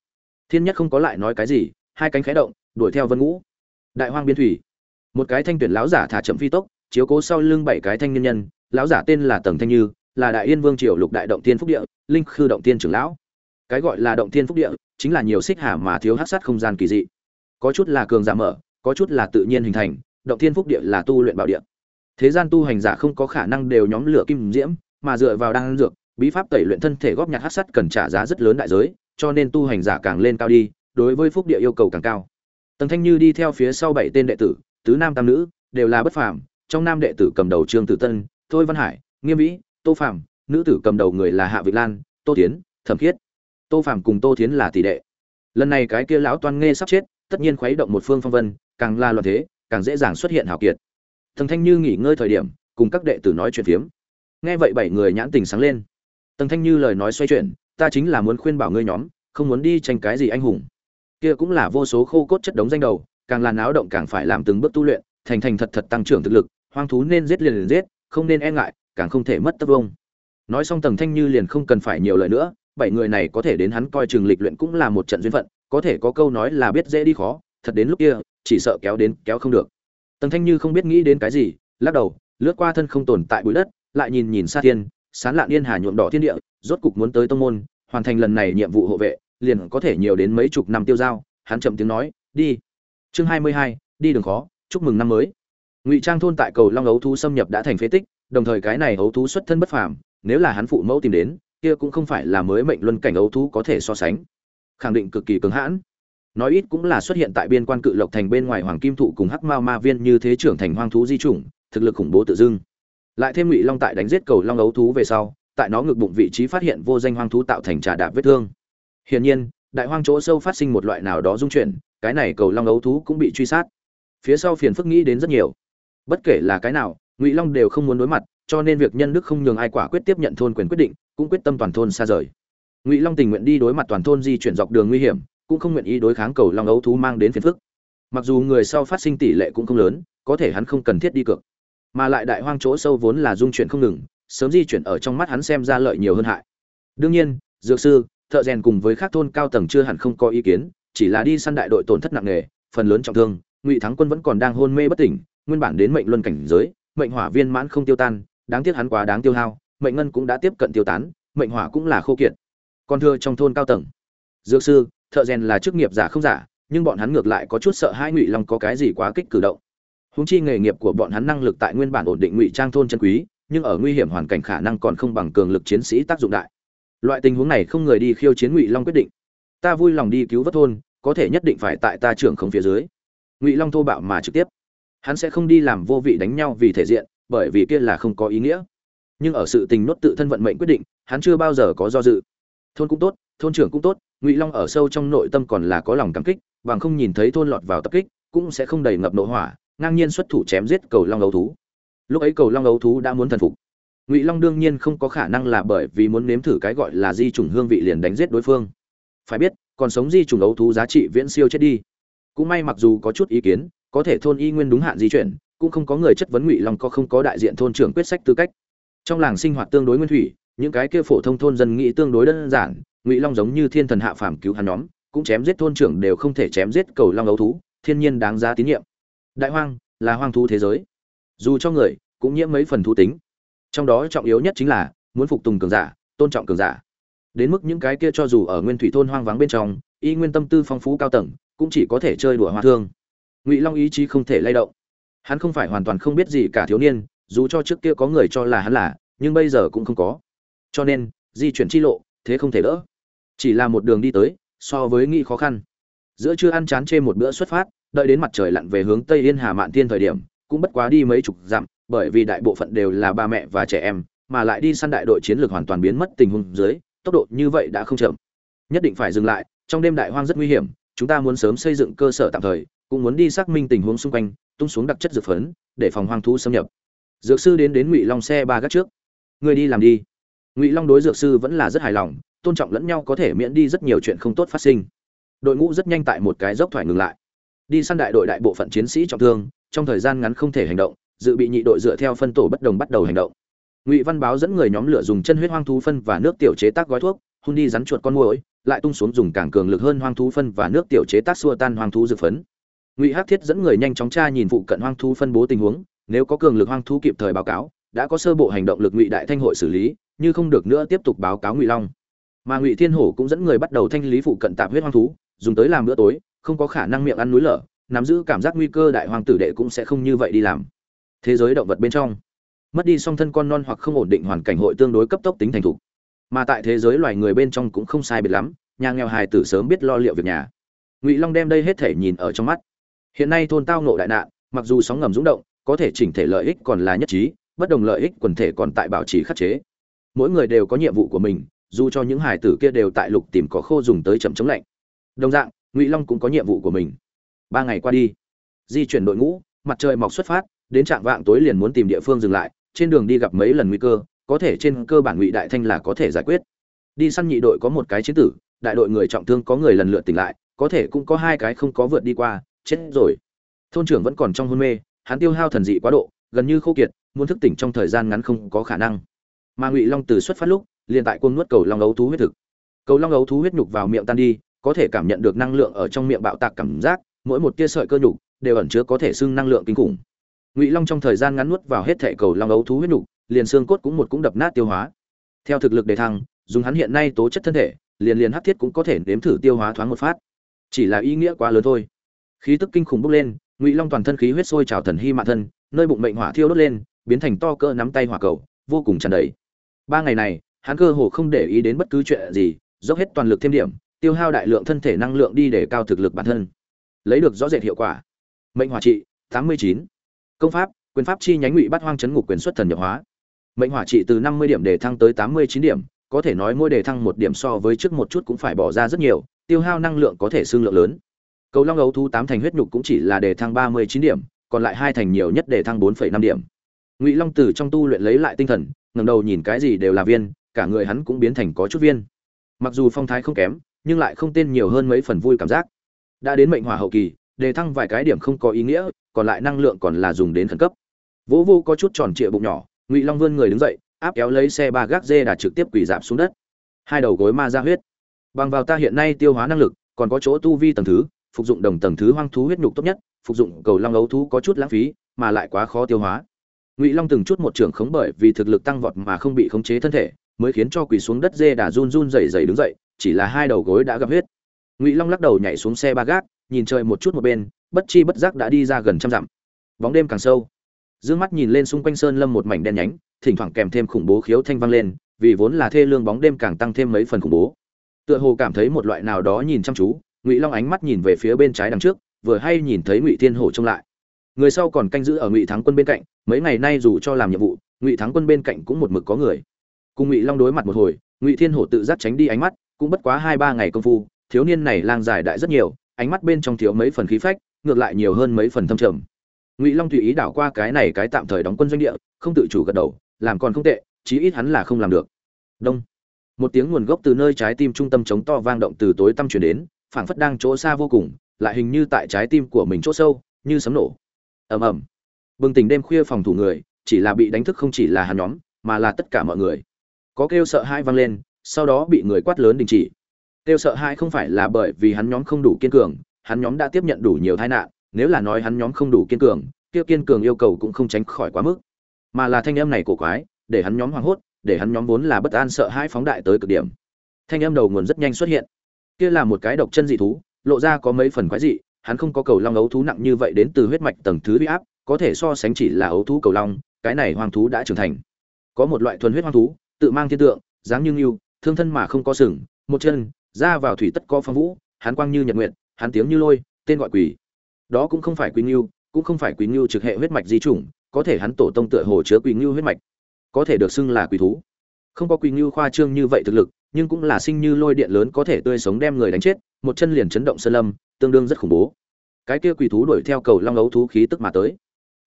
Thiên nhất không có lại nói cái gì, hai cánh khẽ động, đuổi theo vân ngũ. Đại hoang biên thủy. Một cái thanh tuyển lão giả thả chậm phi tốc, chiếu cố sau lưng bảy cái thanh niên nhân, lão giả tên là tầng thanh như, là đại yên vương triều lục đại động tiên phúc địa, linh khư động tiên trưởng lão. Cái gọi là động tiên phúc địa chính là nhiều xích hà mà thiếu hắc sát không gian kỳ dị. Có chút là cường giả mở, có chút là tự nhiên hình thành, động thiên phúc địa là tu luyện bảo địa. Thế gian tu hành giả không có khả năng đều nhóm lửa kim diễm, mà dựa vào đan dược, bí pháp tẩy luyện thân thể góp nhặt hắc sắt cần trả giá rất lớn đại giới, cho nên tu hành giả càng lên cao đi, đối với phúc địa yêu cầu càng cao. Tần thanh như đi theo phía sau bảy tên đệ tử, tứ nam tam nữ, đều là bất phàm. Trong nam đệ tử cầm đầu trương tử tân, thôi văn hải, nghiêm vĩ, tô phàm, nữ tử cầm đầu người là hạ vị lan, tô tiến, thẩm khiết tô phàm cùng tô Thiến là tỷ đệ. Lần này cái kia lão toan nghe sắp chết, tất nhiên khuấy động một phương phong vân, càng là loạn thế, càng dễ dàng xuất hiện hào kiệt. Thần thanh như nghỉ ngơi thời điểm, cùng các đệ tử nói chuyện phiếm. Nghe vậy bảy người nhãn tình sáng lên. Tần thanh như lời nói xoay chuyển, ta chính là muốn khuyên bảo ngươi nhóm, không muốn đi tranh cái gì anh hùng. Kia cũng là vô số khô cốt chất đống danh đầu, càng là náo động càng phải làm từng bước tu luyện, thành thành thật thật tăng trưởng thực lực, hoang thú nên giết liền liền giết, không nên e ngại, càng không thể mất tất vông. Nói xong tầng thanh như liền không cần phải nhiều lời nữa bảy người này có thể đến hắn coi chừng lịch luyện cũng là một trận duyên phận, có thể có câu nói là biết dễ đi khó, thật đến lúc kia, chỉ sợ kéo đến kéo không được. Tần thanh như không biết nghĩ đến cái gì, lắc đầu, lướt qua thân không tồn tại bụi đất, lại nhìn nhìn xa thiên, sán lạn yên hà nhuộm đỏ thiên địa, rốt cục muốn tới tông môn, hoàn thành lần này nhiệm vụ hộ vệ, liền có thể nhiều đến mấy chục năm tiêu giao, hắn chậm tiếng nói, đi. Chương hai mươi hai, đi đường khó, chúc mừng năm mới. Ngụy trang thôn tại cầu long ấu thú xâm nhập đã thành phế tích, đồng thời cái này ấu thú xuất thân bất phàm, nếu là hắn phụ mẫu tìm đến kia cũng không phải là mới mệnh luân cảnh ấu thú có thể so sánh. Khẳng định cực kỳ cứng hãn. Nói ít cũng là xuất hiện tại biên quan cự lộc thành bên ngoài hoàng kim thụ cùng hắc mao ma viên như thế trưởng thành hoang thú di chủng, thực lực khủng bố tự dưng. Lại thêm ngụy long tại đánh giết cầu long ấu thú về sau, tại nó ngực bụng vị trí phát hiện vô danh hoang thú tạo thành trà đạp vết thương. Hiển nhiên, đại hoang chỗ sâu phát sinh một loại nào đó dung chuyển, cái này cầu long ấu thú cũng bị truy sát. Phía sau phiền phức nghĩ đến rất nhiều. Bất kể là cái nào, ngụy long đều không muốn đối mặt cho nên việc nhân đức không nhường ai quả quyết tiếp nhận thôn quyền quyết định, cũng quyết tâm toàn thôn xa rời. Ngụy long tình nguyện đi đối mặt toàn thôn di chuyển dọc đường nguy hiểm, cũng không nguyện ý đối kháng cầu long ấu thú mang đến phiền phức. Mặc dù người sau phát sinh tỷ lệ cũng không lớn, có thể hắn không cần thiết đi cược. Mà lại đại hoang chỗ sâu vốn là dung chuyển không ngừng, sớm di chuyển ở trong mắt hắn xem ra lợi nhiều hơn hại. Đương nhiên, dược sư, thợ rèn cùng với các thôn cao tầng chưa hẳn không có ý kiến, chỉ là đi săn đại đội tổn thất nặng nề, phần lớn trọng thương, ngụy thắng quân vẫn còn đang hôn mê bất tỉnh, nguyên bản đến mệnh luân cảnh giới, mệnh hỏa viên mãn không tiêu tan đáng tiếc hắn quá đáng tiêu hao, mệnh ngân cũng đã tiếp cận tiêu tán, mệnh hỏa cũng là khô kiệt. Còn thưa trong thôn cao tầng, dược sư, thợ rèn là chức nghiệp giả không giả, nhưng bọn hắn ngược lại có chút sợ hai ngụy long có cái gì quá kích cử động. Húng chi nghề nghiệp của bọn hắn năng lực tại nguyên bản ổn định ngụy trang thôn chân quý, nhưng ở nguy hiểm hoàn cảnh khả năng còn không bằng cường lực chiến sĩ tác dụng đại. Loại tình huống này không người đi khiêu chiến ngụy long quyết định. Ta vui lòng đi cứu vớt thôn, có thể nhất định phải tại ta trưởng không phía dưới. Ngụy long thô bạo mà trực tiếp. Hắn sẽ không đi làm vô vị đánh nhau vì thể diện bởi vì kia là không có ý nghĩa. Nhưng ở sự tình nốt tự thân vận mệnh quyết định, hắn chưa bao giờ có do dự. Thôn cũng tốt, thôn trưởng cũng tốt, ngụy long ở sâu trong nội tâm còn là có lòng cảm kích, bằng không nhìn thấy thôn lọt vào tập kích, cũng sẽ không đầy ngập nội hỏa, ngang nhiên xuất thủ chém giết cầu long ấu thú. Lúc ấy cầu long ấu thú đã muốn thần phục. Ngụy long đương nhiên không có khả năng là bởi vì muốn nếm thử cái gọi là di trùng hương vị liền đánh giết đối phương. Phải biết, còn sống di trùng ấu thú giá trị viễn siêu chết đi. Cũng may mặc dù có chút ý kiến, có thể thôn y nguyên đúng hạn di chuyển cũng không có người chất vấn ngụy long có không có đại diện thôn trưởng quyết sách tư cách trong làng sinh hoạt tương đối nguyên thủy những cái kia phổ thông thôn dân nghĩ tương đối đơn giản ngụy long giống như thiên thần hạ phàm cứu hắn nhóm cũng chém giết thôn trưởng đều không thể chém giết cầu long ấu thú thiên nhiên đáng giá tín nhiệm đại hoang là hoang thú thế giới dù cho người cũng nhiễm mấy phần thú tính trong đó trọng yếu nhất chính là muốn phục tùng cường giả tôn trọng cường giả đến mức những cái kia cho dù ở nguyên thủy thôn hoang vắng bên trong y nguyên tâm tư phong phú cao tầng cũng chỉ có thể chơi đùa hoa thương ngụy long ý chí không thể lay động hắn không phải hoàn toàn không biết gì cả thiếu niên, dù cho trước kia có người cho là hắn là, nhưng bây giờ cũng không có. Cho nên, di chuyển chi lộ, thế không thể đỡ. Chỉ là một đường đi tới, so với nghĩ khó khăn. Giữa chưa ăn chán chê một bữa xuất phát, đợi đến mặt trời lặn về hướng tây yên hà mạn thiên thời điểm, cũng bất quá đi mấy chục dặm, bởi vì đại bộ phận đều là ba mẹ và trẻ em, mà lại đi săn đại đội chiến lược hoàn toàn biến mất tình huống dưới, tốc độ như vậy đã không chậm. Nhất định phải dừng lại, trong đêm đại hoang rất nguy hiểm, chúng ta muốn sớm xây dựng cơ sở tạm thời, cũng muốn đi xác minh tình huống xung quanh tung xuống đặc chất dược phấn, để phòng hoang thú xâm nhập. Dược sư đến đến ngụy long xe ba gác trước. Người đi làm đi. Ngụy long đối dược sư vẫn là rất hài lòng, tôn trọng lẫn nhau có thể miễn đi rất nhiều chuyện không tốt phát sinh. Đội ngũ rất nhanh tại một cái dốc thoải ngừng lại. Đi săn đại đội đại bộ phận chiến sĩ trọng thương, trong thời gian ngắn không thể hành động, dự bị nhị đội dựa theo phân tổ bất đồng bắt đầu hành động. Ngụy văn báo dẫn người nhóm lửa dùng chân huyết hoang thú phân và nước tiểu chế tác gói thuốc, hun đi rắn chuột con muỗi, lại tung xuống dùng càng cường lực hơn hoang thú phân và nước tiểu chế tác xua tan hoang thú dược phấn ngụy hắc thiết dẫn người nhanh chóng tra nhìn phụ cận hoang thú phân bố tình huống nếu có cường lực hoang thú kịp thời báo cáo đã có sơ bộ hành động lực ngụy đại thanh hội xử lý như không được nữa tiếp tục báo cáo ngụy long mà ngụy thiên hổ cũng dẫn người bắt đầu thanh lý phụ cận tạp huyết hoang thú dùng tới làm bữa tối không có khả năng miệng ăn núi lở nắm giữ cảm giác nguy cơ đại hoàng tử đệ cũng sẽ không như vậy đi làm thế giới động vật bên trong mất đi song thân con non hoặc không ổn định hoàn cảnh hội tương đối cấp tốc tính thành thục mà tại thế giới loài người bên trong cũng không sai biệt lắm nhà nghèo hài tử sớm biết lo liệu việc nhà ngụy long đem đây hết thể nhìn ở trong mắt hiện nay thôn tao nộ đại nạn, mặc dù sóng ngầm rúng động, có thể chỉnh thể lợi ích còn là nhất trí, bất đồng lợi ích quần thể còn tại bảo trì khắc chế. Mỗi người đều có nhiệm vụ của mình, dù cho những hải tử kia đều tại lục tìm có khô dùng tới chậm chống lạnh. Đồng dạng, ngụy long cũng có nhiệm vụ của mình. Ba ngày qua đi, di chuyển đội ngũ, mặt trời mọc xuất phát, đến trạng vạng tối liền muốn tìm địa phương dừng lại, trên đường đi gặp mấy lần nguy cơ, có thể trên cơ bản ngụy đại thanh là có thể giải quyết. Đi săn nhị đội có một cái chiến tử, đại đội người trọng thương có người lần lượt tỉnh lại, có thể cũng có hai cái không có vượt đi qua chết rồi. Thôn trưởng vẫn còn trong hôn mê, hắn tiêu hao thần dị quá độ, gần như khô kiệt, muốn thức tỉnh trong thời gian ngắn không có khả năng. Mà ngụy long từ xuất phát lúc, liền tại cuồng nuốt cầu long ấu thú huyết thực. Cầu long ấu thú huyết nhục vào miệng tan đi, có thể cảm nhận được năng lượng ở trong miệng bạo tạc cảm giác, mỗi một tia sợi cơ nhục đều ẩn chứa có thể xưng năng lượng kinh khủng. Ngụy long trong thời gian ngắn nuốt vào hết thể cầu long ấu thú huyết nhục, liền xương cốt cũng một cũng đập nát tiêu hóa. Theo thực lực đề thăng, dùng hắn hiện nay tố chất thân thể, liền liền hắc thiết cũng có thể nếm thử tiêu hóa thoáng một phát. Chỉ là ý nghĩa quá lớn thôi khí tức kinh khủng bốc lên, ngụy long toàn thân khí huyết sôi trào thần hy mạ thân, nơi bụng mệnh hỏa thiêu đốt lên, biến thành to cỡ nắm tay hỏa cầu, vô cùng tràn đầy. Ba ngày này, hắn cơ hồ không để ý đến bất cứ chuyện gì, dốc hết toàn lực thêm điểm, tiêu hao đại lượng thân thể năng lượng đi để cao thực lực bản thân. Lấy được rõ rệt hiệu quả. Mệnh hỏa trị, tám mươi chín. Công pháp, quyền pháp chi nhánh ngụy bắt hoang chấn ngục quyền xuất thần nhập hóa. Mệnh hỏa trị từ năm mươi điểm để thăng tới tám mươi chín điểm, có thể nói mỗi đề thăng một điểm so với trước một chút cũng phải bỏ ra rất nhiều, tiêu hao năng lượng có thể xương lượng lớn cầu long ấu thú tám thành huyết nhục cũng chỉ là đề thăng ba mươi chín điểm, còn lại hai thành nhiều nhất đề thăng bốn năm điểm. Ngụy long từ trong tu luyện lấy lại tinh thần, ngẩng đầu nhìn cái gì đều là viên, cả người hắn cũng biến thành có chút viên. Mặc dù phong thái không kém, nhưng lại không tên nhiều hơn mấy phần vui cảm giác. Đã đến mệnh hỏa hậu kỳ đề thăng vài cái điểm không có ý nghĩa, còn lại năng lượng còn là dùng đến khẩn cấp. Vỗ vô có chút tròn trịa bụng nhỏ, ngụy long vươn người đứng dậy, áp kéo lấy xe ba gác dê đà trực tiếp quỳ dạp xuống đất. Hai đầu gối ma ra huyết. Bằng vào ta hiện nay tiêu hóa năng lực, còn có chỗ tu vi tầng thứ phục dụng đồng tầng thứ hoang thú huyết nhục tốt nhất, phục dụng cầu long ấu thú có chút lãng phí, mà lại quá khó tiêu hóa. Ngụy long từng chút một trưởng khống bởi vì thực lực tăng vọt mà không bị khống chế thân thể, mới khiến cho quỳ xuống đất dê đã run run rẩy rẩy đứng dậy, chỉ là hai đầu gối đã gặp huyết. Ngụy long lắc đầu nhảy xuống xe ba gác, nhìn trời một chút một bên, bất chi bất giác đã đi ra gần trăm dặm. Bóng đêm càng sâu. Dương mắt nhìn lên xung quanh sơn lâm một mảnh đen nhánh, thỉnh thoảng kèm thêm khủng bố khiếu thanh vang lên, vì vốn là thê lương bóng đêm càng tăng thêm mấy phần khủng bố. Tựa hồ cảm thấy một loại nào đó nhìn chăm chú ngụy long ánh mắt nhìn về phía bên trái đằng trước, vừa hay nhìn thấy ngụy thiên hổ trông lại. Người sau còn canh giữ ở ngụy thắng quân bên cạnh, mấy ngày nay dù cho làm nhiệm vụ, ngụy thắng quân bên cạnh cũng một mực có người. Cùng ngụy long đối mặt một hồi, ngụy thiên hổ tự giác tránh đi ánh mắt, cũng bất quá hai ba ngày công phu, thiếu niên này lang dài đại rất nhiều, ánh mắt bên trong thiếu mấy phần khí phách, ngược lại nhiều hơn mấy phần thâm trầm. Ngụy long tùy ý đảo qua cái này cái tạm thời đóng quân doanh địa, không tự chủ gật đầu, làm còn không tệ, chí ít hắn là không làm được. Đông. Một tiếng nguồn gốc từ nơi trái tim trung tâm chống to vang động từ tối tăm chuyển đến phảng phất đang chỗ xa vô cùng, lại hình như tại trái tim của mình chỗ sâu, như sấm nổ. Ầm ầm. Bừng tỉnh đêm khuya phòng thủ người, chỉ là bị đánh thức không chỉ là hắn nhóm, mà là tất cả mọi người. Có kêu sợ hãi vang lên, sau đó bị người quát lớn đình chỉ. Kêu sợ hãi không phải là bởi vì hắn nhóm không đủ kiên cường, hắn nhóm đã tiếp nhận đủ nhiều tai nạn, nếu là nói hắn nhóm không đủ kiên cường, kia kiên cường yêu cầu cũng không tránh khỏi quá mức. Mà là thanh âm này cổ quái, để hắn nhóm hoảng hốt, để hắn nhóm vốn là bất an sợ hãi phóng đại tới cực điểm. Thanh âm đầu nguồn rất nhanh xuất hiện kia là một cái độc chân dị thú, lộ ra có mấy phần quái dị, hắn không có cầu long ấu thú nặng như vậy đến từ huyết mạch tầng thứ huy áp, có thể so sánh chỉ là ấu thú cầu long, cái này hoang thú đã trưởng thành. Có một loại thuần huyết hoang thú, tự mang thiên tượng, dáng như ngưu, thương thân mà không có sừng, một chân, ra vào thủy tất có phong vũ, hắn quang như nhật nguyện hắn tiếng như lôi, tên gọi quỷ. Đó cũng không phải quỷ ngưu, cũng không phải quỷ ngưu trực hệ huyết mạch di chủng, có thể hắn tổ tông tựa hồ chứa quỷ ngưu huyết mạch, có thể được xưng là quỷ thú. Không có quỷ ngưu khoa trương như vậy thực lực nhưng cũng là sinh như lôi điện lớn có thể tươi sống đem người đánh chết, một chân liền chấn động sơn lâm, tương đương rất khủng bố. Cái kia quỷ thú đuổi theo cầu long ấu thú khí tức mà tới.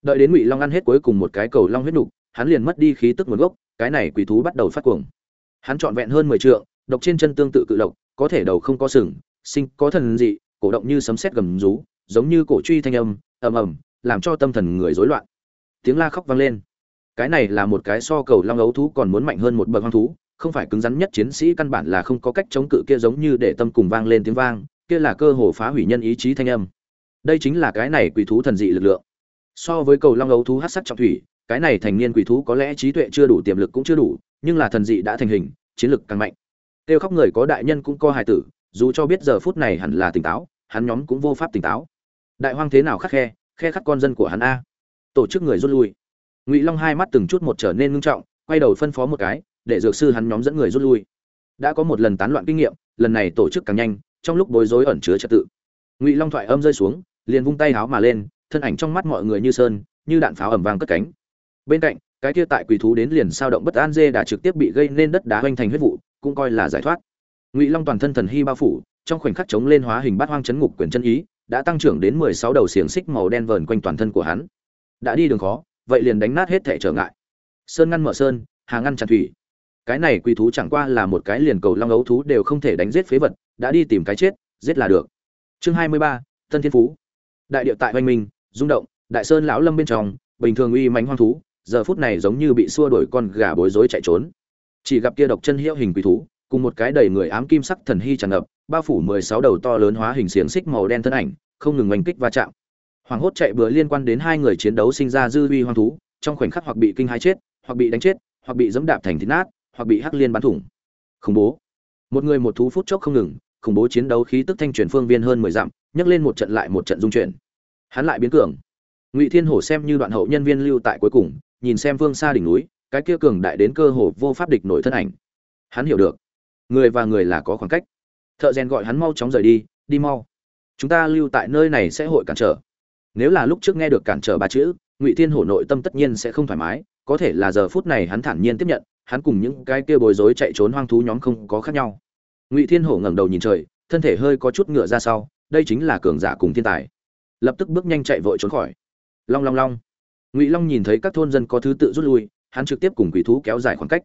Đợi đến ngụy long ăn hết cuối cùng một cái cầu long huyết nục, hắn liền mất đi khí tức nguồn gốc, cái này quỷ thú bắt đầu phát cuồng. Hắn trọn vẹn hơn mười trượng, độc trên chân tương tự cự lộc, có thể đầu không có sừng, sinh, có thần dị, cổ động như sấm sét gầm rú, giống như cổ truy thanh âm, ầm ầm, làm cho tâm thần người rối loạn. Tiếng la khóc vang lên. Cái này là một cái so cầu long ấu thú còn muốn mạnh hơn một bậc hoang thú không phải cứng rắn nhất chiến sĩ căn bản là không có cách chống cự kia giống như để tâm cùng vang lên tiếng vang, kia là cơ hồ phá hủy nhân ý chí thanh âm. Đây chính là cái này quỷ thú thần dị lực lượng. So với cầu long ấu thú hát sắc trọng thủy, cái này thành niên quỷ thú có lẽ trí tuệ chưa đủ, tiềm lực cũng chưa đủ, nhưng là thần dị đã thành hình, chiến lực càng mạnh. Kêu khóc người có đại nhân cũng có hài tử, dù cho biết giờ phút này hẳn là tỉnh táo, hắn nhóm cũng vô pháp tỉnh táo. Đại hoang thế nào khắc khe khe khắc con dân của hắn a. Tổ chức người rút lui. Ngụy long hai mắt từng chút một trở nên ngưng trọng, quay đầu phân phó một cái để dược sư hắn nhóm dẫn người rút lui. Đã có một lần tán loạn kinh nghiệm, lần này tổ chức càng nhanh, trong lúc bối rối ẩn chứa trật tự. Ngụy long thoại âm rơi xuống, liền vung tay háo mà lên, thân ảnh trong mắt mọi người như sơn, như đạn pháo ẩm vang cất cánh. Bên cạnh, cái kia tại quỳ thú đến liền sao động bất an dê đã trực tiếp bị gây nên đất đá hoành thành huyết vụ, cũng coi là giải thoát. Ngụy long toàn thân thần hy bao phủ, trong khoảnh khắc chống lên hóa hình bát hoang chấn ngục quyền chân ý, đã tăng trưởng đến mười sáu đầu xiềng xích màu đen vờn quanh toàn thân của hắn. Đã đi đường khó, vậy liền đánh nát hết thể trở ngại. Sơn ngăn mở sơn, hà ngăn tràn thủy cái này quỷ thú chẳng qua là một cái liền cầu long ấu thú đều không thể đánh giết phế vật, đã đi tìm cái chết, giết là được. Chương hai mươi ba, tân thiên phú. Đại địa tại hoành minh rung động, đại sơn lão lâm bên trong, bình thường uy mãnh hoang thú, giờ phút này giống như bị xua đuổi con gà bối rối chạy trốn. Chỉ gặp kia độc chân hiệu hình quỷ thú, cùng một cái đầy người ám kim sắc thần hy tràn ngập, bao phủ mười sáu đầu to lớn hóa hình xiềng xích màu đen thân ảnh, không ngừng oanh kích va chạm. Hoàng hốt chạy bừa liên quan đến hai người chiến đấu sinh ra dư uy hoang thú, trong khoảnh khắc hoặc bị kinh hãi chết, hoặc bị đánh chết, hoặc bị dẫm đạp thành thịt nát hoặc bị hắc liên bắn thủng. Khủng bố. Một người một thú phút chốc không ngừng, khủng bố chiến đấu khí tức thanh truyền phương viên hơn mười dặm, nhấc lên một trận lại một trận dung chuyển. Hắn lại biến cường. Ngụy thiên hổ xem như đoạn hậu nhân viên lưu tại cuối cùng, nhìn xem phương xa đỉnh núi, cái kia cường đại đến cơ hồ vô pháp địch nổi thân ảnh. Hắn hiểu được. Người và người là có khoảng cách. Thợ rèn gọi hắn mau chóng rời đi đi mau. Chúng ta lưu tại nơi này sẽ hội cản trở. Nếu là lúc trước nghe được cản trở ba chữ, ngụy thiên hổ nội tâm tất nhiên sẽ không thoải mái, có thể là giờ phút này hắn thản nhiên tiếp nhận hắn cùng những cái kia bối rối chạy trốn hoang thú nhóm không có khác nhau. Ngụy thiên hổ ngẩng đầu nhìn trời, thân thể hơi có chút ngựa ra sau, đây chính là cường giả cùng thiên tài. Lập tức bước nhanh chạy vội trốn khỏi. Long long long. Ngụy long nhìn thấy các thôn dân có thứ tự rút lui, hắn trực tiếp cùng quỷ thú kéo dài khoảng cách.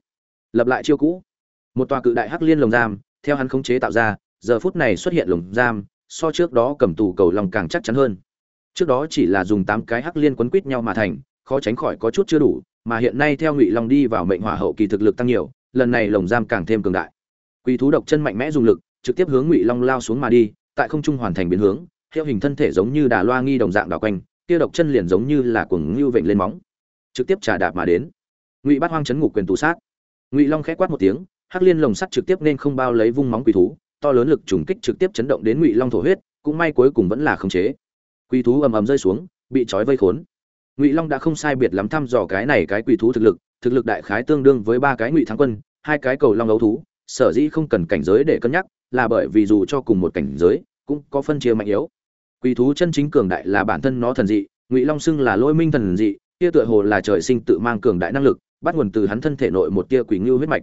Lập lại chiêu cũ. Một tòa cự đại hắc liên lồng giam, theo hắn khống chế tạo ra, giờ phút này xuất hiện lồng giam, so trước đó cầm tù cầu lòng càng chắc chắn hơn. Trước đó chỉ là dùng tám cái hắc liên quấn quít nhau mà thành, khó tránh khỏi có chút chưa đủ mà hiện nay theo ngụy long đi vào mệnh hỏa hậu kỳ thực lực tăng nhiều, lần này lồng giam càng thêm cường đại. Quỷ thú độc chân mạnh mẽ dùng lực, trực tiếp hướng ngụy long lao xuống mà đi, tại không trung hoàn thành biến hướng, hiệu hình thân thể giống như đà loa nghi đồng dạng đảo quanh tiêu độc chân liền giống như là cuồng ngưu vịnh lên móng, trực tiếp trà đạp mà đến. Ngụy bát hoang chấn ngục quyền tù sát. Ngụy long khẽ quát một tiếng, hắc liên lồng sắt trực tiếp nên không bao lấy vung móng quỷ thú, to lớn lực trùng kích trực tiếp chấn động đến ngụy long thổ huyết, cũng may cuối cùng vẫn là khống chế. Quỷ thú ầm ầm rơi xuống, bị trói vây khốn ngụy long đã không sai biệt lắm thăm dò cái này cái quỷ thú thực lực thực lực đại khái tương đương với ba cái ngụy thắng quân, hai cái cầu long ấu thú. Sở dĩ không cần cảnh giới để cân nhắc, là bởi vì dù cho cùng một cảnh giới, cũng có phân chia mạnh yếu. Quỷ thú chân chính cường đại là bản thân nó thần dị, ngụy long xưng là lôi minh thần dị tia tựa hồ là trời sinh tự mang cường đại năng lực, bắt nguồn từ hắn thân thể nội một tia quỷ ngưu huyết mạch.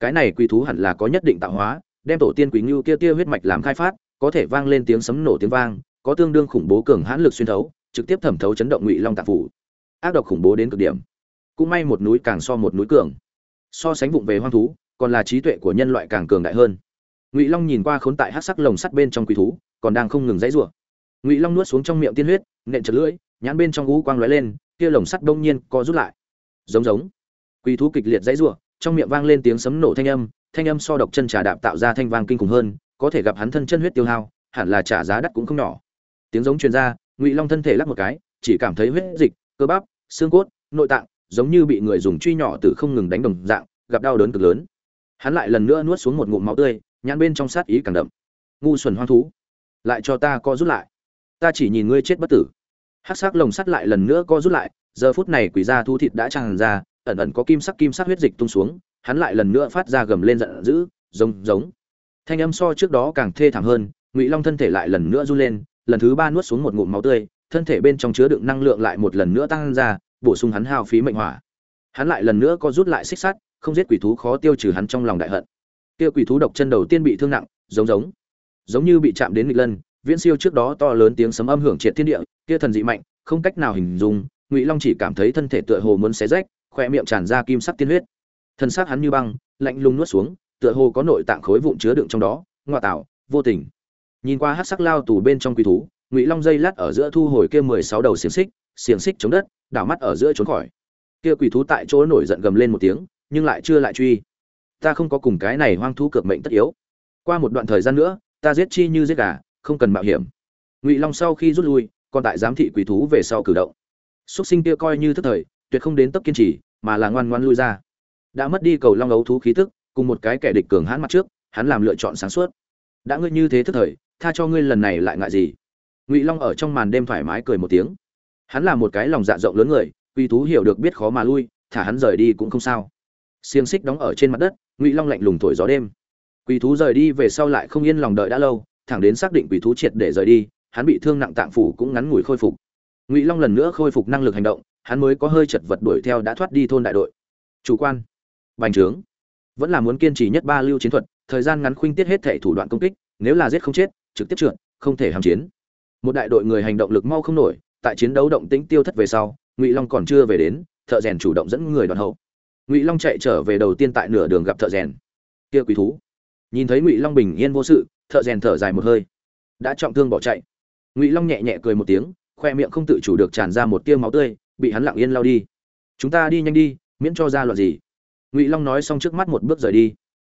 Cái này quỷ thú hẳn là có nhất định tạo hóa, đem tổ tiên quỷ ngưu kia tia huyết mạch làm khai phát, có thể vang lên tiếng sấm nổ tiếng vang, có tương đương khủng bố cường hãn lực xuyên thấu trực tiếp thẩm thấu chấn động ngụy long tạp phủ ác độc khủng bố đến cực điểm cũng may một núi càng so một núi cường so sánh vụng về hoang thú còn là trí tuệ của nhân loại càng cường đại hơn ngụy long nhìn qua khốn tại hát sắc lồng sắt bên trong quỷ thú còn đang không ngừng dãy rủa ngụy long nuốt xuống trong miệng tiên huyết nện chật lưỡi nhãn bên trong ngũ quang lóe lên kia lồng sắt đông nhiên co rút lại giống giống quỷ thú kịch liệt dãy rủa trong miệng vang lên tiếng sấm nổ thanh âm thanh âm so độc chân trà đạp tạo ra thanh vang kinh khủng hơn có thể gặp hắn thân chân huyết tiêu hao hẳn là trả giá đắt cũng không nhỏ tiếng giống truyền ra ngụy long thân thể lắc một cái, chỉ cảm thấy huyết dịch, cơ bắp, xương cốt, nội tạng giống như bị người dùng truy nhỏ từ không ngừng đánh đồng dạng, gặp đau đớn cực lớn. Hắn lại lần nữa nuốt xuống một ngụm máu tươi, nhãn bên trong sát ý càng đậm. Ngu xuẩn hoang thú, lại cho ta co rút lại. Ta chỉ nhìn ngươi chết bất tử. Hát sắc lồng sắt lại lần nữa co rút lại, giờ phút này quỷ da thu thịt đã tràn ra, ẩn ẩn có kim sắc kim sắc huyết dịch tung xuống, hắn lại lần nữa phát ra gầm lên giận dữ, giống giống. Thanh âm so trước đó càng thê thảm hơn, ngụy long thân thể lại lần nữa run lên lần thứ ba nuốt xuống một ngụm máu tươi, thân thể bên trong chứa đựng năng lượng lại một lần nữa tăng ra, bổ sung hắn hao phí mệnh hỏa. Hắn lại lần nữa co rút lại xích sắt, không giết quỷ thú khó tiêu trừ hắn trong lòng đại hận. Kia quỷ thú độc chân đầu tiên bị thương nặng, giống giống giống như bị chạm đến nghịch lân, viễn siêu trước đó to lớn tiếng sấm âm hưởng triệt thiên địa, kia thần dị mạnh, không cách nào hình dung, ngụy long chỉ cảm thấy thân thể tựa hồ muốn xé rách khoe miệng tràn ra kim sắc tiên huyết. Thân xác hắn như băng, lạnh lùng nuốt xuống, tựa hồ có nội tạng khối vụn chứa đựng trong đó, ngoại tạo vô tình nhìn qua hát sắc lao tù bên trong quỷ thú, ngụy long dây lát ở giữa thu hồi kia mười sáu đầu xiềng xích xiềng xích chống đất, đảo mắt ở giữa trốn khỏi. Kia quỷ thú tại chỗ nổi giận gầm lên một tiếng, nhưng lại chưa lại truy. Ta không có cùng cái này hoang thú cược mệnh tất yếu. Qua một đoạn thời gian nữa, ta giết chi như giết gà, không cần mạo hiểm. Ngụy long sau khi rút lui, còn tại giám thị quỷ thú về sau cử động. Xuất sinh kia coi như thức thời, tuyệt không đến tấp kiên trì, mà là ngoan ngoan lui ra. Đã mất đi cầu long ấu thú khí tức, cùng một cái kẻ địch cường hãn mặt trước, hắn làm lựa chọn sáng suốt. Đã ngươi như thế thức thời tha cho ngươi lần này lại ngại gì. Ngụy long ở trong màn đêm thoải mái cười một tiếng. Hắn là một cái lòng dạ rộng lớn người quỷ thú hiểu được biết khó mà lui, thả hắn rời đi cũng không sao. Xiềng xích đóng ở trên mặt đất, ngụy long lạnh lùng thổi gió đêm. Quỷ thú rời đi về sau lại không yên lòng đợi đã lâu, thẳng đến xác định quỷ thú triệt để rời đi, hắn bị thương nặng tạng phủ cũng ngắn ngủi khôi phục. Ngụy long lần nữa khôi phục năng lực hành động, hắn mới có hơi chật vật đuổi theo đã thoát đi thôn đại đội. Chủ quan. Bành trướng. Vẫn là muốn kiên trì nhất ba lưu chiến thuật, thời gian ngắn khuynh tiết hết thể thủ đoạn công kích, nếu là giết không chết trực tiếp trượt, không thể hàm chiến. Một đại đội người hành động lực mau không nổi, tại chiến đấu động tĩnh tiêu thất về sau, ngụy long còn chưa về đến, thợ rèn chủ động dẫn người đoàn hậu. Ngụy long chạy trở về đầu tiên tại nửa đường gặp thợ rèn. Kia quý thú. Nhìn thấy ngụy long bình yên vô sự, thợ rèn thở dài một hơi. Đã trọng thương bỏ chạy. Ngụy long nhẹ nhẹ cười một tiếng, khoe miệng không tự chủ được tràn ra một tia máu tươi, bị hắn lặng yên lao đi. Chúng ta đi nhanh đi, miễn cho ra loạn gì. Ngụy long nói xong trước mắt một bước rời đi.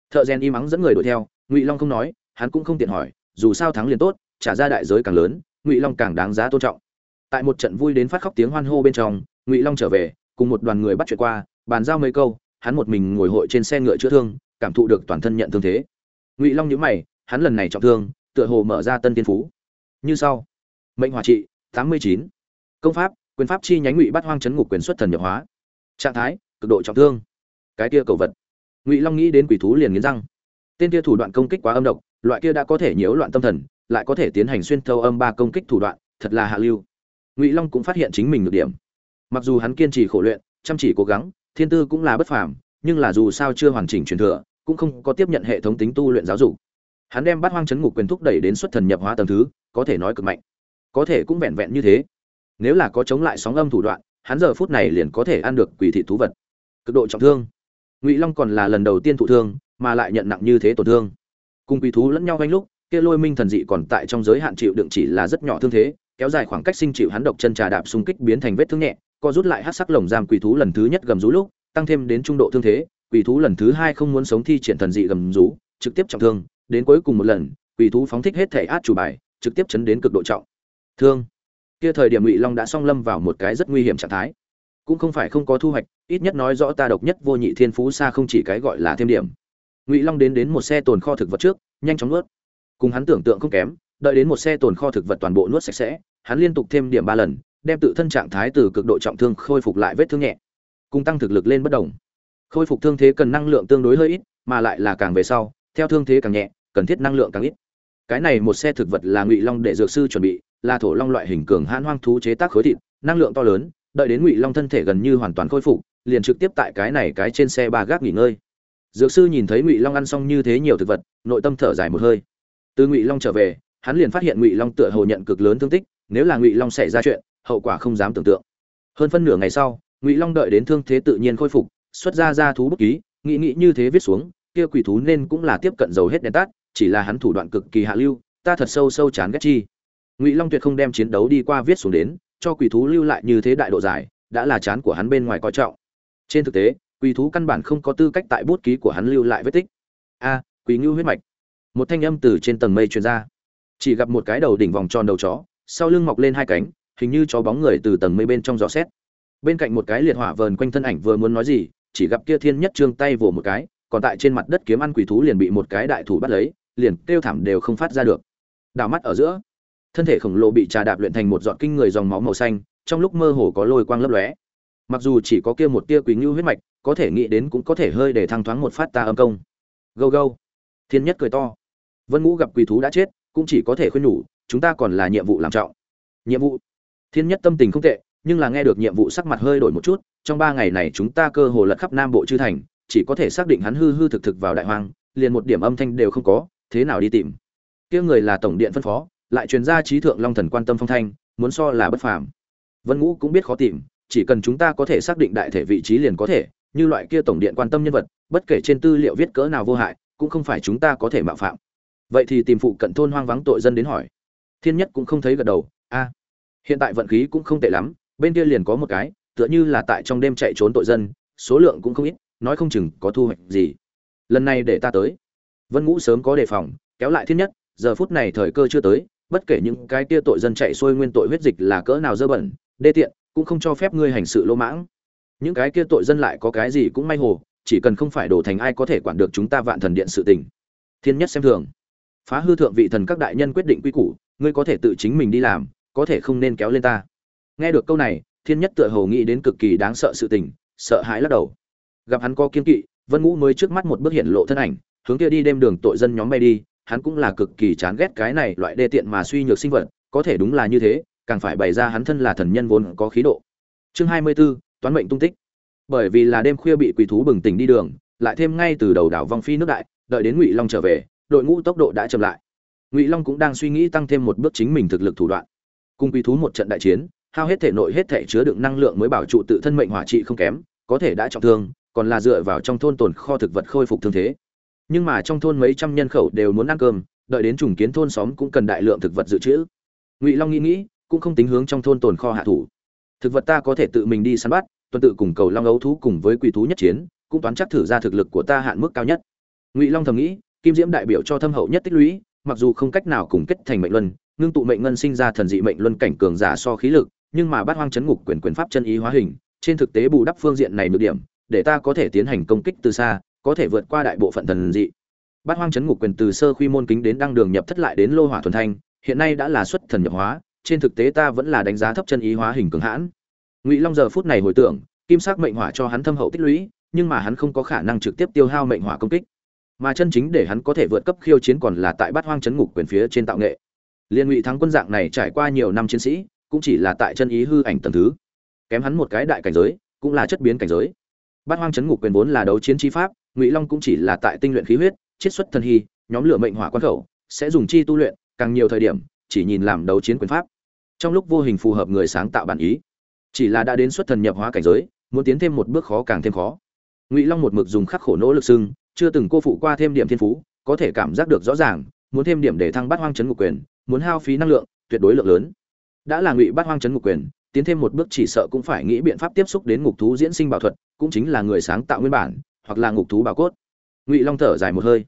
Thợ rèn im ắng dẫn người đuổi theo, ngụy long không nói, hắn cũng không tiện hỏi dù sao thắng liền tốt, trả ra đại giới càng lớn, ngụy long càng đáng giá tôn trọng. Tại một trận vui đến phát khóc tiếng hoan hô bên trong, ngụy long trở về, cùng một đoàn người bắt chuyện qua, bàn giao mấy câu, hắn một mình ngồi hội trên xe ngựa chữa thương, cảm thụ được toàn thân nhận thương thế. Ngụy long nhíu mày, hắn lần này trọng thương, tựa hồ mở ra tân tiên phú. Như sau. Mệnh hòa trị, tám mươi chín. Công pháp, quyền pháp chi nhánh ngụy bắt hoang chấn ngục quyền xuất thần nhập hóa. Trạng thái, cực độ trọng thương. Cái kia cầu vật. Ngụy long nghĩ đến quỷ thú liền nghiến răng. Tên kia thủ đoạn công kích quá âm độc loại kia đã có thể nhiễu loạn tâm thần, lại có thể tiến hành xuyên thâu âm ba công kích thủ đoạn, thật là hạ lưu. Ngụy long cũng phát hiện chính mình được điểm. Mặc dù hắn kiên trì khổ luyện, chăm chỉ cố gắng, thiên tư cũng là bất phàm, nhưng là dù sao chưa hoàn chỉnh truyền thừa, cũng không có tiếp nhận hệ thống tính tu luyện giáo dục. Hắn đem bắt hoang chấn ngục quyền thúc đẩy đến xuất thần nhập hóa tầng thứ, có thể nói cực mạnh. Có thể cũng vẹn vẹn như thế. Nếu là có chống lại sóng âm thủ đoạn, hắn giờ phút này liền có thể ăn được quỷ thị thú vật. Cực độ trọng thương. Ngụy long còn là lần đầu tiên thụ thương, mà lại nhận nặng như thế tổn thương cùng quỷ thú lẫn nhau quanh lúc, kia lôi minh thần dị còn tại trong giới hạn chịu đựng chỉ là rất nhỏ thương thế, kéo dài khoảng cách sinh chịu hắn độc chân trà đạp xung kích biến thành vết thương nhẹ, co rút lại hát sắc lồng giam quỷ thú lần thứ nhất gầm rú lúc, tăng thêm đến trung độ thương thế, quỷ thú lần thứ hai không muốn sống thi triển thần dị gầm rú, trực tiếp trọng thương, đến cuối cùng một lần, quỷ thú phóng thích hết thể át chủ bài, trực tiếp chấn đến cực độ trọng. Thương. Kia thời điểm ngụy long đã song lâm vào một cái rất nguy hiểm trạng thái. Cũng không phải không có thu hoạch, ít nhất nói rõ ta độc nhất vô nhị thiên phú xa không chỉ cái gọi là thêm điểm ngụy long đến đến một xe tồn kho thực vật trước, nhanh chóng nuốt. Cùng hắn tưởng tượng không kém, đợi đến một xe tồn kho thực vật toàn bộ nuốt sạch sẽ, hắn liên tục thêm điểm ba lần, đem tự thân trạng thái từ cực độ trọng thương khôi phục lại vết thương nhẹ, cùng tăng thực lực lên bất đồng. Khôi phục thương thế cần năng lượng tương đối hơi ít, mà lại là càng về sau, theo thương thế càng nhẹ, cần thiết năng lượng càng ít. Cái này một xe thực vật là ngụy long để dược sư chuẩn bị, là thổ long loại hình cường hãn hoang thú chế tác khối thịt, năng lượng to lớn, đợi đến ngụy long thân thể gần như hoàn toàn khôi phục, liền trực tiếp tại cái này cái trên xe ba gác nghỉ ngơi dược sư nhìn thấy ngụy long ăn xong như thế nhiều thực vật, nội tâm thở dài một hơi. Từ ngụy long trở về, hắn liền phát hiện ngụy long tựa hồ nhận cực lớn thương tích, nếu là ngụy long xảy ra chuyện, hậu quả không dám tưởng tượng. Hơn phân nửa ngày sau, ngụy long đợi đến thương thế tự nhiên khôi phục, xuất ra ra thú bút ký, nghĩ nghĩ như thế viết xuống, kia quỷ thú nên cũng là tiếp cận dầu hết đèn tắt, chỉ là hắn thủ đoạn cực kỳ hạ lưu, ta thật sâu sâu chán ghét chi. Ngụy long tuyệt không đem chiến đấu đi qua viết xuống đến, cho quỷ thú lưu lại như thế đại độ dài, đã là chán của hắn bên ngoài coi trọng. Trên thực tế quỷ thú căn bản không có tư cách tại bút ký của hắn lưu lại vết tích. A quỷ ngưu huyết mạch. Một thanh âm từ trên tầng mây truyền ra. Chỉ gặp một cái đầu đỉnh vòng tròn đầu chó, sau lưng mọc lên hai cánh, hình như chó bóng người từ tầng mây bên trong giò xét. Bên cạnh một cái liệt hỏa vờn quanh thân ảnh vừa muốn nói gì, chỉ gặp kia thiên nhất trương tay vồ một cái, còn tại trên mặt đất kiếm ăn quỷ thú liền bị một cái đại thủ bắt lấy, liền kêu thảm đều không phát ra được. Đảo mắt ở giữa, thân thể khổng lồ bị trà đạp luyện thành một giọt kinh người dòng máu màu xanh, trong lúc mơ hồ có lôi quang lấp lóe. Mặc dù chỉ có kia một tia quỷ ngưu huyết mạch có thể nghĩ đến cũng có thể hơi để thăng thoáng một phát ta âm công. Gâu gâu. Thiên nhất cười to. Vân ngũ gặp quỷ thú đã chết, cũng chỉ có thể khuyên nhủ, chúng ta còn là nhiệm vụ làm trọng. Nhiệm vụ. Thiên nhất tâm tình không tệ, nhưng là nghe được nhiệm vụ sắc mặt hơi đổi một chút, trong ba ngày này chúng ta cơ hồ lật khắp nam bộ chư thành, chỉ có thể xác định hắn hư hư thực thực vào đại hoang, liền một điểm âm thanh đều không có, thế nào đi tìm? Kia người là tổng điện phân phó, lại truyền ra trí thượng long thần quan tâm phong thanh, muốn so là bất phàm. Vân ngũ cũng biết khó tìm, chỉ cần chúng ta có thể xác định đại thể vị trí liền có thể như loại kia tổng điện quan tâm nhân vật, bất kể trên tư liệu viết cỡ nào vô hại, cũng không phải chúng ta có thể mạo phạm. Vậy thì tìm phụ cận thôn hoang vắng tội dân đến hỏi. Thiên nhất cũng không thấy gật đầu, a, hiện tại vận khí cũng không tệ lắm, bên kia liền có một cái, tựa như là tại trong đêm chạy trốn tội dân, số lượng cũng không ít, nói không chừng có thu hoạch gì. Lần này để ta tới. Vân ngũ sớm có đề phòng, kéo lại thiên nhất, giờ phút này thời cơ chưa tới, bất kể những cái kia tội dân chạy xuôi nguyên tội huyết dịch là cỡ nào dơ bẩn, đê tiện, cũng không cho phép ngươi hành sự lỗ mãng những cái kia tội dân lại có cái gì cũng may hồ chỉ cần không phải đổ thành ai có thể quản được chúng ta vạn thần điện sự tình. Thiên nhất xem thường. Phá hư thượng vị thần các đại nhân quyết định quy củ ngươi có thể tự chính mình đi làm có thể không nên kéo lên ta. Nghe được câu này thiên nhất tựa hồ nghĩ đến cực kỳ đáng sợ sự tình sợ hãi lắc đầu. Gặp hắn có kiên kỵ vân ngũ mới trước mắt một bước hiện lộ thân ảnh hướng kia đi đêm đường tội dân nhóm bay đi hắn cũng là cực kỳ chán ghét cái này loại đê tiện mà suy nhược sinh vật có thể đúng là như thế càng phải bày ra hắn thân là thần nhân vốn có khí độ. Chương hai mươi 24, toán mệnh tung tích. Bởi vì là đêm khuya bị quỷ thú bừng tỉnh đi đường, lại thêm ngay từ đầu đảo vong phi nước đại, đợi đến ngụy long trở về, đội ngũ tốc độ đã chậm lại. Ngụy long cũng đang suy nghĩ tăng thêm một bước chính mình thực lực thủ đoạn. Cùng quỷ thú một trận đại chiến, hao hết thể nội hết thể chứa đựng năng lượng mới bảo trụ tự thân mệnh hỏa trị không kém, có thể đã trọng thương, còn là dựa vào trong thôn tồn kho thực vật khôi phục thương thế. Nhưng mà trong thôn mấy trăm nhân khẩu đều muốn ăn cơm, đợi đến trùng kiến thôn xóm cũng cần đại lượng thực vật dự trữ. Ngụy long nghĩ nghĩ, cũng không tính hướng trong thôn tồn kho hạ thủ thực vật ta có thể tự mình đi săn bắt, tuần tự cùng cầu long ấu thú cùng với quỷ thú nhất chiến, cũng toán chắc thử ra thực lực của ta hạn mức cao nhất. Ngụy long thầm nghĩ, kim diễm đại biểu cho thâm hậu nhất tích lũy, mặc dù không cách nào cùng kết thành mệnh luân, ngưng tụ mệnh ngân sinh ra thần dị mệnh luân cảnh cường giả so khí lực, nhưng mà bát hoang chấn ngục quyền quyền pháp chân ý hóa hình, trên thực tế bù đắp phương diện này nhược điểm, để ta có thể tiến hành công kích từ xa, có thể vượt qua đại bộ phận thần dị. Bát hoang chấn ngục quyền từ sơ quy môn kính đến đăng đường nhập thất lại đến lô hỏa thuần thanh, hiện nay đã là xuất thần nhập hóa trên thực tế ta vẫn là đánh giá thấp chân ý hóa hình cường hãn. Ngụy long giờ phút này hồi tưởng, kim sắc mệnh hỏa cho hắn thâm hậu tích lũy, nhưng mà hắn không có khả năng trực tiếp tiêu hao mệnh hỏa công kích. Mà chân chính để hắn có thể vượt cấp khiêu chiến còn là tại bát hoang chấn ngục quyền phía trên tạo nghệ. Liên ngụy thắng quân dạng này trải qua nhiều năm chiến sĩ, cũng chỉ là tại chân ý hư ảnh tầng thứ. Kém hắn một cái đại cảnh giới, cũng là chất biến cảnh giới. Bát hoang chấn ngục quyền vốn là đấu chiến chi pháp, ngụy long cũng chỉ là tại tinh luyện khí huyết, chiết xuất thần hy, nhóm lửa mệnh hỏa quan khẩu, sẽ dùng chi tu luyện, càng nhiều thời điểm chỉ nhìn làm đấu chiến quyền pháp. Trong lúc vô hình phù hợp người sáng tạo bản ý, chỉ là đã đến xuất thần nhập hóa cảnh giới, muốn tiến thêm một bước khó càng thêm khó. Ngụy long một mực dùng khắc khổ nỗ lực sưng chưa từng cô phụ qua thêm điểm thiên phú, có thể cảm giác được rõ ràng, muốn thêm điểm để thăng bát hoang chấn ngục quyền, muốn hao phí năng lượng, tuyệt đối lượng lớn. Đã là ngụy bát hoang chấn ngục quyền, tiến thêm một bước chỉ sợ cũng phải nghĩ biện pháp tiếp xúc đến ngục thú diễn sinh bảo thuật, cũng chính là người sáng tạo nguyên bản, hoặc là ngục thú bảo cốt. Ngụy long thở dài một hơi,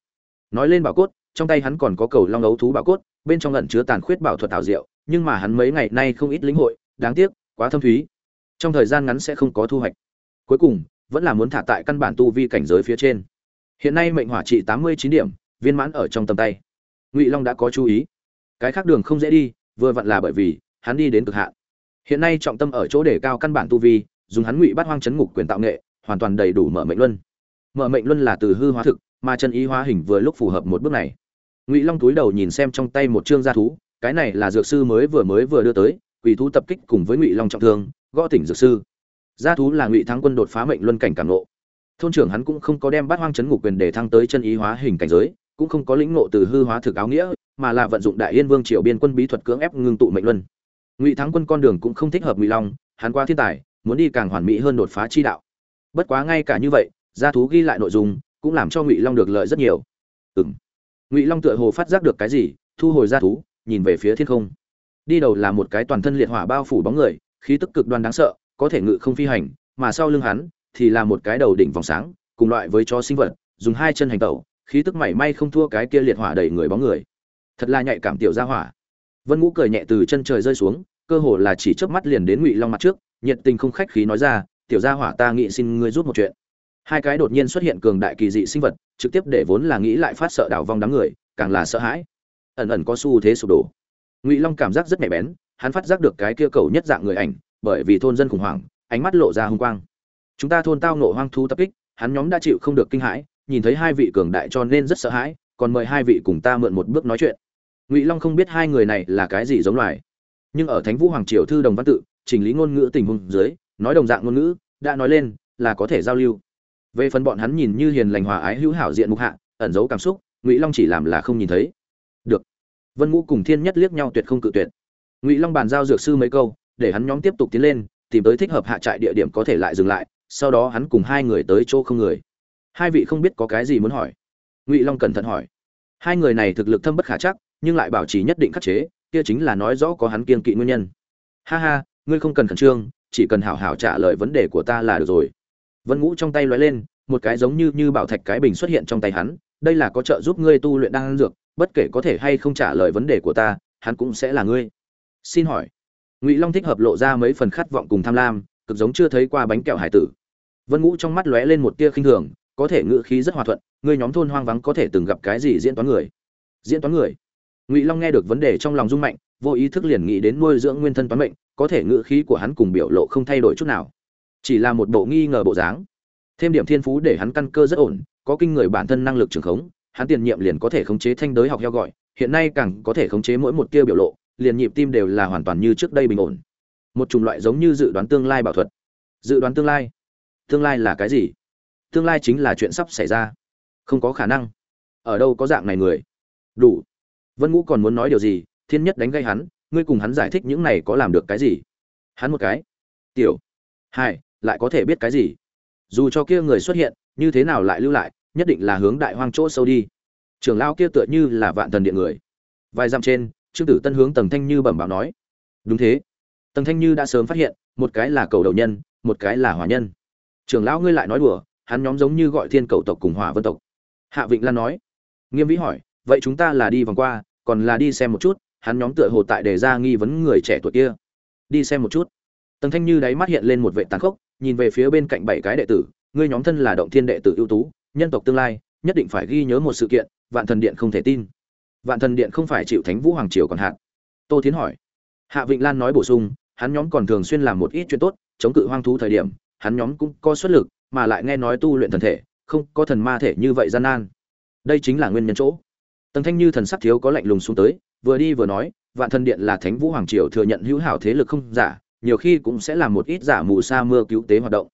nói lên bảo cốt trong tay hắn còn có cầu long ấu thú bảo cốt, bên trong lẩn chứa tàn khuyết bảo thuật thảo diệu, nhưng mà hắn mấy ngày nay không ít lĩnh hội, đáng tiếc, quá thâm thúy. Trong thời gian ngắn sẽ không có thu hoạch. Cuối cùng, vẫn là muốn thả tại căn bản tu vi cảnh giới phía trên. Hiện nay mệnh hỏa trị tám mươi chín điểm, viên mãn ở trong tầm tay. Ngụy long đã có chú ý. Cái khác đường không dễ đi, vừa vặn là bởi vì, hắn đi đến cực hạn. Hiện nay trọng tâm ở chỗ để cao căn bản tu vi, dùng hắn ngụy bắt hoang chấn ngục quyền tạo nghệ, hoàn toàn đầy đủ mở mệnh luân. Mở mệnh luân là từ hư hóa thực, mà chân ý hóa hình vừa lúc phù hợp một bước này ngụy long túi đầu nhìn xem trong tay một chương gia thú, cái này là dược sư mới vừa mới vừa đưa tới, quỷ thú tập kích cùng với ngụy long trọng thương, gõ tỉnh dược sư. Gia thú là ngụy thắng quân đột phá mệnh luân cảnh cảm nộ thôn trưởng hắn cũng không có đem bát hoang chấn ngục quyền để thăng tới chân ý hóa hình cảnh giới, cũng không có lĩnh ngộ từ hư hóa thực áo nghĩa, mà là vận dụng đại yên vương triều biên quân bí thuật cưỡng ép ngưng tụ mệnh luân. Ngụy thắng quân con đường cũng không thích hợp ngụy long, hắn qua thiên tài, muốn đi càng hoàn mỹ hơn đột phá chi đạo. Bất quá ngay cả như vậy, gia thú ghi lại nội dung, cũng làm cho ngụy long được lợi rất nhiều. Ừ m ngụy long tựa hồ phát giác được cái gì, thu hồi ra thú, nhìn về phía thiên không. Đi đầu là một cái toàn thân liệt hỏa bao phủ bóng người, khí tức cực đoan đáng sợ, có thể ngự không phi hành, mà sau lưng hắn thì là một cái đầu đỉnh vòng sáng, cùng loại với chó sinh vật, dùng hai chân hành tẩu, khí tức mảy may không thua cái kia liệt hỏa đầy người bóng người. Thật là nhạy cảm tiểu gia hỏa. Vân ngũ cười nhẹ từ chân trời rơi xuống, cơ hồ là chỉ chớp mắt liền đến ngụy long mặt trước, nhiệt tình không khách khí nói ra, tiểu gia hỏa ta nghĩ xin ngươi giúp một chuyện hai cái đột nhiên xuất hiện cường đại kỳ dị sinh vật, trực tiếp để vốn là nghĩ lại phát sợ đảo vong đám người, càng là sợ hãi. Ẩn ẩn có xu thế sụp đổ. Ngụy long cảm giác rất nhạy bén, hắn phát giác được cái kia cầu nhất dạng người ảnh, bởi vì thôn dân khủng hoảng, ánh mắt lộ ra hung quang. Chúng ta thôn tao nộ hoang thú tập kích, hắn nhóm đã chịu không được kinh hãi, nhìn thấy hai vị cường đại cho nên rất sợ hãi, còn mời hai vị cùng ta mượn một bước nói chuyện. Ngụy long không biết hai người này là cái gì giống loài. Nhưng ở thánh vũ hoàng triều thư đồng văn tự, chỉnh lý ngôn ngữ tình huống dưới, nói đồng dạng ngôn ngữ, đã nói lên là có thể giao lưu về phần bọn hắn nhìn như hiền lành hòa ái hữu hảo diện mục hạ, ẩn giấu cảm xúc, ngụy long chỉ làm là không nhìn thấy. Được. Vân ngũ cùng thiên nhất liếc nhau tuyệt không cự tuyệt. Ngụy long bàn giao dược sư mấy câu, để hắn nhóm tiếp tục tiến lên, tìm tới thích hợp hạ trại địa điểm có thể lại dừng lại, sau đó hắn cùng hai người tới chỗ không người. Hai vị không biết có cái gì muốn hỏi. Ngụy long cẩn thận hỏi. Hai người này thực lực thâm bất khả chắc, nhưng lại bảo trì nhất định khắc chế, kia chính là nói rõ có hắn kiên kỵ nguyên nhân. Ha ha, ngươi không cần khẩn trương, chỉ cần hảo hảo trả lời vấn đề của ta là được rồi vân ngũ trong tay lóe lên, một cái giống như như bảo thạch cái bình xuất hiện trong tay hắn, đây là có trợ giúp ngươi tu luyện đan dược, bất kể có thể hay không trả lời vấn đề của ta, hắn cũng sẽ là ngươi. Xin hỏi, ngụy long thích hợp lộ ra mấy phần khát vọng cùng tham lam, cực giống chưa thấy qua bánh kẹo hải tử. Vân ngũ trong mắt lóe lên một tia khinh thường, có thể ngự khí rất hòa thuận, ngươi nhóm thôn hoang vắng có thể từng gặp cái gì diễn toán người? Diễn toán người? Ngụy long nghe được vấn đề trong lòng rung mạnh, vô ý thức liền nghĩ đến nuôi dưỡng nguyên thân toán mệnh, có thể ngự khí của hắn cùng biểu lộ không thay đổi chút nào chỉ là một bộ nghi ngờ bộ dáng. Thêm điểm thiên phú để hắn căn cơ rất ổn, có kinh người bản thân năng lực trường khống, hắn tiền nhiệm liền có thể khống chế thanh đới học heo gọi, hiện nay càng có thể khống chế mỗi một tia biểu lộ, liền nhịp tim đều là hoàn toàn như trước đây bình ổn. Một chủng loại giống như dự đoán tương lai bảo thuật. Dự đoán tương lai? Tương lai là cái gì? Tương lai chính là chuyện sắp xảy ra. Không có khả năng. Ở đâu có dạng này người? Đủ. Vân ngũ còn muốn nói điều gì? Thiên nhất đánh gây hắn, ngươi cùng hắn giải thích những này có làm được cái gì? Hắn một cái. Tiểu. Hai lại có thể biết cái gì? Dù cho kia người xuất hiện, như thế nào lại lưu lại, nhất định là hướng đại hoang chỗ sâu đi. Trưởng lao kia tựa như là vạn thần điện người. Vài dặm trên, trương tử tân hướng tầng thanh như bẩm báo nói. Đúng thế. Tầng thanh như đã sớm phát hiện, một cái là cầu đầu nhân, một cái là hỏa nhân. Trưởng lão ngươi lại nói đùa, hắn nhóm giống như gọi thiên cầu tộc cùng hỏa vân tộc. Hạ vịnh lan nói. Nghiêm vĩ hỏi, vậy chúng ta là đi vòng qua, còn là đi xem một chút, hắn nhóm tựa hồ tại đề ra nghi vấn người trẻ tuổi kia. Đi xem một chút. Tầng thanh như đáy mắt hiện lên một vệ tàn khốc nhìn về phía bên cạnh bảy cái đệ tử, ngươi nhóm thân là động thiên đệ tử ưu tú, nhân tộc tương lai, nhất định phải ghi nhớ một sự kiện, vạn thần điện không thể tin. Vạn thần điện không phải chịu thánh vũ hoàng triều còn hạn. Tô tiến hỏi. Hạ vịnh lan nói bổ sung, hắn nhóm còn thường xuyên làm một ít chuyện tốt, chống cự hoang thú thời điểm, hắn nhóm cũng có xuất lực, mà lại nghe nói tu luyện thần thể, không có thần ma thể như vậy gian nan. Đây chính là nguyên nhân chỗ. Tần thanh như thần sắc thiếu có lạnh lùng xuống tới, vừa đi vừa nói, vạn thần điện là thánh vũ hoàng triều thừa nhận hữu hảo thế lực không giả nhiều khi cũng sẽ làm một ít giả mù sa mưa cứu tế hoạt động.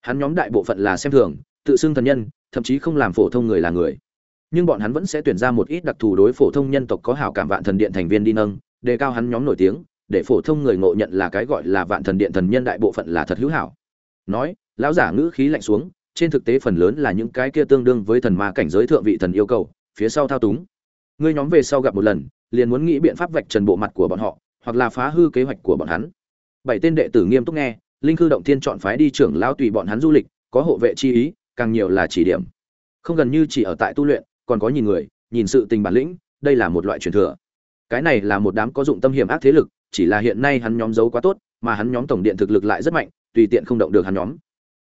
Hắn nhóm đại bộ phận là xem thường, tự xưng thần nhân, thậm chí không làm phổ thông người là người. Nhưng bọn hắn vẫn sẽ tuyển ra một ít đặc thù đối phổ thông nhân tộc có hảo cảm vạn thần điện thành viên đi nâng, đề cao hắn nhóm nổi tiếng, để phổ thông người ngộ nhận là cái gọi là vạn thần điện thần nhân đại bộ phận là thật hữu hảo. Nói, lão giả ngữ khí lạnh xuống, trên thực tế phần lớn là những cái kia tương đương với thần ma cảnh giới thượng vị thần yêu cầu, phía sau thao túng. Ngươi nhóm về sau gặp một lần, liền muốn nghĩ biện pháp vạch trần bộ mặt của bọn họ, hoặc là phá hư kế hoạch của bọn hắn bảy tên đệ tử nghiêm túc nghe, linh khư động thiên chọn phái đi trưởng lao tùy bọn hắn du lịch, có hộ vệ chi ý, càng nhiều là chỉ điểm. Không gần như chỉ ở tại tu luyện, còn có nhìn người, nhìn sự tình bản lĩnh, đây là một loại truyền thừa. Cái này là một đám có dụng tâm hiểm ác thế lực, chỉ là hiện nay hắn nhóm giấu quá tốt, mà hắn nhóm tổng điện thực lực lại rất mạnh, tùy tiện không động được hắn nhóm.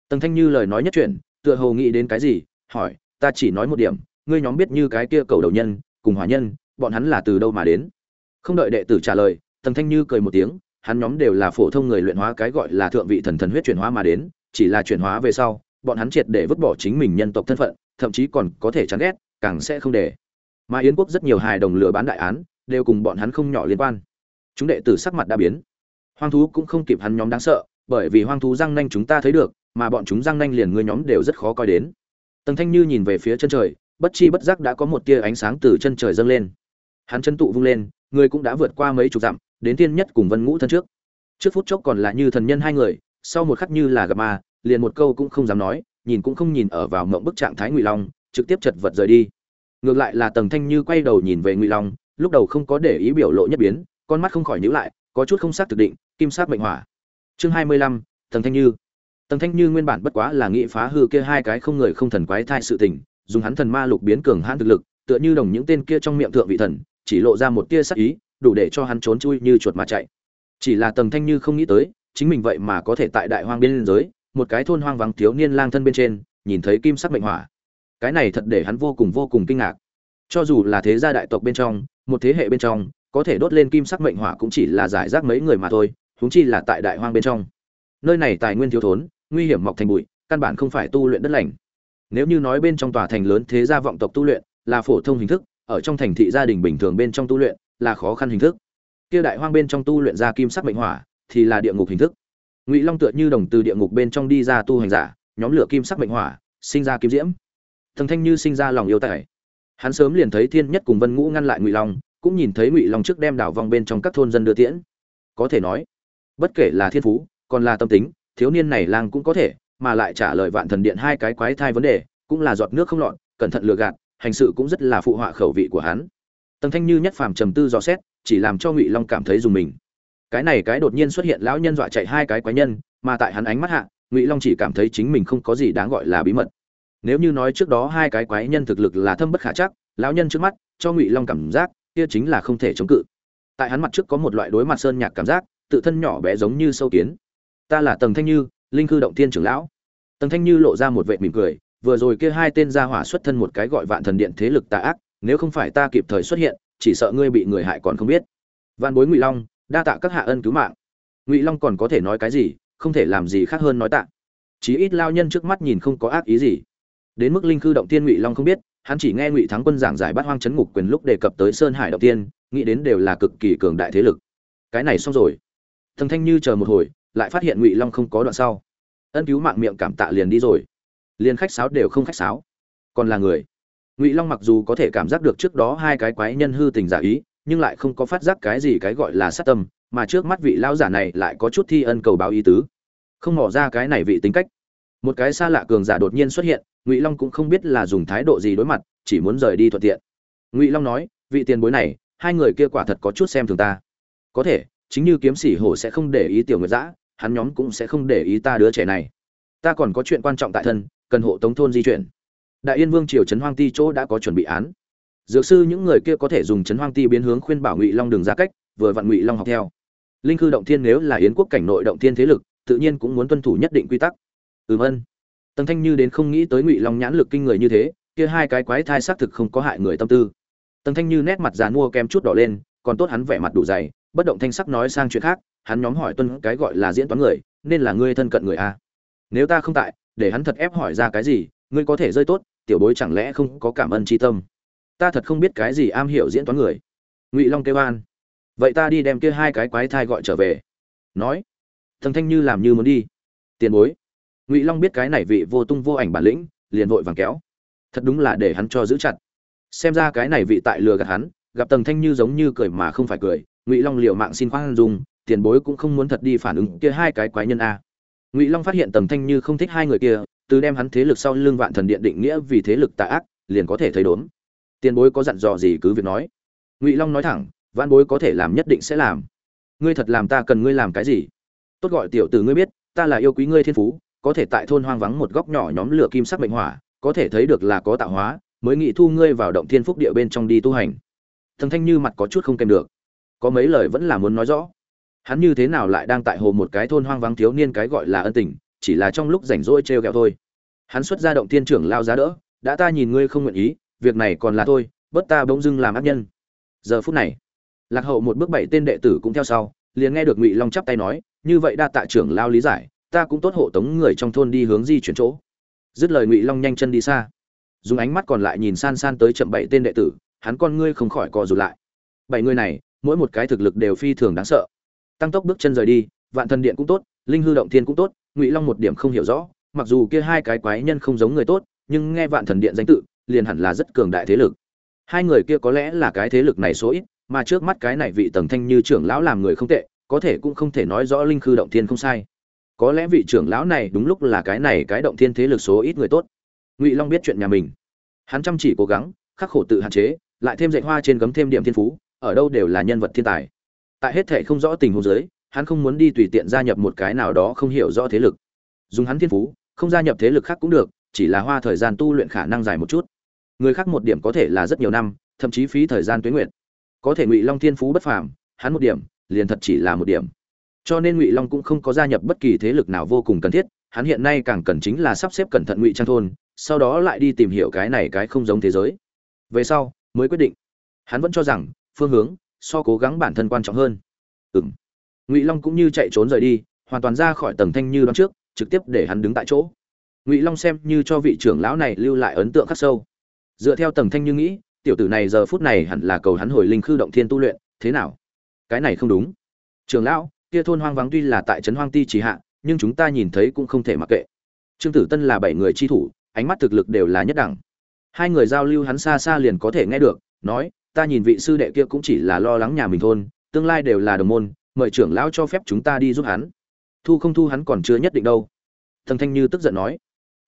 Tần thanh như lời nói nhất truyền tựa hồ nghĩ đến cái gì, hỏi, ta chỉ nói một điểm, ngươi nhóm biết như cái kia cầu đầu nhân, cùng hỏa nhân, bọn hắn là từ đâu mà đến? Không đợi đệ tử trả lời, tần thanh như cười một tiếng hắn nhóm đều là phổ thông người luyện hóa cái gọi là thượng vị thần thần huyết chuyển hóa mà đến, chỉ là chuyển hóa về sau, bọn hắn triệt để vứt bỏ chính mình nhân tộc thân phận, thậm chí còn có thể chán ghét, càng sẽ không để. Mà yến quốc rất nhiều hài đồng lừa bán đại án, đều cùng bọn hắn không nhỏ liên quan. Chúng đệ tử sắc mặt đã biến. Hoang thú cũng không kịp hắn nhóm đáng sợ, bởi vì hoang thú răng nanh chúng ta thấy được, mà bọn chúng răng nanh liền ngươi nhóm đều rất khó coi đến. Tần thanh như nhìn về phía chân trời, bất chi bất giác đã có một tia ánh sáng từ chân trời dâng lên. Hắn chân tụ vung lên, người cũng đã vượt qua mấy chục dặm đến tiên nhất cùng vân ngũ thân trước. Trước phút chốc còn là như thần nhân hai người, sau một khắc như là gặp ma, liền một câu cũng không dám nói, nhìn cũng không nhìn ở vào mộng bức trạng thái ngụy long, trực tiếp chật vật rời đi. Ngược lại là tầng thanh như quay đầu nhìn về ngụy long, lúc đầu không có để ý biểu lộ nhất biến, con mắt không khỏi nhữ lại, có chút không xác thực định, kim sát mệnh hỏa. Chương hai mươi lăm, tầng thanh như. Tầng thanh như nguyên bản bất quá là nghị phá hư kia hai cái không người không thần quái thai sự tình, dùng hắn thần ma lục biến cường hãn thực lực, tựa như đồng những tên kia trong miệng thượng vị thần, chỉ lộ ra một tia sắc ý đủ để cho hắn trốn chui như chuột mà chạy. Chỉ là tầng thanh như không nghĩ tới, chính mình vậy mà có thể tại đại hoang biên giới, một cái thôn hoang vắng thiếu niên lang thân bên trên, nhìn thấy kim sắc mệnh hỏa cái này thật để hắn vô cùng vô cùng kinh ngạc. Cho dù là thế gia đại tộc bên trong, một thế hệ bên trong, có thể đốt lên kim sắc mệnh hỏa cũng chỉ là giải rác mấy người mà thôi, huống chi là tại đại hoang bên trong. Nơi này tài nguyên thiếu thốn, nguy hiểm mọc thành bụi, căn bản không phải tu luyện đất lành. Nếu như nói bên trong tòa thành lớn thế gia vọng tộc tu luyện, là phổ thông hình thức, ở trong thành thị gia đình bình thường bên trong tu luyện là khó khăn hình thức. Kia đại hoang bên trong tu luyện ra kim sắc mệnh hỏa, thì là địa ngục hình thức. Ngụy long tựa như đồng từ địa ngục bên trong đi ra tu hành giả, nhóm lửa kim sắc mệnh hỏa, sinh ra kim diễm. Thần thanh như sinh ra lòng yêu tài. Hắn sớm liền thấy thiên nhất cùng vân ngũ ngăn lại ngụy long, cũng nhìn thấy ngụy long trước đem đảo vòng bên trong các thôn dân đưa tiễn. Có thể nói, bất kể là thiên phú, còn là tâm tính, thiếu niên này lang cũng có thể, mà lại trả lời vạn thần điện hai cái quái thai vấn đề, cũng là giọt nước không lọt, cẩn thận lừa gạt, hành sự cũng rất là phụ họa khẩu vị của hắn tầng thanh như nhất phàm trầm tư dò xét, chỉ làm cho ngụy long cảm thấy dùng mình. Cái này cái đột nhiên xuất hiện lão nhân dọa chạy hai cái quái nhân, mà tại hắn ánh mắt hạ, ngụy long chỉ cảm thấy chính mình không có gì đáng gọi là bí mật. Nếu như nói trước đó hai cái quái nhân thực lực là thâm bất khả chắc, lão nhân trước mắt, cho ngụy long cảm giác, kia chính là không thể chống cự. Tại hắn mặt trước có một loại đối mặt sơn nhạc cảm giác, tự thân nhỏ bé giống như sâu kiến. Ta là tầng thanh như, linh cư động thiên trưởng lão. Tầng thanh như lộ ra một vệ mỉm cười, vừa rồi kia hai tên gia hỏa xuất thân một cái gọi vạn thần điện thế lực tà ác nếu không phải ta kịp thời xuất hiện, chỉ sợ ngươi bị người hại còn không biết. Văn bối ngụy long, đa tạ các hạ ân cứu mạng. Ngụy long còn có thể nói cái gì, không thể làm gì khác hơn nói tạ. Chí ít lao nhân trước mắt nhìn không có ác ý gì. Đến mức linh cư động tiên ngụy long không biết, hắn chỉ nghe ngụy thắng quân giảng giải bắt hoang chấn ngục quyền lúc đề cập tới sơn hải động tiên, nghĩ đến đều là cực kỳ cường đại thế lực. Cái này xong rồi. Thần thanh như chờ một hồi, lại phát hiện ngụy long không có đoạn sau. Ân cứu mạng miệng cảm tạ liền đi rồi. Liền khách sáo đều không khách sáo. Còn là người ngụy long mặc dù có thể cảm giác được trước đó hai cái quái nhân hư tình giả ý, nhưng lại không có phát giác cái gì cái gọi là sát tâm, mà trước mắt vị lão giả này lại có chút thi ân cầu báo ý tứ. Không mỏ ra cái này vị tính cách. Một cái xa lạ cường giả đột nhiên xuất hiện, ngụy long cũng không biết là dùng thái độ gì đối mặt, chỉ muốn rời đi thuận tiện. Ngụy long nói, vị tiền bối này, hai người kia quả thật có chút xem thường ta. Có thể, chính như kiếm sĩ hổ sẽ không để ý tiểu nguyệt giã hắn nhóm cũng sẽ không để ý ta đứa trẻ này. Ta còn có chuyện quan trọng tại thân, cần hộ tống thôn di chuyển đại yên vương triều trấn hoang ti chỗ đã có chuẩn bị án. Dược sư những người kia có thể dùng trấn hoang ti biến hướng khuyên bảo ngụy long đường ra cách, vừa vặn ngụy long học theo. Linh cư động thiên nếu là yến quốc cảnh nội động thiên thế lực, tự nhiên cũng muốn tuân thủ nhất định quy tắc. Ừm ân tần thanh như đến không nghĩ tới ngụy long nhãn lực kinh người như thế, kia hai cái quái thai xác thực không có hại người tâm tư. Tần thanh như nét mặt dàn mua kem chút đỏ lên, còn tốt hắn vẻ mặt đủ dày, bất động thanh sắc nói sang chuyện khác, hắn nhóm hỏi tuân cái gọi là diễn toán người, nên là ngươi thân cận người a nếu ta không tại, để hắn thật ép hỏi ra cái gì, ngươi có thể rơi tốt tiểu bối chẳng lẽ không có cảm ơn tri tâm? Ta thật không biết cái gì am hiểu diễn toán người. Ngụy long kêu an. Vậy ta đi đem kia hai cái quái thai gọi trở về. Nói. Thần thanh như làm như muốn đi. Tiền bối. Ngụy long biết cái này vị vô tung vô ảnh bản lĩnh, liền vội vàng kéo. Thật đúng là để hắn cho giữ chặt. Xem ra cái này vị tại lừa gạt hắn, gặp tầng thanh như giống như cười mà không phải cười, ngụy long liều mạng xin khoan dung, tiền bối cũng không muốn thật đi phản ứng kia hai cái quái nhân a. Ngụy long phát hiện tầng thanh như không thích hai người kia từ đem hắn thế lực sau lưng vạn thần điện định nghĩa vì thế lực tà ác, liền có thể thấy đốn. Tiền bối có dặn dò gì cứ việc nói. Ngụy long nói thẳng văn bối có thể làm nhất định sẽ làm. Ngươi thật làm ta cần ngươi làm cái gì? Tốt gọi tiểu tử ngươi biết, ta là yêu quý ngươi thiên phú, có thể tại thôn hoang vắng một góc nhỏ nhóm lửa kim sắc mệnh hỏa, có thể thấy được là có tạo hóa, mới nghĩ thu ngươi vào động thiên phúc địa bên trong đi tu hành. Thần thanh như mặt có chút không kèm được. Có mấy lời vẫn là muốn nói rõ. Hắn như thế nào lại đang tại hồ một cái thôn hoang vắng thiếu niên cái gọi là ân tình chỉ là trong lúc rảnh rỗi trêu ghẹo thôi. Hắn xuất ra động thiên trưởng lao giá đỡ, đã ta nhìn ngươi không nguyện ý, việc này còn là thôi bất ta bỗng dưng làm ác nhân. Giờ phút này, lạc hậu một bước bảy tên đệ tử cũng theo sau, liền nghe được ngụy long chắp tay nói, như vậy đa tạ trưởng lao lý giải, ta cũng tốt hộ tống người trong thôn đi hướng di chuyển chỗ. Dứt lời ngụy long nhanh chân đi xa. Dùng ánh mắt còn lại nhìn san san tới chậm bảy tên đệ tử, hắn con ngươi không khỏi co rụt lại. Bảy người này, mỗi một cái thực lực đều phi thường đáng sợ. Tăng tốc bước chân rời đi, vạn thần điện cũng tốt, linh hư động thiên cũng tốt ngụy long một điểm không hiểu rõ mặc dù kia hai cái quái nhân không giống người tốt nhưng nghe vạn thần điện danh tự liền hẳn là rất cường đại thế lực hai người kia có lẽ là cái thế lực này số ít mà trước mắt cái này vị tầng thanh như trưởng lão làm người không tệ có thể cũng không thể nói rõ linh khư động thiên không sai có lẽ vị trưởng lão này đúng lúc là cái này cái động thiên thế lực số ít người tốt ngụy long biết chuyện nhà mình hắn chăm chỉ cố gắng khắc khổ tự hạn chế lại thêm dạy hoa trên gấm thêm điểm thiên phú ở đâu đều là nhân vật thiên tài tại hết thể không rõ tình huống giới hắn không muốn đi tùy tiện gia nhập một cái nào đó không hiểu rõ thế lực. Dùng hắn thiên phú, không gia nhập thế lực khác cũng được, chỉ là hoa thời gian tu luyện khả năng dài một chút. Người khác một điểm có thể là rất nhiều năm, thậm chí phí thời gian tuế nguyện có thể ngụy long thiên phú bất phàm, hắn một điểm, liền thật chỉ là một điểm. Cho nên ngụy long cũng không có gia nhập bất kỳ thế lực nào vô cùng cần thiết, hắn hiện nay càng cần chính là sắp xếp cẩn thận ngụy trang thôn, sau đó lại đi tìm hiểu cái này cái không giống thế giới. Về sau, mới quyết định. Hắn vẫn cho rằng, phương hướng so cố gắng bản thân quan trọng hơn. Ừ m ngụy long cũng như chạy trốn rời đi, hoàn toàn ra khỏi tầng thanh như đón trước, trực tiếp để hắn đứng tại chỗ. Ngụy long xem như cho vị trưởng lão này lưu lại ấn tượng khắc sâu. Dựa theo tầng thanh như nghĩ, tiểu tử này giờ phút này hẳn là cầu hắn hồi linh khư động thiên tu luyện, thế nào? Cái này không đúng. Trưởng lão, kia thôn hoang vắng tuy là tại trấn hoang ti chỉ hạ, nhưng chúng ta nhìn thấy cũng không thể mặc kệ. Trương tử tân là bảy người chi thủ, ánh mắt thực lực đều là nhất đẳng. Hai người giao lưu hắn xa xa liền có thể nghe được, nói, ta nhìn vị sư đệ kia cũng chỉ là lo lắng nhà mình thôn, tương lai đều là đồng môn mời trưởng lão cho phép chúng ta đi giúp hắn. Thu không thu hắn còn chưa nhất định đâu. Thần thanh như tức giận nói.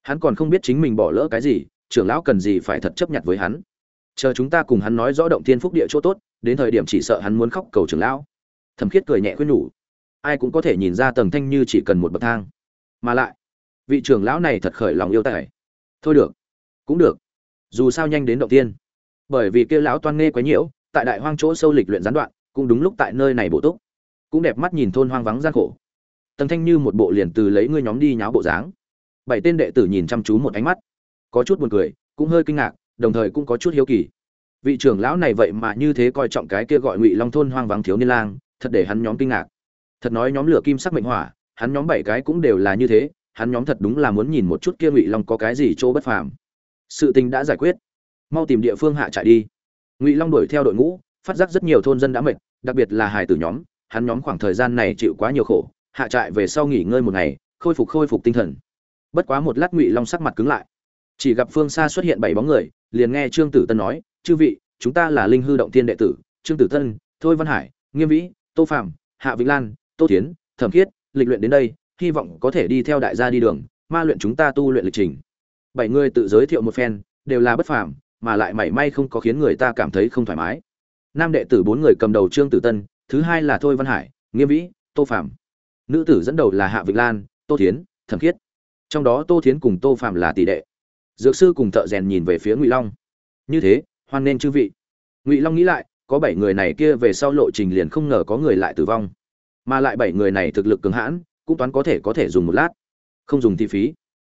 Hắn còn không biết chính mình bỏ lỡ cái gì, trưởng lão cần gì phải thật chấp nhận với hắn. Chờ chúng ta cùng hắn nói rõ động thiên phúc địa chỗ tốt, đến thời điểm chỉ sợ hắn muốn khóc cầu trưởng lão. Thẩm khiết cười nhẹ khuyên nhủ. Ai cũng có thể nhìn ra tầng thanh như chỉ cần một bậc thang. Mà lại, vị trưởng lão này thật khởi lòng yêu tài. Thôi được, cũng được. Dù sao nhanh đến động tiên bởi vì kêu lão toan nghe quấy nhiễu, tại đại hoang chỗ sâu lịch luyện gián đoạn, cũng đúng lúc tại nơi này bổ túc cũng đẹp mắt nhìn thôn hoang vắng gian khổ. Tần thanh như một bộ liền từ lấy ngươi nhóm đi nháo bộ dáng. Bảy tên đệ tử nhìn chăm chú một ánh mắt, có chút buồn cười, cũng hơi kinh ngạc, đồng thời cũng có chút hiếu kỳ. Vị trưởng lão này vậy mà như thế coi trọng cái kia gọi ngụy long thôn hoang vắng thiếu niên lang, thật để hắn nhóm kinh ngạc. Thật nói nhóm lửa kim sắc mệnh hỏa, hắn nhóm bảy cái cũng đều là như thế, hắn nhóm thật đúng là muốn nhìn một chút kia ngụy long có cái gì chỗ bất phàm. Sự tình đã giải quyết. Mau tìm địa phương hạ trại đi. Ngụy long đuổi theo đội ngũ, phát giác rất nhiều thôn dân đã mệt, đặc biệt là hải tử nhóm hắn nhóm khoảng thời gian này chịu quá nhiều khổ, hạ trại về sau nghỉ ngơi một ngày, khôi phục khôi phục tinh thần. Bất quá một lát ngụy long sắc mặt cứng lại. Chỉ gặp phương xa xuất hiện bảy bóng người, liền nghe trương tử tân nói, chư vị, chúng ta là linh hư động thiên đệ tử, trương tử tân, thôi văn hải, nghiêm vĩ, tô phạm hạ vĩnh lan, tô tiến thẩm khiết, lịch luyện đến đây, hy vọng có thể đi theo đại gia đi đường, ma luyện chúng ta tu luyện lịch trình. Bảy người tự giới thiệu một phen, đều là bất phàm, mà lại mảy may không có khiến người ta cảm thấy không thoải mái. Nam đệ tử bốn người cầm đầu trương tử tân thứ hai là thôi văn hải, nghiêm vĩ, tô phạm nữ tử dẫn đầu là hạ vĩnh lan, tô thiến, thẩm khiết. Trong đó tô thiến cùng tô phạm là tỷ đệ. Dược sư cùng thợ rèn nhìn về phía ngụy long. Như thế, hoan nên chư vị. Ngụy long nghĩ lại, có bảy người này kia về sau lộ trình liền không ngờ có người lại tử vong. Mà lại bảy người này thực lực cường hãn, cũng toán có thể có thể dùng một lát. Không dùng thi phí.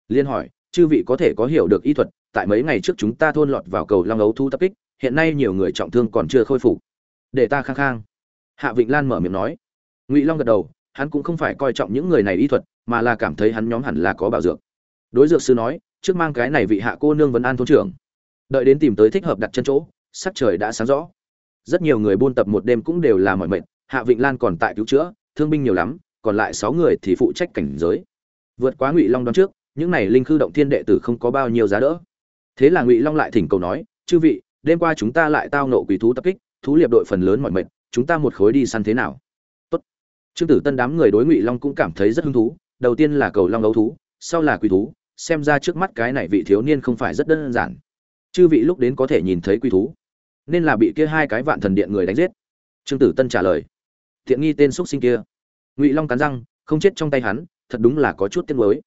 Liên hỏi, chư vị có thể có hiểu được y thuật, tại mấy ngày trước chúng ta thôn lọt vào cầu long ấu thu tập kích, hiện nay nhiều người trọng thương còn chưa khôi phục. Để ta khang khang hạ vịnh lan mở miệng nói. Ngụy long gật đầu, hắn cũng không phải coi trọng những người này y thuật, mà là cảm thấy hắn nhóm hẳn là có bảo dược. Đối dược sư nói, trước mang cái này vị hạ cô nương vấn an thôn trưởng. Đợi đến tìm tới thích hợp đặt chân chỗ, sắc trời đã sáng rõ. Rất nhiều người buôn tập một đêm cũng đều là mọi mệnh hạ vịnh lan còn tại cứu chữa, thương binh nhiều lắm, còn lại sáu người thì phụ trách cảnh giới. Vượt quá ngụy long đoán trước, những này linh khư động thiên đệ tử không có bao nhiêu giá đỡ. Thế là ngụy long lại thỉnh cầu nói, chư vị, đêm qua chúng ta lại tao nộ quỷ thú tập kích, thú liệp đội phần lớn mọi mệnh chúng ta một khối đi săn thế nào? Tốt. Trương tử tân đám người đối ngụy long cũng cảm thấy rất hứng thú. Đầu tiên là cầu long đấu thú, sau là quỷ thú. Xem ra trước mắt cái này vị thiếu niên không phải rất đơn giản. Chư vị lúc đến có thể nhìn thấy quỷ thú, nên là bị kia hai cái vạn thần điện người đánh giết. Trương tử tân trả lời. Thiện nghi tên xúc sinh kia. Ngụy long cắn răng, không chết trong tay hắn, thật đúng là có chút tiếc mới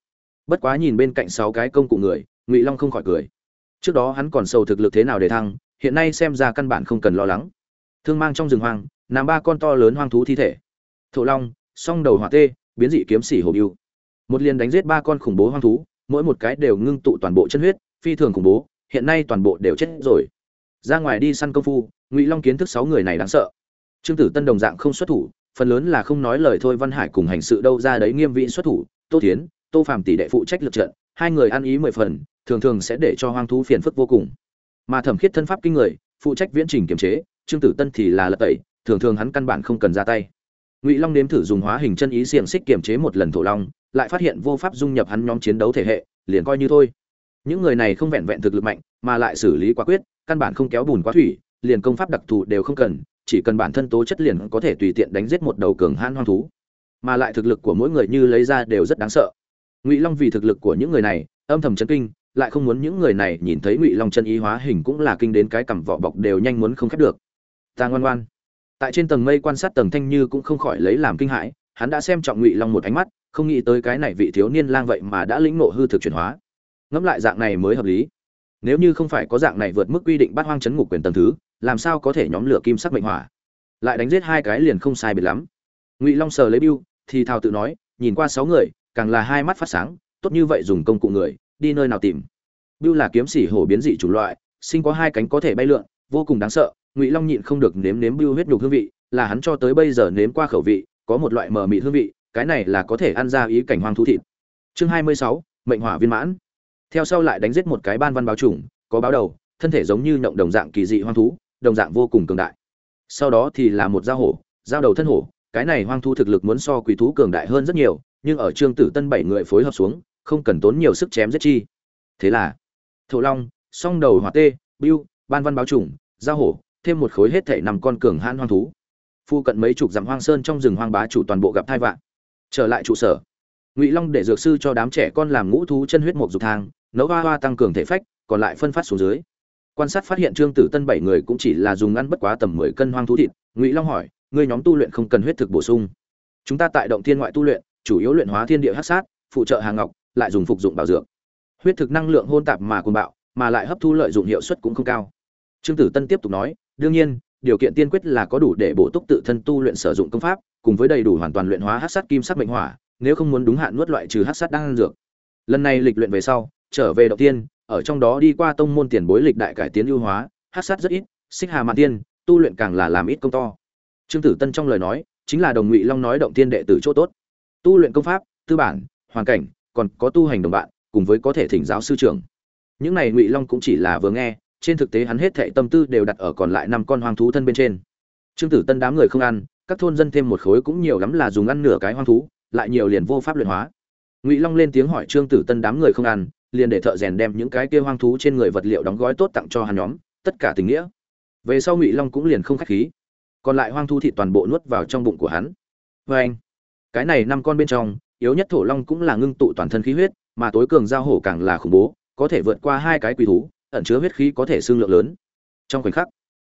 bất quá nhìn bên cạnh sáu cái công cụ người, ngụy long không khỏi cười. Trước đó hắn còn sầu thực lực thế nào để thăng, hiện nay xem ra căn bản không cần lo lắng. Thương mang trong rừng hoang nằm ba con to lớn hoang thú thi thể. Thổ long, song đầu hỏa tê, biến dị kiếm sĩ hồ biêu. Một liền đánh giết ba con khủng bố hoang thú, mỗi một cái đều ngưng tụ toàn bộ chân huyết, phi thường khủng bố, hiện nay toàn bộ đều chết rồi. Ra ngoài đi săn công phu, ngụy long kiến thức sáu người này đáng sợ. Trương tử tân đồng dạng không xuất thủ, phần lớn là không nói lời thôi văn hải cùng hành sự đâu ra đấy nghiêm vị xuất thủ, tô tiến tô phàm tỷ đệ phụ trách lực trận, hai người ăn ý mười phần, thường thường sẽ để cho hoang thú phiền phức vô cùng. Mà thẩm khiết thân pháp kinh người, phụ trách viễn trình kiềm chế, trương tử tân thì là lật tẩy thường thường hắn căn bản không cần ra tay. Ngụy long nếm thử dùng hóa hình chân ý xiềng xích kiềm chế một lần thổ long, lại phát hiện vô pháp dung nhập hắn nhóm chiến đấu thể hệ, liền coi như thôi. Những người này không vẹn vẹn thực lực mạnh, mà lại xử lý quả quyết, căn bản không kéo bùn quá thủy, liền công pháp đặc thù đều không cần, chỉ cần bản thân tố chất liền có thể tùy tiện đánh giết một đầu cường hãn hoang thú. Mà lại thực lực của mỗi người như lấy ra đều rất đáng sợ. Ngụy long vì thực lực của những người này, âm thầm chấn kinh, lại không muốn những người này nhìn thấy ngụy long chân ý hóa hình cũng là kinh đến cái cằm vỏ bọc đều nhanh muốn không khép được. Ta ngoan ngoan tại trên tầng mây quan sát tầng thanh như cũng không khỏi lấy làm kinh hãi, hắn đã xem trọng ngụy long một ánh mắt, không nghĩ tới cái này vị thiếu niên lang vậy mà đã lĩnh ngộ hư thực chuyển hóa. Ngẫm lại dạng này mới hợp lý. Nếu như không phải có dạng này vượt mức quy định bắt hoang chấn ngục quyền tầng thứ, làm sao có thể nhóm lửa kim sắc mệnh hỏa? Lại đánh giết hai cái liền không sai biệt lắm. Ngụy long sờ lấy biêu, thì thào tự nói, nhìn qua sáu người, càng là hai mắt phát sáng, tốt như vậy dùng công cụ người, đi nơi nào tìm? Biêu là kiếm sĩ hổ biến dị chủ loại, sinh có hai cánh có thể bay lượn, vô cùng đáng sợ ngụy long nhịn không được nếm nếm biêu huyết nhục hương vị là hắn cho tới bây giờ nếm qua khẩu vị có một loại mờ mị hương vị cái này là có thể ăn ra ý cảnh hoang thú thịt. Chương hai mươi sáu mệnh hỏa viên mãn. Theo sau lại đánh giết một cái ban văn báo trùng có báo đầu thân thể giống như nhộng đồng dạng kỳ dị hoang thú đồng dạng vô cùng cường đại. Sau đó thì là một dao hổ dao đầu thân hổ cái này hoang thú thực lực muốn so quỷ thú cường đại hơn rất nhiều nhưng ở trương tử tân bảy người phối hợp xuống không cần tốn nhiều sức chém giết chi. Thế là thổ long song đầu hỏa tê biêu, ban văn báo trùng dao hổ thêm một khối hết thể nằm con cường hãn hoang thú. Phu cận mấy chục dặm hoang sơn trong rừng hoang bá chủ toàn bộ gặp thai vạn trở lại trụ sở. Ngụy long để dược sư cho đám trẻ con làm ngũ thú chân huyết mộc dục thang, nấu hoa hoa tăng cường thể phách, còn lại phân phát xuống dưới. Quan sát phát hiện trương tử tân bảy người cũng chỉ là dùng ăn bất quá tầm mười cân hoang thú thịt. Ngụy long hỏi, ngươi nhóm tu luyện không cần huyết thực bổ sung. Chúng ta tại động thiên ngoại tu luyện, chủ yếu luyện hóa thiên địa hát sát, phụ trợ hàng ngọc, lại dùng phục dụng bảo dược. Huyết thực năng lượng hôn tạp mà côn bạo, mà lại hấp thu lợi dụng hiệu suất cũng không cao. Trương tử tân tiếp tục nói đương nhiên, điều kiện tiên quyết là có đủ để bổ túc tự thân tu luyện sử dụng công pháp, cùng với đầy đủ hoàn toàn luyện hóa hát sát kim sắc mệnh hỏa, nếu không muốn đúng hạn nuốt loại trừ hát sát đang ăn dược. Lần này lịch luyện về sau, trở về đầu tiên, ở trong đó đi qua tông môn tiền bối lịch đại cải tiến ưu hóa, hát sát rất ít, xích hà mạn tiên, tu luyện càng là làm ít công to. Trương tử tân trong lời nói, chính là đồng ngụy long nói động tiên đệ tử chỗ tốt. Tu luyện công pháp, tư bản, hoàn cảnh, còn có tu hành đồng bạn, cùng với có thể thỉnh giáo sư trưởng. Những này ngụy long cũng chỉ là vừa nghe trên thực tế hắn hết thệ tâm tư đều đặt ở còn lại năm con hoang thú thân bên trên. Trương tử tân đám người không ăn, các thôn dân thêm một khối cũng nhiều lắm là dùng ăn nửa cái hoang thú, lại nhiều liền vô pháp luyện hóa. Ngụy long lên tiếng hỏi trương tử tân đám người không ăn, liền để thợ rèn đem những cái kia hoang thú trên người vật liệu đóng gói tốt tặng cho hắn nhóm, tất cả tình nghĩa. Về sau ngụy long cũng liền không khách khí. Còn lại hoang thú thịt toàn bộ nuốt vào trong bụng của hắn. Vê anh, cái này năm con bên trong, yếu nhất thổ long cũng là ngưng tụ toàn thân khí huyết, mà tối cường giao hổ càng là khủng bố, có thể vượt qua hai cái quỷ thú ẩn chứa huyết khí có thể xương lượng lớn. Trong khoảnh khắc,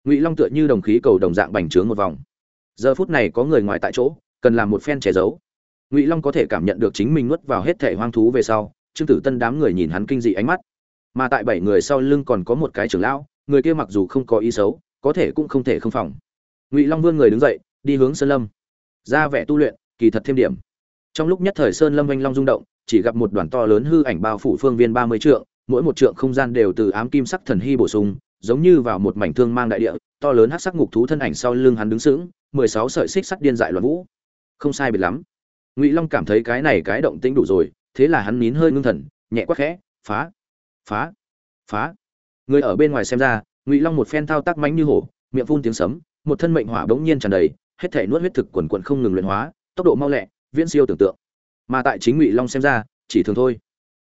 ngụy long tựa như đồng khí cầu đồng dạng bành trướng một vòng. Giờ phút này có người ngoài tại chỗ, cần làm một phen che giấu. Ngụy long có thể cảm nhận được chính mình nuốt vào hết thể hoang thú về sau, trương tử tân đám người nhìn hắn kinh dị ánh mắt. Mà tại bảy người sau lưng còn có một cái trưởng lão, người kia mặc dù không có ý xấu, có thể cũng không thể không phòng. Ngụy long vươn người đứng dậy, đi hướng sơn lâm. Ra vẻ tu luyện, kỳ thật thêm điểm. Trong lúc nhất thời sơn lâm oanh long rung động, chỉ gặp một đoàn to lớn hư ảnh bao phủ phương viên ba mươi trượng mỗi một trượng không gian đều từ ám kim sắc thần hy bổ sung, giống như vào một mảnh thương mang đại địa, to lớn hắc sắc ngục thú thân ảnh sau lưng hắn đứng sững, mười sáu sợi xích sắt điên dại loạn vũ. Không sai biệt lắm. Ngụy long cảm thấy cái này cái động tĩnh đủ rồi, thế là hắn nín hơi ngưng thần, nhẹ quắc khẽ, phá phá phá. Người ở bên ngoài xem ra, ngụy long một phen thao tác mánh như hổ, miệng phun tiếng sấm, một thân mệnh hỏa bỗng nhiên tràn đầy, hết thể nuốt huyết thực quần quần không ngừng luyện hóa, tốc độ mau lẹ, viễn siêu tưởng tượng. Mà tại chính ngụy long xem ra, chỉ thường thôi.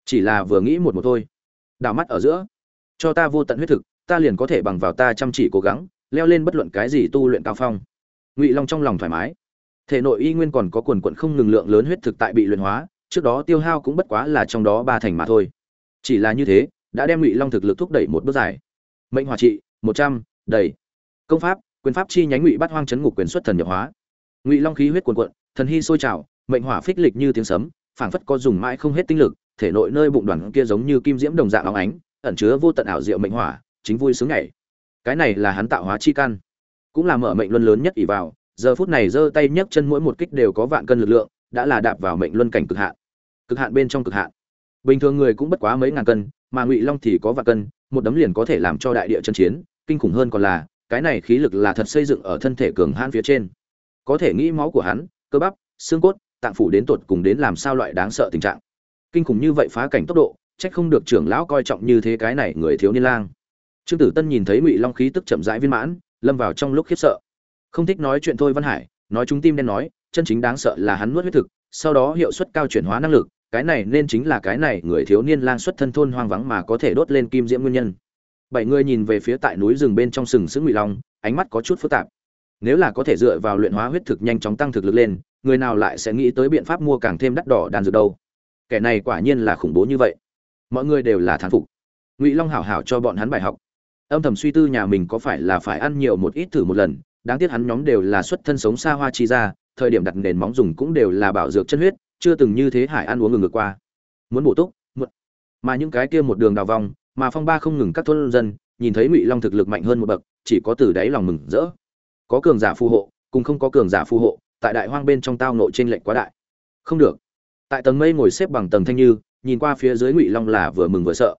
Chỉ là vừa nghĩ một một thôi đảo mắt ở giữa. Cho ta vô tận huyết thực, ta liền có thể bằng vào ta chăm chỉ cố gắng, leo lên bất luận cái gì tu luyện cao phong. Ngụy long trong lòng thoải mái. Thể nội y nguyên còn có quần quận không ngừng lượng lớn huyết thực tại bị luyện hóa, trước đó tiêu hao cũng bất quá là trong đó ba thành mà thôi. Chỉ là như thế, đã đem ngụy long thực lực thúc đẩy một bước dài. Mệnh hòa trị, một trăm, đầy. Công pháp, quyền pháp chi nhánh ngụy bắt hoang chấn ngục quyền xuất thần nhập hóa. Ngụy long khí huyết cuồn cuộn, thần hy sôi trào, mệnh hỏa phích lịch như tiếng sấm, phảng phất có dùng mãi không hết tinh lực thể nội nơi bụng đoàn kia giống như kim diễm đồng dạng óng ánh, ẩn chứa vô tận ảo diệu mệnh hỏa, chính vui sướng nhảy. Cái này là hắn tạo hóa chi căn. Cũng là mở mệnh luân lớn nhất ỷ vào, giờ phút này giơ tay nhấc chân mỗi một kích đều có vạn cân lực lượng, đã là đạp vào mệnh luân cảnh cực hạn. Cực hạn bên trong cực hạn. Bình thường người cũng bất quá mấy ngàn cân, mà ngụy long thì có vạn cân, một đấm liền có thể làm cho đại địa chân chiến, kinh khủng hơn còn là, cái này khí lực là thật xây dựng ở thân thể cường hãn phía trên. Có thể nghĩ máu của hắn, cơ bắp, xương cốt, tạng phủ đến tột cùng đến làm sao loại đáng sợ tình trạng kinh khủng như vậy phá cảnh tốc độ trách không được trưởng lão coi trọng như thế cái này người thiếu niên lang. Trương tử tân nhìn thấy ngụy long khí tức chậm rãi viên mãn, lâm vào trong lúc khiếp sợ. Không thích nói chuyện thôi văn hải, nói chúng tim đen nói, chân chính đáng sợ là hắn nuốt huyết thực, sau đó hiệu suất cao chuyển hóa năng lực, cái này nên chính là cái này người thiếu niên lang xuất thân thôn hoang vắng mà có thể đốt lên kim diễm nguyên nhân. Bảy người nhìn về phía tại núi rừng bên trong sừng sững ngụy long, ánh mắt có chút phức tạp. Nếu là có thể dựa vào luyện hóa huyết thực nhanh chóng tăng thực lực lên, người nào lại sẽ nghĩ tới biện pháp mua càng thêm đắt đỏ đàn dược đâu? Kẻ này quả nhiên là khủng bố như vậy. Mọi người đều là thán phục. Ngụy long hảo hảo cho bọn hắn bài học. Âm thầm suy tư nhà mình có phải là phải ăn nhiều một ít thử một lần, đáng tiếc hắn nhóm đều là xuất thân sống xa hoa chi ra thời điểm đặt nền móng dùng cũng đều là bảo dược chân huyết, chưa từng như thế hải ăn uống ngừng ngược qua. Muốn bổ túc mà những cái kia một đường đào vòng, mà phong ba không ngừng các thôn dân, nhìn thấy ngụy long thực lực mạnh hơn một bậc, chỉ có từ đáy lòng mừng rỡ. Có cường giả phù hộ, cùng không có cường giả phù hộ, tại đại hoang bên trong tao nội trên lệnh quá đại. Không được tại tầng mây ngồi xếp bằng tầng thanh như, nhìn qua phía dưới ngụy long là vừa mừng vừa sợ.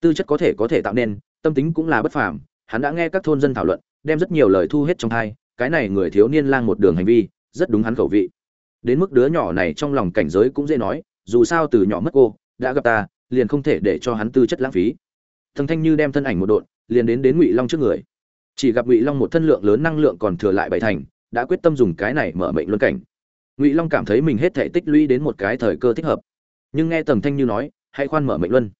Tư chất có thể có thể tạo nên, tâm tính cũng là bất phàm, hắn đã nghe các thôn dân thảo luận, đem rất nhiều lời thu hết trong thai, cái này người thiếu niên lang một đường hành vi, rất đúng hắn khẩu vị. Đến mức đứa nhỏ này trong lòng cảnh giới cũng dễ nói, dù sao từ nhỏ mất cô, đã gặp ta, liền không thể để cho hắn tư chất lãng phí. Thần thanh như đem thân ảnh một độn, liền đến đến ngụy long trước người. Chỉ gặp ngụy long một thân lượng lớn năng lượng còn thừa lại bảy thành, đã quyết tâm dùng cái này mở mệnh luân cảnh ngụy long cảm thấy mình hết thể tích lũy đến một cái thời cơ thích hợp. Nhưng nghe tầng thanh như nói, hãy khoan mở mệnh luân.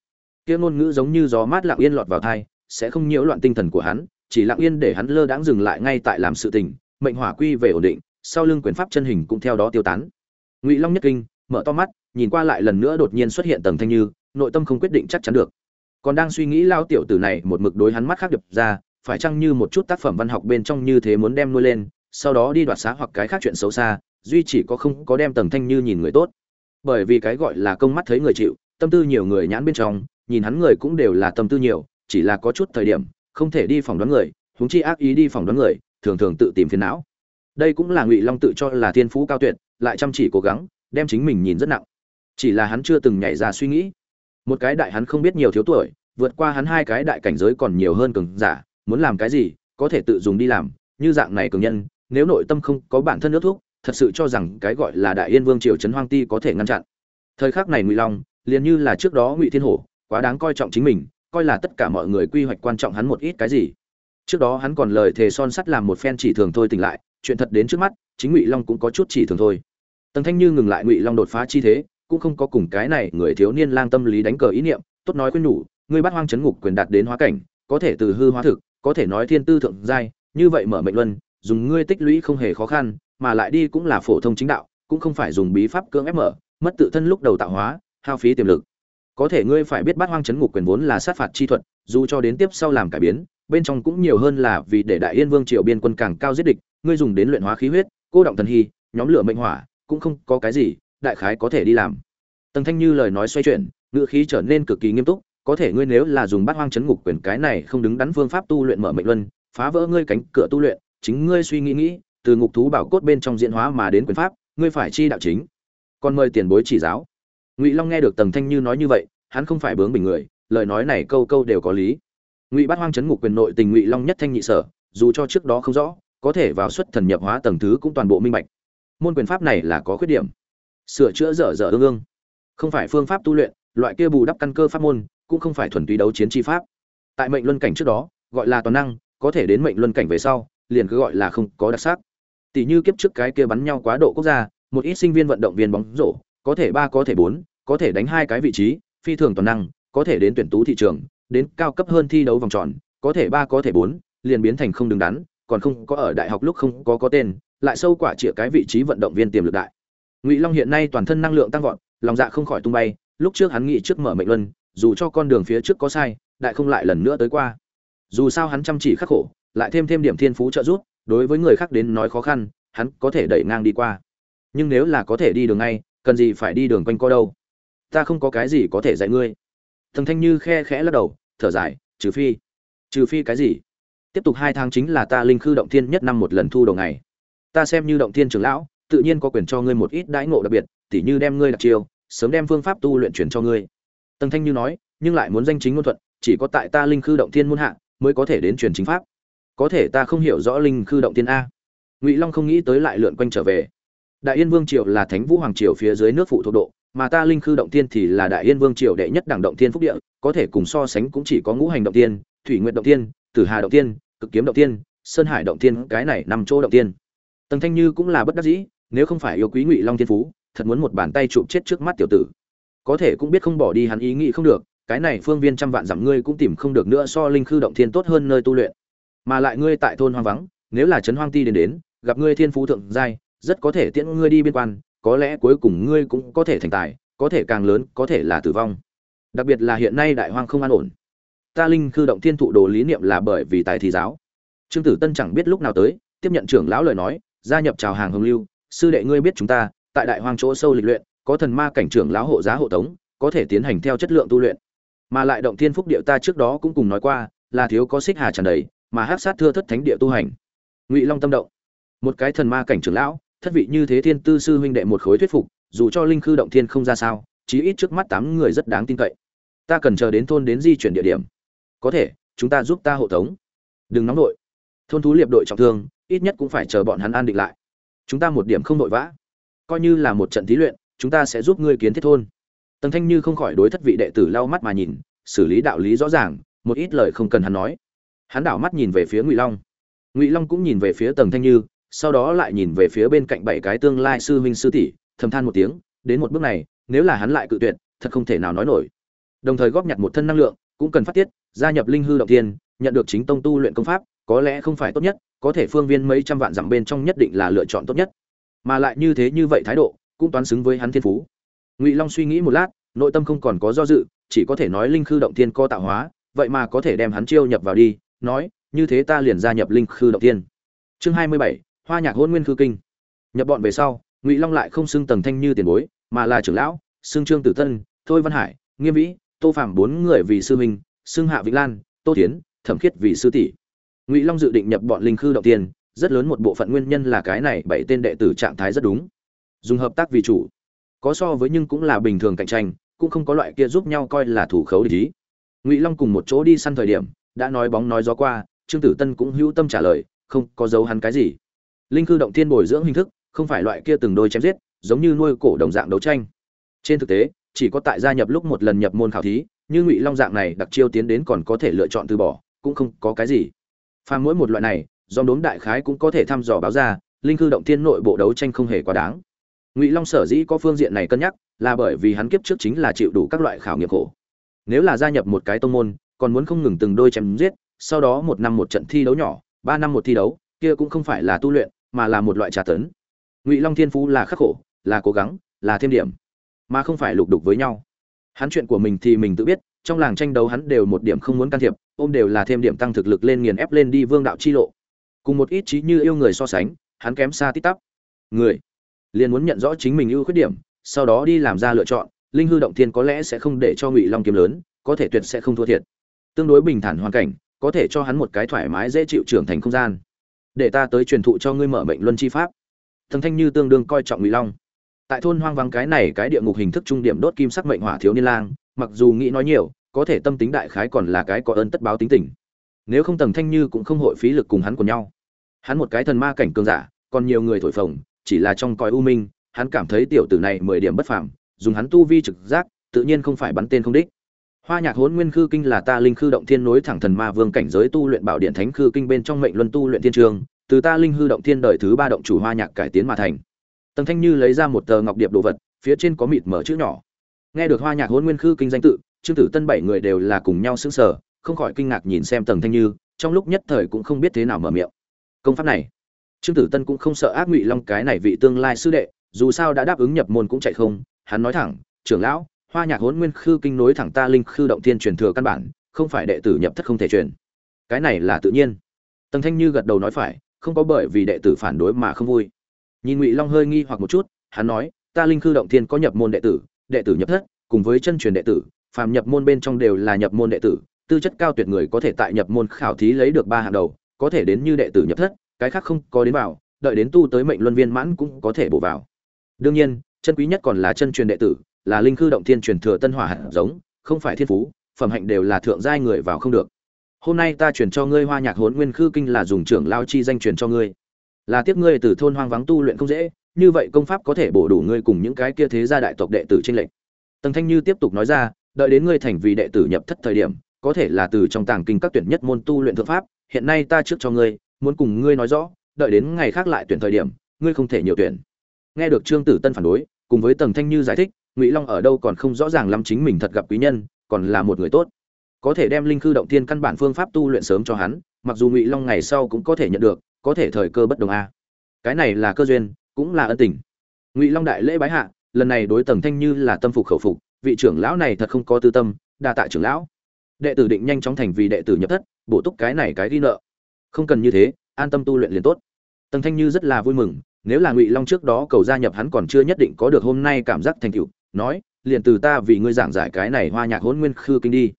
Kia ngôn ngữ giống như gió mát lặng yên lọt vào thai sẽ không nhiễu loạn tinh thần của hắn, chỉ lặng yên để hắn lơ đãng dừng lại ngay tại làm sự tình, mệnh hỏa quy về ổn định, sau lưng quyền pháp chân hình cũng theo đó tiêu tán. Ngụy long nhất kinh, mở to mắt, nhìn qua lại lần nữa đột nhiên xuất hiện tầng thanh như, nội tâm không quyết định chắc chắn được. Còn đang suy nghĩ lao tiểu tử này một mực đối hắn mắt khác đập ra, phải chăng như một chút tác phẩm văn học bên trong như thế muốn đem nuôi lên, sau đó đi đoạt xá hoặc cái khác chuyện xấu xa duy chỉ có không có đem tầng thanh như nhìn người tốt. Bởi vì cái gọi là công mắt thấy người chịu, tâm tư nhiều người nhãn bên trong, nhìn hắn người cũng đều là tâm tư nhiều, chỉ là có chút thời điểm, không thể đi phỏng đoán người, huống chi ác ý đi phỏng đoán người, thường thường tự tìm phiền não. Đây cũng là ngụy long tự cho là thiên phú cao tuyệt, lại chăm chỉ cố gắng, đem chính mình nhìn rất nặng. Chỉ là hắn chưa từng nhảy ra suy nghĩ. Một cái đại hắn không biết nhiều thiếu tuổi, vượt qua hắn hai cái đại cảnh giới còn nhiều hơn cường giả, muốn làm cái gì, có thể tự dùng đi làm, như dạng này cường nhân, nếu nội tâm không có bản thân nước thuốc thật sự cho rằng cái gọi là đại yên vương triều trấn hoang ti có thể ngăn chặn. Thời khắc này ngụy long liền như là trước đó ngụy thiên hổ, quá đáng coi trọng chính mình, coi là tất cả mọi người quy hoạch quan trọng hắn một ít cái gì. Trước đó hắn còn lời thề son sắt làm một phen chỉ thường thôi tỉnh lại, chuyện thật đến trước mắt, chính ngụy long cũng có chút chỉ thường thôi. Tần thanh như ngừng lại ngụy long đột phá chi thế, cũng không có cùng cái này người thiếu niên lang tâm lý đánh cờ ý niệm, tốt nói khuyên nhủ, ngươi bắt hoang chấn ngục quyền đạt đến hóa cảnh, có thể từ hư hóa thực, có thể nói thiên tư thượng giai, như vậy mở mệnh luân, dùng ngươi tích lũy không hề khó khăn mà lại đi cũng là phổ thông chính đạo, cũng không phải dùng bí pháp cưỡng ép mở, mất tự thân lúc đầu tạo hóa, hao phí tiềm lực. Có thể ngươi phải biết bắt hoang chấn ngục quyền vốn là sát phạt chi thuật, dù cho đến tiếp sau làm cải biến, bên trong cũng nhiều hơn là vì để đại yên vương triều biên quân càng cao giết địch, ngươi dùng đến luyện hóa khí huyết, cô động thần hy, nhóm lửa mệnh hỏa, cũng không có cái gì, đại khái có thể đi làm. Tần thanh như lời nói xoay chuyển, ngữ khí trở nên cực kỳ nghiêm túc, có thể ngươi nếu là dùng bát hoang chấn ngục quyền cái này không đứng đắn phương pháp tu luyện mở mệnh luân, phá vỡ ngươi cánh cửa tu luyện, chính ngươi suy nghĩ nghĩ từ ngục thú bảo cốt bên trong diễn hóa mà đến quyền pháp, ngươi phải chi đạo chính. Còn mời tiền bối chỉ giáo. Ngụy long nghe được tầng thanh như nói như vậy, hắn không phải bướng bình người, lời nói này câu câu đều có lý. Ngụy bát hoang chấn ngục quyền nội tình ngụy long nhất thanh nhị sở, dù cho trước đó không rõ, có thể vào xuất thần nhập hóa tầng thứ cũng toàn bộ minh bạch. Môn quyền pháp này là có khuyết điểm. Sửa chữa dở dở ương ương. Không phải phương pháp tu luyện, loại kia bù đắp căn cơ pháp môn, cũng không phải thuần túy đấu chiến chi pháp. Tại mệnh luân cảnh trước đó, gọi là toàn năng, có thể đến mệnh luân cảnh về sau, liền cứ gọi là không có đặc sắc tỷ như kiếp trước cái kia bắn nhau quá độ quốc gia, một ít sinh viên vận động viên bóng rổ, có thể ba, có thể bốn, có thể đánh hai cái vị trí, phi thường toàn năng, có thể đến tuyển tú thị trường, đến cao cấp hơn thi đấu vòng tròn, có thể ba, có thể bốn, liền biến thành không đứng đắn, còn không có ở đại học lúc không có có tên, lại sâu quả chĩa cái vị trí vận động viên tiềm lực đại. Ngụy long hiện nay toàn thân năng lượng tăng vọt, lòng dạ không khỏi tung bay, lúc trước hắn nghĩ trước mở mệnh luân, dù cho con đường phía trước có sai, đại không lại lần nữa tới qua. Dù sao hắn chăm chỉ khắc khổ, lại thêm thêm điểm thiên phú trợ giúp đối với người khác đến nói khó khăn, hắn có thể đẩy ngang đi qua. Nhưng nếu là có thể đi đường ngay, cần gì phải đi đường quanh co đâu? Ta không có cái gì có thể dạy ngươi. Thần thanh như khe khẽ lắc đầu, thở dài, trừ phi trừ phi cái gì? Tiếp tục hai tháng chính là ta linh khư động thiên nhất năm một lần thu đầu ngày. Ta xem như động thiên trưởng lão, tự nhiên có quyền cho ngươi một ít đãi ngộ đặc biệt, tỉ như đem ngươi đặc chiêu, sớm đem phương pháp tu luyện chuyển cho ngươi. Tần thanh như nói, nhưng lại muốn danh chính ngôn thuận, chỉ có tại ta linh khư động thiên muôn hạ, mới có thể đến truyền chính pháp có thể ta không hiểu rõ linh khư động tiên a. Ngụy long không nghĩ tới lại lượn quanh trở về. Đại yên vương triều là thánh vũ hoàng triều phía dưới nước phụ thuộc độ, mà ta linh khư động tiên thì là đại yên vương triều đệ nhất đẳng động tiên phúc địa, có thể cùng so sánh cũng chỉ có ngũ hành động tiên, thủy nguyện động tiên, tử hà động tiên, cực kiếm động tiên, sơn hải động tiên, cái này nằm chỗ động tiên. Tầng thanh như cũng là bất đắc dĩ, nếu không phải yêu quý ngụy long thiên phú, thật muốn một bàn tay chụp chết trước mắt tiểu tử. Có thể cũng biết không bỏ đi hắn ý nghĩ không được, cái này phương viên trăm vạn dặm ngươi cũng tìm không được nữa so linh khư động thiên tốt hơn nơi tu luyện mà lại ngươi tại thôn hoang vắng, nếu là trấn hoang ti đến đến, gặp ngươi thiên phú thượng giai, rất có thể tiễn ngươi đi biên quan, có lẽ cuối cùng ngươi cũng có thể thành tài, có thể càng lớn, có thể là tử vong. Đặc biệt là hiện nay đại hoang không an ổn. Ta linh khư động thiên thụ đồ lý niệm là bởi vì tài thi giáo. Trương tử tân chẳng biết lúc nào tới, tiếp nhận trưởng lão lời nói, gia nhập chào hàng hồng lưu, sư đệ ngươi biết chúng ta, tại đại hoang chỗ sâu lịch luyện, có thần ma cảnh trưởng lão hộ giá hộ tống, có thể tiến hành theo chất lượng tu luyện. Mà lại động thiên phúc điệu ta trước đó cũng cùng nói qua, là thiếu có xích hà tràn đầy mà hát sát thưa thất thánh địa tu hành. Ngụy long tâm động. Một cái thần ma cảnh trưởng lão, thất vị như thế thiên tư sư huynh đệ một khối thuyết phục, dù cho linh khư động thiên không ra sao, chí ít trước mắt tám người rất đáng tin cậy. Ta cần chờ đến thôn đến di chuyển địa điểm. Có thể, chúng ta giúp ta hộ tống. Đừng nóng đội thôn thú liệp đội trọng thương, ít nhất cũng phải chờ bọn hắn an định lại. Chúng ta một điểm không vội vã. Coi như là một trận thí luyện, chúng ta sẽ giúp ngươi kiến thiết thôn. Tần thanh như không khỏi đối thất vị đệ tử lau mắt mà nhìn, xử lý đạo lý rõ ràng, một ít lời không cần hắn nói hắn đảo mắt nhìn về phía ngụy long. Ngụy long cũng nhìn về phía tần thanh như, sau đó lại nhìn về phía bên cạnh bảy cái tương lai sư huynh sư tỷ, thầm than một tiếng, đến một bước này, nếu là hắn lại cự tuyệt, thật không thể nào nói nổi. Đồng thời góp nhặt một thân năng lượng, cũng cần phát tiết, gia nhập linh hư động tiên nhận được chính tông tu luyện công pháp, có lẽ không phải tốt nhất, có thể phương viên mấy trăm vạn dặm bên trong nhất định là lựa chọn tốt nhất. Mà lại như thế như vậy thái độ, cũng toán xứng với hắn thiên phú. Ngụy long suy nghĩ một lát, nội tâm không còn có do dự, chỉ có thể nói linh khư động thiên co tạo hóa, vậy mà có thể đem hắn chiêu nhập vào đi nói, như thế ta liền gia nhập linh khư động thiên. Chương hai mươi bảy, hoa nhạc hôn nguyên khư kinh. Nhập bọn về sau, ngụy long lại không xưng tầng thanh như tiền bối, mà là trưởng lão, xưng trương tử tân, thôi văn hải, nghiêm vĩ, tô phạm bốn người vì sư huynh, xưng hạ vĩnh lan, tô tiến thẩm khiết vì sư tỷ. Ngụy long dự định nhập bọn linh khư động tiên rất lớn một bộ phận nguyên nhân là cái này bảy tên đệ tử trạng thái rất đúng. Dùng hợp tác vì chủ, có so với nhưng cũng là bình thường cạnh tranh, cũng không có loại kia giúp nhau coi là thủ khấu lý ngụy long cùng một chỗ đi săn thời điểm đã nói bóng nói gió qua trương tử tân cũng hữu tâm trả lời không có dấu hắn cái gì linh cư động thiên bồi dưỡng hình thức không phải loại kia từng đôi chém giết giống như nuôi cổ đồng dạng đấu tranh trên thực tế chỉ có tại gia nhập lúc một lần nhập môn khảo thí như ngụy long dạng này đặc chiêu tiến đến còn có thể lựa chọn từ bỏ cũng không có cái gì pha mỗi một loại này, do đốm đại khái cũng có thể thăm dò báo ra, linh cư động thiên nội bộ đấu tranh không hề quá đáng. Ngụy Long sở dĩ có phương diện này cân nhắc, là bởi vì hắn kiếp trước chính là chịu đủ các loại khảo nghiệm khổ. Nếu là gia nhập một cái tông môn, còn muốn không ngừng từng đôi chém giết, sau đó một năm một trận thi đấu nhỏ, ba năm một thi đấu, kia cũng không phải là tu luyện, mà là một loại trà tấn. Ngụy Long thiên phú là khắc khổ, là cố gắng, là thêm điểm, mà không phải lục đục với nhau. Hắn chuyện của mình thì mình tự biết, trong làng tranh đấu hắn đều một điểm không muốn can thiệp, ôm đều là thêm điểm tăng thực lực lên nghiền ép lên đi vương đạo chi lộ cùng một ít trí như yêu người so sánh hắn kém xa tít tắp người liền muốn nhận rõ chính mình ưu khuyết điểm sau đó đi làm ra lựa chọn linh hư động thiên có lẽ sẽ không để cho ngụy long kiếm lớn có thể tuyệt sẽ không thua thiệt tương đối bình thản hoàn cảnh, có thể cho hắn một cái thoải mái dễ chịu trưởng thành không gian. Để ta tới truyền thụ cho ngươi mở mệnh luân chi pháp. Thần thanh như tương đương coi trọng ngụy long. Tại thôn hoang vắng cái này cái địa ngục hình thức trung điểm đốt kim sắc mệnh hỏa thiếu niên lang, mặc dù nghĩ nói nhiều, có thể tâm tính đại khái còn là cái có ơn tất báo tính tình. Nếu không tầng thanh như cũng không hội phí lực cùng hắn của nhau. Hắn một cái thần ma cảnh cường giả, còn nhiều người thổi phồng, chỉ là trong cõi u minh, hắn cảm thấy tiểu tử này mười điểm bất phàm, dùng hắn tu vi trực giác, tự nhiên không phải bắn tên không đích hoa nhạc hốn nguyên khư kinh là ta linh khư động thiên nối thẳng thần ma vương cảnh giới tu luyện bảo điện thánh khư kinh bên trong mệnh luân tu luyện thiên trường, từ ta linh hư động thiên đời thứ ba động chủ hoa nhạc cải tiến mà thành. Tầng thanh như lấy ra một tờ ngọc điệp đồ vật, phía trên có mịt mở chữ nhỏ. Nghe được hoa nhạc Hỗn nguyên khư kinh danh tự, trương tử tân bảy người đều là cùng nhau sững sờ, không khỏi kinh ngạc nhìn xem tầng thanh như, trong lúc nhất thời cũng không biết thế nào mở miệng. Công pháp này, trương tử tân cũng không sợ ác ngụy long cái này vị tương lai sư đệ, dù sao đã đáp ứng nhập môn cũng chạy không, hắn nói thẳng, trưởng lão hoa nhạc hốn nguyên khư kinh nối thẳng ta linh khư động thiên truyền thừa căn bản không phải đệ tử nhập thất không thể truyền. Cái này là tự nhiên. Tần thanh như gật đầu nói phải không có bởi vì đệ tử phản đối mà không vui. Nhìn ngụy long hơi nghi hoặc một chút hắn nói ta linh khư động thiên có nhập môn đệ tử đệ tử nhập thất cùng với chân truyền đệ tử phàm nhập môn bên trong đều là nhập môn đệ tử, tư chất cao tuyệt người có thể tại nhập môn khảo thí lấy được ba hạng đầu, có thể đến như đệ tử nhập thất, cái khác không có đến vào, đợi đến tu tới mệnh luân viên mãn cũng có thể bổ vào. Đương nhiên, chân quý nhất còn là chân truyền đệ tử, là linh khư động thiên truyền thừa tân hỏa hạt giống, không phải thiên phú, phẩm hạnh đều là thượng giai người vào không được. Hôm nay ta truyền cho ngươi Hoa Nhạc Hỗn Nguyên Khư Kinh là dùng trưởng lao chi danh truyền cho ngươi. Là tiếp ngươi từ thôn hoang vắng tu luyện không dễ, như vậy công pháp có thể bổ đủ ngươi cùng những cái kia thế gia đại tộc đệ tử trên lệnh. tần Thanh Như tiếp tục nói ra, đợi đến ngươi thành vì đệ tử nhập thất thời điểm có thể là từ trong tàng kinh các tuyển nhất môn tu luyện thượng pháp hiện nay ta trước cho ngươi muốn cùng ngươi nói rõ đợi đến ngày khác lại tuyển thời điểm ngươi không thể nhiều tuyển nghe được trương tử tân phản đối cùng với tần thanh như giải thích ngụy long ở đâu còn không rõ ràng lắm chính mình thật gặp quý nhân, còn là một người tốt. Có thể đem linh khư động tiên căn bản phương pháp tu luyện sớm cho hắn, mặc dù ngụy long ngày sau cũng có thể nhận được, có thể thời cơ bất đồng a. Cái này là cơ duyên, cũng là ân tình. Ngụy long đại lễ bái hạ, lần này đối tầng thanh như là tâm phục khẩu phục, vị trưởng lão này thật không có tư tâm, đa tạ trưởng lão. Đệ tử định nhanh chóng thành vì đệ tử nhập thất, bổ túc cái này cái ghi nợ. Không cần như thế, an tâm tu luyện liền tốt. Tầng thanh như rất là vui mừng, nếu là ngụy long trước đó cầu gia nhập hắn còn chưa nhất định có được hôm nay cảm giác thành tựu nói, liền từ ta vì ngươi giảng giải cái này hoa nhạc hỗn nguyên khư kinh đi.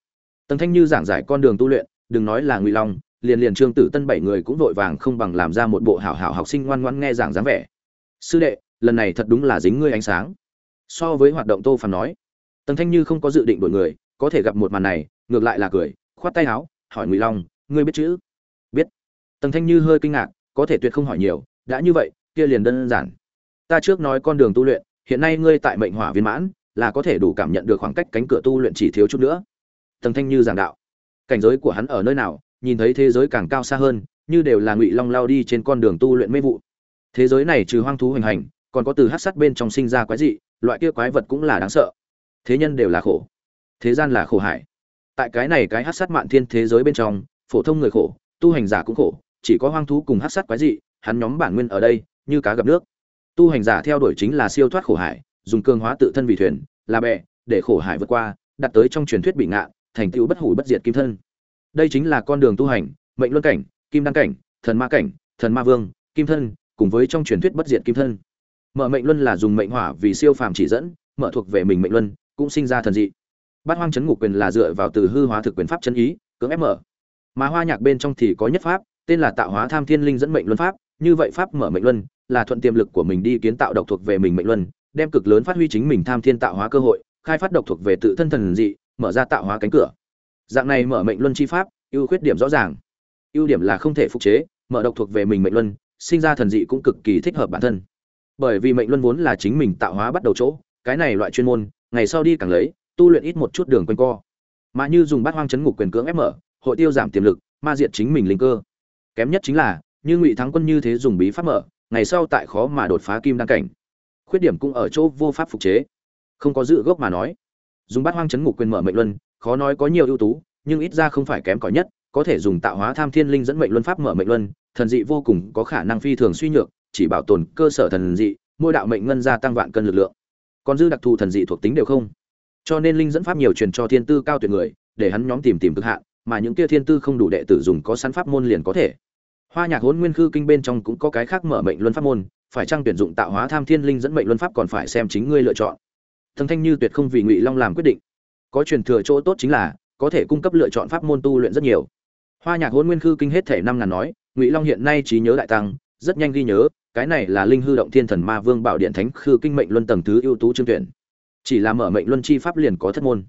Tần thanh như giảng giải con đường tu luyện, đừng nói là ngụy long, liền liền trương tử tân bảy người cũng vội vàng không bằng làm ra một bộ hảo hảo học sinh ngoan ngoãn nghe giảng dáng vẻ. Sư đệ, lần này thật đúng là dính ngươi ánh sáng. So với hoạt động tô phàm nói, Tần thanh như không có dự định đổi người, có thể gặp một màn này, ngược lại là cười, khoát tay áo, hỏi ngụy long, ngươi biết chữ? Biết. Tần thanh như hơi kinh ngạc, có thể tuyệt không hỏi nhiều, đã như vậy, kia liền đơn giản. Ta trước nói con đường tu luyện hiện nay ngươi tại mệnh hỏa viên mãn, là có thể đủ cảm nhận được khoảng cách cánh cửa tu luyện chỉ thiếu chút nữa. Tầng thanh như giảng đạo. Cảnh giới của hắn ở nơi nào, nhìn thấy thế giới càng cao xa hơn, như đều là ngụy long lao đi trên con đường tu luyện mê vụ. Thế giới này trừ hoang thú hoành hành, còn có từ hát sát bên trong sinh ra quái dị, loại kia quái vật cũng là đáng sợ. Thế nhân đều là khổ. Thế gian là khổ hải. Tại cái này cái hát sát mạn thiên thế giới bên trong, phổ thông người khổ, tu hành giả cũng khổ, chỉ có hoang thú cùng hát sát quái dị, hắn nhóm bản nguyên ở đây, như cá gặp nước tu hành giả theo đuổi chính là siêu thoát khổ hải, dùng cường hóa tự thân vì thuyền, là bè, để khổ hải vượt qua, đặt tới trong truyền thuyết bị ngạ, thành tựu bất hủ bất diệt kim thân. Đây chính là con đường tu hành, mệnh luân cảnh, kim đăng cảnh, thần ma cảnh, thần ma vương, kim thân, cùng với trong truyền thuyết bất diệt kim thân. Mở mệnh luân là dùng mệnh hỏa vì siêu phàm chỉ dẫn, mở thuộc về mình mệnh luân, cũng sinh ra thần dị. Bát hoang chấn ngục quyền là dựa vào từ hư hóa thực quyền pháp chân ý, cưỡng ép mở. Mà hoa nhạc bên trong thì có nhất pháp, tên là tạo hóa tham thiên linh dẫn mệnh luân pháp, như vậy pháp mở mệnh luân là thuận tiềm lực của mình đi kiến tạo độc thuộc về mình mệnh luân, đem cực lớn phát huy chính mình tham thiên tạo hóa cơ hội, khai phát độc thuộc về tự thân thần dị, mở ra tạo hóa cánh cửa. Dạng này mở mệnh luân chi pháp, ưu khuyết điểm rõ ràng. Ưu điểm là không thể phục chế, mở độc thuộc về mình mệnh luân, sinh ra thần dị cũng cực kỳ thích hợp bản thân. Bởi vì mệnh luân vốn là chính mình tạo hóa bắt đầu chỗ, cái này loại chuyên môn, ngày sau đi càng lấy, tu luyện ít một chút đường quanh co. Mà như dùng bát hoang chấn ngục quyền cưỡng ép mở, hội tiêu giảm tiềm lực, ma diệt chính mình linh cơ. Kém nhất chính là, như ngụy thắng quân như thế dùng bí pháp mở ngày sau tại khó mà đột phá kim đăng cảnh. Khuyết điểm cũng ở chỗ vô pháp phục chế. Không có dự gốc mà nói. Dùng bát hoang chấn ngục quyền mở mệnh luân, khó nói có nhiều ưu tú, nhưng ít ra không phải kém cỏi nhất, có thể dùng tạo hóa tham thiên linh dẫn mệnh luân pháp mở mệnh luân, thần dị vô cùng, có khả năng phi thường suy nhược, chỉ bảo tồn cơ sở thần dị, mỗi đạo mệnh ngân gia tăng vạn cân lực lượng. Còn dư đặc thù thần dị thuộc tính đều không. Cho nên linh dẫn pháp nhiều truyền cho thiên tư cao tuyệt người, để hắn nhóm tìm tìm cực hạn, mà những kia thiên tư không đủ đệ tử dùng có sẵn pháp môn liền có thể hoa nhạc hỗn nguyên khư kinh bên trong cũng có cái khác mở mệnh luân pháp môn, phải chăng tuyển dụng tạo hóa tham thiên linh dẫn mệnh luân pháp còn phải xem chính ngươi lựa chọn. Thần thanh như tuyệt không vì ngụy long làm quyết định. Có truyền thừa chỗ tốt chính là, có thể cung cấp lựa chọn pháp môn tu luyện rất nhiều. Hoa nhạc hôn nguyên khư kinh hết thể năm ngàn nói, ngụy long hiện nay trí nhớ đại tăng, rất nhanh ghi nhớ, cái này là linh hư động thiên thần ma vương bảo điện thánh khư kinh mệnh luân tầng thứ ưu tú trương tuyển. Chỉ là mở mệnh luân chi pháp liền có thất môn.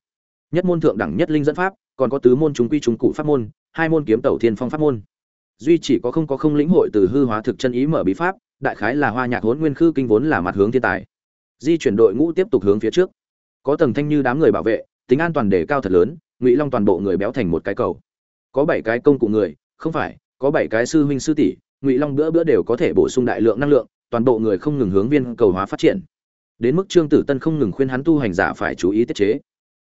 Nhất môn thượng đẳng nhất linh dẫn pháp, còn có tứ môn chúng quy chúng cụ pháp môn, hai môn kiếm tẩu thiên phong pháp môn duy chỉ có không có không lĩnh hội từ hư hóa thực chân ý mở bí pháp, đại khái là hoa nhạc hốn nguyên khư kinh vốn là mặt hướng thiên tài. Di chuyển đội ngũ tiếp tục hướng phía trước. Có tầng thanh như đám người bảo vệ, tính an toàn đề cao thật lớn, ngụy long toàn bộ người béo thành một cái cầu. Có bảy cái công cụ người, không phải, có bảy cái sư huynh sư tỷ, ngụy long bữa bữa đều có thể bổ sung đại lượng năng lượng, toàn bộ người không ngừng hướng viên cầu hóa phát triển. Đến mức trương tử tân không ngừng khuyên hắn tu hành giả phải chú ý tiết chế.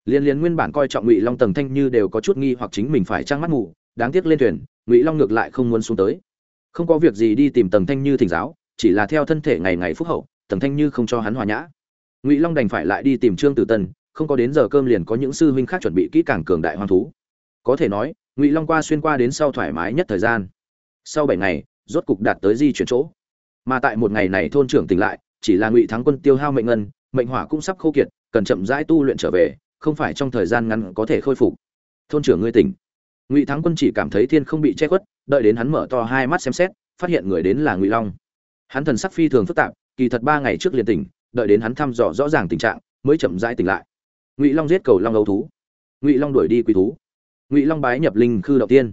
Liên liên nguyên bản coi trọng ngụy long tầng thanh như đều có chút nghi hoặc chính mình phải trang mắt ngủ đáng tiếc lên thuyền, ngụy long ngược lại không muốn xuống tới. Không có việc gì đi tìm tầng thanh như thỉnh giáo, chỉ là theo thân thể ngày ngày phúc hậu, tầng thanh như không cho hắn hòa nhã. Ngụy long đành phải lại đi tìm trương tử tân, không có đến giờ cơm liền có những sư huynh khác chuẩn bị kỹ càng cường đại hoang thú. Có thể nói, ngụy long qua xuyên qua đến sau thoải mái nhất thời gian. Sau bảy ngày, rốt cục đạt tới di chuyển chỗ. Mà tại một ngày này thôn trưởng tỉnh lại, chỉ là ngụy thắng quân tiêu hao mệnh ngân, mệnh hỏa cũng sắp khô kiệt, cần chậm rãi tu luyện trở về, không phải trong thời gian ngắn có thể khôi phục. Thôn trưởng ngươi tỉnh ngụy thắng quân chỉ cảm thấy thiên không bị che khuất đợi đến hắn mở to hai mắt xem xét phát hiện người đến là ngụy long hắn thần sắc phi thường phức tạp kỳ thật ba ngày trước liền tỉnh đợi đến hắn thăm dò rõ ràng tình trạng mới chậm rãi tỉnh lại ngụy long giết cầu long âu thú ngụy long đuổi đi quỳ thú ngụy long bái nhập linh khư đầu tiên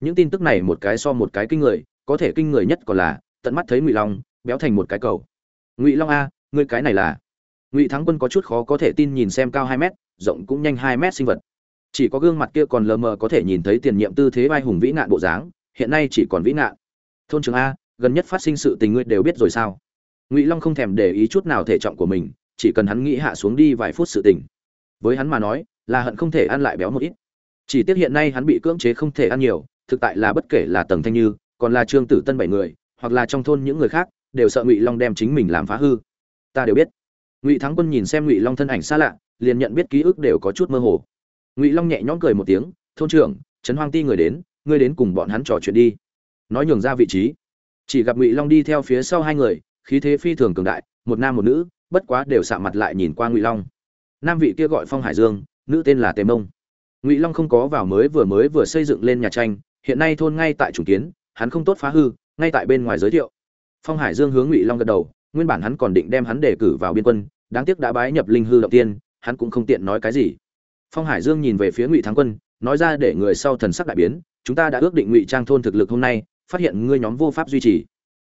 những tin tức này một cái so một cái kinh người có thể kinh người nhất còn là tận mắt thấy ngụy long béo thành một cái cầu ngụy long a ngươi cái này là ngụy thắng quân có chút khó có thể tin nhìn xem cao hai mét rộng cũng nhanh hai mét sinh vật chỉ có gương mặt kia còn lờ mờ có thể nhìn thấy tiền nhiệm tư thế vai hùng vĩ nạn bộ dáng, hiện nay chỉ còn vĩ nạn thôn trường a, gần nhất phát sinh sự tình ngươi đều biết rồi sao? Ngụy long không thèm để ý chút nào thể trọng của mình, chỉ cần hắn nghĩ hạ xuống đi vài phút sự tỉnh với hắn mà nói, là hận không thể ăn lại béo một ít. Chỉ tiếc hiện nay hắn bị cưỡng chế không thể ăn nhiều, thực tại là bất kể là tầng thanh như, còn là trương tử tân bảy người, hoặc là trong thôn những người khác, đều sợ ngụy long đem chính mình làm phá hư. Ta đều biết. Ngụy thắng quân nhìn xem ngụy long thân ảnh xa lạ, liền nhận biết ký ức đều có chút mơ hồ ngụy long nhẹ nhõm cười một tiếng, thôn trưởng, trấn hoang ti người đến, ngươi đến cùng bọn hắn trò chuyện đi. Nói nhường ra vị trí. Chỉ gặp ngụy long đi theo phía sau hai người, khí thế phi thường cường đại, một nam một nữ, bất quá đều sạ mặt lại nhìn qua ngụy long. Nam vị kia gọi phong hải dương, nữ tên là tề mông. Ngụy long không có vào mới vừa mới vừa xây dựng lên nhà tranh, hiện nay thôn ngay tại chủ kiến, hắn không tốt phá hư, ngay tại bên ngoài giới thiệu. Phong hải dương hướng ngụy long gật đầu, nguyên bản hắn còn định đem hắn đề cử vào biên quân, đáng tiếc đã bái nhập linh hư động tiên, hắn cũng không tiện nói cái gì phong hải dương nhìn về phía ngụy thắng quân, nói ra để người sau thần sắc đại biến, chúng ta đã ước định ngụy trang thôn thực lực hôm nay, phát hiện ngươi nhóm vô pháp duy trì.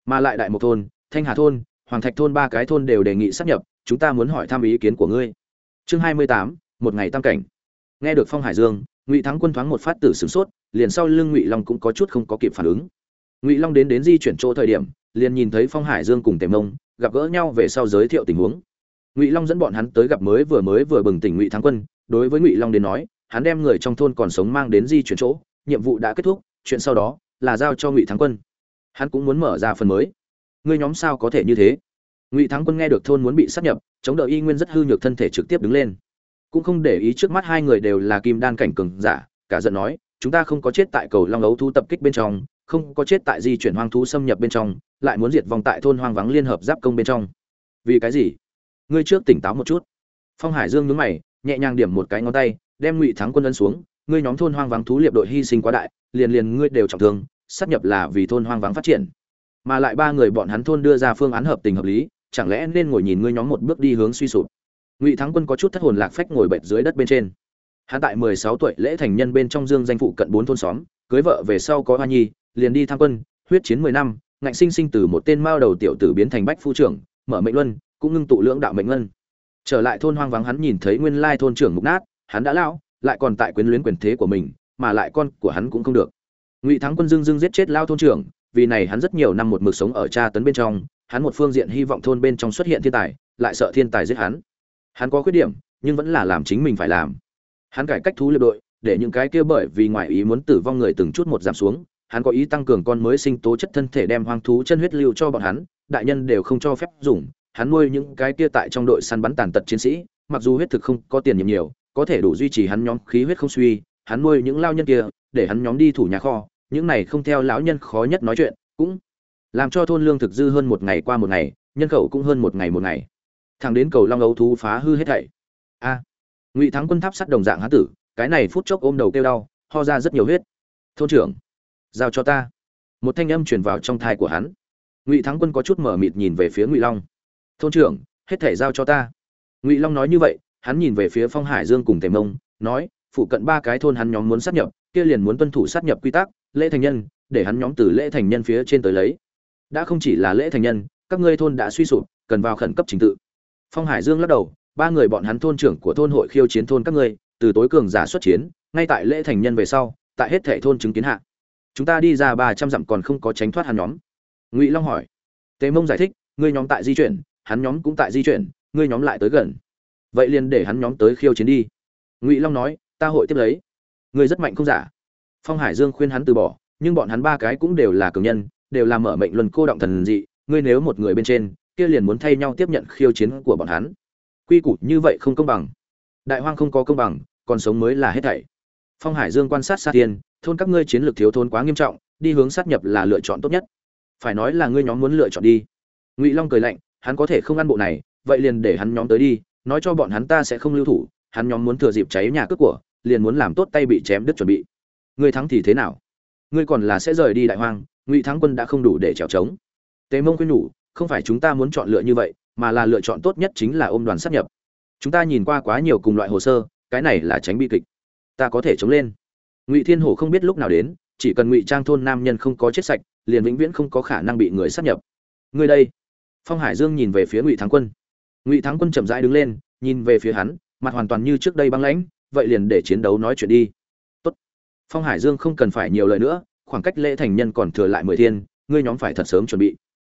Mà lại đại một thôn, thanh hà thôn, hoàng thạch thôn ba cái thôn đều đề nghị sắp nhập, chúng ta muốn hỏi thăm ý kiến của ngươi. Chương hai mươi tám, một ngày tam cảnh. Nghe được phong hải dương, ngụy thắng quân thoáng một phát tử sửng sốt, liền sau lưng ngụy long cũng có chút không có kịp phản ứng. Ngụy long đến đến di chuyển chỗ thời điểm, liền nhìn thấy phong hải dương cùng tề mông, gặp gỡ nhau về sau giới thiệu tình huống ngụy long dẫn bọn hắn tới gặp mới vừa mới vừa bừng tỉnh ngụy thắng quân, đối với ngụy long đến nói, hắn đem người trong thôn còn sống mang đến di chuyển chỗ, nhiệm vụ đã kết thúc, chuyện sau đó là giao cho ngụy thắng quân. Hắn cũng muốn mở ra phần mới. Ngươi nhóm sao có thể như thế? Ngụy thắng quân nghe được thôn muốn bị sát nhập, chống đỡ y nguyên rất hư nhược thân thể trực tiếp đứng lên. Cũng không để ý trước mắt hai người đều là kim đan cảnh cường giả, cả giận nói, chúng ta không có chết tại cầu long ấu thu tập kích bên trong, không có chết tại di chuyển hoang thú xâm nhập bên trong, lại muốn diệt vong tại thôn hoang vắng liên hợp giáp công bên trong. Vì cái gì? Ngươi trước tỉnh táo một chút. Phong hải dương nhướng mày, nhẹ nhàng điểm một cái ngón tay, đem ngụy thắng quân ân xuống, ngươi nhóm thôn hoang vắng thú liệp đội hy sinh quá đại, liền liền ngươi đều trọng thương sát nhập là vì thôn hoang vắng phát triển. Mà lại ba người bọn hắn thôn đưa ra phương án hợp tình hợp lý, chẳng lẽ nên ngồi nhìn ngươi nhóm một bước đi hướng suy sụp? Ngụy thắng quân có chút thất hồn lạc phách ngồi bệt dưới đất bên trên. Hắn tại mười sáu tuổi lễ thành nhân bên trong dương danh phụ cận bốn thôn xóm, cưới vợ về sau có hoa nhi, liền đi tham quân, huyết chiến mười năm, ngạnh sinh sinh từ một tên mao đầu tiểu tử biến thành bách phu trưởng, mở mệnh luân cũng ngưng tụ lưỡng đạo mệnh ngân. Trở lại thôn hoang vắng hắn nhìn thấy nguyên lai thôn trưởng mục nát, hắn đã lão, lại còn tại quyến luyến quyền thế của mình, mà lại con của hắn cũng không được. Ngụy thắng quân dưng dưng giết chết lao thôn trưởng, vì này hắn rất nhiều năm một mực sống ở tra tấn bên trong, hắn một phương diện hy vọng thôn bên trong xuất hiện thiên tài, lại sợ thiên tài giết hắn. Hắn có khuyết điểm, nhưng vẫn là làm chính mình phải làm. Hắn cải cách thú liệp đội, để những cái kia bởi vì ngoại ý muốn tử vong người từng chút một giảm xuống, hắn có ý tăng cường con mới sinh tố chất thân thể đem hoang thú chân huyết lưu cho bọn hắn, đại nhân đều không cho phép dùng hắn nuôi những cái kia tại trong đội săn bắn tàn tật chiến sĩ, mặc dù huyết thực không có tiền nhiệm nhiều, có thể đủ duy trì hắn nhóm khí huyết không suy, hắn nuôi những lao nhân kia, để hắn nhóm đi thủ nhà kho, những này không theo lão nhân khó nhất nói chuyện, cũng làm cho thôn lương thực dư hơn một ngày qua một ngày, nhân khẩu cũng hơn một ngày một ngày. Thằng đến cầu long ấu thú phá hư hết thảy. A, ngụy thắng quân tháp sắt đồng dạng hán tử, cái này phút chốc ôm đầu kêu đau, ho ra rất nhiều huyết. Thôn trưởng, giao cho ta. Một thanh âm truyền vào trong thai của hắn. Ngụy thắng quân có chút mở mịt nhìn về phía ngụy long thôn trưởng, hết thể giao cho ta. Ngụy long nói như vậy, hắn nhìn về phía phong hải dương cùng tề mông, nói, phụ cận ba cái thôn hắn nhóm muốn sát nhập, kia liền muốn tuân thủ sát nhập quy tắc, lễ thành nhân, để hắn nhóm từ lễ thành nhân phía trên tới lấy. Đã không chỉ là lễ thành nhân, các ngươi thôn đã suy sụp, cần vào khẩn cấp trình tự. Phong hải dương lắc đầu, ba người bọn hắn thôn trưởng của thôn hội khiêu chiến thôn các ngươi, từ tối cường giả xuất chiến, ngay tại lễ thành nhân về sau, tại hết thể thôn chứng kiến hạ. Chúng ta đi ra ba trăm dặm còn không có tránh thoát hắn nhóm. Ngụy long hỏi, tề mông giải thích, ngươi nhóm tại di chuyển hắn nhóm cũng tại di chuyển, ngươi nhóm lại tới gần. Vậy liền để hắn nhóm tới khiêu chiến đi. Ngụy long nói, ta hội tiếp lấy. Ngươi rất mạnh không giả. Phong hải dương khuyên hắn từ bỏ, nhưng bọn hắn ba cái cũng đều là cường nhân, đều là mở mệnh luân cô động thần dị, ngươi nếu một người bên trên, kia liền muốn thay nhau tiếp nhận khiêu chiến của bọn hắn. Quy củ như vậy không công bằng. Đại hoang không có công bằng, còn sống mới là hết thảy. Phong hải dương quan sát sát tiên, thôn các ngươi chiến lược thiếu thôn quá nghiêm trọng, đi hướng sát nhập là lựa chọn tốt nhất. Phải nói là ngươi nhóm muốn lựa chọn đi. Ngụy long cười lạnh hắn có thể không ăn bộ này, vậy liền để hắn nhóm tới đi, nói cho bọn hắn ta sẽ không lưu thủ, hắn nhóm muốn thừa dịp cháy nhà cướp của, liền muốn làm tốt tay bị chém đứt chuẩn bị. Ngươi thắng thì thế nào? Ngươi còn là sẽ rời đi đại hoang, ngụy thắng quân đã không đủ để trèo trống. Tề mông khuyên nhủ, không phải chúng ta muốn chọn lựa như vậy, mà là lựa chọn tốt nhất chính là ôm đoàn sát nhập. Chúng ta nhìn qua quá nhiều cùng loại hồ sơ, cái này là tránh bi kịch. Ta có thể chống lên. Ngụy thiên hổ không biết lúc nào đến, chỉ cần ngụy trang thôn nam nhân không có chết sạch, liền vĩnh viễn không có khả năng bị người sát nhập. Ngươi đây phong hải dương nhìn về phía ngụy thắng quân. Ngụy thắng quân chậm rãi đứng lên, nhìn về phía hắn, mặt hoàn toàn như trước đây băng lãnh, vậy liền để chiến đấu nói chuyện đi. Tốt. phong hải dương không cần phải nhiều lời nữa, khoảng cách lễ thành nhân còn thừa lại mười thiên, ngươi nhóm phải thật sớm chuẩn bị.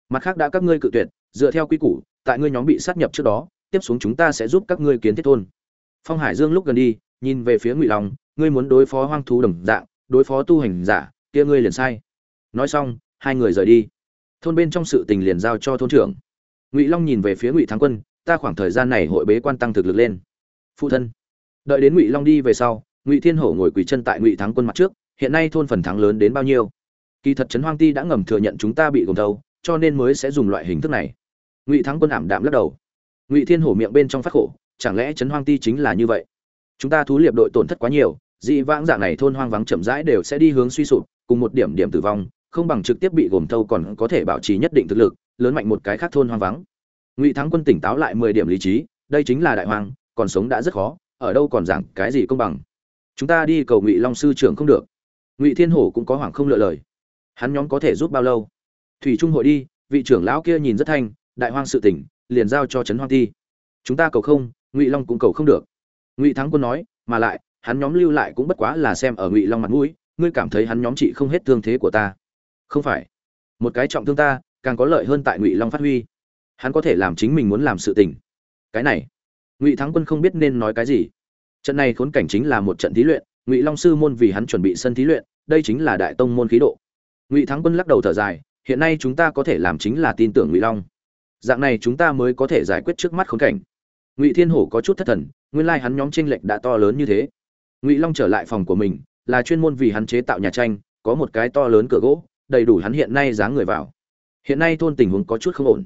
Mặt khác đã các ngươi cự tuyệt, dựa theo quy củ, tại ngươi nhóm bị sát nhập trước đó, tiếp xuống chúng ta sẽ giúp các ngươi kiến thiết thôn. Phong hải dương lúc gần đi, nhìn về phía ngụy long, ngươi muốn đối phó hoang thú đồng dạng, đối phó tu hành giả, kia ngươi liền sai. Nói xong, hai người rời đi thôn bên trong sự tình liền giao cho thôn trưởng. Ngụy long nhìn về phía ngụy thắng quân, ta khoảng thời gian này hội bế quan tăng thực lực lên. Phụ thân. Đợi đến ngụy long đi về sau, ngụy thiên hổ ngồi quỳ chân tại ngụy thắng quân mặt trước, hiện nay thôn phần thắng lớn đến bao nhiêu? Kỳ thật trấn hoang ti đã ngầm thừa nhận chúng ta bị gồm thâu cho nên mới sẽ dùng loại hình thức này. Ngụy thắng quân ảm đạm lắc đầu. Ngụy thiên hổ miệng bên trong phát khổ, chẳng lẽ trấn hoang ti chính là như vậy? Chúng ta thú liệp đội tổn thất quá nhiều, dị vãng dạng này thôn hoang vắng chậm rãi đều sẽ đi hướng suy sụp, cùng một điểm điểm tử vong không bằng trực tiếp bị gồm thâu còn có thể bảo trì nhất định thực lực, lớn mạnh một cái khác thôn hoang vắng. Ngụy thắng quân tỉnh táo lại mười điểm lý trí, đây chính là đại hoang, còn sống đã rất khó, ở đâu còn giảng cái gì công bằng. Chúng ta đi cầu ngụy long sư trưởng không được. Ngụy thiên hổ cũng có hoảng không lựa lời. Hắn nhóm có thể giúp bao lâu? Thủy trung hội đi, vị trưởng lão kia nhìn rất thanh, đại hoang sự tỉnh, liền giao cho trấn hoang thi. chúng ta cầu không, ngụy long cũng cầu không được. Ngụy thắng quân nói, mà lại, hắn nhóm lưu lại cũng bất quá là xem ở ngụy long mặt mũi, ngươi cảm thấy hắn nhóm chị không hết thương thế của ta không phải. Một cái trọng thương ta, càng có lợi hơn tại ngụy long phát huy. Hắn có thể làm chính mình muốn làm sự tình. Cái này, ngụy thắng quân không biết nên nói cái gì. Trận này khốn cảnh chính là một trận thí luyện, ngụy long sư môn vì hắn chuẩn bị sân thí luyện, đây chính là đại tông môn khí độ. Ngụy thắng quân lắc đầu thở dài, hiện nay chúng ta có thể làm chính là tin tưởng ngụy long. Dạng này chúng ta mới có thể giải quyết trước mắt khốn cảnh. Ngụy thiên hổ có chút thất thần, nguyên lai hắn nhóm tranh lệch đã to lớn như thế. Ngụy long trở lại phòng của mình, là chuyên môn vì hắn chế tạo nhà tranh, có một cái to lớn cửa gỗ đầy đủ hắn hiện nay dáng người vào. Hiện nay thôn tình huống có chút không ổn.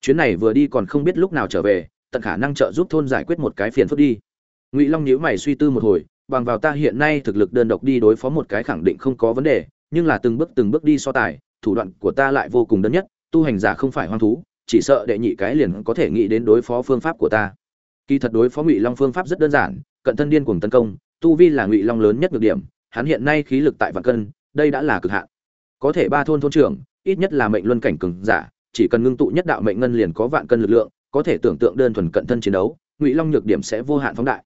Chuyến này vừa đi còn không biết lúc nào trở về, tận khả năng trợ giúp thôn giải quyết một cái phiền phức đi. Ngụy long nhíu mày suy tư một hồi, bằng vào ta hiện nay thực lực đơn độc đi đối phó một cái khẳng định không có vấn đề, nhưng là từng bước từng bước đi so tài, thủ đoạn của ta lại vô cùng đơn nhất, tu hành giả không phải hoang thú, chỉ sợ đệ nhị cái liền có thể nghĩ đến đối phó phương pháp của ta. Kỳ thật đối phó ngụy long phương pháp rất đơn giản, cận thân điên cuồng tấn công, tu vi là ngụy long lớn nhất nhược điểm, hắn hiện nay khí lực tại vạn cân, đây đã là cực hạn có thể ba thôn thôn trưởng, ít nhất là mệnh luân cảnh cường giả, chỉ cần ngưng tụ nhất đạo mệnh ngân liền có vạn cân lực lượng, có thể tưởng tượng đơn thuần cận thân chiến đấu, ngụy long nhược điểm sẽ vô hạn phóng đại.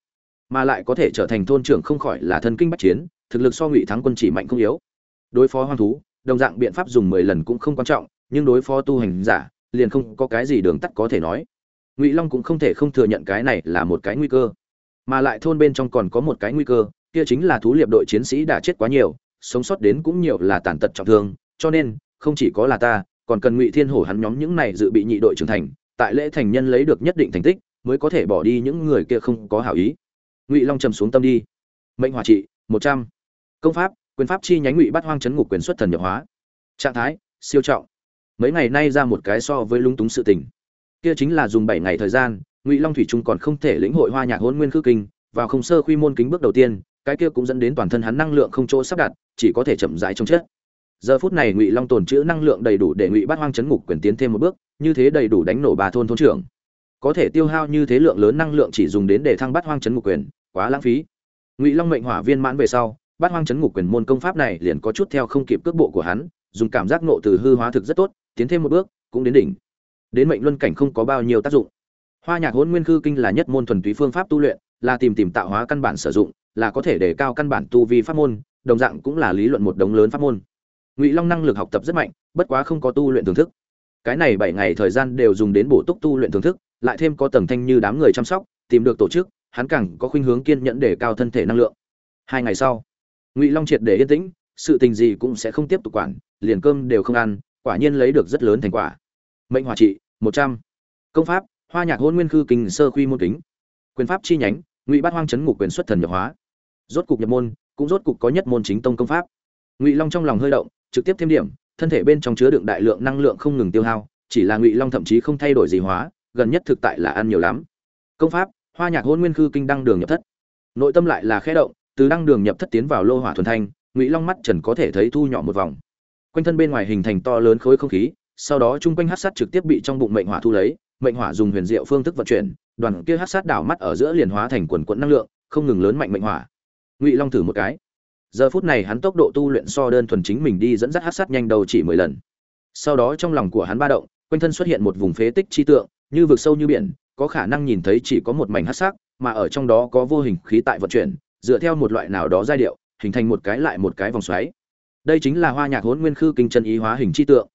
Mà lại có thể trở thành thôn trưởng không khỏi là thân kinh bắc chiến, thực lực so ngụy thắng quân chỉ mạnh không yếu. Đối phó hoang thú, đồng dạng biện pháp dùng mười lần cũng không quan trọng, nhưng đối phó tu hành giả, liền không có cái gì đường tắt có thể nói. Ngụy long cũng không thể không thừa nhận cái này là một cái nguy cơ. Mà lại thôn bên trong còn có một cái nguy cơ, kia chính là thú liệp đội chiến sĩ đã chết quá nhiều sống sót đến cũng nhiều là tàn tật trọng thương, cho nên, không chỉ có là ta, còn cần ngụy thiên hổ hắn nhóm những này dự bị nhị đội trưởng thành, tại lễ thành nhân lấy được nhất định thành tích, mới có thể bỏ đi những người kia không có hảo ý. Ngụy long trầm xuống tâm đi. Mệnh hòa trị, một trăm. Công pháp, quyền pháp chi nhánh ngụy bắt hoang chấn ngục quyền xuất thần nhập hóa. Trạng thái, siêu trọng. Mấy ngày nay ra một cái so với lung túng sự tình. Kia chính là dùng bảy ngày thời gian, ngụy long thủy trung còn không thể lĩnh hội hoa nhạc hôn nguyên khư kinh, vào không sơ quy môn kính bước đầu tiên cái kia cũng dẫn đến toàn thân hắn năng lượng không chỗ sắp đặt, chỉ có thể chậm rãi trong chết. Giờ phút này ngụy long tồn chữ năng lượng đầy đủ để ngụy Bát hoang chấn ngục quyền tiến thêm một bước, như thế đầy đủ đánh nổ bà thôn thôn trưởng. Có thể tiêu hao như thế lượng lớn năng lượng chỉ dùng đến để thăng Bát hoang chấn ngục quyền, quá lãng phí. Ngụy long mệnh hỏa viên mãn về sau, Bát hoang chấn ngục quyền môn công pháp này liền có chút theo không kịp cước bộ của hắn, dùng cảm giác nộ từ hư hóa thực rất tốt, tiến thêm một bước, cũng đến đỉnh. Đến mệnh luân cảnh không có bao nhiêu tác dụng. Hoa nhạc hôn nguyên khư kinh là nhất môn thuần túy phương pháp tu luyện, là tìm tìm tạo hóa căn bản sử dụng là có thể đề cao căn bản tu vi pháp môn, đồng dạng cũng là lý luận một đống lớn pháp môn. Ngụy long năng lực học tập rất mạnh, bất quá không có tu luyện thưởng thức. Cái này bảy ngày thời gian đều dùng đến bổ túc tu luyện thưởng thức, lại thêm có tầng thanh như đám người chăm sóc, tìm được tổ chức, hắn càng có khuynh hướng kiên nhẫn để cao thân thể năng lượng. Hai ngày sau, ngụy long triệt để yên tĩnh, sự tình gì cũng sẽ không tiếp tục quản, liền cơm đều không ăn, quả nhiên lấy được rất lớn thành quả. Mệnh hòa trị, một trăm. Công pháp, hoa nhạc hôn nguyên khư kinh sơ quy môn kính. Quyền pháp chi nhánh, ngụy bát hoang chấn ngục quyền xuất thần nhập hóa rốt cục nhập môn, cũng rốt cục có nhất môn chính tông công pháp. Ngụy long trong lòng hơi động, trực tiếp thêm điểm, thân thể bên trong chứa đựng đại lượng năng lượng không ngừng tiêu hao, chỉ là ngụy long thậm chí không thay đổi gì hóa, gần nhất thực tại là ăn nhiều lắm. Công pháp, hoa nhạc hôn nguyên khư kinh đăng đường nhập thất. Nội tâm lại là khẽ động, từ đăng đường nhập thất tiến vào lô hỏa thuần thanh, ngụy long mắt trần có thể thấy thu nhỏ một vòng. Quanh thân bên ngoài hình thành to lớn khối không khí, sau đó chung quanh hát sát trực tiếp bị trong bụng mệnh hỏa thu lấy, mệnh hỏa dùng huyền diệu phương thức vận chuyển, đoàn kia hát sát đảo mắt ở giữa liền hóa thành quần quận năng lượng, không ngừng lớn mạnh mệnh hỏa ngụy long thử một cái giờ phút này hắn tốc độ tu luyện so đơn thuần chính mình đi dẫn dắt hát sát nhanh đầu chỉ mười lần sau đó trong lòng của hắn ba động quanh thân xuất hiện một vùng phế tích chi tượng như vực sâu như biển có khả năng nhìn thấy chỉ có một mảnh hát sắc mà ở trong đó có vô hình khí tại vận chuyển dựa theo một loại nào đó giai điệu hình thành một cái lại một cái vòng xoáy đây chính là hoa nhạc hốn nguyên khư kinh chân ý hóa hình chi tượng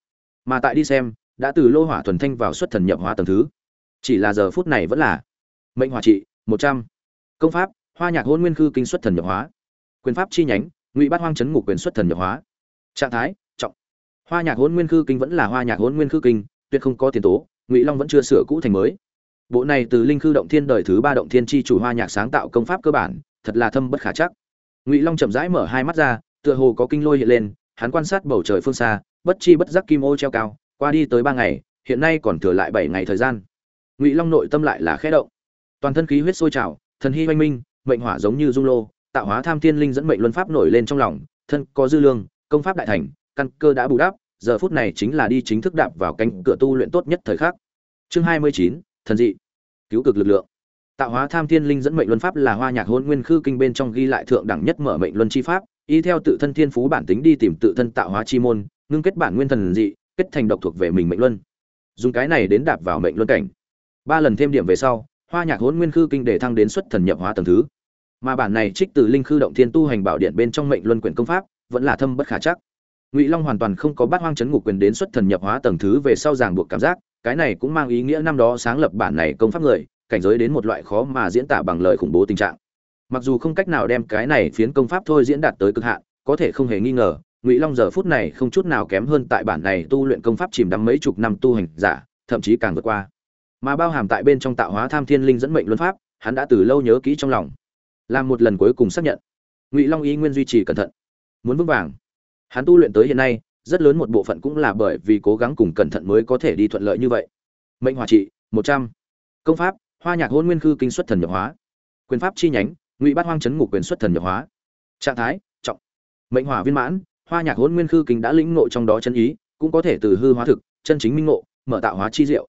mà tại đi xem đã từ lô hỏa thuần thanh vào xuất thần nhập hóa tầng thứ chỉ là giờ phút này vẫn là mệnh hỏa trị một trăm công pháp hoa nhạc hôn nguyên khư kinh xuất thần nhập hóa. Quyền pháp chi nhánh, ngụy bát hoang chấn ngục quyền xuất thần nhập hóa. Trạng thái, trọng. Hoa nhạc hôn nguyên khư kinh vẫn là hoa nhạc hôn nguyên khư kinh, tuyệt không có tiền tố, ngụy long vẫn chưa sửa cũ thành mới. Bộ này từ linh khư động thiên đời thứ ba động thiên chi chủ hoa nhạc sáng tạo công pháp cơ bản, thật là thâm bất khả chắc. Ngụy long chậm rãi mở hai mắt ra, tựa hồ có kinh lôi hiện lên, hắn quan sát bầu trời phương xa, bất chi bất giác kim ô treo cao, qua đi tới ba ngày, hiện nay còn thừa lại bảy ngày thời gian. Ngụy long nội tâm lại là khẽ động. Toàn thân khí huyết sôi trào, thần hy oanh minh mệnh hỏa giống như dung lô, tạo hóa tham thiên linh dẫn mệnh luân pháp nổi lên trong lòng, thân có dư lương, công pháp đại thành, căn cơ đã bù đắp, giờ phút này chính là đi chính thức đạp vào cánh cửa tu luyện tốt nhất thời khắc. Chương hai mươi chín, thần dị. Cứu cực lực lượng. Tạo hóa tham thiên linh dẫn mệnh luân pháp là hoa nhạc hôn nguyên khư kinh bên trong ghi lại thượng đẳng nhất mở mệnh luân chi pháp, y theo tự thân thiên phú bản tính đi tìm tự thân tạo hóa chi môn, ngưng kết bản nguyên thần dị, kết thành độc thuộc về mình mệnh luân. Dùng cái này đến đạp vào mệnh luân cảnh. Ba lần thêm điểm về sau, hoa nhạc hôn nguyên khư kinh để thăng đến xuất thần nhập hóa tầng thứ mà bản này trích từ linh khư động thiên tu hành bảo điện bên trong mệnh luân quyển công pháp, vẫn là thâm bất khả chắc. Ngụy long hoàn toàn không có bát hoang chấn ngục quyền đến xuất thần nhập hóa tầng thứ về sau ràng buộc cảm giác, cái này cũng mang ý nghĩa năm đó sáng lập bản này công pháp người, cảnh giới đến một loại khó mà diễn tả bằng lời khủng bố tình trạng. Mặc dù không cách nào đem cái này phiến công pháp thôi diễn đạt tới cực hạn, có thể không hề nghi ngờ, ngụy long giờ phút này không chút nào kém hơn tại bản này tu luyện công pháp chìm đắm mấy chục năm tu hành giả, thậm chí càng vượt qua. Mà bao hàm tại bên trong tạo hóa tham thiên linh dẫn mệnh luân pháp, hắn đã từ lâu nhớ kỹ trong lòng làm một lần cuối cùng xác nhận. Ngụy long ý nguyên duy trì cẩn thận. Muốn vững vàng. Hắn tu luyện tới hiện nay, rất lớn một bộ phận cũng là bởi vì cố gắng cùng cẩn thận mới có thể đi thuận lợi như vậy. Mệnh hòa trị, một trăm. Công pháp, hoa nhạc hôn nguyên khư kinh xuất thần nhập hóa. Quyền pháp chi nhánh, ngụy bát hoang chấn ngục quyền xuất thần nhập hóa. Trạng thái, trọng. Mệnh hỏa viên mãn, hoa nhạc hôn nguyên khư kinh đã lĩnh ngộ trong đó chân ý, cũng có thể từ hư hóa thực, chân chính minh ngộ, mở tạo hóa chi diệu.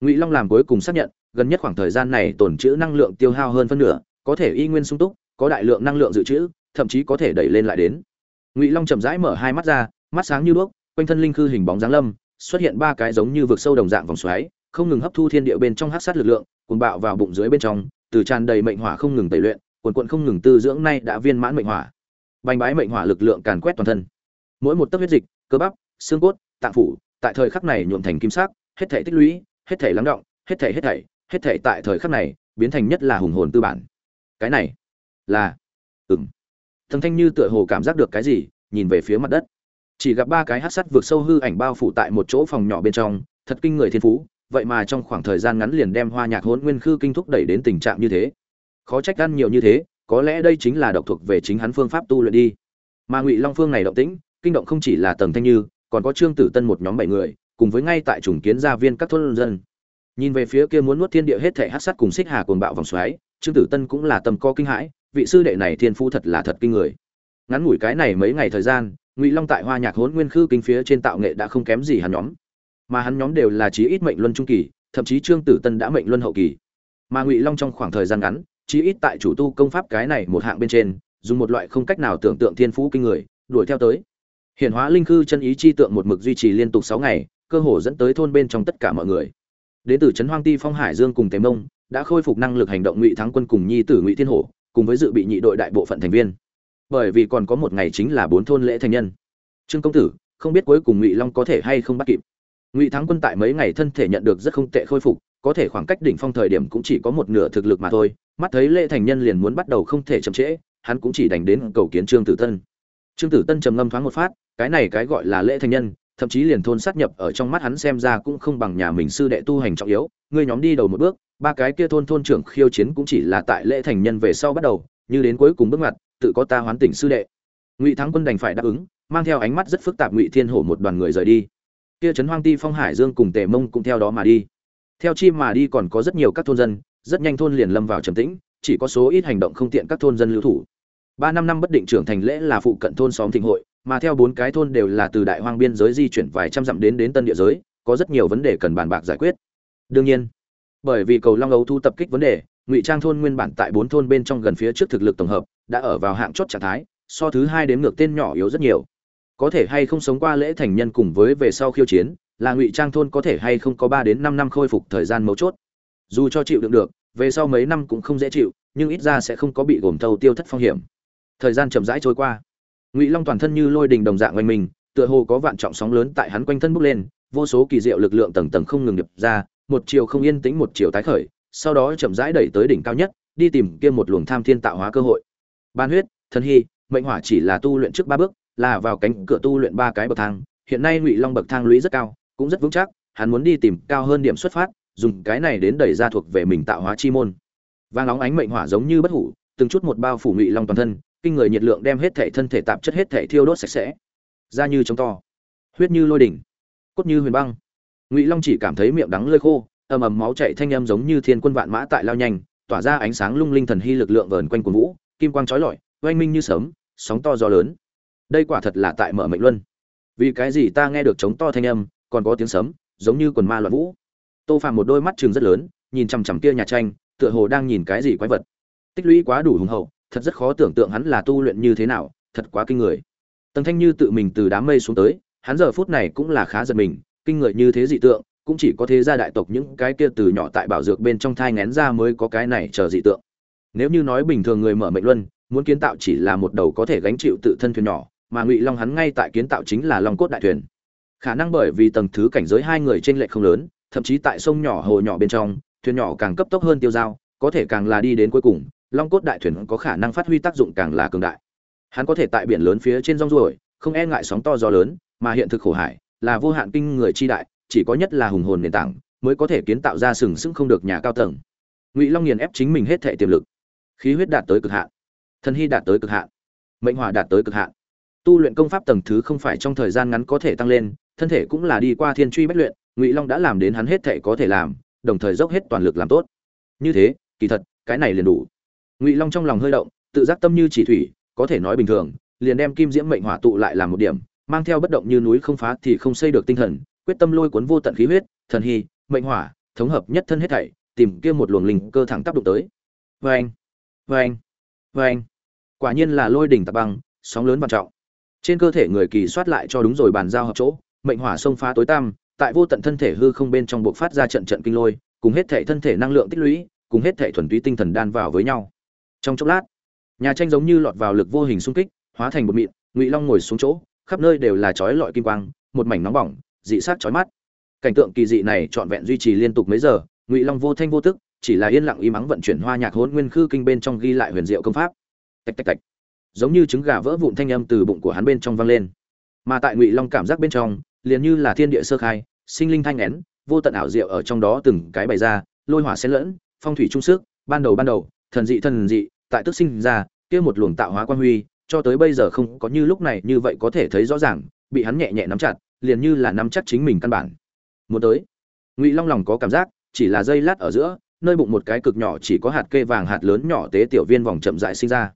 Ngụy long làm cuối cùng xác nhận, gần nhất khoảng thời gian này tổn trữ năng lượng tiêu hao hơn phân nửa có thể y nguyên sung túc, có đại lượng năng lượng dự trữ, thậm chí có thể đẩy lên lại đến. Ngụy long chậm rãi mở hai mắt ra, mắt sáng như đuốc, quanh thân linh khư hình bóng giáng lâm, xuất hiện ba cái giống như vực sâu đồng dạng vòng xoáy, không ngừng hấp thu thiên địa bên trong hát sát lực lượng cuồn bạo vào bụng dưới bên trong, từ tràn đầy mệnh hỏa không ngừng tẩy luyện quần quận không ngừng tư dưỡng nay đã viên mãn mệnh hỏa. Bành bái mệnh hỏa lực lượng càn quét toàn thân. Mỗi một tấc huyết dịch, cơ bắp, xương cốt, tạng phủ, tại thời khắc này nhuộm thành kim sắc, hết thể tích lũy, hết thể lắng động, hết thể hết thảy hết thảy tại thời khắc này biến thành nhất là hùng hồn tư bản cái này là ừng thần thanh như tựa hồ cảm giác được cái gì, nhìn về phía mặt đất. Chỉ gặp ba cái hát sắt vượt sâu hư ảnh bao phủ tại một chỗ phòng nhỏ bên trong, thật kinh người thiên phú, vậy mà trong khoảng thời gian ngắn liền đem hoa nhạc hôn nguyên khư kinh thúc đẩy đến tình trạng như thế. Khó trách ăn nhiều như thế, có lẽ đây chính là độc thuộc về chính hắn phương pháp tu luyện đi. Mà ngụy long phương này động tĩnh, kinh động không chỉ là tầng thanh như, còn có trương tử tân một nhóm bảy người, cùng với ngay tại trùng kiến gia viên các thôn dân. Nhìn về phía kia muốn nuốt thiên địa hết thể hát sắt cùng xích hà cuồng bạo vòng xoáy trương tử tân cũng là tâm co kinh hãi, vị sư đệ này thiên phu thật là thật kinh người. Ngắn ngủi cái này mấy ngày thời gian, ngụy long tại hoa nhạc hốn nguyên khư kinh phía trên tạo nghệ đã không kém gì hắn nhóm. Mà hắn nhóm đều là chí ít mệnh luân trung kỳ, thậm chí trương tử tân đã mệnh luân hậu kỳ. Mà ngụy long trong khoảng thời gian ngắn, chí ít tại chủ tu công pháp cái này một hạng bên trên, dùng một loại không cách nào tưởng tượng thiên phú kinh người, đuổi theo tới. Hiện hóa linh khư chân ý chi tượng một mực duy trì liên tục sáu ngày, cơ hồ dẫn tới thôn bên trong tất cả mọi người. Đến từ trấn hoang ti phong hải dương cùng tề mông đã khôi phục năng lực hành động ngụy thắng quân cùng nhi tử ngụy thiên hổ, cùng với dự bị nhị đội đại bộ phận thành viên. Bởi vì còn có một ngày chính là bốn thôn lễ thành nhân. Trương công tử, không biết cuối cùng ngụy long có thể hay không bắt kịp. Ngụy thắng quân tại mấy ngày thân thể nhận được rất không tệ khôi phục, có thể khoảng cách đỉnh phong thời điểm cũng chỉ có một nửa thực lực mà thôi. Mắt thấy lễ thành nhân liền muốn bắt đầu không thể chậm trễ, hắn cũng chỉ đành đến cầu kiến trương tử tân. Trương tử tân trầm ngâm thoáng một phát, cái này cái gọi là lễ thành nhân, thậm chí liền thôn sát nhập ở trong mắt hắn xem ra cũng không bằng nhà mình sư đệ tu hành trọng yếu, ngươi nhóm đi đầu một bước ba cái kia thôn thôn trưởng khiêu chiến cũng chỉ là tại lễ thành nhân về sau bắt đầu, như đến cuối cùng bước ngoặt, tự có ta hoán tỉnh sư đệ. Ngụy thắng quân đành phải đáp ứng, mang theo ánh mắt rất phức tạp ngụy thiên hổ một đoàn người rời đi. Kia trấn hoang ti phong hải dương cùng tề mông cũng theo đó mà đi. Theo chi mà đi còn có rất nhiều các thôn dân, rất nhanh thôn liền lâm vào trầm tĩnh, chỉ có số ít hành động không tiện các thôn dân lưu thủ. Ba năm năm bất định trưởng thành lễ là phụ cận thôn xóm thịnh hội, mà theo bốn cái thôn đều là từ đại hoang biên giới di chuyển vài trăm dặm đến đến tân địa giới, có rất nhiều vấn đề cần bàn bạc giải quyết. Đương nhiên bởi vì cầu long ấu thu tập kích vấn đề, ngụy trang thôn nguyên bản tại bốn thôn bên trong gần phía trước thực lực tổng hợp, đã ở vào hạng chót trạng thái, so thứ hai đến ngược tên nhỏ yếu rất nhiều. Có thể hay không sống qua lễ thành nhân cùng với về sau khiêu chiến, là ngụy trang thôn có thể hay không có ba đến năm năm khôi phục thời gian mấu chốt. Dù cho chịu đựng được, về sau mấy năm cũng không dễ chịu, nhưng ít ra sẽ không có bị gồm thâu tiêu thất phong hiểm. Thời gian chậm rãi trôi qua. Ngụy long toàn thân như lôi đình đồng dạng oanh mình, tựa hồ có vạn trọng sóng lớn tại hắn quanh thân bốc lên, vô số kỳ diệu lực lượng tầng tầng không ngừng nhập ra một chiều không yên tĩnh một chiều tái khởi, sau đó chậm rãi đẩy tới đỉnh cao nhất, đi tìm kia một luồng tham thiên tạo hóa cơ hội. Ban huyết, thần hy, mệnh hỏa chỉ là tu luyện trước ba bước, là vào cánh cửa tu luyện ba cái bậc thang. Hiện nay ngụy long bậc thang lũy rất cao, cũng rất vững chắc, hắn muốn đi tìm cao hơn điểm xuất phát, dùng cái này đến đẩy ra thuộc về mình tạo hóa chi môn. Vàng nóng ánh mệnh hỏa giống như bất hủ, từng chút một bao phủ ngụy long toàn thân, kinh người nhiệt lượng đem hết thể thân thể tạp chất hết thể thiêu đốt sạch sẽ. Da như trống to, huyết như lôi đỉnh, cốt như huyền băng ngụy long chỉ cảm thấy miệng đắng lơi khô, ầm ầm máu chảy thanh âm giống như thiên quân vạn mã tại lao nhanh, tỏa ra ánh sáng lung linh thần hy lực lượng vờn quanh quần vũ, kim quang chói lọi, oanh minh như sớm sóng to gió lớn. Đây quả thật là tại mở mệnh luân. Vì cái gì ta nghe được trống to thanh âm, còn có tiếng sấm, giống như quần ma loạn vũ. Tô phàm một đôi mắt trường rất lớn, nhìn chằm chằm kia nhà tranh, tựa hồ đang nhìn cái gì quái vật. Tích lũy quá đủ hùng hậu, thật rất khó tưởng tượng hắn là tu luyện như thế nào, thật quá kinh người. Tần thanh như tự mình từ đám mây xuống tới, hắn giờ phút này cũng là khá giật mình kinh người như thế dị tượng, cũng chỉ có thế gia đại tộc những cái kia từ nhỏ tại bảo dược bên trong thai ngén ra mới có cái này chờ dị tượng. Nếu như nói bình thường người mở mệnh luân, muốn kiến tạo chỉ là một đầu có thể gánh chịu tự thân thuyền nhỏ, mà ngụy long hắn ngay tại kiến tạo chính là long cốt đại thuyền. Khả năng bởi vì tầng thứ cảnh giới hai người trên lệch không lớn, thậm chí tại sông nhỏ, hồ nhỏ bên trong, thuyền nhỏ càng cấp tốc hơn tiêu dao, có thể càng là đi đến cuối cùng, long cốt đại thuyền có khả năng phát huy tác dụng càng là cường đại. Hắn có thể tại biển lớn phía trên rong ruổi, không e ngại sóng to gió lớn, mà hiện thực khổ hải là vô hạn kinh người chi đại, chỉ có nhất là hùng hồn nền tảng, mới có thể kiến tạo ra sừng sững không được nhà cao tầng. Ngụy long nghiền ép chính mình hết thể tiềm lực. Khí huyết đạt tới cực hạn. Thân hy đạt tới cực hạn. Mệnh hỏa đạt tới cực hạn. Tu luyện công pháp tầng thứ không phải trong thời gian ngắn có thể tăng lên, thân thể cũng là đi qua thiên truy bách luyện, ngụy long đã làm đến hắn hết thể có thể làm, đồng thời dốc hết toàn lực làm tốt. Như thế, kỳ thật, cái này liền đủ. Ngụy long trong lòng hơi động, tự giác tâm như chỉ thủy, có thể nói bình thường, liền đem kim diễm mệnh hỏa tụ lại làm một điểm mang theo bất động như núi không phá thì không xây được tinh thần, quyết tâm lôi cuốn vô tận khí huyết, thần hy, mệnh hỏa, thống hợp nhất thân hết thảy, tìm kia một luồng linh cơ thẳng tác động tới. Vê anh vê anh anh quả nhiên là lôi đỉnh tạc băng, sóng lớn vạn trọng. Trên cơ thể người kỳ soát lại cho đúng rồi bàn giao hợp chỗ, mệnh hỏa xông phá tối tăm, tại vô tận thân thể hư không bên trong bộc phát ra trận trận kinh lôi, cùng hết thể thân thể năng lượng tích lũy, cùng hết thể thuần túy tinh thần đan vào với nhau. Trong chốc lát, nhà tranh giống như lọt vào lực vô hình xung kích, hóa thành một mịn, ngụy long ngồi xuống chỗ khắp nơi đều là chói lọi kim quang, một mảnh nóng bỏng, dị sát chói mắt. Cảnh tượng kỳ dị này trọn vẹn duy trì liên tục mấy giờ, ngụy long vô thanh vô tức, chỉ là yên lặng ý mắng vận chuyển hoa nhạc hỗn nguyên khư kinh bên trong ghi lại huyền diệu công pháp. Tạch tạch tạch. Giống như trứng gà vỡ vụn thanh âm từ bụng của hắn bên trong vang lên. Mà tại ngụy long cảm giác bên trong, liền như là thiên địa sơ khai, sinh linh thanh nén, vô tận ảo diệu ở trong đó từng cái bày ra, lôi hỏa xen lẫn, phong thủy trung sức, ban đầu ban đầu, thần dị thần dị, tại tức sinh ra, kia một luồng tạo hóa quan huy cho tới bây giờ không có như lúc này như vậy có thể thấy rõ ràng, bị hắn nhẹ nhẹ nắm chặt, liền như là nắm chắc chính mình căn bản. Muốn tới, ngụy long lòng có cảm giác, chỉ là dây lát ở giữa, nơi bụng một cái cực nhỏ chỉ có hạt kê vàng hạt lớn nhỏ tế tiểu viên vòng chậm dại sinh ra.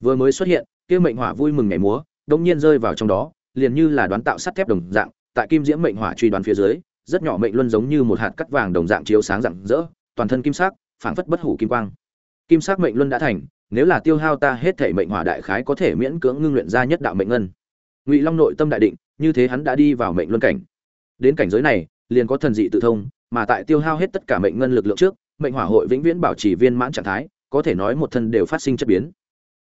Vừa mới xuất hiện, kia mệnh hỏa vui mừng nhảy múa đông nhiên rơi vào trong đó, liền như là đoán tạo sắt thép đồng dạng, tại kim diễm mệnh hỏa truy đoán phía dưới, rất nhỏ mệnh luân giống như một hạt cắt vàng đồng dạng chiếu sáng rạng rỡ, toàn thân kim sắc, phảng phất bất hủ kim quang. Kim sắc mệnh luân đã thành nếu là tiêu hao ta hết thể mệnh hỏa đại khái có thể miễn cưỡng ngưng luyện ra nhất đạo mệnh ngân. Ngụy long nội tâm đại định, như thế hắn đã đi vào mệnh luân cảnh. Đến cảnh giới này, liền có thần dị tự thông, mà tại tiêu hao hết tất cả mệnh ngân lực lượng trước, mệnh hỏa hội vĩnh viễn bảo trì viên mãn trạng thái, có thể nói một thân đều phát sinh chất biến.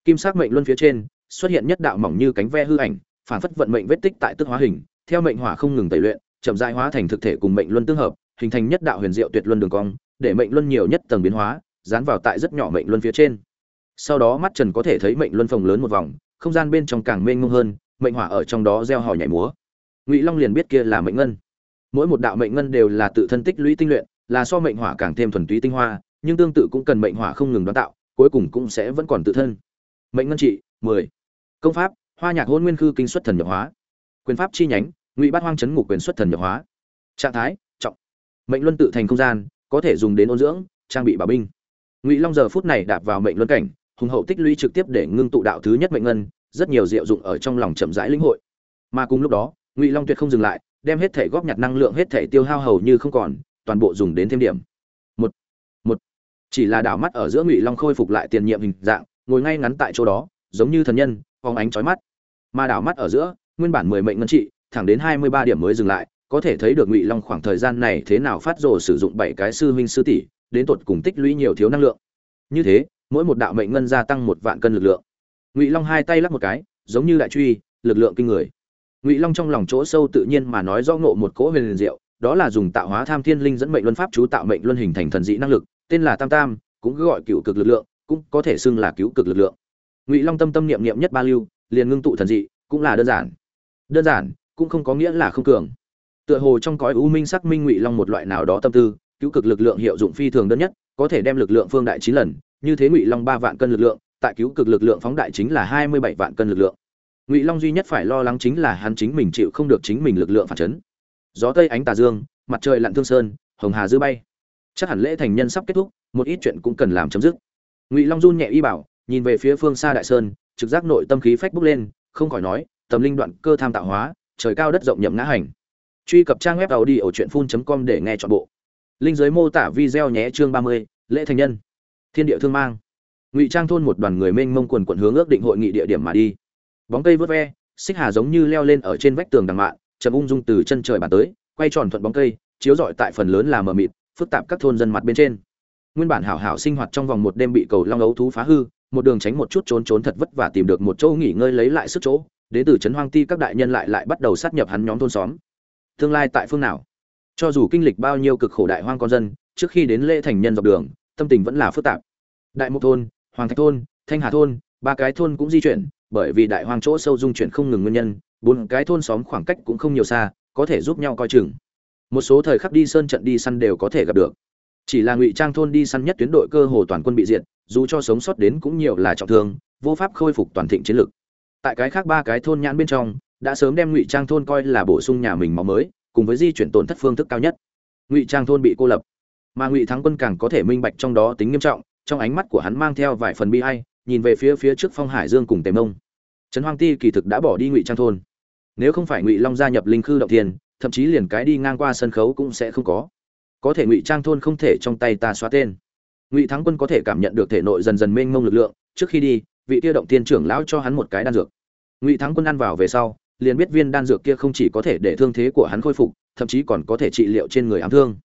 Kim sắc mệnh luân phía trên, xuất hiện nhất đạo mỏng như cánh ve hư ảnh, phản phất vận mệnh vết tích tại tức hóa hình, theo mệnh hỏa không ngừng tẩy luyện, chậm rãi hóa thành thực thể cùng mệnh luân tương hợp, hình thành nhất đạo huyền diệu tuyệt luân đường cong, để mệnh luân nhiều nhất tầng biến hóa, dán vào tại rất nhỏ mệnh luân phía trên sau đó mắt trần có thể thấy mệnh luân phồng lớn một vòng, không gian bên trong càng mênh mông hơn, mệnh hỏa ở trong đó gieo hò nhảy múa. Ngụy long liền biết kia là mệnh ngân. Mỗi một đạo mệnh ngân đều là tự thân tích lũy tinh luyện, là so mệnh hỏa càng thêm thuần túy tinh hoa, nhưng tương tự cũng cần mệnh hỏa không ngừng đón tạo, cuối cùng cũng sẽ vẫn còn tự thân. Mệnh ngân trị, mười. Công pháp, hoa nhạc hôn nguyên khư kinh xuất thần nhập hóa. Quyền pháp chi nhánh, ngụy bát hoang chấn ngục quyền xuất thần nhập hóa. Trạng thái, trọng. Mệnh luân tự thành không gian, có thể dùng đến ôn dưỡng, trang bị bảo binh. Ngụy long giờ phút này đạp vào mệnh luân cảnh hùng hậu tích lũy trực tiếp để ngưng tụ đạo thứ nhất mệnh ngân, rất nhiều diệu dụng ở trong lòng chậm rãi lĩnh hội. Mà cùng lúc đó, ngụy long tuyệt không dừng lại, đem hết thể góp nhặt năng lượng, hết thể tiêu hao hầu như không còn, toàn bộ dùng đến thêm điểm. Một một. Chỉ là đảo mắt ở giữa ngụy long khôi phục lại tiền nhiệm hình dạng, ngồi ngay ngắn tại chỗ đó, giống như thần nhân, phóng ánh chói mắt. Mà đảo mắt ở giữa, nguyên bản mười mệnh ngân trị, thẳng đến hai mươi ba điểm mới dừng lại, có thể thấy được ngụy long khoảng thời gian này thế nào phát rồ sử dụng bảy cái sư huynh sư tỷ, đến tột cùng tích lũy nhiều thiếu năng lượng. Như thế mỗi một đạo mệnh ngân gia tăng một vạn cân lực lượng. Ngụy long hai tay lắc một cái, giống như đại truy, lực lượng kinh người. Ngụy long trong lòng chỗ sâu tự nhiên mà nói do ngộ một cỗ huyền liền diệu, đó là dùng tạo hóa tham thiên linh dẫn mệnh luân pháp chú tạo mệnh luân hình thành thần dị năng lực, tên là tam tam, cũng gọi cựu cực lực lượng, cũng có thể xưng là cứu cực lực lượng. Ngụy long tâm tâm niệm niệm nhất ba lưu, liền ngưng tụ thần dị, cũng là đơn giản. Đơn giản, cũng không có nghĩa là không cường. Tựa hồ trong cõi u minh xác minh ngụy long một loại nào đó tâm tư, cứu cực lực lượng hiệu dụng phi thường đơn nhất, có thể đem lực lượng phương đại chín lần như thế ngụy long ba vạn cân lực lượng, tại cứu cực lực lượng phóng đại chính là hai mươi bảy vạn cân lực lượng. Ngụy long duy nhất phải lo lắng chính là hắn chính mình chịu không được chính mình lực lượng phản chấn. Gió tây ánh tà dương, mặt trời lặn thương sơn, hồng hà dư bay. Chắc hẳn lễ thành nhân sắp kết thúc, một ít chuyện cũng cần làm chấm dứt. Ngụy long run nhẹ y bảo, nhìn về phía phương xa đại sơn, trực giác nội tâm khí phách bốc lên, không khỏi nói, tầm linh đoạn cơ tham tạo hóa, trời cao đất rộng nhậm ngã hành. Truy cập trang web tàu đi ở truyện phun com để nghe chọn bộ. Linh giới mô tả video nhé, chương ba mươi, lễ thành nhân thiên địa thương mang. Ngụy trang thôn một đoàn người mênh mông quần quận hướng ước định hội nghị địa điểm mà đi. Bóng cây vớt ve, xích hà giống như leo lên ở trên vách tường đằng mạn, chậm ung dung từ chân trời bàn tới, quay tròn thuận bóng cây, chiếu rọi tại phần lớn là mờ mịt, phức tạp các thôn dân mặt bên trên. Nguyên bản hảo hảo sinh hoạt trong vòng một đêm bị cầu long ấu thú phá hư, một đường tránh một chút trốn trốn thật vất vả tìm được một chỗ nghỉ ngơi lấy lại sức chỗ đến từ trấn hoang ti các đại nhân lại lại bắt đầu sát nhập hắn nhóm thôn xóm. Tương lai tại phương nào? Cho dù kinh lịch bao nhiêu cực khổ đại hoang con dân, trước khi đến lễ thành nhân dọc đường tâm tình vẫn là phức tạp. Đại mộc thôn, hoàng thạch thôn, thanh hà thôn, ba cái thôn cũng di chuyển, bởi vì đại hoang chỗ sâu dung chuyển không ngừng nguyên nhân, bốn cái thôn xóm khoảng cách cũng không nhiều xa, có thể giúp nhau coi chừng. Một số thời khắc đi sơn trận đi săn đều có thể gặp được. Chỉ là ngụy trang thôn đi săn nhất tuyến đội cơ hồ toàn quân bị diệt, dù cho sống sót đến cũng nhiều là trọng thương, vô pháp khôi phục toàn thịnh chiến lực. Tại cái khác ba cái thôn nhãn bên trong, đã sớm đem ngụy trang thôn coi là bổ sung nhà mình máu mới, cùng với di chuyển tổn thất phương thức cao nhất. Ngụy trang thôn bị cô lập mà ngụy thắng quân càng có thể minh bạch trong đó tính nghiêm trọng, trong ánh mắt của hắn mang theo vài phần bi hay nhìn về phía phía trước phong hải dương cùng tề mông. Trấn hoang ti kỳ thực đã bỏ đi ngụy trang thôn. Nếu không phải ngụy long gia nhập linh khư động thiên, thậm chí liền cái đi ngang qua sân khấu cũng sẽ không có. Có thể ngụy trang thôn không thể trong tay ta xóa tên. Ngụy thắng quân có thể cảm nhận được thể nội dần dần mênh mông lực lượng, trước khi đi, vị tiêu động tiên trưởng lão cho hắn một cái đan dược. Ngụy thắng quân ăn vào về sau, liền biết viên đan dược kia không chỉ có thể để thương thế của hắn khôi phục, thậm chí còn có thể trị liệu trên người ám thương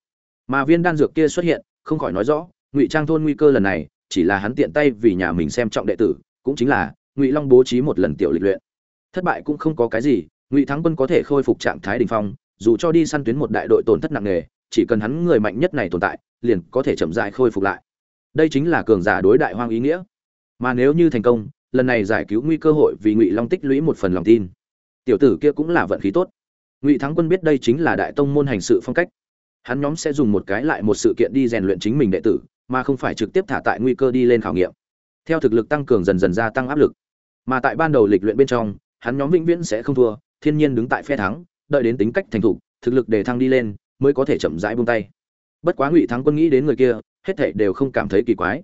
mà viên đan dược kia xuất hiện, không khỏi nói rõ, ngụy trang thôn nguy cơ lần này, chỉ là hắn tiện tay vì nhà mình xem trọng đệ tử, cũng chính là, ngụy long bố trí một lần tiểu lịch luyện. Thất bại cũng không có cái gì, ngụy thắng quân có thể khôi phục trạng thái đình phong, dù cho đi săn tuyến một đại đội tổn thất nặng nề, chỉ cần hắn người mạnh nhất này tồn tại, liền có thể chậm dại khôi phục lại. Đây chính là cường giả đối đại hoang ý nghĩa. Mà nếu như thành công, lần này giải cứu nguy cơ hội vì ngụy long tích lũy một phần lòng tin. Tiểu tử kia cũng là vận khí tốt. Ngụy thắng quân biết đây chính là đại tông môn hành sự phong cách hắn nhóm sẽ dùng một cái lại một sự kiện đi rèn luyện chính mình đệ tử, mà không phải trực tiếp thả tại nguy cơ đi lên khảo nghiệm. Theo thực lực tăng cường dần dần gia tăng áp lực. Mà tại ban đầu lịch luyện bên trong, hắn nhóm vĩnh viễn sẽ không thua, thiên nhiên đứng tại phe thắng, đợi đến tính cách thành thục, thực lực để thăng đi lên, mới có thể chậm rãi buông tay. Bất quá ngụy thắng quân nghĩ đến người kia, hết thảy đều không cảm thấy kỳ quái.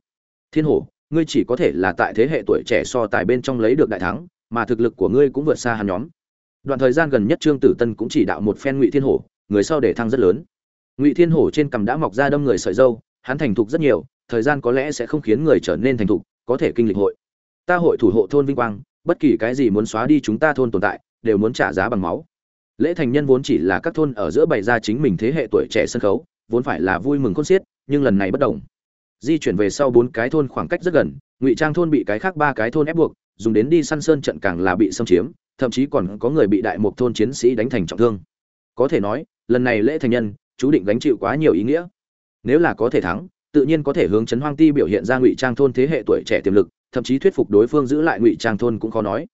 Thiên hổ, ngươi chỉ có thể là tại thế hệ tuổi trẻ so tài bên trong lấy được đại thắng, mà thực lực của ngươi cũng vượt xa hắn nhóm. Đoạn thời gian gần nhất trương tử tân cũng chỉ đạo một phen ngụy thiên hổ, người sau để thăng rất lớn ngụy thiên hổ trên cằm đã mọc ra đâm người sợi dâu, hắn thành thục rất nhiều, thời gian có lẽ sẽ không khiến người trở nên thành thục, có thể kinh lịch hội. Ta hội thủ hộ thôn vinh quang, bất kỳ cái gì muốn xóa đi chúng ta thôn tồn tại, đều muốn trả giá bằng máu. Lễ thành nhân vốn chỉ là các thôn ở giữa bày ra chính mình thế hệ tuổi trẻ sân khấu, vốn phải là vui mừng khôn xiết, nhưng lần này bất đồng. Di chuyển về sau bốn cái thôn khoảng cách rất gần, ngụy trang thôn bị cái khác ba cái thôn ép buộc, dùng đến đi săn sơn trận càng là bị xâm chiếm, thậm chí còn có người bị đại một thôn chiến sĩ đánh thành trọng thương. Có thể nói, lần này lễ thành nhân chú định gánh chịu quá nhiều ý nghĩa. Nếu là có thể thắng, tự nhiên có thể hướng chấn hoang ti biểu hiện ra ngụy trang thôn thế hệ tuổi trẻ tiềm lực, thậm chí thuyết phục đối phương giữ lại ngụy trang thôn cũng khó nói.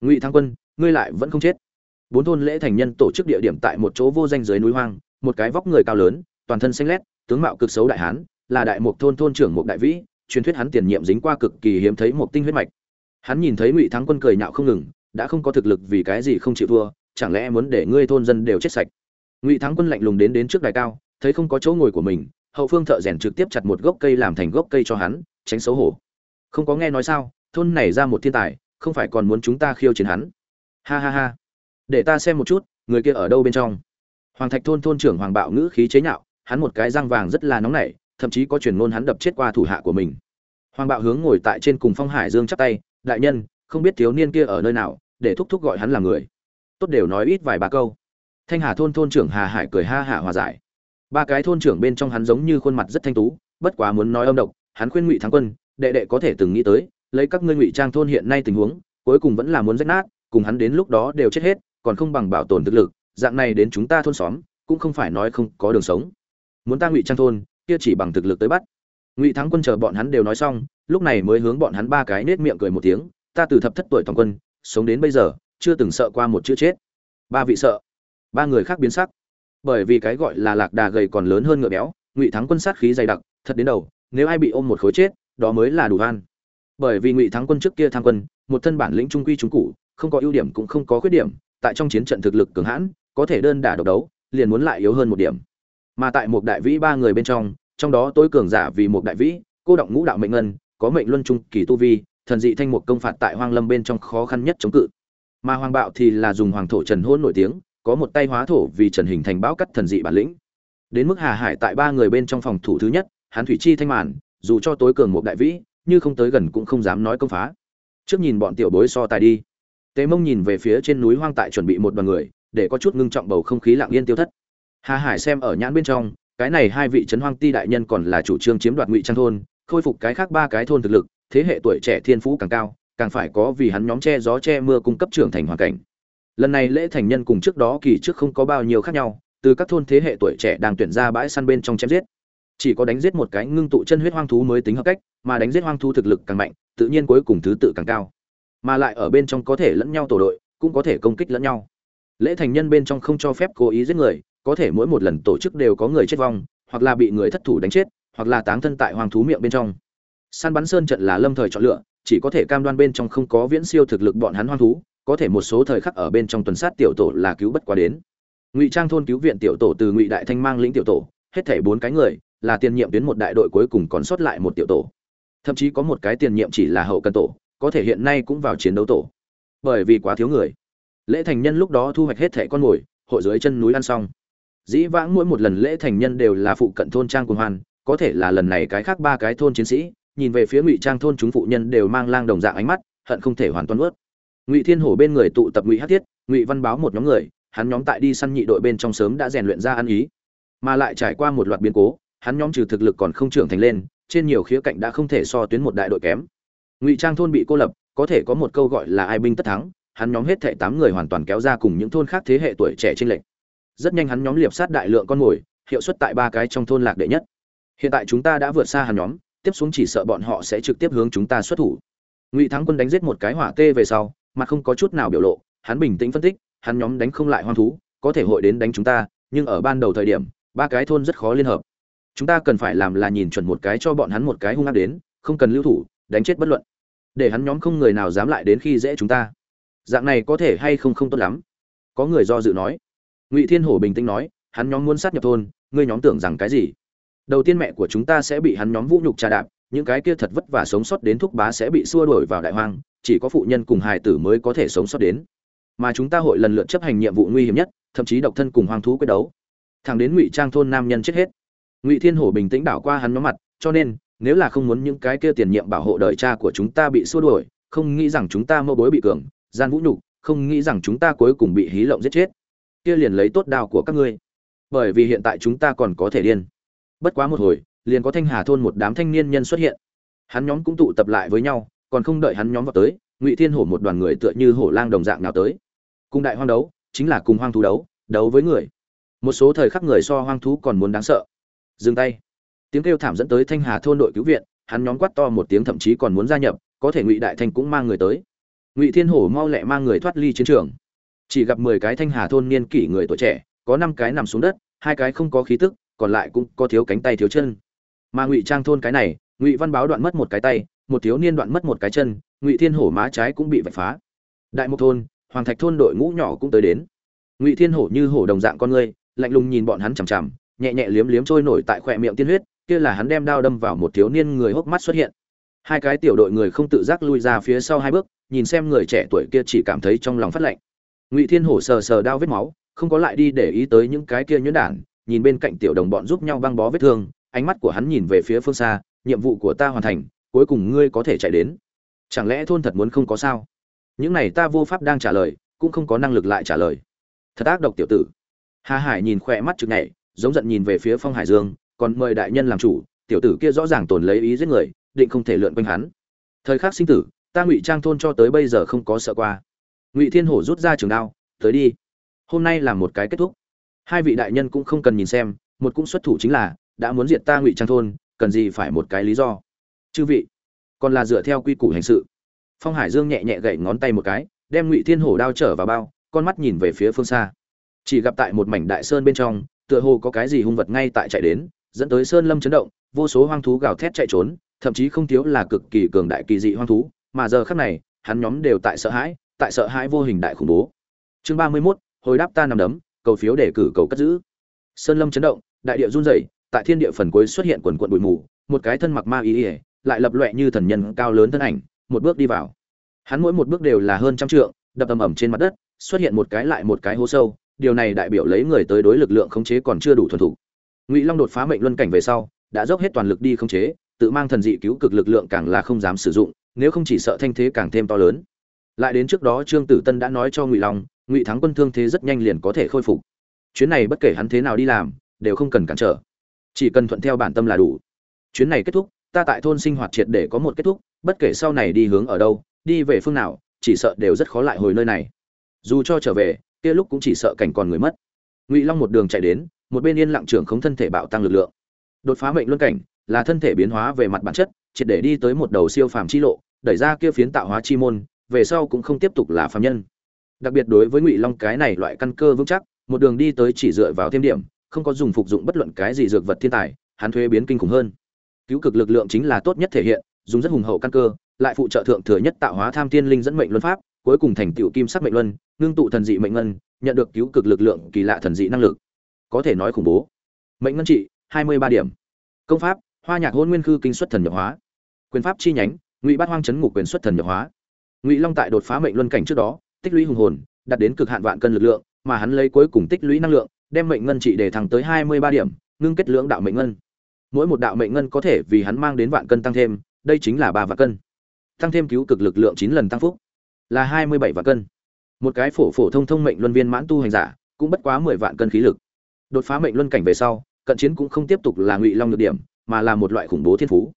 Ngụy Thăng quân, ngươi lại vẫn không chết. Bốn thôn lễ thành nhân tổ chức địa điểm tại một chỗ vô danh dưới núi hoang, một cái vóc người cao lớn, toàn thân xanh lét, tướng mạo cực xấu đại hán, là đại mục thôn thôn trưởng mục đại vĩ, truyền thuyết hắn tiền nhiệm dính qua cực kỳ hiếm thấy một tinh huyết mạch. Hắn nhìn thấy ngụy thắng quân cười nhạo không ngừng, đã không có thực lực vì cái gì không chịu thua, chẳng lẽ muốn để ngươi thôn dân đều chết sạch? Ngụy thắng quân lạnh lùng đến đến trước đài cao thấy không có chỗ ngồi của mình hậu phương thợ rèn trực tiếp chặt một gốc cây làm thành gốc cây cho hắn tránh xấu hổ không có nghe nói sao thôn này ra một thiên tài không phải còn muốn chúng ta khiêu chiến hắn ha ha ha để ta xem một chút người kia ở đâu bên trong hoàng thạch thôn thôn trưởng hoàng bạo ngữ khí chế nhạo hắn một cái răng vàng rất là nóng nảy thậm chí có truyền ngôn hắn đập chết qua thủ hạ của mình hoàng bạo hướng ngồi tại trên cùng phong hải dương chắp tay đại nhân không biết thiếu niên kia ở nơi nào để thúc thúc gọi hắn là người tốt đều nói ít vài ba câu thanh hà thôn thôn trưởng hà hải cười ha hả hòa giải. Ba cái thôn trưởng bên trong hắn giống như khuôn mặt rất thanh tú, bất quá muốn nói âm độc, hắn khuyên ngụy thắng quân, đệ đệ có thể từng nghĩ tới, lấy các ngươi ngụy trang thôn hiện nay tình huống, cuối cùng vẫn là muốn rách nát, cùng hắn đến lúc đó đều chết hết, còn không bằng bảo tồn thực lực, dạng này đến chúng ta thôn xóm, cũng không phải nói không có đường sống. Muốn ta ngụy trang thôn, kia chỉ bằng thực lực tới bắt. Ngụy thắng quân chờ bọn hắn đều nói xong, lúc này mới hướng bọn hắn ba cái nết miệng cười một tiếng, ta từ thập thất tuổi toàn quân, sống đến bây giờ, chưa từng sợ qua một chữ chết. Ba vị sợ ba người khác biến sắc. Bởi vì cái gọi là lạc đà gầy còn lớn hơn ngựa béo, ngụy thắng quân sát khí dày đặc, thật đến đầu, nếu ai bị ôm một khối chết, đó mới là đủ van bởi vì ngụy thắng quân trước kia tham quân, một thân bản lĩnh trung quy trung cụ không có ưu điểm cũng không có khuyết điểm, tại trong chiến trận thực lực cường hãn, có thể đơn đả độc đấu, liền muốn lại yếu hơn một điểm. Mà tại một đại vĩ ba người bên trong trong đó tối cường giả vì một đại vĩ, cô động ngũ đạo mệnh ngân, có mệnh luân trung kỳ tu vi, thần dị thanh một công phạt tại hoang lâm bên trong khó khăn nhất chống cự. Mà hoàng bạo thì là dùng hoàng thổ trần hôn nổi tiếng có một tay hóa thổ vì trần hình thành bão cắt thần dị bản lĩnh. Đến mức hà hải tại ba người bên trong phòng thủ thứ nhất hán thủy chi thanh màn, dù cho tối cường một đại vĩ, như không tới gần cũng không dám nói công phá. Trước nhìn bọn tiểu bối so tài đi. Tế mông nhìn về phía trên núi hoang tại chuẩn bị một đoàn người, để có chút ngưng trọng bầu không khí lặng yên tiêu thất. Hà hải xem ở nhãn bên trong, cái này hai vị trấn hoang ti đại nhân còn là chủ trương chiếm đoạt ngụy trang thôn, khôi phục cái khác ba cái thôn thực lực, thế hệ tuổi trẻ thiên phú càng cao, càng phải có vì hắn nhóm che gió che mưa cung cấp trưởng thành hoàn cảnh lần này lễ thành nhân cùng trước đó kỳ trước không có bao nhiêu khác nhau, từ các thôn thế hệ tuổi trẻ đang tuyển ra bãi săn bên trong chém giết. Chỉ có đánh giết một cái ngưng tụ chân huyết hoang thú mới tính hợp cách, mà đánh giết hoang thú thực lực càng mạnh, tự nhiên cuối cùng thứ tự càng cao. Mà lại ở bên trong có thể lẫn nhau tổ đội, cũng có thể công kích lẫn nhau. Lễ thành nhân bên trong không cho phép cố ý giết người, có thể mỗi một lần tổ chức đều có người chết vong, hoặc là bị người thất thủ đánh chết, hoặc là táng thân tại hoang thú miệng bên trong. Săn bắn sơn trận là lâm thời chọn lựa, chỉ có thể cam đoan bên trong không có viễn siêu thực lực bọn hắn hoang thú có thể một số thời khắc ở bên trong tuần sát tiểu tổ là cứu bất quá đến. Ngụy trang thôn cứu viện tiểu tổ từ ngụy đại thanh mang lĩnh tiểu tổ, hết thảy bốn cái người, là tiền nhiệm tuyến một đại đội cuối cùng còn sót lại một tiểu tổ. Thậm chí có một cái tiền nhiệm chỉ là hậu cần tổ, có thể hiện nay cũng vào chiến đấu tổ. Bởi vì quá thiếu người. Lễ thành nhân lúc đó thu hoạch hết thẻ con mồi, hội dưới chân núi ăn xong. Dĩ vãng mỗi một lần lễ thành nhân đều là phụ cận thôn trang quân hoan có thể là lần này cái khác ba cái thôn chiến sĩ, nhìn về phía ngụy trang thôn chúng phụ nhân đều mang lang đồng dạng ánh mắt, hận không thể hoàn toàn ướt ngụy thiên hổ bên người tụ tập ngụy hát thiết, ngụy văn báo một nhóm người, hắn nhóm tại đi săn nhị đội bên trong sớm đã rèn luyện ra ăn ý. Mà lại trải qua một loạt biến cố, hắn nhóm trừ thực lực còn không trưởng thành lên, trên nhiều khía cạnh đã không thể so tuyến một đại đội kém. Ngụy trang thôn bị cô lập, có thể có một câu gọi là ai binh tất thắng, hắn nhóm hết thệ tám người hoàn toàn kéo ra cùng những thôn khác thế hệ tuổi trẻ trên lệnh rất nhanh hắn nhóm liệp sát đại lượng con mồi, hiệu suất tại ba cái trong thôn lạc đệ nhất. Hiện tại chúng ta đã vượt xa hắn nhóm, tiếp xuống chỉ sợ bọn họ sẽ trực tiếp hướng chúng ta xuất thủ. Ngụy thắng quân đánh giết một cái hỏa tê về sau mặt không có chút nào biểu lộ, hắn bình tĩnh phân tích, hắn nhóm đánh không lại hoang thú, có thể hội đến đánh chúng ta, nhưng ở ban đầu thời điểm, ba cái thôn rất khó liên hợp. Chúng ta cần phải làm là nhìn chuẩn một cái cho bọn hắn một cái hung ác đến, không cần lưu thủ, đánh chết bất luận. Để hắn nhóm không người nào dám lại đến khi dễ chúng ta. Dạng này có thể hay không không tốt lắm. Có người do dự nói. Ngụy thiên hổ bình tĩnh nói, hắn nhóm muốn sát nhập thôn, ngươi nhóm tưởng rằng cái gì? Đầu tiên mẹ của chúng ta sẽ bị hắn nhóm vũ nhục trà đạp những cái kia thật vất vả sống sót đến thúc bá sẽ bị xua đuổi vào đại hoang, chỉ có phụ nhân cùng hài tử mới có thể sống sót đến. Mà chúng ta hội lần lượt chấp hành nhiệm vụ nguy hiểm nhất, thậm chí độc thân cùng hoang thú quyết đấu. Thẳng đến ngụy trang thôn nam nhân chết hết. Ngụy thiên hổ bình tĩnh đảo qua hắn nhóm mặt, cho nên, nếu là không muốn những cái kia tiền nhiệm bảo hộ đời cha của chúng ta bị xua đuổi, không nghĩ rằng chúng ta mơ bối bị cường, gian vũ nhục, không nghĩ rằng chúng ta cuối cùng bị hí lộng giết chết. Kia liền lấy tốt đao của các ngươi. Bởi vì hiện tại chúng ta còn có thể điên. Bất quá một hồi liền có thanh hà thôn một đám thanh niên nhân xuất hiện. Hắn nhóm cũng tụ tập lại với nhau, còn không đợi hắn nhóm vào tới, ngụy thiên hổ một đoàn người tựa như hổ lang đồng dạng nào tới. Cùng đại hoang đấu, chính là cùng hoang thú đấu đấu với người. Một số thời khắc người so hoang thú còn muốn đáng sợ. Dừng tay. Tiếng kêu thảm dẫn tới thanh hà thôn đội cứu viện, hắn nhóm quát to một tiếng thậm chí còn muốn gia nhập, có thể ngụy đại thanh cũng mang người tới. Ngụy thiên hổ mau lẹ mang người thoát ly chiến trường. Chỉ gặp mười cái thanh hà thôn niên kỷ người tuổi trẻ, có năm cái nằm xuống đất, hai cái không có khí tức, còn lại cũng có thiếu cánh tay thiếu chân mà ngụy trang thôn cái này, ngụy văn báo đoạn mất một cái tay, một thiếu niên đoạn mất một cái chân, ngụy thiên hổ má trái cũng bị vạch phá. Đại mục thôn, hoàng thạch thôn đội ngũ nhỏ cũng tới đến. Ngụy thiên hổ như hổ đồng dạng con ngươi lạnh lùng nhìn bọn hắn chằm chằm, nhẹ nhẹ liếm liếm trôi nổi tại khỏe miệng tiên huyết, kia là hắn đem đao đâm vào một thiếu niên người hốc mắt xuất hiện. Hai cái tiểu đội người không tự giác lui ra phía sau hai bước, nhìn xem người trẻ tuổi kia chỉ cảm thấy trong lòng phát lạnh. Ngụy thiên hổ sờ sờ đao vết máu, không có lại đi để ý tới những cái kia nhuyễn đản, nhìn bên cạnh tiểu đồng bọn giúp nhau băng bó vết thương ánh mắt của hắn nhìn về phía phương xa, nhiệm vụ của ta hoàn thành, cuối cùng ngươi có thể chạy đến. Chẳng lẽ thôn thật muốn không có sao? Những này ta vô pháp đang trả lời, cũng không có năng lực lại trả lời. Thật ác độc tiểu tử. Hà hải nhìn khỏe mắt chực nhảy, giống giận nhìn về phía phong hải dương, còn mời đại nhân làm chủ, tiểu tử kia rõ ràng tồn lấy ý giết người, định không thể lượn quanh hắn. Thời khắc sinh tử, ta ngụy trang thôn cho tới bây giờ không có sợ qua. Ngụy thiên hổ rút ra trường đao, tới đi. Hôm nay là một cái kết thúc. Hai vị đại nhân cũng không cần nhìn xem, một cũng xuất thủ chính là đã muốn diệt ta ngụy trang thôn, cần gì phải một cái lý do? Chư vị, còn là dựa theo quy củ hành sự. Phong hải dương nhẹ nhẹ gậy ngón tay một cái, đem ngụy thiên hổ đao trở vào bao, con mắt nhìn về phía phương xa. Chỉ gặp tại một mảnh đại sơn bên trong, tựa hồ có cái gì hung vật ngay tại chạy đến, dẫn tới sơn lâm chấn động, vô số hoang thú gào thét chạy trốn, thậm chí không thiếu là cực kỳ cường đại kỳ dị hoang thú, mà giờ khắc này, hắn nhóm đều tại sợ hãi, tại sợ hãi vô hình đại khủng bố. Chương ba mươi mốt, hồi đáp ta nằm đấm, cầu phiếu để cử cầu cất giữ. Sơn lâm chấn động, đại địa run rẩy tại thiên địa phần cuối xuất hiện quần quận bụi mù, một cái thân mặc ma y ỉa lại lập loẹ như thần nhân cao lớn thân ảnh, một bước đi vào. Hắn mỗi một bước đều là hơn trăm trượng, đập ầm ầm trên mặt đất, xuất hiện một cái lại một cái hố sâu, điều này đại biểu lấy người tới đối lực lượng khống chế còn chưa đủ thuần thủ ngụy long đột phá mệnh luân cảnh về sau, đã dốc hết toàn lực đi khống chế, tự mang thần dị cứu cực lực lượng càng là không dám sử dụng, nếu không chỉ sợ thanh thế càng thêm to lớn. Lại đến trước đó trương tử tân đã nói cho ngụy long, ngụy thắng quân thương thế rất nhanh liền có thể khôi phục. Chuyến này bất kể hắn thế nào đi làm, đều không cần cản trở chỉ cần thuận theo bản tâm là đủ. Chuyến này kết thúc, ta tại thôn sinh hoạt triệt để có một kết thúc, bất kể sau này đi hướng ở đâu, đi về phương nào, chỉ sợ đều rất khó lại hồi nơi này. Dù cho trở về, kia lúc cũng chỉ sợ cảnh còn người mất. Ngụy long một đường chạy đến, một bên yên lặng trưởng không thân thể bạo tăng lực lượng. Đột phá mệnh luân cảnh, là thân thể biến hóa về mặt bản chất, triệt để đi tới một đầu siêu phàm chi lộ, đẩy ra kia phiến tạo hóa chi môn, về sau cũng không tiếp tục là phàm nhân. Đặc biệt đối với ngụy long cái này loại căn cơ vững chắc, một đường đi tới chỉ dựa vào thêm điểm không có dùng phục dụng bất luận cái gì dược vật thiên tài, hắn thuế biến kinh khủng hơn. Cứu cực lực lượng chính là tốt nhất thể hiện, dùng rất hùng hậu căn cơ, lại phụ trợ thượng thừa nhất tạo hóa tham tiên linh dẫn mệnh luân pháp, cuối cùng thành tiểu kim sắc mệnh luân, ngưng tụ thần dị mệnh ngân, nhận được cứu cực lực lượng kỳ lạ thần dị năng lực. Có thể nói khủng bố. Mệnh ngân trị, hai mươi ba điểm. Công pháp, hoa nhạc hôn nguyên khư kinh xuất thần nhập hóa. Quyền pháp chi nhánh, ngụy bát hoang chấn ngục quyền xuất thần nhập hóa. Ngụy long tại đột phá mệnh luân cảnh trước đó, tích lũy hùng hồn, đạt đến cực hạn vạn cân lực lượng, mà hắn lấy cuối cùng tích lũy năng lượng đem mệnh ngân trị để thẳng tới hai mươi ba điểm, ngưng kết lưỡng đạo mệnh ngân. Mỗi một đạo mệnh ngân có thể vì hắn mang đến vạn cân tăng thêm, đây chính là ba vạn cân. Tăng thêm cứu cực lực lượng chín lần tăng phúc, là hai mươi bảy vạn cân. Một cái phổ phổ thông thông mệnh luân viên mãn tu hành giả, cũng bất quá mười vạn cân khí lực. Đột phá mệnh luân cảnh về sau, cận chiến cũng không tiếp tục là ngụy long nhược điểm, mà là một loại khủng bố thiên phú.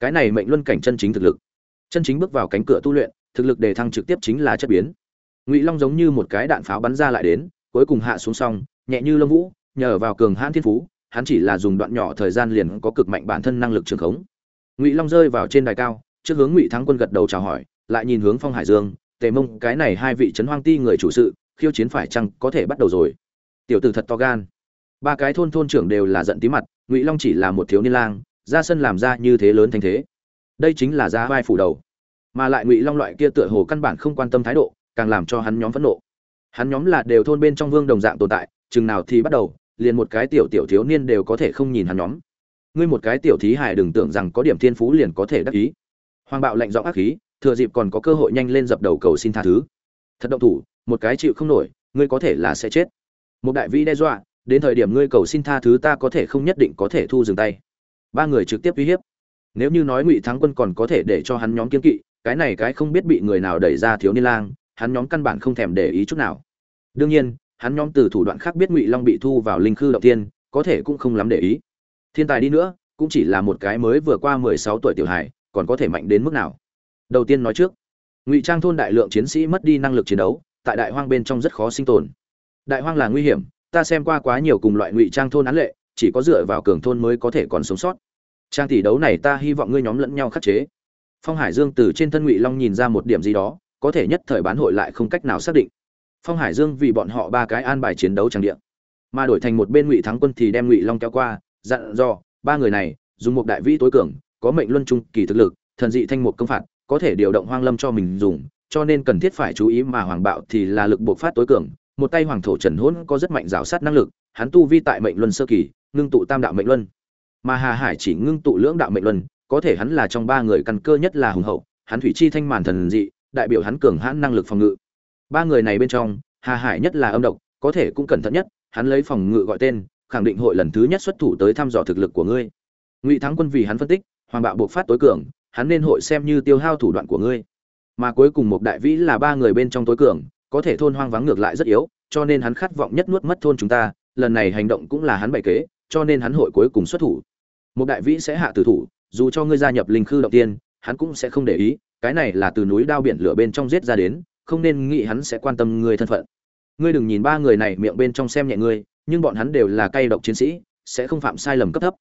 Cái này mệnh luân cảnh chân chính thực lực. Chân chính bước vào cánh cửa tu luyện, thực lực đề thăng trực tiếp chính là chất biến. Ngụy long giống như một cái đạn pháo bắn ra lại đến, cuối cùng hạ xuống xong nhẹ như lông vũ, nhờ vào cường hãn thiên phú, hắn chỉ là dùng đoạn nhỏ thời gian liền có cực mạnh bản thân năng lực trường khống. Ngụy long rơi vào trên đài cao, trước hướng ngụy thắng quân gật đầu chào hỏi, lại nhìn hướng phong hải dương, tề mông, cái này hai vị trấn hoang ti người chủ sự, khiêu chiến phải chăng có thể bắt đầu rồi? Tiểu tử thật to gan. Ba cái thôn thôn trưởng đều là giận tí mặt, ngụy long chỉ là một thiếu niên lang, ra sân làm ra như thế lớn thành thế. Đây chính là ra vai phủ đầu. Mà lại ngụy long loại kia tựa hồ căn bản không quan tâm thái độ, càng làm cho hắn nhóm phẫn nộ. Hắn nhóm là đều thôn bên trong vương đồng dạng tồn tại chừng nào thì bắt đầu, liền một cái tiểu tiểu thiếu niên đều có thể không nhìn hắn nhóm. Ngươi một cái tiểu thí hải đừng tưởng rằng có điểm thiên phú liền có thể đắc ý. Hoàng bạo lạnh giọng ác khí, thừa dịp còn có cơ hội nhanh lên dập đầu cầu xin tha thứ. Thật động thủ, một cái chịu không nổi, ngươi có thể là sẽ chết. Một đại vĩ đe dọa, đến thời điểm ngươi cầu xin tha thứ ta có thể không nhất định có thể thu dừng tay. Ba người trực tiếp uy hiếp. Nếu như nói ngụy thắng quân còn có thể để cho hắn nhóm kiên kỵ, cái này cái không biết bị người nào đẩy ra thiếu niên lang, hắn nhóm căn bản không thèm để ý chút nào. Đương nhiên hắn nhóm từ thủ đoạn khác biết ngụy long bị thu vào linh khư động tiên có thể cũng không lắm để ý. Thiên tài đi nữa cũng chỉ là một cái mới vừa qua mười sáu tuổi tiểu Hải, còn có thể mạnh đến mức nào? Đầu tiên nói trước ngụy trang thôn đại lượng chiến sĩ mất đi năng lực chiến đấu tại đại hoang bên trong rất khó sinh tồn. Đại hoang là nguy hiểm ta xem qua quá nhiều cùng loại ngụy trang thôn án lệ chỉ có dựa vào cường thôn mới có thể còn sống sót. Trang tỷ đấu này ta hy vọng ngươi nhóm lẫn nhau khắc chế. Phong hải dương từ trên thân ngụy long nhìn ra một điểm gì đó có thể nhất thời bán hội lại không cách nào xác định phong hải dương vì bọn họ ba cái an bài chiến đấu trang địa, mà đổi thành một bên ngụy thắng quân thì đem ngụy long kéo qua, dặn dò, ba người này, dùng một đại vĩ tối cường, có mệnh luân trung kỳ thực lực, thần dị thanh một công phạt, có thể điều động hoang lâm cho mình dùng, cho nên cần thiết phải chú ý mà hoàng bạo thì là lực bộc phát tối cường, một tay hoàng thổ trần hỗn có rất mạnh rào sát năng lực, hắn tu vi tại mệnh luân sơ kỳ, ngưng tụ tam đạo mệnh luân. Mà hà hải chỉ ngưng tụ lưỡng đạo mệnh luân, có thể hắn là trong ba người căn cơ nhất là hùng hậu, hắn thủy chi thanh màn thần dị, đại biểu hắn cường hãn năng lực phòng ngự ba người này bên trong, hà hải nhất là âm độc, có thể cũng cẩn thận nhất, hắn lấy phòng ngự gọi tên, khẳng định hội lần thứ nhất xuất thủ tới thăm dò thực lực của ngươi. Ngụy thắng quân vì hắn phân tích, hoàng bạo buộc phát tối cường, hắn nên hội xem như tiêu hao thủ đoạn của ngươi. Mà cuối cùng một đại vĩ là ba người bên trong tối cường, có thể thôn hoang vắng ngược lại rất yếu, cho nên hắn khát vọng nhất nuốt mất thôn chúng ta, lần này hành động cũng là hắn bày kế, cho nên hắn hội cuối cùng xuất thủ. Một đại vĩ sẽ hạ tử thủ, dù cho ngươi gia nhập linh khư động tiên, hắn cũng sẽ không để ý, cái này là từ núi đao biển lửa bên trong giết ra đến không nên nghĩ hắn sẽ quan tâm ngươi thân phận. Ngươi đừng nhìn ba người này miệng bên trong xem nhẹ ngươi, nhưng bọn hắn đều là cay độc chiến sĩ, sẽ không phạm sai lầm cấp thấp.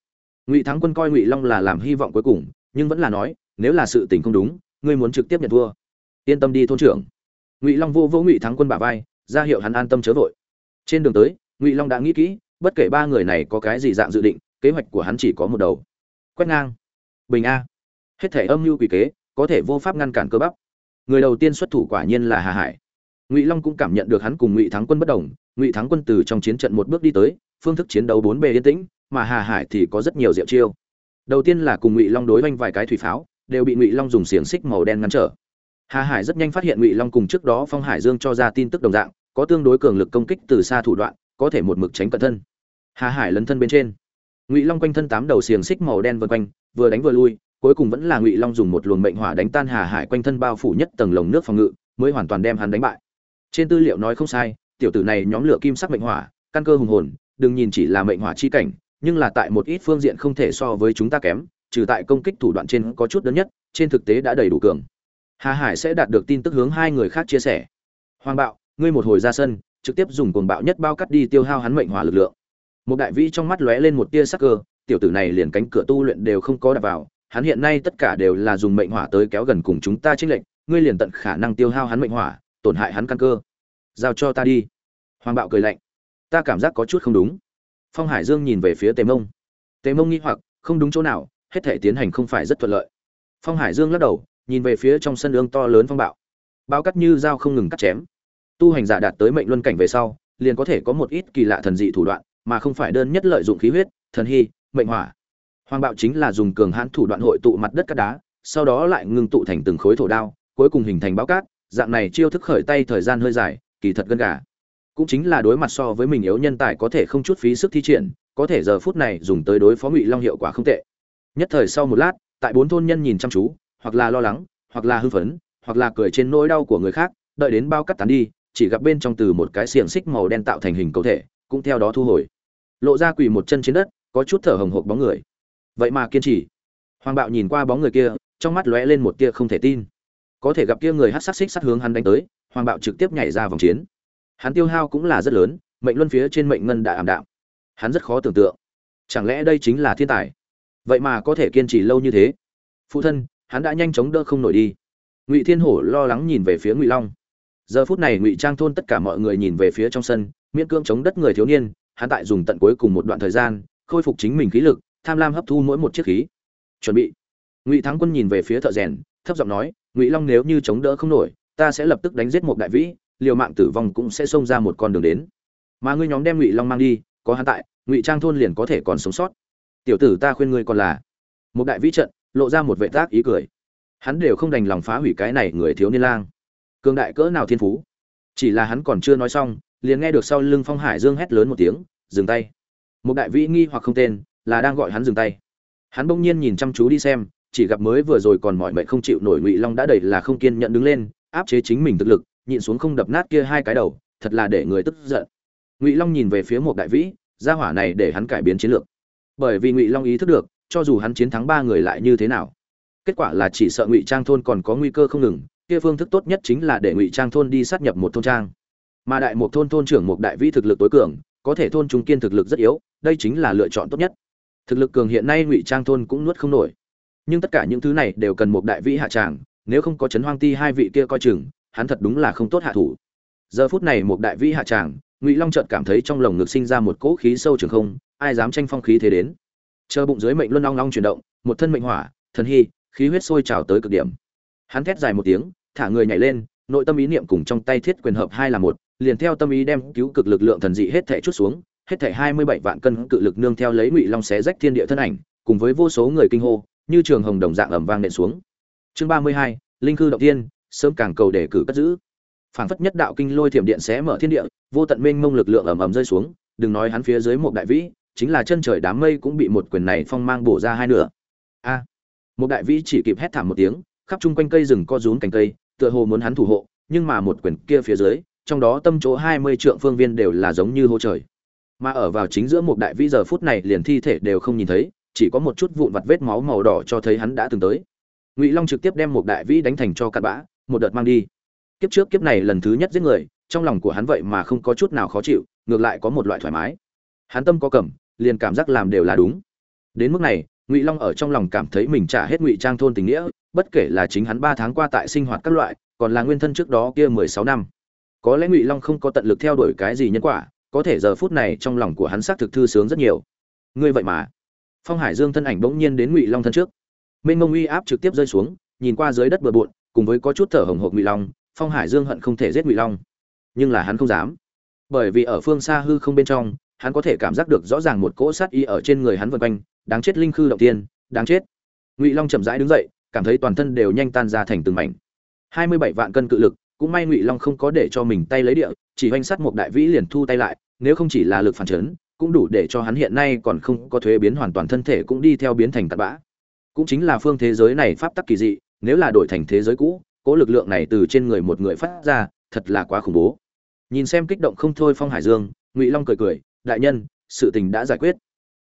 Ngụy thắng quân coi ngụy long là làm hy vọng cuối cùng, nhưng vẫn là nói, nếu là sự tình không đúng, ngươi muốn trực tiếp nhận thua. Yên tâm đi thôn trưởng. Ngụy long vô vô ngụy thắng quân bả vai, ra hiệu hắn an tâm chớ vội. Trên đường tới, ngụy long đã nghĩ kỹ, bất kể ba người này có cái gì dạng dự định, kế hoạch của hắn chỉ có một đầu. Quét ngang. Bình a. Hết thể âm mưu quỷ kế, có thể vô pháp ngăn cản cơ bắp người đầu tiên xuất thủ quả nhiên là hà hải. Ngụy long cũng cảm nhận được hắn cùng ngụy thắng quân bất đồng, ngụy thắng quân từ trong chiến trận một bước đi tới, phương thức chiến đấu bốn bề yên tĩnh, mà hà hải thì có rất nhiều diệu chiêu. Đầu tiên là cùng ngụy long đối oanh vài cái thủy pháo, đều bị ngụy long dùng xiềng xích màu đen ngăn trở. Hà hải rất nhanh phát hiện ngụy long cùng trước đó phong hải dương cho ra tin tức đồng dạng, có tương đối cường lực công kích từ xa thủ đoạn, có thể một mực tránh cận thân. Hà hải lấn thân bên trên. Ngụy long quanh thân tám đầu xiềng xích màu đen vân quanh, vừa đánh vừa lui cuối cùng vẫn là ngụy long dùng một luồng mệnh hỏa đánh tan hà hải quanh thân bao phủ nhất tầng lồng nước phòng ngự, mới hoàn toàn đem hắn đánh bại. Trên tư liệu nói không sai, tiểu tử này nhóm lửa kim sắc mệnh hỏa, căn cơ hùng hồn, đừng nhìn chỉ là mệnh hỏa chi cảnh, nhưng là tại một ít phương diện không thể so với chúng ta kém, trừ tại công kích thủ đoạn trên có chút đơn nhất, trên thực tế đã đầy đủ cường. Hà hải sẽ đạt được tin tức hướng hai người khác chia sẻ. Hoàng bạo, ngươi một hồi ra sân, trực tiếp dùng cuồng bạo nhất bao cắt đi tiêu hao hắn mệnh hỏa lực lượng. Một đại vĩ trong mắt lóe lên một tia sắc cơ, tiểu tử này liền cánh cửa tu luyện đều không có đặt vào hắn hiện nay tất cả đều là dùng mệnh hỏa tới kéo gần cùng chúng ta chênh lệnh ngươi liền tận khả năng tiêu hao hắn mệnh hỏa, tổn hại hắn căn cơ. Giao cho ta đi. Hoàng bạo cười lạnh. Ta cảm giác có chút không đúng. Phong hải dương nhìn về phía tề mông. Tề mông nghi hoặc, không đúng chỗ nào, hết thể tiến hành không phải rất thuận lợi. Phong hải dương lắc đầu, nhìn về phía trong sân ương to lớn phong bạo. Bao cắt như dao không ngừng cắt chém. Tu hành giả đạt tới mệnh luân cảnh về sau, liền có thể có một ít kỳ lạ thần dị thủ đoạn, mà không phải đơn nhất lợi dụng khí huyết, thần hy, mệnh hỏa hoàng bạo chính là dùng cường hãn thủ đoạn hội tụ mặt đất cát đá, sau đó lại ngưng tụ thành từng khối thổ đao, cuối cùng hình thành báo cát. Dạng này chiêu thức khởi tay thời gian hơi dài, kỳ thật gân gà. Cũng chính là đối mặt so với mình yếu nhân tài có thể không chút phí sức thi triển, có thể giờ phút này dùng tới đối phó ngụy long hiệu quả không tệ. Nhất thời sau một lát, tại bốn thôn nhân nhìn chăm chú, hoặc là lo lắng, hoặc là hư phấn, hoặc là cười trên nỗi đau của người khác, đợi đến bao cắt tán đi, chỉ gặp bên trong từ một cái xiềng xích màu đen tạo thành hình cầu thể, cũng theo đó thu hồi. Lộ ra quỳ một chân trên đất, có chút thở hồng hộc bóng người vậy mà kiên trì. Hoàng bạo nhìn qua bóng người kia, trong mắt lóe lên một tia không thể tin. Có thể gặp kia người hát sắc xích sát hướng hắn đánh tới, hoàng bạo trực tiếp nhảy ra vòng chiến. Hắn tiêu hao cũng là rất lớn, mệnh luân phía trên mệnh ngân đã ảm đạm. Hắn rất khó tưởng tượng, chẳng lẽ đây chính là thiên tài? Vậy mà có thể kiên trì lâu như thế? Phụ thân, hắn đã nhanh chóng đỡ không nổi đi. Ngụy thiên hổ lo lắng nhìn về phía ngụy long. Giờ phút này ngụy trang thôn tất cả mọi người nhìn về phía trong sân, miễn cưỡng chống đất người thiếu niên, hắn tại dùng tận cuối cùng một đoạn thời gian, khôi phục chính mình khí lực tham lam hấp thu mỗi một chiếc khí. Chuẩn bị. Ngụy thắng quân nhìn về phía thợ rèn, thấp giọng nói, ngụy long nếu như chống đỡ không nổi, ta sẽ lập tức đánh giết một đại vĩ, liều mạng tử vong cũng sẽ xông ra một con đường đến. Mà ngươi nhóm đem ngụy long mang đi, có hắn tại, ngụy trang thôn liền có thể còn sống sót. Tiểu tử ta khuyên ngươi còn là. Một đại vĩ trận, lộ ra một vệ tác ý cười. Hắn đều không đành lòng phá hủy cái này người thiếu niên lang. Cường đại cỡ nào thiên phú? Chỉ là hắn còn chưa nói xong, liền nghe được sau lưng phong hải dương hét lớn một tiếng, dừng tay. Một đại vĩ nghi hoặc không tên là đang gọi hắn dừng tay. Hắn bỗng nhiên nhìn chăm chú đi xem, chỉ gặp mới vừa rồi còn mọi mệnh không chịu nổi ngụy long đã đầy là không kiên nhận đứng lên, áp chế chính mình thực lực, nhịn xuống không đập nát kia hai cái đầu, thật là để người tức giận. Ngụy long nhìn về phía một đại vĩ, gia hỏa này để hắn cải biến chiến lược. Bởi vì ngụy long ý thức được, cho dù hắn chiến thắng ba người lại như thế nào, kết quả là chỉ sợ ngụy trang thôn còn có nguy cơ không ngừng, kia phương thức tốt nhất chính là để ngụy trang thôn đi sát nhập một thôn trang. Mà đại một thôn thôn trưởng một đại vĩ thực lực tối cường, có thể thôn trung kiên thực lực rất yếu, đây chính là lựa chọn tốt nhất thực lực cường hiện nay ngụy trang thôn cũng nuốt không nổi. Nhưng tất cả những thứ này đều cần một đại vĩ hạ tràng, nếu không có chấn hoang ti hai vị kia coi chừng, hắn thật đúng là không tốt hạ thủ. Giờ phút này một đại vĩ hạ tràng, ngụy long trợt cảm thấy trong lồng ngực sinh ra một cỗ khí sâu trường không, ai dám tranh phong khí thế đến. Chờ bụng dưới mệnh luân long long chuyển động, một thân mệnh hỏa, thần hy, khí huyết sôi trào tới cực điểm. Hắn thét dài một tiếng, thả người nhảy lên, nội tâm ý niệm cùng trong tay thiết quyền hợp hai là một, liền theo tâm ý đem cứu cực lực lượng thần dị hết thể chút xuống hết thể hai mươi bảy vạn cân cự lực nương theo lấy ngụy long xé rách thiên địa thân ảnh, cùng với vô số người kinh hô, như trường hồng đồng dạng ầm vang nện xuống. Chương ba mươi hai, linh cư động tiên sớm càng cầu để cử cất giữ. Phản phất nhất đạo kinh lôi thiểm điện xé mở thiên địa, vô tận mênh mông lực lượng ầm ầm rơi xuống, đừng nói hắn phía dưới một đại vĩ, chính là chân trời đám mây cũng bị một quyền này phong mang bổ ra hai nửa. A! Một đại vĩ chỉ kịp hét thảm một tiếng, khắp chung quanh cây rừng co rúm cành cây, tựa hồ muốn hắn thủ hộ, nhưng mà một quyền kia phía dưới, trong đó tâm chỗ hai mươi trượng phương viên đều là giống như hô trời mà ở vào chính giữa một đại vĩ giờ phút này liền thi thể đều không nhìn thấy, chỉ có một chút vụn vặt vết máu màu đỏ cho thấy hắn đã từng tới. Ngụy long trực tiếp đem một đại vĩ đánh thành cho cặn bã, một đợt mang đi. Kiếp trước kiếp này lần thứ nhất giết người, trong lòng của hắn vậy mà không có chút nào khó chịu, ngược lại có một loại thoải mái. Hắn tâm có cẩm liền cảm giác làm đều là đúng. Đến mức này, ngụy long ở trong lòng cảm thấy mình trả hết ngụy trang thôn tình nghĩa, bất kể là chính hắn ba tháng qua tại sinh hoạt các loại, còn là nguyên thân trước đó kia mười sáu năm. Có lẽ ngụy long không có tận lực theo đuổi cái gì nhân quả có thể giờ phút này trong lòng của hắn xác thực thư sướng rất nhiều. Ngươi vậy mà. Phong hải dương thân ảnh bỗng nhiên đến ngụy long thân trước. Mênh mông uy áp trực tiếp rơi xuống, nhìn qua dưới đất bừa bộn, cùng với có chút thở hồng hộc ngụy long, phong hải dương hận không thể giết ngụy long. Nhưng là hắn không dám. Bởi vì ở phương xa hư không bên trong, hắn có thể cảm giác được rõ ràng một cỗ sát y ở trên người hắn vân quanh, đáng chết linh khư động tiên, đáng chết. Ngụy long chậm rãi đứng dậy, cảm thấy toàn thân đều nhanh tan ra thành từng mảnh. Hai mươi bảy vạn cân cự lực cũng may ngụy long không có để cho mình tay lấy địa, chỉ hoành sát một đại vĩ liền thu tay lại, nếu không chỉ là lực phản chấn, cũng đủ để cho hắn hiện nay còn không có thuế biến hoàn toàn thân thể cũng đi theo biến thành tạt bã. Cũng chính là phương thế giới này pháp tắc kỳ dị, nếu là đổi thành thế giới cũ cỗ lực lượng này từ trên người một người phát ra, thật là quá khủng bố. Nhìn xem kích động không thôi phong hải dương, ngụy long cười cười, đại nhân, sự tình đã giải quyết.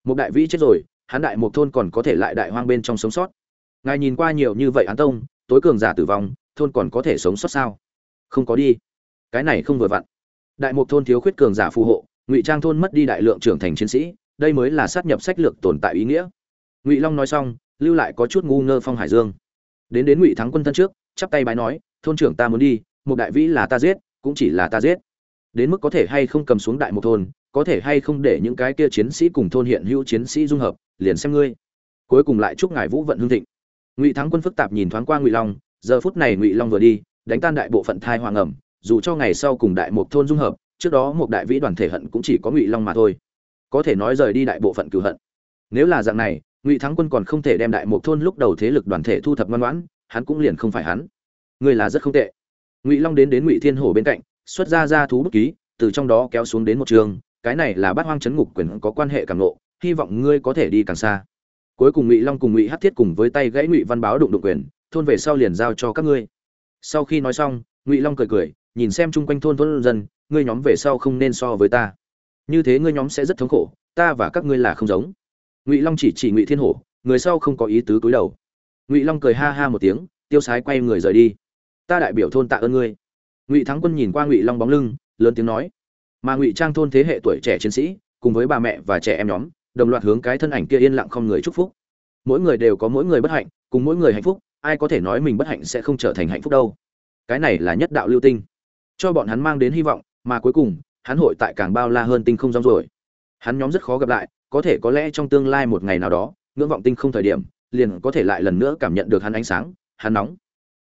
Một đại vĩ chết rồi, hắn đại một thôn còn có thể lại đại hoang bên trong sống sót. Ngài nhìn qua nhiều như vậy án tông, tối cường giả tử vong, thôn còn có thể sống sót sao? Không có đi. Cái này không vừa vặn. Đại mục thôn thiếu khuyết cường giả phù hộ, ngụy trang thôn mất đi đại lượng trưởng thành chiến sĩ, đây mới là sát nhập sách lược tồn tại ý nghĩa. Ngụy long nói xong, lưu lại có chút ngu ngơ phong hải dương. Đến đến ngụy thắng quân thân trước, chắp tay bái nói, thôn trưởng ta muốn đi một đại vĩ là ta giết, cũng chỉ là ta giết. Đến mức có thể hay không cầm xuống đại một thôn, có thể hay không để những cái kia chiến sĩ cùng thôn hiện hữu chiến sĩ dung hợp, liền xem ngươi. Cuối cùng lại chúc ngài vũ vận hương thịnh. Ngụy thắng quân phức tạp nhìn thoáng qua ngụy long, giờ phút này ngụy long vừa đi đánh tan đại bộ phận thai hoàng ẩm, dù cho ngày sau cùng đại một thôn dung hợp, trước đó một đại vĩ đoàn thể hận cũng chỉ có ngụy long mà thôi. Có thể nói rời đi đại bộ phận cửu hận. Nếu là dạng này, ngụy thắng quân còn không thể đem đại một thôn lúc đầu thế lực đoàn thể thu thập ngoan ngoãn, hắn cũng liền không phải hắn. Ngươi là rất không tệ. Ngụy long đến đến ngụy thiên hổ bên cạnh, xuất ra ra thú bút ký, từ trong đó kéo xuống đến một trường, cái này là bát hoang chấn ngục quyền có quan hệ càng lộ, hy vọng ngươi có thể đi càng xa. Cuối cùng ngụy long cùng ngụy hát thiết cùng với tay gãy ngụy văn báo đụng đụng quyền, thôn về sau liền giao cho các ngươi sau khi nói xong, ngụy long cười cười, nhìn xem chung quanh thôn thôn dân, ngươi nhóm về sau không nên so với ta. Như thế ngươi nhóm sẽ rất thống khổ, ta và các ngươi là không giống. Ngụy long chỉ chỉ ngụy thiên hổ, người sau không có ý tứ cúi đầu. Ngụy long cười ha ha một tiếng, tiêu sái quay người rời đi. Ta đại biểu thôn tạ ơn ngươi. Ngụy thắng quân nhìn qua ngụy long bóng lưng, lớn tiếng nói. Mà ngụy trang thôn thế hệ tuổi trẻ chiến sĩ, cùng với bà mẹ và trẻ em nhóm, đồng loạt hướng cái thân ảnh kia yên lặng không người chúc phúc. Mỗi người đều có mỗi người bất hạnh, cùng mỗi người hạnh phúc ai có thể nói mình bất hạnh sẽ không trở thành hạnh phúc đâu. Cái này là nhất đạo lưu tinh. Cho bọn hắn mang đến hy vọng, mà cuối cùng, hắn hội tại càng bao la hơn tinh không rong rồi hắn nhóm rất khó gặp lại, có thể có lẽ trong tương lai một ngày nào đó, ngưỡng vọng tinh không thời điểm, liền có thể lại lần nữa cảm nhận được hắn ánh sáng, hắn nóng.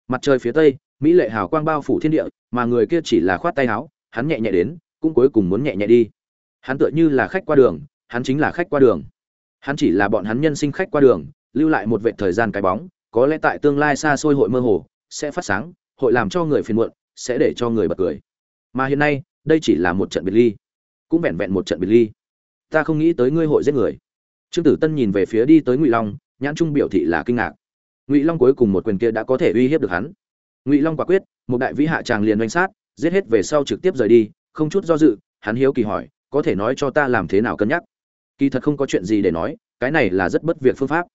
Mặt trời phía tây, mỹ lệ hào quang bao phủ thiên địa, mà người kia chỉ là khoát tay áo, hắn nhẹ nhẹ đến, cũng cuối cùng muốn nhẹ nhẹ đi. Hắn tựa như là khách qua đường, hắn chính là khách qua đường. Hắn chỉ là bọn hắn nhân sinh khách qua đường, lưu lại một vệ thời gian cái bóng có lẽ tại tương lai xa xôi hội mơ hồ, sẽ phát sáng, hội làm cho người phiền muộn, sẽ để cho người bật cười. Mà hiện nay, đây chỉ là một trận biệt ly, cũng vẹn vẹn một trận biệt ly. Ta không nghĩ tới ngươi hội giết người. Trương tử tân nhìn về phía đi tới ngụy long, nhãn trung biểu thị là kinh ngạc. Ngụy long cuối cùng một quyền kia đã có thể uy hiếp được hắn. Ngụy long quả quyết, một đại vĩ hạ tràng liền oanh sát, giết hết về sau trực tiếp rời đi, không chút do dự, hắn hiếu kỳ hỏi, có thể nói cho ta làm thế nào cân nhắc? Kỳ thật không có chuyện gì để nói, cái này là rất bất việc phương pháp.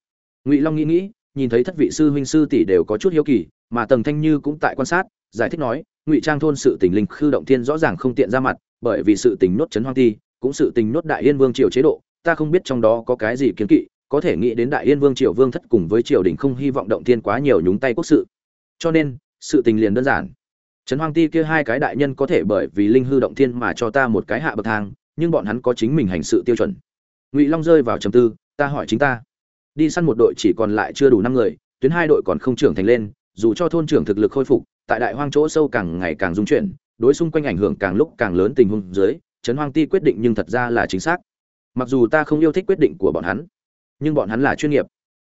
Ngụy long nghĩ nghĩ nhìn thấy thất vị sư huynh sư tỷ đều có chút hiếu kỳ, mà tầng thanh như cũng tại quan sát, giải thích nói, ngụy trang thôn sự tình linh khư động thiên rõ ràng không tiện ra mặt, bởi vì sự tình nốt chấn hoang ti cũng sự tình nốt đại yên vương triều chế độ, ta không biết trong đó có cái gì kiến kỵ, có thể nghĩ đến đại yên vương triều vương thất cùng với triều đình không hy vọng động thiên quá nhiều nhúng tay quốc sự. Cho nên, sự tình liền đơn giản. Trấn hoang ti kia hai cái đại nhân có thể bởi vì linh hư động thiên mà cho ta một cái hạ bậc thang, nhưng bọn hắn có chính mình hành sự tiêu chuẩn. Ngụy long rơi vào trầm tư, ta hỏi chính ta đi săn một đội chỉ còn lại chưa đủ năm người, tuyến hai đội còn không trưởng thành lên, dù cho thôn trưởng thực lực khôi phục, tại đại hoang chỗ sâu càng ngày càng dung chuyển, đối xung quanh ảnh hưởng càng lúc càng lớn tình huống dưới, trấn hoang ti quyết định nhưng thật ra là chính xác. Mặc dù ta không yêu thích quyết định của bọn hắn, nhưng bọn hắn là chuyên nghiệp.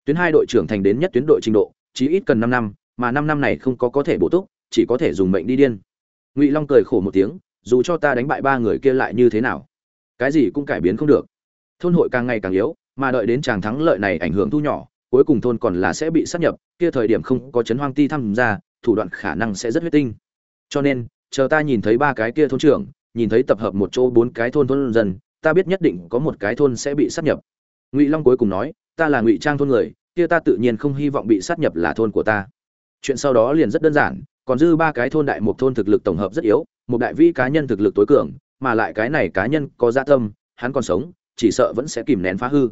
Tuyến hai đội trưởng thành đến nhất tuyến đội trình độ, chí ít cần năm năm, mà năm năm này không có có thể bổ túc, chỉ có thể dùng mệnh đi điên. Ngụy long cười khổ một tiếng, dù cho ta đánh bại ba người kia lại như thế nào, cái gì cũng cải biến không được. Thôn hội càng ngày càng yếu mà đợi đến chàng thắng lợi này ảnh hưởng thu nhỏ, cuối cùng thôn còn là sẽ bị sát nhập, kia thời điểm không có chấn hoang ti tham gia, thủ đoạn khả năng sẽ rất huyết tinh. Cho nên, chờ ta nhìn thấy ba cái kia thôn trưởng, nhìn thấy tập hợp một chỗ bốn cái thôn thôn dân, ta biết nhất định có một cái thôn sẽ bị sát nhập. Ngụy long cuối cùng nói, ta là ngụy trang thôn người, kia ta tự nhiên không hy vọng bị sát nhập là thôn của ta. Chuyện sau đó liền rất đơn giản, còn dư ba cái thôn đại một thôn thực lực tổng hợp rất yếu, một đại vĩ cá nhân thực lực tối cường, mà lại cái này cá nhân có dạ tâm, hắn còn sống, chỉ sợ vẫn sẽ kìm nén phá hư.